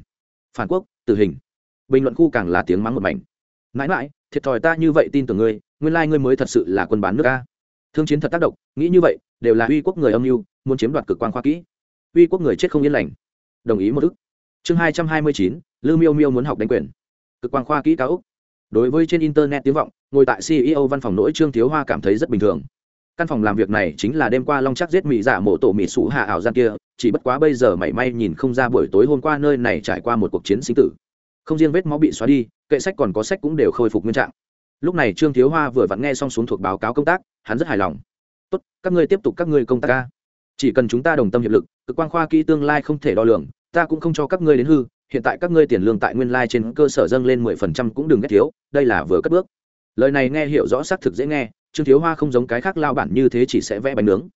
Phản quốc, tử hình. Bình luận khu càng là tiếng mắng một mảnh. Mãi mãi, thiệt thòi ta như vậy tin tưởng ngươi, nguyên lai ngươi mới thật sự là quân bán nước ta thương chiến thật tác động, nghĩ như vậy, đều là uy quốc người âm mưu, muốn chiếm đoạt cực quan khoa kỹ. Uy quốc người chết không yên lành. Đồng ý một ức. Chương hai trăm hai mươi chín lư miêu miêu muốn học đánh quyền. Cực quan khoa kỹ cao úc đối với trên internet tiếng vọng, ngồi tại ceo văn phòng nỗi trương thiếu hoa cảm thấy rất bình thường căn phòng làm việc này chính là đêm qua long chắc giết mỹ giả mộ tổ mỹ sủ hạ ảo gian kia, chỉ bất quá bây giờ mảy may nhìn không ra buổi tối hôm qua nơi này trải qua một cuộc chiến sinh tử. Không riêng vết máu bị xóa đi, kệ sách còn có sách cũng đều khôi phục nguyên trạng. Lúc này trương thiếu hoa vừa vặn nghe xong xuống thuộc báo cáo công tác, hắn rất hài lòng. Tốt, các ngươi tiếp tục các ngươi công tác ca chỉ cần chúng ta đồng tâm hiệp lực, cực quan khoa kỹ tương lai không thể đo lường, ta cũng không cho các ngươi đến hư, hiện tại các ngươi tiền lương tại nguyên lai trên cơ sở dâng lên mười phần trăm cũng đừng ghét thiếu, đây là vừa cất bước. Lời này nghe hiểu rõ xác thực dễ nghe trương thiếu hoa không giống cái khác lao bản như thế chỉ sẽ vẽ bánh nướng.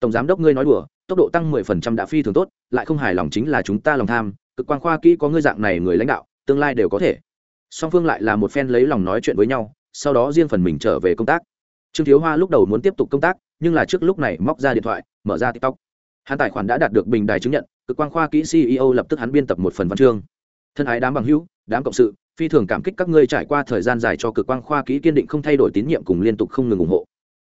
Tổng giám đốc ngươi nói đùa, tốc độ tăng mười phần trăm đã phi thường tốt, lại không hài lòng chính là chúng ta lòng tham, cực quan khoa kỹ có ngươi dạng này người lãnh đạo, tương lai đều có thể. Song phương lại là một phen lấy lòng nói chuyện với nhau, sau đó riêng phần mình trở về công tác. Trương thiếu hoa lúc đầu muốn tiếp tục công tác, nhưng là trước lúc này móc ra điện thoại, mở ra tiktok. Hắn tài khoản đã đạt được bình đài chứng nhận, cực quan khoa kỹ ceo lập tức hắn biên tập một phần văn chương. Thân ái đám bằng hữu đám cộng sự, phi thường cảm kích các ngươi trải qua thời gian dài cho cực quang khoa kỹ kiên định không thay đổi tín nhiệm cùng liên tục không ngừng ủng hộ.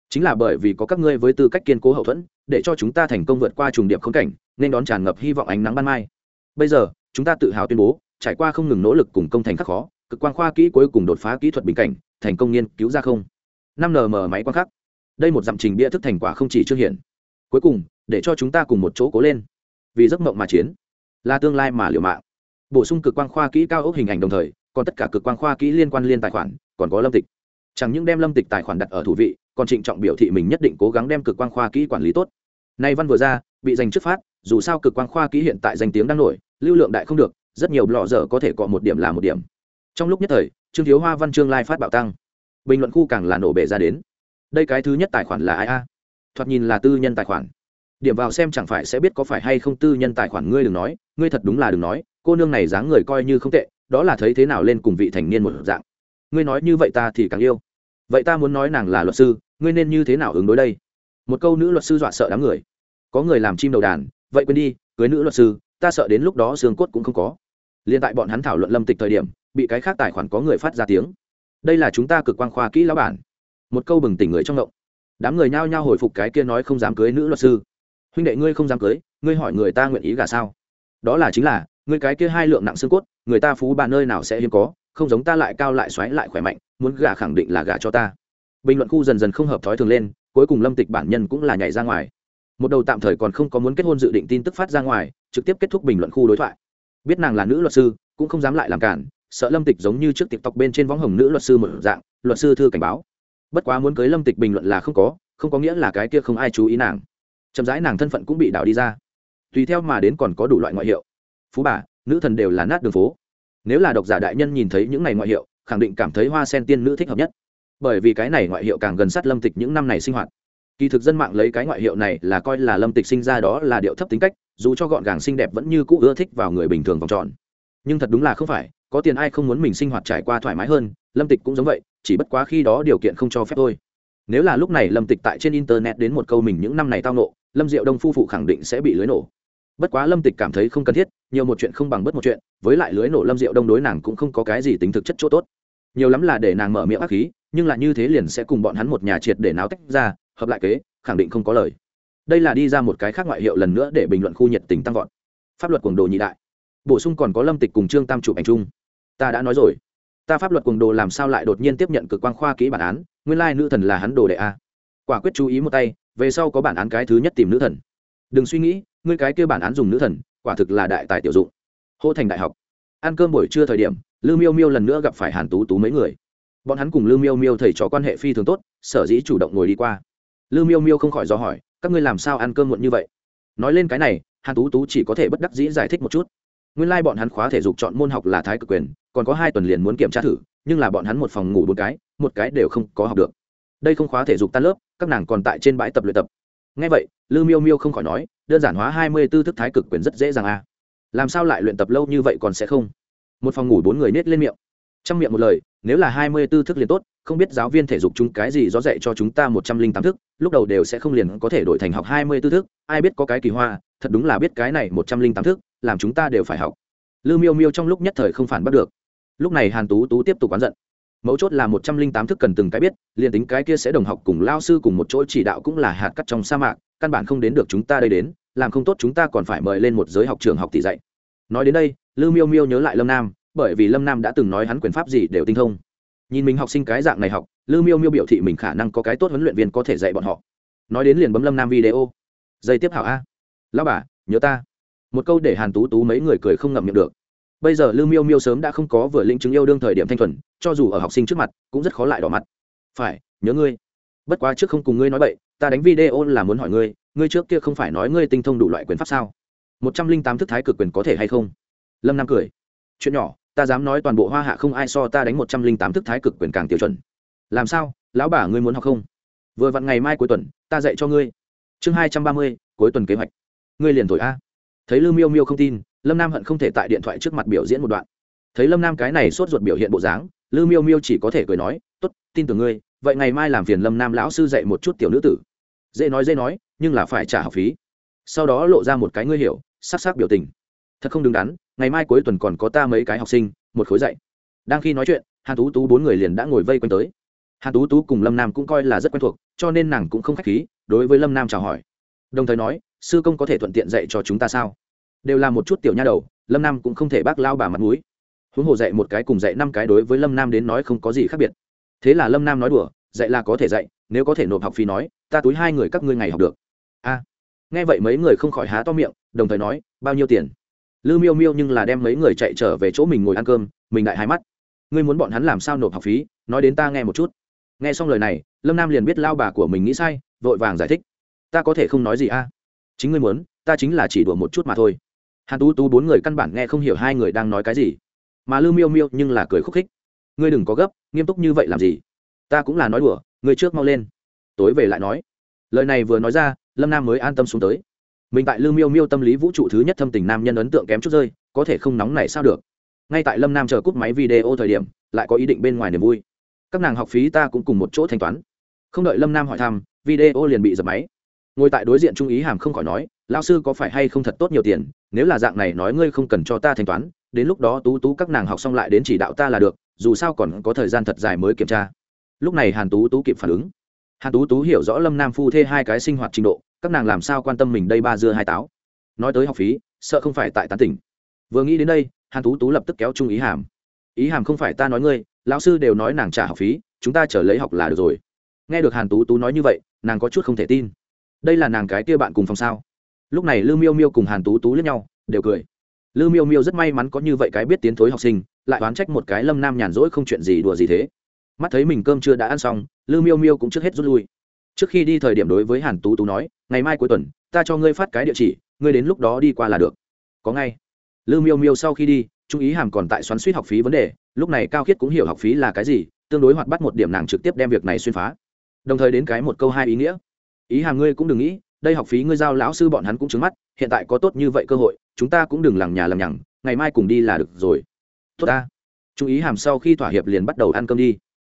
Chính là bởi vì có các ngươi với tư cách kiên cố hậu thuẫn, để cho chúng ta thành công vượt qua trùng điệp khống cảnh, nên đón tràn ngập hy vọng ánh nắng ban mai. Bây giờ, chúng ta tự hào tuyên bố, trải qua không ngừng nỗ lực cùng công thành khắc khó, cực quang khoa kỹ cuối cùng đột phá kỹ thuật bình cảnh, thành công nghiên cứu ra không. Năm nm máy quang khắc. Đây một dặm trình bia thức thành quả không chỉ chưa hiển cuối cùng, để cho chúng ta cùng một chỗ cố lên. Vì giấc mộng mà chiến. Là tương lai mà liều mạng bổ sung cực quang khoa kỹ cao ốc hình ảnh đồng thời, còn tất cả cực quang khoa kỹ liên quan liên tài khoản, còn có lâm tịch. Chẳng những đem lâm tịch tài khoản đặt ở thủ vị, còn trịnh trọng biểu thị mình nhất định cố gắng đem cực quang khoa kỹ quản lý tốt. Nay văn vừa ra, bị giành trước phát, dù sao cực quang khoa kỹ hiện tại danh tiếng đang nổi, lưu lượng đại không được, rất nhiều lọ dở có thể cọ một điểm là một điểm. Trong lúc nhất thời, trương thiếu hoa, văn chương lai phát bạo tăng. Bình luận khu càng là nổ bể ra đến. Đây cái thứ nhất tài khoản là ai a? Thoạt nhìn là tư nhân tài khoản. Điểm vào xem chẳng phải sẽ biết có phải hay không tư nhân tài khoản ngươi đừng nói, ngươi thật đúng là đừng nói cô nương này dáng người coi như không tệ, đó là thấy thế nào lên cùng vị thành niên một dạng. Ngươi nói như vậy ta thì càng yêu. Vậy ta muốn nói nàng là luật sư, ngươi nên như thế nào ứng đối đây? Một câu nữ luật sư dọa sợ đám người. Có người làm chim đầu đàn, vậy quên đi, cưới nữ luật sư, ta sợ đến lúc đó xương cốt cũng không có. Liên tại bọn hắn thảo luận lâm tịch thời điểm, bị cái khác tài khoản có người phát ra tiếng. Đây là chúng ta cực quan khoa kỹ lão bản. Một câu bừng tỉnh người trong động đám người nhao nhao hồi phục cái kia nói không dám cưới nữ luật sư. Huynh đệ ngươi không dám cưới, ngươi hỏi người ta nguyện ý gả sao? Đó là chính là người cái kia hai lượng nặng xương cốt, người ta phú bà nơi nào sẽ hiếm có, không giống ta lại cao lại xoáy lại khỏe mạnh, muốn gả khẳng định là gả cho ta. Bình luận khu dần dần không hợp thói thường lên, cuối cùng lâm tịch bản nhân cũng là nhảy ra ngoài. Một đầu tạm thời còn không có muốn kết hôn dự định tin tức phát ra ngoài, trực tiếp kết thúc bình luận khu đối thoại. Biết nàng là nữ luật sư, cũng không dám lại làm cản, sợ lâm tịch giống như trước tộc bên trên võng hồng nữ luật sư một dạng, luật sư thư cảnh báo. Bất quá muốn cưới lâm tịch bình luận là không có không có nghĩa là cái kia không ai chú ý nàng. Chậm rãi nàng thân phận cũng bị đảo đi ra. Tùy theo mà đến còn có đủ loại ngoại hiệu phú bà, nữ thần đều là nát đường phố. Nếu là độc giả đại nhân nhìn thấy những này ngoại hiệu, khẳng định cảm thấy hoa sen tiên nữ thích hợp nhất. Bởi vì cái này ngoại hiệu càng gần sát lâm tịch những năm này sinh hoạt. Kỳ thực dân mạng lấy cái ngoại hiệu này là coi là lâm tịch sinh ra đó là điệu thấp tính cách, dù cho gọn gàng xinh đẹp vẫn như cũ ưa thích vào người bình thường vòng tròn. Nhưng thật đúng là không phải, có tiền ai không muốn mình sinh hoạt trải qua thoải mái hơn, lâm tịch cũng giống vậy, chỉ bất quá khi đó điều kiện không cho phép thôi. Nếu là lúc này lâm tịch tại trên internet đến một câu mình những năm này tao nộ lâm diệu đông phu phụ khẳng định sẽ bị lưới nổ bất quá lâm tịch cảm thấy không cần thiết, nhiều một chuyện không bằng bất một chuyện, với lại lưới nổ lâm diệu đông đối nàng cũng không có cái gì tính thực chất chỗ tốt. Nhiều lắm là để nàng mở miệng ác khí, nhưng là như thế liền sẽ cùng bọn hắn một nhà triệt để náo tách ra, hợp lại kế, khẳng định không có lời. Đây là đi ra một cái khác ngoại hiệu lần nữa để bình luận khu nhiệt tình tăng vọt. Pháp luật cuồng đồ nhị đại. Bổ sung còn có lâm tịch cùng trương tam chụp ảnh chung. Ta đã nói rồi. Ta pháp luật cuồng đồ làm sao lại đột nhiên tiếp nhận cực quang khoa kỹ bản án, nguyên lai nữ thần là hắn đồ đệ a. Quả quyết chú ý một tay, về sau có bản án cái thứ nhất tìm nữ thần. Đừng suy nghĩ ngươi cái kia bản án dùng nữ thần, quả thực là đại tài tiểu dụng. Hô thành đại học, ăn cơm buổi trưa thời điểm lư miêu miêu lần nữa gặp phải hàn tú tú mấy người. Bọn hắn cùng lư miêu miêu thầy trò quan hệ phi thường tốt, sở dĩ chủ động ngồi đi qua. Lư miêu miêu không khỏi do hỏi, các ngươi làm sao ăn cơm muộn như vậy? Nói lên cái này, hàn tú tú chỉ có thể bất đắc dĩ giải thích một chút. Nguyên lai、like、bọn hắn khóa thể dục chọn môn học là thái cực quyền, còn có hai tuần liền muốn kiểm tra thử, nhưng là bọn hắn một phòng ngủ một cái một cái đều không có học được. Đây không khóa thể dục tan lớp, các nàng còn tại trên bãi tập luyện tập. Ngay vậy lư miêu miêu không khỏi nói đơn giản hóa hai mươi b ố thức thái cực quyền rất dễ dàng à. làm sao lại luyện tập lâu như vậy còn sẽ không? Một phòng ngủ bốn người nết lên miệng. Trong miệng một lời, nếu là hai mươi b ố thức liền tốt, không biết giáo viên thể dục chúng cái gì do dạy cho chúng ta một trăm linh tám thức, lúc đầu đều sẽ không liền có thể đổi thành học hai mươi b ố thức, ai biết có cái kỳ hoa, thật đúng là biết cái này một trăm linh tám thức, làm chúng ta đều phải học. Lư miêu miêu trong lúc nhất thời không phản bắt được. Lúc này hàn tú tú tiếp tục oán giận. Mấu chốt là một trăm linh tám thức cần từng cái biết, liền tính cái kia sẽ đồng học cùng lao sư cùng một chỗ chỉ đạo cũng là hạt cắt trong sa mạc căn bản không đến được chúng ta đây đến, làm không tốt chúng ta còn phải mời lên một giới học trường học tỷ dạy. Nói đến đây, lư miêu miêu nhớ lại lâm nam, bởi vì lâm nam đã từng nói hắn quyền pháp gì đều tinh thông. Nhìn mình học sinh cái dạng này học, lư miêu miêu biểu thị mình khả năng có cái tốt huấn luyện viên có thể dạy bọn họ. Nói đến liền bấm lâm nam video. Dây tiếp hảo a. Lao bà, nhớ ta. Một câu để hàn tú tú mấy người cười không ngậm miệng được. Bây giờ lư miêu miêu sớm đã không có vừa linh chứng yêu đương thời điểm thanh thuần, cho dù ở học sinh trước mặt, cũng rất khó lại đỏ mặt. Phải, nhớ ngươi. Bất quá trước không cùng ngươi nói vậy ta đánh video là muốn hỏi ngươi ngươi trước kia không phải nói ngươi tinh thông đủ loại quyền pháp sao? Một trăm linh tám thức thái cực quyền có thể hay không? Lâm nam cười. Chuyện nhỏ, ta dám nói toàn bộ hoa hạ không ai so ta đánh một trăm linh tám thức thái cực quyền càng tiêu chuẩn. Làm sao? Lão bà ngươi muốn học không? Vừa vặn ngày mai cuối tuần, ta dạy cho ngươi. Chương hai trăm ba mươi, cuối tuần kế hoạch. Ngươi liền thổi a. Thấy lưu miêu miêu không tin, lâm nam hận không thể tại điện thoại trước mặt biểu diễn một đoạn. Thấy lâm nam cái này sốt ruột biểu hiện bộ dáng, lưu miêu miêu chỉ có thể cười nói t ố t tin tưởng ngươi vậy ngày mai làm phiền lâm nam lão sư dạy một chút tiểu nữ tử. Dễ nói dễ nói, nhưng là phải trả học phí. Sau đó lộ ra một cái ngươi hiểu, sắc sắc biểu tình. Thật không đứng đắn, ngày mai cuối tuần còn có ta mấy cái học sinh, một khối dạy. Đang khi nói chuyện, hàn tú tú bốn người liền đã ngồi vây quanh tới. Hàn tú tú cùng lâm nam cũng coi là rất quen thuộc, cho nên nàng cũng không k h á c h khí, đối với lâm nam chào hỏi. Đồng thời nói, sư công có thể thuận tiện dạy cho chúng ta sao? Đều là một chút tiểu nha đầu, lâm nam cũng không thể bác lao bà mặt m ũ i huống hồ dạy một cái cùng dạy năm cái đối với lâm nam đến nói không có gì khác biệt thế là lâm nam nói đùa, dạy là có thể dạy, nếu có thể nộp học phí nói, ta túi hai người các ngươi ngày học được. A. Nghe vậy mấy người không khỏi há to miệng, đồng thời nói, bao nhiêu tiền? Lư miêu miêu nhưng là đem mấy người chạy trở về chỗ mình ngồi ăn cơm, mình đại hai mắt. Ngươi muốn bọn hắn làm sao nộp học phí, nói đến ta nghe một chút. Nghe xong lời này, lâm nam liền biết lao bà của mình nghĩ sai, vội vàng giải thích. Ta có thể không nói gì a? Chính ngươi muốn, ta chính là chỉ đùa một chút mà thôi. Hàn tú tú bốn người căn bản nghe không hiểu hai người đang nói cái gì. Mà lư miêu miêu nhưng là cười khúc khích ngươi đừng có gấp, nghiêm túc như vậy làm gì? Ta cũng là nói đùa, ngươi trước mau lên. Tối về lại nói. Lời này vừa nói ra, lâm nam mới an tâm xuống tới. Mình tại lư miêu miêu tâm lý vũ trụ thứ nhất thâm tình nam nhân ấn tượng kém chút rơi, có thể không nóng này sao được. Ngay tại lâm nam chờ cúp máy video thời điểm, lại có ý định bên ngoài niềm vui. Các nàng học phí ta cũng cùng một chỗ thanh toán. Không đợi lâm nam hỏi thăm, video liền bị dập máy. Ngồi tại đối diện trung ý hàm không khỏi nói lao sư có phải hay không thật tốt nhiều tiền? Nếu là dạng này nói ngươi không cần cho ta thanh toán, đến lúc đó tú tú các nàng học xong lại đến chỉ đạo ta là được dù sao còn có thời gian thật dài mới kiểm tra. Lúc này hàn tú tú kịp phản ứng. Hàn tú tú hiểu rõ lâm nam phu thê hai cái sinh hoạt trình độ, các nàng làm sao quan tâm mình đây ba dưa hai táo. Nói tới học phí, sợ không phải tại tán tỉnh. Vừa nghĩ đến đây, hàn tú tú lập tức kéo trung ý hàm. Ý hàm không phải ta nói ngươi, lão sư đều nói nàng trả học phí, chúng ta trở lấy học là được rồi. Nghe được hàn tú tú nói như vậy, nàng có chút không thể tin. Đây là nàng cái kia bạn cùng phòng sao? Lúc này lư miêu miêu cùng hàn tú tú lẫn nhau, đều cười. Lư miêu miêu rất may mắn có như vậy cái biết tiến thối học sinh lại oán trách một cái lâm nam nhàn rỗi không chuyện gì đùa gì thế. Mắt thấy mình cơm chưa đã ăn xong, lư miêu miêu cũng trước hết rút lui. Trước khi đi thời điểm đối với hàn tú tú nói, ngày mai cuối tuần, ta cho ngươi phát cái địa chỉ, ngươi đến lúc đó đi qua là được. Có ngay. Lư miêu miêu sau khi đi, trung ý hàm còn tại xoắn suýt học phí vấn đề, lúc này cao khiết cũng hiểu học phí là cái gì, tương đối hoạt bắt một điểm nàng trực tiếp đem việc này xuyên phá. Đồng thời đến cái một câu hai ý nghĩa. Ý hàm ngươi cũng đừng nghĩ, đây học phí ngươi giao lão sư bọn hắn cũng trứng mắt, hiện tại có tốt như vậy cơ hội, chúng ta cũng đừng lằng nhà lằng nhằng, ngày mai cùng đi là được rồi tốt ta. Trung ý hàm sau khi thỏa hiệp liền bắt đầu ăn cơm đi.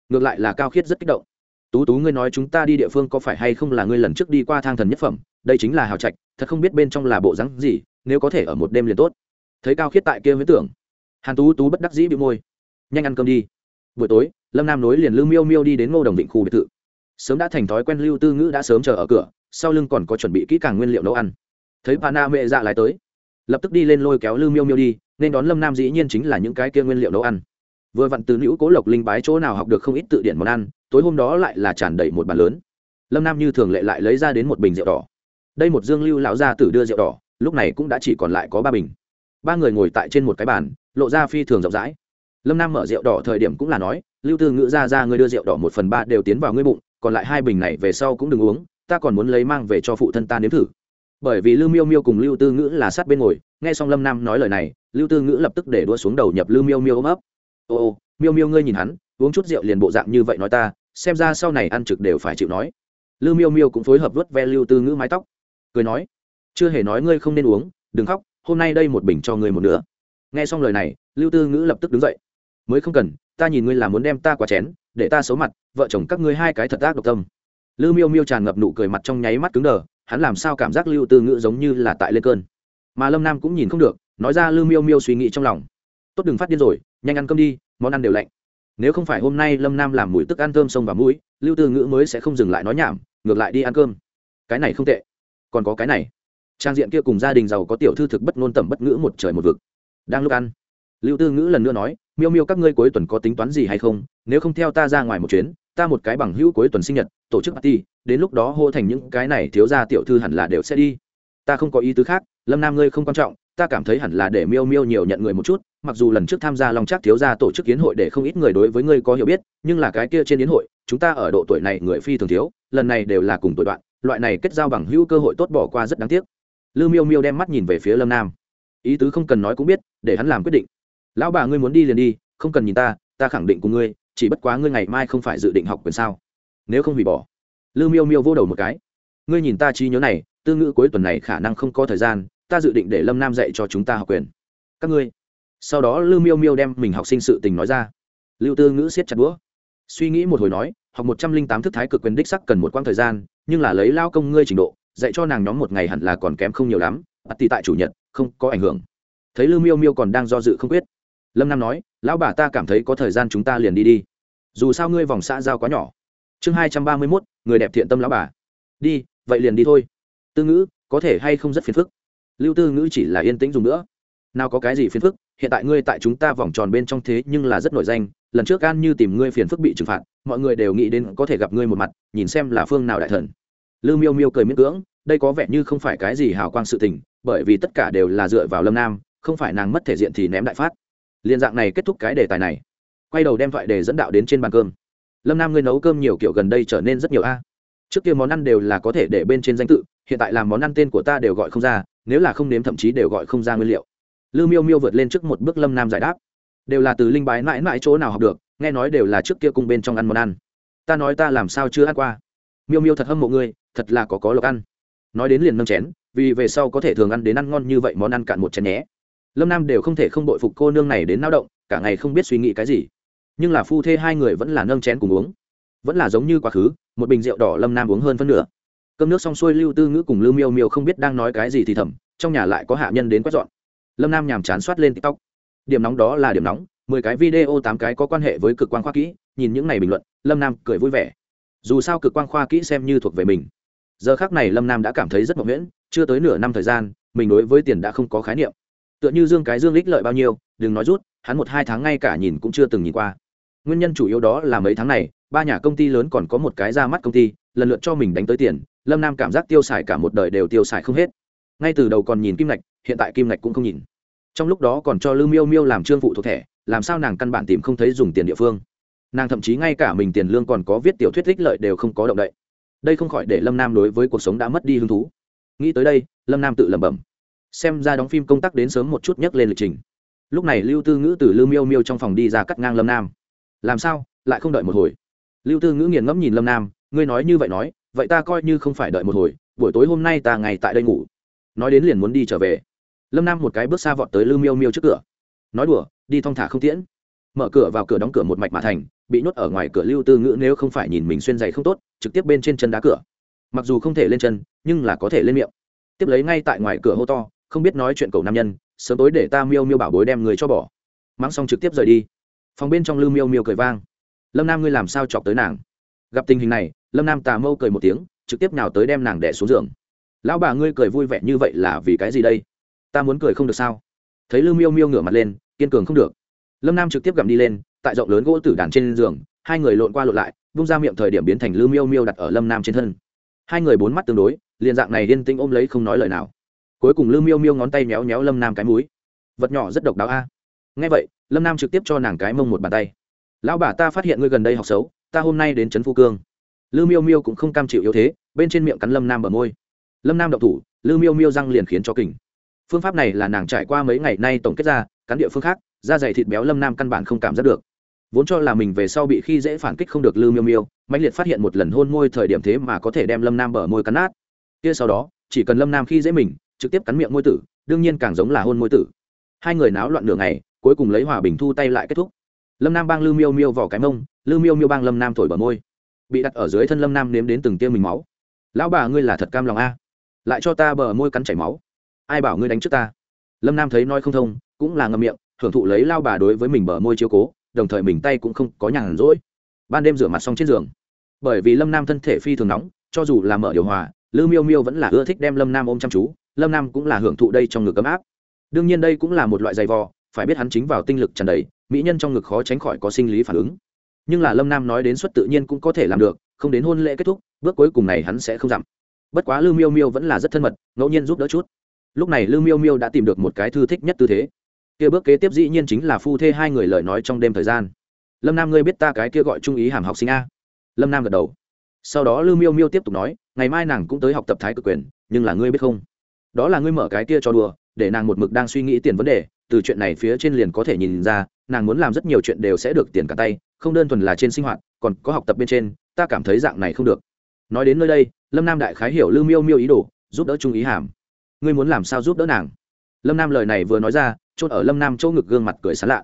Ngược lại là cao khiết rất kích động. Tú tú ngươi nói chúng ta đi địa phương có phải hay không là ngươi lần trước đi qua thang thần nhất phẩm? Đây chính là hào trạch, thật không biết bên trong là bộ rắn gì, nếu có thể ở một đêm liền tốt. Thấy cao khiết tại kia huyết tưởng, hàn tú tú bất đắc dĩ bị môi. Nhanh ăn cơm đi. Buổi tối, lâm nam nối liền lưu miêu miêu đi đến ngô đồng định khu biệt thự. Sớm đã thành thói quen lưu tư ngữ đã sớm chờ ở cửa, sau lưng còn có chuẩn bị kỹ càng nguyên liệu nấu ăn. Thấy bà na mẹ dạ lại tới lập tức đi lên lôi kéo lưu miêu miêu đi, nên đón lâm nam dĩ nhiên chính là những cái kia nguyên liệu nấu ăn. Vừa vặn từ nữ cố lộc linh bái chỗ nào học được không ít tự điển món ăn, tối hôm đó lại là tràn đầy một bàn lớn. Lâm nam như thường lệ lại lấy ra đến một bình rượu đỏ. Đây một dương lưu lão gia tử đưa rượu đỏ, lúc này cũng đã chỉ còn lại có ba bình. Ba người ngồi tại trên một cái bàn, lộ ra phi thường rộng rãi. Lâm nam mở rượu đỏ thời điểm cũng là nói, lưu tư ngữ ra ra ngươi đưa rượu đỏ một phần ba đều tiến vào ngươi bụng, còn lại hai bình này về sau cũng đừng uống, ta còn muốn lấy mang về cho phụ thân ta nếm thử bởi vì lưu miêu miêu cùng lưu tư ngữ là sát bên ngồi, nghe xong lâm nam nói lời này, lưu tư ngữ lập tức để đua xuống đầu nhập lưu miêu miêu ôm ấp. Ô ô, miêu miêu ngươi nhìn hắn, uống chút rượu liền bộ dạng như vậy nói ta, xem ra sau này ăn trực đều phải chịu nói. Lưu miêu miêu cũng phối hợp vớt ve lưu tư ngữ mái tóc, cười nói, chưa hề nói ngươi không nên uống, đừng khóc, hôm nay đây một bình cho ngươi một nửa. Nghe xong lời này, lưu tư ngữ lập tức đứng dậy, mới không cần, ta nhìn ngươi là muốn đem ta quá chén, để ta xấu mặt, vợ chồng các ngươi hai cái thật ác độc tâm. Lưu miêu miêu tràn ngập nụ cười mặt trong nháy mắt cứng đờ hắn làm sao cảm giác lưu tư ngữ giống như là tại lên cơn? Mà lâm nam cũng nhìn không được, nói ra lưu miêu miêu suy nghĩ trong lòng. Tốt đừng phát điên rồi, nhanh ăn cơm đi, món ăn đều lạnh. Nếu không phải hôm nay lâm nam làm mùi tức ăn thơm sông và mũi, lưu tư ngữ mới sẽ không dừng lại nói nhảm, ngược lại đi ăn cơm. Cái này không tệ. Còn có cái này. Trang diện kia cùng gia đình giàu có tiểu thư thực bất ngôn tẩm bất ngữ một trời một vực. Đang lúc ăn, lưu tư ngữ lần nữa nói, miêu miêu, các ngươi cuối tuần có tính toán gì hay không? Nếu không theo ta ra ngoài một chuyến ta một cái bằng hữu cuối tuần sinh nhật, tổ chức party, đến lúc đó hô thành những cái này thiếu ra tiểu thư hẳn là đều sẽ đi. Ta không có ý tứ khác, lâm nam ngươi không quan trọng, ta cảm thấy hẳn là để miêu miêu nhiều nhận người một chút, mặc dù lần trước tham gia long chắc thiếu gia tổ chức kiến hội để không ít người đối với ngươi có hiểu biết, nhưng là cái kia trên yến hội, chúng ta ở độ tuổi này người phi thường thiếu, lần này đều là cùng tuổi đoạn, loại này kết giao bằng hữu cơ hội tốt bỏ qua rất đáng tiếc. Lư miêu miêu đem mắt nhìn về phía lâm nam. Ý tứ không cần nói cũng biết, để hắn làm quyết định. Lão bà ngươi muốn đi liền đi, không cần nhìn ta ta khẳng định cùng ngươi chỉ bất quá ngươi ngày mai không phải dự định học quyền sao? Nếu không hủy bỏ, lư miêu miêu vô đầu một cái. Ngươi nhìn ta trí nhớ này, tư ngữ cuối tuần này khả năng không có thời gian, ta dự định để lâm nam dạy cho chúng ta học quyền. Các ngươi. Sau đó lư miêu miêu đem mình học sinh sự tình nói ra. Lưu tư ngữ siết chặt đũa. Suy nghĩ một hồi nói, học một trăm linh tám thức thái cực quyền đích sắc cần một quãng thời gian, nhưng là lấy lao công ngươi trình độ, dạy cho nàng nhóm một ngày hẳn là còn kém không nhiều lắm, bắt tì tại chủ nhật, không có ảnh hưởng. Thấy lư miêu miêu còn đang do dự không quyết lâm nam nói lão bà ta cảm thấy có thời gian chúng ta liền đi đi dù sao ngươi vòng xã giao quá nhỏ chương hai trăm ba mươi mốt người đẹp thiện tâm lão bà đi vậy liền đi thôi tư ngữ có thể hay không rất phiền phức lưu tư ngữ chỉ là yên tĩnh dùng nữa nào có cái gì phiền phức hiện tại ngươi tại chúng ta vòng tròn bên trong thế nhưng là rất nổi danh lần trước an như tìm ngươi phiền phức bị trừng phạt mọi người đều nghĩ đến có thể gặp ngươi một mặt nhìn xem là phương nào đại thần lưu miêu miêu cười miễn cưỡng đây có vẻ như không phải cái gì hào quang sự tình bởi vì tất cả đều là dựa vào lâm nam không phải nàng mất thể diện thì ném đại phát liên dạng này kết thúc cái đề tài này. Quay đầu đem thoại đề dẫn đạo đến trên bàn cơm. Lâm nam ngươi nấu cơm nhiều kiểu gần đây trở nên rất nhiều a. Trước kia món ăn đều là có thể để bên trên danh tự, hiện tại làm món ăn tên của ta đều gọi không ra, nếu là không nếm thậm chí đều gọi không ra nguyên liệu. Lư miêu miêu vượt lên trước một bước lâm nam giải đáp. Đều là từ linh bái mãi mãi chỗ nào học được, nghe nói đều là trước kia cùng bên trong ăn món ăn. Ta nói ta làm sao chưa ăn qua. Miêu miêu thật hâm mộ ngươi, thật là có có lộc ăn. Nói đến liền nâng chén, vì về sau có thể thường ăn đến ăn ngon như vậy món ăn cạn một chén nhé lâm nam đều không thể không đội phục cô nương này đến lao động, cả ngày không biết suy nghĩ cái gì. Nhưng là phu thê hai người vẫn là nâng chén cùng uống. Vẫn là giống như quá khứ, một bình rượu đỏ lâm nam uống hơn phân nửa. Cơm nước xong xuôi lưu tư ngữ cùng lưu miêu miêu không biết đang nói cái gì thì thầm, trong nhà lại có hạ nhân đến quét dọn. Lâm nam nhàm chán soát lên tiktok. Điểm nóng đó là điểm nóng, mười cái video tám cái có quan hệ với cực quan khoa kỹ, nhìn những này bình luận, lâm nam cười vui vẻ. Dù sao cực quan khoa kỹ xem như thuộc về mình. Giờ khác này lâm nam đã cảm thấy rất mộng nguyễn chưa tới nửa năm thời gian, mình đối với tiền đã không có khái niệm tựa như dương cái dương lích lợi bao nhiêu, đừng nói rút, hắn một hai tháng ngay cả nhìn cũng chưa từng nhìn qua. Nguyên nhân chủ yếu đó là mấy tháng này, ba nhà công ty lớn còn có một cái ra mắt công ty, lần lượt cho mình đánh tới tiền, lâm nam cảm giác tiêu xài cả một đời đều tiêu xài không hết. Ngay từ đầu còn nhìn kim ngạch, hiện tại kim ngạch cũng không nhìn. Trong lúc đó còn cho lư miêu miêu làm trương phụ thuộc thẻ, làm sao nàng căn bản tìm không thấy dùng tiền địa phương. Nàng thậm chí ngay cả mình tiền lương còn có viết tiểu thuyết ích lợi đều không có động đậy. Đây không khỏi để lâm nam đối với cuộc sống đã mất đi hứng thú. Nghĩ tới đây, lâm nam tự lẩm bẩm xem ra đóng phim công tác đến sớm một chút nhắc lên lịch trình. Lúc này lưu tư ngữ từ lưu miêu miêu trong phòng đi ra cắt ngang lâm nam. Làm sao? Lại không đợi một hồi. Lưu tư ngữ nghiền ngẫm nhìn lâm nam, ngươi nói như vậy nói, vậy ta coi như không phải đợi một hồi, buổi tối hôm nay ta ngày tại đây ngủ. Nói đến liền muốn đi trở về. Lâm nam một cái bước xa vọt tới lưu miêu miêu trước cửa. Nói đùa, đi thong thả không tiễn. Mở cửa vào cửa đóng cửa một mạch mà thành, bị nhốt ở ngoài cửa lưu tư ngữ nếu không phải nhìn mình xuyên giày không tốt, trực tiếp bên trên chân đá cửa. Mặc dù không thể lên chân, nhưng là có thể lên miệng. Tiếp lấy ngay tại ngoài cửa hô to không biết nói chuyện cầu nam nhân, sớm tối để ta miêu miêu bảo bối đem người cho bỏ. Mắng xong trực tiếp rời đi. Phòng bên trong lưu miêu miêu cười vang. Lâm nam ngươi làm sao chọc tới nàng? Gặp tình hình này, lâm nam tà mâu cười một tiếng, trực tiếp nào tới đem nàng đẻ xuống giường. Lão bà ngươi cười vui vẻ như vậy là vì cái gì đây? Ta muốn cười không được sao? Thấy lưu miêu miêu ngửa mặt lên, kiên cường không được. Lâm nam trực tiếp gặm đi lên, tại rộng lớn gỗ tử đàn trên giường, hai người lộn qua lộn lại, vung ra miệng thời điểm biến thành lưu miêu miêu đặt ở lâm nam trên thân. Hai người bốn mắt tương đối, liền dạng này điên tĩnh ôm lấy không nói lời nào cuối cùng lưu miêu miêu ngón tay méo méo lâm nam cái múi vật nhỏ rất độc đáo a. À. nghe vậy, lâm nam trực tiếp cho nàng cái mông một bàn tay. Lão bà ta phát hiện ngươi gần đây học xấu, ta hôm nay đến trấn phu cương. Lưu miêu miêu cũng không cam chịu yếu thế, bên trên miệng cắn lâm nam bờ môi. Lâm nam động thủ lưu miêu miêu răng liền khiến cho kình phương pháp này là nàng trải qua mấy ngày nay tổng kết ra, cắn địa phương khác, da dày thịt béo lâm nam căn bản không cảm giác được. Vốn cho là mình về sau bị khi dễ phản kích không được lưu miêu miêu mạnh liệt phát hiện một lần hôn môi thời điểm thế mà có thể đem lâm nam bờ môi cắn nát. Kia sau đó, chỉ cần lâm nam khi dễ mình trực tiếp cắn miệng môi tử, đương nhiên càng giống là hôn môi tử. Hai người náo loạn nửa ngày, cuối cùng lấy hòa bình thu tay lại kết thúc. Lâm nam bang lưu miêu miêu vào cái mông, lưu miêu miêu bang lâm nam thổi bờ môi. Bị đặt ở dưới thân lâm nam nếm đến từng tiêm mình máu. Lão bà ngươi là thật cam lòng a? Lại cho ta bờ môi cắn chảy máu. Ai bảo ngươi đánh trước ta? Lâm nam thấy nói không thông, cũng là ngậm miệng, thưởng thụ lấy lao bà đối với mình bờ môi chiếu cố, đồng thời mình tay cũng không có nhàn rỗi. Ban đêm rửa mặt xong trên giường. Bởi vì lâm nam thân thể phi thường nóng, cho dù là mở điều hòa lư miêu miêu vẫn là ưa thích đem lâm nam ôm chăm chú lâm nam cũng là hưởng thụ đây trong ngực ấm áp. Đương nhiên đây cũng là một loại giày vò, phải biết hắn chính vào tinh lực tràn đầy, mỹ nhân trong ngực khó tránh khỏi có sinh lý phản ứng. Nhưng là lâm nam nói đến suất tự nhiên cũng có thể làm được, không đến hôn lễ kết thúc, bước cuối cùng này hắn sẽ không giảm bất quá Lưu miêu miêu vẫn là rất thân mật, ngẫu nhiên giúp đỡ chút. Lúc này Lưu miêu miêu đã tìm được một cái thư thích nhất tư thế. Kia bước kế tiếp dĩ nhiên chính là phu thê hai người lời nói trong đêm thời gian. Lâm nam ngươi biết ta cái kia gọi trung ý hàm học sinh a. Lâm nam gật đầu. Sau đó Lưu miêu miêu tiếp tục nói, ngày mai nàng cũng tới học tập thái cực quyền, nhưng là ngươi biết không? Đó là ngươi mở cái kia cho đùa, để nàng một mực đang suy nghĩ tiền vấn đề, từ chuyện này phía trên liền có thể nhìn ra, nàng muốn làm rất nhiều chuyện đều sẽ được tiền cả tay, không đơn thuần là trên sinh hoạt, còn có học tập bên trên, ta cảm thấy dạng này không được. Nói đến nơi đây, lâm nam đại khái hiểu Lưu miêu miêu ý đồ, giúp đỡ trung ý hàm. Ngươi muốn làm sao giúp đỡ nàng? Lâm nam lời này vừa nói ra chốt ở lâm nam chỗ ngực gương mặt cười sán lạ.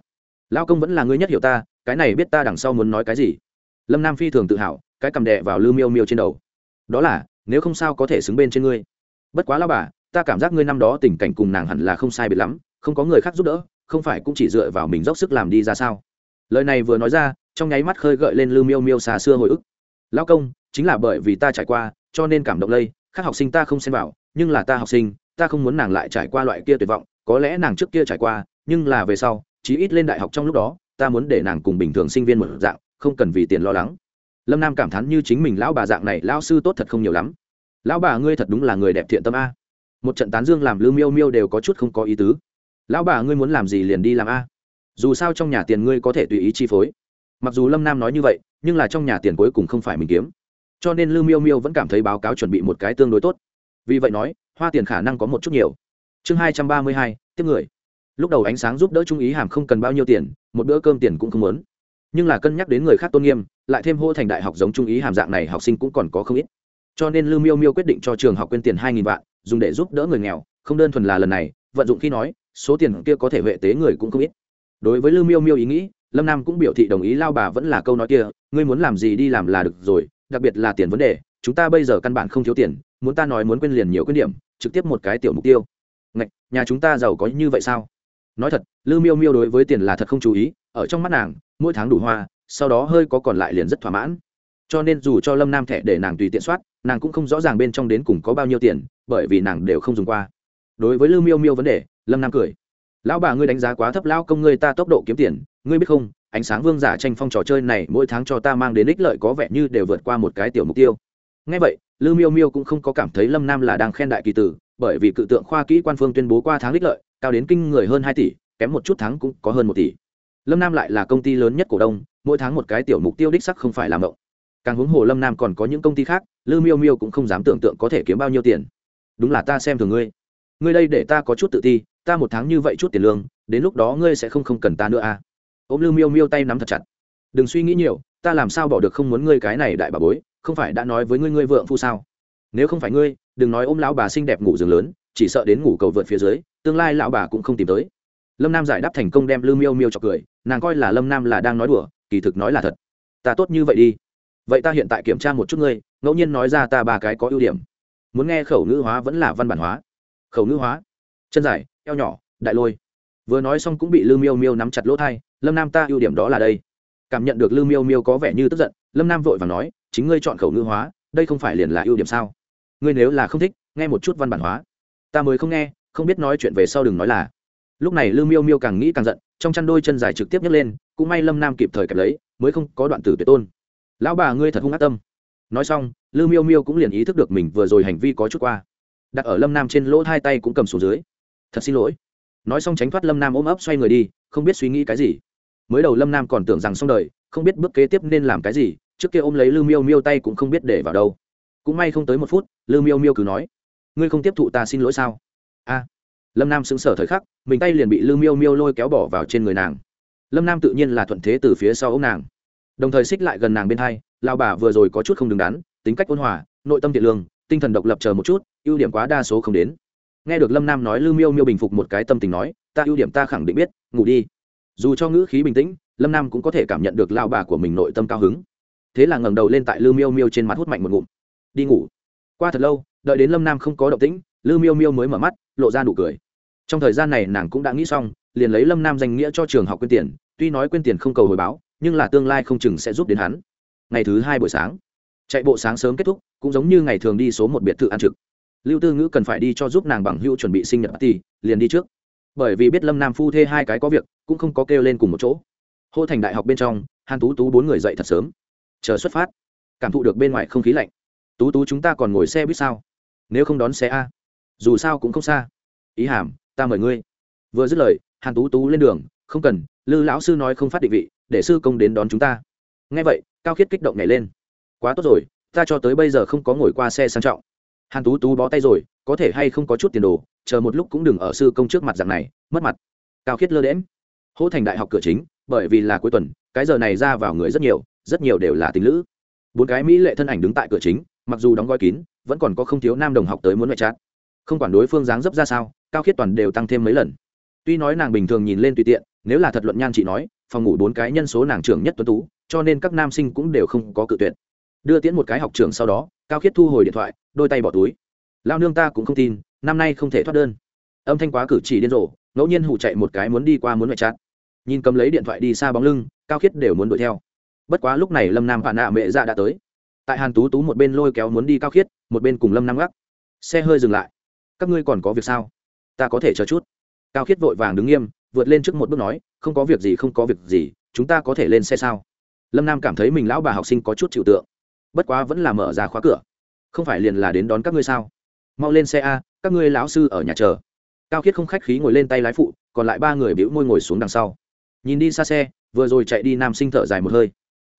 Lao công vẫn là ngươi nhất hiểu ta, cái này biết ta đằng sau muốn nói cái gì? Lâm nam phi thường tự hào, cái cầm đè vào Lưu miêu miêu trên đầu. Đó là, nếu không sao có thể xứng bên trên ngươi. Bất quá lao bà ta cảm giác ngươi năm đó tình cảnh cùng nàng hẳn là không sai biệt lắm, không có người khác giúp đỡ, không phải cũng chỉ dựa vào mình dốc sức làm đi ra sao? Lời này vừa nói ra, trong nháy mắt khơi gợi lên lư miêu miêu xa xưa hồi ức. Lão công, chính là bởi vì ta trải qua, cho nên cảm động lây Các học sinh ta không xem vào, nhưng là ta học sinh, ta không muốn nàng lại trải qua loại kia tuyệt vọng, có lẽ nàng trước kia trải qua, nhưng là về sau, chí ít lên đại học trong lúc đó, ta muốn để nàng cùng bình thường sinh viên một dạng, không cần vì tiền lo lắng. Lâm nam cảm thán như chính mình lão bà dạng này, lão sư tốt thật không nhiều lắm. Lão bà ngươi thật đúng là người đẹp thiện tâm a một trận tán dương làm lưu miêu miêu đều có chút không có ý tứ. Lão bà ngươi muốn làm gì liền đi làm a? Dù sao trong nhà tiền ngươi có thể tùy ý chi phối. Mặc dù lâm nam nói như vậy, nhưng là trong nhà tiền cuối cùng không phải mình kiếm. Cho nên lưu miêu miêu vẫn cảm thấy báo cáo chuẩn bị một cái tương đối tốt. Vì vậy nói, hoa tiền khả năng có một chút nhiều. Chương hai trăm ba mươi hai, tiếp người. Lúc đầu ánh sáng giúp đỡ trung ý hàm không cần bao nhiêu tiền, một bữa cơm tiền cũng không muốn. Nhưng là cân nhắc đến người khác tôn nghiêm, lại thêm hô thành đại học giống trung ý hàm dạng này học sinh cũng còn có không ít. Cho nên lưu miêu miêu quyết định cho trường học quên tiền hai nghìn vạn dùng để giúp đỡ người nghèo không đơn thuần là lần này vận dụng khi nói số tiền kia có thể vệ tế người cũng không ít. Đối với lưu miêu miêu ý nghĩ lâm nam cũng biểu thị đồng ý lao bà vẫn là câu nói kia ngươi muốn làm gì đi làm là được rồi đặc biệt là tiền vấn đề chúng ta bây giờ căn bản không thiếu tiền muốn ta nói muốn quên liền nhiều quyết điểm trực tiếp một cái tiểu mục tiêu. Ngạch, nhà chúng ta giàu có như vậy sao? Nói thật lư miêu miêu đối với tiền là thật không chú ý ở trong mắt nàng mỗi tháng đủ hoa sau đó hơi có còn lại liền rất thỏa mãn. Cho nên dù cho lâm nam thẻ để nàng tùy tiện soát nàng cũng không rõ ràng bên trong đến cùng có bao nhiêu tiền, bởi vì nàng đều không dùng qua. Đối với lưu miêu miêu vấn đề, lâm nam cười. Lão bà ngươi đánh giá quá thấp lão công ngươi ta tốc độ kiếm tiền, ngươi biết không, ánh sáng vương giả tranh phong trò chơi này mỗi tháng cho ta mang đến ích lợi có vẻ như đều vượt qua một cái tiểu mục tiêu. Ngay vậy, lưu miêu miêu cũng không có cảm thấy lâm nam là đang khen đại kỳ tử, bởi vì cự tượng khoa kỹ quan phương tuyên bố qua tháng ích lợi, cao đến kinh người hơn hai tỷ, kém một chút tháng cũng có hơn một tỷ. Lâm nam lại là công ty lớn nhất cổ đông, mỗi tháng một cái tiểu mục tiêu đích sắc không phải làm động càng huống hồ lâm nam còn có những công ty khác, lư miêu miêu cũng không dám tưởng tượng có thể kiếm bao nhiêu tiền. Đúng là ta xem thường ngươi. Ngươi đây để ta có chút tự ti, ta một tháng như vậy chút tiền lương, đến lúc đó ngươi sẽ không không cần ta nữa à? Ôm lư miêu miêu tay nắm thật chặt. Đừng suy nghĩ nhiều, ta làm sao bỏ được không muốn ngươi cái này đại bà bối, không phải đã nói với ngươi ngươi vượng phu sao? Nếu không phải ngươi, đừng nói ôm lão bà xinh đẹp ngủ giường lớn, chỉ sợ đến ngủ cầu vượt phía dưới, tương lai lão bà cũng không tìm tới. Lâm nam giải đáp thành công đem lư miêu miêu cho cười, nàng coi là lâm nam là đang nói đùa, kỳ thực nói là thật. Ta tốt như vậy đi vậy ta hiện tại kiểm tra một chút ngươi, ngẫu nhiên nói ra ta ba cái có ưu điểm. Muốn nghe khẩu ngữ hóa vẫn là văn bản hóa. Khẩu ngữ hóa. Chân dài, eo nhỏ, đại lôi. Vừa nói xong cũng bị lư miêu miêu nắm chặt lỗ thai, lâm nam ta ưu điểm đó là đây. Cảm nhận được lư miêu miêu có vẻ như tức giận, lâm nam vội và nói, chính ngươi chọn khẩu ngữ hóa, đây không phải liền là ưu điểm sao? Ngươi nếu là không thích, nghe một chút văn bản hóa. Ta mới không nghe, không biết nói chuyện về sau đừng nói là. Lúc này lư miêu miêu càng nghĩ càng giận, trong chăn đôi chân dài trực tiếp nhấc lên, cũng may lâm nam kịp thời kẹp lấy, mới không có đoạn tử tuyệt tôn lão bà ngươi thật hung ác tâm. Nói xong, lư miêu miêu cũng liền ý thức được mình vừa rồi hành vi có chút qua. Đặt ở lâm nam trên lỗ hai tay cũng cầm xuống dưới. Thật xin lỗi. Nói xong tránh thoát lâm nam ôm ấp xoay người đi, không biết suy nghĩ cái gì. Mới đầu lâm nam còn tưởng rằng xong đời, không biết bước kế tiếp nên làm cái gì, trước kia ôm lấy lư miêu miêu tay cũng không biết để vào đâu. Cũng may không tới một phút, lư miêu miêu cứ nói, ngươi không tiếp thụ ta xin lỗi sao? A. Lâm nam xứng sở thời khắc, mình tay liền bị lư miêu miêu lôi kéo bỏ vào trên người nàng. Lâm nam tự nhiên là thuận thế từ phía sau ô m nàng đồng thời xích lại gần nàng bên hai, lao bà vừa rồi có chút không đứng đắn, tính cách ôn hòa, nội tâm thiện lương, tinh thần độc lập chờ một chút, ưu điểm quá đa số không đến. Nghe được lâm nam nói lư miêu miêu bình phục một cái tâm tình nói, ta ưu điểm ta khẳng định biết, ngủ đi. Dù cho ngữ khí bình tĩnh, lâm nam cũng có thể cảm nhận được lao bà của mình nội tâm cao hứng. Thế là ngẩng đầu lên tại lư miêu miêu trên mặt hút mạnh một ngụm. Đi ngủ. Qua thật lâu, đợi đến lâm nam không có động tĩnh lư miêu miêu mới mở mắt, lộ ra nụ cười. Trong thời gian này nàng cũng đã nghĩ xong, liền lấy lâm nam danh nghĩa cho trường học quyên tiền, tuy nói quyên tiền không cầu hồi báo nhưng là tương lai không chừng sẽ giúp đến hắn. Ngày thứ hai buổi sáng, chạy bộ sáng sớm kết thúc, cũng giống như ngày thường đi số một biệt thự ăn trực. Lưu tư ngữ cần phải đi cho giúp nàng bằng hữu chuẩn bị sinh nhật party, liền đi trước. Bởi vì biết lâm nam phu thê hai cái có việc, cũng không có kêu lên cùng một chỗ. Hô thành đại học bên trong, hàn tú tú bốn người dậy thật sớm. Chờ xuất phát, cảm thụ được bên ngoài không khí lạnh. Tú tú chúng ta còn ngồi xe buýt sao? Nếu không đón xe a, dù sao cũng không xa. Ý hàm, ta mời ngươi. Vừa dứt lời, hàn tú tú lên đường, không cần, lư lão sư nói không phát định vị để sư công đến đón chúng ta. Nghe vậy, cao khiết kích động nhảy lên. Quá tốt rồi, ta cho tới bây giờ không có ngồi qua xe sang trọng. Hàn tú tú bó tay rồi, có thể hay không có chút tiền đồ, chờ một lúc cũng đừng ở sư công trước mặt dạng này, mất mặt. Cao khiết lơ đễm hỗ thành đại học cửa chính, bởi vì là cuối tuần, cái giờ này ra vào người rất nhiều rất nhiều đều là tình lữ. Bốn cái mỹ lệ thân ảnh đứng tại cửa chính, mặc dù đóng gói kín, vẫn còn có không thiếu nam đồng học tới muốn ngoại trát không quản đối phương dáng dấp ra sao, cao khiết toàn đều tăng thêm mấy lần tuy nói nàng bình thường nhìn lên tùy tiện, nếu là thật luận nhan chị nói, phòng ngủ bốn cái nhân số nàng trưởng nhất tuấn tú, cho nên các nam sinh cũng đều không có cự tuyệt. Đưa tiễn một cái học trường sau đó, cao khiết thu hồi điện thoại, đôi tay bỏ túi. Lao nương ta cũng không tin, năm nay không thể thoát đơn. Âm thanh quá cử chỉ điên rồ, ngẫu nhiên hụ chạy một cái muốn đi qua muốn mẹ chát nhìn cầm lấy điện thoại đi xa bóng lưng, cao khiết đều muốn đuổi theo. Bất quá lúc này lâm nam phản nạ mẹ ra dạ đã tới. Tại hàn tú tú một bên lôi kéo muốn đi cao khiết, một bên cùng lâm nam gác xe hơi dừng lại. Các ngươi còn có việc sao? Ta có thể chờ chút cao khiết vội vàng đứng nghiêm, vượt lên trước một bước nói, không có việc gì, không có việc gì, chúng ta có thể lên xe sao? Lâm nam cảm thấy mình lão bà học sinh có chút chịu tượng. Bất quá vẫn là mở ra khóa cửa. Không phải liền là đến đón các ngươi sao? Mau lên xe a, các ngươi lão sư ở nhà chờ. Cao khiết không khách khí ngồi lên tay lái phụ, còn lại ba người bĩu môi ngồi xuống đằng sau. Nhìn đi xa xe, vừa rồi chạy đi nam sinh thở dài một hơi.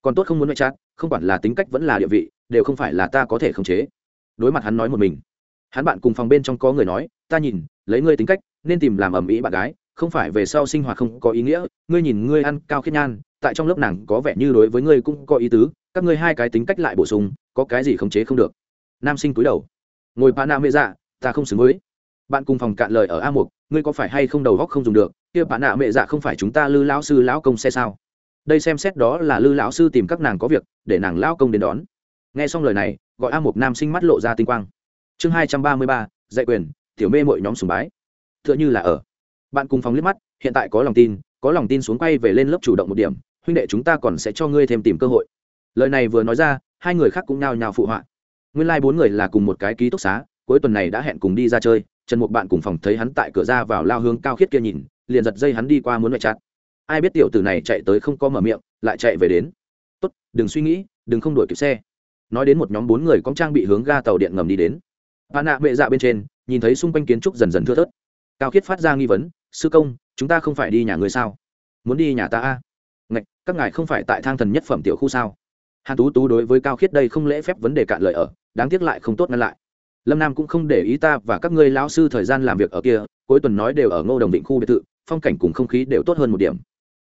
Còn tốt không muốn ngoại chát không quản là tính cách vẫn là địa vị, đều không phải là ta có thể khống chế. Đối mặt hắn nói một mình hắn bạn cùng phòng bên trong có người nói, ta nhìn, lấy ngươi tính cách, nên tìm làm ầm ĩ bạn gái, không phải về sau sinh hoạt không có ý nghĩa, ngươi nhìn ngươi ăn cao khiết nhan, tại trong lớp nàng có vẻ như đối với ngươi cũng có ý tứ, các ngươi hai cái tính cách lại bổ sung, có cái gì khống chế không được. Nam sinh cúi đầu. Ngồi pa nam mê dạ ta không xứng với. Bạn cùng phòng cạn lời ở a mục, ngươi có phải hay không đầu góc không dùng được, kia bạn nạ mẹ dạ không phải chúng ta lư lão sư lão công xe sao? Đây xem xét đó là lư lão sư tìm các nàng có việc, để nàng lão công đến đón. Nghe xong lời này, gọi a mục nam sinh mắt lộ ra tinh quang chương hai trăm ba mươi ba, dạy quyền, tiểu mê mọi nhóm sùng bái. T h ư ợ n h ư là ở. Bạn cùng phòng liếc mắt, hiện tại có lòng tin, có lòng tin xuống quay về lên lớp chủ động một điểm, huynh đệ chúng ta còn sẽ cho ngươi thêm tìm cơ hội. Lời này vừa nói ra, hai người khác cũng nhao nhao phụ họa. Nguyên lai、like、bốn người là cùng một cái ký túc xá, cuối tuần này đã hẹn cùng đi ra chơi, trần một bạn cùng phòng thấy hắn tại cửa ra vào lao hướng cao khiết kia nhìn, liền giật dây hắn đi qua muốn mẹ chặt ai biết tiểu tử này chạy tới không có mở miệng, lại chạy về đến. Tốt, đừng suy nghĩ, đừng không đổi kịp xe. Nói đến một nhóm bốn người có trang bị hướng ga tàu điện ngầm đi đến bà nạ bệ dạ bên trên nhìn thấy xung quanh kiến trúc dần dần thưa thớt. Cao khiết phát ra nghi vấn sư công chúng ta không phải đi nhà người sao? Muốn đi nhà ta a? Ngạch các ngài không phải tại thang thần nhất phẩm tiểu khu sao? Hàn tú tú đối với cao khiết đây không lễ phép vấn đề cạn lời ở đáng tiếc lại không tốt ngăn lại. Lâm nam cũng không để ý ta và các ngươi lão sư thời gian làm việc ở kia cuối tuần nói đều ở ngô đồng định khu biệt thự phong cảnh cùng không khí đều tốt hơn một điểm.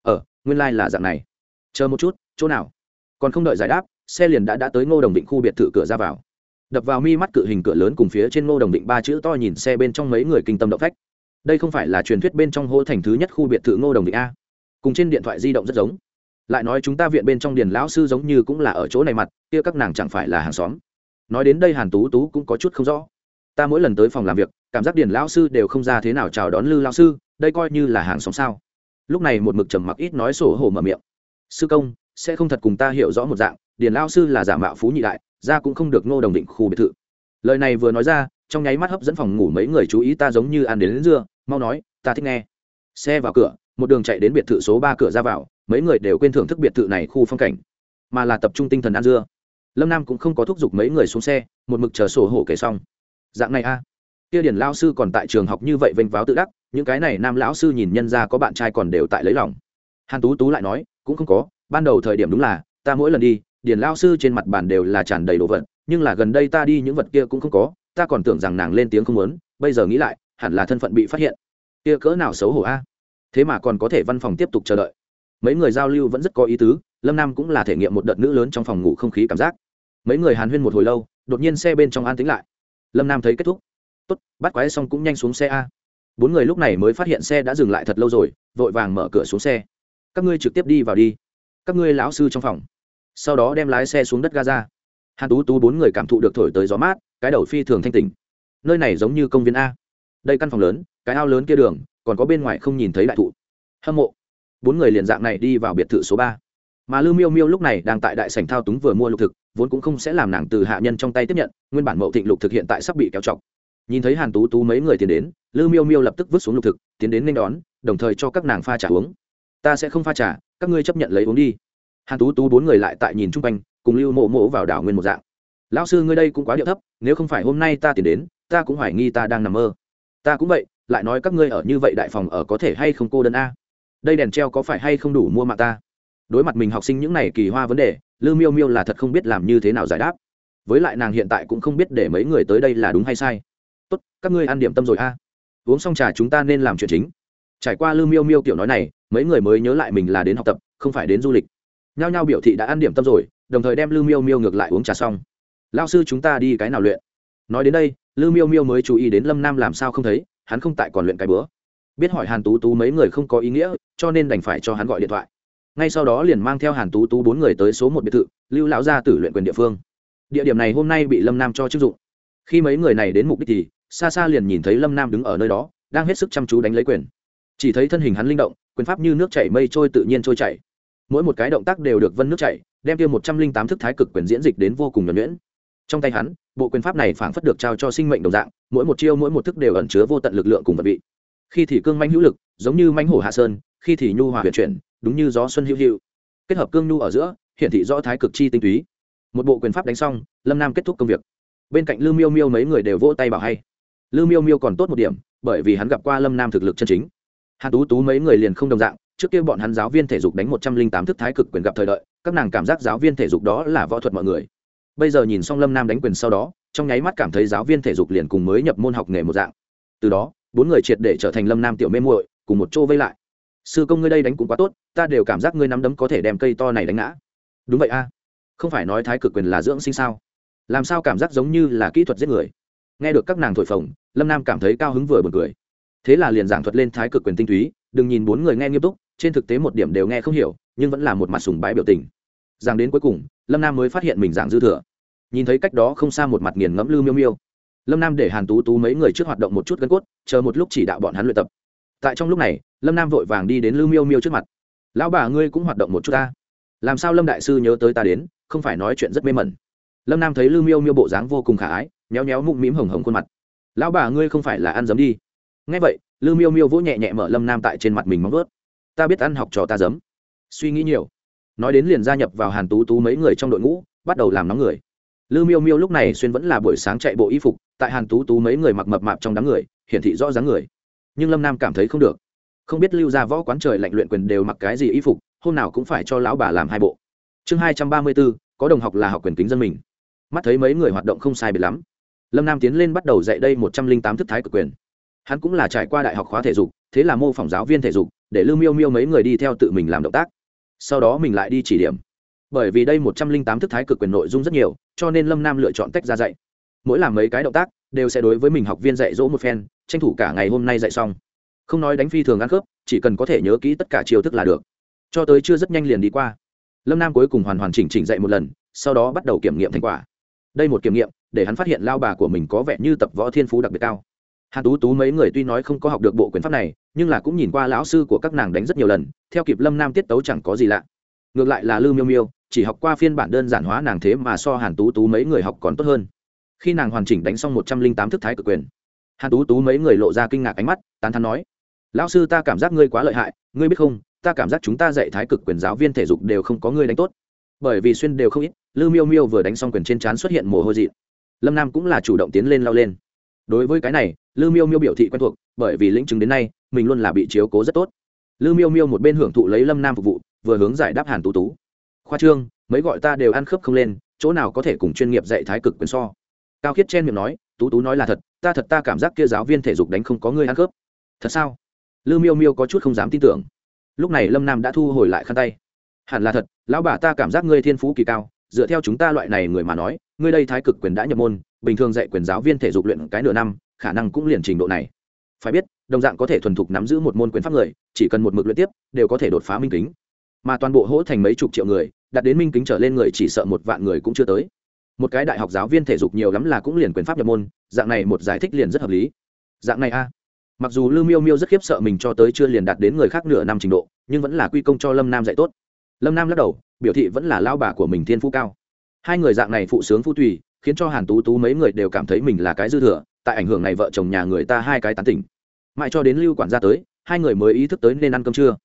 Ở ờ, nguyên lai、like、là dạng này. Chờ một chút chỗ nào? Còn không đợi giải đáp xe liền đã đã tới ngô đồng định khu biệt thự cửa ra vào đập vào mi mắt cự hình cửa lớn cùng phía trên ngô đồng định ba chữ to nhìn xe bên trong mấy người kinh tâm động phách. Đây không phải là truyền thuyết bên trong hô thành thứ nhất khu biệt thự ngô đồng định a. Cùng trên điện thoại di động rất giống. Lại nói chúng ta viện bên trong điền lão sư giống như cũng là ở chỗ này mặt, kia các nàng chẳng phải là hàng xóm. Nói đến đây hàn tú tú cũng có chút không rõ. Ta mỗi lần tới phòng làm việc, cảm giác điền lão sư đều không ra thế nào chào đón lư lão sư, đây coi như là hàng xóm sao. Lúc này một mực trầm mặc ít nói sổ hổ mở miệng. Sư công, sẽ không thật cùng ta hiểu rõ một dạng, điền lão sư là giả mạo phú nhị đại ra cũng không được ngô đồng định khu biệt thự. Lời này vừa nói ra trong nháy mắt hấp dẫn phòng ngủ mấy người chú ý ta giống như ăn đến, đến dưa mau nói ta thích nghe. Xe vào cửa một đường chạy đến biệt thự số ba cửa ra vào mấy người đều quên thưởng thức biệt thự này khu phong cảnh mà là tập trung tinh thần ăn dưa. Lâm nam cũng không có thúc giục mấy người xuống xe một mực chờ sổ hổ kể xong. Dạng này a. À. kia điển lao sư còn tại trường học như vậy vênh váo tự đắc những cái này nam lão sư nhìn nhân ra có bạn trai còn đều tại lấy lòng. Hàn tú tú lại nói cũng không có ban đầu thời điểm đúng là ta mỗi lần đi điền lao sư trên mặt bàn đều là tràn đầy đồ vật, nhưng là gần đây ta đi những vật kia cũng không có, ta còn tưởng rằng nàng lên tiếng không muốn, bây giờ nghĩ lại, hẳn là thân phận bị phát hiện. Kia cỡ nào xấu hổ a. Thế mà còn có thể văn phòng tiếp tục chờ đợi. Mấy người giao lưu vẫn rất có ý tứ, lâm nam cũng là thể nghiệm một đợt nữ lớn trong phòng ngủ không khí cảm giác. Mấy người hàn huyên một hồi lâu, đột nhiên xe bên trong an tính lại. Lâm nam thấy kết thúc. Tốt, bắt quái xong cũng nhanh xuống xe a. Bốn người lúc này mới phát hiện xe đã dừng lại thật lâu rồi, vội vàng mở cửa xuống xe. Các ngươi trực tiếp đi vào đi. Các ngươi lão sư trong phòng sau đó đem lái xe xuống đất gaza hàn tú tú bốn người cảm thụ được thổi tới gió mát, cái đầu phi thường thanh tỉnh nơi này giống như công viên a. Đây căn phòng lớn, cái ao lớn kia đường, còn có bên ngoài không nhìn thấy đại thụ. Hâm mộ. Bốn người liền dạng này đi vào biệt thự số ba. Mà lưu miêu miêu lúc này đang tại đại sảnh thao túng vừa mua lục thực, vốn cũng không sẽ làm nàng từ hạ nhân trong tay tiếp nhận, nguyên bản mậu thịnh lục thực hiện tại sắp bị kéo chọc. Nhìn thấy hàn tú tú mấy người tiến đến, lưu miêu miêu lập tức vứt xuống lục thực, tiến đến nên đón, đồng thời cho các nàng pha trà uống. Ta sẽ không pha trà, các ngươi chấp nhận lấy uống đi hàn tú tú bốn người lại tại nhìn chung quanh, cùng lưu mộ mộ vào đảo nguyên một dạng. Lão sư, ngươi đây cũng quá điệu thấp, nếu không phải hôm nay ta tìm đến, ta cũng hoài nghi ta đang nằm mơ. Ta cũng vậy, lại nói các ngươi ở như vậy đại phòng ở có thể hay không cô đơn a? Đây đèn treo có phải hay không đủ mua mạng ta? Đối mặt mình học sinh những này kỳ hoa vấn đề lư miêu miêu là thật không biết làm như thế nào giải đáp. Với lại nàng hiện tại cũng không biết để mấy người tới đây là đúng hay sai. Tốt, các ngươi ăn điểm tâm rồi a. Uống xong trà chúng ta nên làm chuyện chính. Trải qua lư miêu miêu kiểu nói này, mấy người mới nhớ lại mình là đến học tập, không phải đến du lịch nhao nhao biểu thị đã ăn điểm tâm rồi, đồng thời đem lư miêu miêu ngược lại uống trà xong. Lao sư chúng ta đi cái nào luyện? Nói đến đây lư miêu miêu mới chú ý đến lâm nam làm sao không thấy, hắn không tại còn luyện cái bữa. Biết hỏi hàn tú tú mấy người không có ý nghĩa, cho nên đành phải cho hắn gọi điện thoại. Ngay sau đó liền mang theo hàn tú tú bốn người tới số một biệt thự, lưu lão gia tử luyện quyền địa phương. Địa điểm này hôm nay bị lâm nam cho chức dụng. Khi mấy người này đến mục đích thì, xa xa liền nhìn thấy lâm nam đứng ở nơi đó, đang hết sức chăm chú đánh lấy quyền. Chỉ thấy thân hình hắn linh động, quyền pháp như nước chảy mây trôi tự nhiên trôi chảy mỗi một cái động tác đều được vân nước chảy, đem tiêu một trăm linh tám thức thái cực quyền diễn dịch đến vô cùng nhuẩn nhuyễn. Trong tay hắn, bộ quyền pháp này phảng phất được trao cho sinh mệnh đồng dạng, mỗi một chiêu mỗi một thức đều ẩn chứa vô tận lực lượng cùng vật vị. Khi thì cương manh hữu lực, giống như manh hổ hạ sơn, khi thì nhu hòa huyền chuyển, đúng như gió xuân hữu hữu. Kết hợp cương nhu ở giữa hiện thị rõ thái cực chi tinh túy. Một bộ quyền pháp đánh xong, lâm nam kết thúc công việc. Bên cạnh lư miêu miêu mấy người đều vỗ tay bảo hay. Lư miêu miêu còn tốt một điểm, bởi vì hắn gặp qua lâm nam thực lực chân chính. Hàn tú tú mấy người liền không đồng dạng trước kia bọn hắn giáo viên thể dục đánh một trăm linh tám thức thái cực quyền gặp thời đợi, các nàng cảm giác giáo viên thể dục đó là võ thuật mọi người. Bây giờ nhìn xong lâm nam đánh quyền sau đó, trong nháy mắt cảm thấy giáo viên thể dục liền cùng mới nhập môn học nghề một dạng. Từ đó, bốn người triệt để trở thành lâm nam tiểu mê muội, cùng một chỗ vây lại. Sư công ngươi đây đánh cũng quá tốt, ta đều cảm giác ngươi nắm đấm có thể đem cây to này đánh ngã. Đúng vậy a. Không phải nói thái cực quyền là dưỡng sinh sao? Làm sao cảm giác giống như là kỹ thuật giết người? Nghe được các nàng thổi phồng, lâm nam cảm thấy cao hứng vừa buồn cười. Thế là liền giảng thuật lên thái cực quyền tinh túy đừng nhìn bốn người nghe nghiêm túc, trên thực tế một điểm đều nghe không hiểu, nhưng vẫn là một mặt sùng bái biểu tình. Giảng đến cuối cùng, lâm nam mới phát hiện mình giảng dư thừa. Nhìn thấy cách đó không xa một mặt nghiền ngẫm lư miêu miêu. Lâm nam để hàn tú tú mấy người trước hoạt động một chút gân cốt, chờ một lúc chỉ đạo bọn hắn luyện tập. Tại trong lúc này, lâm nam vội vàng đi đến lư miêu miêu trước mặt. Lão bà ngươi cũng hoạt động một chút ta. Làm sao lâm đại sư nhớ tới ta đến, không phải nói chuyện rất mê mẩn. Lâm nam thấy lư miêu miêu bộ dáng vô cùng khả ái, méo méo mụm mím hồng hồng khuôn mặt. Lão bà ngươi không phải là ăn giấm đi. Ngay vậy lư miêu miêu vỗ nhẹ nhẹ mở lâm nam tại trên mặt mình móng vớt ta biết ăn học trò ta giấm. Suy nghĩ nhiều. Nói đến liền gia nhập vào hàn tú tú mấy người trong đội ngũ, bắt đầu làm nóng người. Lư miêu miêu lúc này xuyên vẫn là buổi sáng chạy bộ y phục, tại hàn tú tú mấy người mặc mập mạp trong đám người, hiển thị rõ dáng người. Nhưng lâm nam cảm thấy không được. Không biết lưu ra võ quán trời lạnh luyện quyền đều mặc cái gì y phục, hôm nào cũng phải cho lão bà làm hai bộ. Chương hai trăm ba mươi bốn, có đồng học là học quyền kính dân mình. Mắt thấy mấy người hoạt động không sai biệt lắm. Lâm nam tiến lên bắt đầu dạy đây một trăm linh tám thức thái cực quyền hắn cũng là trải qua đại học khóa thể dục, thế là mô phỏng giáo viên thể dục, để lưu miêu miêu mấy người đi theo tự mình làm động tác. Sau đó mình lại đi chỉ điểm. Bởi vì đây một trăm linh tám thức thái cực quyền nội dung rất nhiều, cho nên lâm nam lựa chọn tách ra dạy. Mỗi làm mấy cái động tác, đều sẽ đối với mình học viên dạy dỗ một phen, tranh thủ cả ngày hôm nay dạy xong. Không nói đánh phi thường ăn khớp, chỉ cần có thể nhớ kỹ tất cả chiêu thức là được. Cho tới chưa rất nhanh liền đi qua. Lâm nam cuối cùng hoàn hoàn chỉnh chỉnh dạy một lần, sau đó bắt đầu kiểm nghiệm thành quả. Đây một kiểm nghiệm, để hắn phát hiện lao bà của mình có vẻ như tập võ thiên phú đặc biệt cao hàn tú tú mấy người tuy nói không có học được bộ quyền pháp này, nhưng là cũng nhìn qua lão sư của các nàng đánh rất nhiều lần, theo kịp lâm nam tiết tấu chẳng có gì lạ. Ngược lại là lư miêu miêu, chỉ học qua phiên bản đơn giản hóa nàng thế mà so hàn tú tú mấy người học còn tốt hơn. Khi nàng hoàn chỉnh đánh xong một trăm linh tám thức thái cực quyền, hàn tú tú mấy người lộ ra kinh ngạc ánh mắt, tán thắn nói, lão sư ta cảm giác ngươi quá lợi hại, ngươi biết không, ta cảm giác chúng ta dạy thái cực quyền giáo viên thể dục đều không có ngươi đánh tốt. Bởi vì xuyên đều không ít, lư miêu miêu vừa đánh xong quyền trên trán xuất hiện mồ hôi dị lâm nam cũng là chủ động tiến lên lao lên. Đối với cái này lư miêu miêu biểu thị quen thuộc, bởi vì lĩnh chứng đến nay, mình luôn là bị chiếu cố rất tốt. Lư miêu miêu một bên hưởng thụ lấy lâm nam phục vụ, vừa hướng giải đáp hàn tú tú. Khoa trương, mấy gọi ta đều ăn khớp không lên, chỗ nào có thể cùng chuyên nghiệp dạy thái cực quyền so? Cao khiết chen miệng nói, tú tú nói là thật, ta thật ta cảm giác kia giáo viên thể dục đánh không có người ăn khớp. Thật sao? Lư miêu miêu có chút không dám tin tưởng. Lúc này lâm nam đã thu hồi lại khăn tay. Hẳn là thật, lão bà ta cảm giác ngươi thiên phú kỳ cao, dựa theo chúng ta loại này người mà nói, ngươi đây thái cực quyền đã nhập môn, bình thường dạy quyền giáo viên thể dục luyện cái nửa năm khả năng cũng liền trình độ này. Phải biết, đồng dạng có thể thuần thục nắm giữ một môn quyền pháp người, chỉ cần một mực luyện tiếp, đều có thể đột phá minh kính. Mà toàn bộ hỗ thành mấy chục triệu người, đạt đến minh kính trở lên người chỉ sợ một vạn người cũng chưa tới. Một cái đại học giáo viên thể dục nhiều lắm là cũng liền quyền pháp nhập môn, dạng này một giải thích liền rất hợp lý. Dạng này a. Mặc dù lưu miêu miêu rất khiếp sợ mình cho tới chưa liền đạt đến người khác nửa năm trình độ, nhưng vẫn là quy công cho lâm nam dạy tốt. Lâm nam lắc đầu, biểu thị vẫn là lao bà của mình thiên phú cao. Hai người dạng này phụ sướng phu tùy, khiến cho hàn tú tú mấy người đều cảm thấy mình là cái dư thừa tại ảnh hưởng này vợ chồng nhà người ta hai cái tán tỉnh. Mãi cho đến lưu quản gia tới, hai người mới ý thức tới nên ăn cơm trưa.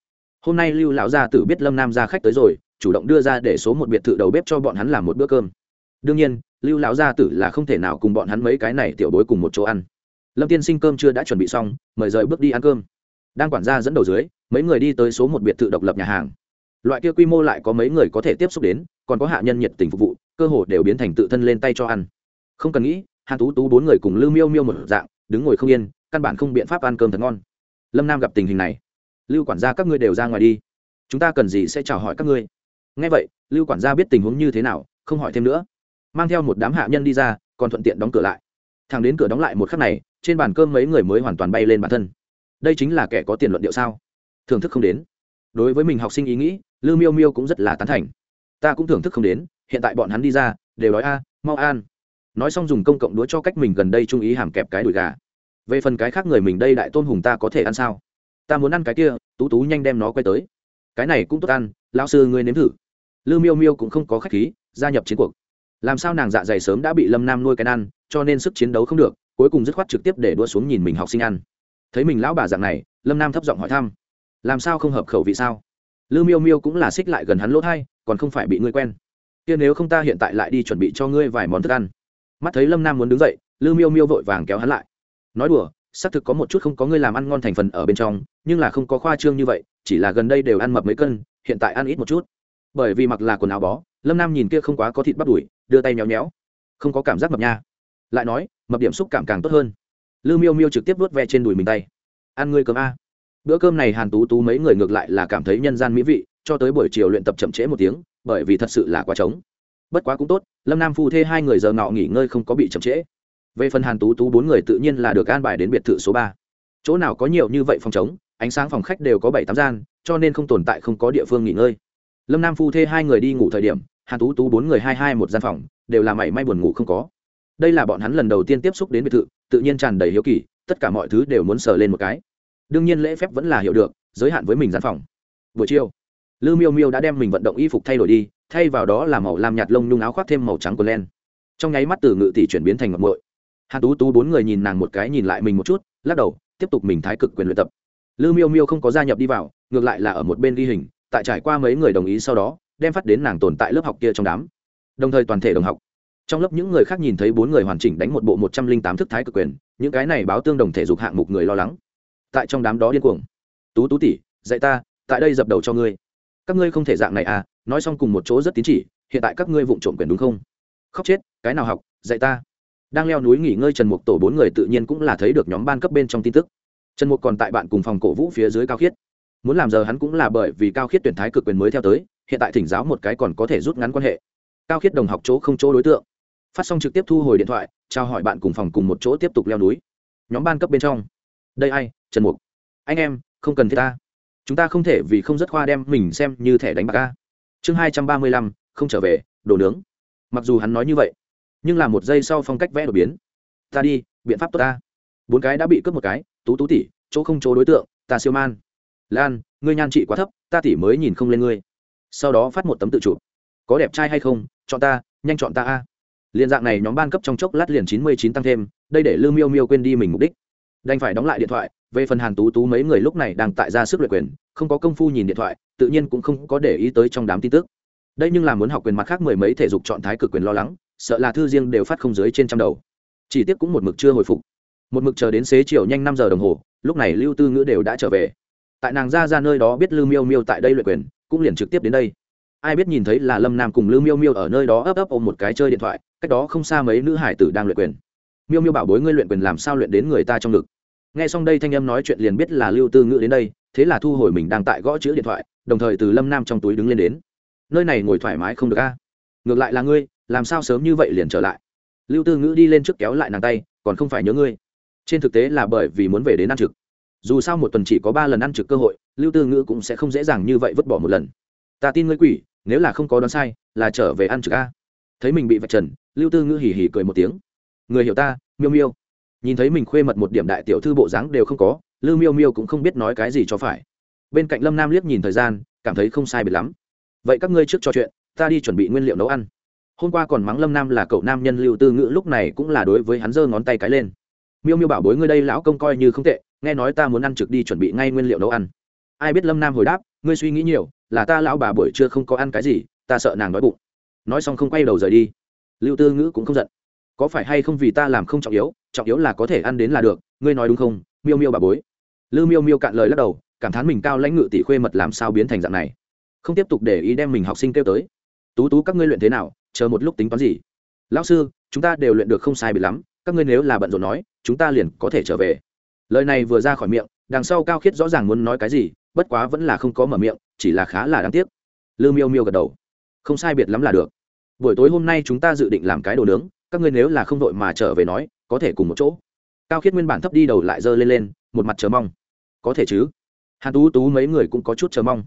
Hôm nay lưu lão gia tử biết lâm nam ra khách tới rồi, chủ động đưa ra để số một biệt thự đầu bếp cho bọn hắn làm một bữa cơm. Đương nhiên, lưu lão gia tử là không thể nào cùng bọn hắn mấy cái này tiểu bối cùng một chỗ ăn. Lâm tiên sinh cơm chưa đã chuẩn bị xong, mời rời bước đi ăn cơm. Đang quản gia dẫn đầu dưới, mấy người đi tới số một biệt thự độc lập nhà hàng. Loại kia quy mô lại có mấy người có thể tiếp xúc đến, còn có hạ nhân nhiệt tình phục vụ, cơ hồ đều biến thành tự thân lên tay cho ăn. Không cần nghĩ hàn tú tú bốn người cùng lưu miêu miêu một dạng, đứng ngồi không yên, căn bản không biện pháp ăn cơm thật ngon. Lâm nam gặp tình hình này, lưu quản gia, các ngươi đều ra ngoài đi. Chúng ta cần gì sẽ chào hỏi các ngươi? Ngay vậy, lưu quản gia biết tình huống như thế nào, không hỏi thêm nữa. Mang theo một đám hạ nhân đi ra, còn thuận tiện đóng cửa lại. Thằng đến cửa đóng lại một khắc này, trên bàn cơm mấy người mới hoàn toàn bay lên bản thân. Đây chính là kẻ có tiền luận điệu sao? Thưởng thức không đến. Đối với mình học sinh ý nghĩ, lưu miêu miêu cũng rất là tán thành. Ta cũng thưởng thức không đến, hiện tại bọn hắn đi ra, đều nói a, mau an nói xong dùng công cộng đũa cho cách mình gần đây trung ý hàm kẹp cái đùi gà. Về phần cái khác người mình đây đại tôn hùng ta có thể ăn sao? Ta muốn ăn cái kia, tú tú nhanh đem nó quay tới. Cái này cũng tốt ăn, lão sư ngươi nếm thử. Lư miêu miêu cũng không có khách khí, gia nhập chiến cuộc. Làm sao nàng dạ dày sớm đã bị lâm nam nuôi cái ăn, cho nên sức chiến đấu không được, cuối cùng dứt khoát trực tiếp để đua xuống nhìn mình học sinh ăn. Thấy mình lão bà dạng này, lâm nam thấp giọng hỏi thăm. Làm sao không hợp khẩu vị sao? Lư miêu miêu cũng là xích lại gần hắn lỗ thai, còn không phải bị ngươi quen. Kia nếu không ta hiện tại lại đi chuẩn bị cho ngươi vài món thức ăn mắt thấy lâm nam muốn đứng dậy lư miêu miêu vội vàng kéo hắn lại nói đùa xác thực có một chút không có người làm ăn ngon thành phần ở bên trong nhưng là không có khoa trương như vậy chỉ là gần đây đều ăn mập mấy cân hiện tại ăn ít một chút bởi vì mặc là quần áo bó lâm nam nhìn kia không quá có thịt bắt đùi đưa tay nhéo nhéo không có cảm giác mập nha lại nói mập điểm xúc cảm càng tốt hơn lư miêu miêu trực tiếp vớt ve trên đùi mình tay ăn ngươi cơm a bữa cơm này hàn tú tú mấy người ngược lại là cảm thấy nhân gian mỹ vị cho tới buổi chiều luyện tập chậm trễ một tiếng bởi vì thật sự là quá trống bất quá cũng tốt, lâm nam phu thê hai người giờ ngọ nghỉ ngơi không có bị chậm trễ. Về phần hàn tú tú, bốn người tự nhiên là được an bài đến biệt thự số ba. Chỗ nào có nhiều như vậy phòng chống ánh sáng phòng khách đều có bảy tám gian, cho nên không tồn tại không có địa phương nghỉ ngơi. Lâm nam phu thê hai người đi ngủ thời điểm, hàn tú tú, bốn người hai hai một gian phòng, đều là mảy may buồn ngủ không có. Đây là bọn hắn lần đầu tiên tiếp xúc đến biệt thự, tự nhiên tràn đầy hiếu kỳ, tất cả mọi thứ đều muốn sờ lên một cái. Đương nhiên lễ phép vẫn là hiểu được, giới hạn với mình gian phòng. Buổi chiều lư miêu miêu đã đem mình vận động y phục thay đổi đi thay vào đó là màu lam nhạt lông nhung áo khoác thêm màu trắng của len. Trong nháy mắt từ ngự tỷ chuyển biến thành ngọc mội hàn tú tú bốn người nhìn nàng một cái nhìn lại mình một chút, lắc đầu, tiếp tục mình thái cực quyền luyện tập. Lư miêu miêu không có gia nhập đi vào, ngược lại là ở một bên ghi hình, tại trải qua mấy người đồng ý sau đó, đem phát đến nàng tồn tại lớp học kia trong đám. Đồng thời toàn thể đồng học. Trong lớp những người khác nhìn thấy bốn người hoàn chỉnh đánh một bộ một trăm linh tám thức thái cực quyền, những cái này báo tương đồng thể dục hạng mục người lo lắng. Tại trong đám đó điên cuồng. Tú tú tỷ, dạy ta, tại đây dập đầu cho ngươi các ngươi không thể dạng này à nói xong cùng một chỗ rất tín chỉ, hiện tại các ngươi vụng trộm quyền đúng không? Khóc chết, cái nào học, dạy ta. Đang leo núi nghỉ ngơi trần mục tổ bốn người tự nhiên cũng là thấy được nhóm ban cấp bên trong tin tức. Trần mục còn tại bạn cùng phòng cổ vũ phía dưới cao khiết. Muốn làm giờ hắn cũng là bởi vì cao khiết tuyển thái cực quyền mới theo tới, hiện tại thỉnh giáo một cái còn có thể rút ngắn quan hệ. Cao khiết đồng học chỗ không chỗ đối tượng. Phát xong trực tiếp thu hồi điện thoại trao hỏi bạn cùng phòng cùng một chỗ tiếp tục leo núi. Nhóm ban cấp bên trong. Đây ai, trần mục? Anh em, không cần thiết ta chúng ta không thể vì không rất khoa đem mình xem như thẻ đánh bạc ca chương hai trăm ba mươi lăm, không trở về, đồ nướng. Mặc dù hắn nói như vậy, nhưng là một giây sau phong cách vẽ đột biến. Ta đi, biện pháp tốt ta. Bốn cái đã bị cướp một cái, tú tú tỉ chỗ không chỗ đối tượng, ta siêu man. Lan, ngươi nhan trị quá thấp, ta tỉ mới nhìn không lên ngươi. Sau đó phát một tấm tự chụp có đẹp trai hay không, chọn ta, nhanh chọn ta a. Liền dạng này nhóm ban cấp trong chốc lát liền chín mươi chín tăng thêm, đây để lương miêu miêu quên đi mình mục đích. Đành phải đóng lại điện thoại về phần hàn tú tú mấy người lúc này đang tại ra sức luyện quyền, không có công phu nhìn điện thoại, tự nhiên cũng không có để ý tới trong đám tin tức. Đây nhưng là muốn học quyền mặt khác mười mấy thể dục chọn thái cực quyền lo lắng, sợ là thư riêng đều phát không dưới trên trăm đầu. Chỉ tiếc cũng một mực chưa hồi phục. Một mực chờ đến xế chiều nhanh năm giờ đồng hồ, lúc này lưu tư ngữ đều đã trở về. Tại nàng ra ra nơi đó biết lưu miêu miêu tại đây luyện quyền, cũng liền trực tiếp đến đây. Ai biết nhìn thấy là lâm nam cùng lưu miêu miêu ở nơi đó ấp ấp ôm một cái chơi điện thoại, cách đó không xa mấy nữ hải tử đang luyện quyền. Miêu miêu bảo bối ngươi luyện quyền làm sao luyện đến người ta trong ngực? Nghe xong đây thanh âm nói chuyện liền biết là lưu tư ngữ đến đây, thế là thu hồi mình đang tại gõ chữ điện thoại, đồng thời từ lâm nam trong túi đứng lên đến. Nơi này ngồi thoải mái không được a? À? Ngược lại là ngươi, làm sao sớm như vậy liền trở lại? Lưu tư ngữ đi lên trước kéo lại nàng tay, còn không phải nhớ ngươi. Trên thực tế là bởi vì muốn về đến ăn trực. Dù sao một tuần chỉ có ba lần ăn trực cơ hội, lưu tư ngữ cũng sẽ không dễ dàng như vậy vứt bỏ một lần. Ta tin ngươi quỷ, nếu là không có đoán sai, là trở về ăn trực a. Thấy mình bị vạch trần, lưu tư ngữ hỉ hỉ cười một tiếng. Người hiểu ta, miêu miêu nhìn thấy mình khuê mật một điểm đại tiểu thư bộ dáng đều không có lưu miêu miêu cũng không biết nói cái gì cho phải. Bên cạnh lâm nam liếc nhìn thời gian, cảm thấy không sai biệt lắm. Vậy các ngươi trước trò chuyện, ta đi chuẩn bị nguyên liệu nấu ăn. Hôm qua còn mắng lâm nam là cậu nam nhân lưu tư ngữ, lúc này cũng là đối với hắn giơ ngón tay cái lên. Miêu miêu bảo bối ngươi đây lão công coi như không tệ, nghe nói ta muốn ăn trực đi chuẩn bị ngay nguyên liệu nấu ăn. Ai biết lâm nam hồi đáp, ngươi suy nghĩ nhiều, là ta lão bà buổi trưa không có ăn cái gì, ta sợ nàng đói bụng. Nói xong không quay đầu rời đi. Lưu tư ngữ cũng không giận có phải hay không vì ta làm không trọng yếu trọng yếu là có thể ăn đến là được, ngươi nói đúng không? Miêu miêu bà bối. Lư miêu miêu cạn lời lắc đầu, cảm thán mình cao lãnh ngự tỷ khuê mật làm sao biến thành dạng này. Không tiếp tục để ý đem mình học sinh kêu tới. Tú tú các ngươi luyện thế nào? Chờ một lúc tính toán gì? Lão sư, chúng ta đều luyện được không sai bị lắm, các ngươi nếu là bận rộn nói, chúng ta liền có thể trở về. Lời này vừa ra khỏi miệng, đằng sau cao khiết rõ ràng muốn nói cái gì, bất quá vẫn là không có mở miệng, chỉ là khá là đáng tiếc. Lư miêu miêu gật đầu. Không sai biệt lắm là được. Buổi tối hôm nay chúng ta dự định làm cái đồ nướng các ngươi nếu là không đội mà trở về nói, có thể cùng một chỗ. Cao khiết nguyên bản thấp đi đầu lại giơ lên lên, một mặt chờ mong. Có thể chứ? Hàn tú tú mấy người cũng có chút chờ mong.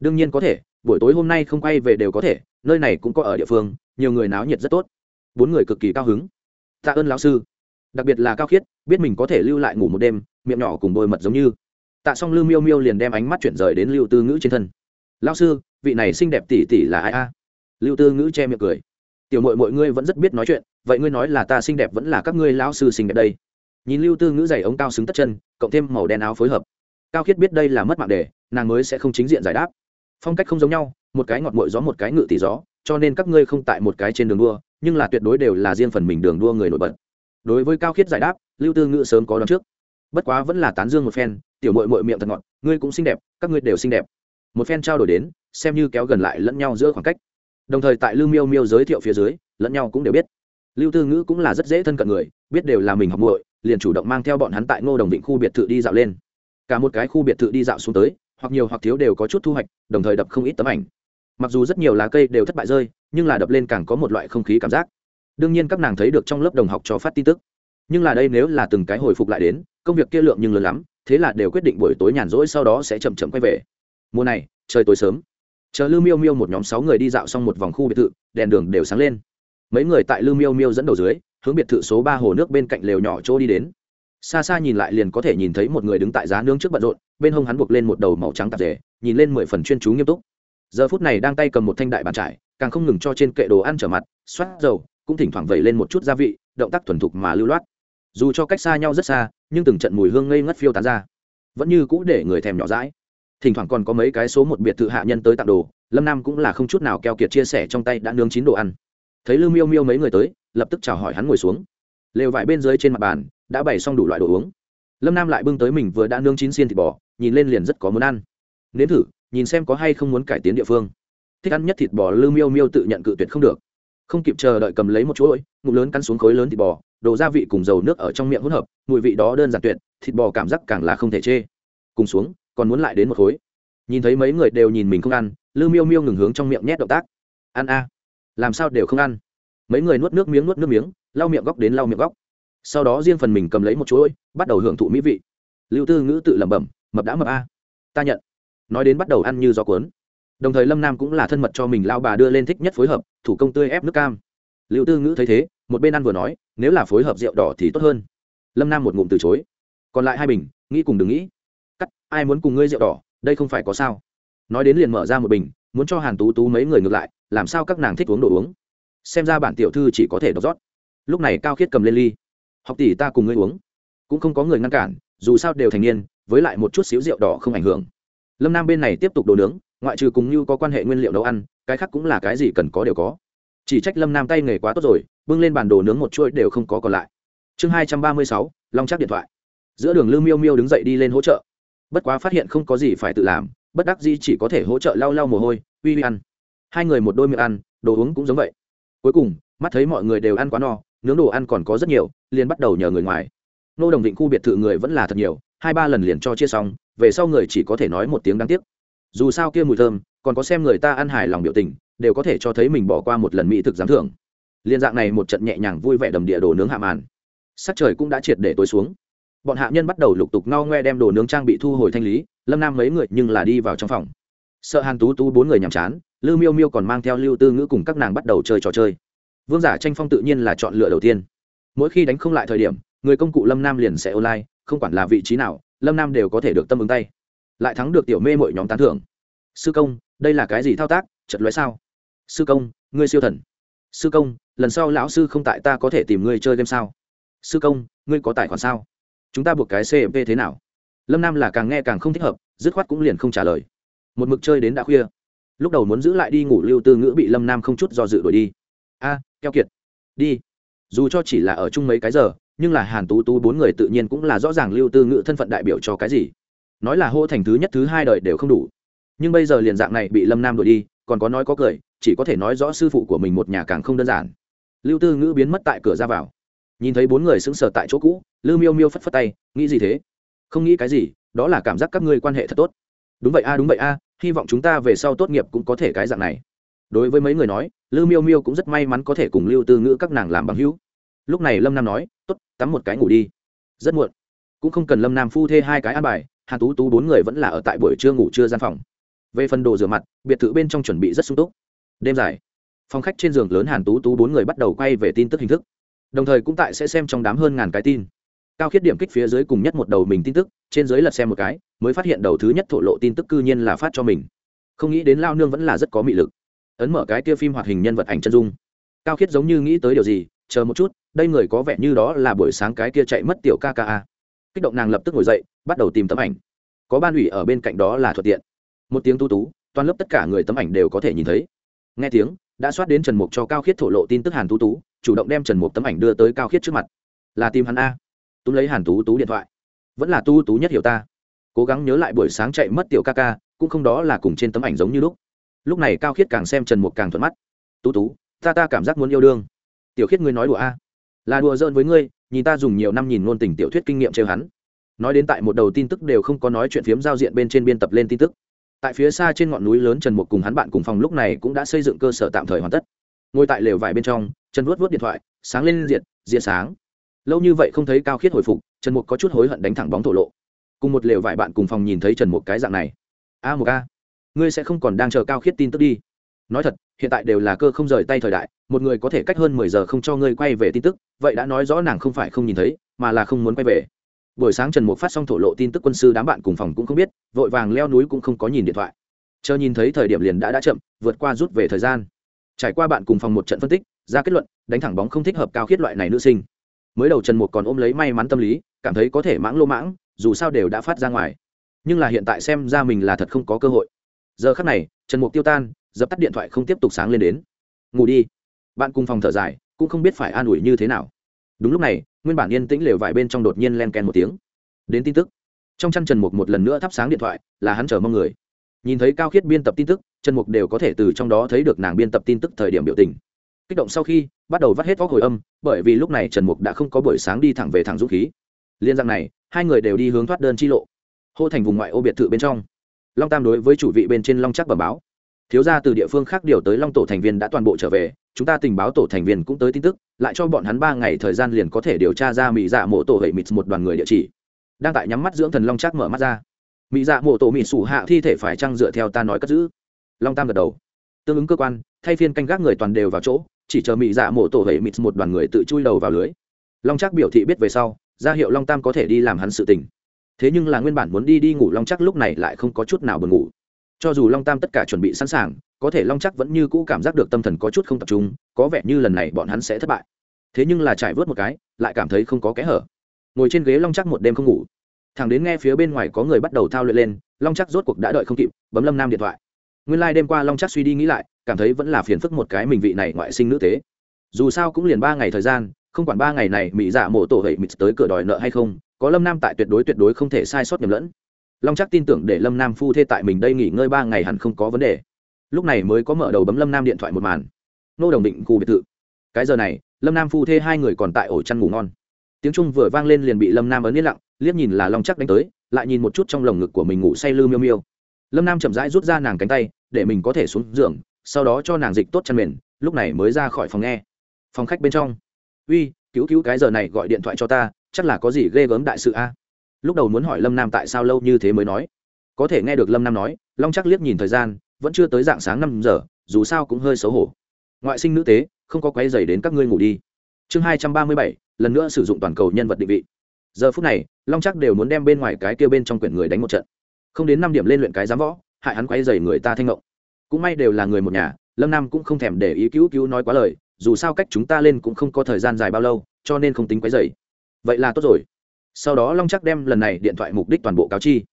Đương nhiên có thể, buổi tối hôm nay không quay về đều có thể, nơi này cũng có ở địa phương, nhiều người náo nhiệt rất tốt. Bốn người cực kỳ cao hứng. Tạ ơn lão sư. Đặc biệt là cao khiết, biết mình có thể lưu lại ngủ một đêm, miệng nhỏ cùng bôi mật giống như. Tạ xong lưu miêu miêu liền đem ánh mắt chuyển rời đến lưu tư ngữ trên thân. Lão sư, vị này xinh đẹp tỉ tỉ là ai a? Lưu tư ngữ che miệng cười. Tiểu mội mọi ngươi vẫn rất biết nói chuyện vậy ngươi nói là ta xinh đẹp vẫn là các ngươi lão sư xinh đẹp đây? Nhìn lưu tư ngữ giày ống cao xứng tất chân, cộng thêm màu đen áo phối hợp. Cao khiết biết đây là mất mạng đề nàng mới sẽ không chính diện giải đáp. Phong cách không giống nhau, một cái ngọt mội gió một cái ngự tỷ gió, cho nên các ngươi không tại một cái trên đường đua, nhưng là tuyệt đối đều là riêng phần mình đường đua người nổi bật. Đối với cao khiết giải đáp, lưu tư ngữ sớm có đón trước. Bất quá vẫn là tán dương một phen, tiểu mội mội miệng thật ngọt, ngươi cũng xinh đẹp, các ngươi đều xinh đẹp. Một phen trao đổi đến, xem như kéo gần lại lẫn nhau giữa khoảng cách. Đồng thời tại lưu miêu miêu giới thiệu phía dưới, lẫn nhau cũng đều biết lưu tư ngữ cũng là rất dễ thân cận người, biết đều là mình học muội, liền chủ động mang theo bọn hắn tại ngô đồng định khu biệt thự đi dạo lên. Cả một cái khu biệt thự đi dạo xuống tới, hoặc nhiều hoặc thiếu đều có chút thu hoạch, đồng thời đập không ít tấm ảnh. Mặc dù rất nhiều lá cây đều thất bại rơi, nhưng là đập lên càng có một loại không khí cảm giác. Đương nhiên các nàng thấy được trong lớp đồng học cho phát tin tức. Nhưng là đây nếu là từng cái hồi phục lại đến, công việc kia lượng nhưng lớn lắm, thế là đều quyết định buổi tối nhàn rỗi sau đó sẽ chậm chậm quay về. Mùa này, trời tối sớm. Chờ lưu miêu miêu một nhóm sáu người đi dạo xong một vòng khu biệt thự, đèn đường đều sáng lên mấy người tại lưu miêu miêu dẫn đầu dưới, hướng biệt thự số ba hồ nước bên cạnh lều nhỏ chỗ đi đến. Xa xa nhìn lại liền có thể nhìn thấy một người đứng tại giá nướng trước bận rộn, bên hông hắn buộc lên một đầu màu trắng tạp dề, nhìn lên mười phần chuyên chú nghiêm túc. Giờ phút này đang tay cầm một thanh đại bàn trải, càng không ngừng cho trên kệ đồ ăn trở mặt, xoát dầu, cũng thỉnh thoảng vẩy lên một chút gia vị, động tác thuần thục mà lưu loát. Dù cho cách xa nhau rất xa, nhưng từng trận mùi hương ngây ngất phiêu tán ra. Vẫn như cũ để người thèm nhỏ rãi thỉnh thoảng còn có mấy cái số một biệt thự hạ nhân tới tặng đồ, lâm nam cũng là không chút nào keo kiệt chia sẻ trong tay đã nướng chín đồ ăn thấy lưu miêu miêu mấy người tới lập tức chào hỏi hắn ngồi xuống lều vải bên dưới trên mặt bàn đã bày xong đủ loại đồ uống lâm nam lại bưng tới mình vừa đã nướng chín xiên thịt bò nhìn lên liền rất có muốn ăn nếm thử nhìn xem có hay không muốn cải tiến địa phương thích ăn nhất thịt bò lưu miêu miêu tự nhận cự tuyệt không được không kịp chờ đợi cầm lấy một chuỗi ngụm lớn cắn xuống khối lớn thịt bò đồ gia vị cùng dầu nước ở trong miệng hỗn hợp mùi vị đó đơn giản tuyệt thịt bò cảm giác càng là không thể chê cùng xuống còn muốn lại đến một khối nhìn thấy mấy người đều nhìn mình không ăn lư miêu miêu ngừng hướng trong miệng nhét động tác ăn a làm sao đều không ăn. Mấy người nuốt nước miếng, nuốt nước miếng, lau miệng góc đến lau miệng góc. Sau đó riêng phần mình cầm lấy một chuỗi, bắt đầu hưởng thụ mỹ vị. Lưu tư ngữ tự lẩm bẩm, mập đã mập a. Ta nhận. Nói đến bắt đầu ăn như gió cuốn. Đồng thời lâm nam cũng là thân mật cho mình lao bà đưa lên thích nhất phối hợp, thủ công tươi ép nước cam. Liệu tư ngữ thấy thế, một bên ăn vừa nói, nếu là phối hợp rượu đỏ thì tốt hơn. Lâm nam một ngụm từ chối. Còn lại hai bình, nghĩ cùng đừng nghĩ. Cắt, ai muốn cùng ngươi rượu đỏ, đây không phải có sao. Nói đến liền mở ra một bình muốn cho hàn tú tú mấy người ngược lại, làm sao các nàng thích uống đồ uống? Xem ra bản tiểu thư chỉ có thể đọc rót. Lúc này cao khiết cầm lên ly. Học tỷ ta cùng ngươi uống. Cũng không có người ngăn cản, dù sao đều thành niên, với lại một chút xíu rượu đỏ không ảnh hưởng. Lâm nam bên này tiếp tục đồ nướng, ngoại trừ cùng như có quan hệ nguyên liệu nấu ăn, cái khác cũng là cái gì cần có đều có. Chỉ trách lâm nam tay nghề quá tốt rồi, bưng lên bản đồ nướng một chuỗi đều không có còn lại. Chương hai trăm ba mươi sáu, long chắc điện thoại. Giữa đường lưu miêu miêu đứng dậy đi lên hỗ trợ. Bất quá phát hiện không có gì phải tự làm bất đắc dĩ chỉ có thể hỗ trợ lau lau mồ hôi, uy uy ăn. Hai người một đôi miệng ăn, đồ uống cũng giống vậy. Cuối cùng, mắt thấy mọi người đều ăn quá no, nướng đồ ăn còn có rất nhiều, liền bắt đầu nhờ người ngoài. Nô đồng định khu biệt thự người vẫn là thật nhiều, hai ba lần liền cho chia xong, về sau người chỉ có thể nói một tiếng đáng tiếc. Dù sao kia mùi thơm, còn có xem người ta ăn hài lòng biểu tình, đều có thể cho thấy mình bỏ qua một lần mỹ thực giám thưởng. Liên dạng này một trận nhẹ nhàng vui vẻ đầm địa đồ nướng hạ màn. Sắc trời cũng đã triệt để tối xuống. Bọn hạ nhân bắt đầu lục tục ngao ngoe đem đồ nướng trang bị thu hồi thanh lý lâm nam mấy người nhưng là đi vào trong phòng sợ hàn tú tú bốn người nhàm chán lưu miêu miêu còn mang theo lưu tư ngữ cùng các nàng bắt đầu chơi trò chơi vương giả tranh phong tự nhiên là chọn lựa đầu tiên mỗi khi đánh không lại thời điểm người công cụ lâm nam liền sẽ online không quản là vị trí nào lâm nam đều có thể được tâm ứng tay lại thắng được tiểu mê mọi nhóm tán thưởng sư công đây là cái gì thao tác chật lóe sao sư công ngươi siêu thần sư công lần sau lão sư không tại ta có thể tìm ngươi chơi game sao sư công ngươi có tài khoản sao chúng ta buộc cái cmp thế nào lâm nam là càng nghe càng không thích hợp dứt khoát cũng liền không trả lời một mực chơi đến đã khuya lúc đầu muốn giữ lại đi ngủ lưu tư ngữ bị lâm nam không chút do dự đổi đi a à, keo kiệt đi dù cho chỉ là ở chung mấy cái giờ nhưng là hàn tú tú bốn người tự nhiên cũng là rõ ràng lưu tư ngữ thân phận đại biểu cho cái gì nói là hô thành thứ nhất thứ hai đời đều không đủ nhưng bây giờ liền dạng này bị lâm nam đổi đi còn có nói có cười chỉ có thể nói rõ sư phụ của mình một nhà càng không đơn giản lưu tư ngữ biến mất tại cửa ra vào nhìn thấy bốn người sững sờ tại chỗ cũ lư miêu miêu phất phất tay nghĩ gì thế không nghĩ cái gì, đó là cảm giác các ngươi quan hệ thật tốt. Đúng vậy a, đúng vậy a, hy vọng chúng ta về sau tốt nghiệp cũng có thể cái dạng này. Đối với mấy người nói, lưu miêu miêu cũng rất may mắn có thể cùng lưu tư ngữ các nàng làm bằng hữu. Lúc này lâm nam nói t ố t tắm một cái ngủ đi. Rất muộn. Cũng không cần lâm nam phu thê hai cái ăn bài hà tú tú bốn người vẫn là ở tại buổi trưa ngủ trưa gian phòng. Về phần đồ rửa mặt, biệt thự bên trong chuẩn bị rất sung túc. Đêm dài, phòng khách trên giường lớn hàn tú tú bốn người bắt đầu quay về tin tức hình thức. Đồng thời cũng tại sẽ xem trong đám hơn ngàn cái tin cao khiết điểm kích phía dưới cùng nhất một đầu mình tin tức, trên dưới lật xem một cái, mới phát hiện đầu thứ nhất thổ lộ tin tức cư nhiên là phát cho mình. Không nghĩ đến lao nương vẫn là rất có mị lực. Ấn mở cái kia phim hoạt hình nhân vật ảnh chân dung. Cao khiết giống như nghĩ tới điều gì, chờ một chút, đây người có vẻ như đó là buổi sáng cái kia chạy mất tiểu ca ca a. kích động nàng lập tức ngồi dậy, bắt đầu tìm tấm ảnh. Có ban ủy ở bên cạnh đó là thuận tiện. Một tiếng tu tú, toàn lớp tất cả người tấm ảnh đều có thể nhìn thấy. Nghe tiếng, đã soát đến trần mục cho cao khiết thổ lộ tin tức hàn Tu tú, chủ động đem trần mục tấm ảnh đưa tới cao khiết trước mặt. Là tìm hắn a tú lấy hàn tú tú điện thoại. Vẫn là tu tú nhất hiểu ta. Cố gắng nhớ lại buổi sáng chạy mất tiểu ca ca, cũng không đó là cùng trên tấm ảnh giống như lúc. Lúc này cao khiết càng xem trần mục càng thuận mắt. Tú tú, ta ta cảm giác muốn yêu đương. Tiểu khiết ngươi nói đùa a. Là đùa giỡn với ngươi, nhìn ta dùng nhiều năm nhìn ngôn tình tiểu thuyết kinh nghiệm trêu hắn. Nói đến tại một đầu tin tức đều không có nói chuyện phiếm giao diện bên trên biên tập lên tin tức. Tại phía xa trên ngọn núi lớn trần mục cùng hắn bạn cùng phòng lúc này cũng đã xây dựng cơ sở tạm thời hoàn tất. Ngồi tại lều vải bên trong, trần vuốt vuốt điện thoại, sáng lên diện diện sáng lâu như vậy không thấy cao khiết hồi phục, trần mục có chút hối hận đánh thẳng bóng thổ lộ. Cùng một lều vải bạn cùng phòng nhìn thấy trần mục cái dạng này. A một a, ngươi sẽ không còn đang chờ cao khiết tin tức đi. Nói thật, hiện tại đều là cơ không rời tay thời đại, một người có thể cách hơn mười giờ không cho ngươi quay về tin tức, vậy đã nói rõ nàng không phải không nhìn thấy, mà là không muốn quay về. Buổi sáng trần mục phát xong thổ lộ tin tức quân sư đám bạn cùng phòng cũng không biết, vội vàng leo núi cũng không có nhìn điện thoại. Chờ nhìn thấy thời điểm liền đã đã chậm, vượt qua rút về thời gian. Trải qua bạn cùng phòng một trận phân tích, ra kết luận, đánh thẳng bóng không thích hợp cao khiết loại này nữ sinh mới đầu trần mục còn ôm lấy may mắn tâm lý, cảm thấy có thể mãng lô mãng, dù sao đều đã phát ra ngoài. Nhưng là hiện tại xem ra mình là thật không có cơ hội. Giờ khắc này, trần mục tiêu tan, dập tắt điện thoại không tiếp tục sáng lên đến. Ngủ đi. Bạn cùng phòng thở dài, cũng không biết phải an ủi như thế nào. Đúng lúc này, nguyên bản yên tĩnh lều vải bên trong đột nhiên len ken một tiếng. Đến tin tức. Trong chăn trần mục một lần nữa thắp sáng điện thoại, là hắn chờ mong người. Nhìn thấy cao khiết biên tập tin tức, trần mục đều có thể từ trong đó thấy được nàng biên tập tin tức thời điểm biểu tình kích động sau khi bắt đầu vắt hết vóc hồi âm, bởi vì lúc này trần mục đã không có buổi sáng đi thẳng về thẳng dũng khí. Liên dạng này, hai người đều đi hướng thoát đơn chi lộ. Hô thành vùng ngoại ô biệt thự bên trong. Long tam đối với chủ vị bên trên long chắc bẩm báo. Thiếu gia từ địa phương khác điều tới long tổ thành viên đã toàn bộ trở về, chúng ta tình báo tổ thành viên cũng tới tin tức, lại cho bọn hắn ba ngày thời gian liền có thể điều tra ra mỹ dạ mộ tổ hệ mịt một đoàn người địa chỉ. Đang tại nhắm mắt dưỡng thần long chắc mở mắt ra. Mỹ dạ mộ tổ mịt sủ hạ thi thể phải trăng dựa theo ta nói cất giữ? Long tam gật đầu. Tương ứng cơ quan, thay phiên canh gác người toàn đều vào chỗ chỉ chờ mỹ dạ mộ tổ hệ mịt một đoàn người tự chui đầu vào lưới. Long chắc biểu thị biết về sau, ra hiệu long tam có thể đi làm hắn sự tình. Thế nhưng là nguyên bản muốn đi đi ngủ long chắc lúc này lại không có chút nào buồn ngủ. Cho dù long tam tất cả chuẩn bị sẵn sàng, có thể long chắc vẫn như cũ cảm giác được tâm thần có chút không tập trung, có vẻ như lần này bọn hắn sẽ thất bại. Thế nhưng là trải vớt một cái, lại cảm thấy không có kẽ hở. Ngồi trên ghế long chắc một đêm không ngủ. Thằng đến nghe phía bên ngoài có người bắt đầu thao luyện lên, long chắc rốt cuộc đã đợi không kịp, bấm lâm nam điện thoại. Nguyên lai、like、đêm qua long chắc suy đi nghĩ lại cảm thấy vẫn là phiền phức một cái mình vị này ngoại sinh nữ tế. Dù sao cũng liền ba ngày thời gian, không quản ba ngày này mỹ dạ mổ tổ hệ mịt tới cửa đòi nợ hay không, có lâm nam tại tuyệt đối tuyệt đối không thể sai sót nhầm lẫn. Long chắc tin tưởng để lâm nam phu thê tại mình đây nghỉ ngơi ba ngày hẳn không có vấn đề. Lúc này mới có mở đầu bấm lâm nam điện thoại một màn. Nô đồng định khu biệt thự. Cái giờ này, lâm nam phu thê hai người còn tại ổ chăn ngủ ngon. Tiếng trung vừa vang lên liền bị lâm nam ấn yên lặng, liếc nhìn là long chắc đánh tới, lại nhìn một chút trong lồng ngực của mình ngủ say lư miêu miêu. Lâm nam chậm rãi rút ra nàng cánh tay, để mình có thể xuống giường sau đó cho nàng dịch tốt chăn mền, lúc này mới ra khỏi phòng nghe. Phòng khách bên trong. Uy, cứu cứu cái giờ này gọi điện thoại cho ta, chắc là có gì ghê gớm đại sự a. Lúc đầu muốn hỏi lâm nam tại sao lâu như thế mới nói. Có thể nghe được lâm nam nói, long chắc liếc nhìn thời gian, vẫn chưa tới dạng sáng năm giờ, dù sao cũng hơi xấu hổ. Ngoại sinh nữ tế, không có quấy dày đến các ngươi ngủ đi. Chương hai trăm ba mươi bảy, lần nữa sử dụng toàn cầu nhân vật định vị. Giờ phút này, long chắc đều muốn đem bên ngoài cái kia bên trong quyển người đánh một trận. Không đến năm điểm lên luyện cái giám võ, hại hắn quấy dày người ta thanh ngộng cũng may đều là người một nhà, lâm nam cũng không thèm để ý cứu cứu nói quá lời, dù sao cách chúng ta lên cũng không có thời gian dài bao lâu, cho nên không tính quấy dày vậy là tốt rồi. Sau đó long chắc đem lần này điện thoại mục đích toàn bộ cáo chi.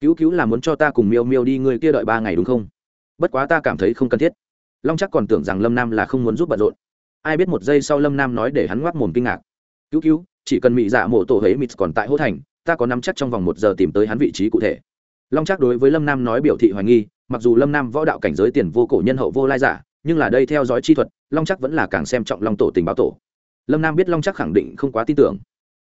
Cứu cứu là muốn cho ta cùng miêu miêu đi người kia đợi ba ngày đúng không? Bất quá ta cảm thấy không cần thiết. Long chắc còn tưởng rằng lâm nam là không muốn giúp bận rộn. Ai biết một giây sau lâm nam nói để hắn ngoác mồm kinh ngạc. Cứu cứu, chỉ cần mị dạ mộ tổ hấy mịt còn tại hỗ thành, ta có nắm chắc trong vòng một giờ tìm tới hắn vị trí cụ thể. Long chắc đối với lâm nam nói biểu thị hoài nghi mặc dù lâm nam võ đạo cảnh giới tiền vô cổ nhân hậu vô lai giả, nhưng là đây theo dõi chi thuật, long chắc vẫn là càng xem trọng long tổ tình báo tổ. Lâm nam biết long chắc khẳng định không quá tin tưởng.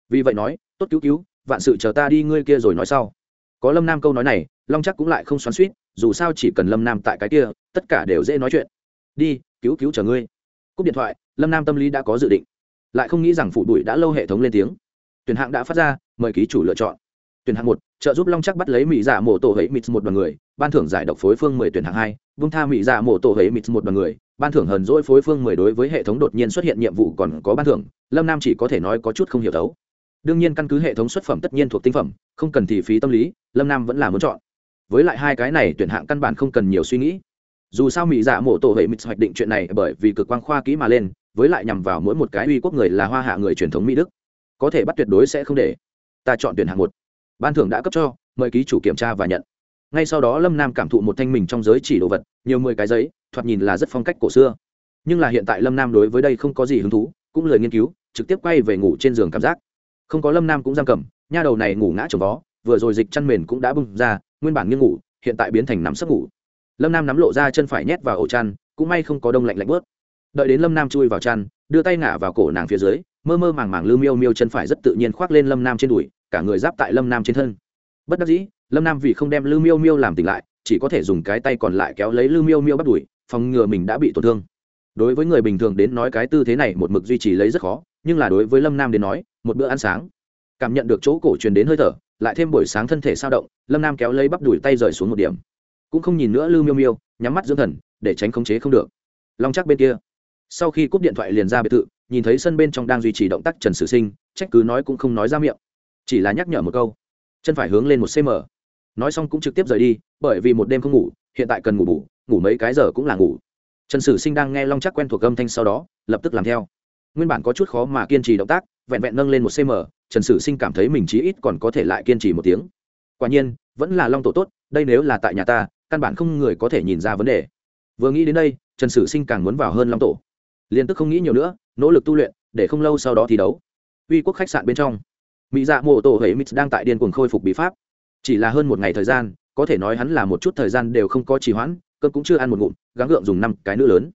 Vì vậy nói, tốt cứu cứu, vạn sự chờ ta đi, ngươi kia rồi nói sau. Có lâm nam câu nói này, long chắc cũng lại không xoắn suýt dù sao chỉ cần lâm nam tại cái kia, tất cả đều dễ nói chuyện. Đi, cứu cứu chờ ngươi. Cúp điện thoại, lâm nam tâm lý đã có dự định. Lại không nghĩ rằng phụ bụi đã lâu hệ thống lên tiếng. Tuyển hạng đã phát ra, mời ký chủ lựa chọn. Tuyển hạng một trợ giúp long chắc bắt lấy mỹ dạ mổ tổ hấy mít một đoàn người, ban thưởng giải độc phối phương mười tuyển hạng hai, vung tha mỹ dạ mổ tổ hấy mít một đoàn người, ban thưởng hờn dỗi phối phương mười đối với hệ thống đột nhiên xuất hiện nhiệm vụ còn có ban thưởng, lâm nam chỉ có thể nói có chút không hiểu thấu. Đương nhiên căn cứ hệ thống xuất phẩm tất nhiên thuộc tinh phẩm, không cần thì phí tâm lý, lâm nam vẫn là muốn chọn. Với lại hai cái này tuyển hạng căn bản không cần nhiều suy nghĩ. Dù sao mỹ dạ mổ tổ hệ mít hoạch định chuyện này bởi vì cực quan khoa kỹ mà lên, với lại nhằm vào mỗi một cái uy quốc người là hoa hạ người truyền thống mỹ đức. Có thể bắt tuyệt đối sẽ không để. Ta chọn tuyển hạng một ban thưởng đã cấp cho, mời ký chủ kiểm tra và nhận. Ngay sau đó, lâm nam cảm thụ một thanh mình trong giới chỉ đồ vật, nhiều mười cái giấy, thoạt nhìn là rất phong cách cổ xưa. Nhưng là hiện tại lâm nam đối với đây không có gì hứng thú, cũng lời nghiên cứu, trực tiếp quay về ngủ trên giường cảm giác. Không có lâm nam cũng giam cầm, nha đầu này ngủ ngã trồng vó, vừa rồi dịch chăn mền cũng đã bung ra, nguyên bản nghiêng ngủ, hiện tại biến thành nắm sấp ngủ. Lâm nam nắm lộ ra chân phải nhét vào ổ chăn, cũng may không có đông lạnh lạnh bớt. Đợi đến lâm nam chui vào chăn, đưa tay ngả vào cổ nàng phía dưới, mơ mơ màng màng lư miêu miêu chân phải rất tự nhiên khoác lên lâm nam trên đùi cả người giáp tại lâm nam trên thân. Bất đắc dĩ lâm nam vì không đem lư miêu miêu làm tỉnh lại chỉ có thể dùng cái tay còn lại kéo lấy lư miêu miêu bắt đuổi, phòng ngừa mình đã bị tổn thương. Đối với người bình thường đến nói cái tư thế này một mực duy trì lấy rất khó nhưng là đối với lâm nam đến nói một bữa ăn sáng cảm nhận được chỗ cổ truyền đến hơi thở lại thêm buổi sáng thân thể sao động lâm nam kéo lấy bắp đùi tay rời xuống một điểm. Cũng không nhìn nữa lư miêu miêu nhắm mắt dưỡng thần để tránh khống chế không được. Long chắc bên kia sau khi cúp điện thoại liền ra biệt thự nhìn thấy sân bên trong đang duy trì động tác trần sử sinh trách cứ nói cũng không nói ra miệng chỉ là nhắc nhở một câu, chân phải hướng lên một cm nói xong cũng trực tiếp rời đi, bởi vì một đêm không ngủ, hiện tại cần ngủ bủ ngủ mấy cái giờ cũng là ngủ. Trần sử sinh đang nghe long chắc quen thuộc âm thanh sau đó, lập tức làm theo. Nguyên bản có chút khó mà kiên trì động tác, vẹn vẹn nâng lên một cm trần sử sinh cảm thấy mình chí ít còn có thể lại kiên trì một tiếng. Quả nhiên, vẫn là long tổ tốt, đây nếu là tại nhà ta, căn bản không người có thể nhìn ra vấn đề. Vừa nghĩ đến đây, trần sử sinh càng muốn vào hơn long tổ. Liên tức không nghĩ nhiều nữa, nỗ lực tu luyện, để không lâu sau đó thi đấu. Uy quốc khách sạn bên trong mỹ dạ mộ tổ hệ mix đang tại điên cuồng khôi phục bí pháp. Chỉ là hơn một ngày thời gian, có thể nói hắn là một chút thời gian đều không có trì hoãn, cơn cũng chưa ăn một ngụm, gắng gượng dùng năm cái nữ lớn.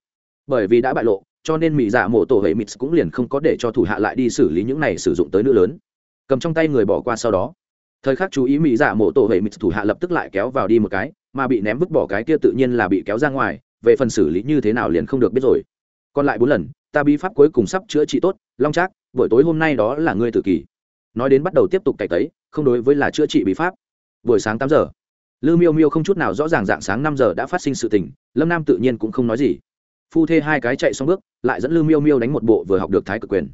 Bởi vì đã bại lộ, cho nên mỹ dạ mộ tổ hệ mix cũng liền không có để cho thủ hạ lại đi xử lý những này sử dụng tới nữ lớn. Cầm trong tay người bỏ qua sau đó. Thời khắc chú ý mỹ dạ mộ tổ hệ mix thủ hạ lập tức lại kéo vào đi một cái, mà bị ném vứt bỏ cái kia tự nhiên là bị kéo ra ngoài, về phần xử lý như thế nào liền không được biết rồi. Còn lại bốn lần, ta bí pháp cuối cùng sắp chữa trị tốt, long trác, buổi tối hôm nay đó là ngươi tự kỷ nói đến bắt đầu tiếp tục cày tấy, không đối với là chữa trị bí pháp. Buổi sáng tám giờ, lư miêu miêu không chút nào rõ ràng dạng sáng năm giờ đã phát sinh sự tình, lâm nam tự nhiên cũng không nói gì. Phu thê hai cái chạy xong bước, lại dẫn lư miêu miêu đánh một bộ vừa học được thái cực quyền.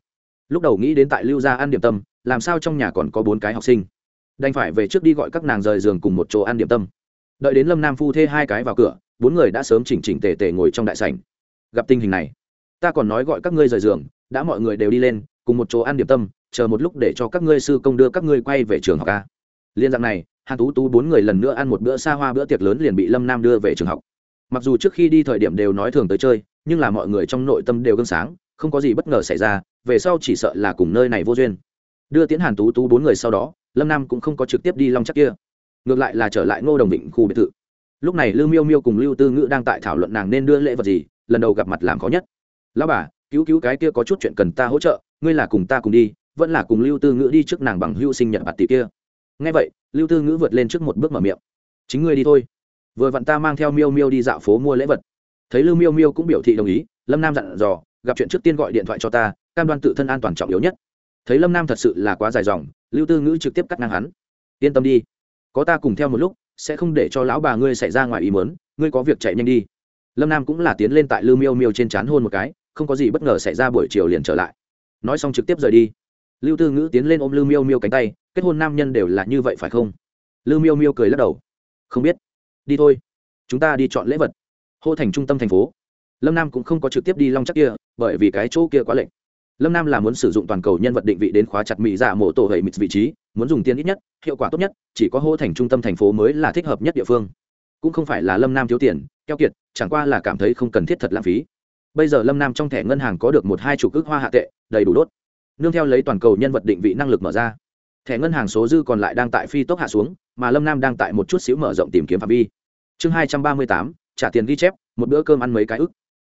Lúc đầu nghĩ đến tại lưu gia ăn điểm tâm, làm sao trong nhà còn có bốn cái học sinh? Đành phải về trước đi gọi các nàng rời giường cùng một chỗ ăn điểm tâm. Đợi đến lâm nam phu thê hai cái vào cửa, bốn người đã sớm chỉnh chỉnh tề tề ngồi trong đại sảnh. Gặp tình hình này, ta còn nói gọi các ngươi rời giường, đã mọi người đều đi lên, cùng một chỗ ăn điểm tâm chờ một lúc để cho các ngươi sư công đưa các ngươi quay về trường học a. Liên dạng này, hàn tú tú bốn người lần nữa ăn một bữa xa hoa bữa tiệc lớn liền bị lâm nam đưa về trường học. Mặc dù trước khi đi thời điểm đều nói thường tới chơi, nhưng là mọi người trong nội tâm đều gương sáng, không có gì bất ngờ xảy ra, về sau chỉ sợ là cùng nơi này vô duyên. Đưa tiến hàn tú tú bốn người sau đó, lâm nam cũng không có trực tiếp đi long chắc kia. Ngược lại là trở lại ngô đồng định khu biệt thự. Lúc này lưu miêu miêu cùng lưu tư ngữ đang tại thảo luận nàng nên đưa lễ vật gì, lần đầu gặp mặt làm khó nhất. Lão bà, cứu cứu cái kia có chút chuyện cần ta hỗ trợ, ngươi là cùng ta cùng đi vẫn là cùng lưu tư ngữ đi trước nàng bằng hưu sinh nhật bạt tỷ kia. Ngay vậy, lưu tư ngữ vượt lên trước một bước mở miệng. Chính ngươi đi thôi. Vừa vặn ta mang theo miêu miêu đi dạo phố mua lễ vật. Thấy lưu miêu miêu cũng biểu thị đồng ý, lâm nam dặn dò, gặp chuyện trước tiên gọi điện thoại cho ta, cam đoan tự thân an toàn trọng yếu nhất. Thấy lâm nam thật sự là quá dài dòng, lưu tư ngữ trực tiếp cắt ngang hắn. Yên tâm đi, có ta cùng theo một lúc, sẽ không để cho lão bà ngươi xảy ra ngoài ý mớn ngươi có việc chạy nhanh đi. Lâm nam cũng là tiến lên tại lưu miêu miêu trên c h á n hôn một cái, không có gì bất ngờ xảy ra buổi chiều liền trở lại. Nói xong trực tiếp rời đi lưu tư ngữ tiến lên ôm lưu miêu miêu cánh tay, kết hôn nam nhân đều là như vậy phải không? Lưu miêu miêu cười lắc đầu. Không biết. Đi thôi. Chúng ta đi chọn lễ vật. Hô thành trung tâm thành phố. Lâm nam cũng không có trực tiếp đi long chắc kia, bởi vì cái chỗ kia quá lệnh lâm nam là muốn sử dụng toàn cầu nhân vật định vị đến khóa chặt mỹ giả dạ mộ tổ hệ mịt vị trí, muốn dùng tiền ít nhất, hiệu quả tốt nhất, chỉ có hô thành trung tâm thành phố mới là thích hợp nhất địa phương. Cũng không phải là lâm nam thiếu tiền, keo kiệt, chẳng qua là cảm thấy không cần thiết thật lãng phí. Bây giờ lâm nam trong thẻ ngân hàng có được một hai chục ước hoa hạ tệ, đầy đủ đốt nương theo lấy toàn cầu nhân vật định vị năng lực mở ra. Thẻ ngân hàng số dư còn lại đang tại phi tốc hạ xuống, mà lâm nam đang tại một chút xíu mở rộng tìm kiếm phạm vi. Chương hai trăm ba mươi tám, trả tiền ghi chép, một bữa cơm ăn mấy cái ức.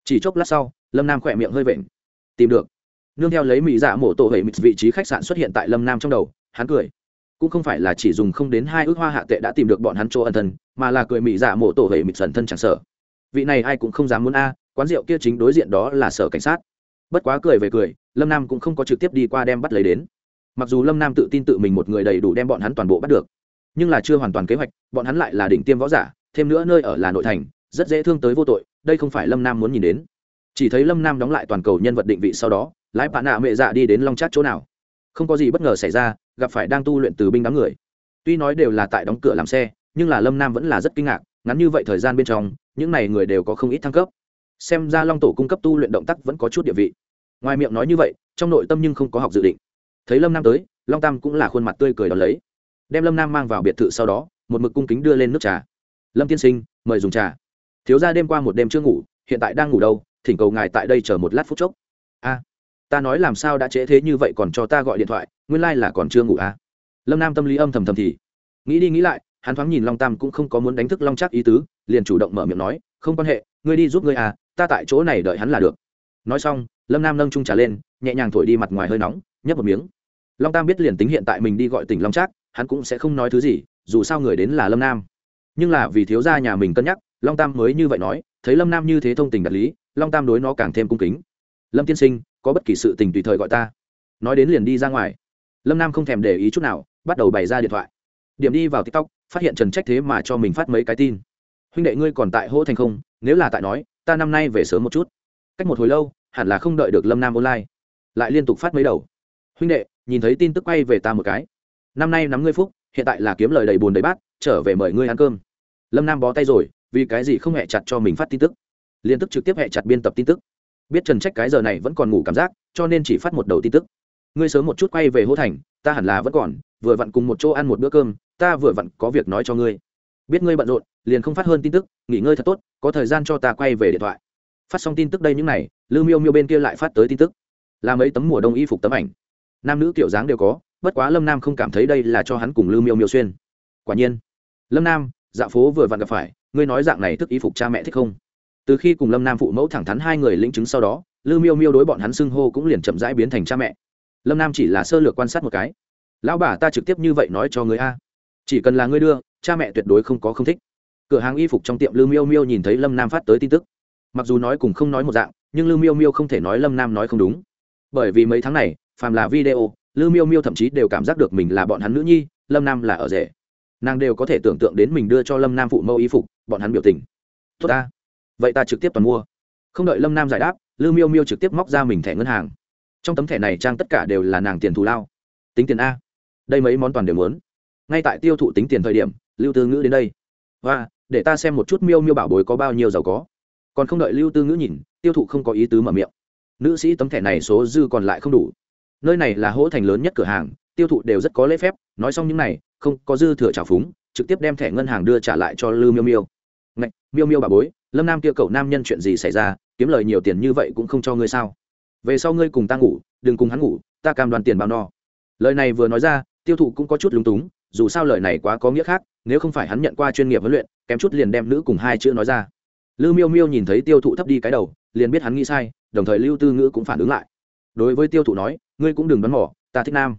Chỉ chốc lát sau, lâm nam khỏe miệng hơi vện. Tìm được. Nương theo lấy mỹ dạ mổ tổ hệ mịt vị trí khách sạn xuất hiện tại lâm nam trong đầu, hắn cười. Cũng không phải là chỉ dùng không đến hai ước hoa hạ tệ đã tìm được bọn hắn chỗ ẩn thân, mà là cười mỹ dạ mổ tổ hệ mịt dần thân chẳng sở vị này ai cũng không dám muốn a, quán rượu kia chính đối diện đó là sở cảnh sát bất quá cười về cười, lâm nam cũng không có trực tiếp đi qua đem bắt lấy đến. Mặc dù lâm nam tự tin tự mình một người đầy đủ đem bọn hắn toàn bộ bắt được, nhưng là chưa hoàn toàn kế hoạch, bọn hắn lại là đỉnh tiêm võ giả, thêm nữa nơi ở là nội thành, rất dễ thương tới vô tội, đây không phải lâm nam muốn nhìn đến. Chỉ thấy lâm nam đóng lại toàn cầu nhân vật định vị sau đó, lái bạn nạ mẹ dạ đi đến long chát chỗ nào. Không có gì bất ngờ xảy ra, gặp phải đang tu luyện từ binh đám người. Tuy nói đều là tại đóng cửa làm xe, nhưng là lâm nam vẫn là rất kinh ngạc, ngắn như vậy thời gian bên trong, những n à y người đều có không ít thăng cấp xem ra long tổ cung cấp tu luyện động tác vẫn có chút địa vị. Ngoài miệng nói như vậy, trong nội tâm nhưng không có học dự định. Thấy lâm nam tới, long tam cũng là khuôn mặt tươi cười đón lấy. Đem lâm nam mang vào biệt thự sau đó, một mực cung kính đưa lên nước trà. Lâm tiên sinh, mời dùng trà. Thiếu ra đêm qua một đêm chưa ngủ, hiện tại đang ngủ đâu, thỉnh cầu ngài tại đây chờ một lát phút chốc. A, ta nói làm sao đã trễ thế như vậy còn cho ta gọi điện thoại, nguyên lai、like、là còn chưa ngủ a lâm nam tâm lý âm thầm thầm thì. Nghĩ đi nghĩ lại, hắn thoáng nhìn long tam cũng không có muốn đánh thức long chắc ý tứ, liền chủ động mở miệng nói, không quan hệ, ngươi đi giúp ngươi à ta tại chỗ này đợi hắn là được. Nói xong, lâm nam nâng trung trả lên, nhẹ nhàng thổi đi mặt ngoài hơi nóng, nhấp một miếng. Long tam biết liền tính hiện tại mình đi gọi tỉnh long trác, hắn cũng sẽ không nói thứ gì, dù sao người đến là lâm nam. Nhưng là vì thiếu gia nhà mình cân nhắc, long tam mới như vậy nói, thấy lâm nam như thế thông tình đạt lý, long tam đối nó càng thêm cung kính. Lâm tiên sinh, có bất kỳ sự tình tùy thời gọi ta. Nói đến liền đi ra ngoài. Lâm nam không thèm để ý chút nào, bắt đầu bày ra điện thoại. Điểm đi vào tiktok, phát hiện trần trách thế mà cho mình phát mấy cái tin. Huynh đệ ngươi còn tại hỗ thành không? Nếu là tại nói ta năm nay về sớm một chút. Cách một hồi lâu, hẳn là không đợi được lâm nam online. Lại liên tục phát mấy đầu. Huynh đệ, nhìn thấy tin tức quay về ta một cái. Năm nay nắm ngươi phúc, hiện tại là kiếm lời đầy bùn đầy bát, trở về mời ngươi ăn cơm. Lâm nam bó tay rồi, vì cái gì không hẹ chặt cho mình phát tin tức? Liên tức trực tiếp hẹ chặt biên tập tin tức. Biết trần trách cái giờ này vẫn còn ngủ cảm giác, cho nên chỉ phát một đầu tin tức. Ngươi sớm một chút quay về hô thành, ta hẳn là vẫn còn, vừa vặn cùng một chỗ ăn một bữa cơm, ta vừa vặn có việc nói cho ngươi. Biết ngươi bận rộn liền không phát hơn tin tức, nghỉ ngơi thật tốt, có thời gian cho ta quay về điện thoại. Phát xong tin tức đây những n à y lưu miêu miêu bên kia lại phát tới tin tức. Là mấy tấm mùa đông y phục tấm ảnh. Nam nữ kiểu dáng đều có, bất quá lâm nam không cảm thấy đây là cho hắn cùng lưu miêu miêu xuyên. Quả nhiên, lâm nam dạ phố vừa vặn gặp phải, ngươi nói dạng này thức y phục cha mẹ thích không? Từ khi cùng lâm nam phụ mẫu thẳng thắn hai người lĩnh chứng sau đó, lưu miêu miêu đối bọn hắn xưng hô cũng liền chậm rãi biến thành cha mẹ. Lâm nam chỉ là sơ lược quan sát một cái. Lão bà, ta trực tiếp như vậy nói cho người a. Chỉ cần là ngươi đưa, cha mẹ tuyệt đối không có không thích cửa hàng y phục trong tiệm lư miêu miêu nhìn thấy lâm nam phát tới tin tức. Mặc dù nói cùng không nói một dạng, nhưng lư miêu miêu không thể nói lâm nam nói không đúng. Bởi vì mấy tháng này, phàm là video lư miêu miêu thậm chí đều cảm giác được mình là bọn hắn nữ nhi, lâm nam là ở rể. Nàng đều có thể tưởng tượng đến mình đưa cho lâm nam phụ mẫu y phục, bọn hắn biểu tình. Tốt ta. Vậy ta trực tiếp toàn mua. Không đợi lâm nam giải đáp lư miêu miêu trực tiếp móc ra mình thẻ ngân hàng. Trong tấm thẻ này trang tất cả đều là nàng tiền thù lao. Tính tiền a. Đây mấy món toàn đều muốn. Ngay tại tiêu thụ tính tiền thời điểm, lưu tư ngữ đến đây. Và để ta xem một chút miêu miêu bảo bối có bao nhiêu giàu có. Còn không đợi lưu tư ngữ nhìn, tiêu thụ không có ý tứ mở miệng. Nữ sĩ tấm thẻ này số dư còn lại không đủ. Nơi này là hỗ thành lớn nhất cửa hàng, tiêu thụ đều rất có lễ phép. Nói xong những này, không có dư thừa trả phúng, trực tiếp đem thẻ ngân hàng đưa trả lại cho lư miêu miêu. Ngạch, miêu miêu bà bối, lâm nam kia cậu nam nhân chuyện gì xảy ra? Kiếm lời nhiều tiền như vậy cũng không cho ngươi sao? Về sau ngươi cùng ta ngủ, đừng cùng hắn ngủ, ta cam đoan tiền bao no. Lời này vừa nói ra, tiêu thụ cũng có chút lúng túng dù sao lời này quá có nghĩa khác, nếu không phải hắn nhận qua chuyên nghiệp huấn luyện, kém chút liền đem nữ cùng hai chữ nói ra. Lư miêu miêu nhìn thấy tiêu thụ thấp đi cái đầu, liền biết hắn nghĩ sai, đồng thời lưu tư ngữ cũng phản ứng lại. Đối với tiêu thụ nói, ngươi cũng đừng bắn mỏ, ta thích nam.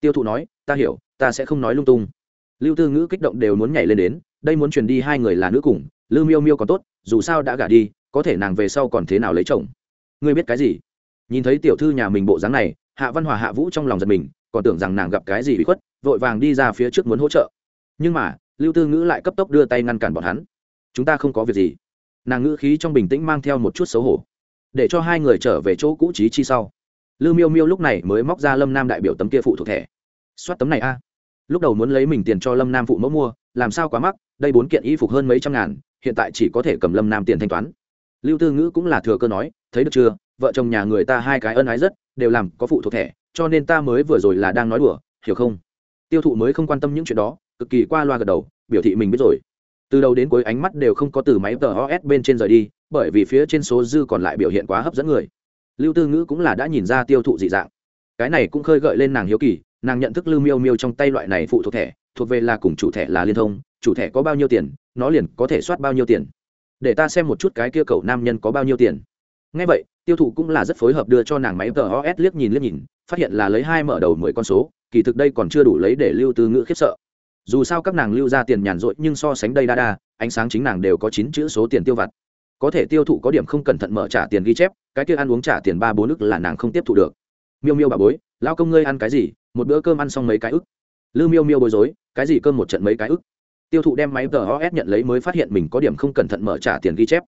Tiêu thụ nói, ta hiểu, ta sẽ không nói lung tung. Lưu tư ngữ kích động đều muốn nhảy lên đến, đây muốn truyền đi hai người là nữ cùng, lư miêu miêu còn tốt, dù sao đã gả đi, có thể nàng về sau còn thế nào lấy chồng. Ngươi biết cái gì? Nhìn thấy tiểu thư nhà mình bộ dáng này, hạ văn hòa hạ vũ trong lòng giật mình, còn tưởng rằng nàng gặp cái gì bị khuất vội vàng đi ra phía trước muốn hỗ trợ. Nhưng mà, lưu tư ngữ lại cấp tốc đưa tay ngăn cản bọn hắn. Chúng ta không có việc gì. Nàng ngữ khí trong bình tĩnh mang theo một chút xấu hổ. Để cho hai người trở về chỗ cũ trí chi sau. Lưu miêu miêu lúc này mới móc ra lâm nam đại biểu tấm kia phụ thuộc thẻ. Soát tấm này a. Lúc đầu muốn lấy mình tiền cho lâm nam phụ mẫu mua, làm sao quá mắc, đây bốn kiện y phục hơn mấy trăm ngàn, hiện tại chỉ có thể cầm lâm nam tiền thanh toán. Lưu tư ngữ cũng là thừa cơ nói, thấy được chưa? Vợ chồng nhà người ta hai cái ân ái rất, đều làm có phụ thuộc thẻ, cho nên ta mới vừa rồi là đang nói đùa, hiểu không? Tiêu thụ mới không quan tâm những chuyện đó, cực kỳ qua loa gật đầu, biểu thị mình biết rồi. Từ đầu đến cuối ánh mắt đều không có từ máy tos bên trên rời đi, bởi vì phía trên số dư còn lại biểu hiện quá hấp dẫn người. Lưu tư ngữ cũng là đã nhìn ra tiêu thụ dị dạng. Cái này cũng khơi gợi lên nàng hiếu kỳ, nàng nhận thức lưu miêu miêu trong tay loại này phụ thuộc thẻ, thuộc về là cùng chủ thẻ là liên thông, chủ thẻ có bao nhiêu tiền, nó liền có thể soát bao nhiêu tiền. Để ta xem một chút cái kia cậu nam nhân có bao nhiêu tiền. Ngay vậy, tiêu thụ cũng là rất phối hợp đưa cho nàng máy tos liếc nhìn liếc nhìn, phát hiện là lấy hai mở đầu mười con số kỳ thực đây còn chưa đủ lấy để lưu tư ngữ khiếp sợ. Dù sao các nàng lưu ra tiền nhàn rỗi nhưng so sánh đây đa đa, ánh sáng chính nàng đều có chín chữ số tiền tiêu vặt. Có thể tiêu thụ có điểm không cẩn thận mở trả tiền ghi chép, cái kia ăn uống trả tiền ba bốn ức là nàng không tiếp thụ được. Miêu miêu bà bối lao công ngươi ăn cái gì, một bữa cơm ăn xong mấy cái ức. Lư miêu miêu bối rối, cái gì cơm một trận mấy cái ức. Tiêu thụ đem máy tờ os nhận lấy mới phát hiện mình có điểm không cẩn thận mở trả tiền ghi chép.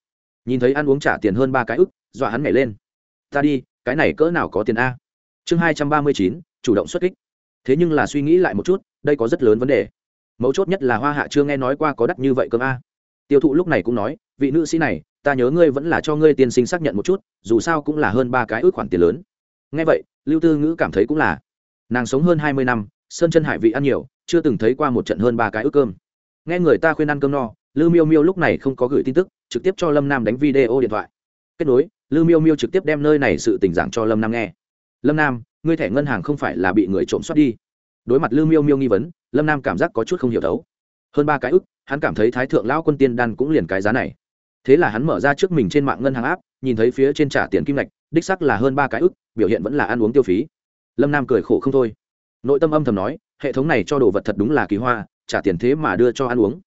Nhìn thấy ăn uống trả tiền hơn ba cái ức, dọa hắn nhảy lên. Ta đi, cái này cỡ nào có tiền a? Chương hai trăm ba mươi chín, chủ động xuất kích thế nhưng là suy nghĩ lại một chút, đây có rất lớn vấn đề. Mấu chốt nhất là hoa hạ chưa nghe nói qua có đắt như vậy cơm a. Tiêu thụ lúc này cũng nói, vị nữ sĩ này, ta nhớ ngươi vẫn là cho ngươi tiên sinh xác nhận một chút, dù sao cũng là hơn ba cái ước khoản tiền lớn. Ngay vậy, lưu tư ngữ cảm thấy cũng là. Nàng sống hơn hai mươi năm, sơn chân hải vị ăn nhiều, chưa từng thấy qua một trận hơn ba cái ước cơm. Nghe người ta khuyên ăn cơm no, lưu miêu miêu lúc này không có gửi tin tức, trực tiếp cho lâm nam đánh video điện thoại. Kết nối, lưu miêu miêu trực tiếp đem nơi này sự tình giảng cho lâm nam nghe. Lâm nam ngươi thẻ ngân hàng không phải là bị người trộm soát đi. Đối mặt lư miêu miêu nghi vấn, lâm nam cảm giác có chút không hiểu đấu hơn ba cái ức, hắn cảm thấy thái thượng lão quân tiên đan cũng liền cái giá này. Thế là hắn mở ra trước mình trên mạng ngân hàng áp nhìn thấy phía trên trả tiền kim ngạch, đích sắc là hơn ba cái ức, biểu hiện vẫn là ăn uống tiêu phí. Lâm nam cười khổ không thôi. Nội tâm âm thầm nói, hệ thống này cho đồ vật thật đúng là kỳ hoa, trả tiền thế mà đưa cho ăn uống.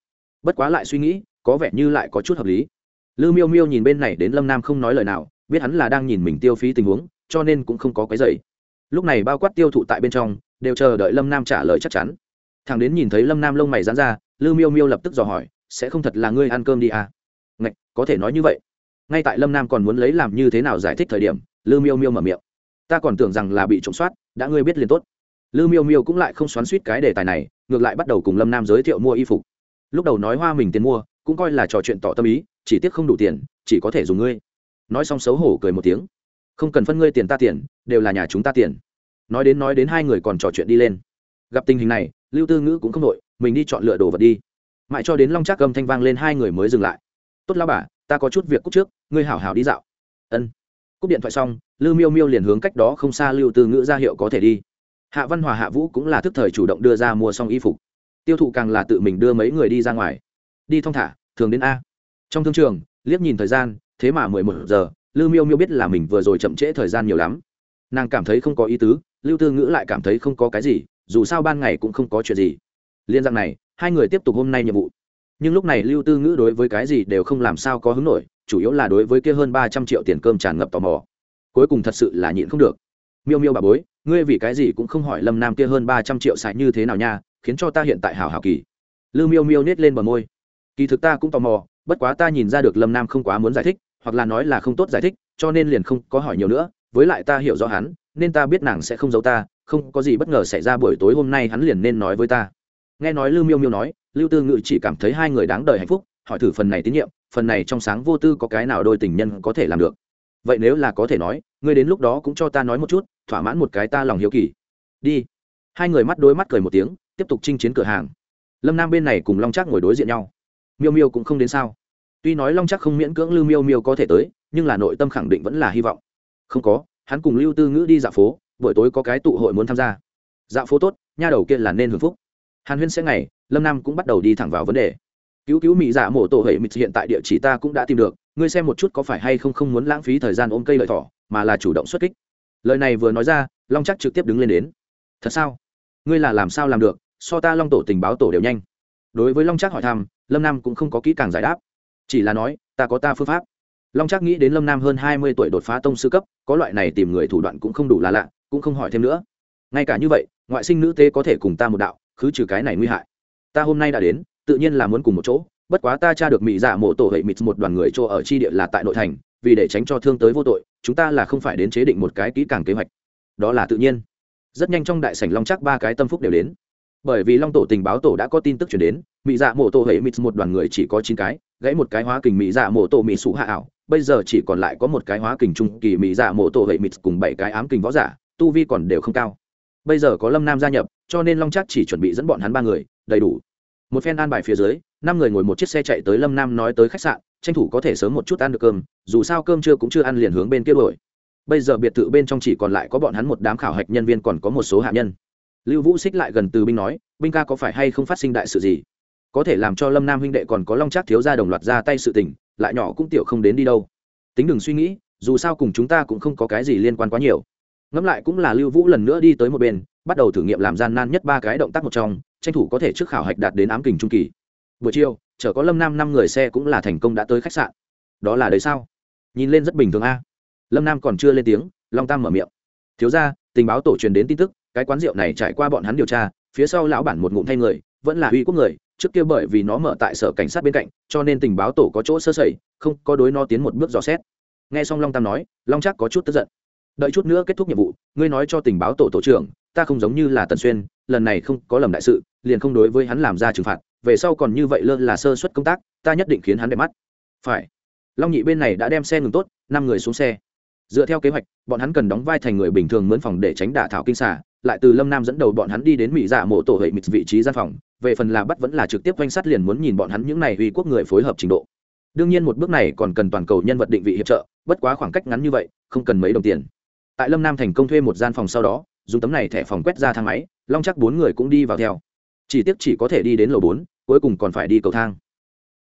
Bất quá lại suy nghĩ, có vẻ như lại có chút hợp lý. Lư miêu miêu nhìn bên này đến lâm nam không nói lời nào, biết hắn là đang nhìn mình tiêu phí tình huống, cho nên cũng không có cái dậy lúc này bao quát tiêu thụ tại bên trong, đều chờ đợi lâm nam trả lời chắc chắn. Thằng đến nhìn thấy lâm nam lông mày dán ra lư miêu miêu lập tức dò hỏi, sẽ không thật là ngươi ăn cơm đi à? Ngạch, có thể nói như vậy. Ngay tại lâm nam còn muốn lấy làm như thế nào giải thích thời điểm lư miêu miêu mở miệng, ta còn tưởng rằng là bị trộm soát, đã ngươi biết liền tốt. Lư miêu miêu cũng lại không xoắn suýt cái đề tài này, ngược lại bắt đầu cùng lâm nam giới thiệu mua y phục. Lúc đầu nói hoa mình tiền mua, cũng coi là trò chuyện tỏ tâm ý, chỉ tiếc không đủ tiền, chỉ có thể dùng ngươi. Nói xong xấu hổ cười một tiếng không cần phân ngươi tiền ta tiền, đều là nhà chúng ta tiền. Nói đến nói đến hai người còn trò chuyện đi lên. Gặp tình hình này, lưu tư ngữ cũng không đội mình đi chọn lựa đồ vật đi. Mãi cho đến long trác âm thanh vang lên hai người mới dừng lại. Tốt lao bà, ta có chút việc cúc trước, ngươi hảo hảo đi dạo. Ân. Cúc điện thoại xong, lưu miêu miêu liền hướng cách đó không xa lưu tư ngữ ra hiệu có thể đi. Hạ văn hòa hạ vũ cũng là thức thời chủ động đưa ra mua xong y phục. Tiêu thụ càng là tự mình đưa mấy người đi ra ngoài. Đi thong thả, thường đến a. Trong thương trường, liếc nhìn thời gian, thế mà mười một giờ lưu miêu miêu biết là mình vừa rồi chậm trễ thời gian nhiều lắm. Nàng cảm thấy không có ý tứ, lưu tư ngữ lại cảm thấy không có cái gì, dù sao ban ngày cũng không có chuyện gì. Liên dạng này, hai người tiếp tục hôm nay nhiệm vụ. Nhưng lúc này lưu tư ngữ đối với cái gì đều không làm sao có hứng nổi, chủ yếu là đối với kia hơn ba trăm triệu tiền cơm tràn ngập tò mò. Cuối cùng thật sự là nhịn không được. Miêu miêu bà bối, ngươi vì cái gì cũng không hỏi lâm nam kia hơn ba trăm triệu xài như thế nào nha, khiến cho ta hiện tại hào hào kỳ. Lư miêu miêu nết lên bờ môi. Kỳ thực ta cũng tò mò, bất quá ta nhìn ra được lâm nam không quá muốn giải thích hoặc là nói là không tốt giải thích, cho nên liền không có hỏi nhiều nữa, với lại ta hiểu rõ hắn, nên ta biết nàng sẽ không giấu ta, không có gì bất ngờ xảy ra buổi tối hôm nay hắn liền nên nói với ta. Nghe nói lưu miêu miêu nói, lưu tư ngự chỉ cảm thấy hai người đáng đời hạnh phúc, hỏi thử phần này tín nhiệm, phần này trong sáng vô tư có cái nào đôi tình nhân có thể làm được. Vậy nếu là có thể nói, ngươi đến lúc đó cũng cho ta nói một chút, thỏa mãn một cái ta lòng hiếu kỳ. Đi. Hai người mắt đối mắt cười một tiếng, tiếp tục chinh chiến cửa hàng. Lâm nam bên này cùng long trác ngồi đối diện nhau. Miêu miêu cũng không đến sao tuy nói long chắc không miễn cưỡng lưu miêu miêu có thể tới, nhưng là nội tâm khẳng định vẫn là hy vọng. Không có, hắn cùng lưu tư ngữ đi dạo phố, buổi tối có cái tụ hội muốn tham gia. Dạo phố tốt, nha đầu kia là nên hưởng phúc. Hàn huyên sẽ ngày, lâm nam cũng bắt đầu đi thẳng vào vấn đề. Cứu cứu mỹ dạ mổ tổ hệ mịt hiện tại địa chỉ ta cũng đã tìm được, ngươi xem một chút có phải hay không không muốn lãng phí thời gian ôm cây lợi thỏ, mà là chủ động xuất kích. Lời này vừa nói ra, long chắc trực tiếp đứng lên đến. Thật sao? Ngươi là làm sao làm được, so ta long tổ tình báo tổ đều nhanh. Đối với long chắc hỏi thăm, lâm nam cũng không có kỹ càng giải đáp chỉ là nói, ta có ta phương pháp. Long chắc nghĩ đến lâm nam hơn hai mươi tuổi đột phá tông sư cấp, có loại này tìm người thủ đoạn cũng không đủ là lạ, cũng không hỏi thêm nữa. Ngay cả như vậy, ngoại sinh nữ tế có thể cùng ta một đạo cứ trừ cái này nguy hại. Ta hôm nay đã đến, tự nhiên là muốn cùng một chỗ, bất quá ta tra được mỹ dạ mộ tổ hệ mịt một đoàn người chỗ ở chi địa là tại nội thành, vì để tránh cho thương tới vô tội, chúng ta là không phải đến chế định một cái kỹ càng kế hoạch. Đó là tự nhiên. Rất nhanh trong đại sảnh long chắc ba cái tâm phúc đều đến. Bởi vì long tổ tình báo tổ đã có tin tức chuyển đến mỹ dạ mộ tổ hệ mịt một đoàn người chỉ có chín cái gãy một cái hóa kình mỹ dạ mộ tổ mỹ sụ hạ ảo, bây giờ chỉ còn lại có một cái hóa kình trung kỳ mỹ dạ mộ tổ hệ mịt cùng bảy cái ám kình võ giả, tu vi còn đều không cao. Bây giờ có lâm nam gia nhập, cho nên long chắc chỉ chuẩn bị dẫn bọn hắn ba người, đầy đủ. Một phen an bài phía dưới, năm người ngồi một chiếc xe chạy tới lâm nam nói tới khách sạn, tranh thủ có thể sớm một chút ăn được cơm, dù sao cơm chưa cũng chưa ăn liền hướng bên kia đổi bây giờ biệt thự bên trong chỉ còn lại có bọn hắn một đám khảo hạch nhân viên còn có một số hạ nhân. Lưu vũ xích lại gần từ binh nói, binh ca có phải hay không phát sinh đại sự gì? Có thể làm cho lâm nam huynh đệ còn có long trác thiếu ra đồng loạt ra tay sự tình, lại nhỏ cũng tiểu không đến đi đâu. Tính đừng suy nghĩ, dù sao cùng chúng ta cũng không có cái gì liên quan quá nhiều. Ngẫm lại cũng là lưu vũ lần nữa đi tới một bên, bắt đầu thử nghiệm làm gian nan nhất ba cái động tác một trong, tranh thủ có thể trước khảo hạch đạt đến ám kình trung kỳ. Buổi chiều chở có lâm nam năm người xe cũng là thành công đã tới khách sạn. Đó là đấy sao? Nhìn lên rất bình thường a. Lâm nam còn chưa lên tiếng, long tam mở miệng. Thiếu ra tình báo tổ truyền đến tin tức, cái quán rượu này trải qua bọn hắn điều tra, phía sau lão bản một ngụm thay người, vẫn là uy quốc người trước kia bởi vì nó mở tại sở cảnh sát bên cạnh, cho nên tình báo tổ có chỗ sơ sẩy, không có đối nó tiến một bước dò xét. Nghe xong long tam nói, long chắc có chút tức giận. Đợi chút nữa kết thúc nhiệm vụ, ngươi nói cho tình báo tổ tổ trưởng, ta không giống như là tần xuyên, lần này không có lầm đại sự, liền không đối với hắn làm ra trừng phạt, về sau còn như vậy lơ là sơ suất công tác, ta nhất định khiến hắn đẹp mắt. Phải. Long nhị bên này đã đem xe ngừng tốt, năm người xuống xe. Dựa theo kế hoạch, bọn hắn cần đóng vai thành người bình thường mướn phòng để tránh đả thảo kinh xả lại từ lâm nam dẫn đầu bọn hắn đi đến mỹ dạ mộ tổ hệ mịt vị trí gian phòng, về phần là bắt vẫn là trực tiếp quanh sát liền muốn nhìn bọn hắn những này uy quốc người phối hợp trình độ. Đương nhiên một bước này còn cần toàn cầu nhân vật định vị hiệp trợ, bất quá khoảng cách ngắn như vậy, không cần mấy đồng tiền. Tại lâm nam thành công thuê một gian phòng sau đó, dùng tấm này thẻ phòng quét ra thang máy, long chắc bốn người cũng đi vào theo. Chỉ tiếc chỉ có thể đi đến lầu bốn, cuối cùng còn phải đi cầu thang.